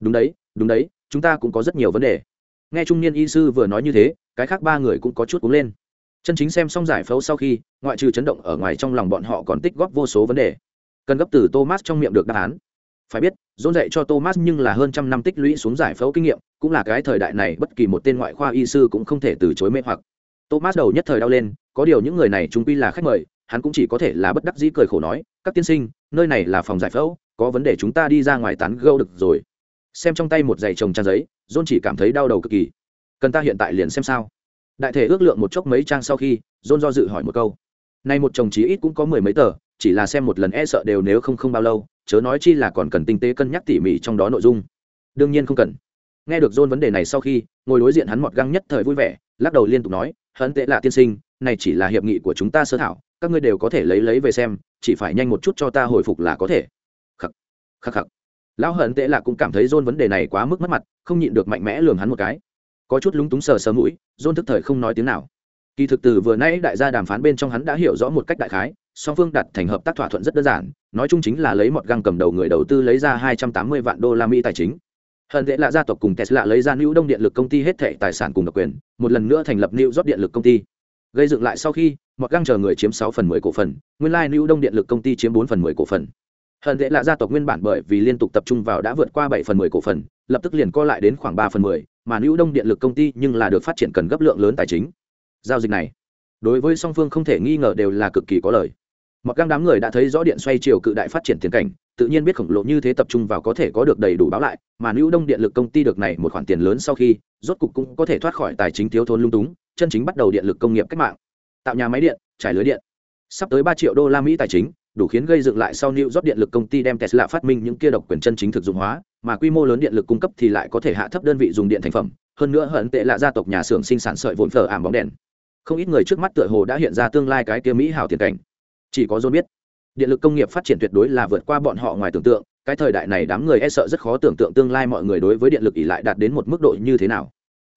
đúng đấy đúng đấy, chúng ta cũng có rất nhiều vấn đề. Nghe trung niên y sư vừa nói như thế, cái khác ba người cũng có chút cúng lên chân chính xem xong giải phẫu sau khi, ngoại trừ chấn động ở ngoài trong lòng bọn họ còn tích góp vô số vấn đề. Cần gấp từ thomas trong miệng được đáp án. Phải biết dôn dạy cho thomas nhưng là hơn trăm năm tích lũy xuống giải phẫu kinh nghiệm, cũng là cái thời đại này bất kỳ một tên ngoại khoa y sư cũng không thể từ chối mê hoặc. Thomas đầu nhất thời đau lên, có điều những người này chúng quy là khách mời, hắn cũng chỉ có thể là bất đắc dĩ cười khổ nói, các tiên sinh, nơi này là phòng giải phẫu, có vấn đề chúng ta đi ra ngoài tán gâu được rồi. Xem trong tay một giày trồng trang giấy, john chỉ cảm thấy đau đầu cực kỳ. Cần ta hiện tại liền xem sao? Đại thể ước lượng một chốc mấy trang sau khi, john do dự hỏi một câu. Nay một chồng chí ít cũng có mười mấy tờ, chỉ là xem một lần e sợ đều nếu không không bao lâu, chớ nói chi là còn cần tinh tế cân nhắc tỉ mỉ trong đó nội dung. Đương nhiên không cần. Nghe được john vấn đề này sau khi, ngồi đối diện hắn mọt găng nhất thời vui vẻ, lắc đầu liên tục nói hấn tệ lạ tiên sinh, này chỉ là hiệp nghị của chúng ta sơ thảo, các ngươi đều có thể lấy lấy về xem, chỉ phải nhanh một chút cho ta hồi phục là có thể. Khắc khắc khắc. Lão hận tệ lạ cũng cảm thấy john vấn đề này quá mức mất mặt, không nhịn được mạnh mẽ lường hắn một cái có chút lúng túng sờ sờ mũi john thức thời không nói tiếng nào. Kỳ thực từ vừa nãy đại gia đàm phán bên trong hắn đã hiểu rõ một cách đại khái, song phương đặt thành hợp tác thỏa thuận rất đơn giản, nói chung chính là lấy một găng cầm đầu người đầu tư lấy ra hai trăm tám mươi vạn đô la mỹ tài chính. Hận tệ là gia tộc cùng tesla lấy ra nữ đông điện lực công ty hết thệ tài sản cùng độc quyền, một lần nữa thành lập nữ rót điện lực công ty. Gây dựng lại sau khi, một găng chờ người chiếm sáu phần mười cổ phần, nguyên lai new đông điện lực công ty chiếm bốn phần mười cổ phần hận tệ là gia tộc nguyên bản bởi vì liên tục tập trung vào đã vượt qua bảy phần mười cổ phần, lập tức liền co lại đến khoảng ba phần mười, mà nữ đông điện lực công ty nhưng là được phát triển cần gấp lượng lớn tài chính. Giao dịch này, đối với song phương không thể nghi ngờ đều là cực kỳ có lời mặc găng đám người đã thấy rõ điện xoay chiều cự đại phát triển tiền cảnh, tự nhiên biết khổng lồ như thế tập trung vào có thể có được đầy đủ báo lại, mà nữ đông điện lực công ty được này một khoản tiền lớn sau khi, rốt cục cũng có thể thoát khỏi tài chính thiếu thốn lung túng, chân chính bắt đầu điện lực công nghiệp cách mạng. Tạo nhà máy điện, trải lưới điện, sắp tới ba triệu đô la mỹ tài chính đủ khiến gây dựng lại sau New rót điện lực công ty đem Tesla phát minh những kia độc quyền chân chính thực dụng hóa, mà quy mô lớn điện lực cung cấp thì lại có thể hạ thấp đơn vị dùng điện thành phẩm, hơn nữa hận tệ là gia tộc nhà xưởng sinh sản sợi vốn phở ảm bóng đèn. Không ít người trước mắt tựa hồ đã hiện ra tương lai cái kia mỹ hảo tiền cảnh. Chỉ có John biết, điện lực công nghiệp phát triển tuyệt đối là vượt qua bọn họ ngoài tưởng tượng, cái thời đại này đám người e sợ rất khó tưởng tượng tương lai mọi người đối với điện lực ỷ lại đạt đến một mức độ như thế nào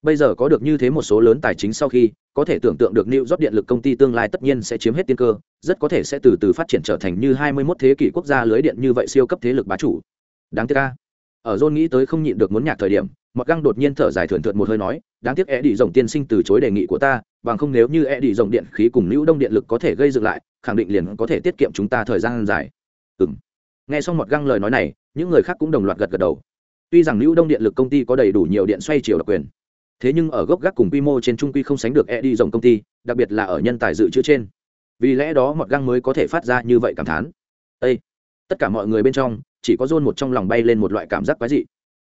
bây giờ có được như thế một số lớn tài chính sau khi có thể tưởng tượng được New York điện lực công ty tương lai tất nhiên sẽ chiếm hết tiên cơ, rất có thể sẽ từ từ phát triển trở thành như 21 thế kỷ quốc gia lưới điện như vậy siêu cấp thế lực bá chủ. Đáng tiếc a. Ở John nghĩ tới không nhịn được muốn nhạc thời điểm, mặc Găng đột nhiên thở dài thườn thượt một hơi nói, đáng tiếc e đi rồng tiên sinh từ chối đề nghị của ta, bằng không nếu như e đi rồng điện khí cùng Lưu Đông điện lực có thể gây dựng lại, khẳng định liền có thể tiết kiệm chúng ta thời gian dài. ừ nghe xong một găng lời nói này những người khác cũng đồng loạt gật gật đầu tuy rằng lưu đông điện lực công ty có đầy đủ nhiều điện xoay chiều độc quyền thế nhưng ở gốc gác cùng quy mô trên trung quy không sánh được e đi dòng công ty, đặc biệt là ở nhân tài dự trữ trên. Vì lẽ đó mọt găng mới có thể phát ra như vậy cảm thán. Ê! tất cả mọi người bên trong, chỉ có dôn một trong lòng bay lên một loại cảm giác quái dị.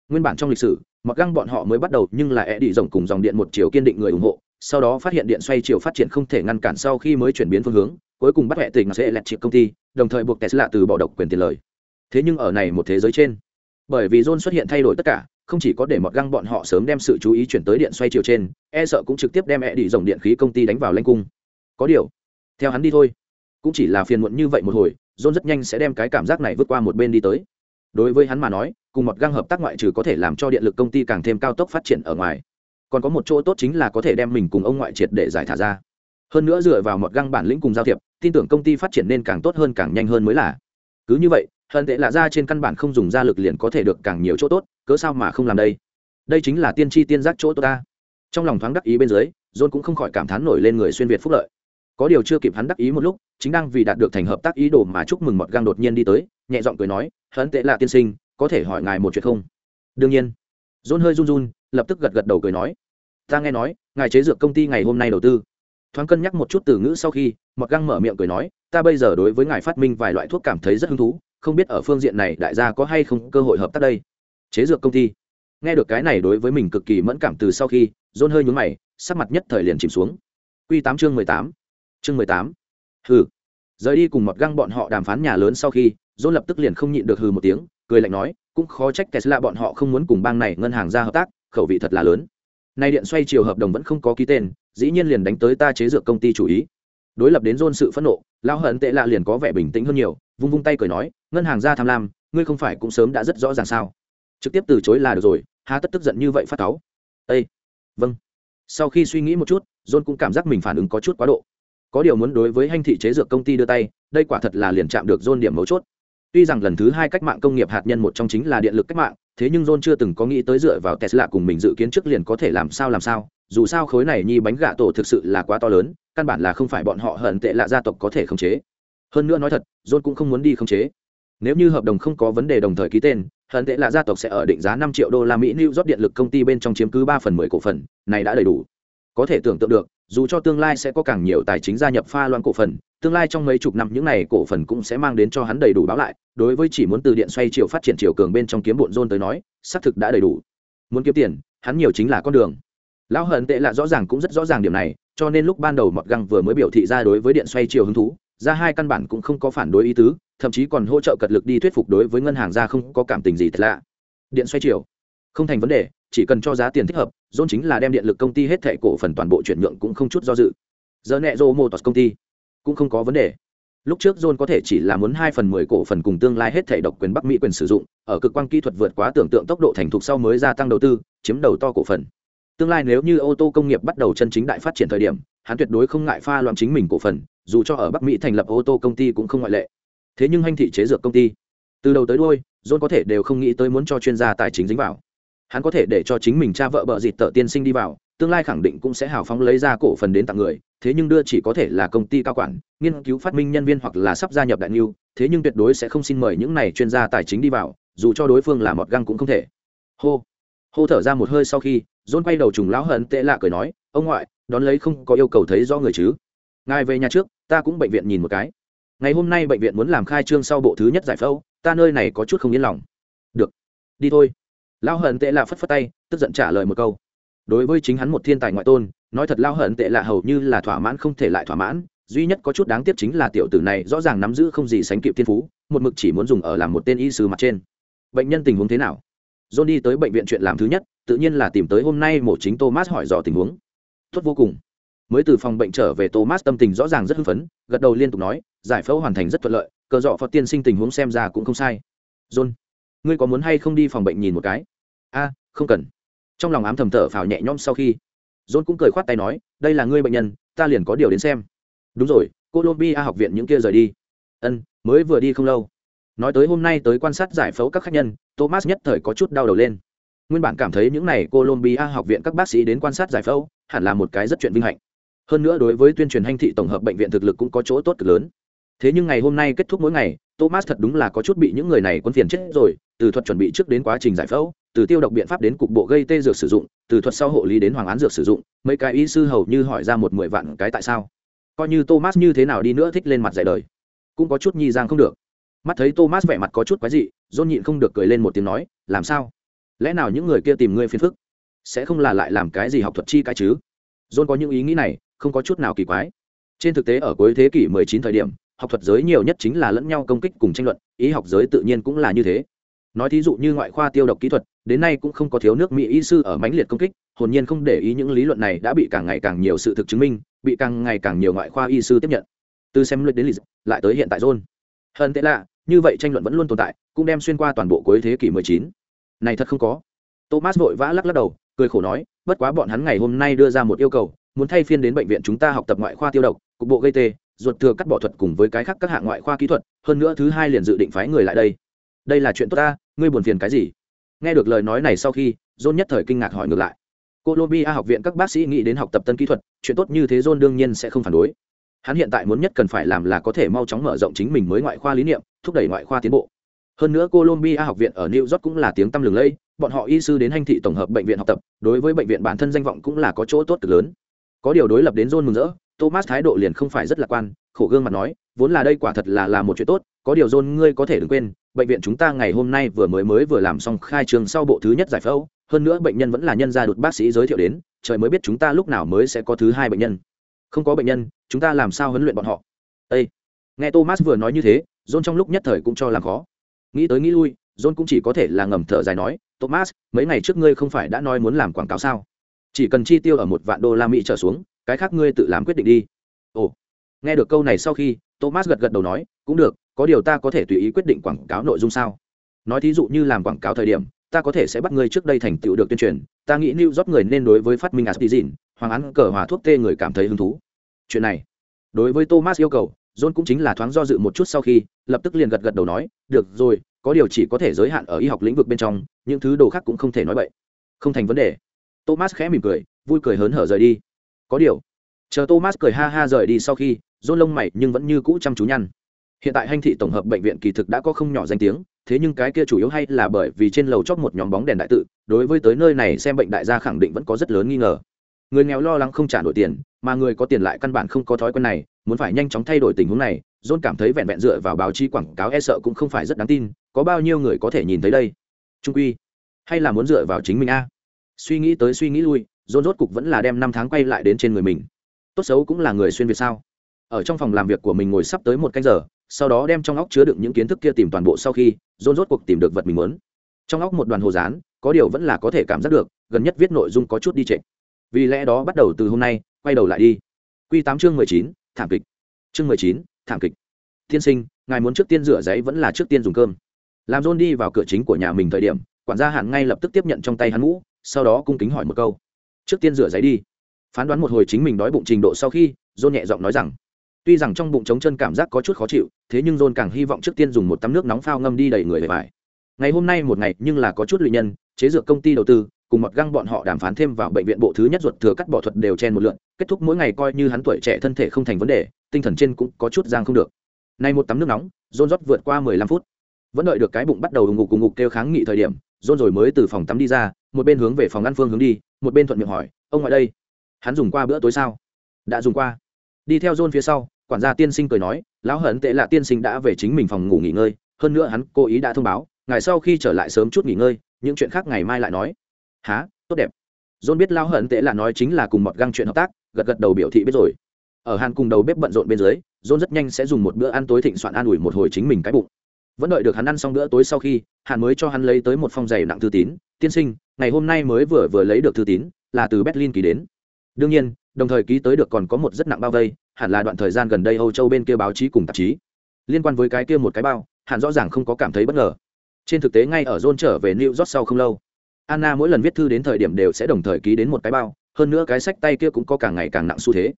Nguyên bản trong lịch sử, mọt găng bọn họ mới bắt đầu nhưng là e đi dòng cùng dòng điện một chiều kiên định người ủng hộ, sau đó phát hiện điện xoay chiều phát triển không thể ngăn cản sau khi mới chuyển biến phương hướng, cuối cùng bắt hệ tình sẽ lẹt triệt công ty, đồng thời buộc tesla từ bỏ độc quyền tiền lời. Thế nhưng ở này một thế giới trên, bởi vì john xuất hiện thay đổi tất cả không chỉ có để mọt găng bọn họ sớm đem sự chú ý chuyển tới điện xoay chiều trên e sợ cũng trực tiếp đem e đi dòng điện khí công ty đánh vào lanh cung. Có điều, theo hắn đi thôi, cũng chỉ là phiền muộn như vậy một hồi, john rất nhanh sẽ đem cái cảm giác này vượt qua một bên đi tới. Đối với hắn mà nói, cùng mọt găng hợp tác ngoại trừ có thể làm cho điện lực công ty càng thêm cao tốc phát triển ở ngoài, còn có một chỗ tốt chính là có thể đem mình cùng ông ngoại triệt để giải thả ra. Hơn nữa dựa vào một găng bản lĩnh cùng giao thiệp, tin tưởng công ty phát triển nên càng tốt hơn càng nhanh hơn mới là. Cứ như vậy hận tệ lạ ra trên căn bản không dùng ra lực liền có thể được càng nhiều chỗ tốt, cớ sao mà không làm đây? Đây chính là tiên tri tiên giác chỗ tốt ta. Trong lòng thoáng đắc ý bên dưới, john cũng không khỏi cảm thán nổi lên người xuyên việt phúc lợi. Có điều chưa kịp hắn đắc ý một lúc, chính đang vì đạt được thành hợp tác ý đồ mà chúc mừng mọt gang đột nhiên đi tới, nhẹ giọng cười nói, hận tệ lạ tiên sinh, có thể hỏi ngài một chuyện không? Đương nhiên. John hơi run run, lập tức gật gật đầu cười nói, ta nghe nói, ngài chế dược công ty ngày hôm nay đầu tư. Thoáng cân nhắc một chút từ ngữ sau khi, mọt găng mở miệng cười nói, ta bây giờ đối với ngài phát minh vài loại thuốc cảm thấy rất hứng thú không biết ở phương diện này đại gia có hay không cơ hội hợp tác đây. Chế dược công ty. Nghe được cái này đối với mình cực kỳ mẫn cảm từ sau khi dôn hơi nhún mày, sắc mặt nhất thời liền chìm xuống. Q tám chương mười tám. Chương mười tám. Hừ. Rời đi cùng mọt găng bọn họ đàm phán nhà lớn sau khi dôn lập tức liền không nhịn được hừ một tiếng, cười lạnh nói, cũng khó trách tesla bọn họ không muốn cùng bang này ngân hàng ra hợp tác, khẩu vị thật là lớn. Nay điện xoay chiều hợp đồng vẫn không có ký tên, dĩ nhiên liền đánh tới ta chế dược công ty chủ ý đối lập đến dôn sự phẫn nộ lao hận tệ lạ liền có vẻ bình tĩnh hơn nhiều, vung vung tay cười nói, ngân hàng ra tham lam, ngươi không phải cũng sớm đã rất rõ ràng sao? Trực tiếp từ chối là được rồi, há tất tức giận như vậy phát cáu. Ây vâng. Sau khi suy nghĩ một chút john cũng cảm giác mình phản ứng có chút quá độ. Có điều muốn đối với hành thị chế dược công ty đưa tay, đây quả thật là liền chạm được john điểm mấu chốt. Tuy rằng lần thứ hai cách mạng công nghiệp hạt nhân một trong chính là điện lực cách mạng, thế nhưng john chưa từng có nghĩ tới dựa vào tesla cùng mình dự kiến trước liền có thể làm sao làm sao, dù sao khối này nhi bánh gạ tổ thực sự là quá to lớn căn bản là không phải bọn họ hận tệ lạ gia tộc có thể khống chế. Hơn nữa nói thật, john cũng không muốn đi khống chế. Nếu như hợp đồng không có vấn đề đồng thời ký tên, hận tệ lạ gia tộc sẽ ở định giá năm triệu đô la mỹ new york điện lực công ty bên trong chiếm cứ ba phần mười cổ phần, này đã đầy đủ. Có thể tưởng tượng được, dù cho tương lai sẽ có càng nhiều tài chính gia nhập pha loan cổ phần, tương lai trong mấy chục năm những này cổ phần cũng sẽ mang đến cho hắn đầy đủ báo lại, đối với chỉ muốn từ điện xoay chiều phát triển chiều cường bên trong kiếm bộn rôn tới nói, xác thực đã đầy đủ. Muốn kiếm tiền, hắn nhiều chính là con đường lão hận tệ lạ rõ ràng cũng rất rõ ràng điểm này, cho nên lúc ban đầu mọt găng vừa mới biểu thị ra đối với điện xoay chiều hứng thú, ra hai căn bản cũng không có phản đối ý tứ, thậm chí còn hỗ trợ cật lực đi thuyết phục đối với ngân hàng ra không có cảm tình gì thật lạ. Điện xoay chiều. Không thành vấn đề, chỉ cần cho giá tiền thích hợp dôn chính là đem điện lực công ty hết thệ cổ phần toàn bộ chuyển nhượng cũng không chút do dự. Giờ nẹ dô mô tọt công ty. Cũng không có vấn đề. Lúc trước john có thể chỉ là muốn hai phần mười cổ phần cùng tương lai hết thể độc quyền bắc mỹ quyền sử dụng, ở cực quan kỹ thuật vượt quá tưởng tượng tốc độ thành thục sau mới gia tăng đầu tư, chiếm đầu to cổ phần tương lai nếu như ô tô công nghiệp bắt đầu chân chính đại phát triển thời điểm, hắn tuyệt đối không ngại pha loạn chính mình cổ phần, dù cho ở bắc mỹ thành lập ô tô công ty cũng không ngoại lệ. Thế nhưng hành thị chế dược công ty, từ đầu tới đôi john có thể đều không nghĩ tới muốn cho chuyên gia tài chính dính vào. Hắn có thể để cho chính mình cha vợ bợ dịt tợ tiên sinh đi vào, tương lai khẳng định cũng sẽ hào phóng lấy ra cổ phần đến tặng người, thế nhưng đưa chỉ có thể là công ty cao quản, nghiên cứu phát minh nhân viên hoặc là sắp gia nhập đại niu thế nhưng tuyệt đối sẽ không xin mời những này chuyên gia tài chính đi vào, dù cho đối phương là một găng cũng không thể. Hô hô thở ra một hơi sau khi dôn quay đầu trùng lão hận tệ lạ cười nói, ông ngoại, đón lấy không có yêu cầu thấy do người chứ? Ngài về nhà trước, ta cũng bệnh viện nhìn một cái. Ngày hôm nay bệnh viện muốn làm khai trương sau bộ thứ nhất giải phẫu, ta nơi này có chút không yên lòng. Được, đi thôi. Lão hận tệ lạ phất phất tay, tức giận trả lời một câu. Đối với chính hắn một thiên tài ngoại tôn, nói thật lao hận tệ lạ hầu như là thỏa mãn không thể lại thỏa mãn, duy nhất có chút đáng tiếc chính là tiểu tử này rõ ràng nắm giữ không gì sánh kịp thiên phú, một mực chỉ muốn dùng ở làm một tên y sư mặt trên. Bệnh nhân tình huống thế nào? John đi tới bệnh viện chuyện làm thứ nhất, tự nhiên là tìm tới hôm nay mổ chính thomas hỏi dò tình huống. Tốt vô cùng. Mới từ phòng bệnh trở về, thomas tâm tình rõ ràng rất hưng phấn, gật đầu liên tục nói, giải phẫu hoàn thành rất thuận lợi, cờ dọ phật tiên sinh tình huống xem ra cũng không sai. John, ngươi có muốn hay không đi phòng bệnh nhìn một cái? A, không cần. Trong lòng ám thầm thở phào nhẹ nhõm sau khi, john cũng cười khoát tay nói, đây là ngươi bệnh nhân, ta liền có điều đến xem. Đúng rồi colombia học viện những kia rời đi. Ân, mới vừa đi không lâu nói tới hôm nay tới quan sát giải phẫu các khách nhân, thomas nhất thời có chút đau đầu lên. Nguyên bản cảm thấy những n à y colombia học viện các bác sĩ đến quan sát giải phẫu, hẳn là một cái rất chuyện vinh hạnh. Hơn nữa đối với tuyên truyền hành thị tổng hợp bệnh viện thực lực cũng có chỗ tốt cực lớn. Thế nhưng ngày hôm nay kết thúc mỗi ngày, thomas thật đúng là có chút bị những người này quân phiền chết rồi, từ thuật chuẩn bị trước đến quá trình giải phẫu, từ tiêu độc biện pháp đến cục bộ gây tê dược sử dụng, từ thuật sau hộ lý đến hoàng án dược sử dụng, mấy cái y sư hầu như hỏi ra một mười vạn cái tại sao. Coi như thomas như thế nào đi nữa thích lên mặt dạy đời, cũng có chút nhi giang không được mắt thấy thomas vẻ mặt có chút quái dị dôn nhịn không được cười lên một tiếng nói, làm sao? Lẽ nào những người kia tìm ngươi phiền phức? Sẽ không là lại làm cái gì học thuật chi cái chứ? Dôn có những ý nghĩ này, không có chút nào kỳ quái. Trên thực tế ở cuối thế kỷ 19 thời điểm, học thuật giới nhiều nhất chính là lẫn nhau công kích cùng tranh luận, ý học giới tự nhiên cũng là như thế. Nói thí dụ như ngoại khoa tiêu độc kỹ thuật, đến nay cũng không có thiếu nước mỹ y sư ở mãnh liệt công kích, hồn nhiên không để ý những lý luận này đã bị càng ngày càng nhiều sự thực chứng minh, bị càng ngày càng nhiều ngoại khoa y sư tiếp nhận. Từ xem luyện đến lịch lại tới hiện tại john hơn thế lạ, như vậy tranh luận vẫn luôn tồn tại, cũng đem xuyên qua toàn bộ cuối thế kỷ 19. này thật không có. Thomas vội vã lắc lắc đầu, cười khổ nói, bất quá bọn hắn ngày hôm nay đưa ra một yêu cầu, muốn thay phiên đến bệnh viện chúng ta học tập ngoại khoa tiêu độc, cục bộ gây tê, ruột thừa cắt bỏ thuật cùng với cái khác các hạng ngoại khoa kỹ thuật, hơn nữa thứ hai liền dự định phái người lại đây. Đây là chuyện tốt ta, ngươi buồn phiền cái gì? Nghe được lời nói này sau khi, john nhất thời kinh ngạc hỏi ngược lại. Colombia học viện các bác sĩ nghĩ đến học tập tân kỹ thuật, chuyện tốt như thế john đương nhiên sẽ không phản đối hắn hiện tại muốn nhất cần phải làm là có thể mau chóng mở rộng chính mình mới ngoại khoa lý niệm, thúc đẩy ngoại khoa tiến bộ. Hơn nữa colombia học viện ở new york cũng là tiếng tăm lừng lẫy bọn họ y sư đến hành thị tổng hợp bệnh viện học tập, đối với bệnh viện bản thân danh vọng cũng là có chỗ tốt cực lớn. Có điều đối lập đến john mừng rỡ, thomas thái độ liền không phải rất lạc quan, khổ gương mặt nói, vốn là đây quả thật là là một chuyện tốt, có điều john ngươi có thể đừng quên, bệnh viện chúng ta ngày hôm nay vừa mới mới vừa làm xong khai trường sau bộ thứ nhất giải phẫu, hơn nữa bệnh nhân vẫn là nhân gia đột bác sĩ giới thiệu đến, trời mới biết chúng ta lúc nào mới sẽ có thứ hai bệnh nhân. Không có bệnh nhân chúng ta làm sao huấn luyện bọn họ? Ê! nghe thomas vừa nói như thế, john trong lúc nhất thời cũng cho làm khó. Nghĩ tới nghĩ lui, john cũng chỉ có thể là ngầm thở dài nói, thomas, mấy ngày trước ngươi không phải đã nói muốn làm quảng cáo sao? Chỉ cần chi tiêu ở một vạn đô la mỹ trở xuống, cái khác ngươi tự làm quyết định đi. Ồ, nghe được câu này sau khi, thomas gật gật đầu nói, cũng được, có điều ta có thể tùy ý quyết định quảng cáo nội dung sao? Nói thí dụ như làm quảng cáo thời điểm, ta có thể sẽ bắt ngươi trước đây thành tựu được tuyên truyền. Ta nghĩ new job người nên đối với phát minh aspirin hoàng án cờ hòa thuốc tê người cảm thấy hứng thú chuyện này, đối với thomas yêu cầu, john cũng chính là thoáng do dự một chút sau khi, lập tức liền gật gật đầu nói, được rồi, có điều chỉ có thể giới hạn ở y học lĩnh vực bên trong, những thứ đồ khác cũng không thể nói vậy không thành vấn đề. Thomas khẽ mỉm cười, vui cười hớn hở rời đi. Có điều. Chờ thomas cười ha ha rời đi sau khi, john lông mày nhưng vẫn như cũ chăm chú nhăn. Hiện tại hành thị tổng hợp bệnh viện kỳ thực đã có không nhỏ danh tiếng, thế nhưng cái kia chủ yếu hay là bởi vì trên lầu chót một nhóm bóng đèn đại tự, đối với tới nơi này xem bệnh đại gia khẳng định vẫn có rất lớn nghi ngờ. Người nghèo lo lắng không trả nổi tiền mà người có tiền lại căn bản không có thói quen này, muốn phải nhanh chóng thay đổi tình huống này, john cảm thấy vẹn vẹn dựa vào báo chí quảng cáo e sợ cũng không phải rất đáng tin, có bao nhiêu người có thể nhìn thấy đây? Trung quy, hay là muốn dựa vào chính mình a? Suy nghĩ tới suy nghĩ lui, john rốt cục vẫn là đem năm tháng quay lại đến trên người mình. Tốt xấu cũng là người xuyên việt sao? Ở trong phòng làm việc của mình ngồi sắp tới một canh giờ, sau đó đem trong óc chứa đựng những kiến thức kia tìm toàn bộ sau khi, john rốt cuộc tìm được vật mình muốn. Trong óc một đoàn hồ dán có điều vẫn là có thể cảm giác được, gần nhất viết nội dung có chút đi trệ vì lẽ đó bắt đầu từ hôm nay quay đầu lại đi. Q tám chương mười chín, thảm kịch. Chương mười chín, thảm kịch. Tiên sinh, ngài muốn trước tiên rửa giấy vẫn là trước tiên dùng cơm. Làm john đi vào cửa chính của nhà mình thời điểm, quản gia hạn ngay lập tức tiếp nhận trong tay hắn mũ, sau đó cung kính hỏi một câu. Trước tiên rửa giấy đi. Phán đoán một hồi chính mình đói bụng trình độ sau khi, john nhẹ giọng nói rằng, tuy rằng trong bụng trống chân cảm giác có chút khó chịu, thế nhưng john càng hy vọng trước tiên dùng một tắm nước nóng phao ngâm đi đầy người về vải ngày hôm nay một ngày nhưng là có chút lụy nhân, chế dược công ty đầu tư cùng một găng bọn họ đàm phán thêm vào bệnh viện bộ thứ nhất ruột thừa cắt bỏ thuật đều chen một lượn, kết thúc mỗi ngày coi như hắn tuổi trẻ thân thể không thành vấn đề, tinh thần trên cũng có chút giang không được. Nay một tắm nước nóng john rót vượt qua mười lăm phút. Vẫn đợi được cái bụng bắt đầu ngục cùng ngục kêu kháng nghị thời điểm john rồi mới từ phòng tắm đi ra, một bên hướng về phòng ăn phương hướng đi, một bên thuận miệng hỏi, ông ngoại đây, hắn dùng qua bữa tối sao? Đã dùng qua. Đi theo john phía sau, quản gia tiên sinh cười nói, lão hận tệ là tiên sinh đã về chính mình phòng ngủ nghỉ ngơi, hơn nữa hắn cố ý đã thông báo ngày sau khi trở lại sớm chút nghỉ ngơi, những chuyện khác ngày mai lại nói há, tốt đẹp. John biết lao hận tệ là nói chính là cùng một găng chuyện hợp tác, gật gật đầu biểu thị biết rồi. Ở hàn cùng đầu bếp bận rộn bên dưới, john rất nhanh sẽ dùng một bữa ăn tối thịnh soạn an ủi một hồi chính mình cái bụng. Vẫn đợi được hắn ăn xong bữa tối sau khi, hàn mới cho hắn lấy tới một phong giày nặng thư tín, tiên sinh, ngày hôm nay mới vừa vừa lấy được thư tín, là từ berlin ký đến. Đương nhiên, đồng thời ký tới được còn có một rất nặng bao vây, hẳn là đoạn thời gian gần đây âu châu bên kia báo chí cùng tạp chí. Liên quan với cái kia một cái bao, Hàn rõ ràng không có cảm thấy bất ngờ. Trên thực tế, ngay ở john trở về new york sau không lâu anna mỗi lần viết thư đến thời điểm đều sẽ đồng thời ký đến một cái bao hơn nữa cái sách tay kia cũng có càng ngày càng nặng xu thế.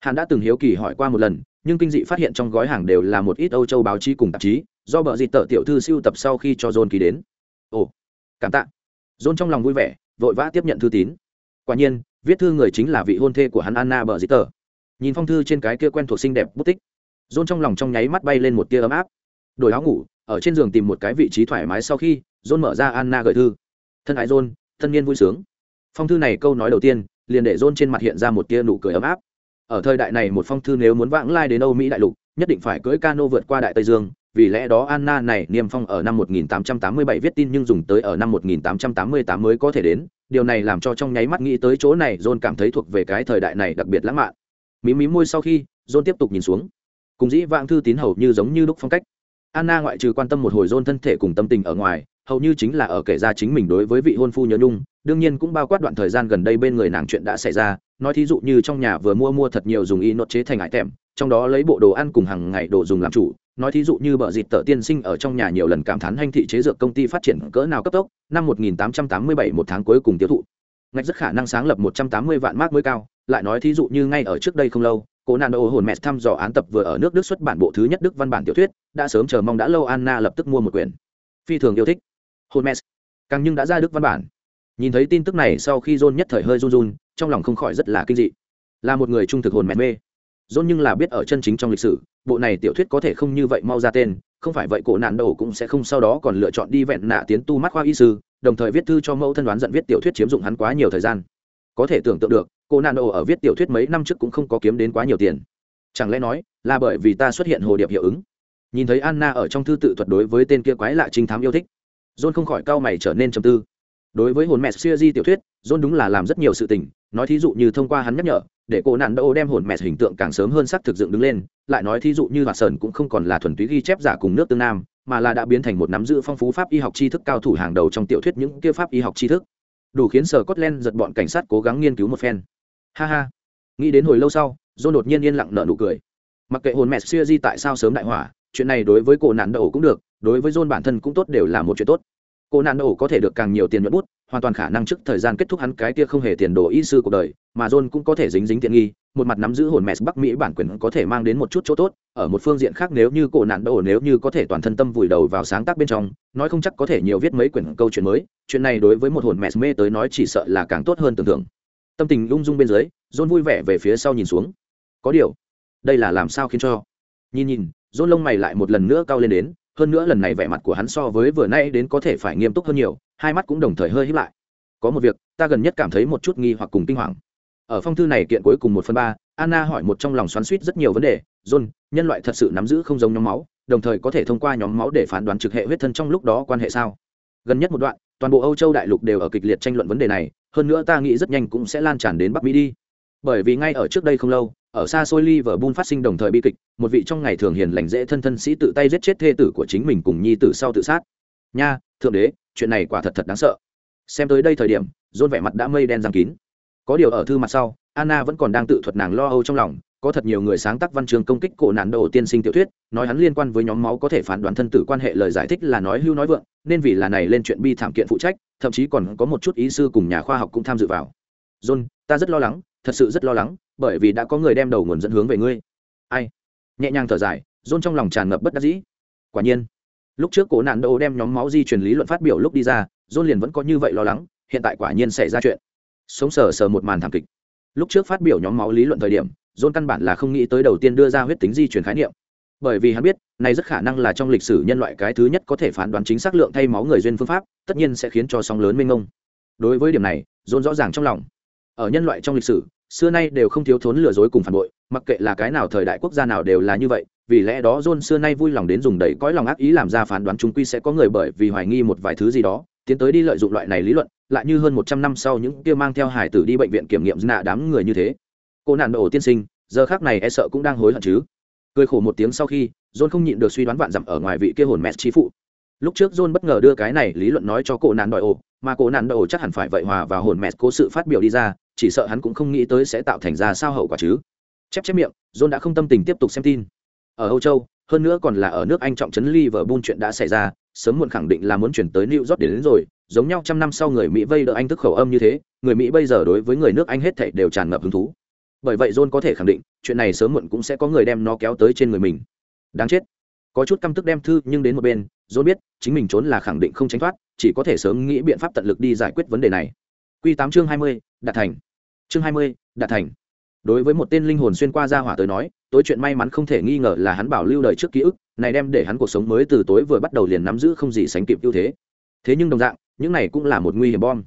Hắn đã từng hiếu kỳ hỏi qua một lần nhưng kinh dị phát hiện trong gói hàng đều là một ít âu châu báo chí cùng tạp chí do bợ dịt tợ tiểu thư siêu tập sau khi cho john ký đến. Ồ cảm tạ. John trong lòng vui vẻ vội vã tiếp nhận thư tín. Quả nhiên viết thư người chính là vị hôn thê của hắn anna bợ dịt tợ nhìn phong thư trên cái kia quen thuộc xinh đẹp bút tích John trong lòng trong nháy mắt bay lên một tia ấm áp. Đổi áo ngủ, ở trên giường tìm một cái vị trí thoải mái sau khi, John mở ra Anna gửi thư. Thân ái John, thân niên vui sướng. Phong thư này câu nói đầu tiên, liền để John trên mặt hiện ra một tia nụ cười ấm áp. Ở thời đại này một phong thư nếu muốn vãng lai đến Âu Mỹ đại lục, nhất định phải cưỡi cano vượt qua đại Tây Dương, vì lẽ đó Anna này niêm phong ở năm 1887 viết tin nhưng dùng tới ở năm 1888 mới có thể đến, điều này làm cho trong nháy mắt nghĩ tới chỗ này John cảm thấy thuộc về cái thời đại này đặc biệt lãng mạn. Mí mí môi sau khi, John tiếp tục nhìn xuống. Cùng dĩ vãng thư tín hầu như giống như lúc phong cách. Anna ngoại trừ quan tâm một hồi John thân thể cùng tâm tình ở ngoài, hầu như chính là ở kể ra chính mình đối với vị hôn phu nhớ nhung, đương nhiên cũng bao quát đoạn thời gian gần đây bên người nàng chuyện đã xảy ra, nói thí dụ như trong nhà vừa mua mua thật nhiều dùng y nốt chế thành hải tèm, trong đó lấy bộ đồ ăn cùng hàng ngày đồ dùng làm chủ, nói thí dụ như bờ dịt tợ tiên sinh ở trong nhà nhiều lần cảm thán hành thị chế dược công ty phát triển cỡ nào cấp tốc, năm 1887 một tháng cuối cùng tiêu thụ. Ngạch rất khả năng sáng lập 180 vạn mark mới cao, lại nói thí dụ như ngay ở trước đây không lâu, cố nạn ô hồn mẹ thăm dò án tập vừa ở nước đức xuất bản bộ thứ nhất đức văn bản tiểu thuyết đã sớm chờ mong đã lâu anna lập tức mua một quyển phi thường yêu thích Holmes. càng nhưng đã ra đức văn bản. Nhìn thấy tin tức này sau khi john nhất thời hơi run run, trong lòng không khỏi rất là kinh dị. Là một người trung thực hồn mẹ mê. John nhưng là biết ở chân chính trong lịch sử, bộ này tiểu thuyết có thể không như vậy mau ra tên, không phải vậy cổ nạn đầu cũng sẽ không sau đó còn lựa chọn đi vẹn nạ tiến tu mắt khoa y sư, đồng thời viết thư cho mẫu thân đoán giận viết tiểu thuyết chiếm dụng hắn quá nhiều thời gian. Có thể tưởng tượng được cô nạn đầu ở viết tiểu thuyết mấy năm trước cũng không có kiếm đến quá nhiều tiền. Chẳng lẽ nói, là bởi vì ta xuất hiện hồ điệp hiệu ứng? Nhìn thấy anna ở trong thư tự thuật đối với tên kia quái lạ trinh thám yêu thích john không khỏi cau mày trở nên trầm tư đối với hồn mẹ siêu di tiểu thuyết john đúng là làm rất nhiều sự tình nói thí dụ như thông qua hắn nhắc nhở để cô nạn đô đem hồn mẹ hình tượng càng sớm hơn sắc thực dựng đứng lên lại nói thí dụ như hoạt sơn cũng không còn là thuần túy ghi chép giả cùng nước tương nam mà là đã biến thành một nắm giữ phong phú pháp y học tri thức cao thủ hàng đầu trong tiểu thuyết những kia pháp y học tri thức đủ khiến sở Scotland giật bọn cảnh sát cố gắng nghiên cứu một phen. Ha ha. Nghĩ đến hồi lâu sau, John đột nhiên yên lặng nở nụ cười. Mặc kệ hồn mẹ xưa di tại sao sớm đại hỏa, chuyện này đối với cô nạn đậu cũng được, đối với John bản thân cũng tốt đều là một chuyện tốt. Cô nạn đầu có thể được càng nhiều tiền nhuận bút, hoàn toàn khả năng trước thời gian kết thúc hắn cái kia không hề tiền đồ y sư cuộc đời, mà John cũng có thể dính dính tiện nghi, một mặt nắm giữ hồn mẹ Bắc Mỹ bản quyền có thể mang đến một chút chỗ tốt, ở một phương diện khác nếu như cổ nạn đầu nếu như có thể toàn thân tâm vùi đầu vào sáng tác bên trong, nói không chắc có thể nhiều viết mấy quyển câu chuyện mới, chuyện này đối với một hồn mẹ mê tới nói chỉ sợ là càng tốt hơn tưởng tượng. Tâm tình lung dung bên dưới, John vui vẻ về phía sau nhìn xuống. Có điều, đây là làm sao khiến cho? Nhìn nhìn, John lông mày lại một lần nữa cao lên đến, hơn nữa lần này vẻ mặt của hắn so với vừa nay đến có thể phải nghiêm túc hơn nhiều, hai mắt cũng đồng thời hơi híp lại. Có một việc, ta gần nhất cảm thấy một chút nghi hoặc cùng kinh hoàng. Ở phong thư này kiện cuối cùng một phần ba anna hỏi một trong lòng xoắn suýt rất nhiều vấn đề john nhân loại thật sự nắm giữ không giống nhóm máu đồng thời có thể thông qua nhóm máu để phán đoán trực hệ huyết thân trong lúc đó quan hệ sao? Gần nhất một đoạn toàn bộ âu châu đại lục đều ở kịch liệt tranh luận vấn đề này hơn nữa ta nghĩ rất nhanh cũng sẽ lan tràn đến bắc mỹ đi bởi vì ngay ở trước đây không lâu, ở xa xôi liverpool phát sinh đồng thời bi kịch, một vị trong ngày thường hiền lành dễ thân thân sĩ tự tay giết chết thê tử của chính mình cùng nhi tử sau tự sát. Nha, thượng đế, chuyện này quả thật thật đáng sợ. Xem tới đây thời điểm dôn vẻ mặt đã mây đen giang kín. Có điều ở thư mặt sau, anna vẫn còn đang tự thuật nàng lo âu trong lòng, có thật nhiều người sáng tác văn chương công kích cổ nạn đầu tiên sinh tiểu thuyết, nói hắn liên quan với nhóm máu có thể phán đoán thân tử quan hệ lời giải thích là nói hưu nói vượng, nên vì là này lên chuyện bi thảm kiện phụ trách, thậm chí còn có một chút ý sư cùng nhà khoa học cũng tham dự vào john, ta rất lo lắng, thật sự rất lo lắng, bởi vì đã có người đem đầu nguồn dẫn hướng về ngươi. Ai? Nhẹ nhàng thở dài, john trong lòng tràn ngập bất đắc dĩ. Quả nhiên, lúc trước cổ nạn đô đem nhóm máu di truyền lý luận phát biểu lúc đi ra, john liền vẫn có như vậy lo lắng, hiện tại quả nhiên xảy ra chuyện. Sống sờ sờ một màn thảm kịch. Lúc trước phát biểu nhóm máu lý luận thời điểm, john căn bản là không nghĩ tới đầu tiên đưa ra huyết tính di truyền khái niệm. Bởi vì hắn biết, này rất khả năng là trong lịch sử nhân loại cái thứ nhất có thể phán đoán chính xác lượng thay máu người duyên phương pháp, tất nhiên sẽ khiến cho sóng lớn mênh mông. Đối với điểm này, john rõ ràng trong lòng ở nhân loại trong lịch sử, xưa nay đều không thiếu thốn lừa dối cùng phản bội, mặc kệ là cái nào thời đại quốc gia nào đều là như vậy, vì lẽ đó john xưa nay vui lòng đến dùng đầy cõi lòng ác ý làm ra phán đoán chúng quy sẽ có người bởi vì hoài nghi một vài thứ gì đó, tiến tới đi lợi dụng loại này lý luận, lại như hơn một trăm năm sau những kia mang theo hải tử đi bệnh viện kiểm nghiệm nạ đám người như thế. Cô nạn ổ tiên sinh, giờ khác này e sợ cũng đang hối hận chứ. Cười khổ một tiếng sau khi, john không nhịn được suy đoán vạn dặm ở ngoài vị kia hồn mẹ trí phụ. Lúc trước john bất ngờ đưa cái này lý luận nói cho cô nạn đòi ổ mà cô nạn đòi ổ chắc hẳn phải vậy hòa và hồn mẹ cố sự phát biểu đi ra chỉ sợ hắn cũng không nghĩ tới sẽ tạo thành ra sao hậu quả chứ chép chép miệng john đã không tâm tình tiếp tục xem tin ở âu châu hơn nữa còn là ở nước anh trọng trấn liverpool chuyện đã xảy ra sớm muộn khẳng định là muốn chuyển tới New York đến, đến rồi, giống nhau trăm năm sau người Mỹ vây đỡ Anh thức khẩu âm như thế, người Mỹ bây giờ đối với người nước Anh hết thảy đều tràn ngập hứng thú. Bởi vậy John có thể khẳng định, chuyện này sớm muộn cũng sẽ có người đem nó kéo tới trên người mình. Đáng chết. Có chút căm tức đem thư nhưng đến một bên, John biết, chính mình trốn là khẳng định không tránh thoát, chỉ có thể sớm nghĩ biện pháp tận lực đi giải quyết vấn đề này. Quy 8 chương 20, đạt thành. Chương 20, đạt thành. Đối với một tên linh hồn xuyên qua ra hỏa tới nói, tối chuyện may mắn không thể nghi ngờ là hắn bảo lưu đời trước ký ức này đem để hắn cuộc sống mới từ tối vừa bắt đầu liền nắm giữ không gì sánh kịp ưu thế thế nhưng đồng dạng những này cũng là một nguy hiểm bom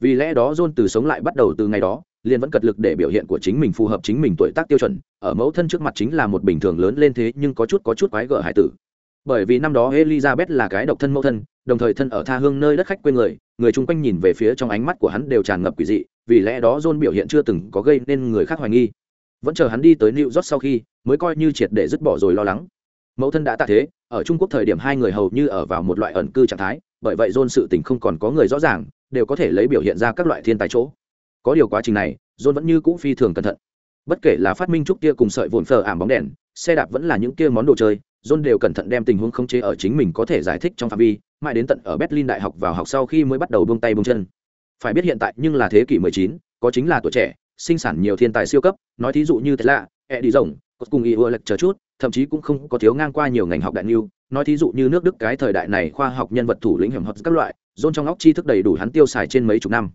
vì lẽ đó john từ sống lại bắt đầu từ ngày đó liền vẫn cật lực để biểu hiện của chính mình phù hợp chính mình tuổi tác tiêu chuẩn ở mẫu thân trước mặt chính là một bình thường lớn lên thế nhưng có chút có chút quái gở hải tử bởi vì năm đó elizabeth là cái độc thân mẫu thân, đồng thời thân ở tha hương nơi đất khách quê người người chung quanh nhìn về phía trong ánh mắt của hắn đều tràn ngập quỷ dị, vì lẽ đó john biểu hiện chưa từng có gây nên người khác hoài nghi. Vẫn chờ hắn đi tới new york sau khi, mới coi như triệt để dứt bỏ rồi lo lắng. Mẫu thân đã tạ thế, ở trung quốc thời điểm hai người hầu như ở vào một loại ẩn cư trạng thái, bởi vậy john sự tình không còn có người rõ ràng, đều có thể lấy biểu hiện ra các loại thiên tài chỗ. Có điều quá trình này, john vẫn như cũ phi thường cẩn thận. Bất kể là phát minh trúc kia cùng sợi vồn phờ ảm bóng đèn, xe đạp vẫn là những kia món đồ chơi john đều cẩn thận đem tình huống khống chế ở chính mình có thể giải thích trong phạm vi mãi đến tận ở berlin đại học vào học sau khi mới bắt đầu buông tay buông chân. Phải biết hiện tại nhưng là thế kỷ 19, có chính là tuổi trẻ sinh sản nhiều thiên tài siêu cấp nói thí dụ như thế lạ e đi rồng cùng y ưa lệch chờ chút thậm chí cũng không có thiếu ngang qua nhiều ngành học đại niu nói thí dụ như nước đức cái thời đại này khoa học nhân vật thủ lĩnh hiểm hợp các loại John trong óc tri thức đầy đủ hắn tiêu xài trên mấy chục năm.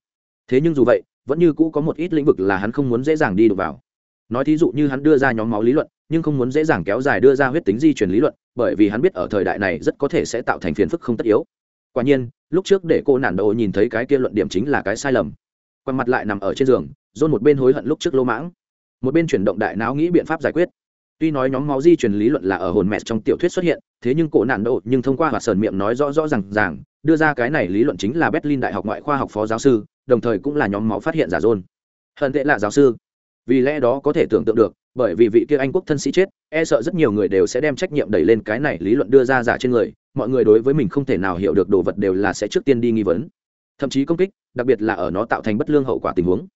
Thế nhưng dù vậy vẫn như cũ có một ít lĩnh vực là hắn không muốn dễ dàng đi được vào nói thí dụ như hắn đưa ra nhóm máu lý luận, nhưng không muốn dễ dàng kéo dài đưa ra huyết tính di truyền lý luận, bởi vì hắn biết ở thời đại này rất có thể sẽ tạo thành phiền phức không tất yếu. Quả nhiên, lúc trước để cô nản độ nhìn thấy cái kia luận điểm chính là cái sai lầm. Quằn mặt lại nằm ở trên giường dôn một bên hối hận lúc trước lô mãng. Một bên chuyển động đại não nghĩ biện pháp giải quyết. Tuy nói nhóm máu di truyền lý luận là ở hồn mẹ trong tiểu thuyết xuất hiện, thế nhưng cổ nạn độ nhưng thông qua hoạt sờn miệng nói rõ rõ r à n g ràng, đưa ra cái này lý luận chính là berlin đại học ngoại khoa học phó giáo sư, đồng thời cũng là nhóm máu phát hiện giả dôn hận tệ là giáo sư vì lẽ đó có thể tưởng tượng được, bởi vì vị kia anh quốc thân sĩ chết e sợ rất nhiều người đều sẽ đem trách nhiệm đẩy lên cái này lý luận đưa ra giả trên người, mọi người đối với mình không thể nào hiểu được đồ vật đều là sẽ trước tiên đi nghi vấn. Thậm chí công kích, đặc biệt là ở nó tạo thành bất lương hậu quả tình huống.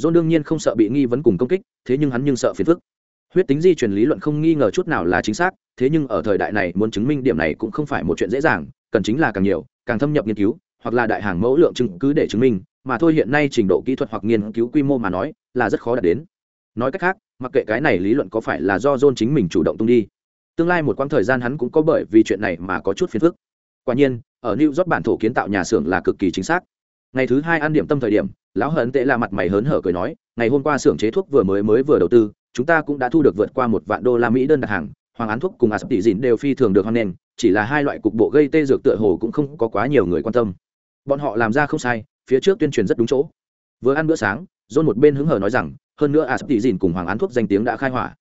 John đương nhiên không sợ bị nghi vấn cùng công kích, thế nhưng hắn nhưng sợ phiền phức. Huyết tính di truyền lý luận không nghi ngờ chút nào là chính xác, thế nhưng ở thời đại này muốn chứng minh điểm này cũng không phải một chuyện dễ dàng, cần chính là càng nhiều, càng thâm nhập nghiên cứu, hoặc là đại hàng mẫu lượng chứng cứ để chứng minh, mà thôi hiện nay trình độ kỹ thuật hoặc nghiên cứu quy mô mà nói, là rất khó đạt đến nói cách khác, mặc kệ cái này lý luận có phải là do john chính mình chủ động tung đi, tương lai một quãng thời gian hắn cũng có bởi vì chuyện này mà có chút phiền phức. Quả nhiên, ở new york bản thổ kiến tạo nhà xưởng là cực kỳ chính xác. Ngày thứ hai ăn điểm tâm thời điểm, lão hận tệ là mặt mày hớn hở cười nói, ngày hôm qua xưởng chế thuốc vừa mới mới vừa đầu tư, chúng ta cũng đã thu được vượt qua một vạn đô la mỹ đơn đặt hàng, hoàng án thuốc cùng asp tỷ dịn đều phi thường được hoan nghênh, chỉ là hai loại cục bộ gây tê dược tựa hồ cũng không có quá nhiều người quan tâm. Bọn họ làm ra không sai, phía trước tuyên truyền rất đúng chỗ. Vừa ăn bữa sáng, john một bên hứng hở nói rằng hơn nữa asp tỷ dìn cùng hoàng án thuốc danh tiếng đã khai hỏa.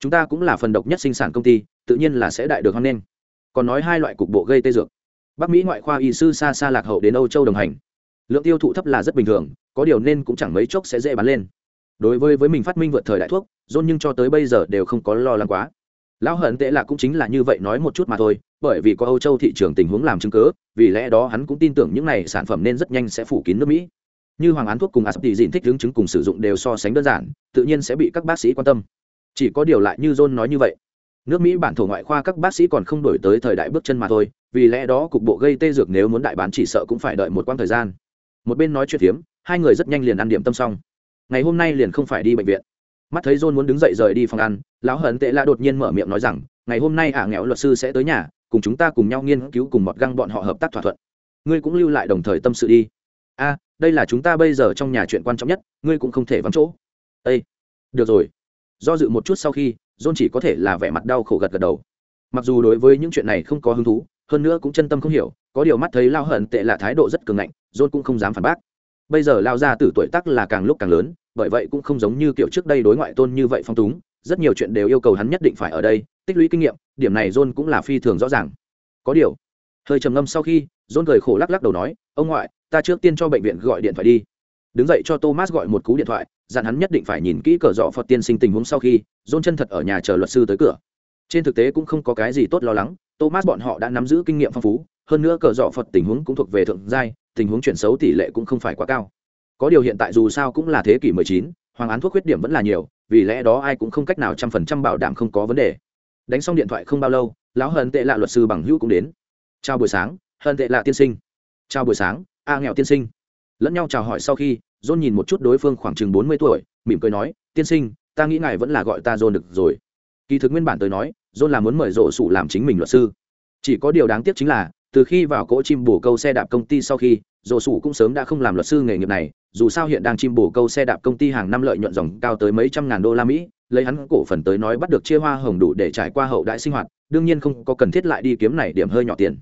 Chúng ta cũng là phần độc nhất sinh sản công ty, tự nhiên là sẽ đại được hoan nghênh. Còn nói hai loại cục bộ gây tê dược. Bắc mỹ ngoại khoa y sư xa xa lạc hậu đến âu châu đồng hành. Lượng tiêu thụ thấp là rất bình thường, có điều nên cũng chẳng mấy chốc sẽ dễ bán lên. Đối với với mình phát minh vượt thời đại thuốc dôn nhưng cho tới bây giờ đều không có lo lắng quá. Lão hận tệ là cũng chính là như vậy nói một chút mà thôi, bởi vì có âu châu thị trường tình huống làm chứng cớ vì lẽ đó hắn cũng tin tưởng những này sản phẩm nên rất nhanh sẽ phủ kín nước mỹ như hoàng án thuốc cùng asp dịn thích hướng chứng cùng sử dụng đều so sánh đơn giản, tự nhiên sẽ bị các bác sĩ quan tâm. Chỉ có điều lại như john nói như vậy. Nước mỹ bản thổ ngoại khoa các bác sĩ còn không đổi tới thời đại bước chân mà thôi, vì lẽ đó cục bộ gây tê dược nếu muốn đại bán chỉ sợ cũng phải đợi một quãng thời gian. Một bên nói chuyện hiếm hai người rất nhanh liền ăn điểm tâm xong. Ngày hôm nay liền không phải đi bệnh viện. Mắt thấy john muốn đứng dậy rời đi phòng ăn, lão hận tệ la đột nhiên mở miệng nói rằng, ngày hôm nay ả nghèo luật sư sẽ tới nhà, cùng chúng ta cùng nhau nghiên cứu cùng mọt găng bọn họ hợp tác thỏa thuận. Ngươi cũng lưu lại đồng thời tâm sự đi. A đây là chúng ta bây giờ trong nhà chuyện quan trọng nhất, ngươi cũng không thể vắng chỗ. Â được rồi. Do dự một chút sau khi, john chỉ có thể là vẻ mặt đau khổ gật gật đầu. Mặc dù đối với những chuyện này không có hứng thú, hơn nữa cũng chân tâm không hiểu, có điều mắt thấy lao hận tệ là thái độ rất cường ngạnh, john cũng không dám phản bác. Bây giờ lao ra từ tuổi tác là càng lúc càng lớn, bởi vậy cũng không giống như kiểu trước đây đối ngoại tôn như vậy phong túng, rất nhiều chuyện đều yêu cầu hắn nhất định phải ở đây, tích lũy kinh nghiệm, điểm này john cũng là phi thường rõ ràng. Có điều, hơi trầm ngâm sau khi, john cười khổ lắc lắc đầu nói, ông ngoại ta trước tiên cho bệnh viện gọi điện thoại đi. Đứng dậy cho thomas gọi một cú điện thoại dặn hắn nhất định phải nhìn kỹ cờ dọ phật tiên sinh tình huống sau khi dôn chân thật ở nhà chờ luật sư tới cửa. Trên thực tế cũng không có cái gì tốt lo lắng thomas bọn họ đã nắm giữ kinh nghiệm phong phú hơn nữa cờ dọ phật tình huống cũng thuộc về thượng giai tình huống chuyển xấu tỷ lệ cũng không phải quá cao. Có điều hiện tại dù sao cũng là thế kỷ 19, hoàng án thuốc khuyết điểm vẫn là nhiều vì lẽ đó ai cũng không cách nào trăm phần trăm bảo đảm không có vấn đề. Đánh xong điện thoại không bao lâu lão hận tệ lạ luật sư bằng hữu cũng đến. Chào buổi sáng hận tệ lạ tiên sinh. Chào buổi sáng a nghèo tiên sinh. Lẫn nhau chào hỏi sau khi, john nhìn một chút đối phương khoảng chừng bốn mươi tuổi, mỉm cười nói, tiên sinh, ta nghĩ ngài vẫn là gọi ta john được rồi. Kỳ thực nguyên bản tới nói, john là muốn mời rộ sủ làm chính mình luật sư. Chỉ có điều đáng tiếc chính là, từ khi vào cỗ chim bổ câu xe đạp công ty sau khi, rộ sủ cũng sớm đã không làm luật sư nghề nghiệp này, dù sao hiện đang chim bổ câu xe đạp công ty hàng năm lợi nhuận dòng cao tới mấy trăm ngàn đô la mỹ, lấy hắn cổ phần tới nói bắt được chia hoa hồng đủ để trải qua hậu đại sinh hoạt, đương nhiên không có cần thiết lại đi kiếm này điểm hơi nhỏ tiền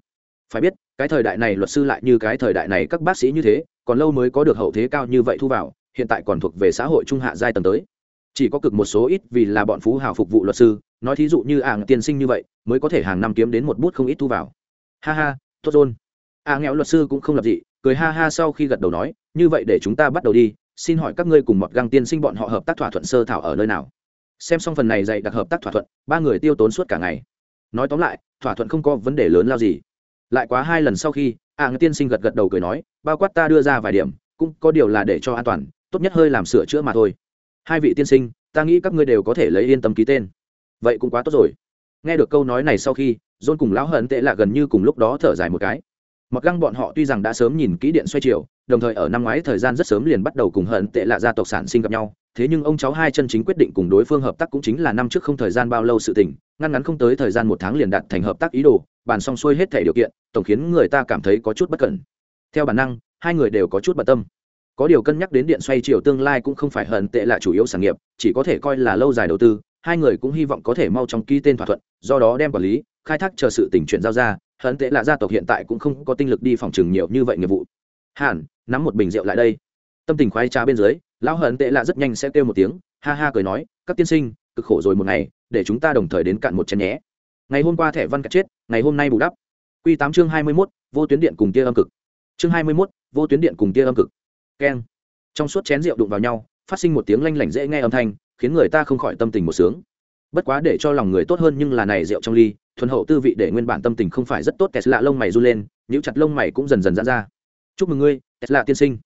phải biết, cái thời đại này luật sư lại như cái thời đại này các bác sĩ như thế, còn lâu mới có được hậu thế cao như vậy thu vào, hiện tại còn thuộc về xã hội trung hạ giai tầng tới. Chỉ có cực một số ít vì là bọn phú hào phục vụ luật sư, nói thí dụ như ảng tiên sinh như vậy, mới có thể hàng năm kiếm đến một bút không ít thu vào. Ha ha, tốt rôn à nghèo luật sư cũng không lập dị, cười ha ha sau khi gật đầu nói, như vậy để chúng ta bắt đầu đi, xin hỏi các ngươi cùng một găng tiên sinh bọn họ hợp tác thỏa thuận sơ thảo ở nơi nào? Xem xong phần này dạy đặc hợp tác thỏa thuận, ba người tiêu tốn suốt cả ngày. Nói tóm lại, thỏa thuận không có vấn đề lớn lao gì lại quá hai lần sau khi à người tiên sinh gật gật đầu cười nói, bao quát ta đưa ra vài điểm, cũng có điều là để cho an toàn, tốt nhất hơi làm sửa chữa mà thôi. Hai vị tiên sinh, ta nghĩ các ngươi đều có thể lấy yên tâm ký tên. Vậy cũng quá tốt rồi. Nghe được câu nói này sau khi, dôn cùng lão hận tệ là gần như cùng lúc đó thở dài một cái. Mặc găng bọn họ tuy rằng đã sớm nhìn kỹ điện xoay chiều, đồng thời ở năm ngoái thời gian rất sớm liền bắt đầu cùng hận tệ là gia tộc sản sinh gặp nhau thế nhưng ông cháu hai chân chính quyết định cùng đối phương hợp tác cũng chính là năm trước không thời gian bao lâu sự tình, ngăn ngắn không tới thời gian một tháng liền đạt thành hợp tác ý đồ, bàn xong xuôi hết thể điều kiện, tổng khiến người ta cảm thấy có chút bất cẩn. Theo bản năng, hai người đều có chút bận tâm. Có điều cân nhắc đến điện xoay chiều tương lai cũng không phải hận tệ là chủ yếu sản nghiệp, chỉ có thể coi là lâu dài đầu tư, hai người cũng hy vọng có thể mau chóng ký tên thỏa thuận, do đó đem quản lý, khai thác chờ sự tỉnh chuyển giao ra, hận tệ là gia tộc hiện tại cũng không có tinh lực đi phòng trừng nhiều như vậy nghiệp vụ. Hẳn nắm một bình rượu lại đây. Tâm tình khoái trá bên dưới lão hận tệ lạ rất nhanh sẽ kêu một tiếng, ha ha cười nói, các tiên sinh, cực khổ rồi một ngày, để chúng ta đồng thời đến cạn một chén nhé. Ngày hôm qua thẻ văn cắt chết, ngày hôm nay bù đắp. Q tám chương hai mươi mốt, vô tuyến điện cùng tia âm cực. Chương hai mươi mốt, vô tuyến điện cùng tia âm cực. Keng. Trong suốt chén rượu đụng vào nhau, phát sinh một tiếng lanh lảnh dễ nghe âm thanh, khiến người ta không khỏi tâm tình một sướng. Bất quá để cho lòng người tốt hơn nhưng là này rượu trong ly, thuần hậu tư vị để nguyên bản tâm tình không phải rất tốt, tesla lông mày run lên, nhíu chặt lông mày cũng dần dần giãn ra. Chúc mừng ngươi, tesla tiên sinh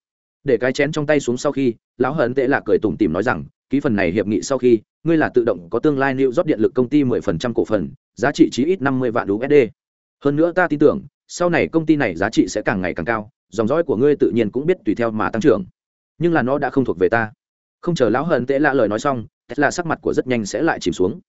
để cái chén trong tay xuống sau khi, lão hận tệ là cười tủm tỉm nói rằng, ký phần này hiệp nghị sau khi, ngươi là tự động có tương lai lưu rót điện lực công ty mười phần trăm cổ phần, giá trị chí ít năm mươi vạn usd hơn nữa ta tin tưởng, sau này công ty này giá trị sẽ càng ngày càng cao, dòng dõi của ngươi tự nhiên cũng biết tùy theo mà tăng trưởng. Nhưng là nó đã không thuộc về ta. Không chờ lão hận tệ lạ lời nói xong, tesla sắc mặt của rất nhanh sẽ lại chìm xuống.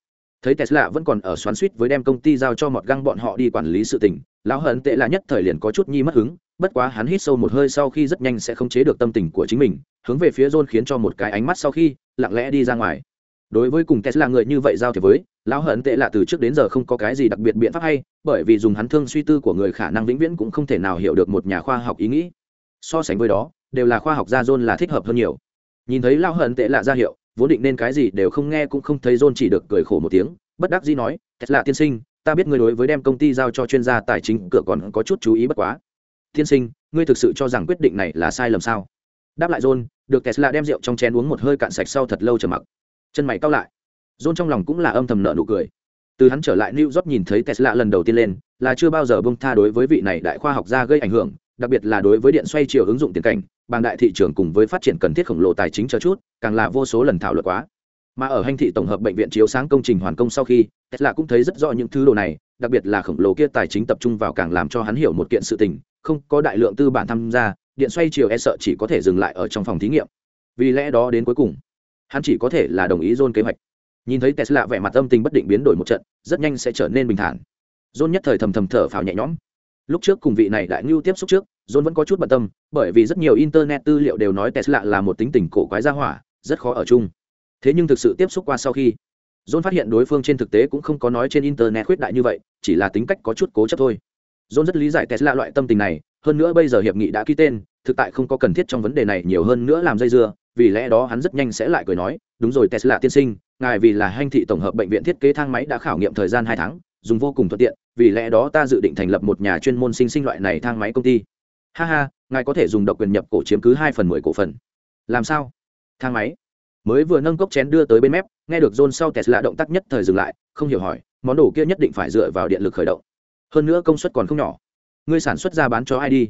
Thấy tesla vẫn còn ở xoắn suýt với đem công ty giao cho một găng bọn họ đi quản lý sự tình, lão hận tệ lạ nhất thời liền có chút nhi mất hứng bất quá hắn hít sâu một hơi sau khi rất nhanh sẽ không chế được tâm tình của chính mình, hướng về phía john khiến cho một cái ánh mắt sau khi, lặng lẽ đi ra ngoài. Đối với cùng tesla người như vậy giao thiệp với, lão hận tệ lạ từ trước đến giờ không có cái gì đặc biệt biện pháp hay, bởi vì dùng hắn thương suy tư của người khả năng vĩnh viễn cũng không thể nào hiểu được một nhà khoa học ý nghĩ. So sánh với đó, đều là khoa học gia john là thích hợp hơn nhiều. Nhìn thấy lão hận tệ lạ ra hiệu, vốn định nên cái gì đều không nghe cũng không thấy john chỉ được cười khổ một tiếng, bất đắc dĩ nói, tesla tiên sinh, ta biết người đối với đem công ty giao cho chuyên gia tài chính, cửa còn có chút chú ý bất quá tiên sinh, ngươi thực sự cho rằng quyết định này là sai lầm sao? Đáp lại john, được tesla đem rượu trong chén uống một hơi cạn sạch sau thật lâu trở mặc. Chân mày cao lại. John trong lòng cũng là âm thầm nợ nụ cười. Từ hắn trở lại new york nhìn thấy tesla lần đầu tiên lên, là chưa bao giờ bông tha đối với vị này đại khoa học gia gây ảnh hưởng, đặc biệt là đối với điện xoay chiều ứng dụng tiền cảnh bằng đại thị trường cùng với phát triển cần thiết khổng lồ tài chính cho chút, càng là vô số lần thảo luận quá. Mà ở hành thị tổng hợp bệnh viện chiếu sáng công trình hoàn công sau khi, tesla cũng thấy rất rõ những thứ đồ này, đặc biệt là khổng lồ kia tài chính tập trung vào càng làm cho hắn hiểu một kiện sự tình không có đại lượng tư bản tham gia, điện xoay chiều e sợ chỉ có thể dừng lại ở trong phòng thí nghiệm. Vì lẽ đó đến cuối cùng, hắn chỉ có thể là đồng ý John kế hoạch. Nhìn thấy tesla vẻ mặt âm tình bất định biến đổi một trận, rất nhanh sẽ trở nên bình thản. John nhất thời thầm thầm thở phào nhẹ nhõm. Lúc trước cùng vị này đại ngưu tiếp xúc trước, John vẫn có chút bận tâm, bởi vì rất nhiều internet tư liệu đều nói tesla là một tính tình cổ quái gia hỏa, rất khó ở chung. Thế nhưng thực sự tiếp xúc qua sau khi, John phát hiện đối phương trên thực tế cũng không có nói trên internet khuyết đại như vậy, chỉ là tính cách có chút cố chấp thôi. John rất lý giải Tesla loại tâm tình này, hơn nữa bây giờ hiệp nghị đã ký tên, thực tại không có cần thiết trong vấn đề này nhiều hơn nữa làm dây dưa, vì lẽ đó hắn rất nhanh sẽ lại cười nói, đúng rồi Tesla tiên sinh, ngài vì là hành thị tổng hợp bệnh viện thiết kế thang máy đã khảo nghiệm thời gian hai tháng, dùng vô cùng thuận tiện, vì lẽ đó ta dự định thành lập một nhà chuyên môn sinh sinh loại này thang máy công ty. Ha ha, ngài có thể dùng độc quyền nhập cổ chiếm cứ hai phần mười cổ phần. Làm sao? Thang máy? Mới vừa nâng cốc chén đưa tới bên mép, nghe được John sau Tesla động tác nhất thời dừng lại, không hiểu hỏi, món đồ kia nhất định phải dựa vào điện lực khởi động hơn nữa công suất còn không nhỏ. Ngươi sản xuất ra bán cho ai đi?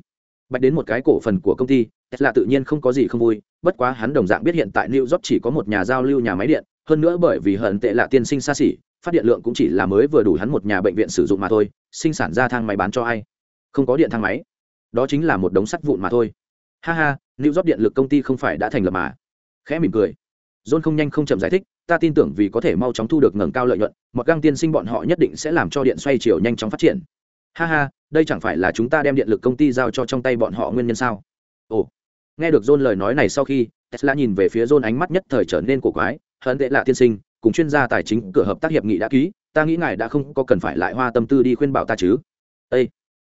Bạch đến một cái cổ phần của công ty, tesla tự nhiên không có gì không vui, bất quá hắn đồng dạng biết hiện tại new york chỉ có một nhà giao lưu nhà máy điện, hơn nữa bởi vì hận tệ là tiên sinh xa xỉ, phát điện lượng cũng chỉ là mới vừa đủ hắn một nhà bệnh viện sử dụng mà thôi, sinh sản ra thang máy bán cho ai? Không có điện thang máy. Đó chính là một đống sắt vụn mà thôi. Ha ha, new york điện lực công ty không phải đã thành lập mà. Khẽ mỉm cười. John không nhanh không chậm giải thích ta tin tưởng vì có thể mau chóng thu được ngẩng cao lợi nhuận một găng tiên sinh bọn họ nhất định sẽ làm cho điện xoay chiều nhanh chóng phát triển. Ha ha, đây chẳng phải là chúng ta đem điện lực công ty giao cho trong tay bọn họ nguyên nhân sao? Ồ, nghe được john lời nói này sau khi, tesla nhìn về phía john ánh mắt nhất thời trở nên cổ quái hận tệ lạ tiên sinh, cùng chuyên gia tài chính cửa hợp tác hiệp nghị đã ký, ta nghĩ ngài đã không có cần phải lại hoa tâm tư đi khuyên bảo ta chứ? Ây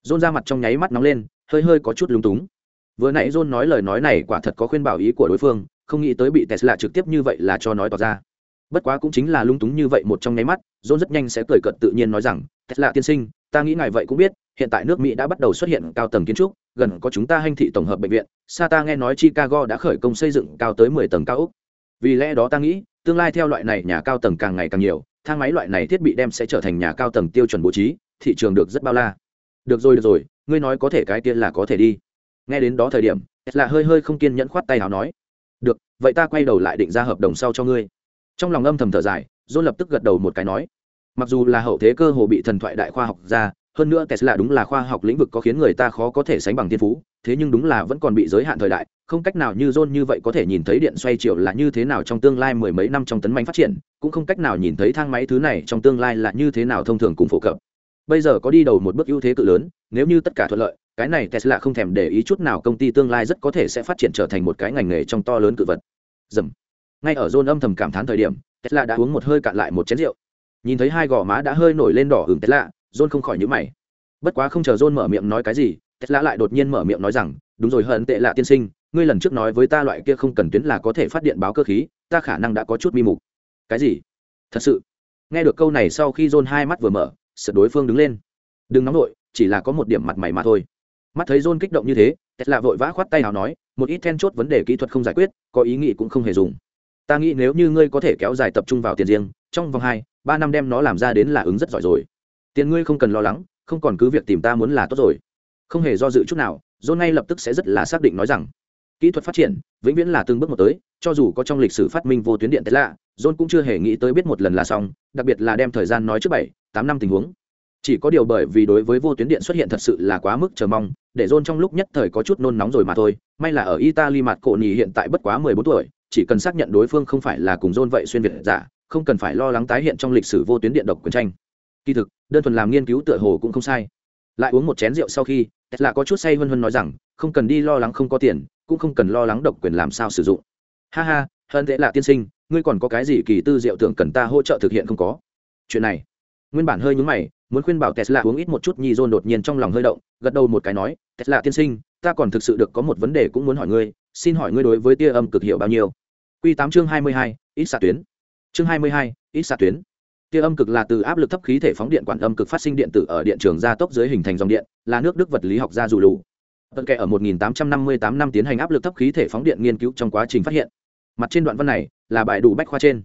dôn ra mặt trong nháy mắt nóng lên, hơi hơi có chút lúng túng. Vừa nãy john nói lời nói này quả thật có khuyên bảo ý của đối phương, không nghĩ tới bị tesla trực tiếp như vậy là cho nói tỏ ra bất quá cũng chính là lung túng như vậy một trong nháy mắt john rất nhanh sẽ cười cợt tự nhiên nói rằng tesla tiên sinh, ta nghĩ ngài vậy cũng biết, hiện tại nước mỹ đã bắt đầu xuất hiện cao tầng kiến trúc, gần có chúng ta hành thị tổng hợp bệnh viện, sa ta nghe nói chicago đã khởi công xây dựng cao tới mười tầng cao ốc. Vì lẽ đó ta nghĩ, tương lai theo loại này nhà cao tầng càng ngày càng nhiều, thang máy loại này thiết bị đem sẽ trở thành nhà cao tầng tiêu chuẩn bố trí, thị trường được rất bao la. Được rồi được rồi, ngươi nói có thể cái tiên là có thể đi. Nghe đến đó thời điểm là hơi hơi không kiên nhẫn khoát tay nào nói, được, vậy ta quay đầu lại định ra hợp đồng sau cho ngươi trong lòng âm thầm thở dài, john lập tức gật đầu một cái nói, mặc dù là hậu thế cơ hồ bị thần thoại đại khoa học ra, hơn nữa tesla đúng là khoa học lĩnh vực có khiến người ta khó có thể sánh bằng thiên phú, thế nhưng đúng là vẫn còn bị giới hạn thời đại, không cách nào như john như vậy có thể nhìn thấy điện xoay chiều là như thế nào trong tương lai mười mấy năm trong tấn mạnh phát triển, cũng không cách nào nhìn thấy thang máy thứ này trong tương lai là như thế nào thông thường cùng phổ cập. Bây giờ có đi đầu một bước ưu thế cự lớn, nếu như tất cả thuận lợi, cái này tesla không thèm để ý chút nào công ty tương lai rất có thể sẽ phát triển trở thành một cái ngành nghề trong to lớn cự vật. Dầm ngay ở John âm thầm cảm thán thời điểm, tesla đã uống một hơi cạn lại một chén rượu. Nhìn thấy hai gò má đã hơi nổi lên đỏ ửng tesla john không khỏi nhíu mày. Bất quá không chờ john mở miệng nói cái gì, tesla lại đột nhiên mở miệng nói rằng, đúng rồi hận tệ lạ tiên sinh, ngươi lần trước nói với ta loại kia không cần tuyến là có thể phát điện báo cơ khí, ta khả năng đã có chút mi mục. Cái gì? Thật sự? Nghe được câu này sau khi john hai mắt vừa mở, sợ đối phương đứng lên. Đừng nóng nổi chỉ là có một điểm mặt mày mà thôi. Mắt thấy john kích động như thế, tesla vội vã khoát tay nào nói, một ít then chốt vấn đề kỹ thuật không giải quyết, có ý nghĩ cũng không hề dùng ta nghĩ nếu như ngươi có thể kéo dài tập trung vào tiền riêng trong vòng hai ba năm đem nó làm ra đến là ứng rất giỏi rồi. Tiền ngươi không cần lo lắng không còn cứ việc tìm ta muốn là tốt rồi. Không hề do dự chút nào john ngay lập tức sẽ rất là xác định nói rằng kỹ thuật phát triển vĩnh viễn là từng bước một tới cho dù có trong lịch sử phát minh vô tuyến điện lạ, john cũng chưa hề nghĩ tới biết một lần là xong đặc biệt là đem thời gian nói trước bảy tám năm tình huống. Chỉ có điều bởi vì đối với vô tuyến điện xuất hiện thật sự là quá mức chờ mong để john trong lúc nhất thời có chút nôn nóng rồi mà thôi. May là ở italy mặt cổ nhì hiện tại bất quá mười bốn tuổi chỉ cần xác nhận đối phương không phải là cùng john vậy xuyên việt giả, không cần phải lo lắng tái hiện trong lịch sử vô tuyến điện độc quyền tranh. Kỳ thực, đơn thuần làm nghiên cứu tựa hồ cũng không sai. Lại uống một chén rượu sau khi, tesla có chút say hân hân nói rằng, không cần đi lo lắng không có tiền, cũng không cần lo lắng độc quyền làm sao sử dụng. Ha ha hơn thế là tiên sinh, ngươi còn có cái gì kỳ tư diệu tưởng cần ta hỗ trợ thực hiện không có? Chuyện này, nguyên bản hơi nhúng mày, muốn khuyên bảo tesla uống ít một chút nhi john đột nhiên trong lòng hơi động, gật đầu một cái nói, tesla tiên sinh, ta còn thực sự được có một vấn đề cũng muốn hỏi ngươi xin hỏi ngươi đối với tia âm cực hiệu bao nhiêu? Q tám chương hai mươi hai, ít xạ tuyến. Chương hai mươi hai, ít xạ tuyến. Tia âm cực là từ áp lực thấp khí thể phóng điện quản âm cực phát sinh điện tử ở điện trường gia tốc dưới hình thành dòng điện, là nước đức vật lý học gia dù lù. Tận kệ ở 1858 năm tiến hành áp lực thấp khí thể phóng điện nghiên cứu trong quá trình phát hiện. Mặt trên đoạn văn này là bài đủ bách khoa trên.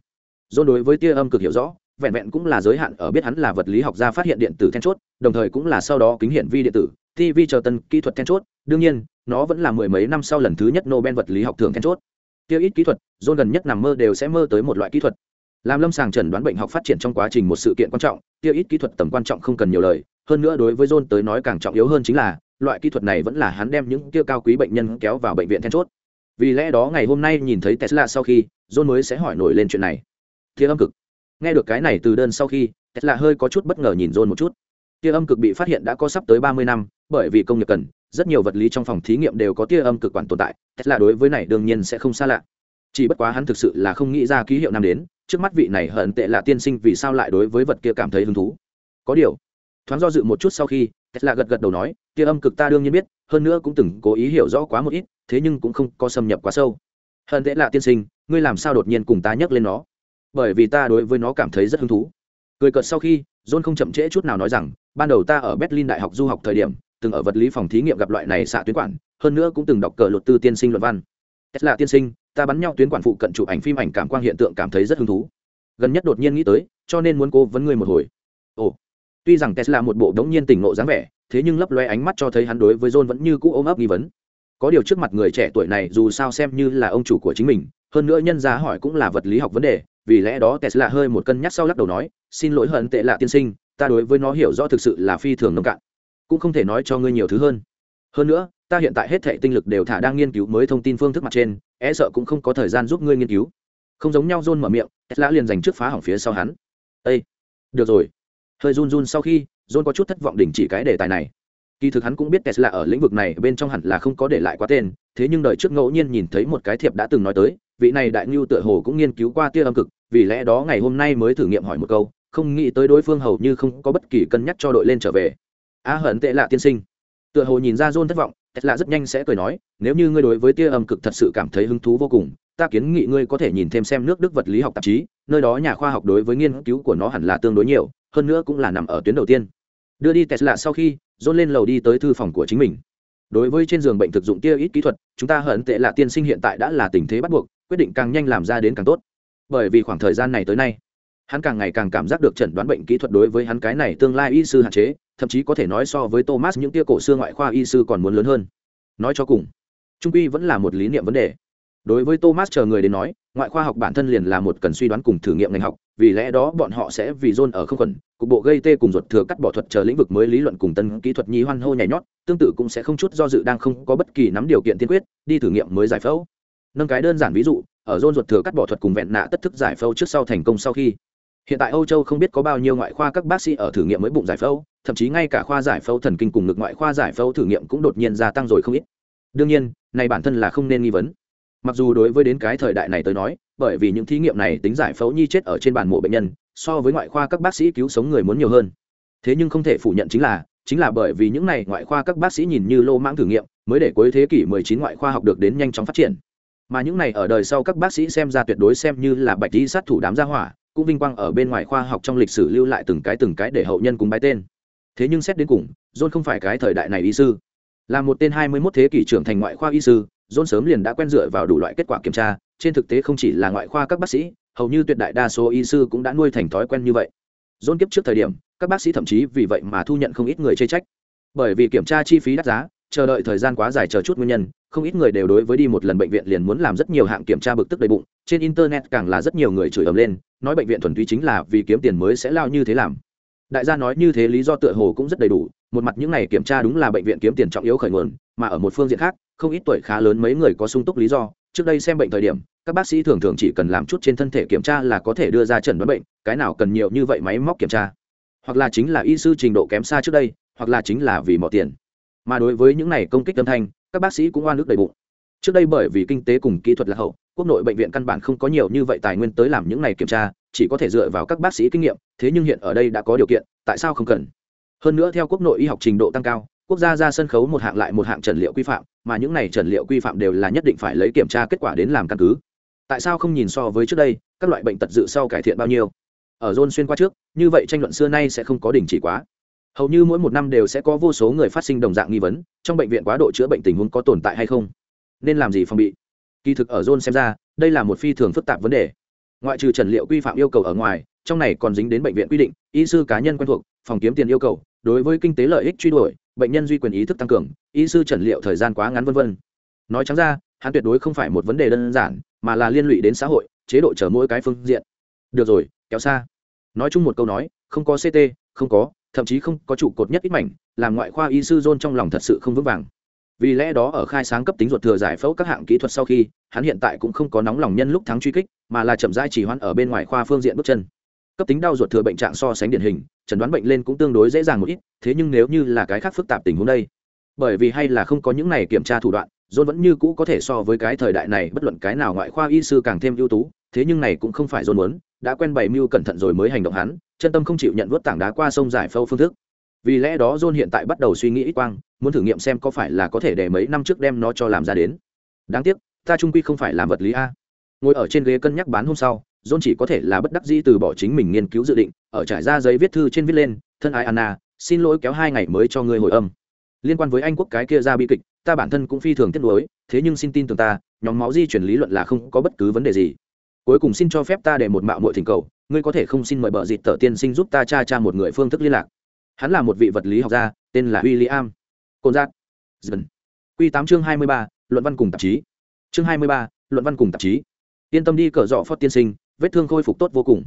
Do đối với tia âm cực hiểu rõ, vẹn vẹn cũng là giới hạn ở biết hắn là vật lý học gia phát hiện điện tử then chốt, đồng thời cũng là sau đó kính hiển vi điện tử tv chờ tân kỹ thuật then chốt, đương nhiên, nó vẫn là mười mấy năm sau lần thứ nhất nobel vật lý học thưởng then chốt. Tiêu ít kỹ thuật, john gần nhất nằm mơ đều sẽ mơ tới một loại kỹ thuật. Làm lâm sàng chẩn đoán bệnh học phát triển trong quá trình một sự kiện quan trọng, tiêu ít kỹ thuật tầm quan trọng không cần nhiều lời. Hơn nữa đối với john tới nói càng trọng yếu hơn chính là, loại kỹ thuật này vẫn là hắn đem những tiêu cao quý bệnh nhân kéo vào bệnh viện then chốt. Vì lẽ đó ngày hôm nay nhìn thấy tesla sau khi, john mới sẽ hỏi nổi lên chuyện này. Tia âm cực, nghe được cái này từ đơn sau khi, tesla hơi có chút bất ngờ nhìn john một chút tia âm cực bị phát hiện đã có sắp tới ba mươi năm, bởi vì công nghiệp cần, rất nhiều vật lý trong phòng thí nghiệm đều có tia âm cực quản tồn tại, tesla đối với này đương nhiên sẽ không xa lạ. Chỉ bất quá hắn thực sự là không nghĩ ra ký hiệu năm đến, trước mắt vị này hận tệ là tiên sinh vì sao lại đối với vật kia cảm thấy hứng thú. Có điều, thoáng do dự một chút sau khi, tesla gật gật đầu nói, tia âm cực ta đương nhiên biết, hơn nữa cũng từng cố ý hiểu rõ quá một ít, thế nhưng cũng không có xâm nhập quá sâu. Hận tệ là tiên sinh, ngươi làm sao đột nhiên cùng ta nhắc lên nó? Bởi vì ta đối với nó cảm thấy rất hứng thú. Cười cợt sau khi, john không chậm trễ chút nào nói rằng ban đầu ta ở berlin đại học du học thời điểm, từng ở vật lý phòng thí nghiệm gặp loại này xạ tuyến quản, hơn nữa cũng từng đọc cờ luật tư tiên sinh luận văn. Tesla tiên sinh, ta bắn nhau tuyến quản phụ cận chụp ảnh phim ảnh cảm quang hiện tượng cảm thấy rất hứng thú. Gần nhất đột nhiên nghĩ tới, cho nên muốn cố vấn ngươi một hồi. Ồ, tuy rằng tesla một bộ đống nhiên tỉnh ngộ dáng vẻ, thế nhưng lấp loe ánh mắt cho thấy hắn đối với john vẫn như cũ ôm ấp nghi vấn. Có điều trước mặt người trẻ tuổi này dù sao xem như là ông chủ của chính mình, hơn nữa nhân giá hỏi cũng là vật lý học vấn đề, vì lẽ đó tesla hơi một cân nhắc sau lắc đầu nói, xin lỗi hận tệ lạ tiên sinh ta đối với nó hiểu rõ thực sự là phi thường nông cạn, cũng không thể nói cho ngươi nhiều thứ hơn. Hơn nữa, ta hiện tại hết thệ tinh lực đều thả đang nghiên cứu mới thông tin phương thức mặt trên e sợ cũng không có thời gian giúp ngươi nghiên cứu. Không giống nhau john mở miệng, tesla liền dành trước phá hỏng phía sau hắn. Ây được rồi. Hơi run run sau khi, john có chút thất vọng đình chỉ cái đề tài này. Kỳ thực hắn cũng biết tesla ở lĩnh vực này bên trong hẳn là không có để lại quá tên, thế nhưng đời trước ngẫu nhiên nhìn thấy một cái thiệp đã từng nói tới, vị này đại ngưu tựa hồ cũng nghiên cứu qua tia âm cực, vì lẽ đó ngày hôm nay mới thử nghiệm hỏi một câu không nghĩ tới đối phương hầu như không có bất kỳ cân nhắc cho đội lên trở về. A hận tệ lạ tiên sinh. Tựa hồ nhìn ra john thất vọng lạ rất nhanh sẽ cười nói, nếu như ngươi đối với tia âm cực thật sự cảm thấy hứng thú vô cùng, ta kiến nghị ngươi có thể nhìn thêm xem nước đức vật lý học tạp chí, nơi đó nhà khoa học đối với nghiên cứu của nó hẳn là tương đối nhiều, hơn nữa cũng là nằm ở tuyến đầu tiên. Đưa đi tesla sau khi, john lên lầu đi tới thư phòng của chính mình. Đối với trên giường bệnh thực dụng tia ít kỹ thuật, chúng ta hận tệ lạ tiên sinh hiện tại đã là tình thế bắt buộc, quyết định càng nhanh làm ra đến càng tốt. Bởi vì khoảng thời gian này tới nay hắn càng ngày càng cảm giác được chẩn đoán bệnh kỹ thuật đối với hắn cái này tương lai y sư hạn chế, thậm chí có thể nói so với thomas những tia cổ xưa ngoại khoa y sư còn muốn lớn hơn. Nói cho cùng, trung quy vẫn là một lý niệm vấn đề. Đối với thomas chờ người đến nói, ngoại khoa học bản thân liền là một cần suy đoán cùng thử nghiệm ngành học, vì lẽ đó bọn họ sẽ vì john ở không khuẩn, cục bộ gây tê cùng ruột thừa cắt bỏ thuật chờ lĩnh vực mới lý luận cùng tân kỹ thuật nhi hoan hô nhảy nhót, tương tự cũng sẽ không chút do dự đang không có bất kỳ nắm điều kiện tiên quyết, đi thử nghiệm mới giải phẫu. Nâng cái đơn giản ví dụ, ở john ruột thừa cắt bỏ thuật cùng vẹn nạ tất thức giải phẫu trước sau thành công sau khi hiện tại âu châu không biết có bao nhiêu ngoại khoa các bác sĩ ở thử nghiệm mới bụng giải phẫu, thậm chí ngay cả khoa giải phẫu thần kinh cùng ngực ngoại khoa giải phẫu thử nghiệm cũng đột nhiên gia tăng rồi không ít. Đương nhiên, này bản thân là không nên nghi vấn. Mặc dù đối với đến cái thời đại này tới nói, bởi vì những thí nghiệm này tính giải phẫu nhi chết ở trên bàn mộ bệnh nhân, so với ngoại khoa các bác sĩ cứu sống người muốn nhiều hơn. Thế nhưng không thể phủ nhận chính là chính là bởi vì những này ngoại khoa các bác sĩ nhìn như lô mãng thử nghiệm, mới để cuối thế kỷ 19 ngoại khoa học được đến nhanh chóng phát triển. Mà những này ở đời sau các bác sĩ xem ra tuyệt đối xem như là bạch y sát thủ đám gia hỏa cũng vinh quang ở bên ngoài khoa học trong lịch sử lưu lại từng cái từng cái để hậu nhân cùng bái tên. Thế nhưng xét đến cùng, john không phải cái thời đại này y sư. Là một tên 21 thế kỷ trưởng thành ngoại khoa y sư, john sớm liền đã quen dựa vào đủ loại kết quả kiểm tra, trên thực tế không chỉ là ngoại khoa các bác sĩ, hầu như tuyệt đại đa số y sư cũng đã nuôi thành thói quen như vậy. John kiếp trước thời điểm, các bác sĩ thậm chí vì vậy mà thu nhận không ít người chê trách. Bởi vì kiểm tra chi phí đắt giá chờ đợi thời gian quá dài chờ chút nguyên nhân, không ít người đều đối với đi một lần bệnh viện liền muốn làm rất nhiều hạng kiểm tra bực tức đầy bụng, trên internet càng là rất nhiều người chửi ầm lên, nói bệnh viện thuần túy chính là vì kiếm tiền mới sẽ lao như thế làm. Đại gia nói như thế lý do tựa hồ cũng rất đầy đủ, một mặt những này kiểm tra đúng là bệnh viện kiếm tiền trọng yếu khởi nguồn, mà ở một phương diện khác, không ít tuổi khá lớn mấy người có sung túc lý do, trước đây xem bệnh thời điểm, các bác sĩ thường thường chỉ cần làm chút trên thân thể kiểm tra là có thể đưa ra chẩn đoán bệnh, cái nào cần nhiều như vậy máy móc kiểm tra. Hoặc là chính là y sư trình độ kém xa trước đây, hoặc là chính là vì mỏ tiền mà đối với những này công kích âm thanh, các bác sĩ cũng oan ức đầy bụng. Trước đây bởi vì kinh tế cùng kỹ thuật là hậu, quốc nội bệnh viện căn bản không có nhiều như vậy tài nguyên tới làm những này kiểm tra, chỉ có thể dựa vào các bác sĩ kinh nghiệm, thế nhưng hiện ở đây đã có điều kiện, tại sao không cần? Hơn nữa theo quốc nội y học trình độ tăng cao, quốc gia ra sân khấu một hạng lại một hạng trần liệu quy phạm, mà những này trần liệu quy phạm đều là nhất định phải lấy kiểm tra kết quả đến làm căn cứ. Tại sao không nhìn so với trước đây, các loại bệnh tật dự sau cải thiện bao nhiêu? Ở zone xuyên qua trước, như vậy tranh luận xưa nay sẽ không có đình chỉ quá hầu như mỗi một năm đều sẽ có vô số người phát sinh đồng dạng nghi vấn, trong bệnh viện quá độ chữa bệnh tình huống có tồn tại hay không? Nên làm gì phòng bị? Kỳ thực ở John xem ra, đây là một phi thường phức tạp vấn đề. Ngoại trừ trần liệu quy phạm yêu cầu ở ngoài, trong này còn dính đến bệnh viện quy định, y sư cá nhân quen thuộc, phòng kiếm tiền yêu cầu, đối với kinh tế lợi ích truy đuổi, bệnh nhân duy quyền ý thức tăng cường, y sư trần liệu thời gian quá ngắn vân vân. Nói trắng ra, hắn tuyệt đối không phải một vấn đề đơn giản, mà là liên lụy đến xã hội, chế độ chở mỗi cái phương diện. Được rồi, kéo xa. Nói chung một câu nói, không có ct không có thậm chí không có trụ cột nhất ít mảnh, làm ngoại khoa y sư john trong lòng thật sự không vững vàng. Vì lẽ đó ở khai sáng cấp tính ruột thừa giải phẫu các hạng kỹ thuật sau khi, hắn hiện tại cũng không có nóng lòng nhân lúc thắng truy kích, mà là chậm rãi chỉ hoãn ở bên ngoài khoa phương diện bước chân. Cấp tính đau ruột thừa bệnh trạng so sánh điển hình, chẩn đoán bệnh lên cũng tương đối dễ dàng một ít, thế nhưng nếu như là cái khác phức tạp tình huống đây, bởi vì hay là không có những này kiểm tra thủ đoạn, john vẫn như cũ có thể so với cái thời đại này, bất luận cái nào ngoại khoa y sư càng thêm ưu tú, thế nhưng này cũng không phải john muốn đã quen bày mưu cẩn thận rồi mới hành động hắn, chân tâm không chịu nhận vớt tảng đá qua sông giải phâu phương thức. Vì lẽ đó john hiện tại bắt đầu suy nghĩ ít quang, muốn thử nghiệm xem có phải là có thể để mấy năm trước đem nó cho làm ra đến. Đáng tiếc, ta trung quy không phải làm vật lý a. Ngồi ở trên ghế cân nhắc bán hôm sau, john chỉ có thể là bất đắc dĩ từ bỏ chính mình nghiên cứu dự định, ở trải ra giấy viết thư trên viết lên, thân ái anna, xin lỗi kéo hai ngày mới cho ngươi hồi âm. Liên quan với anh quốc cái kia ra bi kịch, ta bản thân cũng phi thường tiếc nuối, thế nhưng xin tin tưởng ta, nhóm máu di chuyển lý luận là không có bất cứ vấn đề gì cuối cùng xin cho phép ta để một mạo muội thỉnh cầu, ngươi có thể không xin mời bờ dịt tờ tiên sinh giúp ta cha cha một người phương thức liên lạc. Hắn là một vị vật lý học gia, tên là William Côn Giác Dần Quy tám chương hai mươi ba, luận văn cùng tạp chí. Chương hai mươi ba, luận văn cùng tạp chí. Yên tâm đi, cờ dọ phót tiên sinh, vết thương khôi phục tốt vô cùng.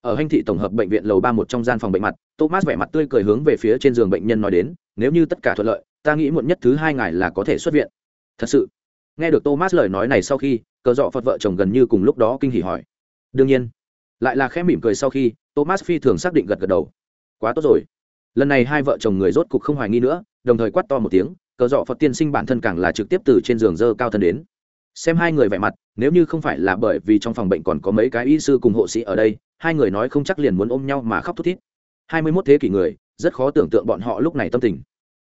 Ở hành thị tổng hợp bệnh viện lầu ba một trong gian phòng bệnh mặt, thomas vẻ mặt tươi cười hướng về phía trên giường bệnh nhân nói đến, nếu như tất cả thuận lợi, ta nghĩ muộn nhất thứ hai ngày là có thể xuất viện. Thật sự nghe được thomas lời nói này sau khi, cờ dọ phật vợ chồng gần như cùng lúc đó kinh hỉ hỏi. Đương nhiên, lại là khẽ mỉm cười sau khi, thomas phi thường xác định gật gật đầu. Quá tốt rồi. Lần này hai vợ chồng người rốt cục không hoài nghi nữa, đồng thời quát to một tiếng, cờ dọ phật tiên sinh bản thân càng là trực tiếp từ trên giường dơ cao thân đến. Xem hai người vẻ mặt, nếu như không phải là bởi vì trong phòng bệnh còn có mấy cái y sư cùng hộ sĩ ở đây, hai người nói không chắc liền muốn ôm nhau mà khóc thút thít. Hai mươi mốt thế kỷ người, rất khó tưởng tượng bọn họ lúc này tâm tình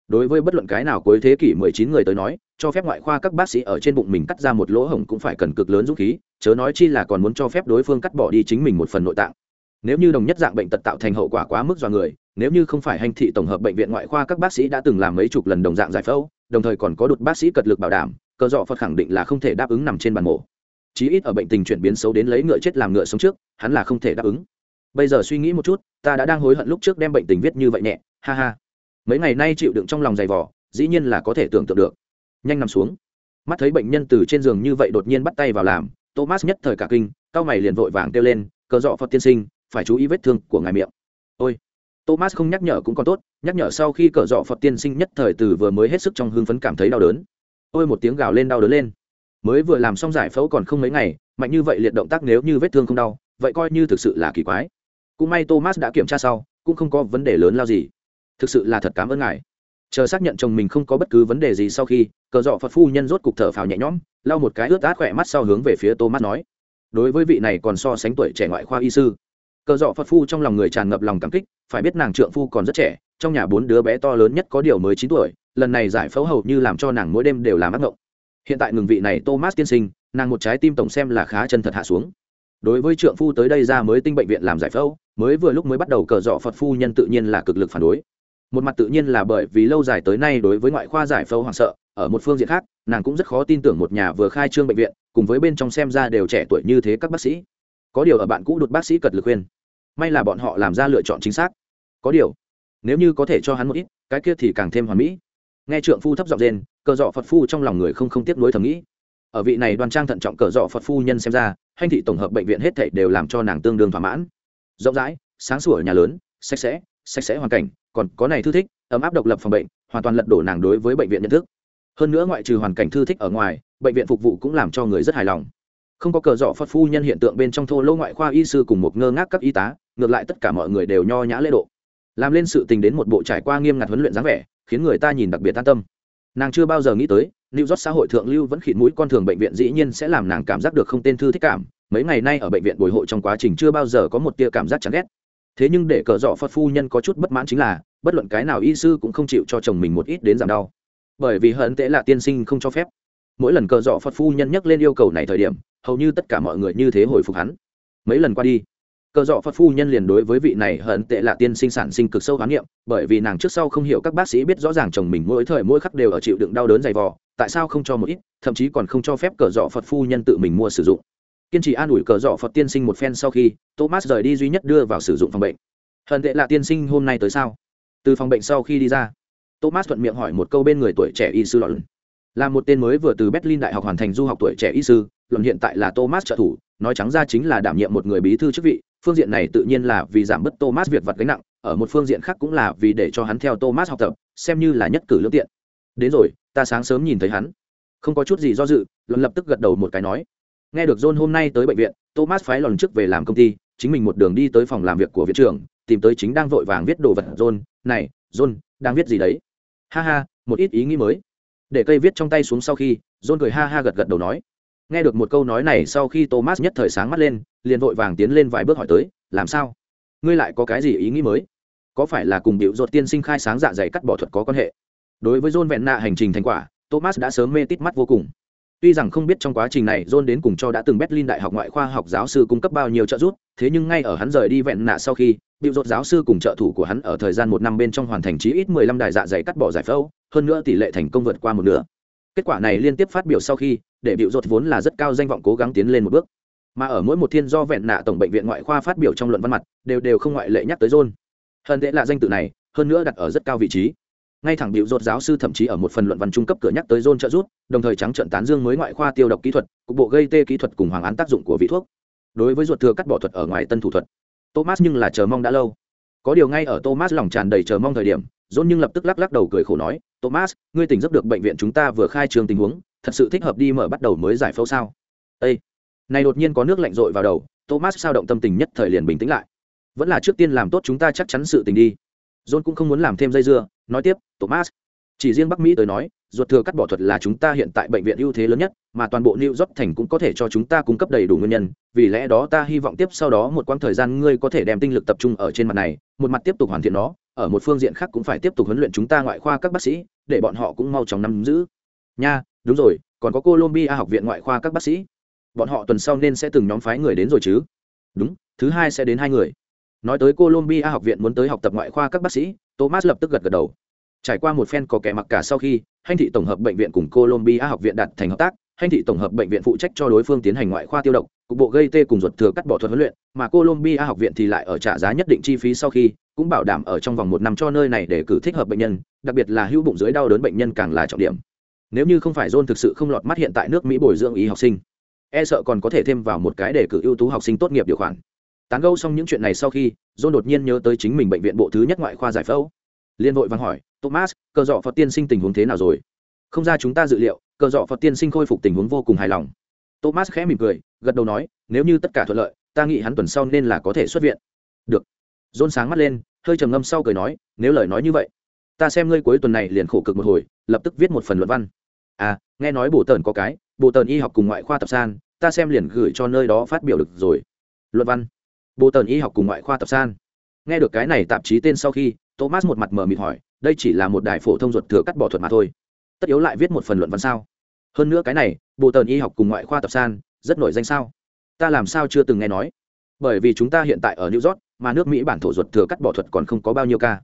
đối với bất luận cái nào cuối thế kỷ mười chín người tới nói, cho phép ngoại khoa các bác sĩ ở trên bụng mình cắt ra một lỗ hổng cũng phải cần cực lớn dũng khí, chớ nói chi là còn muốn cho phép đối phương cắt bỏ đi chính mình một phần nội tạng. Nếu như đồng nhất dạng bệnh tật tạo thành hậu quả quá mức do người, nếu như không phải hành thị tổng hợp bệnh viện ngoại khoa các bác sĩ đã từng làm mấy chục lần đồng dạng giải phẫu, đồng thời còn có đột bác sĩ cật lực bảo đảm, cơ dọ phật khẳng định là không thể đáp ứng nằm trên bàn mổ. Chí ít ở bệnh tình chuyển biến xấu đến lấy ngựa chết làm ngựa sống trước, hắn là không thể đáp ứng. Bây giờ suy nghĩ một chút, ta đã đang hối hận lúc trước đem bệnh tình viết như vậy nhẹ, ha ha mấy ngày nay chịu đựng trong lòng dày vỏ dĩ nhiên là có thể tưởng tượng được. Nhanh nằm xuống. Mắt thấy bệnh nhân từ trên giường như vậy đột nhiên bắt tay vào làm, thomas nhất thời cả kinh cao mày liền vội vàng kêu lên cờ dọ phật tiên sinh, phải chú ý vết thương của ngài miệng. Ôi. Thomas không nhắc nhở cũng còn tốt, nhắc nhở sau khi cờ dọ phật tiên sinh nhất thời từ vừa mới hết sức trong hưng phấn cảm thấy đau đớn. Ôi một tiếng gào lên đau đớn lên. Mới vừa làm xong giải phẫu còn không mấy ngày, mạnh như vậy liệt động tác nếu như vết thương không đau, vậy coi như thực sự là kỳ quái. Cũng may thomas đã kiểm tra sau, cũng không có vấn đề lớn lao gì thực sự là thật cảm ơn ngài. Chờ xác nhận chồng mình không có bất cứ vấn đề gì sau khi, cờ dọ phật phu nhân rốt cục thở phào nhẹ nhõm, lau một cái ướt át khỏe mắt sau hướng về phía thomas nói. Đối với vị này còn so sánh tuổi trẻ ngoại khoa y sư, cờ dọ phật phu trong lòng người tràn ngập lòng cảm kích, phải biết nàng trượng phu còn rất trẻ, trong nhà bốn đứa bé to lớn nhất có điều mới chín tuổi, lần này giải phẫu hầu như làm cho nàng mỗi đêm đều làm ác mộng. Hiện tại ngừng vị này thomas tiên sinh, nàng một trái tim tổng xem là khá chân thật hạ xuống. Đối với trượng phu tới đây ra mới tinh bệnh viện làm giải phẫu, mới vừa lúc mới bắt đầu cờ dọ phật phu nhân tự nhiên là cực lực phản đối một mặt tự nhiên là bởi vì lâu dài tới nay đối với ngoại khoa giải phẫu hoảng sợ, ở một phương diện khác, nàng cũng rất khó tin tưởng một nhà vừa khai trương bệnh viện, cùng với bên trong xem ra đều trẻ tuổi như thế các bác sĩ. Có điều ở bạn cũ đột bác sĩ cật lực khuyên, may là bọn họ làm ra lựa chọn chính xác. Có điều, nếu như có thể cho hắn một ít, cái kia thì càng thêm hoàn mỹ. Nghe trượng phu thấp giọng rên, cờ dọ phật phu trong lòng người không không tiếp nối thầm nghĩ. Ở vị này đoan trang thận trọng cờ dọ phật phu nhân xem ra, hành thị tổng hợp bệnh viện hết thảy đều làm cho nàng tương đương thỏa mãn. Rộng rãi, sáng sủa nhà lớn, sạch sẽ sạch sẽ hoàn cảnh còn có này thư thích, ấm áp độc lập phòng bệnh, hoàn toàn lật đổ nàng đối với bệnh viện nhận thức. Hơn nữa ngoại trừ hoàn cảnh thư thích ở ngoài, bệnh viện phục vụ cũng làm cho người rất hài lòng. Không có cờ dọ phật phu nhân hiện tượng bên trong thô lỗ ngoại khoa y sư cùng một ngơ ngác các y tá, ngược lại tất cả mọi người đều nho nhã lễ độ. Làm lên sự tình đến một bộ trải qua nghiêm ngặt huấn luyện dáng vẻ, khiến người ta nhìn đặc biệt an tâm. Nàng chưa bao giờ nghĩ tới lưu rót xã hội thượng lưu vẫn khịt mũi con thường bệnh viện dĩ nhiên sẽ làm nàng cảm giác được không tên thư thích cảm. Mấy ngày nay ở bệnh viện bồi hộ trong quá trình chưa bao giờ có một tia cảm giác chán ghét thế nhưng để cờ dọ phật phu nhân có chút bất mãn chính là, bất luận cái nào y sư cũng không chịu cho chồng mình một ít đến giảm đau. Bởi vì hận tệ là tiên sinh không cho phép. Mỗi lần cờ dọ phật phu nhân nhắc lên yêu cầu này thời điểm, hầu như tất cả mọi người như thế hồi phục hắn. Mấy lần qua đi, cờ dọ phật phu nhân liền đối với vị này hận tệ là tiên sinh sản sinh cực sâu khám nghiệm bởi vì nàng trước sau không hiểu các bác sĩ biết rõ ràng chồng mình mỗi thời mỗi khắc đều ở chịu đựng đau đớn dày vò, tại sao không cho một ít, thậm chí còn không cho phép cờ dọ phật phu nhân tự mình mua sử dụng kiên trì an ủi cờ dọ phật tiên sinh một phen sau khi, thomas rời đi duy nhất đưa vào sử dụng phòng bệnh. Hận tệ là tiên sinh hôm nay tới sao? Từ phòng bệnh sau khi đi ra, thomas thuận miệng hỏi một câu bên người tuổi trẻ y sư lọn là một tên mới vừa từ berlin đại học hoàn thành du học tuổi trẻ y sư luận hiện tại là thomas trợ thủ, nói trắng ra chính là đảm nhiệm một người bí thư chức vị, phương diện này tự nhiên là vì giảm bớt thomas việc vặt gánh nặng, ở một phương diện khác cũng là vì để cho hắn theo thomas học tập, xem như là nhất cử lương tiện. Đến rồi, ta sáng sớm nhìn thấy hắn. Không có chút gì do dự luận lập tức gật đầu một cái nói nghe được john hôm nay tới bệnh viện, thomas phái lòn trước về làm công ty, chính mình một đường đi tới phòng làm việc của viện trưởng, tìm tới chính đang vội vàng viết đồ vật. John, này, john, đang viết gì đấy? Ha ha, một ít ý nghĩ mới. Để cây viết trong tay xuống sau khi, john cười ha ha gật gật đầu nói. Nghe được một câu nói này sau khi thomas nhất thời sáng mắt lên, liền vội vàng tiến lên vài bước hỏi tới, làm sao? Ngươi lại có cái gì ý nghĩ mới? Có phải là cùng biểu ruột tiên sinh khai sáng dạ dày cắt bỏ thuật có quan hệ? Đối với john vẹn nạ hành trình thành quả, thomas đã sớm mê tít mắt vô cùng. Tuy rằng không biết trong quá trình này John đến cùng cho đã từng Berlin Đại học ngoại khoa học giáo sư cung cấp bao nhiêu trợ giúp, thế nhưng ngay ở hắn rời đi vẹn nạ sau khi, Biểu rốt giáo sư cùng trợ thủ của hắn ở thời gian một năm bên trong hoàn thành chí ít 15 đài dạ dày cắt bỏ giải phẫu, hơn nữa tỷ lệ thành công vượt qua một nửa. Kết quả này liên tiếp phát biểu sau khi, để Biểu rốt vốn là rất cao danh vọng cố gắng tiến lên một bước. Mà ở mỗi một thiên do vẹn nạ tổng bệnh viện ngoại khoa phát biểu trong luận văn mặt, đều đều không ngoại lệ nhắc tới John. Hơn thế là danh tự này, hơn nữa đặt ở rất cao vị trí ngay thẳng biểu rốt giáo sư thậm chí ở một phần luận văn trung cấp cửa nhắc tới John trợ rút đồng thời trắng trợn tán dương mới ngoại khoa tiêu độc kỹ thuật, cục bộ gây tê kỹ thuật cùng hoàng án tác dụng của vị thuốc. Đối với ruột thừa cắt bỏ thuật ở ngoài tân thủ thuật, Thomas nhưng là chờ mong đã lâu. Có điều ngay ở Thomas lòng tràn đầy chờ mong thời điểm, John nhưng lập tức lắc lắc đầu cười khổ nói, "Thomas, ngươi tỉnh giấc được bệnh viện chúng ta vừa khai trương tình huống, thật sự thích hợp đi mở bắt đầu mới giải phẫu sao?" Ê! Này đột nhiên có nước lạnh rội vào đầu, Thomas sao động tâm tình nhất thời liền bình tĩnh lại. Vẫn là trước tiên làm tốt chúng ta chắc chắn sự tình đi. John cũng không muốn làm thêm dây dưa, nói tiếp, "Thomas, chỉ riêng bắc mỹ tới nói ruột thừa cắt bỏ thuật là chúng ta hiện tại bệnh viện ưu thế lớn nhất mà toàn bộ new york thành cũng có thể cho chúng ta cung cấp đầy đủ nguyên nhân vì lẽ đó ta hy vọng tiếp sau đó một quãng thời gian ngươi có thể đem tinh lực tập trung ở trên mặt này một mặt tiếp tục hoàn thiện nó ở một phương diện khác cũng phải tiếp tục huấn luyện chúng ta ngoại khoa các bác sĩ để bọn họ cũng mau chóng nắm giữ. Nha đúng rồi còn có colombia học viện ngoại khoa các bác sĩ. Bọn họ tuần sau nên sẽ từng nhóm phái người đến rồi chứ? Đúng thứ hai sẽ đến hai người nói tới colombia học viện muốn tới học tập ngoại khoa các bác sĩ, thomas lập tức gật gật đầu. Trải qua một phen có kẻ mặc cả sau khi hành thị tổng hợp bệnh viện cùng colombia học viện đạt thành hợp tác. Hành thị tổng hợp bệnh viện phụ trách cho đối phương tiến hành ngoại khoa tiêu độc, cục bộ gây tê cùng ruột thừa cắt bỏ thuật huấn luyện, mà colombia học viện thì lại ở trả giá nhất định chi phí sau khi, cũng bảo đảm ở trong vòng một năm cho nơi này để cử thích hợp bệnh nhân, đặc biệt là hữu bụng dưới đau đớn bệnh nhân càng là trọng điểm. Nếu như không phải john thực sự không lọt mắt hiện tại nước mỹ bồi dưỡng y học sinh e sợ còn có thể thêm vào một cái để cử ưu tú học sinh tốt nghiệp điều khoản tán gâu xong những chuyện này sau khi, john đột nhiên nhớ tới chính mình bệnh viện bộ thứ nhất ngoại khoa giải phẫu. Liên vội vàng hỏi, thomas, cờ dọ phật tiên sinh tình huống thế nào rồi? Không ra chúng ta dự liệu, cờ dọ phật tiên sinh khôi phục tình huống vô cùng hài lòng. Thomas khẽ mỉm cười, gật đầu nói, nếu như tất cả thuận lợi, ta nghĩ hắn tuần sau nên là có thể xuất viện. Được. John sáng mắt lên, hơi trầm ngâm sau cười nói, nếu lời nói như vậy, ta xem ngươi cuối tuần này liền khổ cực một hồi, lập tức viết một phần luận văn. À nghe nói bổ tần có cái bộ tần y học cùng ngoại khoa tập san, ta xem liền gửi cho nơi đó phát biểu được rồi. Luận văn bộ tần y học cùng ngoại khoa tập san. Nghe được cái này tạp chí tên sau khi, thomas một mặt mờ mịt hỏi, đây chỉ là một đài phổ thông ruột thừa cắt bỏ thuật mà thôi. Tất yếu lại viết một phần luận văn sao? Hơn nữa cái này bộ tần y học cùng ngoại khoa tập san, rất nổi danh sao? Ta làm sao chưa từng nghe nói? Bởi vì chúng ta hiện tại ở new york, mà nước mỹ bản thổ ruột thừa cắt bỏ thuật còn không có bao nhiêu ca.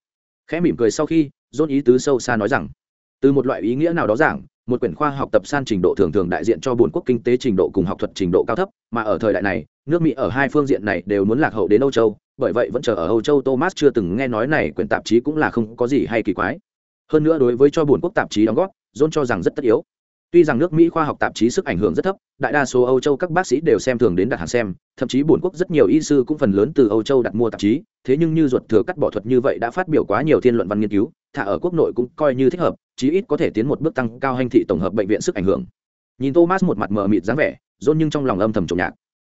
Khẽ mỉm cười sau khi dôn ý tứ sâu xa nói rằng, từ một loại ý nghĩa nào đó giảng một quyển khoa học tập san trình độ thường thường đại diện cho bốn quốc kinh tế trình độ cùng học thuật trình độ cao thấp, mà ở thời đại này, nước mỹ ở hai phương diện này đều muốn lạc hậu đến âu châu, bởi vậy vẫn chờ ở âu châu thomas chưa từng nghe nói này quyển tạp chí cũng là không có gì hay kỳ quái. Hơn nữa đối với cho bốn quốc tạp chí đóng góp john cho rằng rất tất yếu. Tuy rằng nước mỹ khoa học tạp chí sức ảnh hưởng rất thấp, đại đa số âu châu các bác sĩ đều xem thường đến đặt hàng xem, thậm chí bốn quốc rất nhiều y sư cũng phần lớn từ âu châu đặt mua tạp chí, thế nhưng như ruột thừa cắt bỏ thuật như vậy đã phát biểu quá nhiều thiên luận văn nghiên cứu, thả ở quốc nội cũng coi như thích hợp chí ít có thể tiến một bước tăng cao hành thị tổng hợp bệnh viện sức ảnh hưởng. Nhìn thomas một mặt mờ mịt dáng vẻ dôn nhưng trong lòng âm thầm trộm nhạc.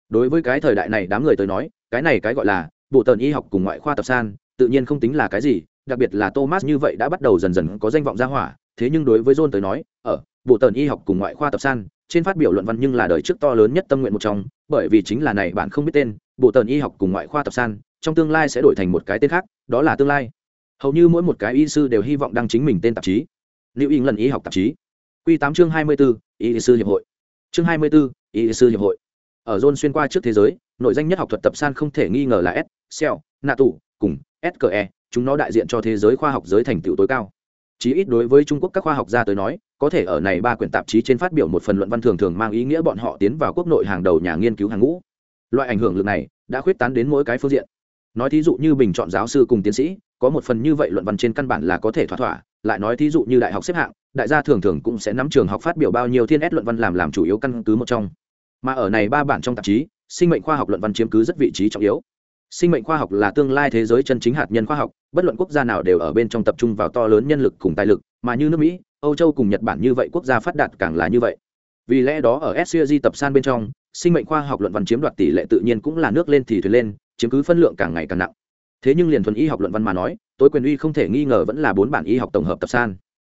Đối với cái thời đại này đám người tới nói, cái này cái gọi là bộ tần y học cùng ngoại khoa tập san, tự nhiên không tính là cái gì, đặc biệt là thomas như vậy đã bắt đầu dần dần có danh vọng ra hỏa. Thế nhưng đối với john tới nói, ở bộ tần y học cùng ngoại khoa tập san, trên phát biểu luận văn nhưng là đời trước to lớn nhất tâm nguyện một trong, bởi vì chính là này bạn không biết tên, bộ tần y học cùng ngoại khoa tập san, trong tương lai sẽ đổi thành một cái tên khác, đó là tương lai. Hầu như mỗi một cái y sư đều hy vọng đăng chính mình tên tạp chí lưu ý lần y học tạp chí. Quy tám chương hai mươi bốn y sư hiệp hội. Chương hai mươi bốn y sư hiệp hội. Ở zone xuyên qua trước thế giới nội danh nhất học thuật tập san không thể nghi ngờ là s cell nạ cùng SKE, chúng nó đại diện cho thế giới khoa học giới thành tựu tối cao. Chí ít đối với trung quốc các khoa học gia tới nói có thể ở này ba quyển tạp chí trên phát biểu một phần luận văn thường thường mang ý nghĩa bọn họ tiến vào quốc nội hàng đầu nhà nghiên cứu hàng ngũ. Loại ảnh hưởng lực này đã khuyết tán đến mỗi cái phương diện. Nói thí dụ như bình chọn giáo sư cùng tiến sĩ có một phần như vậy luận văn trên căn bản là có thể thỏa thỏa lại nói thí dụ như đại học xếp hạng, đại gia thường thường cũng sẽ nắm trường học phát biểu bao nhiêu thiên ép luận văn làm làm chủ yếu căn cứ một trong. Mà ở này ba bản trong tạp chí, sinh mệnh khoa học luận văn chiếm cứ rất vị trí trọng yếu. Sinh mệnh khoa học là tương lai thế giới chân chính hạt nhân khoa học, bất luận quốc gia nào đều ở bên trong tập trung vào to lớn nhân lực cùng tài lực, mà như nước mỹ, âu châu cùng nhật bản như vậy quốc gia phát đạt càng là như vậy. Vì lẽ đó ở sg tập san bên trong, sinh mệnh khoa học luận văn chiếm đoạt tỷ lệ tự nhiên cũng là nước lên thì thuyền lên, chiếm cứ phân lượng càng ngày càng nặng thế nhưng liền thuần y học luận văn mà nói, tối quyền uy không thể nghi ngờ vẫn là bốn bản y học tổng hợp tập san.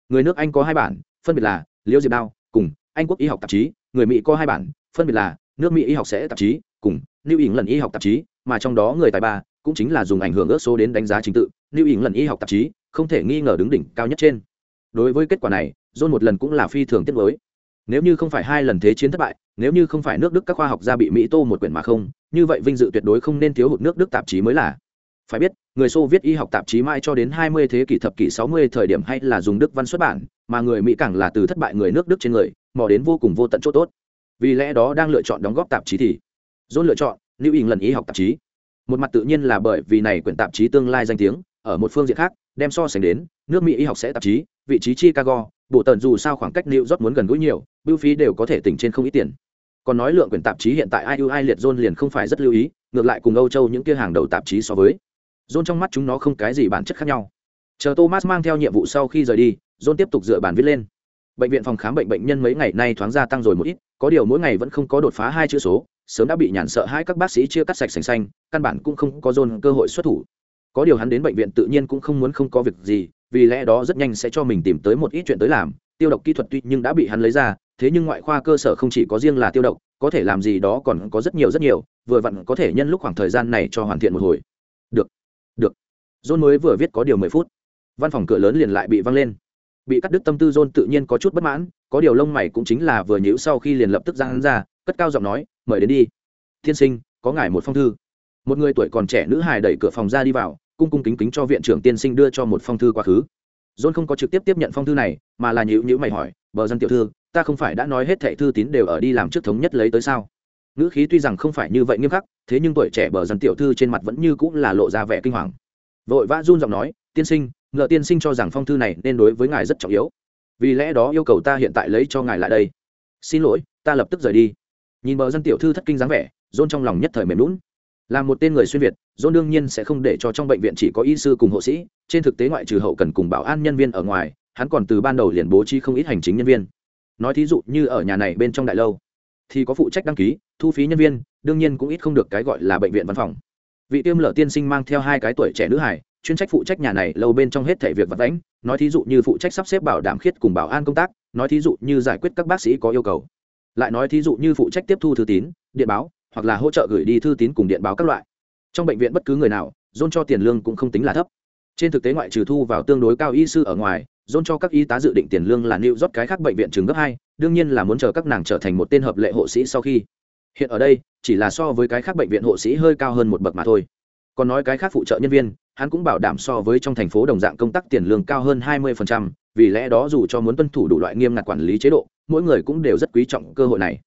Người nước anh có hai bản, phân biệt là liễu diệp đao cùng anh quốc y học tạp chí, người mỹ có hai bản, phân biệt là nước mỹ y học sẽ tạp chí cùng lưu ý lần y học tạp chí, mà trong đó người tài ba cũng chính là dùng ảnh hưởng ước số đến đánh giá trình tự lưu ý lần y học tạp chí không thể nghi ngờ đứng đỉnh cao nhất trên. Đối với kết quả này, john một lần cũng là phi thường tiết mới nếu như không phải hai lần thế chiến thất bại, nếu như không phải nước đức các khoa học gia bị mỹ tô một quyển mà không, như vậy vinh dự tuyệt đối không nên thiếu hụt nước đức tạp chí mới là phải biết, người xô viết y học tạp chí mãi cho đến 20 thế kỷ thập kỷ 60 thời điểm hay là dùng đức văn xuất bản, mà người mỹ càng là từ thất bại người nước đức trên người, mò đến vô cùng vô tận chỗ tốt. Vì lẽ đó đang lựa chọn đóng góp tạp chí thì dôn lựa chọn lưu ý lần y học tạp chí. Một mặt tự nhiên là bởi vì này quyển tạp chí tương lai danh tiếng, ở một phương diện khác, đem so sánh đến, nước mỹ y học sẽ tạp chí, vị trí chicago bộ tần dù sao khoảng cách new york muốn gần gũi nhiều, bưu phí đều có thể tỉnh trên không ít tiền. Còn nói lượng quyển tạp chí hiện tại ai yêu ai liệt dôn liền không phải rất lưu ý, ngược lại cùng âu châu những kia hàng đầu tạp chí so với zone trong mắt chúng nó không cái gì bản chất khác nhau. Chờ thomas mang theo nhiệm vụ sau khi rời đi zone tiếp tục dựa bản viết lên. Bệnh viện phòng khám bệnh bệnh nhân mấy ngày nay thoáng gia tăng rồi một ít, có điều mỗi ngày vẫn không có đột phá hai chữ số, sớm đã bị nhàn sợ hai các bác sĩ chia cắt sạch sành xanh, căn bản cũng không có dôn cơ hội xuất thủ. Có điều hắn đến bệnh viện tự nhiên cũng không muốn không có việc gì, vì lẽ đó rất nhanh sẽ cho mình tìm tới một ít chuyện tới làm. Tiêu độc kỹ thuật tuy nhưng đã bị hắn lấy ra, thế nhưng ngoại khoa cơ sở không chỉ có riêng là tiêu độc, có thể làm gì đó còn có rất nhiều rất nhiều, vừa vặn có thể nhân lúc khoảng thời gian này cho hoàn thiện một hồi john mới vừa viết có điều mười phút. Văn phòng cửa lớn liền lại bị văng lên. Bị cắt đứt tâm tư, john tự nhiên có chút bất mãn, có điều lông mày cũng chính là vừa nhíu sau khi liền lập tức ra hắn ra, cất cao giọng nói, mời đến đi. Thiên sinh, có ngài một phong thư. Một người tuổi còn trẻ nữ hài đẩy cửa phòng ra đi vào, cung cung kính kính cho viện trưởng tiên sinh đưa cho một phong thư quá khứ. John không có trực tiếp tiếp nhận phong thư này, mà là nhíu nhíu mày hỏi, bờ dân tiểu thư, ta không phải đã nói hết thệ thư tín đều ở đi làm trước thống nhất lấy tới sao? Ngữ khí tuy rằng không phải như vậy nghiêm khắc, thế nhưng tuổi trẻ bờ dân tiểu thư trên mặt vẫn như cũng là lộ ra vẻ kinh hoàng vội vã run giọng nói, tiên sinh ngựa tiên sinh cho rằng phong thư này nên đối với ngài rất trọng yếu. Vì lẽ đó yêu cầu ta hiện tại lấy cho ngài lại đây. Xin lỗi, ta lập tức rời đi. Nhìn bờ dân tiểu thư thất kinh dáng vẻ, dôn trong lòng nhất thời mềm lún là một tên người xuyên việt, dôn đương nhiên sẽ không để cho trong bệnh viện chỉ có y sư cùng hộ sĩ, trên thực tế ngoại trừ hậu cần cùng bảo an nhân viên ở ngoài, hắn còn từ ban đầu liền bố trí không ít hành chính nhân viên. Nói thí dụ như ở nhà này bên trong đại lâu, thì có phụ trách đăng ký, thu phí nhân viên, đương nhiên cũng ít không được cái gọi là bệnh viện văn phòng vị tiêm lở tiên sinh mang theo hai cái tuổi trẻ nữ hải, chuyên trách phụ trách nhà này lâu bên trong hết thể việc vật đánh nói thí dụ như phụ trách sắp xếp bảo đảm khiết cùng bảo an công tác, nói thí dụ như giải quyết các bác sĩ có yêu cầu. Lại nói thí dụ như phụ trách tiếp thu thư tín, điện báo, hoặc là hỗ trợ gửi đi thư tín cùng điện báo các loại. Trong bệnh viện bất cứ người nào, dôn cho tiền lương cũng không tính là thấp. Trên thực tế ngoại trừ thu vào tương đối cao y sư ở ngoài, dôn cho các y tá dự định tiền lương là nịu rót cái khác bệnh viện trường gấp hai, đương nhiên là muốn chờ các nàng trở thành một tên hợp lệ hộ sĩ sau khi hiện ở đây chỉ là so với cái khác bệnh viện hộ sĩ hơi cao hơn một bậc mà thôi. Còn nói cái khác phụ trợ nhân viên hắn cũng bảo đảm so với trong thành phố đồng dạng công tác tiền lương cao hơn 20%, vì lẽ đó dù cho muốn tuân thủ đủ loại nghiêm ngặt quản lý chế độ mỗi người cũng đều rất quý trọng cơ hội này.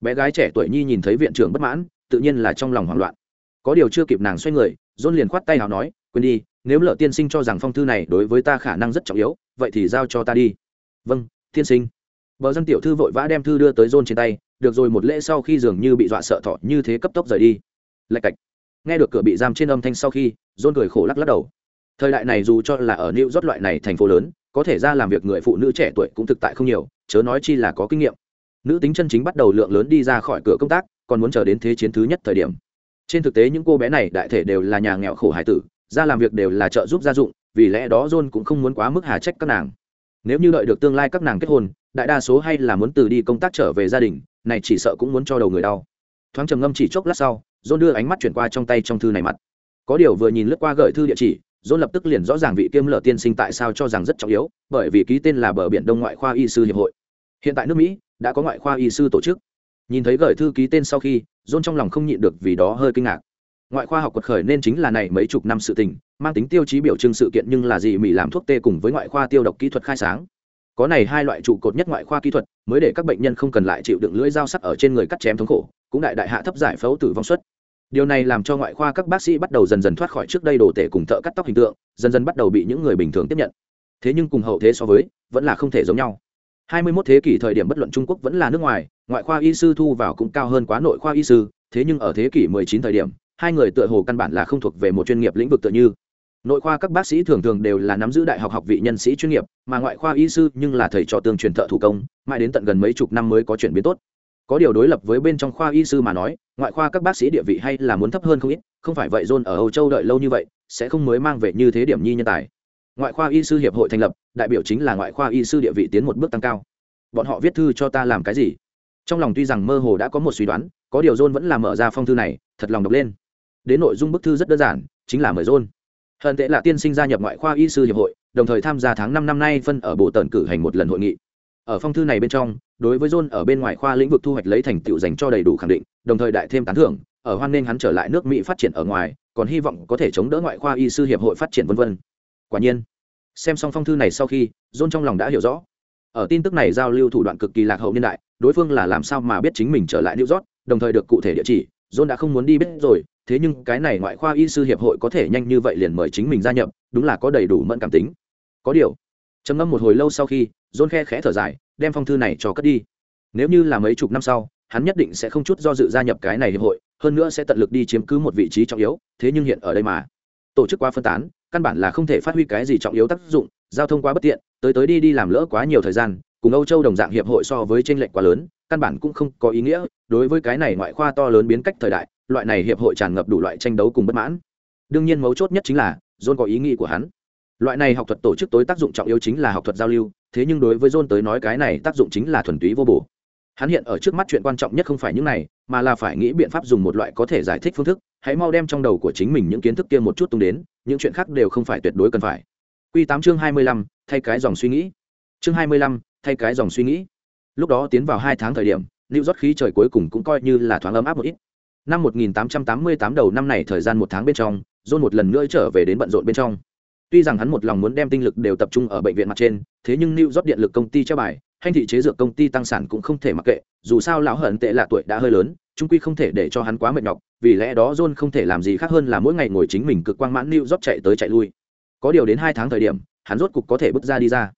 Bé gái trẻ tuổi nhi nhìn thấy viện trưởng bất mãn tự nhiên là trong lòng hoảng loạn. Có điều chưa kịp nàng xoay người dôn liền khoát tay nào nói quên đi nếu lợ tiên sinh cho rằng phong thư này đối với ta khả năng rất trọng yếu vậy thì giao cho ta đi. Vâng tiên sinh bờ dân tiểu thư vội vã đem thư đưa tới john trên tay, được rồi, một lễ sau khi dường như bị dọa sợ thọ như thế cấp tốc rời đi. Lạch cạch. Nghe được cửa bị giam trên âm thanh sau khi, john cười khổ lắc lắc đầu. Thời đại này dù cho là ở new york loại này thành phố lớn, có thể ra làm việc người phụ nữ trẻ tuổi cũng thực tại không nhiều, chớ nói chi là có kinh nghiệm. Nữ tính chân chính bắt đầu lượng lớn đi ra khỏi cửa công tác, còn muốn chờ đến thế chiến thứ nhất thời điểm. Trên thực tế những cô bé này đại thể đều là nhà nghèo khổ hải tử, ra làm việc đều là trợ giúp gia dụng, vì lẽ đó john cũng không muốn quá mức hà trách các nàng. Nếu như đợi được tương lai các nàng kết hôn đại đa số hay là muốn từ đi công tác trở về gia đình, này chỉ sợ cũng muốn cho đầu người đau. Thoáng trầm ngâm chỉ chốc lát sau, john đưa ánh mắt chuyển qua trong tay trong thư này mặt. Có điều vừa nhìn lướt qua gửi thư địa chỉ, john lập tức liền rõ ràng vị kiêm lợ tiên sinh tại sao cho rằng rất trọng yếu, bởi vì ký tên là bờ biển đông ngoại khoa y sư hiệp hội. Hiện tại nước mỹ đã có ngoại khoa y sư tổ chức. Nhìn thấy gửi thư ký tên sau khi, john trong lòng không nhịn được vì đó hơi kinh ngạc. Ngoại khoa học quật khởi nên chính là này mấy chục năm sự tình, mang tính tiêu chí biểu trưng sự kiện nhưng là gì mỹ làm thuốc tê cùng với ngoại khoa tiêu độc kỹ thuật khai sáng có này hai loại trụ cột nhất ngoại khoa kỹ thuật mới để các bệnh nhân không cần lại chịu đựng lưỡi dao sắc ở trên người cắt chém thống khổ cũng đại đại hạ thấp giải phẫu tử vong suất. Điều này làm cho ngoại khoa các bác sĩ bắt đầu dần dần thoát khỏi trước đây đồ tể cùng thợ cắt tóc hình tượng dần dần bắt đầu bị những người bình thường tiếp nhận. Thế nhưng cùng hậu thế so với vẫn là không thể giống nhau. 21 thế kỷ thời điểm bất luận Trung Quốc vẫn là nước ngoài, ngoại khoa y sư thu vào cũng cao hơn quá nội khoa y sư, thế nhưng ở thế kỷ 19 thời điểm, hai người tựa hồ căn bản là không thuộc về một chuyên nghiệp lĩnh vực tựa như. Nội khoa các bác sĩ thường thường đều là nắm giữ đại học học vị nhân sĩ chuyên nghiệp, mà ngoại khoa y sư nhưng là thầy trò tương truyền thợ thủ công, mãi đến tận gần mấy chục năm mới có chuyển biến tốt. Có điều đối lập với bên trong khoa y sư mà nói, ngoại khoa các bác sĩ địa vị hay là muốn thấp hơn không ít, không phải vậy John ở Âu Châu đợi lâu như vậy, sẽ không mới mang về như thế điểm nhi nhân tài. Ngoại khoa y sư hiệp hội thành lập đại biểu chính là ngoại khoa y sư địa vị tiến một bước tăng cao. Bọn họ viết thư cho ta làm cái gì? Trong lòng tuy rằng mơ hồ đã có một suy đoán có điều john vẫn là mở ra phong thư này thật lòng đọc lên. Đến nội dung bức thư rất đơn giản chính là mời john hận tệ là tiên sinh gia nhập ngoại khoa y sư hiệp hội, đồng thời tham gia tháng năm năm nay phân ở bộ tần cử hành một lần hội nghị. Ở phong thư này bên trong, đối với john ở bên ngoài khoa lĩnh vực thu hoạch lấy thành tựu dành cho đầy đủ khẳng định, đồng thời đại thêm tán thưởng, ở hoan nên hắn trở lại nước mỹ phát triển ở ngoài, còn hy vọng có thể chống đỡ ngoại khoa y sư hiệp hội phát triển vân vân. Quả nhiên, xem xong phong thư này sau khi, john trong lòng đã hiểu rõ. Ở tin tức này giao lưu thủ đoạn cực kỳ lạc hậu niên đại, đối phương là làm sao mà biết chính mình trở lại new york, đồng thời được cụ thể địa chỉ, john đã không muốn đi biết rồi thế nhưng cái này ngoại khoa y sư hiệp hội có thể nhanh như vậy liền mời chính mình gia nhập, đúng là có đầy đủ mẫn cảm tính. Có điều, trầm ngâm một hồi lâu sau khi, john khe khẽ thở dài, đem phong thư này cho cất đi. Nếu như là mấy chục năm sau, hắn nhất định sẽ không chút do dự gia nhập cái này hiệp hội, hơn nữa sẽ tận lực đi chiếm cứ một vị trí trọng yếu, thế nhưng hiện ở đây mà. Tổ chức quá phân tán, căn bản là không thể phát huy cái gì trọng yếu tác dụng, giao thông quá bất tiện, tới tới đi đi làm lỡ quá nhiều thời gian, cùng âu châu đồng dạng hiệp hội so với tranh lệch quá lớn, căn bản cũng không có ý nghĩa, đối với cái này ngoại khoa to lớn biến cách thời đại loại này hiệp hội tràn ngập đủ loại tranh đấu cùng bất mãn. Đương nhiên mấu chốt nhất chính là, john có ý nghĩ của hắn. Loại này học thuật tổ chức tối tác dụng trọng yếu chính là học thuật giao lưu, thế nhưng đối với john tới nói cái này tác dụng chính là thuần túy vô bổ. Hắn hiện ở trước mắt chuyện quan trọng nhất không phải những này, mà là phải nghĩ biện pháp dùng một loại có thể giải thích phương thức, hãy mau đem trong đầu của chính mình những kiến thức kia một chút tung đến, những chuyện khác đều không phải tuyệt đối cần phải. Q tám chương hai mươi lăm, thay cái dòng suy nghĩ. Chương hai mươi lăm, thay cái dòng suy nghĩ. Lúc đó tiến vào hai tháng thời điểm lưu rót khí trời cuối cùng cũng coi như là thoáng ấm áp một ít năm 1888 đầu năm này thời gian một tháng bên trong, john một lần nữa trở về đến bận rộn bên trong. Tuy rằng hắn một lòng muốn đem tinh lực đều tập trung ở bệnh viện mặt trên, thế nhưng new rót điện lực công ty treo bài, hành thị chế dược công ty tăng sản cũng không thể mặc kệ, dù sao lão hận tệ là tuổi đã hơi lớn trung quy không thể để cho hắn quá mệt nhọc, vì lẽ đó john không thể làm gì khác hơn là mỗi ngày ngồi chính mình cực quang mãn new rót chạy tới chạy lui. Có điều đến hai tháng thời điểm, hắn rốt cục có thể bước ra đi ra.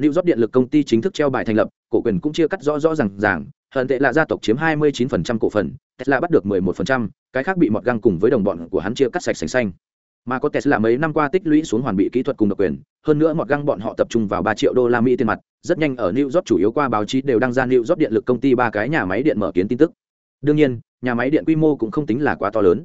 New rót điện lực công ty chính thức treo bài thành lập, cổ quyền cũng chia cắt rõ rõ ràng ràng hận tệ là gia tộc chiếm 29% cổ phần tesla bắt được 11%, cái khác bị mọt găng cùng với đồng bọn của hắn chia cắt sạch sành xanh. Mà có tesla mấy năm qua tích lũy xuống hoàn bị kỹ thuật cùng độc quyền hơn nữa mọt găng bọn họ tập trung vào 3 triệu đô la mỹ tiền mặt rất nhanh ở new york chủ yếu qua báo chí đều đăng ra new york điện lực công ty ba cái nhà máy điện mở kiến tin tức. Đương nhiên nhà máy điện quy mô cũng không tính là quá to lớn.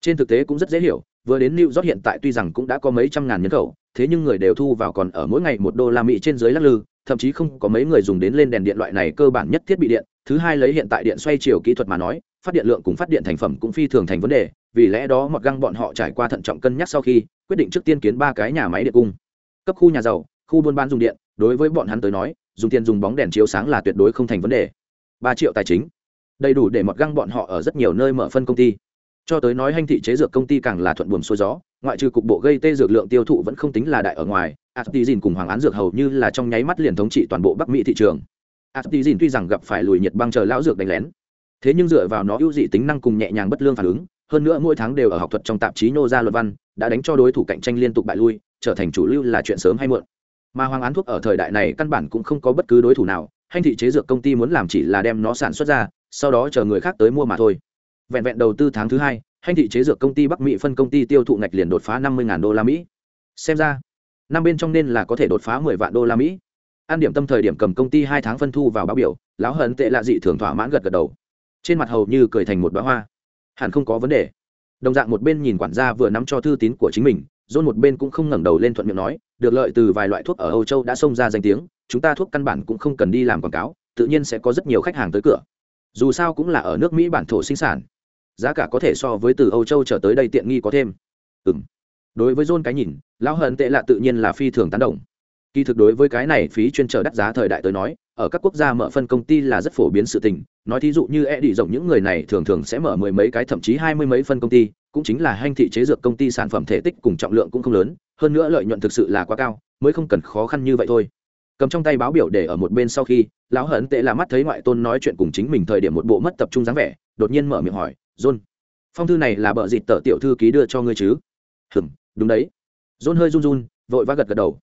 Trên thực tế cũng rất dễ hiểu vừa đến new york hiện tại tuy rằng cũng đã có mấy trăm ngàn nhân khẩu thế nhưng người đều thu vào còn ở mỗi ngày một đô la mỹ trên dưới lắc lư thậm chí không có mấy người dùng đến lên đèn điện loại này cơ bản nhất thiết bị điện thứ hai lấy hiện tại điện xoay chiều kỹ thuật mà nói, phát điện lượng cùng phát điện thành phẩm cũng phi thường thành vấn đề, vì lẽ đó mọt găng bọn họ trải qua thận trọng cân nhắc sau khi, quyết định trước tiên kiến ba cái nhà máy điện cung. Cấp khu nhà giàu, khu buôn bán dùng điện, đối với bọn hắn tới nói, dùng tiền dùng bóng đèn chiếu sáng là tuyệt đối không thành vấn đề. Ba triệu tài chính. Đầy đủ để mọt găng bọn họ ở rất nhiều nơi mở phân công ty. Cho tới nói hành thị chế dược công ty càng là thuận buồm xuôi gió, ngoại trừ cục bộ gây tê dược lượng tiêu thụ vẫn không tính là đại ở ngoài Actizin cùng Hoàng án dược hầu như là trong nháy mắt liền thống trị toàn bộ Bắc Mỹ thị trường. Actizin tuy rằng gặp phải lùi nhiệt băng chờ lão dược đánh lén, thế nhưng dựa vào nó ưu dị tính năng cùng nhẹ nhàng bất lương phản ứng, hơn nữa mỗi tháng đều ở học thuật trong tạp chí nô ra luận văn, đã đánh cho đối thủ cạnh tranh liên tục bại lui, trở thành chủ lưu là chuyện sớm hay muộn. Mà Hoàng án thuốc ở thời đại này căn bản cũng không có bất cứ đối thủ nào, hành thị chế dược công ty muốn làm chỉ là đem nó sản xuất ra, sau đó chờ người khác tới mua mà thôi. Vẹn vẹn đầu tư tháng thứ hai, hành thị chế dược công ty Bắc Mỹ phân công ty tiêu thụ ngạch liền đột phá 50.000 đô la Mỹ. Xem ra, năm bên trong nên là có thể đột phá mười vạn đô la mỹ an điểm tâm thời điểm cầm công ty hai tháng phân thu vào báo biểu, lão hận tệ lạ dị thường thỏa mãn gật gật đầu. Trên mặt hầu như cười thành một bá hoa. Hẳn không có vấn đề. Đồng dạng một bên nhìn quản gia vừa nắm cho thư tín của chính mình dôn một bên cũng không ngẩng đầu lên thuận miệng nói, được lợi từ vài loại thuốc ở âu châu đã xông ra danh tiếng, chúng ta thuốc căn bản cũng không cần đi làm quảng cáo, tự nhiên sẽ có rất nhiều khách hàng tới cửa. Dù sao cũng là ở nước mỹ bản thổ sinh sản. Giá cả có thể so với từ âu châu trở tới đây tiện nghi có thêm. Ừ đối với john cái nhìn, lão hận tệ lạ tự nhiên là phi thường tán đồng kỳ thực đối với cái này phí chuyên trở đắt giá thời đại tới nói, ở các quốc gia mở phân công ty là rất phổ biến sự tình. Nói thí dụ như e đi rộng những người này thường thường sẽ mở mười mấy cái thậm chí hai mươi mấy phân công ty, cũng chính là hành thị chế dược công ty sản phẩm thể tích cùng trọng lượng cũng không lớn, hơn nữa lợi nhuận thực sự là quá cao, mới không cần khó khăn như vậy thôi. Cầm trong tay báo biểu để ở một bên sau khi, lão hận tệ là mắt thấy ngoại tôn nói chuyện cùng chính mình thời điểm một bộ mất tập trung dáng vẻ, đột nhiên mở miệng hỏi, john, phong thư này là bợ dịt tờ tiểu thư ký đưa cho ngươi chứ? Hừm, đúng đấy. John hơi run run, vội vã gật gật đầu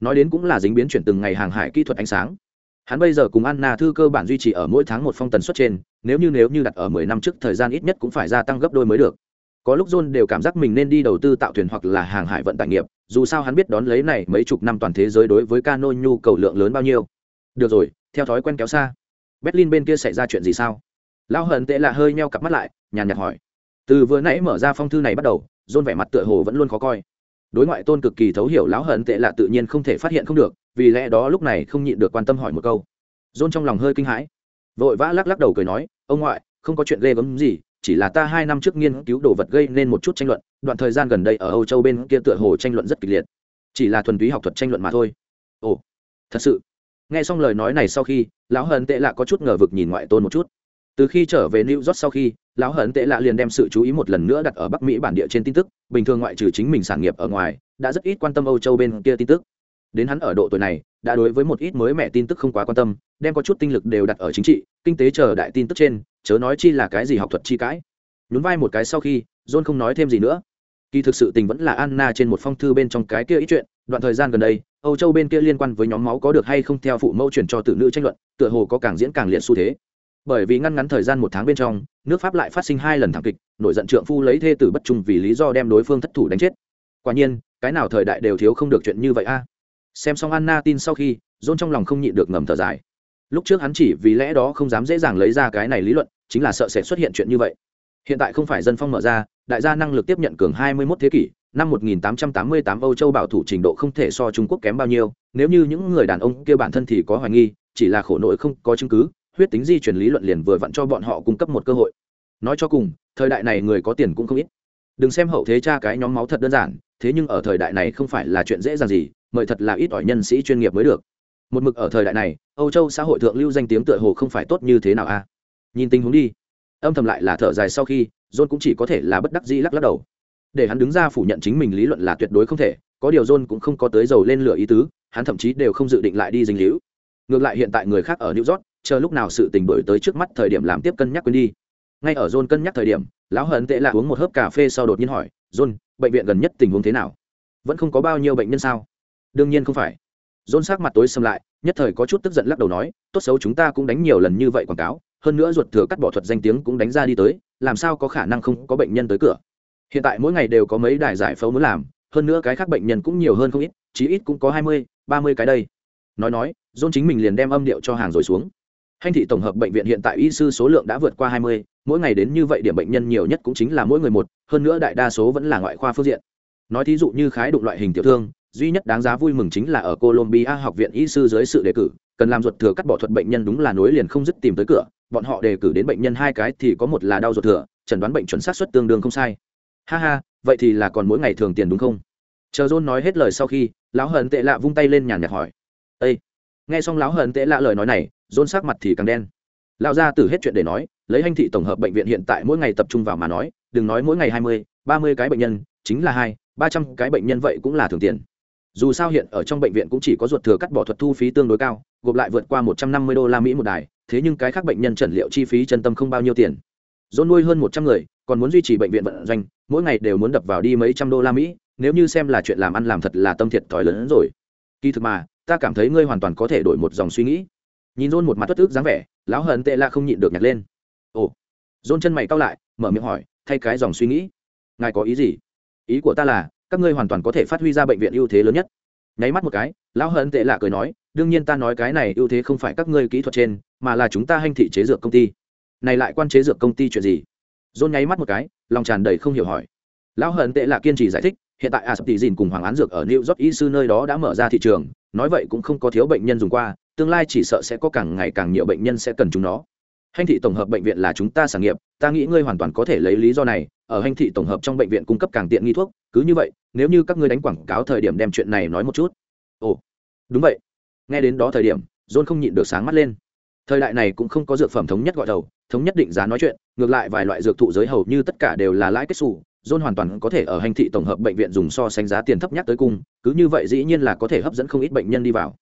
nói đến cũng là dính biến chuyển từng ngày hàng hải kỹ thuật ánh sáng. Hắn bây giờ cùng anna thư cơ bản duy trì ở mỗi tháng một phong tần suất trên, nếu như nếu như đặt ở mười năm trước, thời gian ít nhất cũng phải gia tăng gấp đôi mới được. Có lúc john đều cảm giác mình nên đi đầu tư tạo thuyền hoặc là hàng hải vận tải nghiệp, dù sao hắn biết đón lấy này mấy chục năm toàn thế giới đối với cano nhu cầu lượng lớn bao nhiêu. Được rồi, theo thói quen kéo xa. Berlin bên kia xảy ra chuyện gì sao? Lão hận tệ là hơi meo cặp mắt lại, nhàn nhạt hỏi. Từ vừa nãy mở ra phong thư này bắt đầu, John vẻ mặt tựa hồ vẫn luôn khó coi đối ngoại tôn cực kỳ thấu hiểu lão hận tệ lạ tự nhiên không thể phát hiện không được, vì lẽ đó lúc này không nhịn được quan tâm hỏi một câu. Dôn trong lòng hơi kinh hãi. Vội vã lắc lắc đầu cười nói, ông ngoại, không có chuyện ghê gớm gì, chỉ là ta hai năm trước nghiên cứu đồ vật gây nên một chút tranh luận, đoạn thời gian gần đây ở âu châu bên kia tựa hồ tranh luận rất kịch liệt. Chỉ là thuần túy học thuật tranh luận mà thôi. Ồ, thật sự. Nghe xong lời nói này sau khi, lão hận tệ lạ có chút ngờ vực nhìn ngoại tôn một chút. Từ khi trở về new york sau khi lão hận tệ lạ liền đem sự chú ý một lần nữa đặt ở bắc mỹ bản địa trên tin tức, bình thường ngoại trừ chính mình sản nghiệp ở ngoài, đã rất ít quan tâm âu châu bên kia tin tức. Đến hắn ở độ tuổi này, đã đối với một ít mới mẹ tin tức không quá quan tâm, đem có chút tinh lực đều đặt ở chính trị, kinh tế chờ đại tin tức trên, chớ nói chi là cái gì học thuật chi cãi. Nhún vai một cái sau khi, john không nói thêm gì nữa. Kỳ thực sự tình vẫn là anna trên một phong thư bên trong cái kia ít chuyện, đoạn thời gian gần đây, âu châu bên kia liên quan với nhóm máu có được hay không theo phụ mẫu chuyển cho tử nữ tranh luận, tựa hồ có càng diễn càng liệt xu thế bởi vì ngăn ngắn thời gian một tháng bên trong nước pháp lại phát sinh hai lần thảm kịch nổi giận trượng phu lấy thê tử bất trung vì lý do đem đối phương thất thủ đánh chết. Quả nhiên cái nào thời đại đều thiếu không được chuyện như vậy a. Xem xong anna tin sau khi dôn trong lòng không nhịn được ngầm thở dài. Lúc trước hắn chỉ vì lẽ đó không dám dễ dàng lấy ra cái này lý luận chính là sợ sẽ xuất hiện chuyện như vậy. Hiện tại không phải dân phong mở ra đại gia năng lực tiếp nhận cường hai mươi 21 thế kỷ năm 1888 Âu Châu bảo thủ trình độ không thể so Trung Quốc kém bao nhiêu, nếu như những người đàn ông kia bản thân thì có hoài nghi, chỉ là khổ nội không có chứng cứ, huyết tính di truyền lý luận liền vừa vặn cho bọn họ cung cấp một cơ hội. Nói cho cùng, thời đại này người có tiền cũng không ít. Đừng xem hậu thế cha cái nhóm máu thật đơn giản, thế nhưng ở thời đại này không phải là chuyện dễ dàng gì, mời thật là ít ỏi nhân sĩ chuyên nghiệp mới được. Một mực ở thời đại này, Âu Châu xã hội thượng lưu danh tiếng tựa hồ không phải tốt như thế nào a. À? Nhìn tình huống đi. Âm thầm lại là thở dài sau khi, John cũng chỉ có thể là bất đắc dĩ lắc lắc đầu để hắn đứng ra phủ nhận chính mình lý luận là tuyệt đối không thể có điều john cũng không có tới dầu lên lửa ý tứ hắn thậm chí đều không dự định lại đi dinh hữu ngược lại hiện tại người khác ở new york chờ lúc nào sự tình đổi tới trước mắt thời điểm làm tiếp cân nhắc quên đi. Ngay ở john cân nhắc thời điểm, lão hận tệ là uống một hớp cà phê sau đột nhiên hỏi, john, bệnh viện gần nhất tình huống thế nào? Vẫn không có bao nhiêu bệnh nhân sao? Đương nhiên không phải. John sắc mặt tối xâm lại, nhất thời có chút tức giận lắc đầu nói, tốt xấu chúng ta cũng đánh nhiều lần như vậy quảng cáo, hơn nữa ruột thừa cắt bỏ thuật danh tiếng cũng đánh ra đi tới, làm sao có khả năng không có bệnh nhân tới cửa? Hiện tại mỗi ngày đều có mấy đài giải phẫu muốn làm, hơn nữa cái khác bệnh nhân cũng nhiều hơn không ít, chí ít cũng có hai mươi, ba mươi cái đây. Nói nói, John chính mình liền đem âm điệu cho hàng rồi xuống hành thị tổng hợp bệnh viện hiện tại y sư số lượng đã vượt qua hai mươi, mỗi ngày đến như vậy điểm bệnh nhân nhiều nhất cũng chính là mỗi người một, hơn nữa đại đa số vẫn là ngoại khoa phương diện. Nói thí dụ như khái đụng loại hình tiểu thương, duy nhất đáng giá vui mừng chính là ở colombia học viện y sư dưới sự đề cử, cần làm ruột thừa cắt bỏ thuật bệnh nhân đúng là nối liền không dứt tìm tới cửa, bọn họ đề cử đến bệnh nhân hai cái thì có một là đau ruột thừa, chẩn đoán bệnh chuẩn xác suất tương đương không sai. Ha ha, vậy thì là còn mỗi ngày thường tiền đúng không? Chờ john nói hết lời sau khi, lão hận tệ lạ vung tay lên nhàn nhạt hỏi. Ê! nghe xong lão hận tệ lạ lời nói này rôn sắc mặt thì càng đen. Lão ra từ hết chuyện để nói, lấy hành thị tổng hợp bệnh viện hiện tại mỗi ngày tập trung vào mà nói, đừng nói mỗi ngày hai mươi, ba mươi cái bệnh nhân, chính là hai, ba trăm cái bệnh nhân vậy cũng là thường tiền. Dù sao hiện ở trong bệnh viện cũng chỉ có ruột thừa cắt bỏ thuật thu phí tương đối cao, gộp lại vượt qua một trăm năm mươi đô la mỹ một đài, thế nhưng cái khác bệnh nhân trần liệu chi phí chân tâm không bao nhiêu tiền. Dôn nuôi hơn một trăm người, còn muốn duy trì bệnh viện vận doanh, mỗi ngày đều muốn đập vào đi mấy trăm đô la mỹ, nếu như xem là chuyện làm ăn làm thật là tâm thiệt thòi lớn hơn rồi. Kỳ thực mà, ta cảm thấy ngươi hoàn toàn có thể đổi một dòng suy nghĩ nhìn rôn một mặt thất ức dáng vẻ, lão hận tệ lạ không nhịn được nhặt lên. Ồ. Rôn chân mày cau lại, mở miệng hỏi, thay cái dòng suy nghĩ. Ngài có ý gì? Ý của ta là, các ngươi hoàn toàn có thể phát huy ra bệnh viện ưu thế lớn nhất. Nháy mắt một cái, lão hận tệ lạ cười nói, đương nhiên ta nói cái này ưu thế không phải các ngươi kỹ thuật trên, mà là chúng ta hành thị chế dược công ty. Này lại quan chế dược công ty chuyện gì? Dôn nháy mắt một cái, lòng tràn đầy không hiểu hỏi. Lão hận tệ là kiên trì giải thích, hiện tại asp tỷ dìn cùng hoàng án dược ở new york y sư nơi đó đã mở ra thị trường, nói vậy cũng không có thiếu bệnh nhân dùng qua tương lai chỉ sợ sẽ có càng ngày càng nhiều bệnh nhân sẽ cần chúng nó. Hành thị tổng hợp bệnh viện là chúng ta sản nghiệp, ta nghĩ ngươi hoàn toàn có thể lấy lý do này, ở hành thị tổng hợp trong bệnh viện cung cấp càng tiện nghi thuốc, cứ như vậy, nếu như các ngươi đánh quảng cáo thời điểm đem chuyện này nói một chút. Ồ, đúng vậy. Nghe đến đó thời điểm, john không nhịn được sáng mắt lên. Thời đại này cũng không có dược phẩm thống nhất gọi đầu, thống nhất định giá nói chuyện, ngược lại vài loại dược thụ giới hầu như tất cả đều là lãi kết xù, john hoàn toàn có thể ở hành thị tổng hợp bệnh viện dùng so sánh giá tiền thấp nhất tới cung cứ như vậy dĩ nhiên là có thể hấp dẫn không ít bệnh nhân đi vào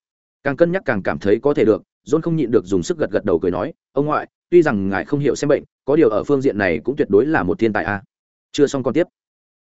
càng cân nhắc càng cảm thấy có thể được, john không nhịn được dùng sức gật gật đầu cười nói, ông ngoại, tuy rằng ngài không hiểu xem bệnh, có điều ở phương diện này cũng tuyệt đối là một thiên tài a. Chưa xong còn tiếp.